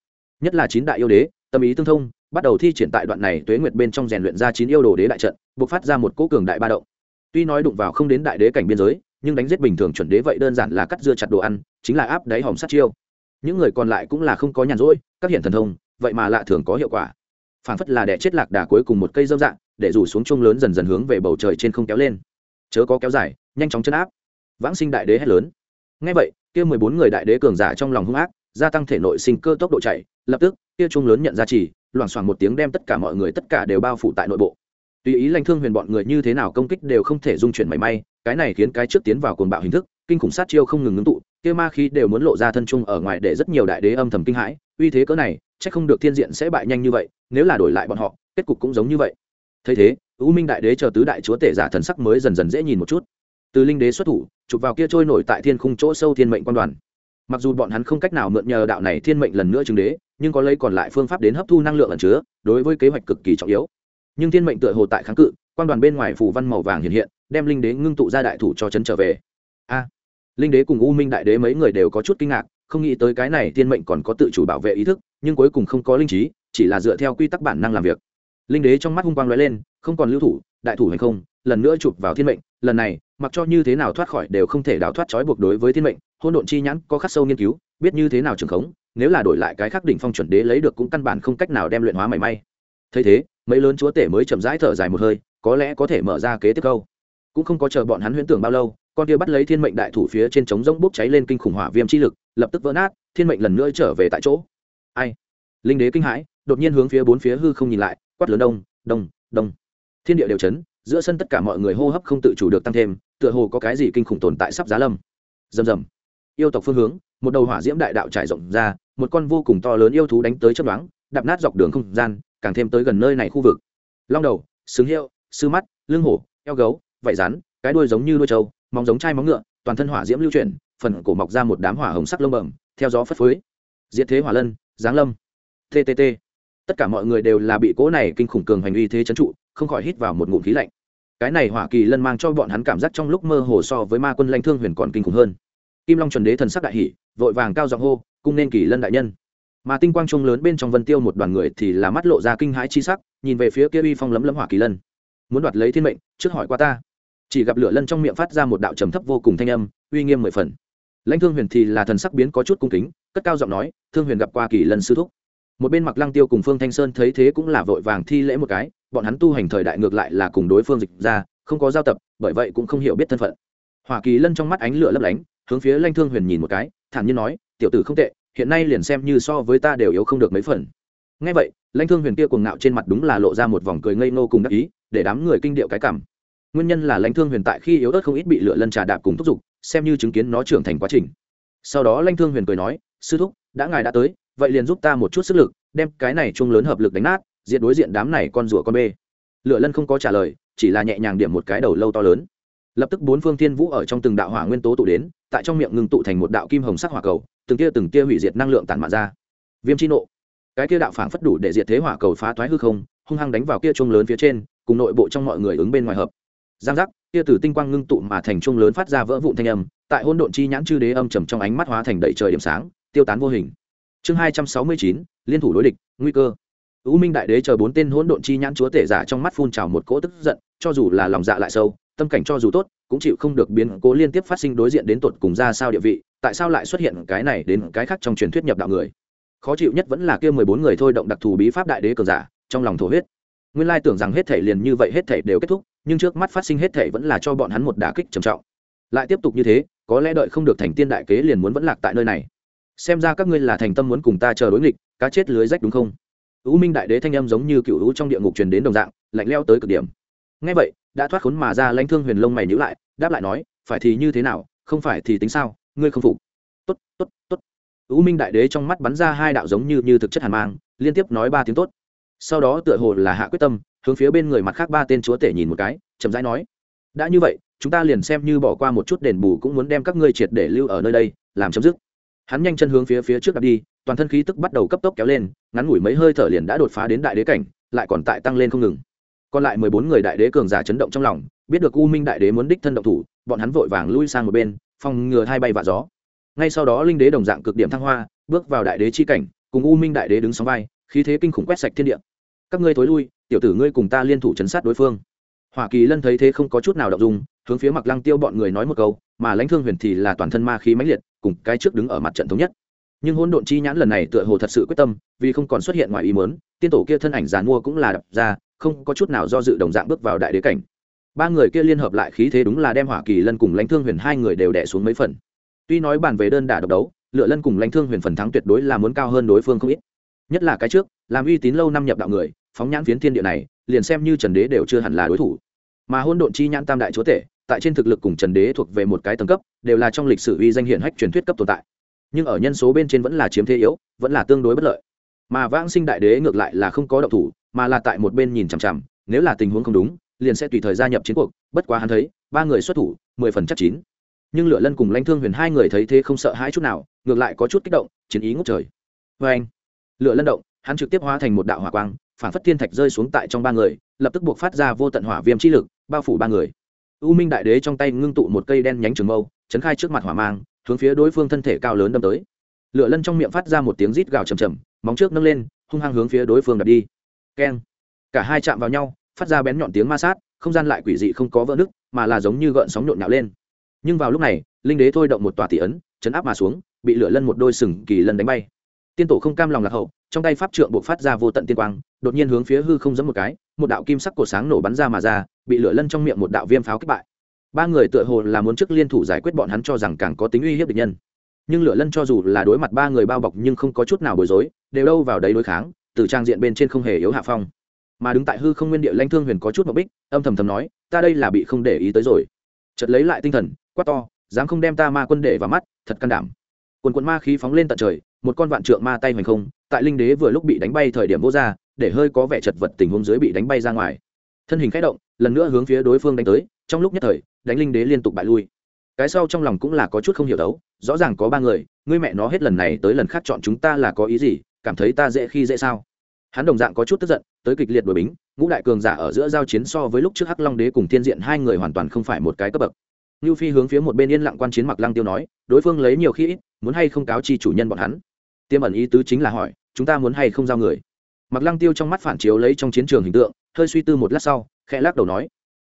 Nhất là chín đại yêu đế, tâm ý tương thông, bắt đầu thi triển tại đoạn này tuế nguyệt bên trong rèn luyện ra chín yêu đồ đế đại trận buộc phát ra một cỗ cường đại ba động. Tuy nói đụng vào không đến đại đế cảnh biên giới nhưng đánh giết bình thường chuẩn đế vậy đơn giản là cắt dưa chặt đồ ăn, chính là áp đáy hòm sát chiêu. Những người còn lại cũng là không có nhàn rỗi, các hiện thần thông, vậy mà lạ thường có hiệu quả. Phản phất là đẻ chết lạc đà cuối cùng một cây dâm dạng để rủ xuống chung lớn dần dần hướng về bầu trời trên không kéo lên. Chớ có kéo dài, nhanh chóng chân áp. Vãng sinh đại đế hét lớn. Ngay vậy, kia mười bốn người đại đế cường giả trong lòng hung ác, gia tăng thể nội sinh cơ tốc độ chạy, lập tức, kia chung lớn nhận ra chỉ, loảng xoảng một tiếng đem tất cả mọi người tất cả đều bao phủ tại nội bộ. Tùy ý lanh thương huyền bọn người như thế nào công kích đều không thể dung chuyển mảy may cái này khiến cái trước tiến vào cuồng bạo hình thức, kinh khủng sát chiêu không ngừng ngưng tụ, kia ma khí đều muốn lộ ra thân trung ở ngoài để rất nhiều đại đế âm thầm kinh hãi, uy thế cỡ này, chắc không được thiên diện sẽ bại nhanh như vậy, nếu là đổi lại bọn họ, kết cục cũng giống như vậy. Thấy thế, u minh đại đế chờ tứ đại chúa tể giả thần sắc mới dần dần dễ nhìn một chút. Từ linh đế xuất thủ, chụp vào kia trôi nổi tại thiên khung chỗ sâu thiên mệnh quan đoàn. Mặc dù bọn hắn không cách nào mượn nhờ đạo này thiên mệnh lần nữa chứng đế, nhưng có lấy còn lại phương pháp đến hấp thu năng lượng ẩn chứa, đối với kế hoạch cực kỳ trọng yếu. Nhưng thiên mệnh tựa hồ tại kháng cự, quan đoàn bên ngoài phủ văn màu vàng hiện hiện đem linh đế ngưng tụ ra đại thủ cho trấn trở về. A, linh đế cùng u minh đại đế mấy người đều có chút kinh ngạc, không nghĩ tới cái này thiên mệnh còn có tự chủ bảo vệ ý thức, nhưng cuối cùng không có linh trí, chỉ là dựa theo quy tắc bản năng làm việc. Linh đế trong mắt hung quang lóe lên, không còn lưu thủ, đại thủ hay không, lần nữa chụp vào thiên mệnh, lần này, mặc cho như thế nào thoát khỏi đều không thể đào thoát trói buộc đối với thiên mệnh hôn độn chi nhãn có khắc sâu nghiên cứu, biết như thế nào trường khống, nếu là đổi lại cái khắc đỉnh phong chuẩn đế lấy được cũng căn bản không cách nào đem luyện hóa mảy may. Thấy thế, mấy lớn chúa tể mới chậm rãi thở dài một hơi, có lẽ có thể mở ra kế tiếp câu cũng không có chờ bọn hắn huyễn tưởng bao lâu, con kia bắt lấy thiên mệnh đại thủ phía trên trống rỗng bốc cháy lên kinh khủng hỏa viêm chi lực, lập tức vỡ nát, thiên mệnh lần nữa trở về tại chỗ. Ai? Linh đế kinh hãi, đột nhiên hướng phía bốn phía hư không nhìn lại, quát lớn đông đông đông. Thiên địa đều chấn, giữa sân tất cả mọi người hô hấp không tự chủ được tăng thêm, tựa hồ có cái gì kinh khủng tồn tại sắp giá lâm. Rầm rầm. Yêu tộc phương hướng, một đầu hỏa diễm đại đạo trải rộng ra, một con vô cùng to lớn yêu thú đánh tới chấp đoán đạp nát dọc đường không gian, càng thêm tới gần nơi này khu vực. Long đầu xứng hiệu, sư mắt, lưng hổ, eo gấu vảy rắn, cái đuôi giống như đuôi trâu, móng giống chai móng ngựa, toàn thân hỏa diễm lưu chuyển, phần cổ mọc ra một đám hỏa hồng sắc lông bẩm, theo gió phất phới. Diệt thế hỏa lân, giáng lâm. Ttt tất cả mọi người đều là bị cỗ này kinh khủng cường hành uy thế chấn trụ, không khỏi hít vào một ngụm khí lạnh. Cái này hỏa kỳ lân mang cho bọn hắn cảm giác trong lúc mơ hồ so với ma quân lanh thương huyền còn kinh khủng hơn. Kim long chuẩn đế thần sắc đại hỷ vội vàng cao giọng hô, cung nên kỳ lân đại nhân. Mà tinh quang trung lớn bên trong vân tiêu một đoàn người thì là mắt lộ ra kinh hãi chi sắc, nhìn về phía kia uy phong lấm lấm hỏa kỳ lân. Muốn đoạt lấy thiên mệnh, trước hỏi qua ta chỉ gặp lửa lân trong miệng phát ra một đạo trầm thấp vô cùng thanh âm, uy nghiêm mười phần. Lãnh thương huyền thì là thần sắc biến có chút cung kính, cất cao giọng nói, thương huyền gặp qua kỳ lân sư thúc. Một bên mặc lăng tiêu cùng phương thanh sơn thấy thế cũng là vội vàng thi lễ một cái, bọn hắn tu hành thời đại ngược lại là cùng đối phương dịch ra, không có giao tập, bởi vậy cũng không hiểu biết thân phận. Hoa kỳ lân trong mắt ánh lửa lấp lánh, hướng phía lãnh thương huyền nhìn một cái, thản nhiên nói, tiểu tử không tệ, hiện nay liền xem như so với ta đều yếu không được mấy phần. Ngay vậy, lãnh thương huyền kia cuồng ngạo trên mặt đúng là lộ ra một vòng cười ngây ngô cùng đắc ý, để đám người kinh điệu cái cảm nguyên nhân là lãnh thương huyền tại khi yếu ớt không ít bị lửa lân trà đạp cùng thúc giục, xem như chứng kiến nó trưởng thành quá trình. Sau đó lãnh thương huyền cười nói, sư thúc, đã ngài đã tới, vậy liền giúp ta một chút sức lực, đem cái này chung lớn hợp lực đánh nát diện đối diện đám này con rùa con bê. Lửa lân không có trả lời, chỉ là nhẹ nhàng điểm một cái đầu lâu to lớn. Lập tức bốn phương thiên vũ ở trong từng đạo hỏa nguyên tố tụ đến, tại trong miệng ngừng tụ thành một đạo kim hồng sắc hỏa cầu, từng kia từng kia hủy diệt năng lượng tản mạn ra. Viêm chi nộ. Cái kia đạo phảng phất đủ để diệt thế hỏa cầu phá thoái hư không, hung hăng đánh vào kia chung lớn phía trên, cùng nội bộ trong mọi người ứng bên ngoài hợp giang giác kia từ tinh quang ngưng tụ mà thành trung lớn phát ra vỡ vụn thanh âm tại hôn độn chi nhãn chư đế âm trầm trong ánh mắt hóa thành đầy trời điểm sáng tiêu tán vô hình chương hai trăm sáu mươi chín liên thủ đối địch nguy cơ U Minh Đại Đế chờ bốn tên hỗn độn chi nhãn chúa tể giả trong mắt phun trào một cỗ tức giận, cho dù là lòng dạ lại sâu, tâm cảnh cho dù tốt, cũng chịu không được biến cố liên tiếp phát sinh đối diện đến tột cùng ra sao địa vị, tại sao lại xuất hiện cái này đến cái khác trong truyền thuyết nhập đạo người. Khó chịu nhất vẫn là kia mười bốn người thôi động đặc thù bí pháp đại đế cường giả, trong lòng thổ huyết. Nguyên lai tưởng rằng hết thảy liền như vậy hết thảy đều kết thúc, nhưng trước mắt phát sinh hết thảy vẫn là cho bọn hắn một đả kích trầm trọng. Lại tiếp tục như thế, có lẽ đợi không được thành tiên đại kế liền muốn vẫn lạc tại nơi này. Xem ra các ngươi là thành tâm muốn cùng ta chờ đối nghịch, cá chết lưới rách đúng không? U Minh Đại Đế thanh âm giống như cựu u trong địa ngục truyền đến đồng dạng, lạnh lẽo tới cực điểm. Nghe vậy, đã thoát khốn mà ra Lãnh Thương Huyền lông mày nhíu lại, đáp lại nói, phải thì như thế nào, không phải thì tính sao, ngươi không phục. Tốt, tốt, tốt. U Minh Đại Đế trong mắt bắn ra hai đạo giống như như thực chất hàn mang, liên tiếp nói ba tiếng tốt. Sau đó tựa hồ là hạ quyết tâm, hướng phía bên người mặt khác ba tên chúa tể nhìn một cái, chậm rãi nói: "Đã như vậy, chúng ta liền xem như bỏ qua một chút đền bù cũng muốn đem các ngươi triệt để lưu ở nơi đây, làm chấm dứt." Hắn nhanh chân hướng phía phía trước đặt đi, toàn thân khí tức bắt đầu cấp tốc kéo lên ngắn ngủi mấy hơi thở liền đã đột phá đến đại đế cảnh lại còn tại tăng lên không ngừng. Còn lại mười bốn người đại đế cường giả chấn động trong lòng biết được u minh đại đế muốn đích thân động thủ bọn hắn vội vàng lui sang một bên phòng ngừa hai bay vạ gió. Ngay sau đó linh đế đồng dạng cực điểm thăng hoa bước vào đại đế chi cảnh cùng u minh đại đế đứng sóng vai khí thế kinh khủng quét sạch thiên địa các ngươi thối lui, tiểu tử ngươi cùng ta liên thủ chấn sát đối phương. Hoa kỳ lân thấy thế không có chút nào động dung, hướng phía mặc lăng tiêu bọn người nói một câu, mà lãnh thương huyền thì là toàn thân ma khí mãnh liệt, cùng cái trước đứng ở mặt trận thống nhất. Nhưng hỗn độn chi nhãn lần này tựa hồ thật sự quyết tâm, vì không còn xuất hiện ngoài ý muốn, tiên tổ kia thân ảnh giàn mua cũng là đập ra, không có chút nào do dự đồng dạng bước vào đại đế cảnh. Ba người kia liên hợp lại khí thế đúng là đem hỏa kỳ lân cùng lãnh thương huyền hai người đều đẻ xuống mấy phần. Tuy nói bàn về đơn đả độc đấu, lựa lân cùng lãnh thương huyền phần thắng tuyệt đối là muốn cao hơn đối phương không ít. Nhất là cái trước, làm uy tín lâu năm nhập đạo người phóng nhãn phiến thiên địa này, liền xem như trần đế đều chưa hẳn là đối thủ. Mà hôn độn chi nhãn tam đại chúa tể, tại trên thực lực cùng trần đế thuộc về một cái tầng cấp, đều là trong lịch sử uy danh hiển hách truyền thuyết cấp tồn tại. Nhưng ở nhân số bên trên vẫn là chiếm thế yếu, vẫn là tương đối bất lợi. Mà vãng sinh đại đế ngược lại là không có động thủ, mà là tại một bên nhìn chằm chằm, nếu là tình huống không đúng, liền sẽ tùy thời gia nhập chiến cuộc, bất quá hắn thấy, ba người xuất thủ, mười phần chắc chín. Nhưng lựa lân cùng lãnh thương huyền hai người thấy thế không sợ hãi chút nào, ngược lại có chút kích động, chiến ý ngốc trời. Vâng. Vê anh lựa lân động, hắn trực tiếp hóa thành một đạo hỏa quang phản phất thiên thạch rơi xuống tại trong ba người, lập tức buộc phát ra vô tận hỏa viêm chi lực, bao phủ ba người. U minh đại đế trong tay ngưng tụ một cây đen nhánh trường mâu, chấn khai trước mặt hỏa mang, hướng phía đối phương thân thể cao lớn đâm tới. Lửa lân trong miệng phát ra một tiếng rít gào chầm chầm móng trước nâng lên, hung hăng hướng phía đối phương đập đi. Keng. Cả hai chạm vào nhau, phát ra bén nhọn tiếng ma sát, không gian lại quỷ dị không có vỡ nứt, mà là giống như gợn sóng nhộn nhạo lên. Nhưng vào lúc này, linh đế thôi động một tòa tỷ ấn, chấn áp mà xuống, bị lửa lân một đôi sừng kỳ lân đánh bay. Tiên tổ không cam lòng lạc hậu trong tay pháp trượng buộc phát ra vô tận tiên quang, đột nhiên hướng phía hư không giẫm một cái, một đạo kim sắc cổ sáng nổ bắn ra mà ra, bị lửa lân trong miệng một đạo viêm pháo kích bại. Ba người tựa hồ là muốn trước liên thủ giải quyết bọn hắn cho rằng càng có tính uy hiếp địch nhân. Nhưng lửa lân cho dù là đối mặt ba người bao bọc nhưng không có chút nào bối rối, đều đâu vào đấy đối kháng, từ trang diện bên trên không hề yếu hạ phong. Mà đứng tại hư không nguyên địa lãnh thương huyền có chút mập bích âm thầm thầm nói, ta đây là bị không để ý tới rồi. Chợt lấy lại tinh thần, quát to, dám không đem ta ma quân để vào mắt, thật can đảm. Quần quần ma khí phóng lên tận trời, một con vạn trượng ma tay hoành không tại linh đế vừa lúc bị đánh bay thời điểm vô ra để hơi có vẻ chật vật tình huống dưới bị đánh bay ra ngoài. Thân hình khẽ động lần nữa hướng phía đối phương đánh tới trong lúc nhất thời đánh linh đế liên tục bại lui. Cái sau trong lòng cũng là có chút không hiểu đấu rõ ràng có ba người ngươi mẹ nó hết lần này tới lần khác chọn chúng ta là có ý gì cảm thấy ta dễ khi dễ sao? Hắn đồng dạng có chút tức giận tới kịch liệt đổi bính ngũ đại cường giả ở giữa giao chiến so với lúc trước hắc long đế cùng thiên diện hai người hoàn toàn không phải một cái cấp bậc. Như Phi hướng phía một bên yên lặng quan chiến Mặc Lăng Tiêu nói, đối phương lấy nhiều khi ít, muốn hay không cáo chi chủ nhân bọn hắn. Tiêm ẩn ý tứ chính là hỏi, chúng ta muốn hay không giao người. Mặc Lăng Tiêu trong mắt phản chiếu lấy trong chiến trường hình tượng, hơi suy tư một lát sau, khẽ lắc đầu nói,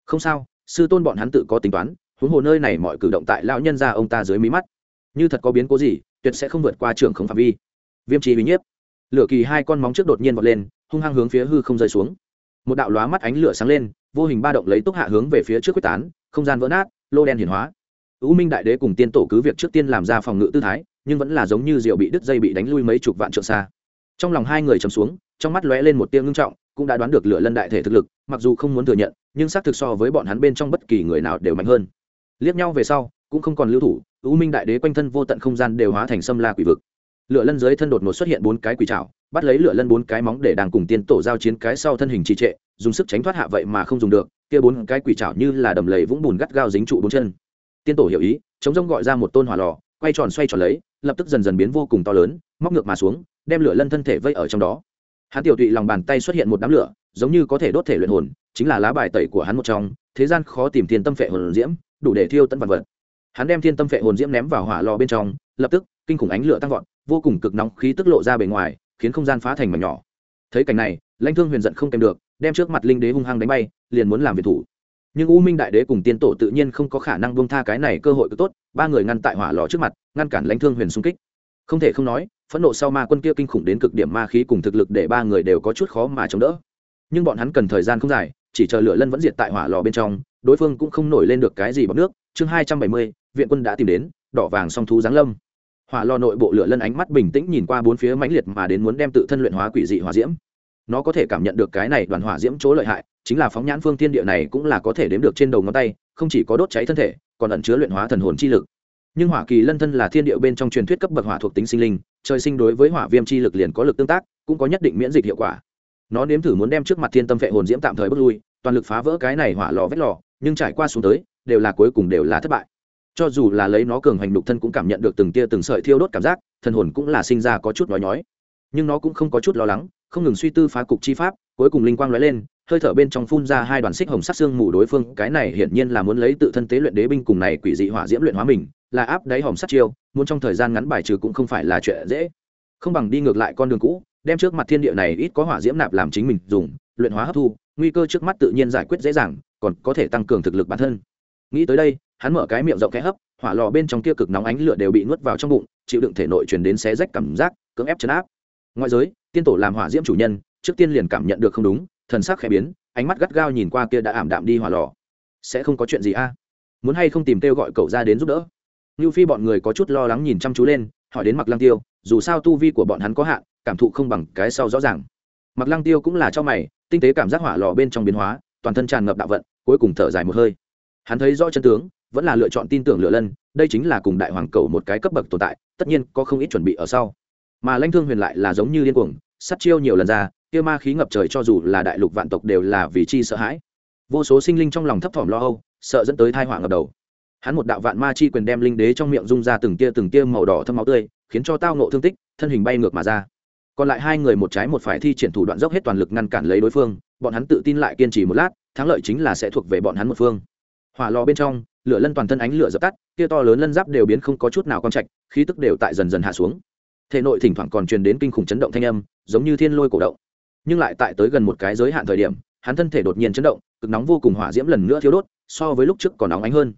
không sao, sư tôn bọn hắn tự có tính toán, huống hồ nơi này mọi cử động tại lão nhân gia ông ta dưới mí mắt, như thật có biến cố gì, tuyệt sẽ không vượt qua trường không phạm vi. Viêm trì uy nhiếp. Lửa kỳ hai con móng trước đột nhiên vọt lên, hung hăng hướng phía hư không rơi xuống. Một đạo lóa mắt ánh lửa sáng lên, vô hình ba động lấy tốc hạ hướng về phía trước quyết tán, không gian vỡ nát, lô đen hiển hóa u minh đại đế cùng tiên tổ cứ việc trước tiên làm ra phòng ngự tư thái nhưng vẫn là giống như rượu bị đứt dây bị đánh lui mấy chục vạn trượng xa trong lòng hai người trầm xuống, trong mắt lóe lên một tiếng ngưng trọng, cũng đã đoán được lửa lân đại thể thực lực, mặc dù không muốn thừa nhận, nhưng xác thực so với bọn hắn bên trong bất kỳ người nào đều mạnh hơn. Liếc nhau về sau, cũng không còn lưu thủ, u minh đại đế quanh thân vô tận không gian đều hóa thành sâm la quỷ vực. Lửa lân dưới thân đột ngột xuất hiện bốn cái quỷ trảo, bắt lấy lửa lân bốn cái móng để đang cùng tiên tổ giao chiến cái sau thân hình trì trệ, dùng sức tránh thoát hạ vậy mà không dùng được, kia bốn cái quỷ trảo như là đầm lầy vũng bùn gắt gao dính trụ bốn chân. Tiên tổ hiểu ý, chống rông gọi ra một tôn hỏa lò, quay tròn xoay tròn lấy, lập tức dần dần biến vô cùng to lớn, móc ngược mà xuống đem lửa lân thân thể vây ở trong đó. Hắn tiểu tụy lòng bàn tay xuất hiện một đám lửa, giống như có thể đốt thể luyện hồn, chính là lá bài tẩy của hắn một trong, thế gian khó tìm thiên tâm phệ hồn diễm, đủ để thiêu tận vật vật. Hắn đem thiên tâm phệ hồn diễm ném vào hỏa lò bên trong, lập tức, kinh khủng ánh lửa tăng vọt, vô cùng cực nóng khí tức lộ ra bề ngoài, khiến không gian phá thành mảnh nhỏ. Thấy cảnh này, lãnh thương huyền giận không kèm được, đem trước mặt linh đế hung hăng đánh bay, liền muốn làm việc thủ. Nhưng u minh đại đế cùng tiên tổ tự nhiên không có khả năng buông tha cái này cơ hội cứ tốt, ba người ngăn tại hỏa lò trước mặt, ngăn cản lãnh thương huyền xung kích. Không thể không nói phẫn nộ sau ma quân kia kinh khủng đến cực điểm ma khí cùng thực lực để ba người đều có chút khó mà chống đỡ. Nhưng bọn hắn cần thời gian không dài, chỉ chờ lửa lân vẫn diệt tại hỏa lò bên trong, đối phương cũng không nổi lên được cái gì bọc nước. Chương hai trăm bảy mươi, viện quân đã tìm đến, đỏ vàng song thú giáng lâm. Hỏa lò nội bộ lửa lân ánh mắt bình tĩnh nhìn qua bốn phía mãnh liệt mà đến muốn đem tự thân luyện hóa quỷ dị hỏa diễm. Nó có thể cảm nhận được cái này đoàn hỏa diễm chỗ lợi hại, chính là phóng nhãn phương thiên địa này cũng là có thể đếm được trên đầu ngón tay, không chỉ có đốt cháy thân thể, còn ẩn chứa luyện hóa thần hồn chi lực nhưng hỏa kỳ lân thân là thiên địa bên trong truyền thuyết cấp bậc hỏa thuộc tính sinh linh, trời sinh đối với hỏa viêm chi lực liền có lực tương tác, cũng có nhất định miễn dịch hiệu quả. Nó nếm thử muốn đem trước mặt thiên tâm vệ hồn diễm tạm thời bước lui, toàn lực phá vỡ cái này hỏa lò vết lò, nhưng trải qua xuống tới, đều là cuối cùng đều là thất bại. Cho dù là lấy nó cường hành đục thân cũng cảm nhận được từng tia từng sợi thiêu đốt cảm giác, thần hồn cũng là sinh ra có chút nói nhói. Nhưng nó cũng không có chút lo lắng, không ngừng suy tư phá cục chi pháp, cuối cùng linh quang lóe lên, hơi thở bên trong phun ra hai đoàn xích hồng sắc xương mù đối phương, cái này hiển nhiên là muốn lấy tự thân tế luyện đế binh cùng này quỷ dị hỏa diễm luyện hóa mình là áp đáy hòm sắt chiêu, muốn trong thời gian ngắn bài trừ cũng không phải là chuyện dễ. Không bằng đi ngược lại con đường cũ, đem trước mặt thiên địa này ít có hỏa diễm nạp làm chính mình dùng, luyện hóa hấp thu, nguy cơ trước mắt tự nhiên giải quyết dễ dàng, còn có thể tăng cường thực lực bản thân. Nghĩ tới đây, hắn mở cái miệng rộng kẽ hấp, hỏa lò bên trong kia cực nóng ánh lửa đều bị nuốt vào trong bụng, chịu đựng thể nội truyền đến xé rách cảm giác, cưỡng ép chấn áp. Ngoại giới, tiên tổ làm hỏa diễm chủ nhân, trước tiên liền cảm nhận được không đúng, thần sắc khẽ biến, ánh mắt gắt gao nhìn qua kia đã ảm đạm đi hỏa lò. Sẽ không có chuyện gì a? Muốn hay không tìm kêu gọi cậu ra đến giúp đỡ? Nưu phi bọn người có chút lo lắng nhìn chăm chú lên, hỏi đến mặc lăng tiêu, dù sao tu vi của bọn hắn có hạn, cảm thụ không bằng cái sau rõ ràng. Mặc lăng tiêu cũng là cho mày, tinh tế cảm giác hỏa lò bên trong biến hóa, toàn thân tràn ngập đạo vận, cuối cùng thở dài một hơi. Hắn thấy rõ chân tướng, vẫn là lựa chọn tin tưởng Lửa lân, đây chính là cùng đại hoàng cầu một cái cấp bậc tồn tại, tất nhiên có không ít chuẩn bị ở sau. Mà Lãnh thương huyền lại là giống như liên cuồng, sát chiêu nhiều lần ra, kia ma khí ngập trời cho dù là đại lục vạn tộc đều là vì chi sợ hãi. Vô số sinh linh trong lòng thấp thỏm lo âu, sợ dẫn tới tai họa ngập đầu hắn một đạo vạn ma chi quyền đem linh đế trong miệng rung ra từng tia từng tia màu đỏ thâm máu tươi, khiến cho tao nộ thương tích, thân hình bay ngược mà ra. Còn lại hai người một trái một phải thi triển thủ đoạn dốc hết toàn lực ngăn cản lấy đối phương, bọn hắn tự tin lại kiên trì một lát, thắng lợi chính là sẽ thuộc về bọn hắn một phương. Hỏa lò bên trong, lửa lân toàn thân ánh lửa dập tắt kia to lớn lân giáp đều biến không có chút nào con trạch, khí tức đều tại dần dần hạ xuống. Thể nội thỉnh thoảng còn truyền đến kinh khủng chấn động thanh âm, giống như thiên lôi cổ động. Nhưng lại tại tới gần một cái giới hạn thời điểm, hắn thân thể đột nhiên chấn động, cực nóng vô cùng hỏa diễm lần nữa thiếu đốt, so với lúc trước còn nóng ánh hơn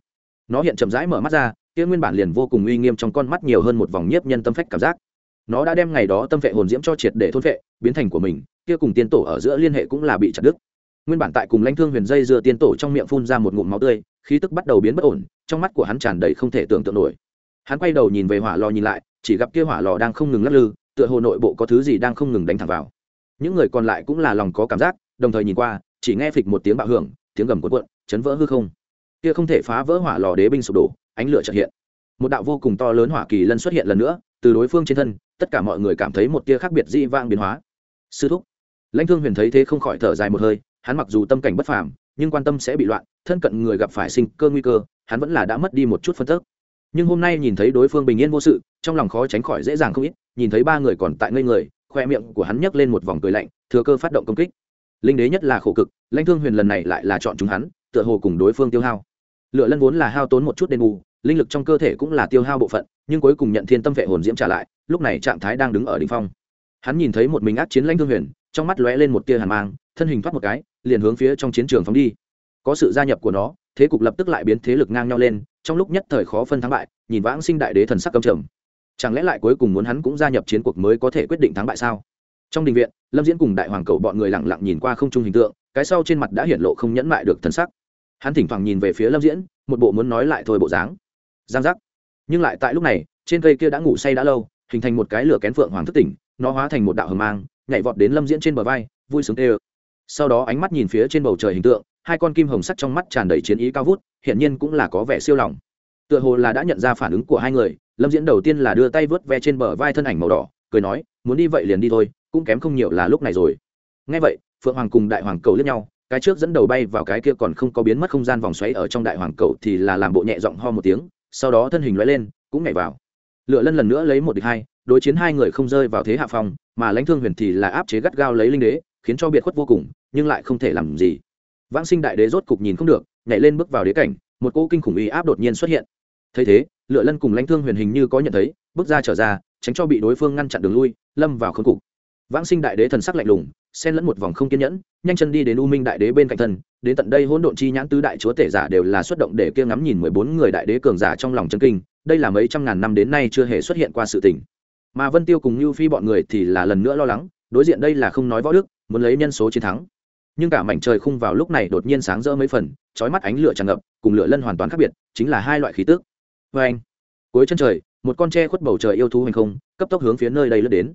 nó hiện chậm rãi mở mắt ra, kia nguyên bản liền vô cùng uy nghiêm trong con mắt nhiều hơn một vòng nhiếp nhân tâm phách cảm giác. Nó đã đem ngày đó tâm vệ hồn diễm cho triệt để thôn vệ, biến thành của mình, kia cùng tiên tổ ở giữa liên hệ cũng là bị chặt đứt. Nguyên bản tại cùng lãnh thương huyền dây dưa tiên tổ trong miệng phun ra một ngụm máu tươi, khí tức bắt đầu biến bất ổn, trong mắt của hắn tràn đầy không thể tưởng tượng nổi. Hắn quay đầu nhìn về hỏa lò nhìn lại, chỉ gặp kia hỏa lò đang không ngừng lắc lư, tựa hồ nội bộ có thứ gì đang không ngừng đánh thẳng vào. Những người còn lại cũng là lòng có cảm giác, đồng thời nhìn qua, chỉ nghe phịch một tiếng bạo hưởng, tiếng gầm cuộn cuộn, chấn vỡ hư không kia không thể phá vỡ hỏa lò đế binh sụp đổ, ánh lửa chợt hiện. Một đạo vô cùng to lớn hỏa kỳ lân xuất hiện lần nữa, từ đối phương trên thân, tất cả mọi người cảm thấy một tia khác biệt dị vang biến hóa. Sư thúc. Lãnh thương huyền thấy thế không khỏi thở dài một hơi, hắn mặc dù tâm cảnh bất phàm, nhưng quan tâm sẽ bị loạn, thân cận người gặp phải sinh cơ nguy cơ, hắn vẫn là đã mất đi một chút phân tức. Nhưng hôm nay nhìn thấy đối phương bình yên vô sự, trong lòng khó tránh khỏi dễ dàng không ít, nhìn thấy ba người còn tại ngây người, khoe miệng của hắn nhấc lên một vòng cười lạnh, thừa cơ phát động công kích. Linh đế nhất là khổ cực, lãnh thương huyền lần này lại là chọn chúng hắn, tựa hồ cùng đối phương tiêu hao lựa lân vốn là hao tốn một chút đền bù, linh lực trong cơ thể cũng là tiêu hao bộ phận, nhưng cuối cùng nhận thiên tâm vệ hồn diễm trả lại, lúc này trạng thái đang đứng ở đ ỉ n h phong. Hắn nhìn thấy một mình ác chiến lãnh thương huyền, trong mắt lóe lên một tia hàn mang, thân hình thoát một cái, liền hướng phía trong chiến trường phóng đi. Có sự gia nhập của nó, thế cục lập tức lại biến thế lực ngang nhau lên, trong lúc nhất thời khó phân thắng bại, nhìn vãng sinh đại đế thần sắc cầm trầm. Chẳng lẽ lại cuối cùng muốn hắn cũng gia nhập chiến cuộc mới có thể quyết định thắng bại sao? Trong đình viện, lâm diễn cùng đại hoàng cầu bọn người lặng lặng nhìn qua không trung hình tượng, cái sau trên mặt đã hiển lộ không nhẫn mại được thần sắc hắn thỉnh thoảng nhìn về phía lâm diễn, một bộ muốn nói lại thôi bộ dáng. Giang giác. Nhưng lại tại lúc này, trên cây kia đã ngủ say đã lâu, hình thành một cái lửa kén phượng hoàng thất tỉnh, nó hóa thành một đạo hờ mang, nhảy vọt đến lâm diễn trên bờ vai, vui sướng tê ơ. Sau đó ánh mắt nhìn phía trên bầu trời hình tượng, hai con kim hồng sắt trong mắt tràn đầy chiến ý cao vút, hiển nhiên cũng là có vẻ siêu lòng. Tựa hồ là đã nhận ra phản ứng của hai người, lâm diễn đầu tiên là đưa tay vớt ve trên bờ vai thân ảnh màu đỏ, cười nói, muốn đi vậy liền đi thôi, cũng kém không nhiều là lúc này rồi. Ngay vậy, phượng hoàng cùng đại hoàng cầu lướt nhau cái trước dẫn đầu bay vào cái kia còn không có biến mất không gian vòng xoáy ở trong đại hoàng cậu thì là làm bộ nhẹ giọng ho một tiếng, sau đó thân hình loại lên, cũng nhảy vào. Lựa lân lần nữa lấy một địch hai, đối chiến hai người không rơi vào thế hạ phong, mà lãnh thương huyền thì là áp chế gắt gao lấy linh đế, khiến cho biệt khuất vô cùng, nhưng lại không thể làm gì. Vãng sinh đại đế rốt cục nhìn không được, nhảy lên bước vào đế cảnh, một cỗ kinh khủng y áp đột nhiên xuất hiện. Thấy thế, lựa lân cùng lãnh thương huyền hình như có nhận thấy, bước ra trở ra, tránh cho bị đối phương ngăn chặn đường lui, lâm vào khớp cục. Vãng sinh đại đế thần sắc lạnh lùng xen lẫn một vòng không kiên nhẫn, nhanh chân đi đến u minh đại đế bên cạnh thân, đến tận đây hỗn độn chi nhãn tứ đại chúa tể giả đều là xuất động để kia ngắm nhìn mười bốn người đại đế cường giả trong lòng chân kinh, đây là mấy trăm ngàn năm đến nay chưa hề xuất hiện qua sự tình. Mà vân tiêu cùng lưu phi bọn người thì là lần nữa lo lắng, đối diện đây là không nói võ đức, muốn lấy nhân số chiến thắng. Nhưng cả mảnh trời khung vào lúc này đột nhiên sáng rỡ mấy phần trói mắt ánh lửa tràn ngập, cùng lửa lân hoàn toàn khác biệt, chính là hai loại khí tức. Vê anh cuối chân trời, một con tre khuất bầu trời yêu thú hành không, cấp tốc hướng phía nơi đây lướt đến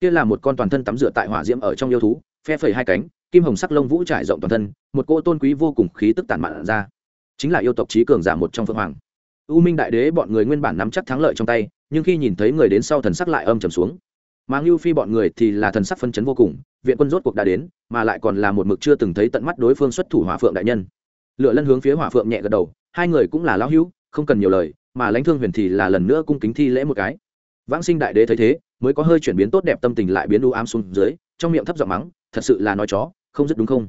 kia là một con toàn thân tắm rửa tại hỏa diễm ở trong yêu thú, phe phẩy hai cánh, kim hồng sắc lông vũ trải rộng toàn thân, một cô tôn quý vô cùng khí tức tản mạn ra. Chính là yêu tộc trí cường giả một trong phương hoàng. U minh đại đế bọn người nguyên bản nắm chắc thắng lợi trong tay, nhưng khi nhìn thấy người đến sau thần sắc lại âm trầm xuống. Mà ngưu phi bọn người thì là thần sắc phân chấn vô cùng, viện quân rốt cuộc đã đến, mà lại còn là một mực chưa từng thấy tận mắt đối phương xuất thủ hỏa phượng đại nhân. Lựa lân hướng phía hỏa phượng nhẹ gật đầu, hai người cũng là lão hữu, không cần nhiều lời, mà lãnh thương huyền thì là lần nữa cung kính thi lễ một cái vãng sinh đại đế thấy thế, mới có hơi chuyển biến tốt đẹp tâm tình lại biến u ám xuống dưới, trong miệng thấp giọng mắng, thật sự là nói chó, không dứt đúng không?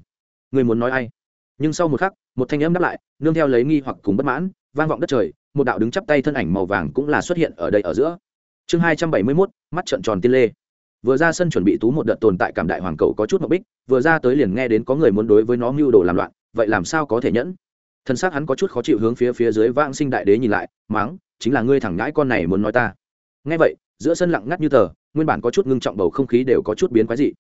Người muốn nói ai? Nhưng sau một khắc, một thanh âm đáp lại, nương theo lấy nghi hoặc cùng bất mãn, vang vọng đất trời, một đạo đứng chắp tay thân ảnh màu vàng cũng là xuất hiện ở đây ở giữa. Chương hai trăm bảy mươi mốt, mắt trợn tròn tiên lê. Vừa ra sân chuẩn bị tú một đợt tồn tại cảm đại hoàng cầu có chút mậu bích vừa ra tới liền nghe đến có người muốn đối với nó mưu đồ làm loạn, vậy làm sao có thể nhẫn? Thân xác hắn có chút khó chịu hướng phía phía dưới vãng sinh đại đế nhìn lại máng chính là ngươi thẳng nhãi con này muốn nói ta nghe vậy, giữa sân lặng ngắt như tờ, nguyên bản có chút ngưng trọng bầu không khí đều có chút biến quái dị.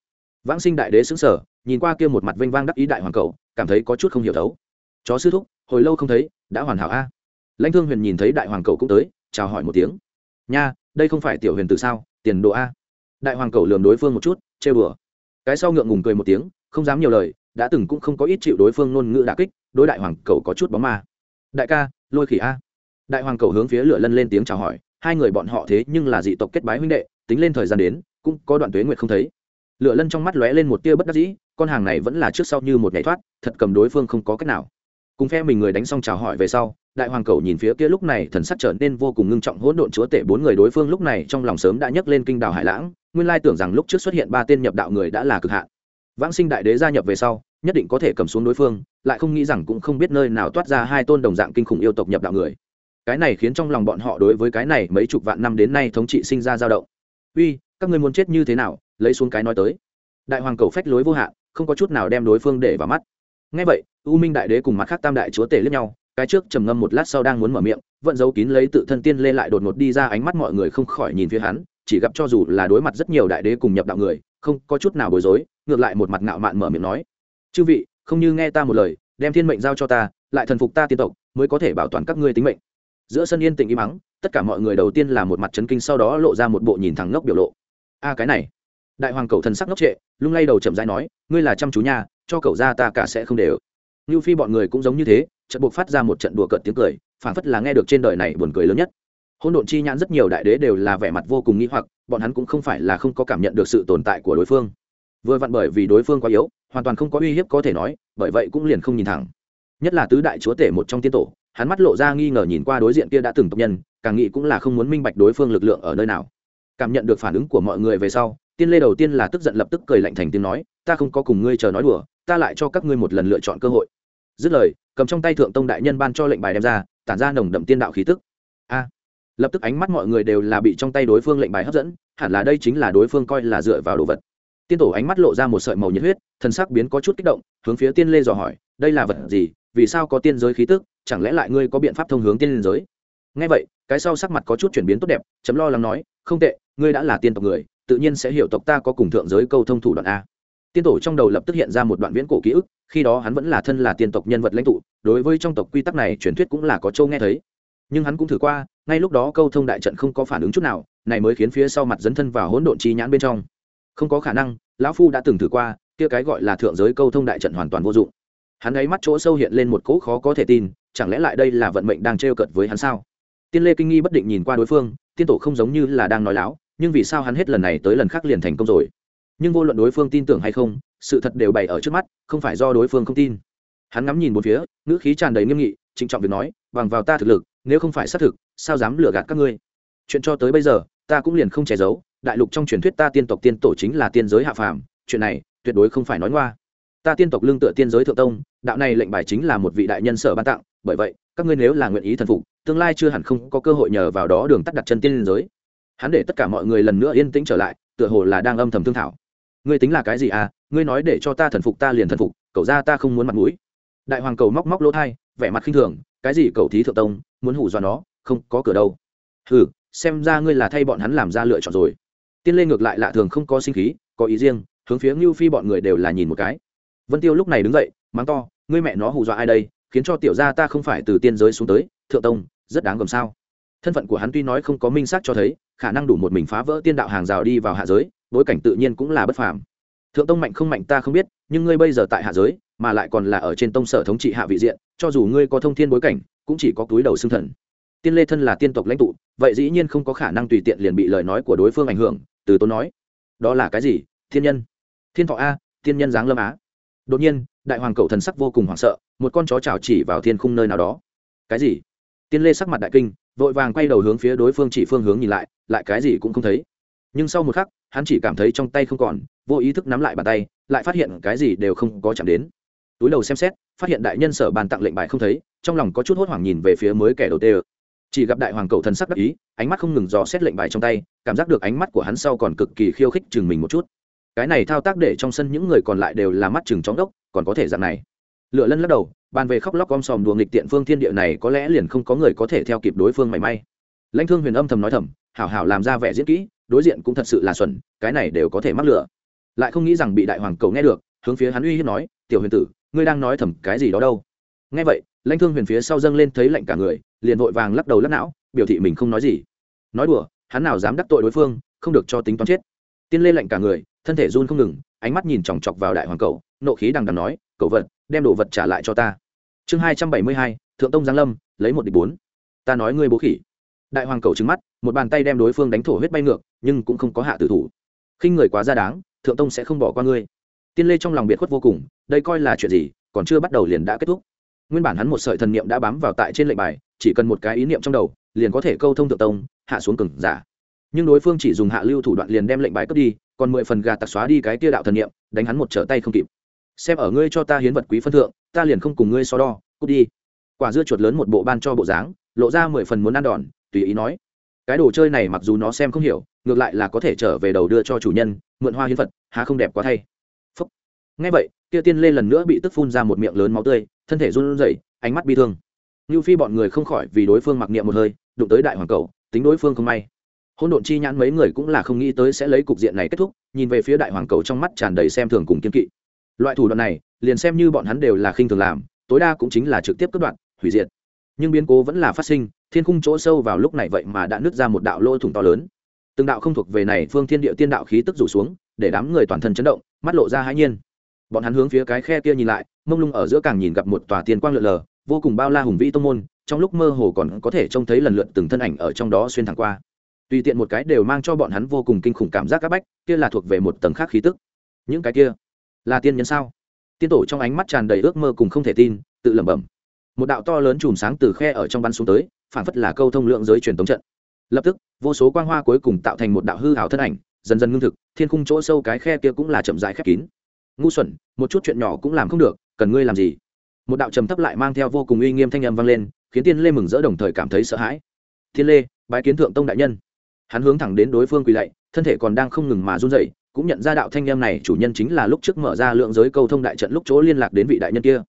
Vãng sinh đại đế xứng sở nhìn qua kia một mặt vênh vang đắc ý đại hoàng cầu, cảm thấy có chút không hiểu thấu. Chó sư thúc, hồi lâu không thấy, đã hoàn hảo a? Lãnh thương huyền nhìn thấy đại hoàng cầu cũng tới, chào hỏi một tiếng. Nha, đây không phải tiểu huyền từ sao, tiền đồ a? Đại hoàng cầu lườm đối phương một chút chê bừa cái sau ngượng ngùng cười một tiếng, không dám nhiều lời, đã từng cũng không có ít chịu đối phương ngôn ngữ đà kích, đối đại hoàng cầu có chút bóng ma. Đại ca, lôi khỉ a? Đại hoàng cầu hướng phía lửa lân lên tiếng chào hỏi hai người bọn họ thế nhưng là dị tộc kết bái huynh đệ, tính lên thời gian đến, cũng có đoạn tuế nguyệt không thấy. Lựa lân trong mắt lóe lên một tia bất đắc dĩ, con hàng này vẫn là trước sau như một ngày thoát, thật cầm đối phương không có cách nào. Cùng phe mình người đánh xong chào hỏi về sau, đại hoàng cầu nhìn phía kia lúc này thần sắc trở nên vô cùng ngưng trọng hỗn độn chúa tể bốn người đối phương lúc này trong lòng sớm đã nhấc lên kinh đào hải lãng, nguyên lai tưởng rằng lúc trước xuất hiện ba tên nhập đạo người đã là cực hạn. Vãng sinh đại đế gia nhập về sau, nhất định có thể cầm xuống đối phương, lại không nghĩ rằng cũng không biết nơi nào toát ra hai tôn đồng dạng kinh khủng yêu tộc nhập đạo người cái này khiến trong lòng bọn họ đối với cái này mấy chục vạn năm đến nay thống trị sinh ra dao động. Uy, các ngươi muốn chết như thế nào? Lấy xuống cái nói tới. Đại hoàng cầu phách lối vô hạn, không có chút nào đem đối phương để vào mắt. Ngay vậy, u minh đại đế cùng mặt khác tam đại chúa tể lẫn nhau, cái trước trầm ngâm một lát sau đang muốn mở miệng, vẫn giấu kín lấy tự thân tiên lê lại đột ngột đi ra ánh mắt mọi người không khỏi nhìn phía hắn, chỉ gặp cho dù là đối mặt rất nhiều đại đế cùng nhập đạo người, không có chút nào bối rối, ngược lại một mặt ngạo mạn mở miệng nói, chư vị, không như nghe ta một lời, đem thiên mệnh giao cho ta, lại thần phục ta tiên tộc, mới có thể bảo toàn các ngươi tính mệnh giữa sân yên tĩnh im mắng tất cả mọi người đầu tiên là một mặt chấn kinh sau đó lộ ra một bộ nhìn thẳng ngốc biểu lộ. A, cái này. Đại hoàng cầu thần sắc ngốc trệ, lung lay đầu chậm rãi nói, ngươi là chăm chú nhà cho cậu ra ta cả sẽ không đều. Như phi bọn người cũng giống như thế trận buộc phát ra một trận đùa cợt tiếng cười phản phất là nghe được trên đời này buồn cười lớn nhất. Hôn độn chi nhãn rất nhiều đại đế đều là vẻ mặt vô cùng nghĩ hoặc, bọn hắn cũng không phải là không có cảm nhận được sự tồn tại của đối phương. Vừa vặn bởi vì đối phương quá yếu, hoàn toàn không có uy hiếp có thể nói, bởi vậy cũng liền không nhìn thẳng. Nhất là tứ đại chúa tể một trong tiên tổ hắn mắt lộ ra nghi ngờ nhìn qua đối diện kia đã từng tộc nhân, càng nghĩ cũng là không muốn minh bạch đối phương lực lượng ở nơi nào. Cảm nhận được phản ứng của mọi người về sau, tiên lê đầu tiên là tức giận lập tức cười lạnh thành tiếng nói, ta không có cùng ngươi chờ nói đùa, ta lại cho các ngươi một lần lựa chọn cơ hội. Dứt lời, cầm trong tay thượng tông đại nhân ban cho lệnh bài đem ra, tản ra nồng đậm tiên đạo khí tức. A! Lập tức ánh mắt mọi người đều là bị trong tay đối phương lệnh bài hấp dẫn, hẳn là đây chính là đối phương coi là dựa vào đồ vật. Tiên tổ ánh mắt lộ ra một sợi màu nhiệt huyết thân sắc biến có chút kích động, hướng phía tiên lê dò hỏi đây là vật gì? Vì sao có tiên giới khí tức? Chẳng lẽ lại ngươi có biện pháp thông hướng tiên giới? Ngay vậy, cái sau sắc mặt có chút chuyển biến tốt đẹp, chấm lo lắng nói, không tệ, ngươi đã là tiên tộc người, tự nhiên sẽ hiểu tộc ta có cùng thượng giới câu thông thủ đoạn a. Tiên tổ trong đầu lập tức hiện ra một đoạn viễn cổ ký ức, khi đó hắn vẫn là thân là tiên tộc nhân vật lãnh tụ, đối với trong tộc quy tắc này truyền thuyết cũng là có châu nghe thấy. Nhưng hắn cũng thử qua, ngay lúc đó câu thông đại trận không có phản ứng chút nào, này mới khiến phía sau mặt dấn thân vào hỗn độn chi nhãn bên trong. Không có khả năng, lão phu đã từng thử qua, kia cái gọi là thượng giới câu thông đại trận hoàn toàn vô dụng hắn ấy mắt chỗ sâu hiện lên một cỗ khó có thể tin, chẳng lẽ lại đây là vận mệnh đang trêu cợt với hắn sao? Tiên lê kinh nghi bất định nhìn qua đối phương, tiên tổ không giống như là đang nói láo, nhưng vì sao hắn hết lần này tới lần khác liền thành công rồi? Nhưng vô luận đối phương tin tưởng hay không, sự thật đều bày ở trước mắt, không phải do đối phương không tin. Hắn ngắm nhìn một phía, ngữ khí tràn đầy nghiêm nghị, trịnh trọng việc nói, bằng vào ta thực lực, nếu không phải xác thực, sao dám lừa gạt các ngươi? Chuyện cho tới bây giờ, ta cũng liền không che giấu, đại lục trong truyền thuyết ta tiên tộc tiên tổ chính là tiên giới hạ phàm, chuyện này tuyệt đối không phải nói ngoa ta tiên tộc lương tựa tiên giới thượng tông, đạo này lệnh bài chính là một vị đại nhân sở ban tặng, bởi vậy, các ngươi nếu là nguyện ý thần phục, tương lai chưa hẳn không có cơ hội nhờ vào đó đường tắt đặt chân tiên giới. Hắn để tất cả mọi người lần nữa yên tĩnh trở lại, tựa hồ là đang âm thầm thương thảo. Ngươi tính là cái gì à? Ngươi nói để cho ta thần phục ta liền thần phục, cậu ra ta không muốn mặt mũi. Đại hoàng cầu móc móc lỗ thai, vẻ mặt khinh thường, cái gì cầu thí thượng tông, muốn hủ do nó, không có cửa đâu. Ừ xem ra ngươi là thay bọn hắn làm ra lựa chọn rồi. Tiên lê ngược lại lạ thường không có sinh khí, có ý riêng, hướng phía ngưu phi bọn người đều là nhìn một cái vân tiêu lúc này đứng dậy, mắng to, ngươi mẹ nó hù dọa ai đây? Khiến cho tiểu gia ta không phải từ tiên giới xuống tới, thượng tông, rất đáng gầm sao? Thân phận của hắn tuy nói không có minh xác cho thấy, khả năng đủ một mình phá vỡ tiên đạo hàng rào đi vào hạ giới, bối cảnh tự nhiên cũng là bất phàm. Thượng tông mạnh không mạnh ta không biết, nhưng ngươi bây giờ tại hạ giới, mà lại còn là ở trên tông sở thống trị hạ vị diện, cho dù ngươi có thông thiên bối cảnh, cũng chỉ có túi đầu xương thần. Tiên lê thân là tiên tộc lãnh tụ, vậy dĩ nhiên không có khả năng tùy tiện liền bị lời nói của đối phương ảnh hưởng, từ tôi nói. Đó là cái gì, thiên nhân? Thiên thọ a, thiên nhân giáng lâm á đột nhiên, đại hoàng cậu thần sắc vô cùng hoảng sợ, một con chó chảo chỉ vào thiên khung nơi nào đó. Cái gì? Tiên lê sắc mặt đại kinh, vội vàng quay đầu hướng phía đối phương chỉ phương hướng nhìn lại lại cái gì cũng không thấy. Nhưng sau một khắc, hắn chỉ cảm thấy trong tay không còn, vô ý thức nắm lại bàn tay, lại phát hiện cái gì đều không có chạm đến. Túi đầu xem xét, phát hiện đại nhân sở bàn tặng lệnh bài không thấy, trong lòng có chút hốt hoảng nhìn về phía mới kẻ đầu tê chỉ gặp đại hoàng cậu thần sắc đắc ý, ánh mắt không ngừng dò xét lệnh bài trong tay, cảm giác được ánh mắt của hắn sau còn cực kỳ khiêu khích chừng mình một chút cái này thao tác để trong sân những người còn lại đều là mắt chừng chóng đốc, còn có thể dạng này. Lựa lân lắc đầu, bàn về khóc lóc om sòm đùa nghịch tiện phương thiên địa này có lẽ liền không có người có thể theo kịp đối phương mảy may. Lãnh thương huyền âm thầm nói thầm, hảo hảo làm ra vẻ diễn kỹ, đối diện cũng thật sự là xuẩn, cái này đều có thể mắc lửa. Lại không nghĩ rằng bị đại hoàng cầu nghe được, hướng phía hắn uy hiếp nói, tiểu huyền tử, ngươi đang nói thầm cái gì đó đâu? Nghe vậy, lãnh thương huyền phía sau dâng lên thấy lạnh cả người, liền vội vàng lắc đầu lắc não, biểu thị mình không nói gì. Nói đùa, hắn nào dám đắc tội đối phương, không được cho tính toán chết. Tiên lê lạnh cả người thân thể run không ngừng, ánh mắt nhìn chòng chọc vào đại hoàng cầu nộ khí đằng đằng nói, cậu vật, đem đồ vật trả lại cho ta. Chương hai trăm bảy mươi hai, thượng tông giáng lâm, lấy một địch bốn. Ta nói ngươi bố khỉ. Đại hoàng cầu trứng mắt, một bàn tay đem đối phương đánh thổ huyết bay ngược, nhưng cũng không có hạ tử thủ. Khinh người quá ra đáng, thượng tông sẽ không bỏ qua ngươi. Tiên lê trong lòng biệt khuất vô cùng, đây coi là chuyện gì, còn chưa bắt đầu liền đã kết thúc. Nguyên bản hắn một sợi thần niệm đã bám vào tại trên lệnh bài, chỉ cần một cái ý niệm trong đầu, liền có thể câu thông thượng tông, hạ xuống cừng giả nhưng đối phương chỉ dùng hạ lưu thủ đoạn liền đem lệnh bài cướp đi, còn mười phần gà tặc xóa đi cái tia đạo thần niệm, đánh hắn một trở tay không kịp. Xem ở ngươi cho ta hiến vật quý phân thượng, ta liền không cùng ngươi so đo, cút đi. Quả dưa chuột lớn một bộ ban cho bộ dáng, lộ ra mười phần muốn ăn đòn, tùy ý nói. Cái đồ chơi này mặc dù nó xem không hiểu, ngược lại là có thể trở về đầu đưa cho chủ nhân, mượn hoa hiến vật, há không đẹp quá thay. Phúc. Ngay vậy, kia tiên lê lần nữa bị tức phun ra một miệng lớn máu tươi, thân thể run rẩy, ánh mắt bi thương. Như phi bọn người không khỏi vì đối phương mặc niệm một hơi, đụng tới đại hoàng cầu, tính đối phương không may hôn độn chi nhãn mấy người cũng là không nghĩ tới sẽ lấy cục diện này kết thúc, nhìn về phía đại hoàng cầu trong mắt tràn đầy xem thường cùng kiên kỵ. Loại thủ đoạn này, liền xem như bọn hắn đều là khinh thường làm, tối đa cũng chính là trực tiếp cất đoạn hủy diệt. Nhưng biến cố vẫn là phát sinh, thiên khung chỗ sâu vào lúc này vậy mà đã nứt ra một đạo lỗ thủng to lớn. Từng đạo không thuộc về này phương thiên địa tiên đạo khí tức rủ xuống, để đám người toàn thân chấn động, mắt lộ ra hãi nhiên. Bọn hắn hướng phía cái khe kia nhìn lại, mông lung ở giữa càng nhìn gặp một tòa tiên quang lượn lờ, vô cùng bao la hùng vĩ tông môn, trong lúc mơ hồ còn có thể trông thấy lần lượt từng thân ảnh ở trong đó xuyên thẳng qua tùy tiện một cái đều mang cho bọn hắn vô cùng kinh khủng cảm giác áp bách, kia là thuộc về một tầng khác khí tức. Những cái kia là tiên nhân sao? Tiên tổ trong ánh mắt tràn đầy ước mơ cùng không thể tin, tự lẩm bẩm. Một đạo to lớn chùm sáng từ khe ở trong bắn xuống tới phản phất là câu thông lượng giới truyền tống trận. Lập tức, vô số quang hoa cuối cùng tạo thành một đạo hư hảo thân ảnh, dần dần ngưng thực, thiên khung chỗ sâu cái khe kia cũng là chậm rãi khép kín. Ngu xuẩn, một chút chuyện nhỏ cũng làm không được, cần ngươi làm gì? Một đạo trầm thấp lại mang theo vô cùng uy nghiêm thanh âm vang lên, khiến tiên lê mừng rỡ đồng thời cảm thấy sợ hãi. Thiên lê, bái kiến thượng tông đại nhân hắn hướng thẳng đến đối phương quỳ lạy, thân thể còn đang không ngừng mà run rẩy, cũng nhận ra đạo thanh em này chủ nhân chính là lúc trước mở ra lượng giới câu thông đại trận lúc chỗ liên lạc đến vị đại nhân kia.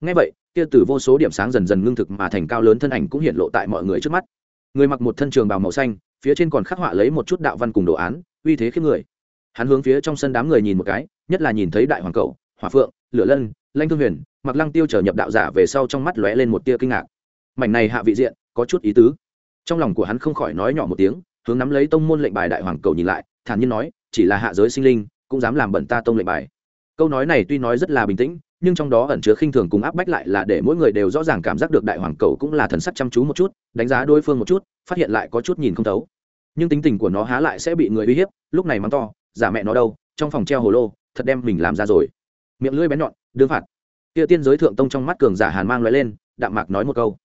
Ngay vậy, kia từ vô số điểm sáng dần dần ngưng thực mà thành cao lớn thân ảnh cũng hiện lộ tại mọi người trước mắt. Người mặc một thân trường bào màu xanh, phía trên còn khắc họa lấy một chút đạo văn cùng đồ án, uy thế khiếp người. Hắn hướng phía trong sân đám người nhìn một cái, nhất là nhìn thấy đại hoàng cậu, hỏa phượng, lửa lân, lanh thương huyền, mặc lăng tiêu trở nhập đạo giả về sau trong mắt lóe lên một tia kinh ngạc. Mảnh này hạ vị diện, có chút ý tứ. Trong lòng của hắn không khỏi nói nhỏ một tiếng hướng nắm lấy tông môn lệnh bài đại hoàng cầu nhìn lại, thản nhiên nói, chỉ là hạ giới sinh linh, cũng dám làm bẩn ta tông lệnh bài. Câu nói này tuy nói rất là bình tĩnh, nhưng trong đó ẩn chứa khinh thường cùng áp bách lại là để mỗi người đều rõ ràng cảm giác được đại hoàng cầu cũng là thần sắc chăm chú một chút, đánh giá đối phương một chút, phát hiện lại có chút nhìn không thấu. Nhưng tính tình của nó há lại sẽ bị người uy hiếp, lúc này mắng to, giả mẹ nó đâu, trong phòng treo hồ lô, thật đem mình làm ra rồi. Miệng lưỡi bén nhọn, đương phạt. Kia tiên giới thượng tông trong mắt cường giả hàn mang loại lên, đạm mạc nói một câu.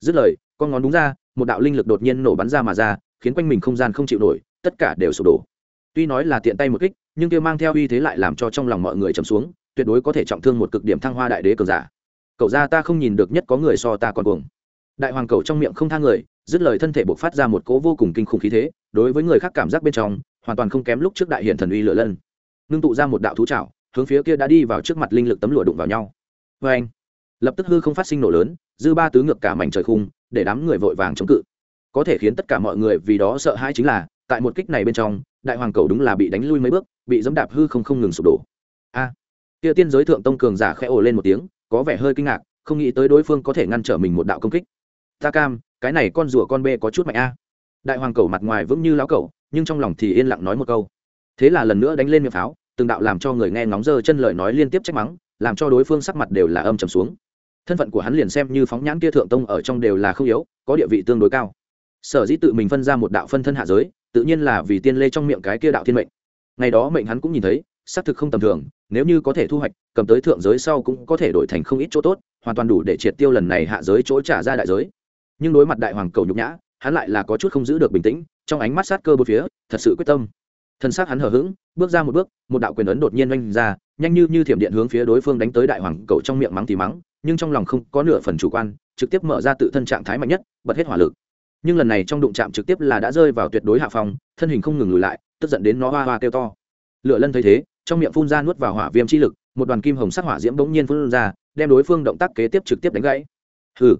Dứt lời, con ngón đúng ra một đạo linh lực đột nhiên nổ bắn ra mà ra, khiến quanh mình không gian không chịu nổi, tất cả đều sụp đổ. Tuy nói là tiện tay một kích, nhưng kia mang theo uy thế lại làm cho trong lòng mọi người trầm xuống, tuyệt đối có thể trọng thương một cực điểm thăng hoa đại đế cường giả. Cậu ra ta không nhìn được nhất có người so ta còn cuồng. Đại hoàng cầu trong miệng không thang người, dứt lời thân thể buộc phát ra một cỗ vô cùng kinh khủng khí thế, đối với người khác cảm giác bên trong, hoàn toàn không kém lúc trước đại hiện thần uy lửa lân. Ngưng tụ ra một đạo thú trảo, hướng phía kia đã đi vào trước mặt linh lực tấm lụa đụng vào nhau. Vê anh lập tức hư không phát sinh nổ lớn, dư ba tứ ngược cả mảnh trời khung để đám người vội vàng chống cự. Có thể khiến tất cả mọi người vì đó sợ hãi chính là tại một kích này bên trong đại hoàng cầu đúng là bị đánh lui mấy bước bị dẫm đạp hư không không ngừng sụp đổ. A! À, kia tiên giới thượng tông cường giả khẽ ồ lên một tiếng có vẻ hơi kinh ngạc không nghĩ tới đối phương có thể ngăn trở mình một đạo công kích. Ta cam cái này con rùa con bê có chút mạnh a. Đại hoàng cầu mặt ngoài vững như lão cầu nhưng trong lòng thì yên lặng nói một câu. Thế là lần nữa đánh lên miệng pháo từng đạo làm cho người nghe ngóng dơ chân lời nói liên tiếp trách mắng làm cho đối phương sắc mặt đều là âm trầm xuống thân phận của hắn liền xem như phóng nhãn kia thượng tông ở trong đều là không yếu, có địa vị tương đối cao. Sở dĩ tự mình phân ra một đạo phân thân hạ giới, tự nhiên là vì tiên lê trong miệng cái kia đạo thiên mệnh. Ngày đó mệnh hắn cũng nhìn thấy, xác thực không tầm thường, nếu như có thể thu hoạch, cầm tới thượng giới sau cũng có thể đổi thành không ít chỗ tốt, hoàn toàn đủ để triệt tiêu lần này hạ giới chỗ trả ra đại giới. Nhưng đối mặt đại hoàng cầu nhục nhã, hắn lại là có chút không giữ được bình tĩnh, trong ánh mắt sát cơ bốn phía, thật sự quyết tâm. Thân xác hắn hờ hững, bước ra một bước, một đạo quyền ấn đột nhiên oanh ra, nhanh như như thiểm điện hướng phía đối phương đánh tới đại hoàng cầu trong miệng mắng thì mắng nhưng trong lòng không có nửa phần chủ quan, trực tiếp mở ra tự thân trạng thái mạnh nhất, bật hết hỏa lực. Nhưng lần này trong đụng chạm trực tiếp là đã rơi vào tuyệt đối hạ phòng thân hình không ngừng lùi lại, tức giận đến nó hoa hoa kêu to. Lựa lân thấy thế, trong miệng phun ra nuốt vào hỏa viêm chi lực, một đoàn kim hồng sắc hỏa diễm bỗng nhiên phun ra, đem đối phương động tác kế tiếp trực tiếp đánh gãy. Hừ.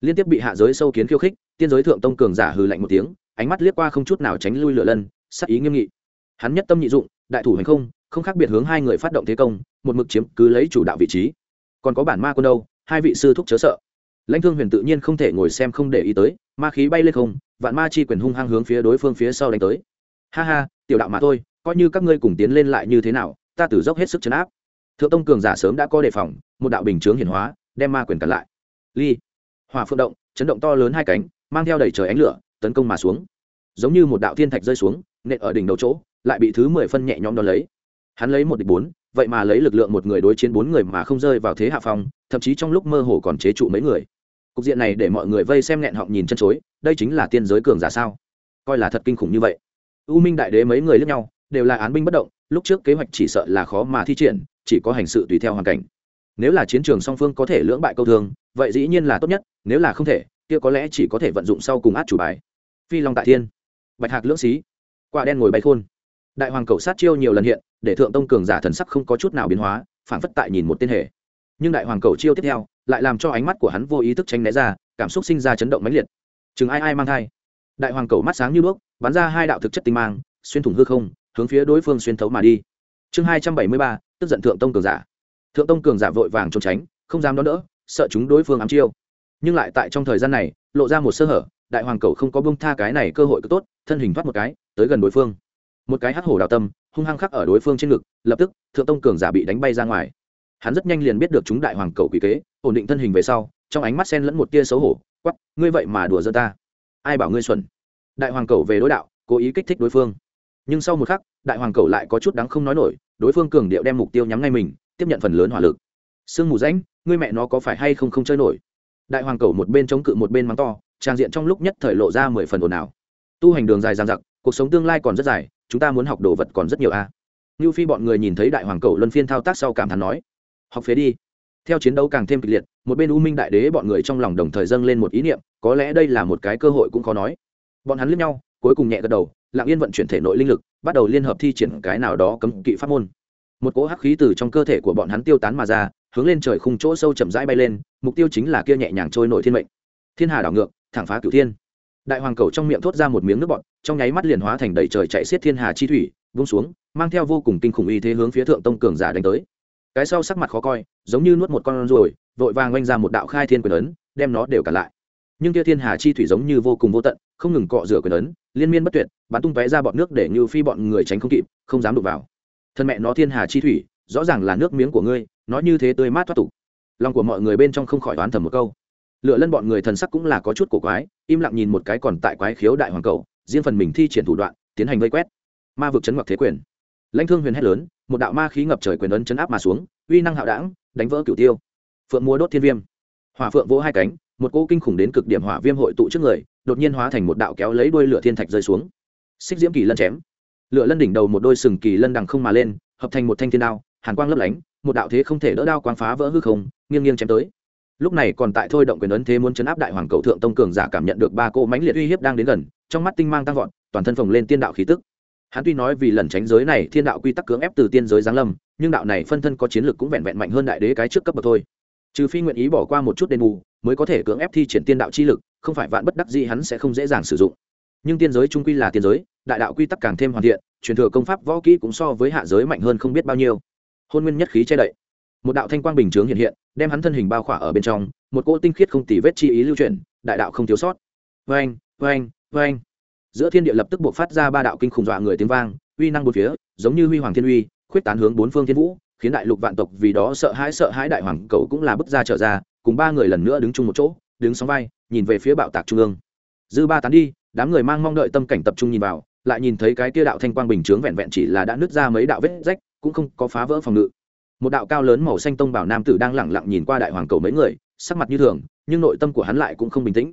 Liên tiếp bị hạ giới sâu kiến khiêu khích, tiên giới thượng tông cường giả hừ lạnh một tiếng, ánh mắt liếc qua không chút nào tránh lui lựa lân, sắc ý nghiêm nghị. Hắn nhất tâm nhị dụng, đại thủ hành không không khác biệt hướng hai người phát động thế công, một mực chiếm cứ lấy chủ đạo vị trí còn có bản ma quân đâu, hai vị sư thúc chớ sợ. Lãnh thương huyền tự nhiên không thể ngồi xem không để ý tới, ma khí bay lên không, vạn ma chi quyền hung hăng hướng phía đối phương phía sau đánh tới. Ha ha, tiểu đạo mà thôi, coi như các ngươi cùng tiến lên lại như thế nào, ta tử dốc hết sức chấn áp. Thượng tông cường giả sớm đã có đề phòng, một đạo bình chướng hiển hóa, đem ma quyền cản lại. Ly hòa phượng động, chấn động to lớn hai cánh, mang theo đầy trời ánh lửa, tấn công mà xuống. Giống như một đạo thiên thạch rơi xuống, nện ở đỉnh đầu chỗ, lại bị thứ mười phân nhẹ nhõm đón lấy hắn lấy một địch bốn, vậy mà lấy lực lượng một người đối chiến bốn người mà không rơi vào thế hạ phong, thậm chí trong lúc mơ hồ còn chế trụ mấy người. Cục diện này để mọi người vây xem nghẹn họng nhìn chân chối, đây chính là tiên giới cường giả sao? Coi là thật kinh khủng như vậy. U minh đại đế mấy người lẫn nhau, đều là án binh bất động, lúc trước kế hoạch chỉ sợ là khó mà thi triển, chỉ có hành sự tùy theo hoàn cảnh. Nếu là chiến trường song phương có thể lưỡng bại câu thương, vậy dĩ nhiên là tốt nhất, nếu là không thể, kia có lẽ chỉ có thể vận dụng sau cùng át chủ bài. Phi long tại thiên. Bạch hạc lưỡng xí. Quả đen ngồi bay khôn. Đại hoàng cầu sát chiêu nhiều lần hiện để thượng tông cường giả thần sắc không có chút nào biến hóa phản phất tại nhìn một tên hệ nhưng đại hoàng cầu chiêu tiếp theo lại làm cho ánh mắt của hắn vô ý thức tránh né ra, cảm xúc sinh ra chấn động mãnh liệt. Chừng ai ai mang thai. Đại hoàng cầu mắt sáng như đuốc bắn ra hai đạo thực chất tinh mang, xuyên thủng hư không, hướng phía đối phương xuyên thấu mà đi. Chương hai trăm bảy mươi ba, tức giận thượng tông cường giả. Thượng tông cường giả vội vàng trốn tránh, không dám đón đỡ, sợ chúng đối phương ám chiêu. Nhưng lại tại trong thời gian này, lộ ra một sơ hở, đại hoàng cầu không có bông tha cái này cơ hội cứ tốt, thân hình thoát một cái, tới gần đối phương. Một cái hắc hổ đào tâm hung hăng khắc ở đối phương trên ngực, lập tức, thượng tông cường giả bị đánh bay ra ngoài. Hắn rất nhanh liền biết được chúng đại hoàng cầu quỷ kế, ổn định thân hình về sau, trong ánh mắt sen lẫn một tia xấu hổ quắp ngươi vậy mà đùa giơ ta. Ai bảo ngươi xuẩn? Đại hoàng cầu về đối đạo, cố ý kích thích đối phương. Nhưng sau một khắc, đại hoàng cầu lại có chút đáng không nói nổi, đối phương cường điệu đem mục tiêu nhắm ngay mình, tiếp nhận phần lớn hỏa lực. Sương mù rãnh, ngươi mẹ nó có phải hay không không chơi nổi? Đại hoàng cầu một bên chống cự một bên mắng to, trang diện trong lúc nhất thời lộ ra mười phần ồn ào. Tu hành đường dài dàn giặc cuộc sống tương lai còn rất dài chúng ta muốn học đồ vật còn rất nhiều a. À. như phi bọn người nhìn thấy đại hoàng cầu luân phiên thao tác sau cảm thán nói, học phế đi. Theo chiến đấu càng thêm kịch liệt, một bên u minh đại đế bọn người trong lòng đồng thời dâng lên một ý niệm, có lẽ đây là một cái cơ hội cũng khó nói. Bọn hắn liếc nhau, cuối cùng nhẹ gật đầu, lặng yên vận chuyển thể nội linh lực, bắt đầu liên hợp thi triển cái nào đó cấm kỵ pháp môn. Một cỗ hắc khí từ trong cơ thể của bọn hắn tiêu tán mà ra, hướng lên trời khung chỗ sâu chậm rãi bay lên, mục tiêu chính là kia nhẹ nhàng trôi nổi thiên mệnh. Thiên hà đảo ngược, thẳng phá cửu thiên đại hoàng cầu trong miệng thốt ra một miếng nước bọt, trong nháy mắt liền hóa thành đầy trời chạy xiết thiên hà chi thủy, vung xuống, mang theo vô cùng kinh khủng y thế hướng phía thượng tông cường giả đánh tới. Cái sau sắc mặt khó coi, giống như nuốt một con ruồi, vội vàng oanh ra một đạo khai thiên quyền ấn, đem nó đều cả lại. Nhưng kia thiên hà chi thủy giống như vô cùng vô tận, không ngừng cọ rửa quyền ấn, liên miên bất tuyệt, bắn tung tóe ra bọn nước để như phi bọn người tránh không kịp, không dám đụng vào. Thân mẹ nó thiên hà chi thủy, rõ ràng là nước miếng của ngươi, nói như thế tươi mát thoát tục. Lòng của mọi người bên trong không khỏi đoán thầm một câu lựa lân bọn người thần sắc cũng là có chút cổ quái, im lặng nhìn một cái còn tại quái khiếu đại hoàng cầu, riêng phần mình thi triển thủ đoạn, tiến hành vây quét. Ma vực chấn ngọc thế quyền. Lãnh thương huyền hét lớn, một đạo ma khí ngập trời quyền ấn chấn áp mà xuống, uy năng hạo đảng, đánh vỡ cửu tiêu. Phượng múa đốt thiên viêm. Hỏa phượng vỗ hai cánh, một cỗ kinh khủng đến cực điểm hỏa viêm hội tụ trước người, đột nhiên hóa thành một đạo kéo lấy đuôi lửa thiên thạch rơi xuống. Xích diễm kỳ lân chém. Lửa lân đỉnh đầu một đôi sừng kỳ lân đằng không mà lên, hợp thành một thanh thiên đao, hàn quang lấp lánh, một đạo thế không thể đỡ đao quang phá vỡ hư không, nghiêng nghiêng chém tới lúc này còn tại thôi động quyền ấn thế muốn chấn áp đại hoàng cầu thượng tông cường giả cảm nhận được ba cô mãnh liệt uy hiếp đang đến gần, trong mắt tinh mang tăng vọt, toàn thân phồng lên tiên đạo khí tức. Hắn tuy nói vì lần tránh giới này thiên đạo quy tắc cưỡng ép từ tiên giới giáng lâm, nhưng đạo này phân thân có chiến lược cũng vẹn vẹn mạnh hơn đại đế cái trước cấp bậc thôi. Trừ phi nguyện ý bỏ qua một chút đền bù, mới có thể cưỡng ép thi triển tiên đạo chi lực, không phải vạn bất đắc gì hắn sẽ không dễ dàng sử dụng. Nhưng tiên giới trung quy là tiên giới, đại đạo quy tắc càng thêm hoàn thiện, truyền thừa công pháp võ kỹ cũng so với hạ giới mạnh hơn không biết bao nhiêu. Hôn nguyên nhất khí che đậy. Một đạo thanh quang bình chướng hiện hiện đem hắn thân hình bao khỏa ở bên trong, một cỗ tinh khiết không tì vết chi ý lưu chuyển, đại đạo không thiếu sót. Vang vang vang giữa thiên địa lập tức buộc phát ra ba đạo kinh khủng dọa người tiếng vang, uy năng bốn phía, giống như huy hoàng thiên uy, khuyết tán hướng bốn phương thiên vũ, khiến đại lục vạn tộc vì đó sợ hãi sợ hãi đại hoàng cầu cũng là bước ra trở ra, cùng ba người lần nữa đứng chung một chỗ, đứng sóng vai, nhìn về phía bạo tạc trung ương. Dư ba tán đi, đám người mang mong đợi tâm cảnh tập trung nhìn vào, lại nhìn thấy cái kia đạo thanh quang bình chướng vẹn vẹn chỉ là đã nứt ra mấy đạo vết rách, cũng không có phá vỡ phòng ngự một đạo cao lớn màu xanh tông bảo nam tử đang lẳng lặng nhìn qua đại hoàng cầu mấy người, sắc mặt như thường, nhưng nội tâm của hắn lại cũng không bình tĩnh.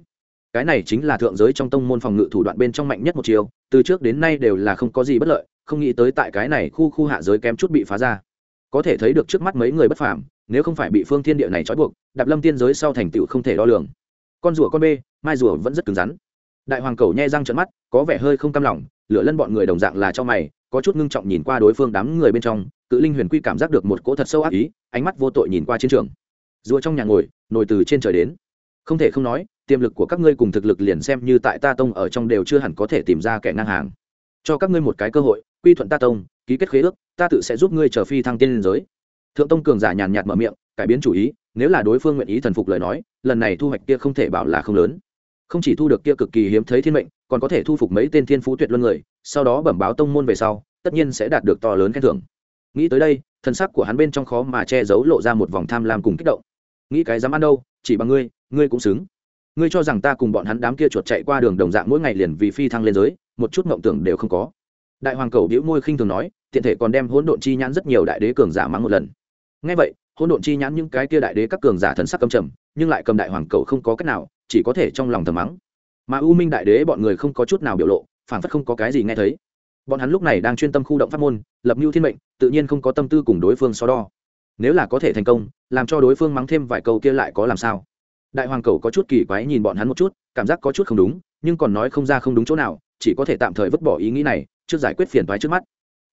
Cái này chính là thượng giới trong tông môn phòng ngự thủ đoạn bên trong mạnh nhất một chiều từ trước đến nay đều là không có gì bất lợi, không nghĩ tới tại cái này khu khu hạ giới kém chút bị phá ra. Có thể thấy được trước mắt mấy người bất phàm, nếu không phải bị phương thiên địa này trói buộc, đạp lâm tiên giới sau thành tựu không thể đo lường. Con rùa con bê, mai rùa vẫn rất cứng rắn. Đại hoàng cầu nhai răng trận mắt, có vẻ hơi không cam lòng, lửa lân bọn người đồng dạng là cho mày, có chút ngưng trọng nhìn qua đối phương đám người bên trong cự linh huyền quy cảm giác được một cỗ thật sâu ác ý, ánh mắt vô tội nhìn qua chiến trường. Rùa trong nhà ngồi nổi từ trên trời đến. Không thể không nói, tiềm lực của các ngươi cùng thực lực liền xem như tại ta tông ở trong đều chưa hẳn có thể tìm ra kẻ ngang hàng. Cho các ngươi một cái cơ hội, quy thuận ta tông, ký kết khế ước, ta tự sẽ giúp ngươi trở phi thăng tiên liên giới. Thượng tông cường giả nhàn nhạt mở miệng, cải biến chủ ý, nếu là đối phương nguyện ý thần phục lời nói, lần này thu hoạch kia không thể bảo là không lớn. Không chỉ thu được kia cực kỳ hiếm thấy thiên mệnh, còn có thể thu phục mấy tên thiên phú tuyệt luân người, sau đó bẩm báo tông môn về sau, tất nhiên sẽ đạt được to lớn khen thưởng nghĩ tới đây, thân sắc của hắn bên trong khó mà che giấu lộ ra một vòng tham lam cùng kích động. Nghĩ cái dám ăn đâu, chỉ bằng ngươi ngươi cũng xứng. Ngươi cho rằng ta cùng bọn hắn đám kia chuột chạy qua đường đồng dạng mỗi ngày liền vì phi thăng lên giới, một chút mộng tưởng đều không có. Đại hoàng cầu đĩu môi khinh thường nói, tiện thể còn đem hỗn độn chi nhãn rất nhiều đại đế cường giả mắng một lần. Ngay vậy, hỗn độn chi nhãn những cái kia đại đế các cường giả thần sắc cầm trầm, nhưng lại cầm đại hoàng cầu không có cách nào, chỉ có thể trong lòng thầm mắng. Mà u minh đại đế bọn người không có chút nào biểu lộ phản phất không có cái gì nghe thấy bọn hắn lúc này đang chuyên tâm khu động pháp môn, lập mưu thiên mệnh, tự nhiên không có tâm tư cùng đối phương so đo. Nếu là có thể thành công, làm cho đối phương mắng thêm vài câu kia lại có làm sao? Đại hoàng cầu có chút kỳ quái nhìn bọn hắn một chút, cảm giác có chút không đúng, nhưng còn nói không ra không đúng chỗ nào, chỉ có thể tạm thời vứt bỏ ý nghĩ này, trước giải quyết phiền thoái trước mắt.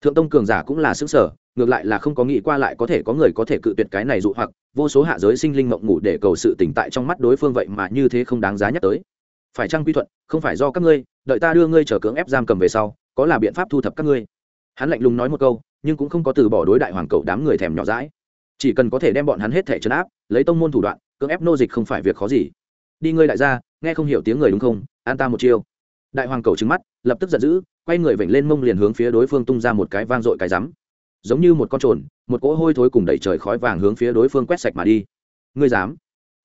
Thượng tông cường giả cũng là xứng sở ngược lại là không có nghĩ qua lại có thể có người có thể cự tuyệt cái này dụ hoặc, vô số hạ giới sinh linh mộng ngủ để cầu sự tỉnh tại trong mắt đối phương vậy mà như thế không đáng giá nhắc tới. Phải chăng quy thuận, không phải do các ngươi, đợi ta đưa ngươi trở cưỡng ép giam cầm về sau có là biện pháp thu thập các ngươi? Hắn lạnh lùng nói một câu, nhưng cũng không có từ bỏ đối đại hoàng cầu đám người thèm nhỏ rãi chỉ cần có thể đem bọn hắn hết thể chấn áp, lấy tông môn thủ đoạn, cưỡng ép nô dịch không phải việc khó gì. Đi ngươi đại gia, nghe không hiểu tiếng người đúng không? An ta một chiêu. Đại hoàng cầu trứng mắt, lập tức giận dữ, quay người vểnh lên mông liền hướng phía đối phương tung ra một cái vang dội cái rắm. Giống như một con trồn, một cỗ hôi thối cùng đẩy trời khói vàng hướng phía đối phương quét sạch mà đi. Ngươi dám?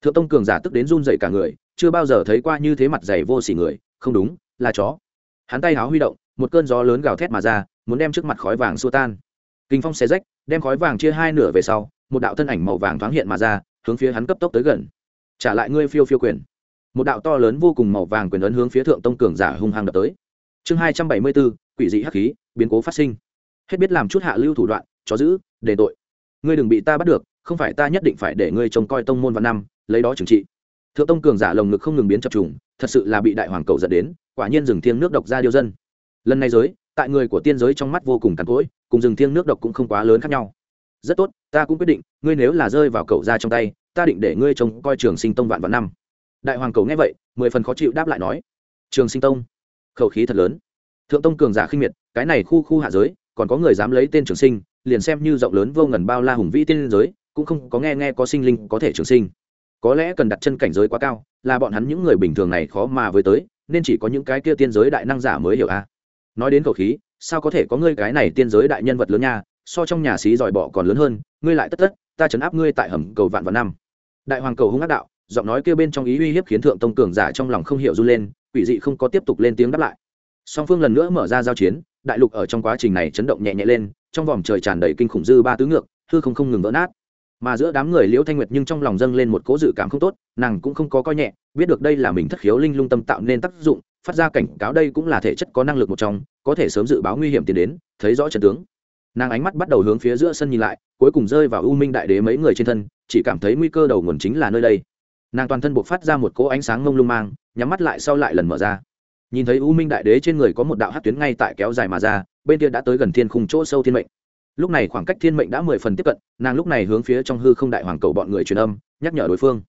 Thượng tông cường giả tức đến run dậy cả người, chưa bao giờ thấy qua như thế mặt dày vô xỉ người, không đúng, là chó. Hắn tay háo huy động một cơn gió lớn gào thét mà ra, muốn đem trước mặt khói vàng xua tan. Kinh phong xé rách, đem khói vàng chia hai nửa về sau, một đạo thân ảnh màu vàng thoáng hiện mà ra, hướng phía hắn cấp tốc tới gần. Trả lại ngươi phiêu phiêu quyền. Một đạo to lớn vô cùng màu vàng quyền ấn hướng phía thượng tông cường giả hung hăng đập tới. Chương hai trăm bảy mươi bốn, quỷ dị hắc khí, biến cố phát sinh. Hết biết làm chút hạ lưu thủ đoạn, chó giữ, để tội. Ngươi đừng bị ta bắt được, không phải ta nhất định phải để ngươi trông coi tông môn văn năm, lấy đó trừng trị. Thượng tông cường giả lồng ngực không ngừng biến chập trùng, thật sự là bị đại hoàng cầu dẫn đến, quả nhiên rừng thiêng nước độc ra điêu dân lần này giới, tại người của tiên giới trong mắt vô cùng cằn cỗi, cùng rừng thiêng nước độc cũng không quá lớn khác nhau. Rất tốt, ta cũng quyết định, ngươi nếu là rơi vào cậu ra trong tay, ta định để ngươi trông coi trường sinh tông vạn vạn năm. Đại hoàng cầu nghe vậy, mười phần khó chịu đáp lại nói, trường sinh tông, khẩu khí thật lớn. Thượng tông cường giả khinh miệt, cái này khu khu hạ giới, còn có người dám lấy tên trường sinh, liền xem như rộng lớn vô ngần bao la hùng vĩ tiên giới, cũng không có nghe nghe có sinh linh có thể trường sinh. Có lẽ cần đặt chân cảnh giới quá cao, là bọn hắn những người bình thường này khó mà với tới, nên chỉ có những cái kia tiên giới đại năng giả mới hiểu a nói đến khẩu khí, sao có thể có ngươi cái này tiên giới đại nhân vật lớn nha, so trong nhà xí giỏi bọ còn lớn hơn, ngươi lại tất tất, ta chấn áp ngươi tại hầm cầu vạn vạn năm. Đại hoàng cầu hung ác đạo, giọng nói kia bên trong ý uy hiếp khiến thượng tông cường giả trong lòng không hiểu run lên, quỷ dị không có tiếp tục lên tiếng đáp lại. Song phương lần nữa mở ra giao chiến, đại lục ở trong quá trình này chấn động nhẹ nhẹ lên, trong vòng trời tràn đầy kinh khủng dư ba tứ ngược, hư không không ngừng vỡ nát. Mà giữa đám người liễu thanh nguyệt nhưng trong lòng dâng lên một cố dự cảm không tốt, nàng cũng không có coi nhẹ, biết được đây là mình thất khiếu linh lung tâm tạo nên tác dụng phát ra cảnh cáo đây cũng là thể chất có năng lực một trong, có thể sớm dự báo nguy hiểm tiến đến, thấy rõ trận tướng. Nàng ánh mắt bắt đầu hướng phía giữa sân nhìn lại, cuối cùng rơi vào u minh đại đế mấy người trên thân, chỉ cảm thấy nguy cơ đầu nguồn chính là nơi đây. Nàng toàn thân buộc phát ra một cỗ ánh sáng mông lung mang, nhắm mắt lại sau lại lần mở ra. Nhìn thấy u minh đại đế trên người có một đạo hát tuyến ngay tại kéo dài mà ra, bên kia đã tới gần thiên khung chỗ sâu thiên mệnh. Lúc này khoảng cách thiên mệnh đã mười phần tiếp cận, nàng lúc này hướng phía trong hư không đại hoàng cầu bọn người truyền âm, nhắc nhở đối phương.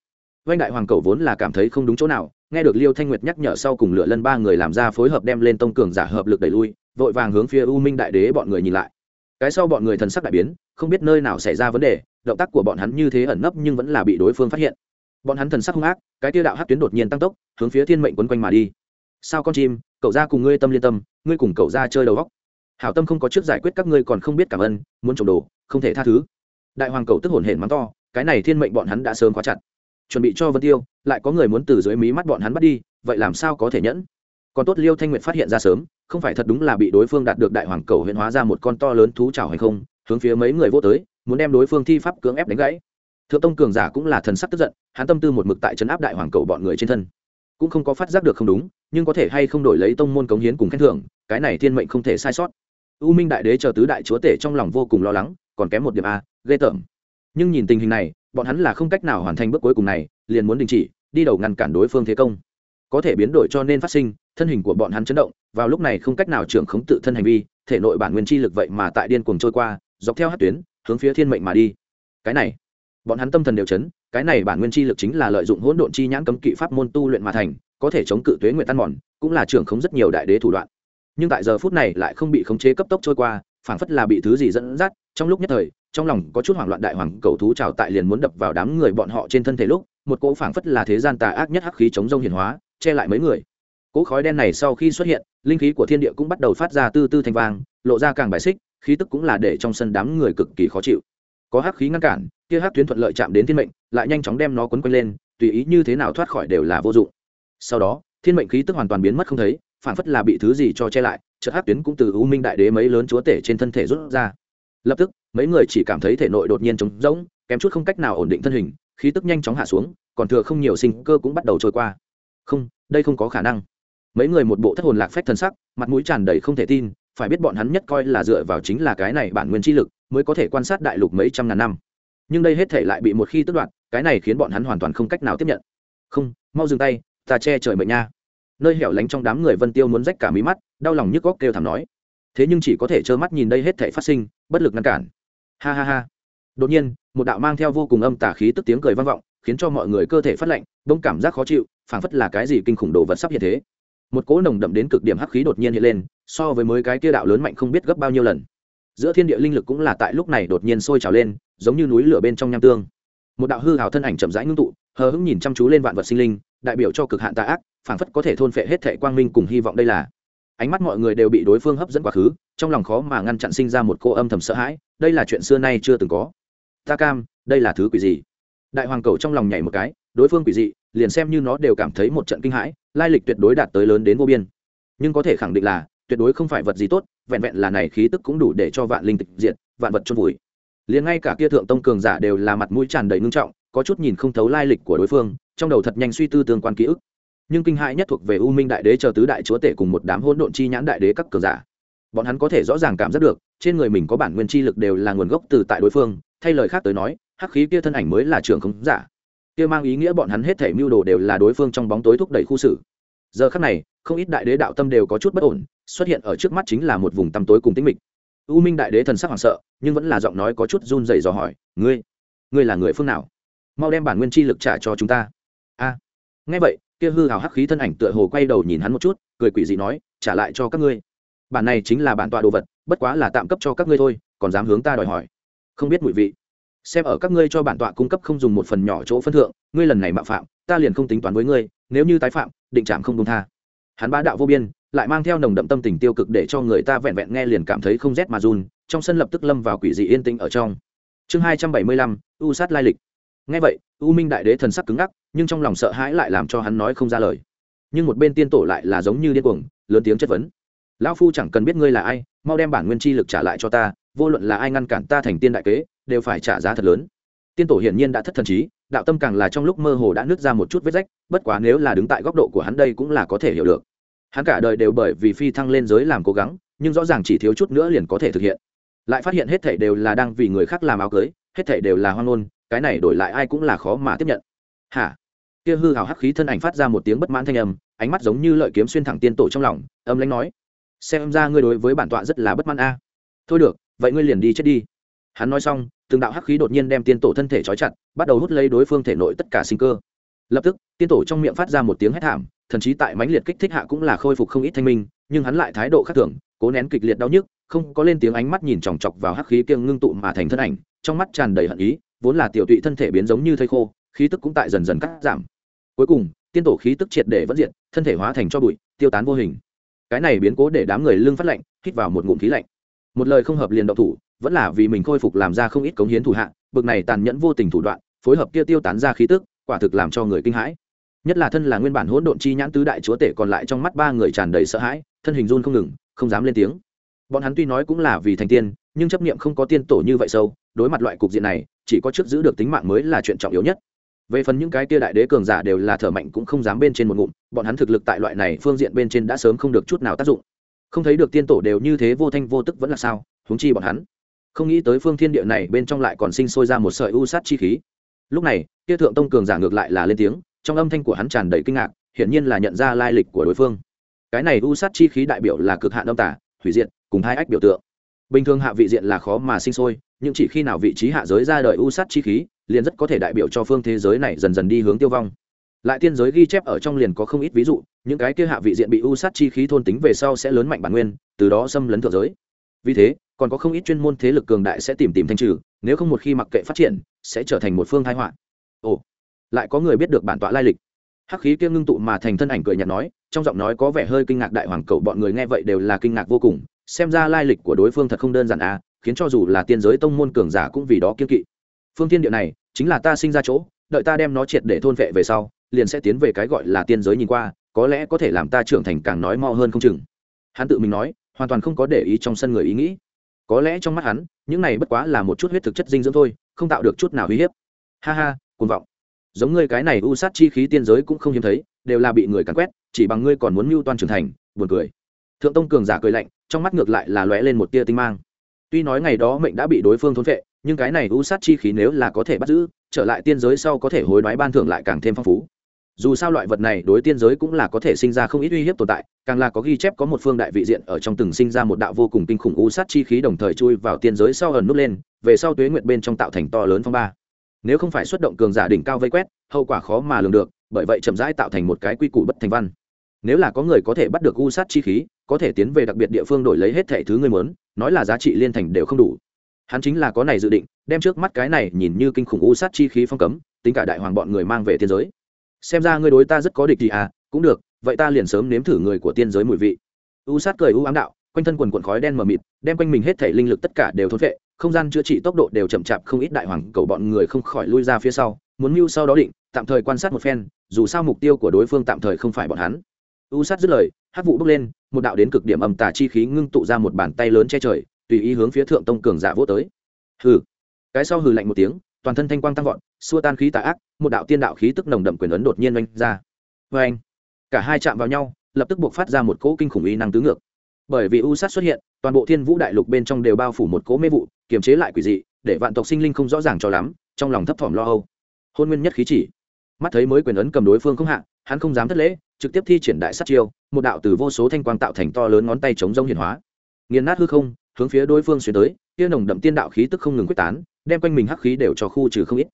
Vanh đại hoàng cầu vốn là cảm thấy không đúng chỗ nào nghe được liêu thanh nguyệt nhắc nhở sau cùng lửa lân ba người làm ra phối hợp đem lên tông cường giả hợp lực đẩy lui, vội vàng hướng phía u minh đại đế bọn người nhìn lại. Cái sau bọn người thần sắc đại biến, không biết nơi nào xảy ra vấn đề, động tác của bọn hắn như thế ẩn nấp nhưng vẫn là bị đối phương phát hiện. Bọn hắn thần sắc hung ác, cái tiêu đạo hát tuyến đột nhiên tăng tốc, hướng phía thiên mệnh quấn quanh mà đi. Sao con chim, cậu ra cùng ngươi tâm liên tâm, ngươi cùng cậu ra chơi đầu góc hảo tâm không có trước giải quyết các ngươi còn không biết cảm ơn, muốn trộm đồ, không thể tha thứ. Đại hoàng cầu tức hồn hển mắng to, cái này thiên mệnh bọn hắn đã sớm khóa chặt chuẩn bị cho vân tiêu, lại có người muốn từ dưới mí mắt bọn hắn bắt đi, vậy làm sao có thể nhẫn? Còn tốt liêu thanh nguyện phát hiện ra sớm, không phải thật đúng là bị đối phương đạt được đại hoàng cầu huyện hóa ra một con to lớn thú trào hay không, hướng phía mấy người vô tới, muốn đem đối phương thi pháp cưỡng ép đánh gãy. Thượng tông cường giả cũng là thần sắc tức giận, hắn tâm tư một mực tại trấn áp đại hoàng cầu bọn người trên thân. Cũng không có phát giác được không đúng, nhưng có thể hay không đổi lấy tông môn cống hiến cùng khen thưởng, cái này thiên mệnh không thể sai sót. U minh đại đế chờ tứ đại chúa tể trong lòng vô cùng lo lắng, còn kém một điểm a, ghê tởm. Nhưng nhìn tình hình này bọn hắn là không cách nào hoàn thành bước cuối cùng này, liền muốn đình chỉ, đi đầu ngăn cản đối phương thế công. Có thể biến đổi cho nên phát sinh, thân hình của bọn hắn chấn động, vào lúc này không cách nào trưởng khống tự thân hành vi, thể nội bản nguyên chi lực vậy mà tại điên cuồng trôi qua, dọc theo hát tuyến, hướng phía thiên mệnh mà đi. Cái này, bọn hắn tâm thần đều chấn, cái này bản nguyên chi lực chính là lợi dụng hỗn độn chi nhãn cấm kỵ pháp môn tu luyện mà thành, có thể chống cự tuế nguyện tan mòn, cũng là trưởng khống rất nhiều đại đế thủ đoạn. Nhưng tại giờ phút này lại không bị khống chế cấp tốc trôi qua, phảng phất là bị thứ gì dẫn dắt, trong lúc nhất thời trong lòng có chút hoảng loạn đại hoàng cầu thú trào tại liền muốn đập vào đám người bọn họ trên thân thể lúc, một cỗ phảng phất là thế gian tà ác nhất hắc khí chống rông hiển hóa, che lại mấy người. Cỗ khói đen này sau khi xuất hiện, linh khí của thiên địa cũng bắt đầu phát ra tư tư thanh vang, lộ ra càng bài xích, khí tức cũng là để trong sân đám người cực kỳ khó chịu. Có hắc khí ngăn cản, kia hắc tuyến thuận lợi chạm đến thiên mệnh, lại nhanh chóng đem nó quấn quanh lên, tùy ý như thế nào thoát khỏi đều là vô dụng. Sau đó, thiên mệnh khí tức hoàn toàn biến mất không thấy phản phất là bị thứ gì cho che lại, chợt hắc tuyến cũng từ u minh đại đế mấy lớn chúa tể trên thân thể rút ra lập tức, mấy người chỉ cảm thấy thể nội đột nhiên trống rỗng, kém chút không cách nào ổn định thân hình, khí tức nhanh chóng hạ xuống, còn thừa không nhiều sinh cơ cũng bắt đầu trôi qua. Không, đây không có khả năng. Mấy người một bộ thất hồn lạc phách thân sắc, mặt mũi tràn đầy không thể tin, phải biết bọn hắn nhất coi là dựa vào chính là cái này bản nguyên chi lực, mới có thể quan sát đại lục mấy trăm ngàn năm. Nhưng đây hết thể lại bị một khi tức đoạt, cái này khiến bọn hắn hoàn toàn không cách nào tiếp nhận. Không, mau dừng tay, ta che trời mệnh nha. Nơi hẻo lánh trong đám người vân tiêu muốn rách cả mí mắt, đau lòng nhức góc kêu thảm nói. Thế nhưng chỉ có thể trơ mắt nhìn đây hết thể phát sinh bất lực ngăn cản. Ha ha ha. Đột nhiên, một đạo mang theo vô cùng âm tà khí tức tiếng cười vang vọng, khiến cho mọi người cơ thể phát lạnh, đông cảm giác khó chịu, phảng phất là cái gì kinh khủng đồ vật sắp hiện thế. Một cỗ nồng đậm đến cực điểm hắc khí đột nhiên hiện lên, so với mới cái kia đạo lớn mạnh không biết gấp bao nhiêu lần. Giữa thiên địa linh lực cũng là tại lúc này đột nhiên sôi trào lên, giống như núi lửa bên trong nham tương. Một đạo hư hào thân ảnh chậm rãi ngưng tụ, hờ hững nhìn chăm chú lên vạn vật sinh linh, đại biểu cho cực hạn tà ác, phảng phất có thể thôn phệ hết thệ quang minh cùng hy vọng đây là ánh mắt mọi người đều bị đối phương hấp dẫn quá khứ, trong lòng khó mà ngăn chặn sinh ra một cô âm thầm sợ hãi, đây là chuyện xưa nay chưa từng có. Ta cam, đây là thứ quỷ gì? Đại hoàng cầu trong lòng nhảy một cái, đối phương quỷ dị, liền xem như nó đều cảm thấy một trận kinh hãi, lai lịch tuyệt đối đạt tới lớn đến vô biên. Nhưng có thể khẳng định là, tuyệt đối không phải vật gì tốt, vẹn vẹn là này khí tức cũng đủ để cho vạn linh tịch diệt, vạn vật chôn vùi. Liền ngay cả kia thượng tông cường giả đều là mặt mũi tràn đầy ngưng trọng, có chút nhìn không thấu lai lịch của đối phương, trong đầu thật nhanh suy tư tương quan ký ức nhưng kinh hãi nhất thuộc về u minh đại đế chờ tứ đại chúa tể cùng một đám hỗn độn chi nhãn đại đế các cường giả. Bọn hắn có thể rõ ràng cảm giác được, trên người mình có bản nguyên chi lực đều là nguồn gốc từ tại đối phương, thay lời khác tới nói, hắc khí kia thân ảnh mới là trưởng không giả. Kia mang ý nghĩa bọn hắn hết thể mưu đồ đều là đối phương trong bóng tối thúc đẩy khu xử. Giờ khắc này, không ít đại đế đạo tâm đều có chút bất ổn, xuất hiện ở trước mắt chính là một vùng tăm tối cùng tĩnh mịch. U minh đại đế thần sắc hoảng sợ, nhưng vẫn là giọng nói có chút run rẩy dò hỏi, ngươi ngươi là người phương nào? Mau đem bản nguyên chi lực trả cho chúng ta. A. Nghe vậy kia hư hào hắc khí thân ảnh tựa hồ quay đầu nhìn hắn một chút, cười quỷ dị nói, trả lại cho các ngươi. Bản này chính là bản tọa đồ vật, bất quá là tạm cấp cho các ngươi thôi, còn dám hướng ta đòi hỏi. Không biết mùi vị. Xem ở các ngươi cho bản tọa cung cấp không dùng một phần nhỏ chỗ phân thượng, ngươi lần này mạo phạm, ta liền không tính toán với ngươi, nếu như tái phạm, định trạm không công tha. Hắn ba đạo vô biên, lại mang theo nồng đậm tâm tình tiêu cực để cho người ta vẹn vẹn nghe liền cảm thấy không rét mà run, trong sân lập tức lâm vào quỷ dị yên tĩnh ở trong. Chương hai trăm bảy mươi lăm, u sát lai lịch. Nghe vậy u minh đại đế thần sắc cứng ngắc, nhưng trong lòng sợ hãi lại làm cho hắn nói không ra lời. Nhưng một bên tiên tổ lại là giống như điên cuồng, lớn tiếng chất vấn. Lão phu chẳng cần biết ngươi là ai, mau đem bản nguyên chi lực trả lại cho ta, vô luận là ai ngăn cản ta thành tiên đại kế, đều phải trả giá thật lớn. Tiên tổ hiển nhiên đã thất thần trí đạo tâm càng là trong lúc mơ hồ đã nứt ra một chút vết rách, bất quá nếu là đứng tại góc độ của hắn đây cũng là có thể hiểu được. Hắn cả đời đều bởi vì phi thăng lên giới làm cố gắng, nhưng rõ ràng chỉ thiếu chút nữa liền có thể thực hiện. Lại phát hiện hết thảy đều là đang vì người khác làm áo cưới, hết thảy đều là hoang ngôn cái này đổi lại ai cũng là khó mà tiếp nhận. Hả? Kia hư hào hắc khí thân ảnh phát ra một tiếng bất mãn thanh âm, ánh mắt giống như lợi kiếm xuyên thẳng tiên tổ trong lòng, âm lãnh nói, xem ra ngươi đối với bản tọa rất là bất mãn a. Thôi được, vậy ngươi liền đi chết đi. Hắn nói xong, từng đạo hắc khí đột nhiên đem tiên tổ thân thể trói chặt, bắt đầu hút lấy đối phương thể nội tất cả sinh cơ. Lập tức, tiên tổ trong miệng phát ra một tiếng hét thảm, thần chí tại mãnh liệt kích thích hạ cũng là khôi phục không ít thanh minh, nhưng hắn lại thái độ khác thường, cố nén kịch liệt đau nhức, không có lên tiếng ánh mắt nhìn chòng chọc vào hắc khí kiêng ngưng tụ mà thành thân ảnh, trong mắt tràn đầy hận ý vốn là tiểu tụy thân thể biến giống như thây khô, khí tức cũng tại dần dần cắt giảm. Cuối cùng, tiên tổ khí tức triệt để vẫn diện thân thể hóa thành cho bụi, tiêu tán vô hình. Cái này biến cố để đám người lương phát lạnh, hít vào một ngụm khí lạnh. Một lời không hợp liền động thủ, vẫn là vì mình khôi phục làm ra không ít cống hiến thủ hạ, bực này tàn nhẫn vô tình thủ đoạn, phối hợp kia tiêu tán ra khí tức, quả thực làm cho người kinh hãi. Nhất là thân là nguyên bản hỗn độn chi nhãn tứ đại chúa tể còn lại trong mắt ba người tràn đầy sợ hãi, thân hình run không ngừng, không dám lên tiếng. Bọn hắn tuy nói cũng là vì thành tiên, nhưng chấp niệm không có tiên tổ như vậy sâu, đối mặt loại cục diện này chỉ có trước giữ được tính mạng mới là chuyện trọng yếu nhất. Về phần những cái kia đại đế cường giả đều là thở mạnh cũng không dám bên trên một ngụm, bọn hắn thực lực tại loại này phương diện bên trên đã sớm không được chút nào tác dụng. Không thấy được tiên tổ đều như thế vô thanh vô tức vẫn là sao, huống chi bọn hắn. Không nghĩ tới phương thiên địa này bên trong lại còn sinh sôi ra một sợi u sát chi khí. Lúc này, kia thượng tông cường giả ngược lại là lên tiếng, trong âm thanh của hắn tràn đầy kinh ngạc, hiển nhiên là nhận ra lai lịch của đối phương. Cái này u sát chi khí đại biểu là cực hạn âm tả hủy diệt, cùng hai ách biểu tượng. Bình thường hạ vị diện là khó mà sinh sôi nhưng chỉ khi nào vị trí hạ giới ra đời u sát chi khí, liền rất có thể đại biểu cho phương thế giới này dần dần đi hướng tiêu vong. Lại tiên giới ghi chép ở trong liền có không ít ví dụ, những cái kia hạ vị diện bị u sát chi khí thôn tính về sau sẽ lớn mạnh bản nguyên, từ đó xâm lấn thượng giới. Vì thế, còn có không ít chuyên môn thế lực cường đại sẽ tìm tìm thanh trừ, nếu không một khi mặc kệ phát triển, sẽ trở thành một phương thái họa. Ồ, lại có người biết được bản tọa lai lịch. Hắc khí kia ngưng tụ mà thành thân ảnh cười nhạt nói, trong giọng nói có vẻ hơi kinh ngạc đại hoàng cậu, bọn người nghe vậy đều là kinh ngạc vô cùng, xem ra lai lịch của đối phương thật không đơn giản à khiến cho dù là tiên giới tông môn cường giả cũng vì đó kiên kỵ. Phương tiên địa này chính là ta sinh ra chỗ, đợi ta đem nó triệt để thôn vệ về sau, liền sẽ tiến về cái gọi là tiên giới nhìn qua, có lẽ có thể làm ta trưởng thành càng nói mo hơn không chừng. Hắn tự mình nói, hoàn toàn không có để ý trong sân người ý nghĩ. Có lẽ trong mắt hắn, những này bất quá là một chút huyết thực chất dinh dưỡng thôi, không tạo được chút nào uy hiếp. Ha ha, cuồng vọng. Giống ngươi cái này u sát chi khí tiên giới cũng không hiếm thấy, đều là bị người càn quét, chỉ bằng ngươi còn muốn mưu toan trưởng thành, buồn cười. Thượng tông cường giả cười lạnh, trong mắt ngược lại là lóe lên một tia tinh mang tuy nói ngày đó mệnh đã bị đối phương thốn vệ nhưng cái này u sát chi khí nếu là có thể bắt giữ, trở lại tiên giới sau có thể hối đoái ban thưởng lại càng thêm phong phú. Dù sao loại vật này đối tiên giới cũng là có thể sinh ra không ít uy hiếp tồn tại, càng là có ghi chép có một phương đại vị diện ở trong từng sinh ra một đạo vô cùng kinh khủng u sát chi khí đồng thời chui vào tiên giới sau ẩn nút lên, về sau tuế nguyệt bên trong tạo thành to lớn phong ba. Nếu không phải xuất động cường giả đỉnh cao vây quét, hậu quả khó mà lường được, bởi vậy chậm rãi tạo thành một cái quy củ bất thành văn. Nếu là có người có thể bắt được u sát chi khí có thể tiến về đặc biệt địa phương đổi lấy hết thẻ thứ người muốn, nói là giá trị liên thành đều không đủ. Hắn chính là có này dự định, đem trước mắt cái này nhìn như kinh khủng u sát chi khí phong cấm, tính cả đại hoàng bọn người mang về tiên giới. Xem ra ngươi đối ta rất có địch thì à cũng được, vậy ta liền sớm nếm thử người của tiên giới mùi vị. U sát cười u ám đạo, quanh thân quần quần khói đen mờ mịt, đem quanh mình hết thể linh lực tất cả đều thốn vệ không gian chữa trị tốc độ đều chậm chạp không ít đại hoàng cầu bọn người không khỏi lui ra phía sau, muốn mưu sau đó định, tạm thời quan sát một phen, dù sao mục tiêu của đối phương tạm thời không phải bọn hắn u sát dứt lời hát vụ bốc lên, một đạo đến cực điểm âm tà chi khí ngưng tụ ra một bàn tay lớn che trời, tùy ý hướng phía thượng tông cường giả vô tới. Hừ. Cái sau hừ lạnh một tiếng, toàn thân thanh quang tăng vọt, xua tan khí tà ác, một đạo tiên đạo khí tức nồng đậm quyền ấn đột nhiên oanh ra. Vê anh cả hai chạm vào nhau, lập tức buộc phát ra một cỗ kinh khủng ý năng tứ ngược. Bởi vì u sát xuất hiện, toàn bộ thiên vũ đại lục bên trong đều bao phủ một cỗ mê vụ, kiềm chế lại quỷ dị, để vạn tộc sinh linh không rõ ràng cho lắm, trong lòng thấp thỏm lo âu. Hôn nguyên nhất khí chỉ. Mắt thấy mới quyền ấn cầm đối phương không hạ, hắn không dám thất lễ trực tiếp thi triển đại sát chiêu, một đạo từ vô số thanh quang tạo thành to lớn ngón tay chống rông hiển hóa. Nghiền nát hư không, hướng phía đối phương xuyên tới kia nồng đậm tiên đạo khí tức không ngừng quyết tán, đem quanh mình hắc khí đều cho khu trừ không ít.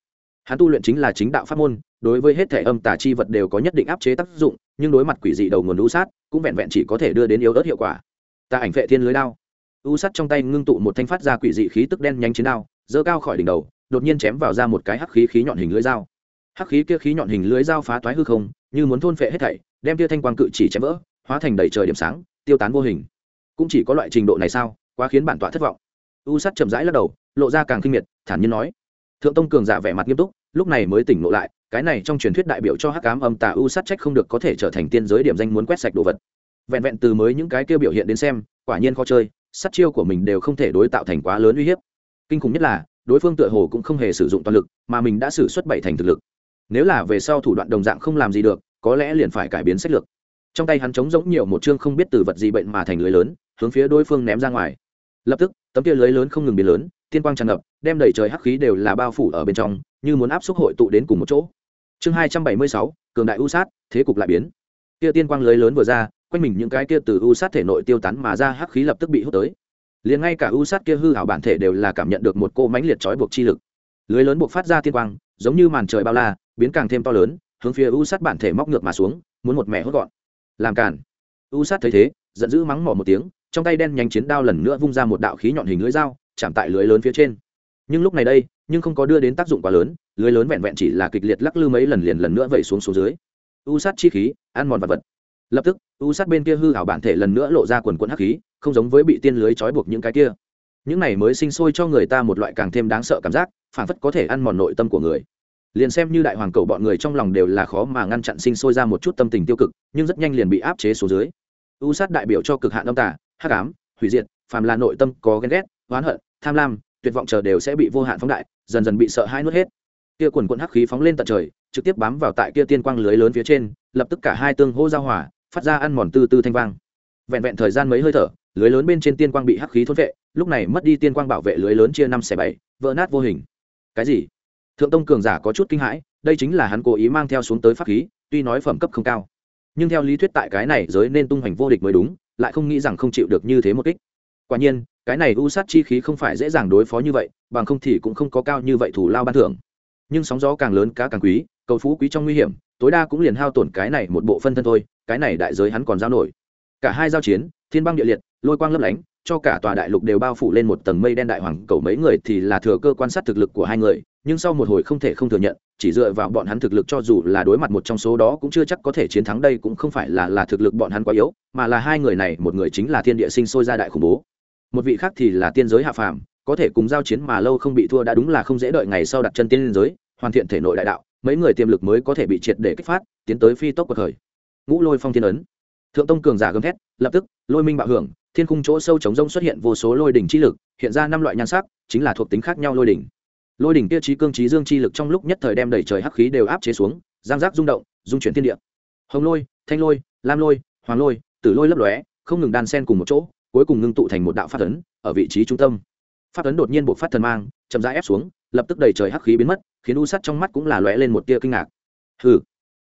Hắn tu luyện chính là chính đạo pháp môn, đối với hết thể âm tà chi vật đều có nhất định áp chế tác dụng, nhưng đối mặt quỷ dị đầu nguồn lũ sát, cũng vẹn vẹn chỉ có thể đưa đến yếu ớt hiệu quả. Tà ảnh vệ thiên lưới đao. U sắt trong tay ngưng tụ một thanh phát ra quỷ dị khí tức đen nhanh chiến đao dơ cao khỏi đỉnh đầu, đột nhiên chém vào ra một cái hắc khí khí nhọn hình lưới dao. Hắc khí kia khí nhọn hình lưới dao phá toái hư không, như muốn thôn phệ hết thảy đem tia thanh quang cự chỉ chém vỡ, hóa thành đầy trời điểm sáng, tiêu tán vô hình. Cũng chỉ có loại trình độ này sao, quá khiến bản tọa thất vọng. U sắt chậm rãi lắc đầu, lộ ra càng kinh miệt, thản nhiên nói. Thượng tông cường giả vẻ mặt nghiêm túc, lúc này mới tỉnh ngộ lại, cái này trong truyền thuyết đại biểu cho hắc cám âm tà u sát trách không được có thể trở thành tiên giới điểm danh muốn quét sạch đồ vật. Vẹn vẹn từ mới những cái kia biểu hiện đến xem, quả nhiên khó chơi, sát chiêu của mình đều không thể đối tạo thành quá lớn uy hiếp. Kinh khủng nhất là, đối phương tựa hồ cũng không hề sử dụng toàn lực, mà mình đã xử suất bảy thành thực lực. Nếu là về sau thủ đoạn đồng dạng không làm gì được có lẽ liền phải cải biến sách lược. Trong tay hắn trống rỗng nhiều một chương không biết từ vật gì bệnh mà thành lưới lớn, hướng phía đối phương ném ra ngoài. Lập tức, tấm kia lưới lớn không ngừng biến lớn, tiên quang tràn ngập, đem đầy trời hắc khí đều là bao phủ ở bên trong, như muốn áp xúc hội tụ đến cùng một chỗ. Chương hai trăm bảy mươi sáu, cường đại u sát, thế cục lại biến. Kia tiên quang lưới lớn vừa ra, quanh mình những cái kia từ u sát thể nội tiêu tán mà ra hắc khí lập tức bị hút tới. Liền ngay cả u sát kia hư hảo bản thể đều là cảm nhận được một cô mãnh liệt trói buộc chi lực. Lưới lớn buộc phát ra tiên quang, giống như màn trời bao la, biến càng thêm to lớn hướng phía u sát bản thể móc ngược mà xuống, muốn một mẹ hốt gọn. Làm cản u sát thấy thế, giận dữ mắng mỏ một tiếng, trong tay đen nhanh chiến đao lần nữa vung ra một đạo khí nhọn hình lưỡi dao, chạm tại lưới lớn phía trên. Nhưng lúc này đây, nhưng không có đưa đến tác dụng quá lớn, lưới lớn vẹn vẹn chỉ là kịch liệt lắc lư mấy lần liền lần nữa vẩy xuống xuống dưới. U sát chi khí, ăn mòn vật vật. Lập tức, u sát bên kia hư hảo bản thể lần nữa lộ ra quần quần hắc khí, không giống với bị tiên lưới trói buộc những cái kia. Những này mới sinh sôi cho người ta một loại càng thêm đáng sợ cảm giác phản phất có thể ăn mòn nội tâm của người liền xem như đại hoàng cầu bọn người trong lòng đều là khó mà ngăn chặn sinh sôi ra một chút tâm tình tiêu cực, nhưng rất nhanh liền bị áp chế số dưới. U sát đại biểu cho cực hạn âm tả hắc ám, hủy diệt, phàm là nội tâm có ghen ghét, oán hận, tham lam, tuyệt vọng chờ đều sẽ bị vô hạn phóng đại, dần dần bị sợ hãi nuốt hết. Kia quần quận hắc khí phóng lên tận trời, trực tiếp bám vào tại kia tiên quang lưới lớn phía trên, lập tức cả hai tương hô giao hỏa phát ra ăn mòn tư tư thanh vang. Vẹn vẹn thời gian mấy hơi thở, lưới lớn bên trên tiên quang bị hắc khí thôn vệ, lúc này mất đi tiên quang bảo vệ lưới lớn chia năm xẻ bảy, vỡ nát vô hình. Cái gì? Thượng tông cường giả có chút kinh hãi, đây chính là hắn cố ý mang theo xuống tới pháp khí, tuy nói phẩm cấp không cao. Nhưng theo lý thuyết tại cái này giới nên tung hoành vô địch mới đúng, lại không nghĩ rằng không chịu được như thế một kích. Quả nhiên, cái này u sát chi khí không phải dễ dàng đối phó như vậy, bằng không thì cũng không có cao như vậy thủ lao ban thưởng. Nhưng sóng gió càng lớn, cá càng quý, cầu phú quý trong nguy hiểm, tối đa cũng liền hao tổn cái này một bộ phân thân thôi, cái này đại giới hắn còn giao nổi. Cả hai giao chiến, thiên băng địa liệt, lôi quang lấp lánh, cho cả tòa đại lục đều bao phủ lên một tầng mây đen đại hoàng, cầu mấy người thì là thừa cơ quan sát thực lực của hai người nhưng sau một hồi không thể không thừa nhận, chỉ dựa vào bọn hắn thực lực cho dù là đối mặt một trong số đó cũng chưa chắc có thể chiến thắng đây cũng không phải là là thực lực bọn hắn quá yếu, mà là hai người này, một người chính là thiên địa sinh sôi ra đại khủng bố. Một vị khác thì là tiên giới hạ phàm, có thể cùng giao chiến mà lâu không bị thua đã đúng là không dễ đợi ngày sau đặt chân tiên giới, hoàn thiện thể nội đại đạo, mấy người tiềm lực mới có thể bị triệt để kích phát, tiến tới phi tốc cuộc khởi. Ngũ lôi phong thiên ấn. Thượng tông cường giả gầm thét, lập tức, lôi minh bạo hưởng, thiên khung chỗ sâu chống rông xuất hiện vô số lôi đỉnh chi lực, hiện ra năm loại nhan sắc, chính là thuộc tính khác nhau lôi đỉnh lôi đỉnh kia trí cương trí dương chi lực trong lúc nhất thời đem đầy trời hắc khí đều áp chế xuống, giang giác rung động, dung chuyển thiên địa. Hồng lôi, thanh lôi, lam lôi, hoàng lôi, tử lôi lấp lóe, không ngừng đan sen cùng một chỗ, cuối cùng ngưng tụ thành một đạo phát ấn ở vị trí trung tâm. Pháp ấn đột nhiên buộc phát thần mang, chậm rãi ép xuống, lập tức đầy trời hắc khí biến mất, khiến u sắt trong mắt cũng là lóe lên một tia kinh ngạc. Hừ.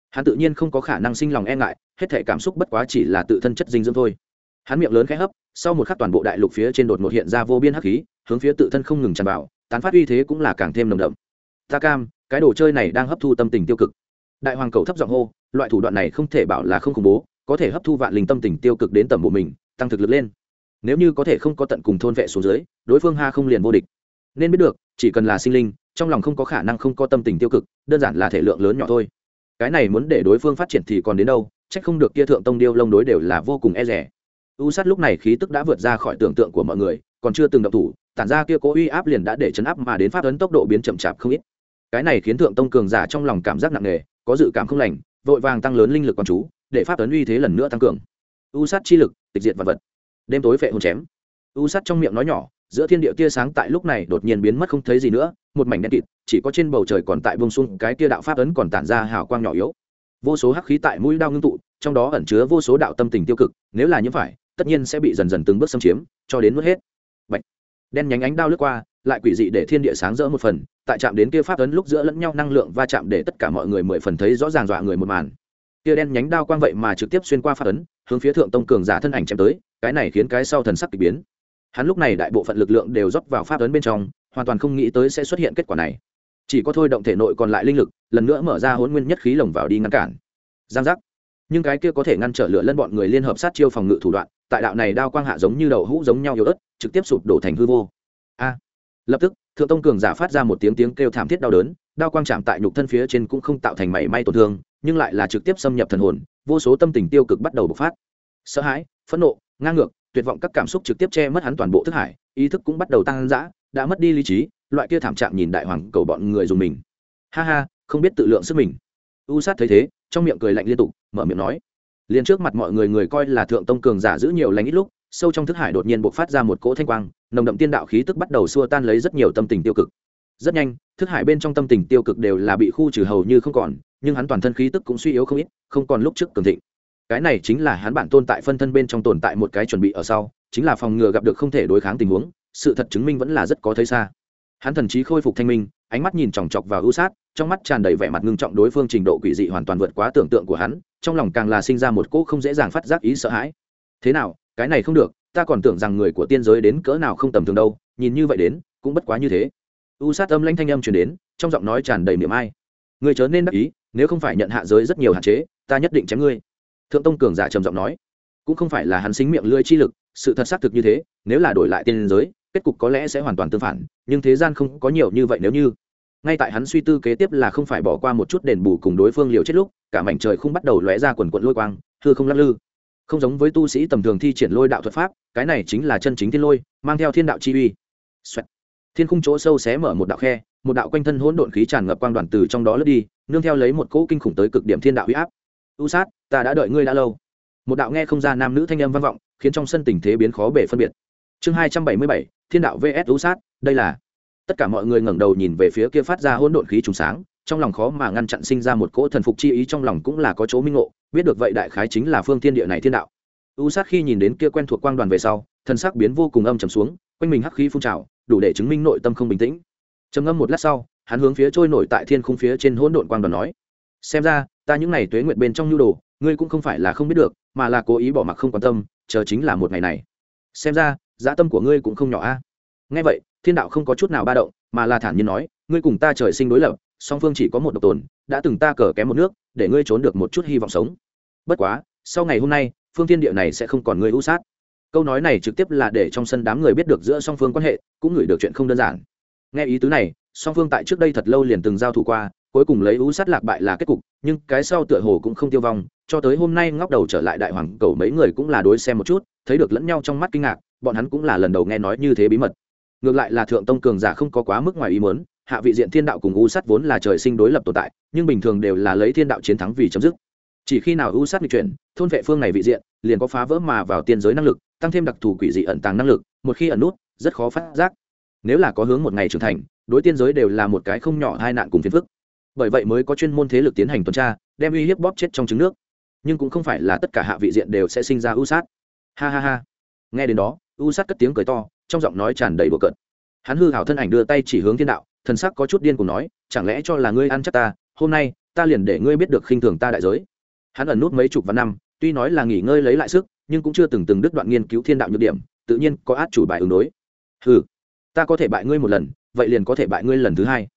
Hắn tự nhiên không có khả năng sinh lòng e ngại, hết thể cảm xúc bất quá chỉ là tự thân chất dinh dưỡng thôi hắn miệng lớn khẽ hấp, sau một khắc toàn bộ đại lục phía trên đột ngột hiện ra vô biên hắc khí, hướng phía tự thân không ngừng tràn vào, tán phát uy thế cũng là càng thêm nồng đậm. Ta cam, cái đồ chơi này đang hấp thu tâm tình tiêu cực. Đại hoàng cầu thấp giọng hô, loại thủ đoạn này không thể bảo là không khủng bố, có thể hấp thu vạn linh tâm tình tiêu cực đến tầm bộ mình, tăng thực lực lên. Nếu như có thể không có tận cùng thôn vệ xuống dưới, đối phương ha không liền vô địch. Nên biết được, chỉ cần là sinh linh, trong lòng không có khả năng không có tâm tình tiêu cực, đơn giản là thể lượng lớn nhỏ thôi. Cái này muốn để đối phương phát triển thì còn đến đâu trách không được kia thượng tông điêu lông đối đều là vô cùng e rẻ u sát lúc này khí tức đã vượt ra khỏi tưởng tượng của mọi người còn chưa từng động thủ tản ra kia cố uy áp liền đã để chấn áp mà đến phát ấn tốc độ biến chậm chạp không ít. Cái này khiến thượng tông cường giả trong lòng cảm giác nặng nề có dự cảm không lành vội vàng tăng lớn linh lực con chú để pháp ấn uy thế lần nữa tăng cường. U sát chi lực tịch diệt vật vật. Đêm tối phệ hồn chém. U sát trong miệng nói nhỏ giữa thiên địa tia sáng tại lúc này đột nhiên biến mất không thấy gì nữa một mảnh đen kịt chỉ có trên bầu trời còn tại bông xung, cái tia đạo pháp ấn còn tản ra hào quang nhỏ yếu. Vô số hắc khí tại mũi đao ngưng tụ trong đó ẩn chứa vô số đạo tâm tình tiêu cực nếu là như phải tất nhiên sẽ bị dần dần từng bước xâm chiếm, cho đến mất hết. Bạch. đen nhánh ánh đao lướt qua, lại quỷ dị để thiên địa sáng rỡ một phần, tại chạm đến kia pháp ấn lúc giữa lẫn nhau năng lượng va chạm để tất cả mọi người mười phần thấy rõ ràng dọa người một màn. Kia đen nhánh đao quang vậy mà trực tiếp xuyên qua pháp ấn, hướng phía thượng tông cường giả thân ảnh chém tới, cái này khiến cái sau thần sắc k biến. Hắn lúc này đại bộ phận lực lượng đều dốc vào pháp ấn bên trong, hoàn toàn không nghĩ tới sẽ xuất hiện kết quả này. Chỉ có thôi động thể nội còn lại linh lực, lần nữa mở ra hôn nguyên nhất khí lồng vào đi ngăn cản. Giang giác. Nhưng cái kia có thể ngăn trở lửa lân bọn người liên hợp sát chiêu phòng ngự thủ đoạn tại đạo này đao quang hạ giống như đậu hũ giống nhau yếu ớt, trực tiếp sụp đổ thành hư vô. A! Lập tức, thượng tông cường giả phát ra một tiếng tiếng kêu thảm thiết đau đớn, đao quang chạm tại nhục thân phía trên cũng không tạo thành mảy may tổn thương, nhưng lại là trực tiếp xâm nhập thần hồn, vô số tâm tình tiêu cực bắt đầu bộc phát. Sợ hãi, phẫn nộ, ngang ngược, tuyệt vọng các cảm xúc trực tiếp che mất hắn toàn bộ thức hải, ý thức cũng bắt đầu tăng dã, đã mất đi lý trí, loại kia thảm trạng nhìn đại hoàng cầu bọn người dùng mình. Ha ha, không biết tự lượng sức mình. U sát thấy thế, trong miệng cười lạnh liên tục, mở miệng nói liền trước mặt mọi người người coi là thượng tông cường giả giữ nhiều lành ít lúc, sâu trong thức hải đột nhiên bộc phát ra một cỗ thanh quang, nồng đậm tiên đạo khí tức bắt đầu xua tan lấy rất nhiều tâm tình tiêu cực. Rất nhanh, thức hải bên trong tâm tình tiêu cực đều là bị khu trừ hầu như không còn, nhưng hắn toàn thân khí tức cũng suy yếu không ít, không còn lúc trước cường thịnh. Cái này chính là hắn bản tồn tại phân thân bên trong tồn tại một cái chuẩn bị ở sau, chính là phòng ngừa gặp được không thể đối kháng tình huống, sự thật chứng minh vẫn là rất có thấy xa. Hắn thần trí khôi phục thanh minh ánh mắt nhìn chòng chọc vào ưu sát, trong mắt tràn đầy vẻ mặt ngưng trọng đối phương trình độ quỷ dị hoàn toàn vượt quá tưởng tượng của hắn, trong lòng càng là sinh ra một cỗ không dễ dàng phát giác ý sợ hãi. Thế nào, cái này không được, ta còn tưởng rằng người của tiên giới đến cỡ nào không tầm thường đâu, nhìn như vậy đến, cũng bất quá như thế. U sát âm lãnh thanh âm truyền đến, trong giọng nói tràn đầy niềm ai. Người chớ nên đắc ý, nếu không phải nhận hạ giới rất nhiều hạn chế, ta nhất định chém ngươi. Thượng tông cường giả trầm giọng nói. Cũng không phải là hắn xính miệng lưỡi chi lực, sự thật xác thực như thế, nếu là đổi lại tiên giới kết cục có lẽ sẽ hoàn toàn tương phản, nhưng thế gian không có nhiều như vậy nếu như. Ngay tại hắn suy tư kế tiếp là không phải bỏ qua một chút đền bù cùng đối phương liều chết lúc, cả mảnh trời không bắt đầu lóe ra quần quận lôi quang, thưa không lắc lư. Không giống với tu sĩ tầm thường thi triển lôi đạo thuật pháp, cái này chính là chân chính thiên lôi, mang theo thiên đạo chi uy. Xoẹt. thiên khung chỗ sâu xé mở một đạo khe, một đạo quanh thân hỗn độn khí tràn ngập quang đoàn từ trong đó lướt đi, nương theo lấy một cỗ kinh khủng tới cực điểm thiên đạo uy áp. U sát, ta đã đợi ngươi đã lâu. Một đạo nghe không ra nam nữ thanh âm vang vọng, khiến trong sân tình thế biến khó bể phân biệt. Chương hai trăm bảy mươi bảy thiên đạo vs u sát, đây là. Tất cả mọi người ngẩng đầu nhìn về phía kia phát ra hỗn độn khí trùng sáng, trong lòng khó mà ngăn chặn sinh ra một cỗ thần phục chi ý trong lòng cũng là có chỗ minh ngộ, biết được vậy đại khái chính là phương thiên địa này thiên đạo. U sát khi nhìn đến kia quen thuộc quang đoàn về sau, thần sắc biến vô cùng âm trầm xuống, quanh mình hắc khí phun trào, đủ để chứng minh nội tâm không bình tĩnh. Trầm ngâm một lát sau, hắn hướng phía trôi nổi tại thiên khung phía trên hỗn độn quang đoàn nói, xem ra, ta những ngày tuế nguyện bên trong nhu đồ, ngươi cũng không phải là không biết được, mà là cố ý bỏ mặc không quan tâm, chờ chính là một ngày này. Xem ra dã tâm của ngươi cũng không nhỏ a. Nghe vậy, thiên đạo không có chút nào ba động, mà là thản nhiên nói, ngươi cùng ta trời sinh đối lập, song phương chỉ có một độc tồn, đã từng ta cờ kém một nước, để ngươi trốn được một chút hy vọng sống. Bất quá, sau ngày hôm nay, phương thiên địa này sẽ không còn ngươi ưu sát. Câu nói này trực tiếp là để trong sân đám người biết được giữa song phương quan hệ, cũng ngửi được chuyện không đơn giản. Nghe ý tứ này, song phương tại trước đây thật lâu liền từng giao thủ qua, cuối cùng lấy ưu sát lạc bại là kết cục, nhưng cái sau tựa hồ cũng không tiêu vong, cho tới hôm nay ngóc đầu trở lại đại hoàng cầu mấy người cũng là đối xem một chút, thấy được lẫn nhau trong mắt kinh ngạc bọn hắn cũng là lần đầu nghe nói như thế bí mật. Ngược lại là thượng tông cường giả không có quá mức ngoài ý muốn, hạ vị diện thiên đạo cùng u sát vốn là trời sinh đối lập tồn tại, nhưng bình thường đều là lấy thiên đạo chiến thắng vì chấm dứt. Chỉ khi nào u sát nghịch chuyển, thôn vệ phương này vị diện, liền có phá vỡ mà vào tiên giới năng lực, tăng thêm đặc thù quỷ dị ẩn tàng năng lực, một khi ẩn nút, rất khó phát giác. Nếu là có hướng một ngày trưởng thành, đối tiên giới đều là một cái không nhỏ hai nạn cùng phiền phức. Bởi vậy mới có chuyên môn thế lực tiến hành tuần tra, đem uy hiếp bóp chết trong trứng nước. Nhưng cũng không phải là tất cả hạ vị diện đều sẽ sinh ra u sát. Ha ha ha. Nghe đến đó u sát cất tiếng cười to, trong giọng nói tràn đầy bừa cợt. Hắn hư hảo thân ảnh đưa tay chỉ hướng thiên đạo, thần sắc có chút điên cùng nói, chẳng lẽ cho là ngươi ăn chắc ta, hôm nay, ta liền để ngươi biết được khinh thường ta đại giới. Hắn ẩn nút mấy chục vạn năm, tuy nói là nghỉ ngơi lấy lại sức, nhưng cũng chưa từng từng đứt đoạn nghiên cứu thiên đạo nhược điểm, tự nhiên có át chủ bài ứng đối. Hừ, ta có thể bại ngươi một lần, vậy liền có thể bại ngươi lần thứ hai.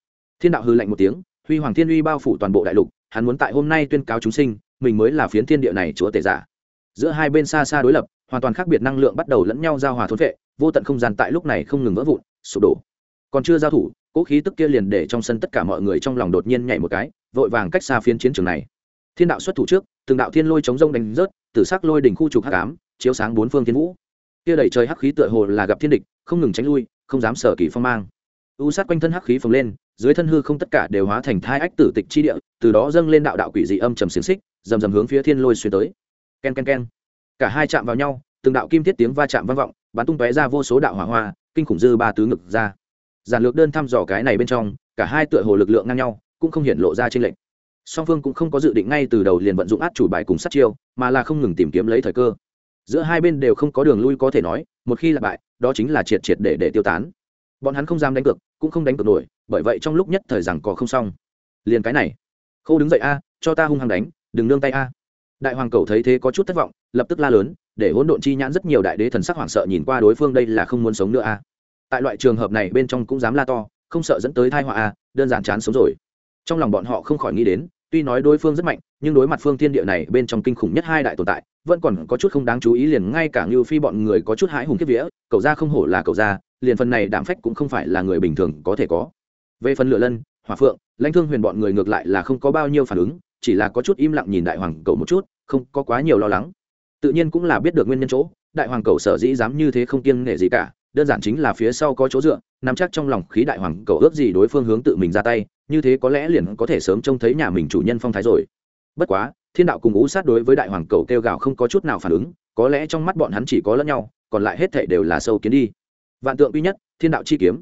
Thiên đạo hư lạnh một tiếng, huy hoàng thiên uy bao phủ toàn bộ đại lục, hắn muốn tại hôm nay tuyên cáo chúng sinh, mình mới là phiến thiên địa này chúa tể giả giữa hai bên xa xa đối lập, hoàn toàn khác biệt năng lượng bắt đầu lẫn nhau giao hòa thốn vệ, vô tận không gian tại lúc này không ngừng vỡ vụn, sụp đổ. Còn chưa giao thủ cỗ khí tức kia liền để trong sân tất cả mọi người trong lòng đột nhiên nhảy một cái, vội vàng cách xa phiến chiến trường này. Thiên đạo xuất thủ trước, từng đạo thiên lôi chống rông đánh rớt, tử sắc lôi đỉnh khu trục hắc ám, chiếu sáng bốn phương thiên vũ. Kia đẩy trời hắc khí tựa hồ là gặp thiên địch, không ngừng tránh lui, không dám sở kỳ phong mang. U sát quanh thân hắc khí phồng lên, dưới thân hư không tất cả đều hóa thành thai ách tử tịch chi địa, từ đó dâng lên đạo đạo quỷ dị âm trầm xiềng xích, rầm rầm hướng phía thiên lôi xuyên tới ken ken ken. Cả hai chạm vào nhau, từng đạo kim thiết tiếng va chạm vang vọng, bắn tung tóe ra vô số đạo hỏa hoa, kinh khủng dư ba tứ ngực ra. Giản lược đơn thăm dò cái này bên trong, cả hai tựa hồ lực lượng ngang nhau, cũng không hiện lộ ra trên lệnh song phương cũng không có dự định ngay từ đầu liền vận dụng át chủ bài cùng sát chiêu, mà là không ngừng tìm kiếm lấy thời cơ. Giữa hai bên đều không có đường lui có thể nói, một khi là bại, đó chính là triệt triệt để để tiêu tán. Bọn hắn không dám đánh cược, cũng không đánh cược nổi, bởi vậy trong lúc nhất thời rằng có không xong. Liền cái này. Khâu đứng dậy a, cho ta hung hăng đánh, đừng nương tay a đại hoàng cầu thấy thế có chút thất vọng, lập tức la lớn, để hỗn độn chi nhãn rất nhiều đại đế thần sắc hoảng sợ nhìn qua đối phương đây là không muốn sống nữa a tại loại trường hợp này bên trong cũng dám la to, không sợ dẫn tới thai họa a đơn giản chán sống rồi. Trong lòng bọn họ không khỏi nghĩ đến, tuy nói đối phương rất mạnh, nhưng đối mặt phương thiên địa này bên trong kinh khủng nhất hai đại tồn tại, vẫn còn có chút không đáng chú ý liền ngay cả như phi bọn người có chút hãi hùng kiếp vía, cậu ra không hổ là cậu ra, liền phần này đảm phách cũng không phải là người bình thường có thể có. Về phần lửa lân, hỏa phượng, lãnh thương huyền bọn người ngược lại là không có bao nhiêu phản ứng, chỉ là có chút im lặng nhìn đại hoàng cầu một chút không có quá nhiều lo lắng. Tự nhiên cũng là biết được nguyên nhân chỗ, đại hoàng cầu sở dĩ dám như thế không kiêng nể gì cả, đơn giản chính là phía sau có chỗ dựa, nắm chắc trong lòng khí đại hoàng cầu ước gì đối phương hướng tự mình ra tay, như thế có lẽ liền có thể sớm trông thấy nhà mình chủ nhân phong thái rồi. Bất quá, thiên đạo cùng ú sát đối với đại hoàng cầu kêu gào không có chút nào phản ứng, có lẽ trong mắt bọn hắn chỉ có lẫn nhau, còn lại hết thể đều là sâu kiến đi. Vạn tượng duy nhất, thiên đạo chi kiếm.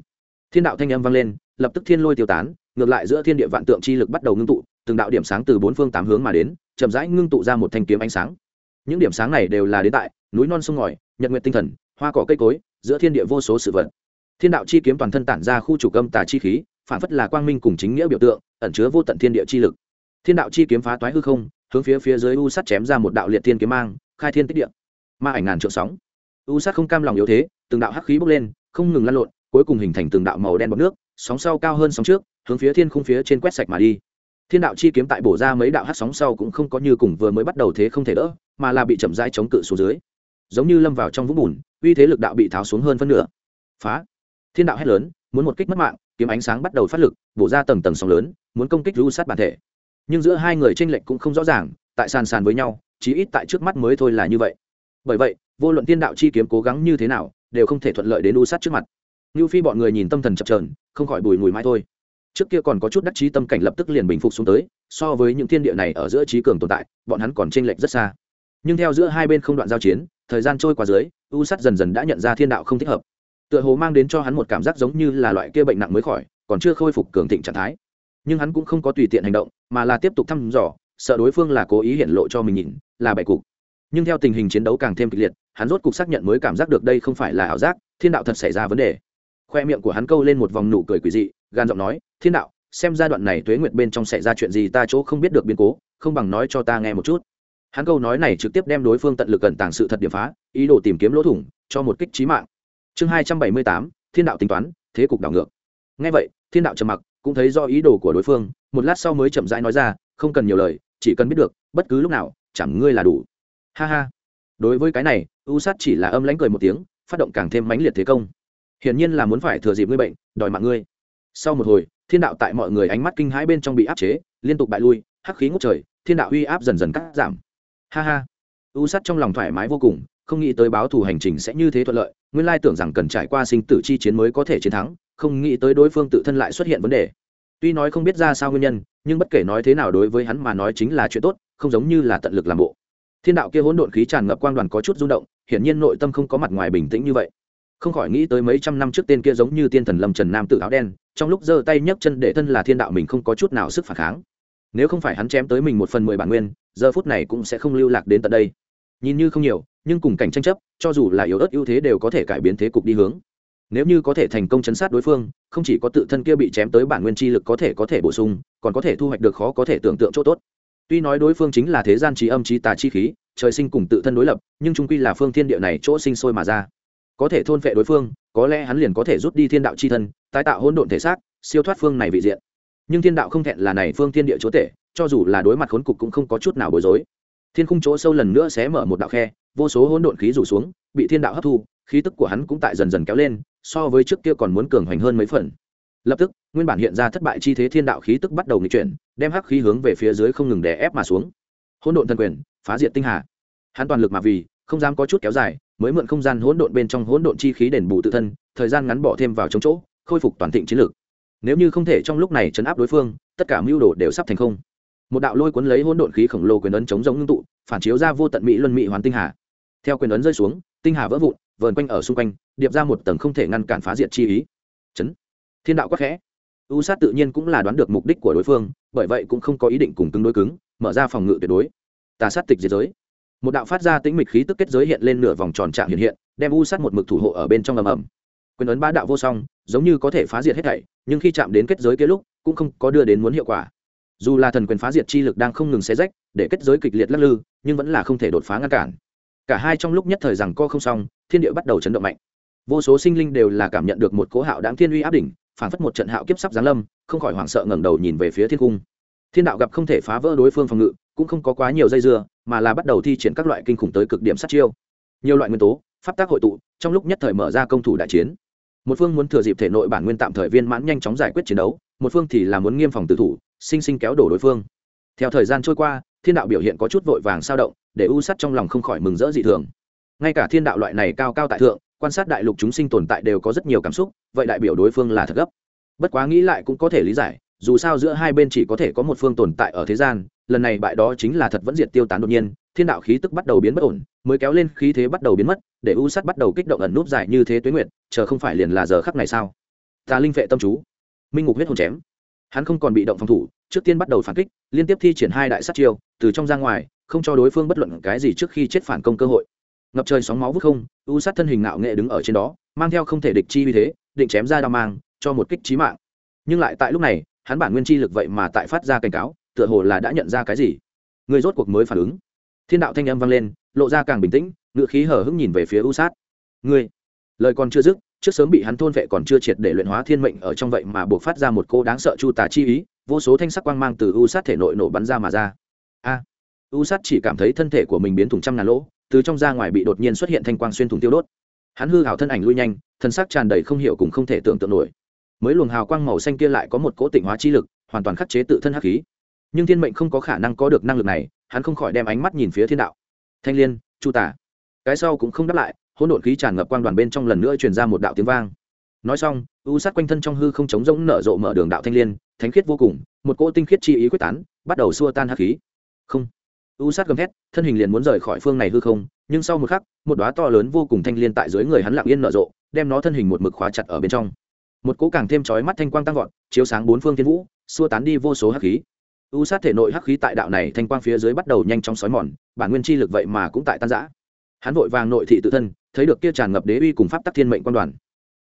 Thiên đạo thanh âm vang lên, lập tức thiên lôi tiêu tán, ngược lại giữa thiên địa vạn tượng chi lực bắt đầu ngưng tụ từng đạo điểm sáng từ bốn phương tám hướng mà đến, chậm rãi ngưng tụ ra một thanh kiếm ánh sáng. Những điểm sáng này đều là đến tại núi non sông ngòi, nhật nguyện tinh thần, hoa cỏ cây cối, giữa thiên địa vô số sự vật. Thiên đạo chi kiếm toàn thân tản ra khu chủ âm tà chi khí, phản phất là quang minh cùng chính nghĩa biểu tượng, ẩn chứa vô tận thiên địa chi lực. Thiên đạo chi kiếm phá toái hư không, hướng phía phía dưới u sắt chém ra một đạo liệt thiên kiếm mang, khai thiên tích địa. Ma ảnh ngàn trượng sóng. U sắt không cam lòng yếu thế, từng đạo hắc khí bốc lên, không ngừng lăn lộn, cuối cùng hình thành từng đạo màu đen bọt nước, sóng sau cao hơn sóng trước, hướng phía thiên khung phía trên quét sạch mà đi thiên đạo chi kiếm tại bổ ra mấy đạo hát sóng sau cũng không có như cùng vừa mới bắt đầu thế không thể đỡ, mà là bị chậm rãi chống cự xuống dưới. Giống như lâm vào trong vũng bùn, uy thế lực đạo bị tháo xuống hơn phân nửa. Phá! Thiên đạo hét lớn, muốn một kích mất mạng, kiếm ánh sáng bắt đầu phát lực, bổ ra tầng tầng sóng lớn, muốn công kích ru sát bản thể. Nhưng giữa hai người tranh lệch cũng không rõ ràng, tại sàn sàn với nhau, chí ít tại trước mắt mới thôi là như vậy. Bởi vậy, vô luận thiên đạo chi kiếm cố gắng như thế nào, đều không thể thuận lợi đến u sát trước mặt. Như phi bọn người nhìn tâm thần chập trờn không khỏi bùi mùi mãi thôi trước kia còn có chút đắc chí tâm cảnh lập tức liền bình phục xuống tới, so với những thiên địa này ở giữa trí cường tồn tại, bọn hắn còn chênh lệch rất xa. Nhưng theo giữa hai bên không đoạn giao chiến, thời gian trôi qua dưới, u sắt dần dần đã nhận ra thiên đạo không thích hợp. Tựa hồ mang đến cho hắn một cảm giác giống như là loại kia bệnh nặng mới khỏi, còn chưa khôi phục cường thịnh trạng thái. Nhưng hắn cũng không có tùy tiện hành động, mà là tiếp tục thăm dò, sợ đối phương là cố ý hiện lộ cho mình nhìn, là bại cục. Nhưng theo tình hình chiến đấu càng thêm kịch liệt, hắn rốt cục xác nhận mới cảm giác được đây không phải là ảo giác, thiên đạo thật xảy ra vấn đề khoe miệng của hắn câu lên một vòng nụ cười quỷ dị, gan giọng nói, thiên đạo, xem giai đoạn này tuế nguyệt bên trong xảy ra chuyện gì ta chỗ không biết được biến cố, không bằng nói cho ta nghe một chút. Hắn câu nói này trực tiếp đem đối phương tận lực cẩn tàng sự thật điểm phá, ý đồ tìm kiếm lỗ thủng, cho một kích trí mạng. Chương hai trăm bảy mươi tám, thiên đạo tính toán, thế cục đảo ngược. Ngay vậy, thiên đạo trầm mặc, cũng thấy do ý đồ của đối phương, một lát sau mới chậm rãi nói ra, không cần nhiều lời, chỉ cần biết được, bất cứ lúc nào, chẳng ngươi là đủ. Ha ha. Đối với cái này, u sát chỉ là âm lãnh cười một tiếng, phát động càng thêm mãnh liệt thế công hiển nhiên là muốn phải thừa dịp ngươi bệnh, đòi mạng ngươi. Sau một hồi, thiên đạo tại mọi người ánh mắt kinh hãi bên trong bị áp chế, liên tục bại lui, hắc khí ngút trời, thiên đạo uy áp dần dần cắt giảm. Ha ha. U sắt trong lòng thoải mái vô cùng, không nghĩ tới báo thù hành trình sẽ như thế thuận lợi, nguyên lai tưởng rằng cần trải qua sinh tử chi chiến mới có thể chiến thắng, không nghĩ tới đối phương tự thân lại xuất hiện vấn đề. Tuy nói không biết ra sao nguyên nhân, nhưng bất kể nói thế nào đối với hắn mà nói chính là chuyện tốt, không giống như là tận lực làm bộ. Thiên đạo kia hỗn độn khí tràn ngập quang đoàn có chút rung động, hiển nhiên nội tâm không có mặt ngoài bình tĩnh như vậy không khỏi nghĩ tới mấy trăm năm trước tên kia giống như tiên thần lâm trần nam tự áo đen, trong lúc giơ tay nhấc chân để thân là thiên đạo mình không có chút nào sức phản kháng. Nếu không phải hắn chém tới mình một phần mười bản nguyên, giờ phút này cũng sẽ không lưu lạc đến tận đây. Nhìn như không nhiều, nhưng cùng cảnh tranh chấp, cho dù là yếu ớt ưu thế đều có thể cải biến thế cục đi hướng. Nếu như có thể thành công chấn sát đối phương, không chỉ có tự thân kia bị chém tới bản nguyên chi lực có thể có thể bổ sung, còn có thể thu hoạch được khó có thể tưởng tượng chỗ tốt. Tuy nói đối phương chính là thế gian trí âm trí tà chi khí, trời sinh cùng tự thân đối lập, nhưng trung quy là phương thiên địa này chỗ sinh sôi mà ra có thể thôn phệ đối phương, có lẽ hắn liền có thể rút đi thiên đạo chi thân, tái tạo hỗn độn thể xác, siêu thoát phương này vị diện. Nhưng thiên đạo không thẹn là này phương thiên địa chúa tể, cho dù là đối mặt khốn cục cũng không có chút nào bối rối. Thiên khung chỗ sâu lần nữa sẽ mở một đạo khe, vô số hỗn độn khí rủ xuống, bị thiên đạo hấp thu, khí tức của hắn cũng tại dần dần kéo lên, so với trước kia còn muốn cường hoành hơn mấy phần. Lập tức, nguyên bản hiện ra thất bại chi thế thiên đạo khí tức bắt đầu nghịch chuyển, đem hắc khí hướng về phía dưới không ngừng đè ép mà xuống. Hỗn độn thần quyền, phá diệt tinh hà. Hắn toàn lực mà vì không dám có chút kéo dài, mới mượn không gian hỗn độn bên trong hỗn độn chi khí đền bù tự thân, thời gian ngắn bỏ thêm vào chống chỗ, khôi phục toàn thịnh chiến lược. Nếu như không thể trong lúc này chấn áp đối phương, tất cả mưu đồ đều sắp thành không. Một đạo lôi cuốn lấy hỗn độn khí khổng lồ quyền ấn chống giống ngưng tụ, phản chiếu ra vô tận mỹ luân mỹ hoàn tinh hà. Theo quyền ấn rơi xuống, tinh hà vỡ vụn, vờn quanh ở xung quanh, điệp ra một tầng không thể ngăn cản phá diệt chi ý. Chấn. Thiên đạo quắc khẽ. U sát tự nhiên cũng là đoán được mục đích của đối phương, bởi vậy cũng không có ý định cùng cứng đối cứng, mở ra phòng ngự tuyệt đối. Tà sát tịch diệt giới một đạo phát ra tĩnh mịch khí tức kết giới hiện lên nửa vòng tròn trạng hiện hiện, đem u sát một mực thủ hộ ở bên trong ầm ầm. Quyền ấn ba đạo vô song, giống như có thể phá diệt hết thảy, nhưng khi chạm đến kết giới kia lúc, cũng không có đưa đến muốn hiệu quả. Dù là thần quyền phá diệt chi lực đang không ngừng xé rách, để kết giới kịch liệt lắc lư, nhưng vẫn là không thể đột phá ngăn cản. Cả hai trong lúc nhất thời rằng co không xong, thiên địa bắt đầu chấn động mạnh. Vô số sinh linh đều là cảm nhận được một cố hạo đáng thiên uy áp đỉnh phản phất một trận hạo kiếp sắp giáng lâm, không khỏi hoảng sợ ngẩng đầu nhìn về phía thiên cung. Thiên đạo gặp không thể phá vỡ đối phương phòng ngự cũng không có quá nhiều dây dưa, mà là bắt đầu thi triển các loại kinh khủng tới cực điểm sát chiêu. Nhiều loại nguyên tố, pháp tác hội tụ, trong lúc nhất thời mở ra công thủ đại chiến. Một phương muốn thừa dịp thể nội bản nguyên tạm thời viên mãn nhanh chóng giải quyết chiến đấu, một phương thì là muốn nghiêm phòng tự thủ, sinh sinh kéo đổ đối phương. Theo thời gian trôi qua, thiên đạo biểu hiện có chút vội vàng sao động, để u sắt trong lòng không khỏi mừng rỡ dị thường. Ngay cả thiên đạo loại này cao cao tại thượng, quan sát đại lục chúng sinh tồn tại đều có rất nhiều cảm xúc, vậy đại biểu đối phương là thật gấp. Bất quá nghĩ lại cũng có thể lý giải, dù sao giữa hai bên chỉ có thể có một phương tồn tại ở thế gian lần này bại đó chính là thật vẫn diệt tiêu tán đột nhiên, thiên đạo khí tức bắt đầu biến bất ổn, mới kéo lên khí thế bắt đầu biến mất, để u sắt bắt đầu kích động ẩn núp dài như thế tuế nguyệt, chờ không phải liền là giờ khắc này sao? Ta linh vệ tâm chú. Minh ngục huyết hồn chém. Hắn không còn bị động phòng thủ, trước tiên bắt đầu phản kích, liên tiếp thi triển hai đại sát chiêu, từ trong ra ngoài, không cho đối phương bất luận cái gì trước khi chết phản công cơ hội. Ngập trời sóng máu vút không, u sát thân hình ngạo nghệ đứng ở trên đó, mang theo không thể địch chi vì thế, định chém ra đao mang, cho một kích trí mạng. Nhưng lại tại lúc này, hắn bản nguyên chi lực vậy mà tại phát ra cảnh cáo tựa hồ là đã nhận ra cái gì. Người rốt cuộc mới phản ứng. Thiên đạo thanh âm vang lên, lộ ra càng bình tĩnh, ngựa khí hở hững nhìn về phía u sát. Ngươi, lời còn chưa dứt, trước sớm bị hắn thôn vệ còn chưa triệt để luyện hóa thiên mệnh ở trong vậy mà buộc phát ra một cô đáng sợ chu tà chi ý, vô số thanh sắc quang mang từ u sát thể nội nổ bắn ra mà ra. A, u sát chỉ cảm thấy thân thể của mình biến thủng trăm ngàn lỗ, từ trong ra ngoài bị đột nhiên xuất hiện thanh quang xuyên thủng tiêu đốt. Hắn hư hào thân ảnh lui nhanh, thân sắc tràn đầy không hiểu cùng không thể tưởng tượng nổi. Mới luồng hào quang màu xanh kia lại có một cỗ tịnh hóa chi lực, hoàn toàn khắc chế tự thân hắc khí nhưng thiên mệnh không có khả năng có được năng lực này, hắn không khỏi đem ánh mắt nhìn phía thiên đạo. Thanh liên, chu tả. Cái sau cũng không đáp lại, hỗn độn khí tràn ngập quang đoàn bên trong lần nữa truyền ra một đạo tiếng vang. Nói xong, u sát quanh thân trong hư không chống rỗng nở rộ mở đường đạo thanh liên, thánh khiết vô cùng, một cỗ tinh khiết chi ý quyết tán, bắt đầu xua tan hắc khí. Không. U sát gầm thét, thân hình liền muốn rời khỏi phương này hư không, nhưng sau một khắc, một đóa to lớn vô cùng thanh liên tại dưới người hắn lặng yên nở rộ, đem nó thân hình một mực khóa chặt ở bên trong. Một cỗ càng thêm chói mắt thanh quang tăng vọt, chiếu sáng bốn phương thiên vũ, xua tán đi vô số hắc khí u sát thể nội hắc khí tại đạo này thanh quang phía dưới bắt đầu nhanh chóng sói mòn, bản nguyên chi lực vậy mà cũng tại tan rã. Hắn vội vàng nội thị tự thân, thấy được kia tràn ngập đế uy cùng pháp tắc thiên mệnh quan đoàn.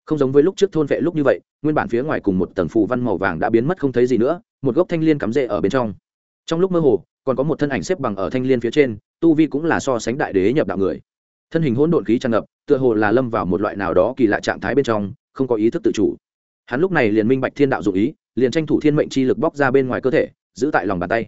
Không giống với lúc trước thôn vệ lúc như vậy, nguyên bản phía ngoài cùng một tầng phù văn màu vàng đã biến mất không thấy gì nữa, một gốc thanh liên cắm rễ ở bên trong. Trong lúc mơ hồ, còn có một thân ảnh xếp bằng ở thanh liên phía trên, tu vi cũng là so sánh đại đế nhập đạo người. Thân hình hỗn độn khí tràn ngập, tựa hồ là lâm vào một loại nào đó kỳ lạ trạng thái bên trong, không có ý thức tự chủ. Hắn lúc này liền minh bạch thiên đạo dụ ý, liền tranh thủ thiên mệnh chi lực bóc ra bên ngoài cơ thể giữ tại lòng bàn tay.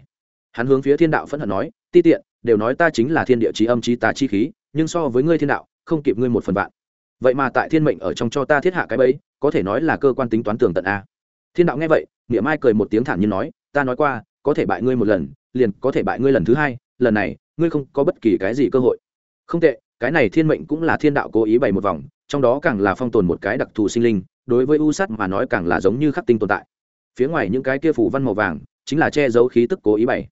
Hắn hướng phía thiên đạo phẫn hận nói, ti tiện, đều nói ta chính là thiên địa trí âm trí tà chi khí, nhưng so với ngươi thiên đạo, không kịp ngươi một phần vạn. Vậy mà tại thiên mệnh ở trong cho ta thiết hạ cái bẫy, có thể nói là cơ quan tính toán tường tận a. Thiên đạo nghe vậy, nghĩa mai cười một tiếng thản nhiên nói, ta nói qua, có thể bại ngươi một lần, liền có thể bại ngươi lần thứ hai, lần này, ngươi không có bất kỳ cái gì cơ hội. Không tệ, cái này thiên mệnh cũng là thiên đạo cố ý bày một vòng, trong đó càng là phong tồn một cái đặc thù sinh linh, đối với u sắt mà nói càng là giống như khắc tinh tồn tại. Phía ngoài những cái kia phủ văn màu vàng chính là che giấu khí tức cố ý bày.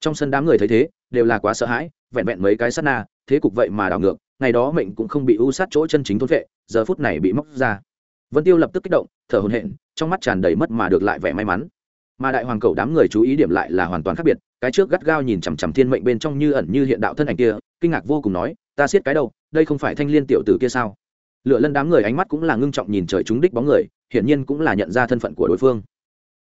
Trong sân đám người thấy thế, đều là quá sợ hãi, vẹn vẹn mấy cái sát na, thế cục vậy mà đảo ngược, ngày đó mệnh cũng không bị u sát chỗ chân chính thôn vệ, giờ phút này bị móc ra. Vân tiêu lập tức kích động, thở hồn hện trong mắt tràn đầy mất mà được lại vẻ may mắn. Mà đại hoàng cầu đám người chú ý điểm lại là hoàn toàn khác biệt, cái trước gắt gao nhìn chằm chằm thiên mệnh bên trong như ẩn như hiện đạo thân ảnh kia, kinh ngạc vô cùng nói, ta siết cái đầu, đây không phải thanh liên tiểu tử kia sao? Lựa lân đám người ánh mắt cũng là ngưng trọng nhìn trời chúng đích bóng người, hiển nhiên cũng là nhận ra thân phận của đối phương.